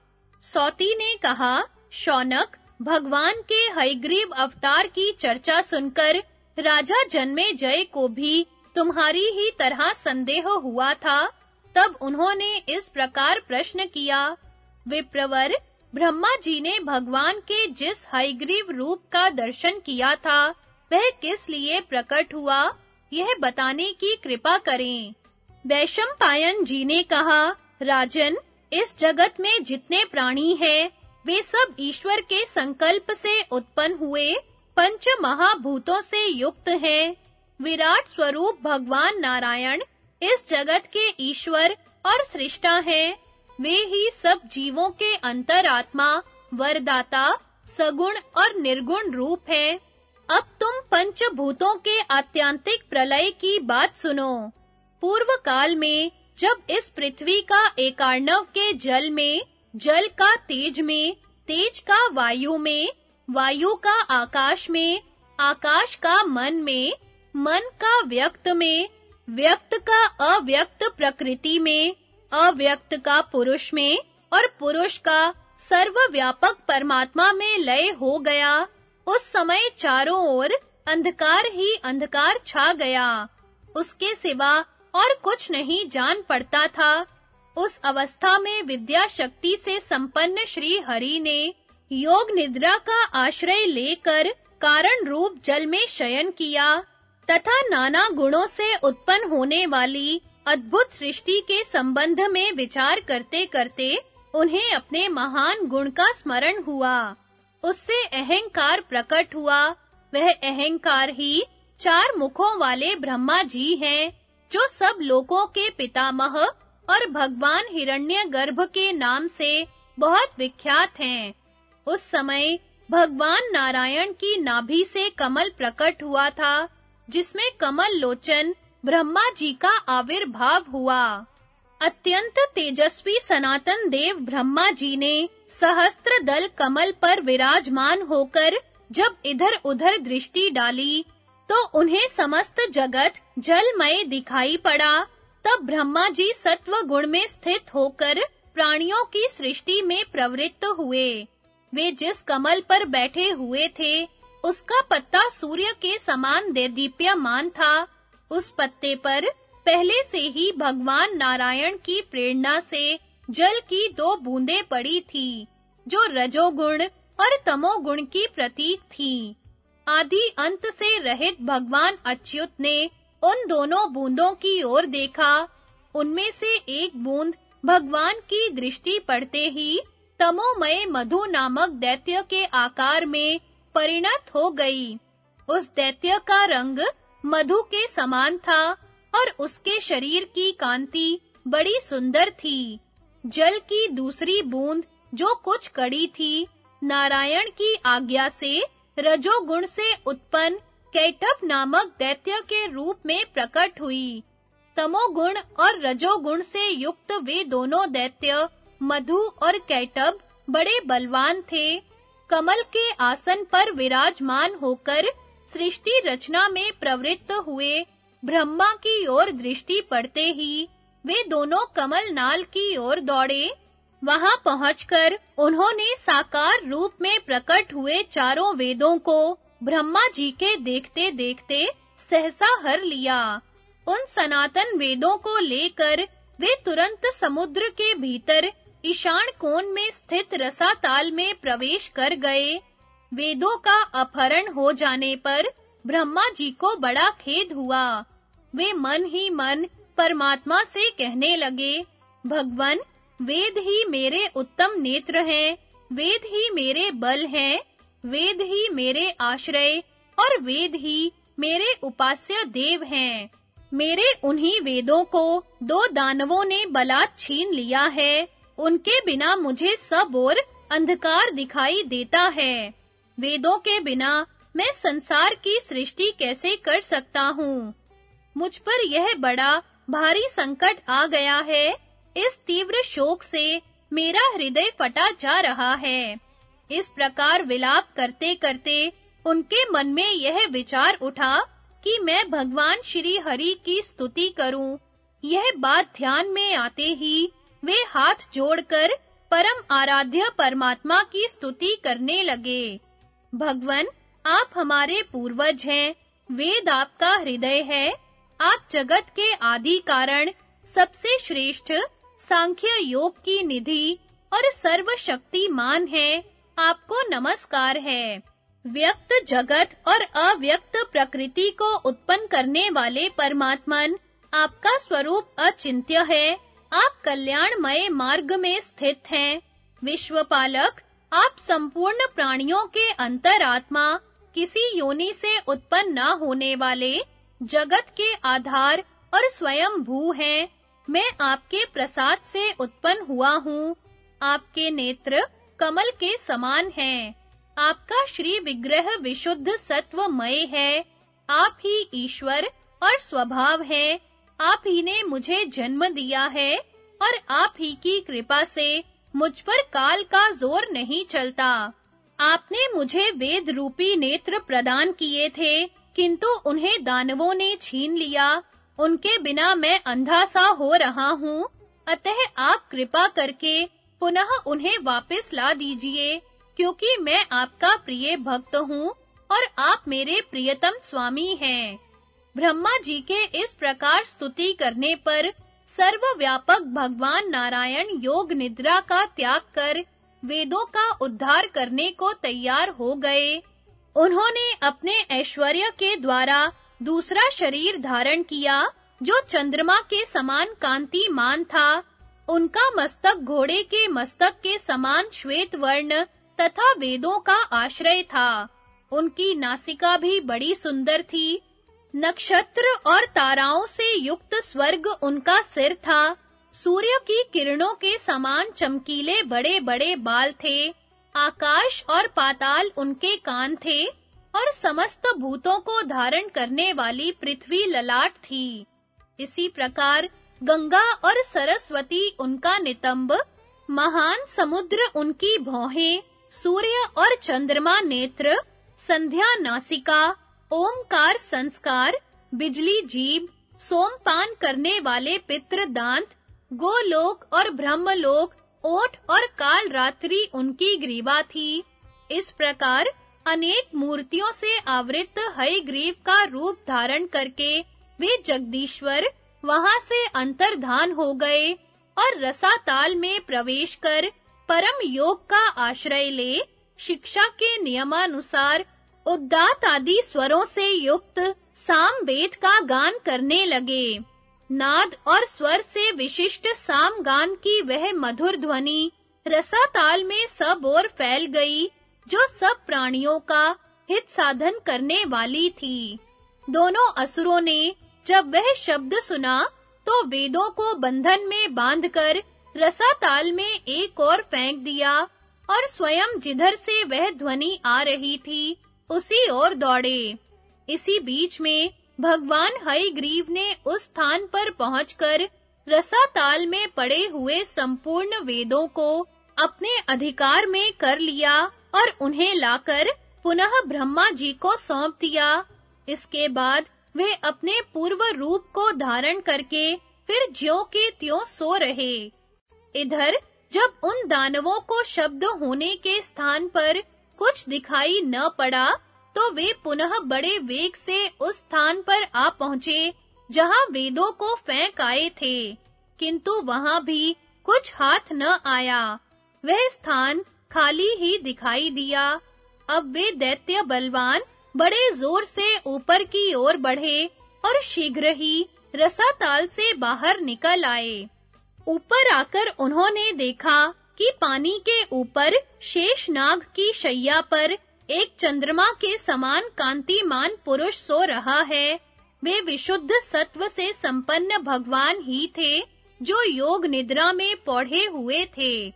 सौती ने कहा, शौनक, भगवान के हयग्रीव अवतार की चर्चा सुनकर राजा जन्मे जय को भी तुम्हारी ही तरह संदेह हुआ था, तब उन्होंने इस प्रकार प्रश्न किया, विप्रवर, ब्रह्मा जी ने भगवान के जिस हयग्रीव रूप का दर्शन किया था, वह किस लिए प्रकट हुआ, यह बताने की कृपा करें। वैशम पायन जी ने कहा, राजन, इस जगत में जितने प्राणी हैं, वे सब ईश्वर के संकल्प से उत्पन्न हुए पंच महाभूतों से युक्त हैं। विराट स्वरूप भगवान नारायण इस जगत के ईश्वर और सृष्टा हैं। वे ही सब जीवों के अंतरात्मा, वरदाता, सगुण और निर्गुण रूप हैं। अब तुम पंचभूतों के आत्यांतिक प्रलय की बात सुनो। पूर्व काल में, जब इस पृथ्वी का एकार्णव के जल में, जल का तेज में, तेज का वायु में, वायु का आकाश में, आकाश का मन में मन का व्यक्त में, व्यक्त का अव्यक्त प्रकृति में, अव्यक्त का पुरुष में, और पुरुष का सर्वव्यापक परमात्मा में लय हो गया। उस समय चारों ओर अंधकार ही अंधकार छा गया। उसके सिवा और कुछ नहीं जान पड़ता था। उस अवस्था में विद्या शक्ति से संपन्न श्री हरि ने योग निद्रा का आश्रय लेकर कारण रूप जल में शयन किया। तथा नाना गुणों से उत्पन्न होने वाली अद्भुत सृष्टि के संबंध में विचार करते-करते उन्हें अपने महान गुण का स्मरण हुआ। उससे अहंकार प्रकट हुआ। वह अहंकार ही चार मुखों वाले ब्रह्मा जी हैं, जो सब लोकों के पितामह और भगवान हिरण्यगर्भ के नाम से बहुत विख्यात हैं। उस समय भगवान नारायण की नाभि से कमल प्रकट हुआ था। जिसमें कमल लोचन, ब्रह्मा जी का आविर्भाव हुआ। अत्यंत तेजस्वी सनातन देव ब्रह्मा जी ने सहस्त्र दल कमल पर विराजमान होकर जब इधर-उधर दृष्टि डाली तो उन्हें समस्त जगत जलमय दिखाई पड़ा। तब ब्रह्मा जी सत्व गुण में स्थित होकर प्राणियों की सृष्टि में प्रवृत्त हुए। वे जिस कमल पर बैठे हुए थे उसका पत्ता सूर्य के समान देदीप्यमान था। उस पत्ते पर पहले से ही भगवान नारायण की प्रेरणा से जल की दो बूंदें पड़ी थी, जो रजोगुण और तमोगुण की प्रतीक थी। आदि अंत से रहित भगवान अच्युत ने उन दोनों बूंदों की ओर देखा। उनमें से एक बूंद भगवान की दृष्टि पड़ते ही तमोमय मधु नामक दैत्य के आकार में परिणत हो गई। उस दैत्य का रंग मधु के समान था और उसके शरीर की कांति बड़ी सुंदर थी। जल की दूसरी बूंद जो कुछ कड़ी थी, नारायण की आज्ञा से रजोगुण से उत्पन्न कैटभ नामक दैत्य के रूप में प्रकट हुई। तमोगुण और रजोगुण से युक्त वे दोनों दैत्य, मधु और कैटभ बड़े बलवान थे। कमल के आसन पर विराजमान होकर सृष्टि रचना में प्रवृत्त हुए ब्रह्मा की ओर दृष्टि पड़ते ही वे दोनों कमल नाल की ओर दौड़े। वहाँ पहुंचकर उन्होंने साकार रूप में प्रकट हुए चारों वेदों को ब्रह्मा जी के देखते-देखते सहसा हर लिया। उन सनातन वेदों को लेकर वे तुरंत समुद्र के भीतर ईशान कोण में स्थित रसाताल में प्रवेश कर गए। वेदों का अपहरण हो जाने पर ब्रह्मा जी को बड़ा खेद हुआ। वे मन ही मन परमात्मा से कहने लगे, भगवन, वेद ही मेरे उत्तम नेत्र हैं, वेद ही मेरे बल हैं, वेद ही मेरे आश्रय, और वेद ही मेरे उपास्य देव हैं। मेरे उन्हीं वेदों को दो दानवों ने बलात् छीन लिया है। उनके बिना मुझे सब ओर अंधकार दिखाई देता है। वेदों के बिना मैं संसार की सृष्टि कैसे कर सकता हूँ? मुझ पर यह बड़ा भारी संकट आ गया है। इस तीव्र शोक से मेरा हृदय फटा जा रहा है। इस प्रकार विलाप करते-करते उनके मन में यह विचार उठा कि मैं भगवान श्री हरि की स्तुति करूँ। यह बात ध्यान में आते ही वे हाथ जोड़कर परम आराध्य परमात्मा की स्तुति करने लगे। भगवन, आप हमारे पूर्वज हैं, वेद आपका हृदय है, आप जगत के आदि कारण सबसे श्रेष्ठ, सांख्य योग की निधि और सर्वशक्तिमान है, आपको नमस्कार है। व्यक्त जगत और अव्यक्त प्रकृति को उत्पन्न करने वाले परमात्मन आपका स्वरूप अचिंत्य है आप कल्याणमय मार्ग में स्थित हैं। विश्वपालक, आप संपूर्ण प्राणियों के अंतरात्मा, किसी योनि से उत्पन्न न होने वाले, जगत के आधार और स्वयं भू हैं। मैं आपके प्रसाद से उत्पन्न हुआ हूँ। आपके नेत्र कमल के समान हैं। आपका श्री विग्रह विशुद्ध सत्वमय है। आप ही ईश्वर और स्वभाव है। आप ही ने मुझे जन्म दिया है और आप ही की कृपा से मुझ पर काल का ज़ोर नहीं चलता। आपने मुझे वेद रूपी नेत्र प्रदान किए थे, किंतु उन्हें दानवों ने छीन लिया। उनके बिना मैं अंधा सा हो रहा हूँ। अतः आप कृपा करके पुनः उन्हें वापस ला दीजिए, क्योंकि मैं आपका प्रिय भक्त हूँ और आप मेरे प्रियतम स्वामी हैं। ब्रह्मा जी के इस प्रकार स्तुति करने पर सर्वव्यापक भगवान नारायण योग निद्रा का त्याग कर वेदों का उद्धार करने को तैयार हो गए। उन्होंने अपने ऐश्वर्य के द्वारा दूसरा शरीर धारण किया, जो चंद्रमा के समान कांतिमान था। उनका मस्तक घोड़े के मस्तक के समान श्वेत वर्ण तथा वेदों का आश्रय था। उनकी नासिका भी बड़ी सुंदर थी। नक्षत्र और ताराओं से युक्त स्वर्ग उनका सिर था। सूर्य की किरणों के समान चमकीले बड़े-बड़े बाल थे। आकाश और पाताल उनके कान थे और समस्त भूतों को धारण करने वाली पृथ्वी ललाट थी। इसी प्रकार गंगा और सरस्वती उनका नितंब, महान समुद्र उनकी भौहें, सूर्य और चंद्रमा नेत्र, संध्या नासिका ओमकार संस्कार, बिजली जीव, सोमपान करने वाले पितृ दांत गोलोक और ब्रह्मलोक ओठ और काल रात्रि उनकी ग्रीवा थी। इस प्रकार अनेक मूर्तियों से आवृत हय ग्रीव का रूप धारण करके वे जगदीश्वर वहाँ से अंतर्धान हो गए और रसाताल में प्रवेश कर परम योग का आश्रय ले शिक्षा के नियमानुसार उद्दात आदि स्वरों से युक्त साम वेद का गान करने लगे। नाद और स्वर से विशिष्ट साम गान की वह मधुर ध्वनि रसाताल में सब ओर फैल गई, जो सब प्राणियों का हित साधन करने वाली थी। दोनों असुरों ने जब वह शब्द सुना तो वेदों को बंधन में बांधकर रसाताल में एक और फेंक दिया और स्वयं जिधर से वह ध्वनि आ रही थी उसी ओर दौड़े। इसी बीच में भगवान हयग्रीव ने उस स्थान पर पहुंचकर रसाताल में पड़े हुए संपूर्ण वेदों को अपने अधिकार में कर लिया और उन्हें लाकर पुनः ब्रह्मा जी को सौंप दिया। इसके बाद वे अपने पूर्व रूप को धारण करके फिर ज्यों के त्यों सो रहे। इधर जब उन दानवों को शब्द होने के स्थान पर कुछ दिखाई न पड़ा तो वे पुनः बड़े वेग से उस स्थान पर आ पहुँचे, जहाँ वेदों को फेंक आए थे। किंतु वहाँ भी कुछ हाथ न आया। वह स्थान खाली ही दिखाई दिया। अब वे दैत्य बलवान बड़े ज़ोर से ऊपर की ओर बढ़े और शीघ्र ही रसाताल से बाहर निकल आए। ऊपर आकर उन्होंने देखा कि पानी के ऊपर शेष नाग की शैया पर एक चंद्रमा के समान कांतिमान पुरुष सो रहा है। वे विशुद्ध सत्व से संपन्न भगवान ही थे, जो योग निद्रा में पौधे हुए थे।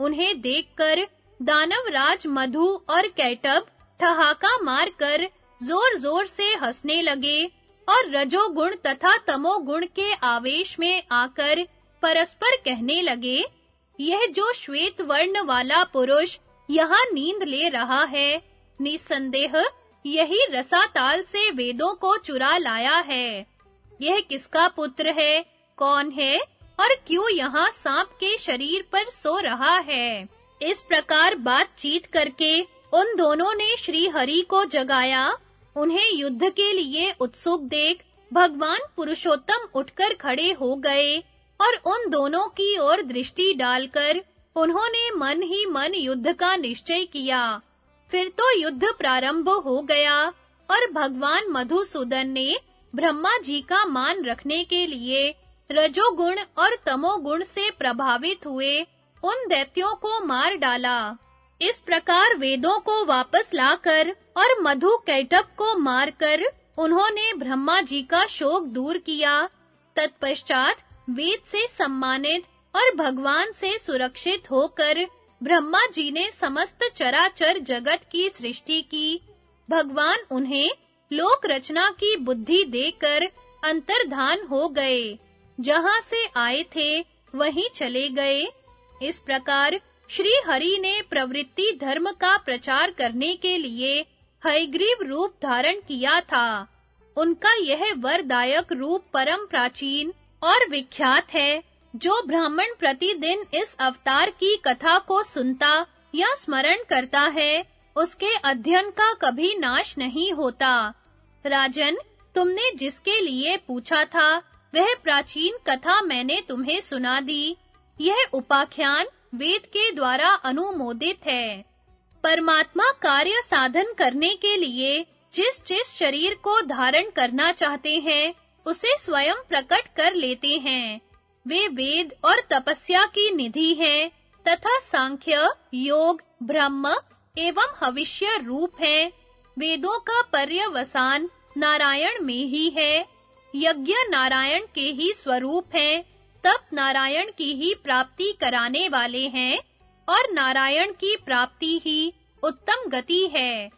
उन्हें देखकर दानवराज मधु और कैटब ठहाका मारकर जोर-जोर से हंसने लगे और रजोगुण तथा तमोगुण के आवेश में आकर परस्पर कहने लगे यह जो श्वेत वर्ण वाला पुरुष यहाँ नींद ले रहा है निसंदेह यही रसाताल से वेदों को चुरा लाया है। यह किसका पुत्र है, कौन है, और क्यों यहाँ सांप के शरीर पर सो रहा है? इस प्रकार बातचीत करके उन दोनों ने श्री हरि को जगाया। उन्हें युद्ध के लिए उत्सुक देख भगवान पुरुषोत्तम उठकर खड़े हो गए। और उन दोनों की ओर दृष्टि डालकर उन्होंने मन ही मन युद्ध का निश्चय किया। फिर तो युद्ध प्रारंभ हो गया और भगवान मधुसूदन ने ब्रह्मा जी का मान रखने के लिए रजोगुण और तमोगुण से प्रभावित हुए उन दैत्यों को मार डाला। इस प्रकार वेदों को वापस लाकर और मधु कैटप को मारकर उन्होंने ब्रह्मा जी का शोक दूर किया। तत्पश्चात वेद से सम्मानित और भगवान से सुरक्षित होकर ब्रह्मा जी ने समस्त चराचर जगत की सृष्टि की। भगवान उन्हें लोक रचना की बुद्धि देकर अंतर्धान हो गए। जहाँ से आए थे, वहीं चले गए। इस प्रकार श्री हरि ने प्रवृत्ति धर्म का प्रचार करने के लिए हयग्रीव रूप धारण किया था। उनका यह वरदायक रूप परम प्राचीन और विख्यात है, जो ब्राह्मण प्रतिदिन इस अवतार की कथा को सुनता या स्मरण करता है, उसके अध्ययन का कभी नाश नहीं होता। राजन, तुमने जिसके लिए पूछा था, वह प्राचीन कथा मैंने तुम्हें सुना दी। यह उपाख्यान वेद के द्वारा अनुमोदित है। परमात्मा कार्य साधन करने के लिए जिस जिस शरीर को धारण करना चाहते हैं उसे स्वयं प्रकट कर लेते हैं। वे वेद और तपस्या की निधि हैं, तथा सांख्य, योग, ब्रह्म एवं हविष्य रूप है। वेदों का पर्यवसान नारायण में ही है। यज्ञ नारायण के ही स्वरूप हैं, तप नारायण की ही प्राप्ति कराने वाले हैं, और नारायण की प्राप्ति ही उत्तम गति है।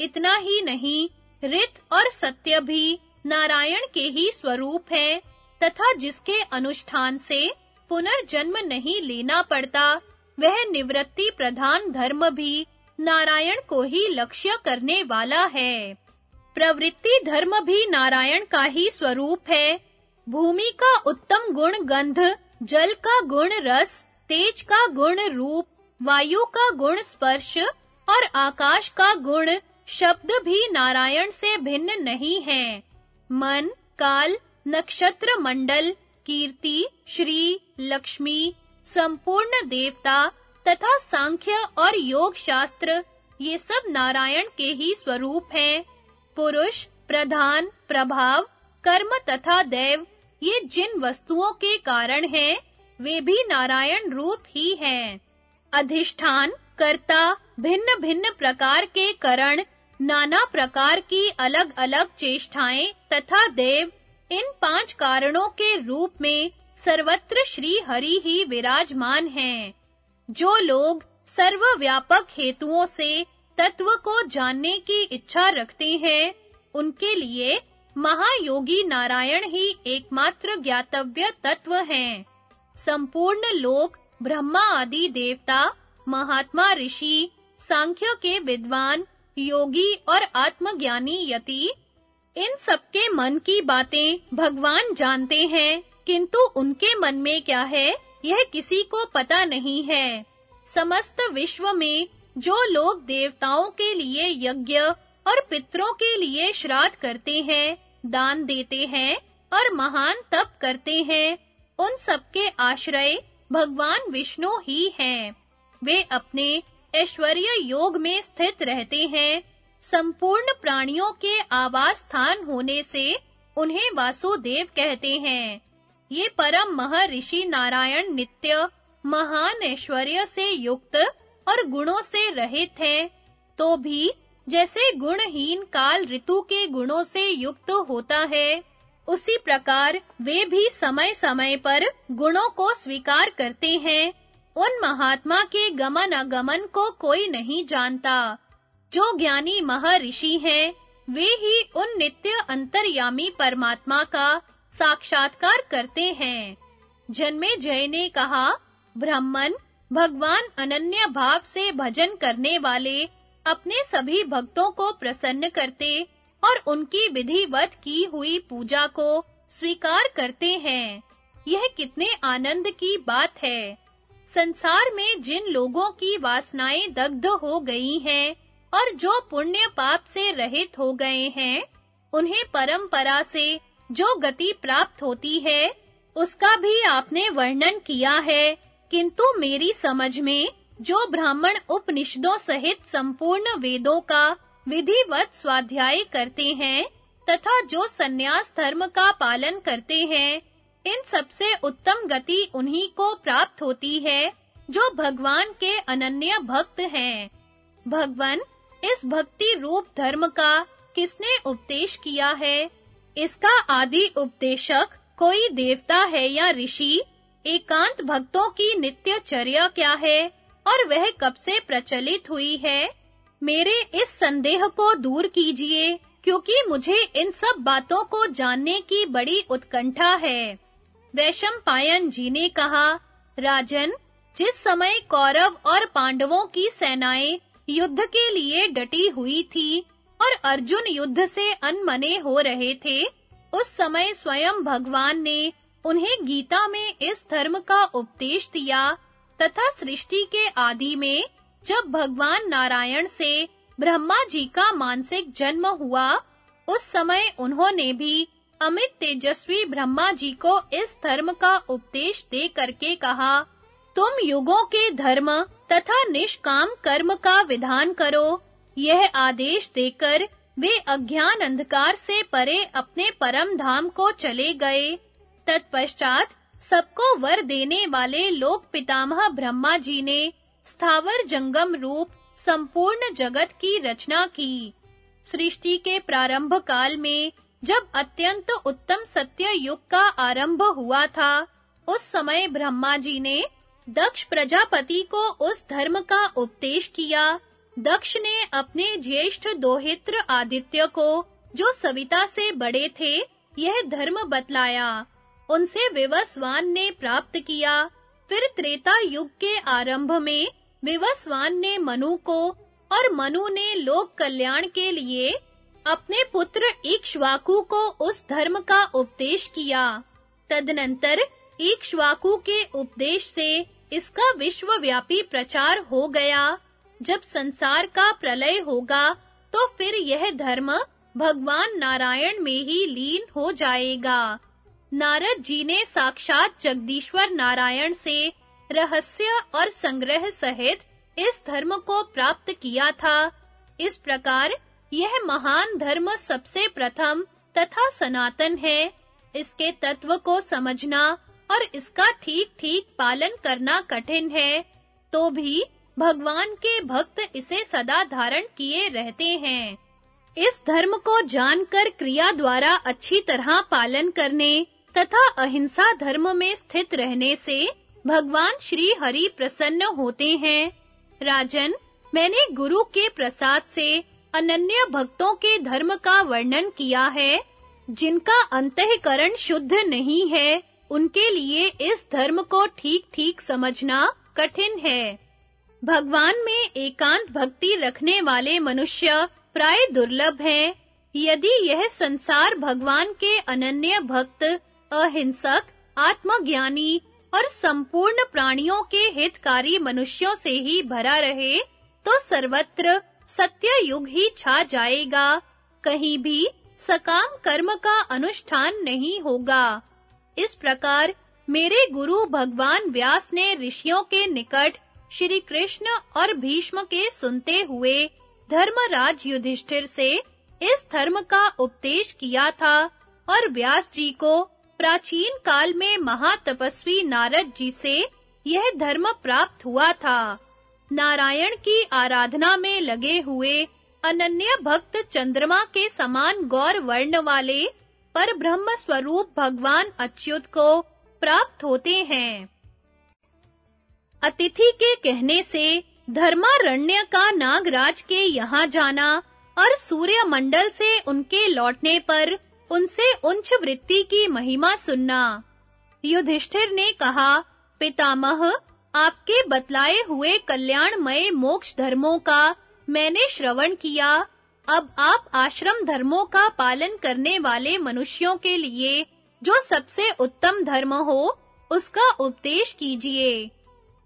इतना ही नहीं रित और सत्य भी नारायण के ही स्वरूप है, तथा जिसके अनुष्ठान से पुनर्जन्म नहीं लेना पड़ता, वह निवृत्ति प्रधान धर्म भी नारायण को ही लक्ष्य करने वाला है। प्रवृत्ति धर्म भी नारायण का ही स्वरूप है। भूमि का उत्तम गुण गंध, जल का गुण रस, तेज का गुण रूप, वायु का गुण स्पर्श, और आकाश का गुण शब्द भी नारायण से भिन्न नहीं है। मन, काल, नक्षत्र मंडल, कीर्ति, श्री, लक्ष्मी, संपूर्ण देवता तथा सांख्य और योग शास्त्र, ये सब नारायण के ही स्वरूप हैं। पुरुष, प्रधान, प्रभाव, कर्म तथा देव, ये जिन वस्तुओं के कारण हैं, वे भी नारायण रूप ही हैं। अधिष्ठान, कर्ता, भिन्न-भिन्न प्रकार के करण नाना प्रकार की अलग-अलग चेष्टाएँ तथा देव इन पाँच कारणों के रूप में सर्वत्र श्री हरि ही विराजमान हैं, जो लोग सर्वव्यापक हेतुओं से तत्व को जानने की इच्छा रखते हैं, उनके लिए महायोगी नारायण ही एकमात्र ज्ञातव्य तत्व हैं। संपूर्ण लोक, ब्रह्मा आदि देवता, महात्मा ऋषि, सांख्य के विद्वान योगी और आत्मज्ञानी यति। इन सबके मन की बातें भगवान जानते हैं, किंतु उनके मन में क्या है? यह किसी को पता नहीं है। समस्त विश्व में जो लोग देवताओं के लिए यज्ञ और पितरों के लिए श्राद्ध करते हैं, दान देते हैं और महान तप करते हैं, उन सबके आश्रय भगवान विष्णु ही हैं। वे अपने ऐश्वर्य योग में स्थित रहते हैं। संपूर्ण प्राणियों के आवास स्थान होने से उन्हें वासुदेव कहते हैं। ये परम महर्षि नारायण नित्य, महान ऐश्वर्य से युक्त और गुणों से रहित हैं। तो भी जैसे गुणहीन काल ऋतु के गुणों से युक्त होता है, उसी प्रकार वे भी समय-समय पर गुणों को स्वीकार करते हैं। उन महात्मा के गमन अगमन को कोई नहीं जानता। जो ज्ञानी महर्षि हैं, वे ही उन नित्य अंतर्यामी परमात्मा का साक्षात्कार करते हैं। जन्मे जय ने कहा, ब्राह्मण, भगवान अनन्य भाव से भजन करने वाले अपने सभी भक्तों को प्रसन्न करते और उनकी विधिवत की हुई पूजा को स्वीकार करते हैं। यह कितने आनंद की बात है। संसार में जिन लोगों की वासनाएँ दग्ध हो गई हैं और जो पुण्य पाप से रहित हो गए हैं, उन्हें परंपरा से जो गति प्राप्त होती है, उसका भी आपने वर्णन किया है। किंतु मेरी समझ में जो ब्राह्मण उपनिषदों सहित संपूर्ण वेदों का विधिवत स्वाध्याय करते हैं, तथा जो सन्यास धर्म का पालन करते हैं इन सबसे उत्तम गति उन्हीं को प्राप्त होती है, जो भगवान के अनन्य भक्त हैं। भगवान, इस भक्ति रूप धर्म का किसने उपदेश किया है? इसका आदि उपदेशक कोई देवता है या ऋषि? एकांत भक्तों की नित्य चर्या क्या है, और वह कब से प्रचलित हुई है? मेरे इस संदेह को दूर कीजिए, क्योंकि मुझे इन सब बातों को जानने की बड़ी उत्कंठा है। वैशम पायन जी ने कहा, राजन, जिस समय कौरव और पांडवों की सेनाएँ युद्ध के लिए डटी हुई थी और अर्जुन युद्ध से अनमने हो रहे थे, उस समय स्वयं भगवान ने उन्हें गीता में इस धर्म का उपदेश दिया तथा सृष्टि के आदि में जब भगवान नारायण से ब्रह्मा जी का मानसिक जन्म हुआ, उस समय उन्होंने भी अमित तेजस्वी ब्रह्मा जी को इस धर्म का उपदेश दे करके कहा, तुम युगों के धर्म तथा निष्काम कर्म का विधान करो। यह आदेश देकर वे अज्ञान अंधकार से परे अपने परम धाम को चले गए। तत्पश्चात सबको वर देने वाले लोक पितामह ब्रह्मा जी ने स्थावर जंगम रूप संपूर्ण जगत की रचना की। सृष्टि के प्रारंभ काल में जब अत्यंत उत्तम सत्य युग का आरंभ हुआ था, उस समय ब्रह्मा जी ने दक्ष प्रजापति को उस धर्म का उपदेश किया। दक्ष ने अपने ज्येष्ठ दोहित्र आदित्य को, जो सविता से बड़े थे, यह धर्म बतलाया। उनसे विवस्वान ने प्राप्त किया। फिर त्रेता युग के आरंभ में विवस्वान ने मनु को और मनु ने लोक कल्याण के लिए अपने पुत्र इक्ष्वाकु को उस धर्म का उपदेश किया। तदनंतर इक्ष्वाकु के उपदेश से इसका विश्वव्यापी प्रचार हो गया। जब संसार का प्रलय होगा तो फिर यह धर्म भगवान नारायण में ही लीन हो जाएगा। नारद जी ने साक्षात जगदीश्वर नारायण से रहस्य और संग्रह सहित इस धर्म को प्राप्त किया था। इस प्रकार यह महान धर्म सबसे प्रथम तथा सनातन है। इसके तत्व को समझना और इसका ठीक-ठीक पालन करना कठिन है। तो भी भगवान के भक्त इसे सदा धारण किए रहते हैं। इस धर्म को जानकर क्रिया द्वारा अच्छी तरह पालन करने तथा अहिंसा धर्म में स्थित रहने से भगवान श्री हरि प्रसन्न होते हैं। राजन, मैंने गुरु के प्रसाद से अनन्य भक्तों के धर्म का वर्णन किया है, जिनका अंतःकरण शुद्ध नहीं है, उनके लिए इस धर्म को ठीक-ठीक समझना कठिन है। भगवान में एकांत भक्ति रखने वाले मनुष्य प्राय दुर्लभ हैं। यदि यह संसार भगवान के अनन्य भक्त, अहिंसक, आत्मज्ञानी और संपूर्ण प्राणियों के हितकारी मनुष्यों से ही भरा रहे तो सर्वत्र सत्य युग ही छा जाएगा। कहीं भी सकाम कर्म का अनुष्ठान नहीं होगा। इस प्रकार मेरे गुरु भगवान व्यास ने ऋषियों के निकट श्री कृष्ण और भीष्म के सुनते हुए धर्मराज युधिष्ठिर से इस धर्म का उपदेश किया था और व्यास जी को प्राचीन काल में महातपस्वी नारद जी से यह धर्म प्राप्त हुआ था। नारायण की आराधना में लगे हुए अनन्य भक्त चंद्रमा के समान गौर वर्ण वाले पर ब्रह्म स्वरूप भगवान अच्युत को प्राप्त होते हैं। अतिथि के कहने से धर्मारण्य का नागराज के यहाँ जाना और सूर्य मंडल से उनके लौटने पर उनसे उच्च वृत्ति की महिमा सुनना। युधिष्ठिर ने कहा, पितामह आपके बतलाए हुए कल्याणमय मोक्ष धर्मों का मैंने श्रवण किया। अब आप आश्रम धर्मों का पालन करने वाले मनुष्यों के लिए जो सबसे उत्तम धर्म हो, उसका उपदेश कीजिए।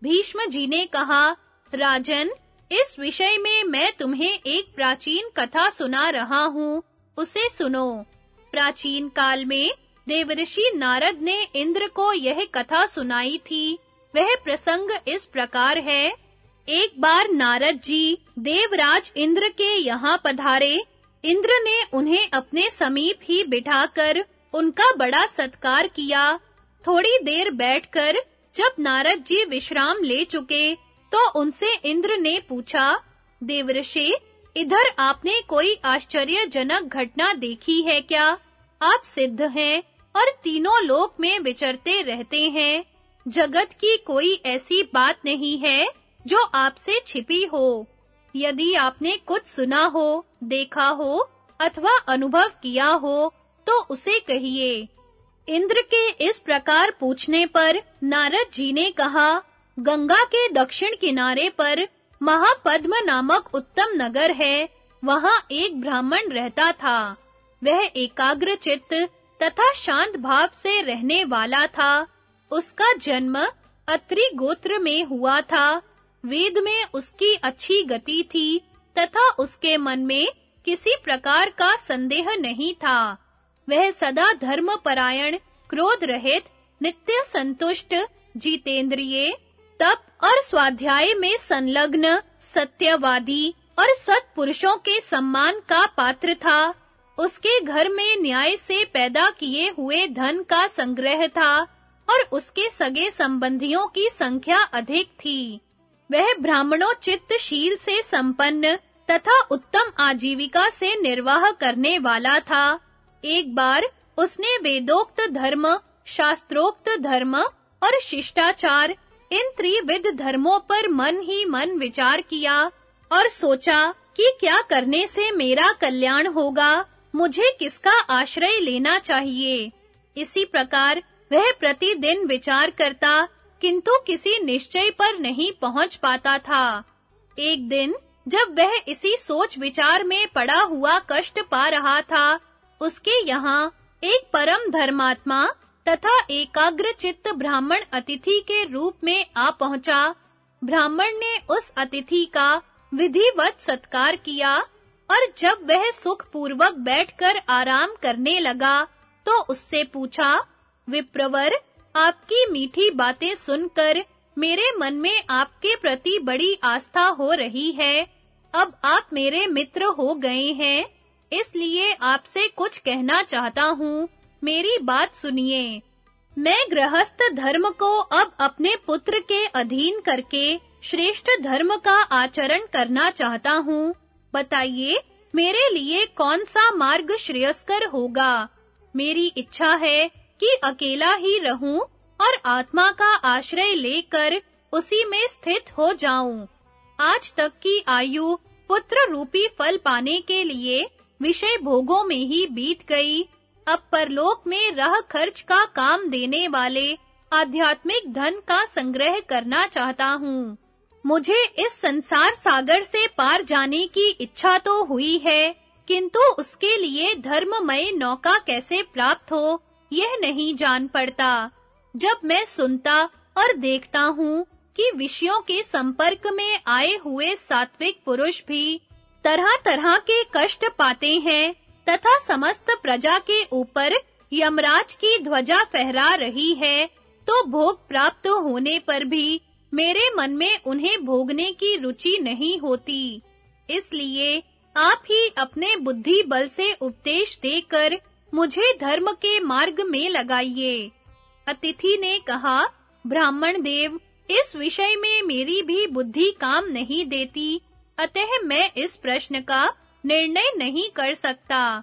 भीष्म जी ने कहा, राजन, इस विषय में मैं तुम्हें एक प्राचीन कथा सुना रहा हूँ, उसे सुनो। प्राचीन काल में देवऋषि नारद ने इंद्र को यह कथा सुनाई थी। वह प्रसंग इस प्रकार है। एक बार नारद जी देवराज इंद्र के यहाँ पधारे। इंद्र ने उन्हें अपने समीप ही बिठाकर उनका बड़ा सत्कार किया। थोड़ी देर बैठकर जब नारद जी विश्राम ले चुके तो उनसे इंद्र ने पूछा देवऋषि इधर आपने कोई आश्चर्यजनक घटना देखी है क्या? आप सिद्ध हैं और तीनों लोक में विचरते रहते हैं। जगत की कोई ऐसी बात नहीं है जो आपसे छिपी हो। यदि आपने कुछ सुना हो, देखा हो, अथवा अनुभव किया हो तो उसे कहिए। इंद्र के इस प्रकार पूछने पर नारद जी ने कहा, गंगा के दक्षिण किनारे पर महापद्म नामक उत्तम नगर है, वहाँ एक ब्राह्मण रहता था। वह एकाग्र चित्त तथा शांत भाव से रहने वाला था। उसका जन्म अत्रि गोत्र में हुआ था। वेद में उसकी अच्छी गति थी, तथा उसके मन में किसी प्रकार का संदेह नहीं था। वह सदा धर्म परायण क्रोध रहित, नित्य संतुष्ट, जीतेंद्रिय, तप और स्वाध्याय में संलग्न, सत्यवादी और सत्पुरुषों के सम्मान का पात्र था। उसके घर में न्याय से पैदा किए हुए धन का संग्रह था। और उसके सगे संबंधियों की संख्या अधिक थी। वह ब्राह्मणों चित्तशील से संपन्न तथा उत्तम आजीविका से निर्वाह करने वाला था। एक बार उसने वेदोक्त धर्म, शास्त्रोक्त धर्म और शिष्टाचार इन त्रिविध धर्मों पर मन ही मन विचार किया और सोचा कि क्या करने से मेरा कल्याण होगा, मुझे किसका आश्रय लेना चाहिए। इसी प्रकार वह प्रतिदिन विचार करता, किंतु किसी निश्चय पर नहीं पहुँच पाता था। एक दिन, जब वह इसी सोच विचार में पड़ा हुआ कष्ट पा रहा था, उसके यहाँ एक परम धर्मात्मा तथा एकाग्र चित्त ब्राह्मण अतिथि के रूप में आ पहुँचा। ब्राह्मण ने उस अतिथि का विधिवत सत्कार किया और जब वह सुख पूर्वक बैठकर आराम करने लगा तो उससे पूछा विप्रवर, आपकी मीठी बातें सुनकर मेरे मन में आपके प्रति बड़ी आस्था हो रही है। अब आप मेरे मित्र हो गए हैं। इसलिए आपसे कुछ कहना चाहता हूँ। मेरी बात सुनिए। मैं गृहस्थ धर्म को अब अपने पुत्र के अधीन करके श्रेष्ठ धर्म का आचरण करना चाहता हूँ। बताइए, मेरे लिए कौन सा मार्ग श्रेयस्कर होगा? मेरी इच्छा है कि अकेला ही रहूँ और आत्मा का आश्रय लेकर उसी में स्थित हो जाऊँ। आज तक की आयु पुत्र रूपी फल पाने के लिए विषय भोगों में ही बीत गई। अब परलोक में रह खर्च का काम देने वाले आध्यात्मिक धन का संग्रह करना चाहता हूँ। मुझे इस संसार सागर से पार जाने की इच्छा तो हुई है, किंतु उसके लिए धर्ममय नौका कैसे प्राप्त हो? यह नहीं जान पड़ता। जब मैं सुनता और देखता हूँ कि विषयों के संपर्क में आए हुए सात्विक पुरुष भी तरह-तरह के कष्ट पाते हैं तथा समस्त प्रजा के ऊपर यमराज की ध्वजा फहरा रही है तो भोग प्राप्त होने पर भी मेरे मन में उन्हें भोगने की रुचि नहीं होती। इसलिए आप ही अपने बुद्धि बल से उपदेश देकर मुझे धर्म के मार्ग में लगाइए। अतिथि ने कहा, ब्राह्मण देव, इस विषय में मेरी भी बुद्धि काम नहीं देती, अतः मैं इस प्रश्न का निर्णय नहीं कर सकता।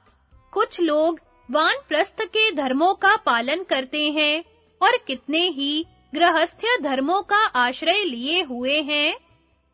कुछ लोग वानप्रस्थ के धर्मों का पालन करते हैं, और कितने ही गृहस्थ्य धर्मों का आश्रय लिए हुए हैं।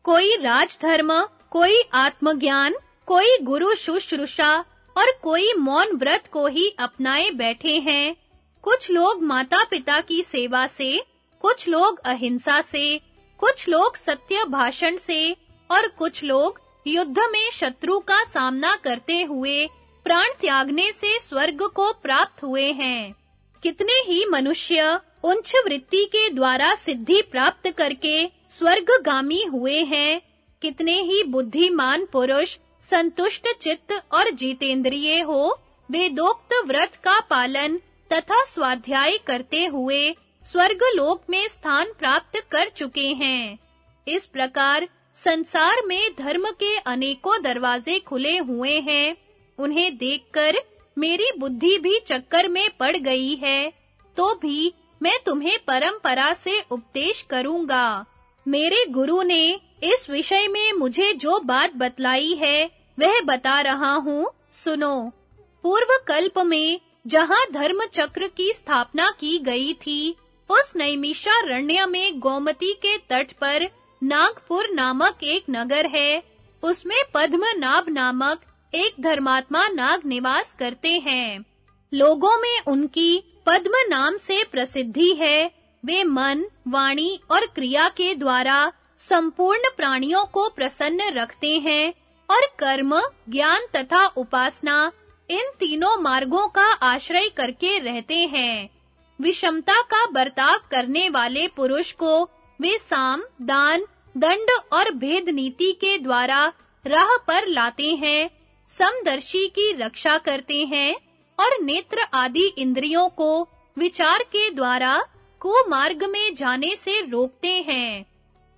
कोई राजधर्म, कोई आत्मज्ञान, कोई गुरु शुश्रूषा और कोई मौन व्रत को ही अपनाए बैठे हैं। कुछ लोग माता-पिता की सेवा से, कुछ लोग अहिंसा से, कुछ लोग सत्य भाषण से, और कुछ लोग युद्ध में शत्रु का सामना करते हुए, प्राण त्यागने से स्वर्ग को प्राप्त हुए हैं। कितने ही मनुष्य उच्च वृत्ति के द्वारा सिद्धि प्राप्त करके स्वर्गगामी हुए हैं, कितने ही बुद्धिमान पुरुष संतुष्ट चित्त और जीतेंद्रिय हो, वेदोक्त व्रत का पालन तथा स्वाध्याय करते हुए स्वर्ग लोक में स्थान प्राप्त कर चुके हैं। इस प्रकार संसार में धर्म के अनेकों दरवाजे खुले हुए हैं। उन्हें देखकर मेरी बुद्धि भी चक्कर में पड़ गई है तो भी मैं तुम्हें परंपरा से उपदेश करूँगा। मेरे गुरु ने इस विषय में मुझे जो बात बतलाई है, वह बता रहा हूँ, सुनो। पूर्व कल्प में, जहाँ धर्म चक्र की स्थापना की गई थी, उस नैमिषारण्य में गोमती के तट पर नागपुर नामक एक नगर है। उसमें पद्मनाभ नामक एक धर्मात्मा नाग निवास करते हैं। लोगों में उनकी पद्म नाम से प्रसिद्धि है। वे मन, वाणी और क्रिया के द्वारा संपूर्ण प्राणियों को प्रसन्न रखते हैं और कर्म, ज्ञान तथा उपासना इन तीनों मार्गों का आश्रय करके रहते हैं। विषमता का बर्ताव करने वाले पुरुष को वे साम, दान, दंड और भेद नीति के द्वारा राह पर लाते हैं, समदर्शी की रक्षा करते हैं और नेत्र आदि इंद्रियों को विचार के द्वारा कुमार्ग में जाने से रोकते हैं।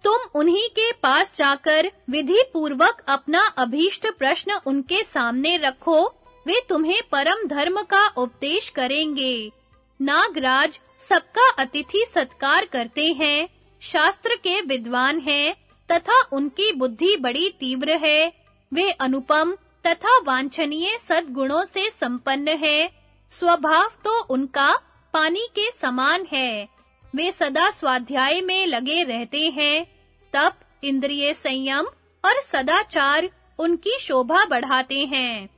तुम उन्हीं के पास जाकर विधि पूर्वक अपना अभीष्ट प्रश्न उनके सामने रखो, वे तुम्हें परम धर्म का उपदेश करेंगे। नागराज सबका अतिथि सत्कार करते हैं, शास्त्र के विद्वान हैं, तथा उनकी बुद्धि बड़ी तीव्र है। वे अनुपम तथा वांछनीय सद्गुणों से संपन्न है, स्वभाव तो उनका पानी के समान है। वे सदा स्वाध्याय में लगे रहते हैं। तप इंद्रिय संयम और सदाचार उनकी शोभा बढ़ाते हैं।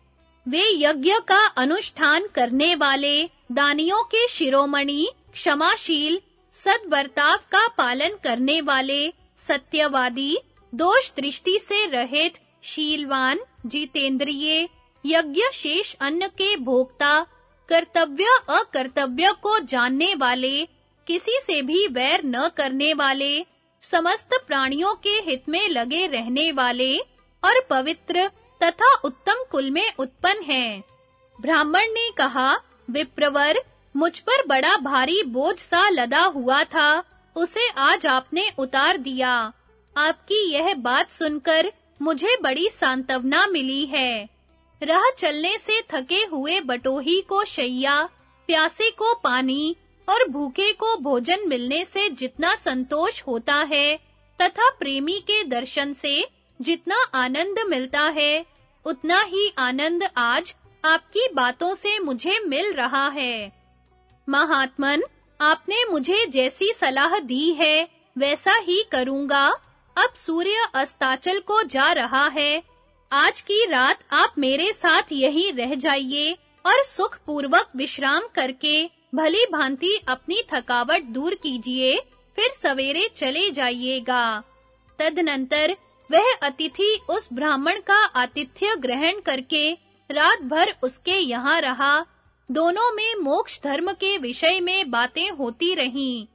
वे यज्ञ का अनुष्ठान करने वाले दानियों के शिरोमणि क्षमाशील सद्वर्ताव का पालन करने वाले सत्यवादी दोष दृष्टि से रहित शीलवान जितेंद्रिय, यज्ञ शेष अन्न के भोक्ता कर्तव्य अकर्तव्य को जानने वाले किसी से भी वैर न करने वाले समस्त प्राणियों के हित में लगे रहने वाले और पवित्र तथा उत्तम कुल में उत्पन्न हैं। ब्राह्मण ने कहा, विप्रवर, मुझ पर बड़ा भारी बोझ सा लदा हुआ था, उसे आज आपने उतार दिया। आपकी यह बात सुनकर मुझे बड़ी सांत्वना मिली है। रह चलने से थके हुए बटोही को शैया, प्यासे को पानी और भूखे को भोजन मिलने से जितना संतोष होता है, तथा प्रेमी के दर्शन से जितना आनंद मिलता है, उतना ही आनंद आज आपकी बातों से मुझे मिल रहा है। महात्मन, आपने मुझे जैसी सलाह दी है, वैसा ही करूँगा। अब सूर्य अस्ताचल को जा रहा है। आज की रात आप मेरे साथ यहीं रह जाइए और सुख पूर्वक विश्राम करके भली भांति अपनी थकावट दूर कीजिए, फिर सवेरे चले जाइएगा। तदनंतर वह अतिथि उस ब्राह्मण का आतिथ्य ग्रहण करके रात भर उसके यहाँ रहा। दोनों में मोक्ष धर्म के विषय में बातें होती रहीं।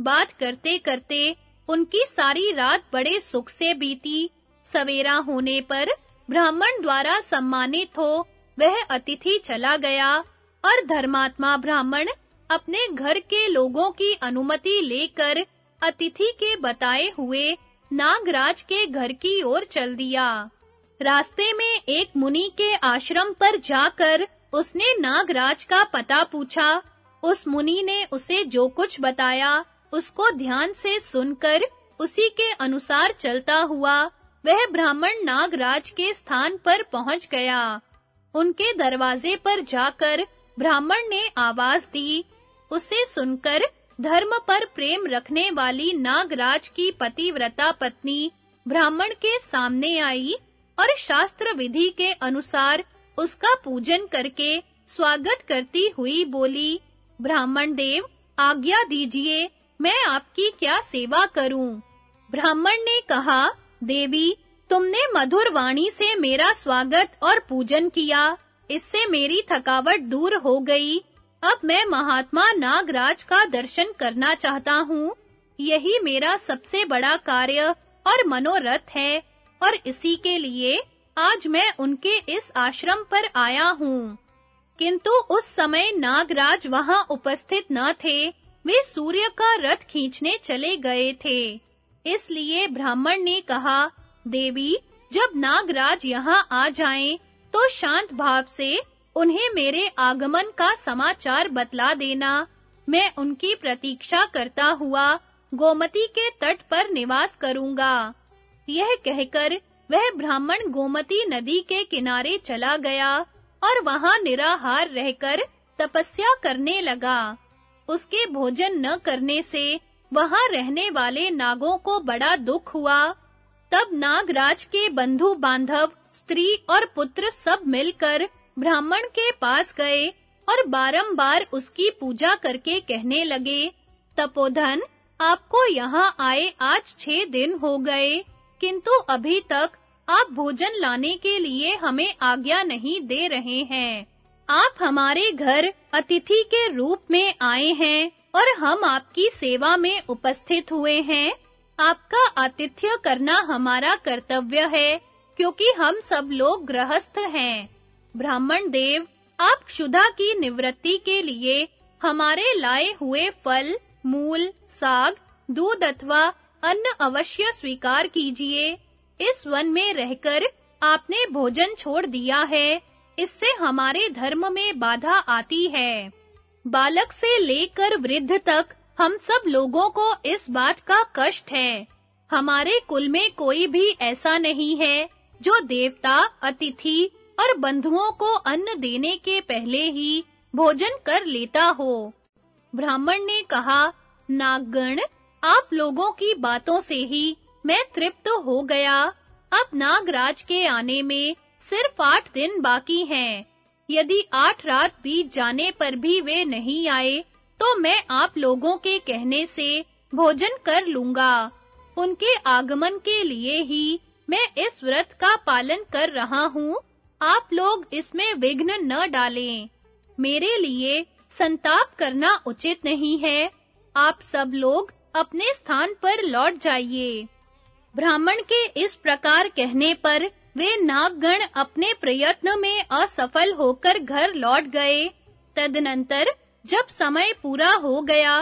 बात करते-करते उनकी सारी रात बड़े सुख से बीती। सवेरा होने पर ब्राह्मण द्वारा सम्मानित हो वह अतिथि चला गया और धर्मात्मा ब्राह्मण अपने घर के लोगों की अनुमति लेकर अतिथि के बताए हुए नागराज के घर की ओर चल दिया। रास्ते में एक मुनि के आश्रम पर जाकर उसने नागराज का पता पूछा। उस मुनि ने उसे जो कुछ बताया, उसको ध्यान से सुनकर उसी के अनुसार चलता हुआ वह ब्राह्मण नागराज के स्थान पर पहुँच गया। उनके दरवाजे पर जाकर ब्राह्मण ने आवाज़ दी उसे सुनकर धर्म पर प्रेम रखने वाली नागराज की पतिव्रता पत्नी ब्राह्मण के सामने आई और शास्त्र विधि के अनुसार उसका पूजन करके स्वागत करती हुई बोली, ब्राह्मण देव, आज्ञा दीजिए, मैं आपकी क्या सेवा करूँ? ब्राह्मण ने कहा, देवी, तुमने मधुर वाणी से मेरा स्वागत और पूजन किया। इससे मेरी थकावट दूर हो गई। अब मैं महात्मा नागराज का दर्शन करना चाहता हूँ। यही मेरा सबसे बड़ा कार्य और मनोरथ है, और इसी के लिए आज मैं उनके इस आश्रम पर आया हूँ। किंतु उस समय नागराज वहाँ उपस्थित न थे, वे सूर्य का रथ खींचने चले गए थे। इसलिए ब्राह्मण ने कहा, देवी, जब नागराज यहाँ आ जाएँ तो शांत भाव से उन्हें मेरे आगमन का समाचार बतला देना। मैं उनकी प्रतीक्षा करता हुआ गोमती के तट पर निवास करूँगा। यह कहकर वह ब्राह्मण गोमती नदी के किनारे चला गया और वहाँ निराहार रहकर तपस्या करने लगा। उसके भोजन न करने से वहाँ रहने वाले नागों को बड़ा दुख हुआ। तब नागराज के बंधु बांधव स्त्री और पुत्र सब मिलकर ब्राह्मण के पास गए और बारंबार उसकी पूजा करके कहने लगे, तपोधन, आपको यहाँ आए आज छह दिन हो गए, किंतु अभी तक आप भोजन लाने के लिए हमें आज्ञा नहीं दे रहे हैं। आप हमारे घर अतिथि के रूप में आए हैं और हम आपकी सेवा में उपस्थित हुए हैं। आपका आतिथ्य करना हमारा कर्तव्य है, क्योंकि हम सब लोग गृहस्थ हैं। ब्राह्मण देव आप क्षुधा की निवृत्ति के लिए हमारे लाए हुए फल, मूल, साग, दूध अथवा अन्न अवश्य स्वीकार कीजिए। इस वन में रहकर आपने भोजन छोड़ दिया है। इससे हमारे धर्म में बाधा आती है। बालक से लेकर वृद्ध तक हम सब लोगों को इस बात का कष्ट है। हमारे कुल में कोई भी ऐसा नहीं है जो देवता, अतिथि और बंधुओं को अन्न देने के पहले ही भोजन कर लेता हो। ब्राह्मण ने कहा, नागगण, आप लोगों की बातों से ही मैं तृप्त हो गया। अब नागराज के आने में सिर्फ़ आठ दिन बाकी हैं। यदि आठ रात बीत जाने पर भी वे नहीं आए तो मैं आप लोगों के कहने से भोजन कर लूँगा। उनके आगमन के लिए ही मैं इस व्रत का पालन कर रहा हूँ। आप लोग इसमें विघ्न न डालें। मेरे लिए संताप करना उचित नहीं है। आप सब लोग अपने स्थान पर लौट जाइए। ब्राह्मण के इस प्रकार कहने पर वे नागगण अपने प्रयत्न में असफल होकर घर लौट गए। तदनंतर जब समय पूरा हो गया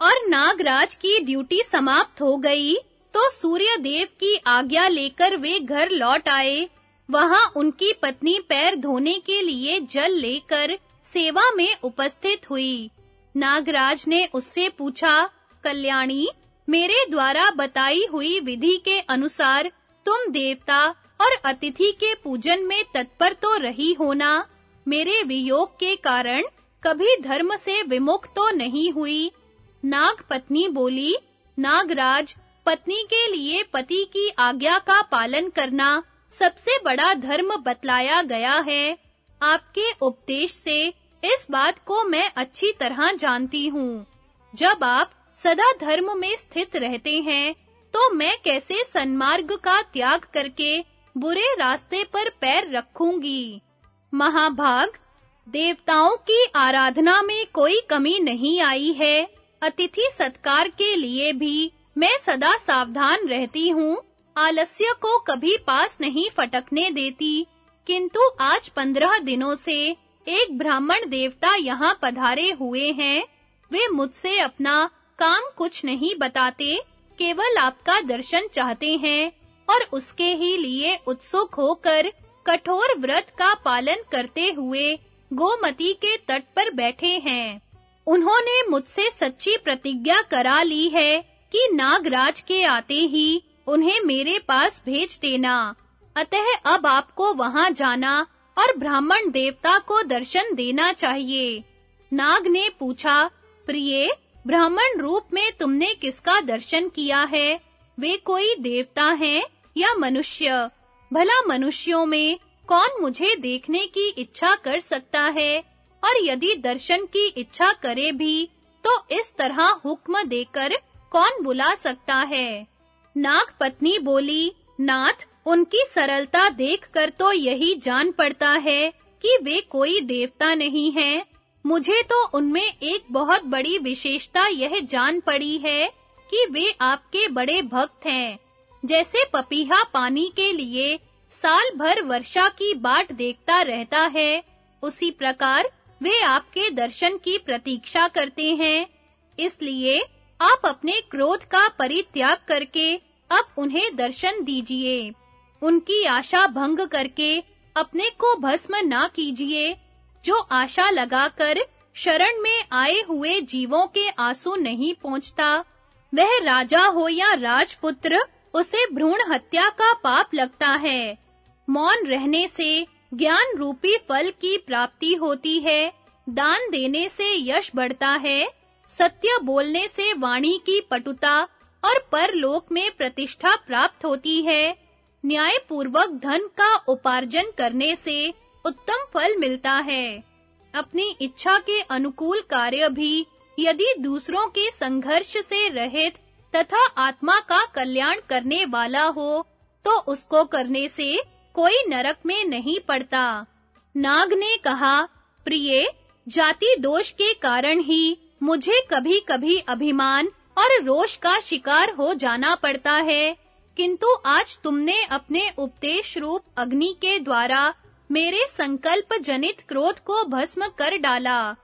और नागराज की ड्यूटी समाप्त हो गई तो सूर्य देव की आज्ञा लेकर वे घर लौट आए। वहाँ उनकी पत्नी पैर धोने के लिए जल लेकर सेवा में उपस्थित हुई। नागराज ने उससे पूछा, कल्याणी, मेरे द्वारा बताई हुई विधि के अनुसार तुम देवता और अतिथि के पूजन में तत्पर तो रही होना मेरे वियोग के कारण कभी धर्म से विमुख तो नहीं हुई? नाग पत्नी बोली, नागराज, पत्नी के लिए पति की आज्ञा का पालन करना सबसे बड़ा धर्म बतलाया गया है। आपके उपदेश से इस बात को मैं अच्छी तरह जानती हूँ। जब आप सदा धर्म में स्थित रहते हैं तो मैं कैसे सन्मार्ग का त्याग करके बुरे रास्ते पर पैर रखूँगी? महाभाग, देवताओं की आराधना में कोई कमी नहीं आई है। अतिथि सत्कार के लिए भी मैं सदा सावधान रहती हूँ। आलस्य को कभी पास नहीं फटकने देती। किंतु आज पंद्रह दिनों से एक ब्राह्मण देवता यहाँ पधारे हुए हैं। वे मुझसे अपना काम कुछ नहीं बताते, केवल आपका दर्शन चाहते हैं और उसके ही लिए उत्सुक होकर कठोर व्रत का पालन करते हुए गोमती के तट पर बैठे हैं। उन्होंने मुझसे सच्ची प्रतिज्ञा करा ली है कि नागराज के आते ही उन्हें मेरे पास भेज देना। अतः अब आपको वहाँ जाना और ब्राह्मण देवता को दर्शन देना चाहिए। नाग ने पूछा, प्रिय, ब्राह्मण रूप में तुमने किसका दर्शन किया है? वे कोई देवता हैं या मनुष्य? भला मनुष्यों में कौन मुझे देखने की इच्छा कर सकता है? और यदि दर्शन की इच्छा करे भी तो इस तरह हुक्म देकर कौन बुला सकता है? नाग पत्नी बोली, नाथ, उनकी सरलता देखकर तो यही जान पड़ता है कि वे कोई देवता नहीं हैं। मुझे तो उनमें एक बहुत बड़ी विशेषता यह जान पड़ी है कि वे आपके बड़े भक्त हैं। जैसे पपीहा पानी के लिए साल भर वर्षा की बाट देखता रहता है, उसी प्रकार वे आपके दर्शन की प्रतीक्षा करते हैं। इसलिए आप अपने क्रोध का परित्याग करके अब उन्हें दर्शन दीजिए। उनकी आशा भंग करके अपने को भस्म ना कीजिए, जो आशा लगाकर शरण में आए हुए जीवों के आँसू नहीं पहुँचता, वह राजा हो या राजपुत्र, उसे भ्रूण हत्या का पाप लगता है। मौन रहने से ज्ञान रूपी फल की प्राप्ति होती है, दान देने से यश बढ़ता है, सत्य बोलने से वाणी की पटुता और परलोक में प्रतिष्ठा प्राप्त होती है। न्याय पूर्वक धन का उपार्जन करने से उत्तम फल मिलता है। अपनी इच्छा के अनुकूल कार्य भी यदि दूसरों के संघर्ष से रहित तथा आत्मा का कल्याण करने वाला हो तो उसको करने से कोई नरक में नहीं पड़ता। नाग ने कहा, प्रिय, जाति दोष के कारण ही मुझे कभी-कभी अभिमान और रोष का शिकार हो जाना पड़ता है। किंतु आज तुमने अपने उपदेश रूप अग्नि के द्वारा मेरे संकल्प जनित क्रोध को भस्म कर डाला।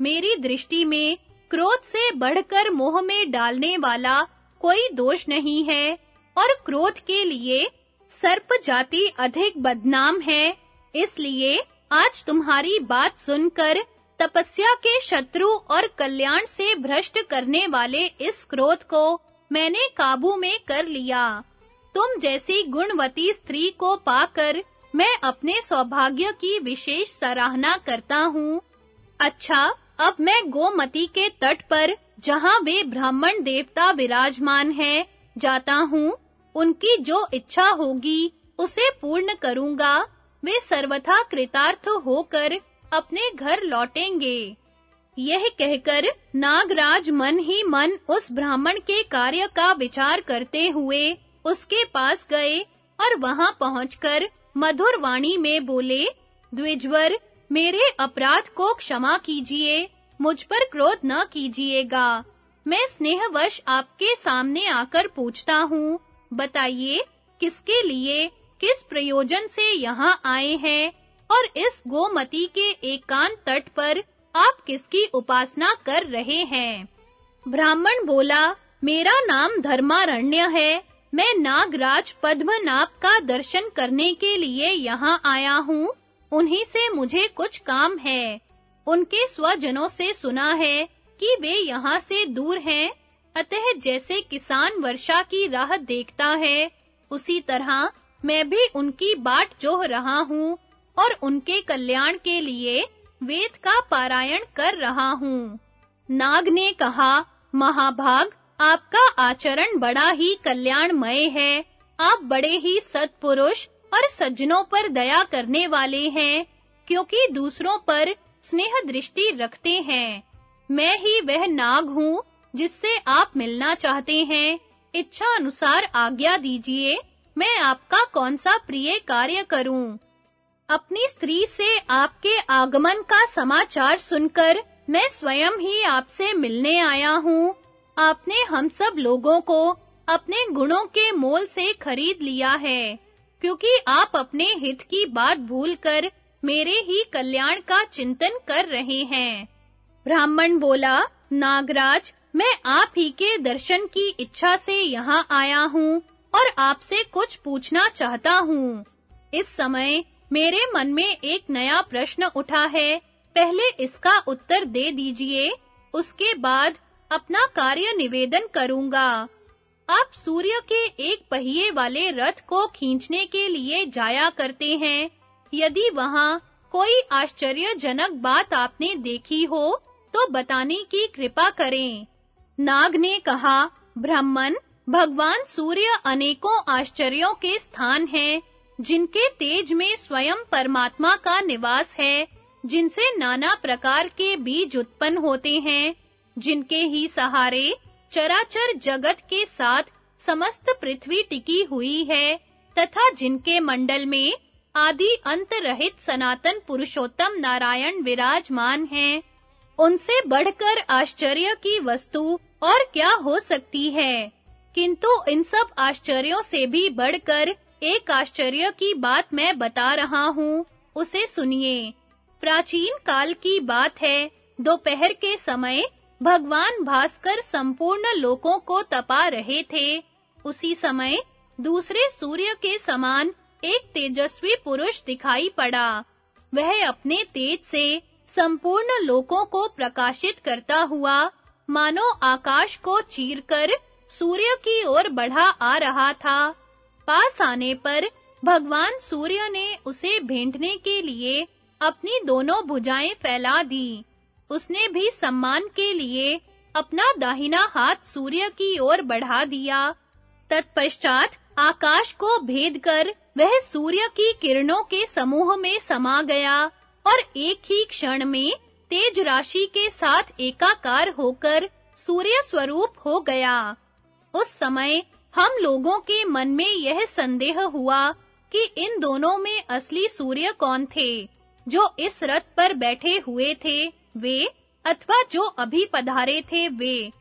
मेरी दृष्टि में क्रोध से बढ़कर मोह में डालने वाला कोई दोष नहीं है और क्रोध के लिए सर्प जाति अधिक बदनाम है। इसलिए आज तुम्हारी बात सुनकर तपस्या के शत्रु और कल्याण से भ्रष्ट करने वाले इस क्रोध को मैंने काबू में कर लिया। तुम जैसी गुणवती स्त्री को पाकर मैं अपने सौभाग्य की विशेष सराहना करता हूँ। अच्छा अब मैं गोमती के तट पर, जहाँ वे ब्राह्मण देवता विराजमान हैं, जाता हूँ। उनकी जो इच्छा होगी, उसे पूर्ण करूँगा। वे सर्वथा कृतार्थ होकर अपने घर लौटेंगे। यह कहकर नागराज मन ही मन उस ब्राह्मण के कार्य का विचार करते हुए उसके पास गए और वहाँ पहुंचकर मधुर वाणी में बोले, द्विजवर, मेरे अपराध को क्षमा कीजिए, मुझ पर क्रोध न कीजिएगा। मैं स्नेहवश आपके सामने आकर पूछता हूँ, बताइए, किसके लिए, किस प्रयोजन से यहाँ आए हैं? और इस गोमती के एकांत तट पर आप किसकी उपासना कर रहे हैं? ब्राह्मण बोला, मेरा नाम धर्मारण्य है। मैं नागराज पद्मनाभ का दर्शन करने के लिए यहाँ आया हूँ। उन्हीं से मुझे कुछ काम है। उनके स्वजनों से सुना है कि वे यहाँ से दूर हैं। अतः जैसे किसान वर्षा की राह देखता है, उसी तरह मैं भी उनकी बाट जोह रहा हूँ। और उनके कल्याण के लिए वेद का पारायण कर रहा हूँ। नाग ने कहा, महाभाग, आपका आचरण बड़ा ही कल्याणमय है। आप बड़े ही सत्पुरुष और सज्जनों पर दया करने वाले हैं, क्योंकि दूसरों पर स्नेह दृष्टि रखते हैं। मैं ही वह नाग हूँ जिससे आप मिलना चाहते हैं। इच्छा अनुसार आज्ञा दीजिए, मैं आपका कौन सा प्रिय कार्य करूँ? अपनी स्त्री से आपके आगमन का समाचार सुनकर मैं स्वयं ही आपसे मिलने आया हूँ। आपने हम सब लोगों को अपने गुणों के मोल से खरीद लिया है, क्योंकि आप अपने हित की बात भूलकर मेरे ही कल्याण का चिंतन कर रहे हैं। ब्राह्मण बोला, नागराज, मैं आप ही के दर्शन की इच्छा से यहाँ आया हूँ और आपसे कुछ पूछना चाहता हूँ। इस समय मेरे मन में एक नया प्रश्न उठा है। पहले इसका उत्तर दे दीजिए। उसके बाद अपना कार्य निवेदन करूँगा। आप सूर्य के एक पहिए वाले रथ को खींचने के लिए जाया करते हैं। यदि वहाँ कोई आश्चर्यजनक बात आपने देखी हो तो बताने की कृपा करें। नाग ने कहा, ब्राह्मण, भगवान सूर्य अनेकों आश्चर्यों के स्थान हैं। जिनके तेज में स्वयं परमात्मा का निवास है, जिनसे नाना प्रकार के बीज उत्पन्न होते हैं, जिनके ही सहारे चराचर जगत के साथ समस्त पृथ्वी टिकी हुई है, तथा जिनके मंडल में आदि अंत रहित सनातन पुरुषोत्तम नारायण विराजमान हैं। उनसे बढ़कर आश्चर्य की वस्तु और क्या हो सकती है? किंतु इन सब आश्चर्यों से भी बढ़कर एक आश्चर्य की बात मैं बता रहा हूँ, उसे सुनिए। प्राचीन काल की बात है, दोपहर के समय भगवान भास्कर संपूर्ण लोकों को तपा रहे थे। उसी समय दूसरे सूर्य के समान एक तेजस्वी पुरुष दिखाई पड़ा। वह अपने तेज से संपूर्ण लोकों को प्रकाशित करता हुआ मानो आकाश को चीरकर सूर्य की ओर बढ़ा आ रहा था। पास आने पर भगवान सूर्य ने उसे भेंटने के लिए अपनी दोनों भुजाएँ फैला दी। उसने भी सम्मान के लिए अपना दाहिना हाथ सूर्य की ओर बढ़ा दिया। तत्पश्चात आकाश को भेद कर वह सूर्य की किरणों के समूह में समा गया और एक ही क्षण में तेज राशि के साथ एकाकार होकर सूर्य स्वरूप हो गया। उस समय हम लोगों के मन में यह संदेह हुआ कि इन दोनों में असली सूर्य कौन थे? जो इस रथ पर बैठे हुए थे, वे, अथवा जो अभी पधारे थे, वे।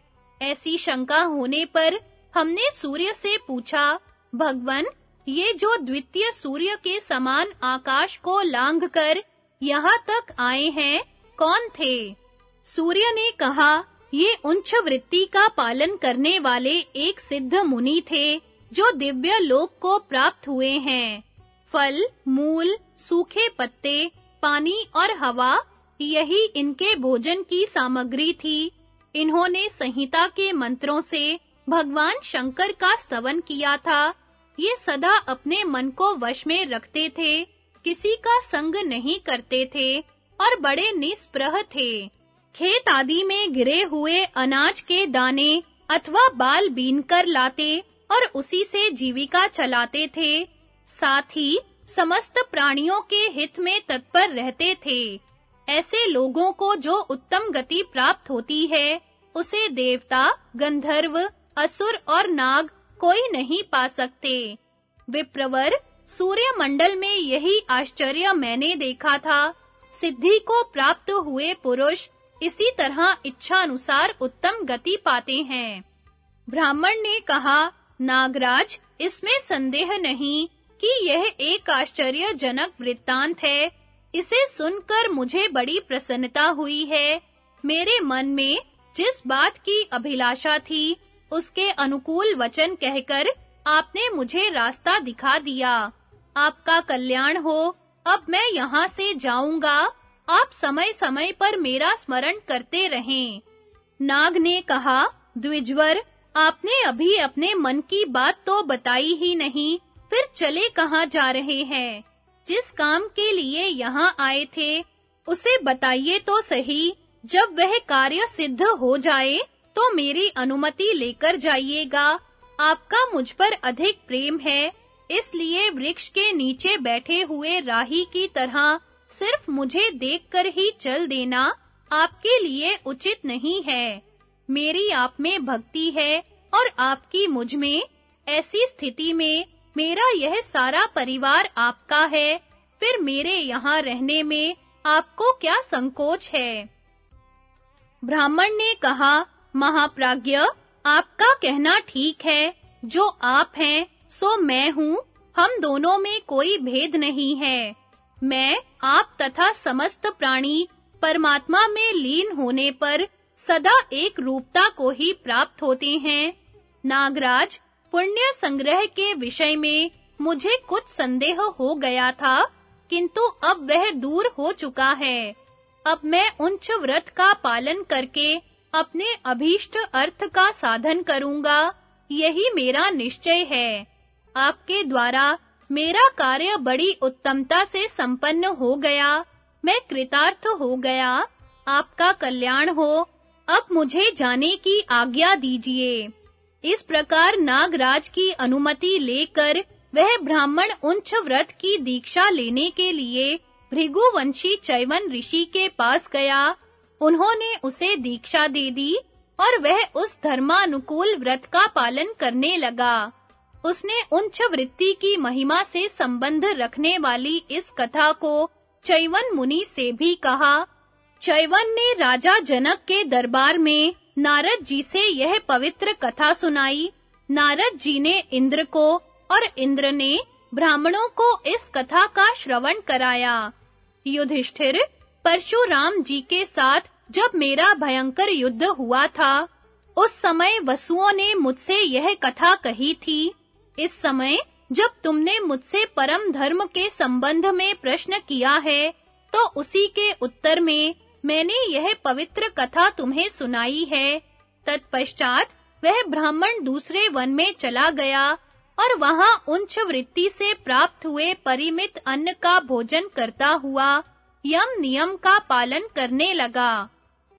ऐसी शंका होने पर हमने सूर्य से पूछा, भगवन, ये जो द्वितीय सूर्य के समान आकाश को लांघकर यहाँ तक आए हैं, कौन थे? सूर्य ने कहा ये उच्च वृत्ति का पालन करने वाले एक सिद्ध मुनि थे, जो दिव्य लोक को प्राप्त हुए हैं। फल, मूल, सूखे पत्ते, पानी और हवा, यही इनके भोजन की सामग्री थी। इन्होंने संहिता के मंत्रों से भगवान शंकर का स्तवन किया था। ये सदा अपने मन को वश में रखते थे, किसी का संग नहीं करते थे और बड़े निस्प्रह थे। खेत आदि में गिरे हुए अनाज के दाने अथवा बाल बीन कर लाते और उसी से जीविका चलाते थे। साथ ही समस्त प्राणियों के हित में तत्पर रहते थे। ऐसे लोगों को जो उत्तम गति प्राप्त होती है, उसे देवता, गंधर्व, असुर और नाग कोई नहीं पा सकते। विप्रवर सूर्य मंडल में यही आश्चर्य मैंने देखा था। सिद्धि को प्राप्त हुए पुरुष इसी तरह इच्छा अनुसार उत्तम गति पाते हैं। ब्राह्मण ने कहा, नागराज, इसमें संदेह नहीं कि यह एक आश्चर्यजनक वृत्तांत है। इसे सुनकर मुझे बड़ी प्रसन्नता हुई है। मेरे मन में जिस बात की अभिलाषा थी, उसके अनुकूल वचन कहकर आपने मुझे रास्ता दिखा दिया। आपका कल्याण हो, अब मैं यहाँ से जाऊँगा आप समय-समय पर मेरा स्मरण करते रहें। नाग ने कहा, द्विजवर, आपने अभी अपने मन की बात तो बताई ही नहीं, फिर चले कहाँ जा रहे हैं? जिस काम के लिए यहाँ आए थे, उसे बताइए तो सही। जब वह कार्य सिद्ध हो जाए तो मेरी अनुमति लेकर जाइएगा। आपका मुझ पर अधिक प्रेम है, इसलिए वृक्ष के नीचे बैठे हुए राही की तरह सिर्फ़ मुझे देखकर ही चल देना आपके लिए उचित नहीं है। मेरी आप में भक्ति है और आपकी मुझमें ऐसी स्थिति में मेरा यह सारा परिवार आपका है, फिर मेरे यहाँ रहने में आपको क्या संकोच है? ब्राह्मण ने कहा, महाप्राज्ञ, आपका कहना ठीक है। जो आप हैं, सो मैं हूँ। हम दोनों में कोई भेद नहीं है। मैं, आप तथा समस्त प्राणी परमात्मा में लीन होने पर सदा एक रूपता को ही प्राप्त होते हैं। नागराज, पुण्य संग्रह के विषय में मुझे कुछ संदेह हो गया था, किंतु अब वह दूर हो चुका है। अब मैं उच्च व्रत का पालन करके अपने अभीष्ट अर्थ का साधन करूँगा, यही मेरा निश्चय है। आपके द्वारा मेरा कार्य बड़ी उत्तमता से संपन्न हो गया। मैं कृतार्थ हो गया। आपका कल्याण हो। अब मुझे जाने की आज्ञा दीजिए। इस प्रकार नागराज की अनुमति लेकर वह ब्राह्मण उच्च व्रत की दीक्षा लेने के लिए भृगुवंशी चैवन ऋषि के पास गया। उन्होंने उसे दीक्षा दे दी और वह उस धर्मानुकूल व्रत का पालन करने लगा। उसने उच्च वृत्ति की महिमा से संबंध रखने वाली इस कथा को चैवन मुनि से भी कहा। चैवन ने राजा जनक के दरबार में नारद जी से यह पवित्र कथा सुनाई। नारद जी ने इंद्र को और इंद्र ने ब्राह्मणों को इस कथा का श्रवण कराया। युधिष्ठिर, परशुराम जी के साथ जब मेरा भयंकर युद्ध हुआ था, उस समय वसुओं ने मुझसे यह कथा कही थी। इस समय जब तुमने मुझसे परम धर्म के संबंध में प्रश्न किया है तो उसी के उत्तर में मैंने यह पवित्र कथा तुम्हें सुनाई है। तत्पश्चात वह ब्राह्मण दूसरे वन में चला गया और वहाँ उच्च वृत्ति से प्राप्त हुए परिमित अन्न का भोजन करता हुआ यम नियम का पालन करने लगा।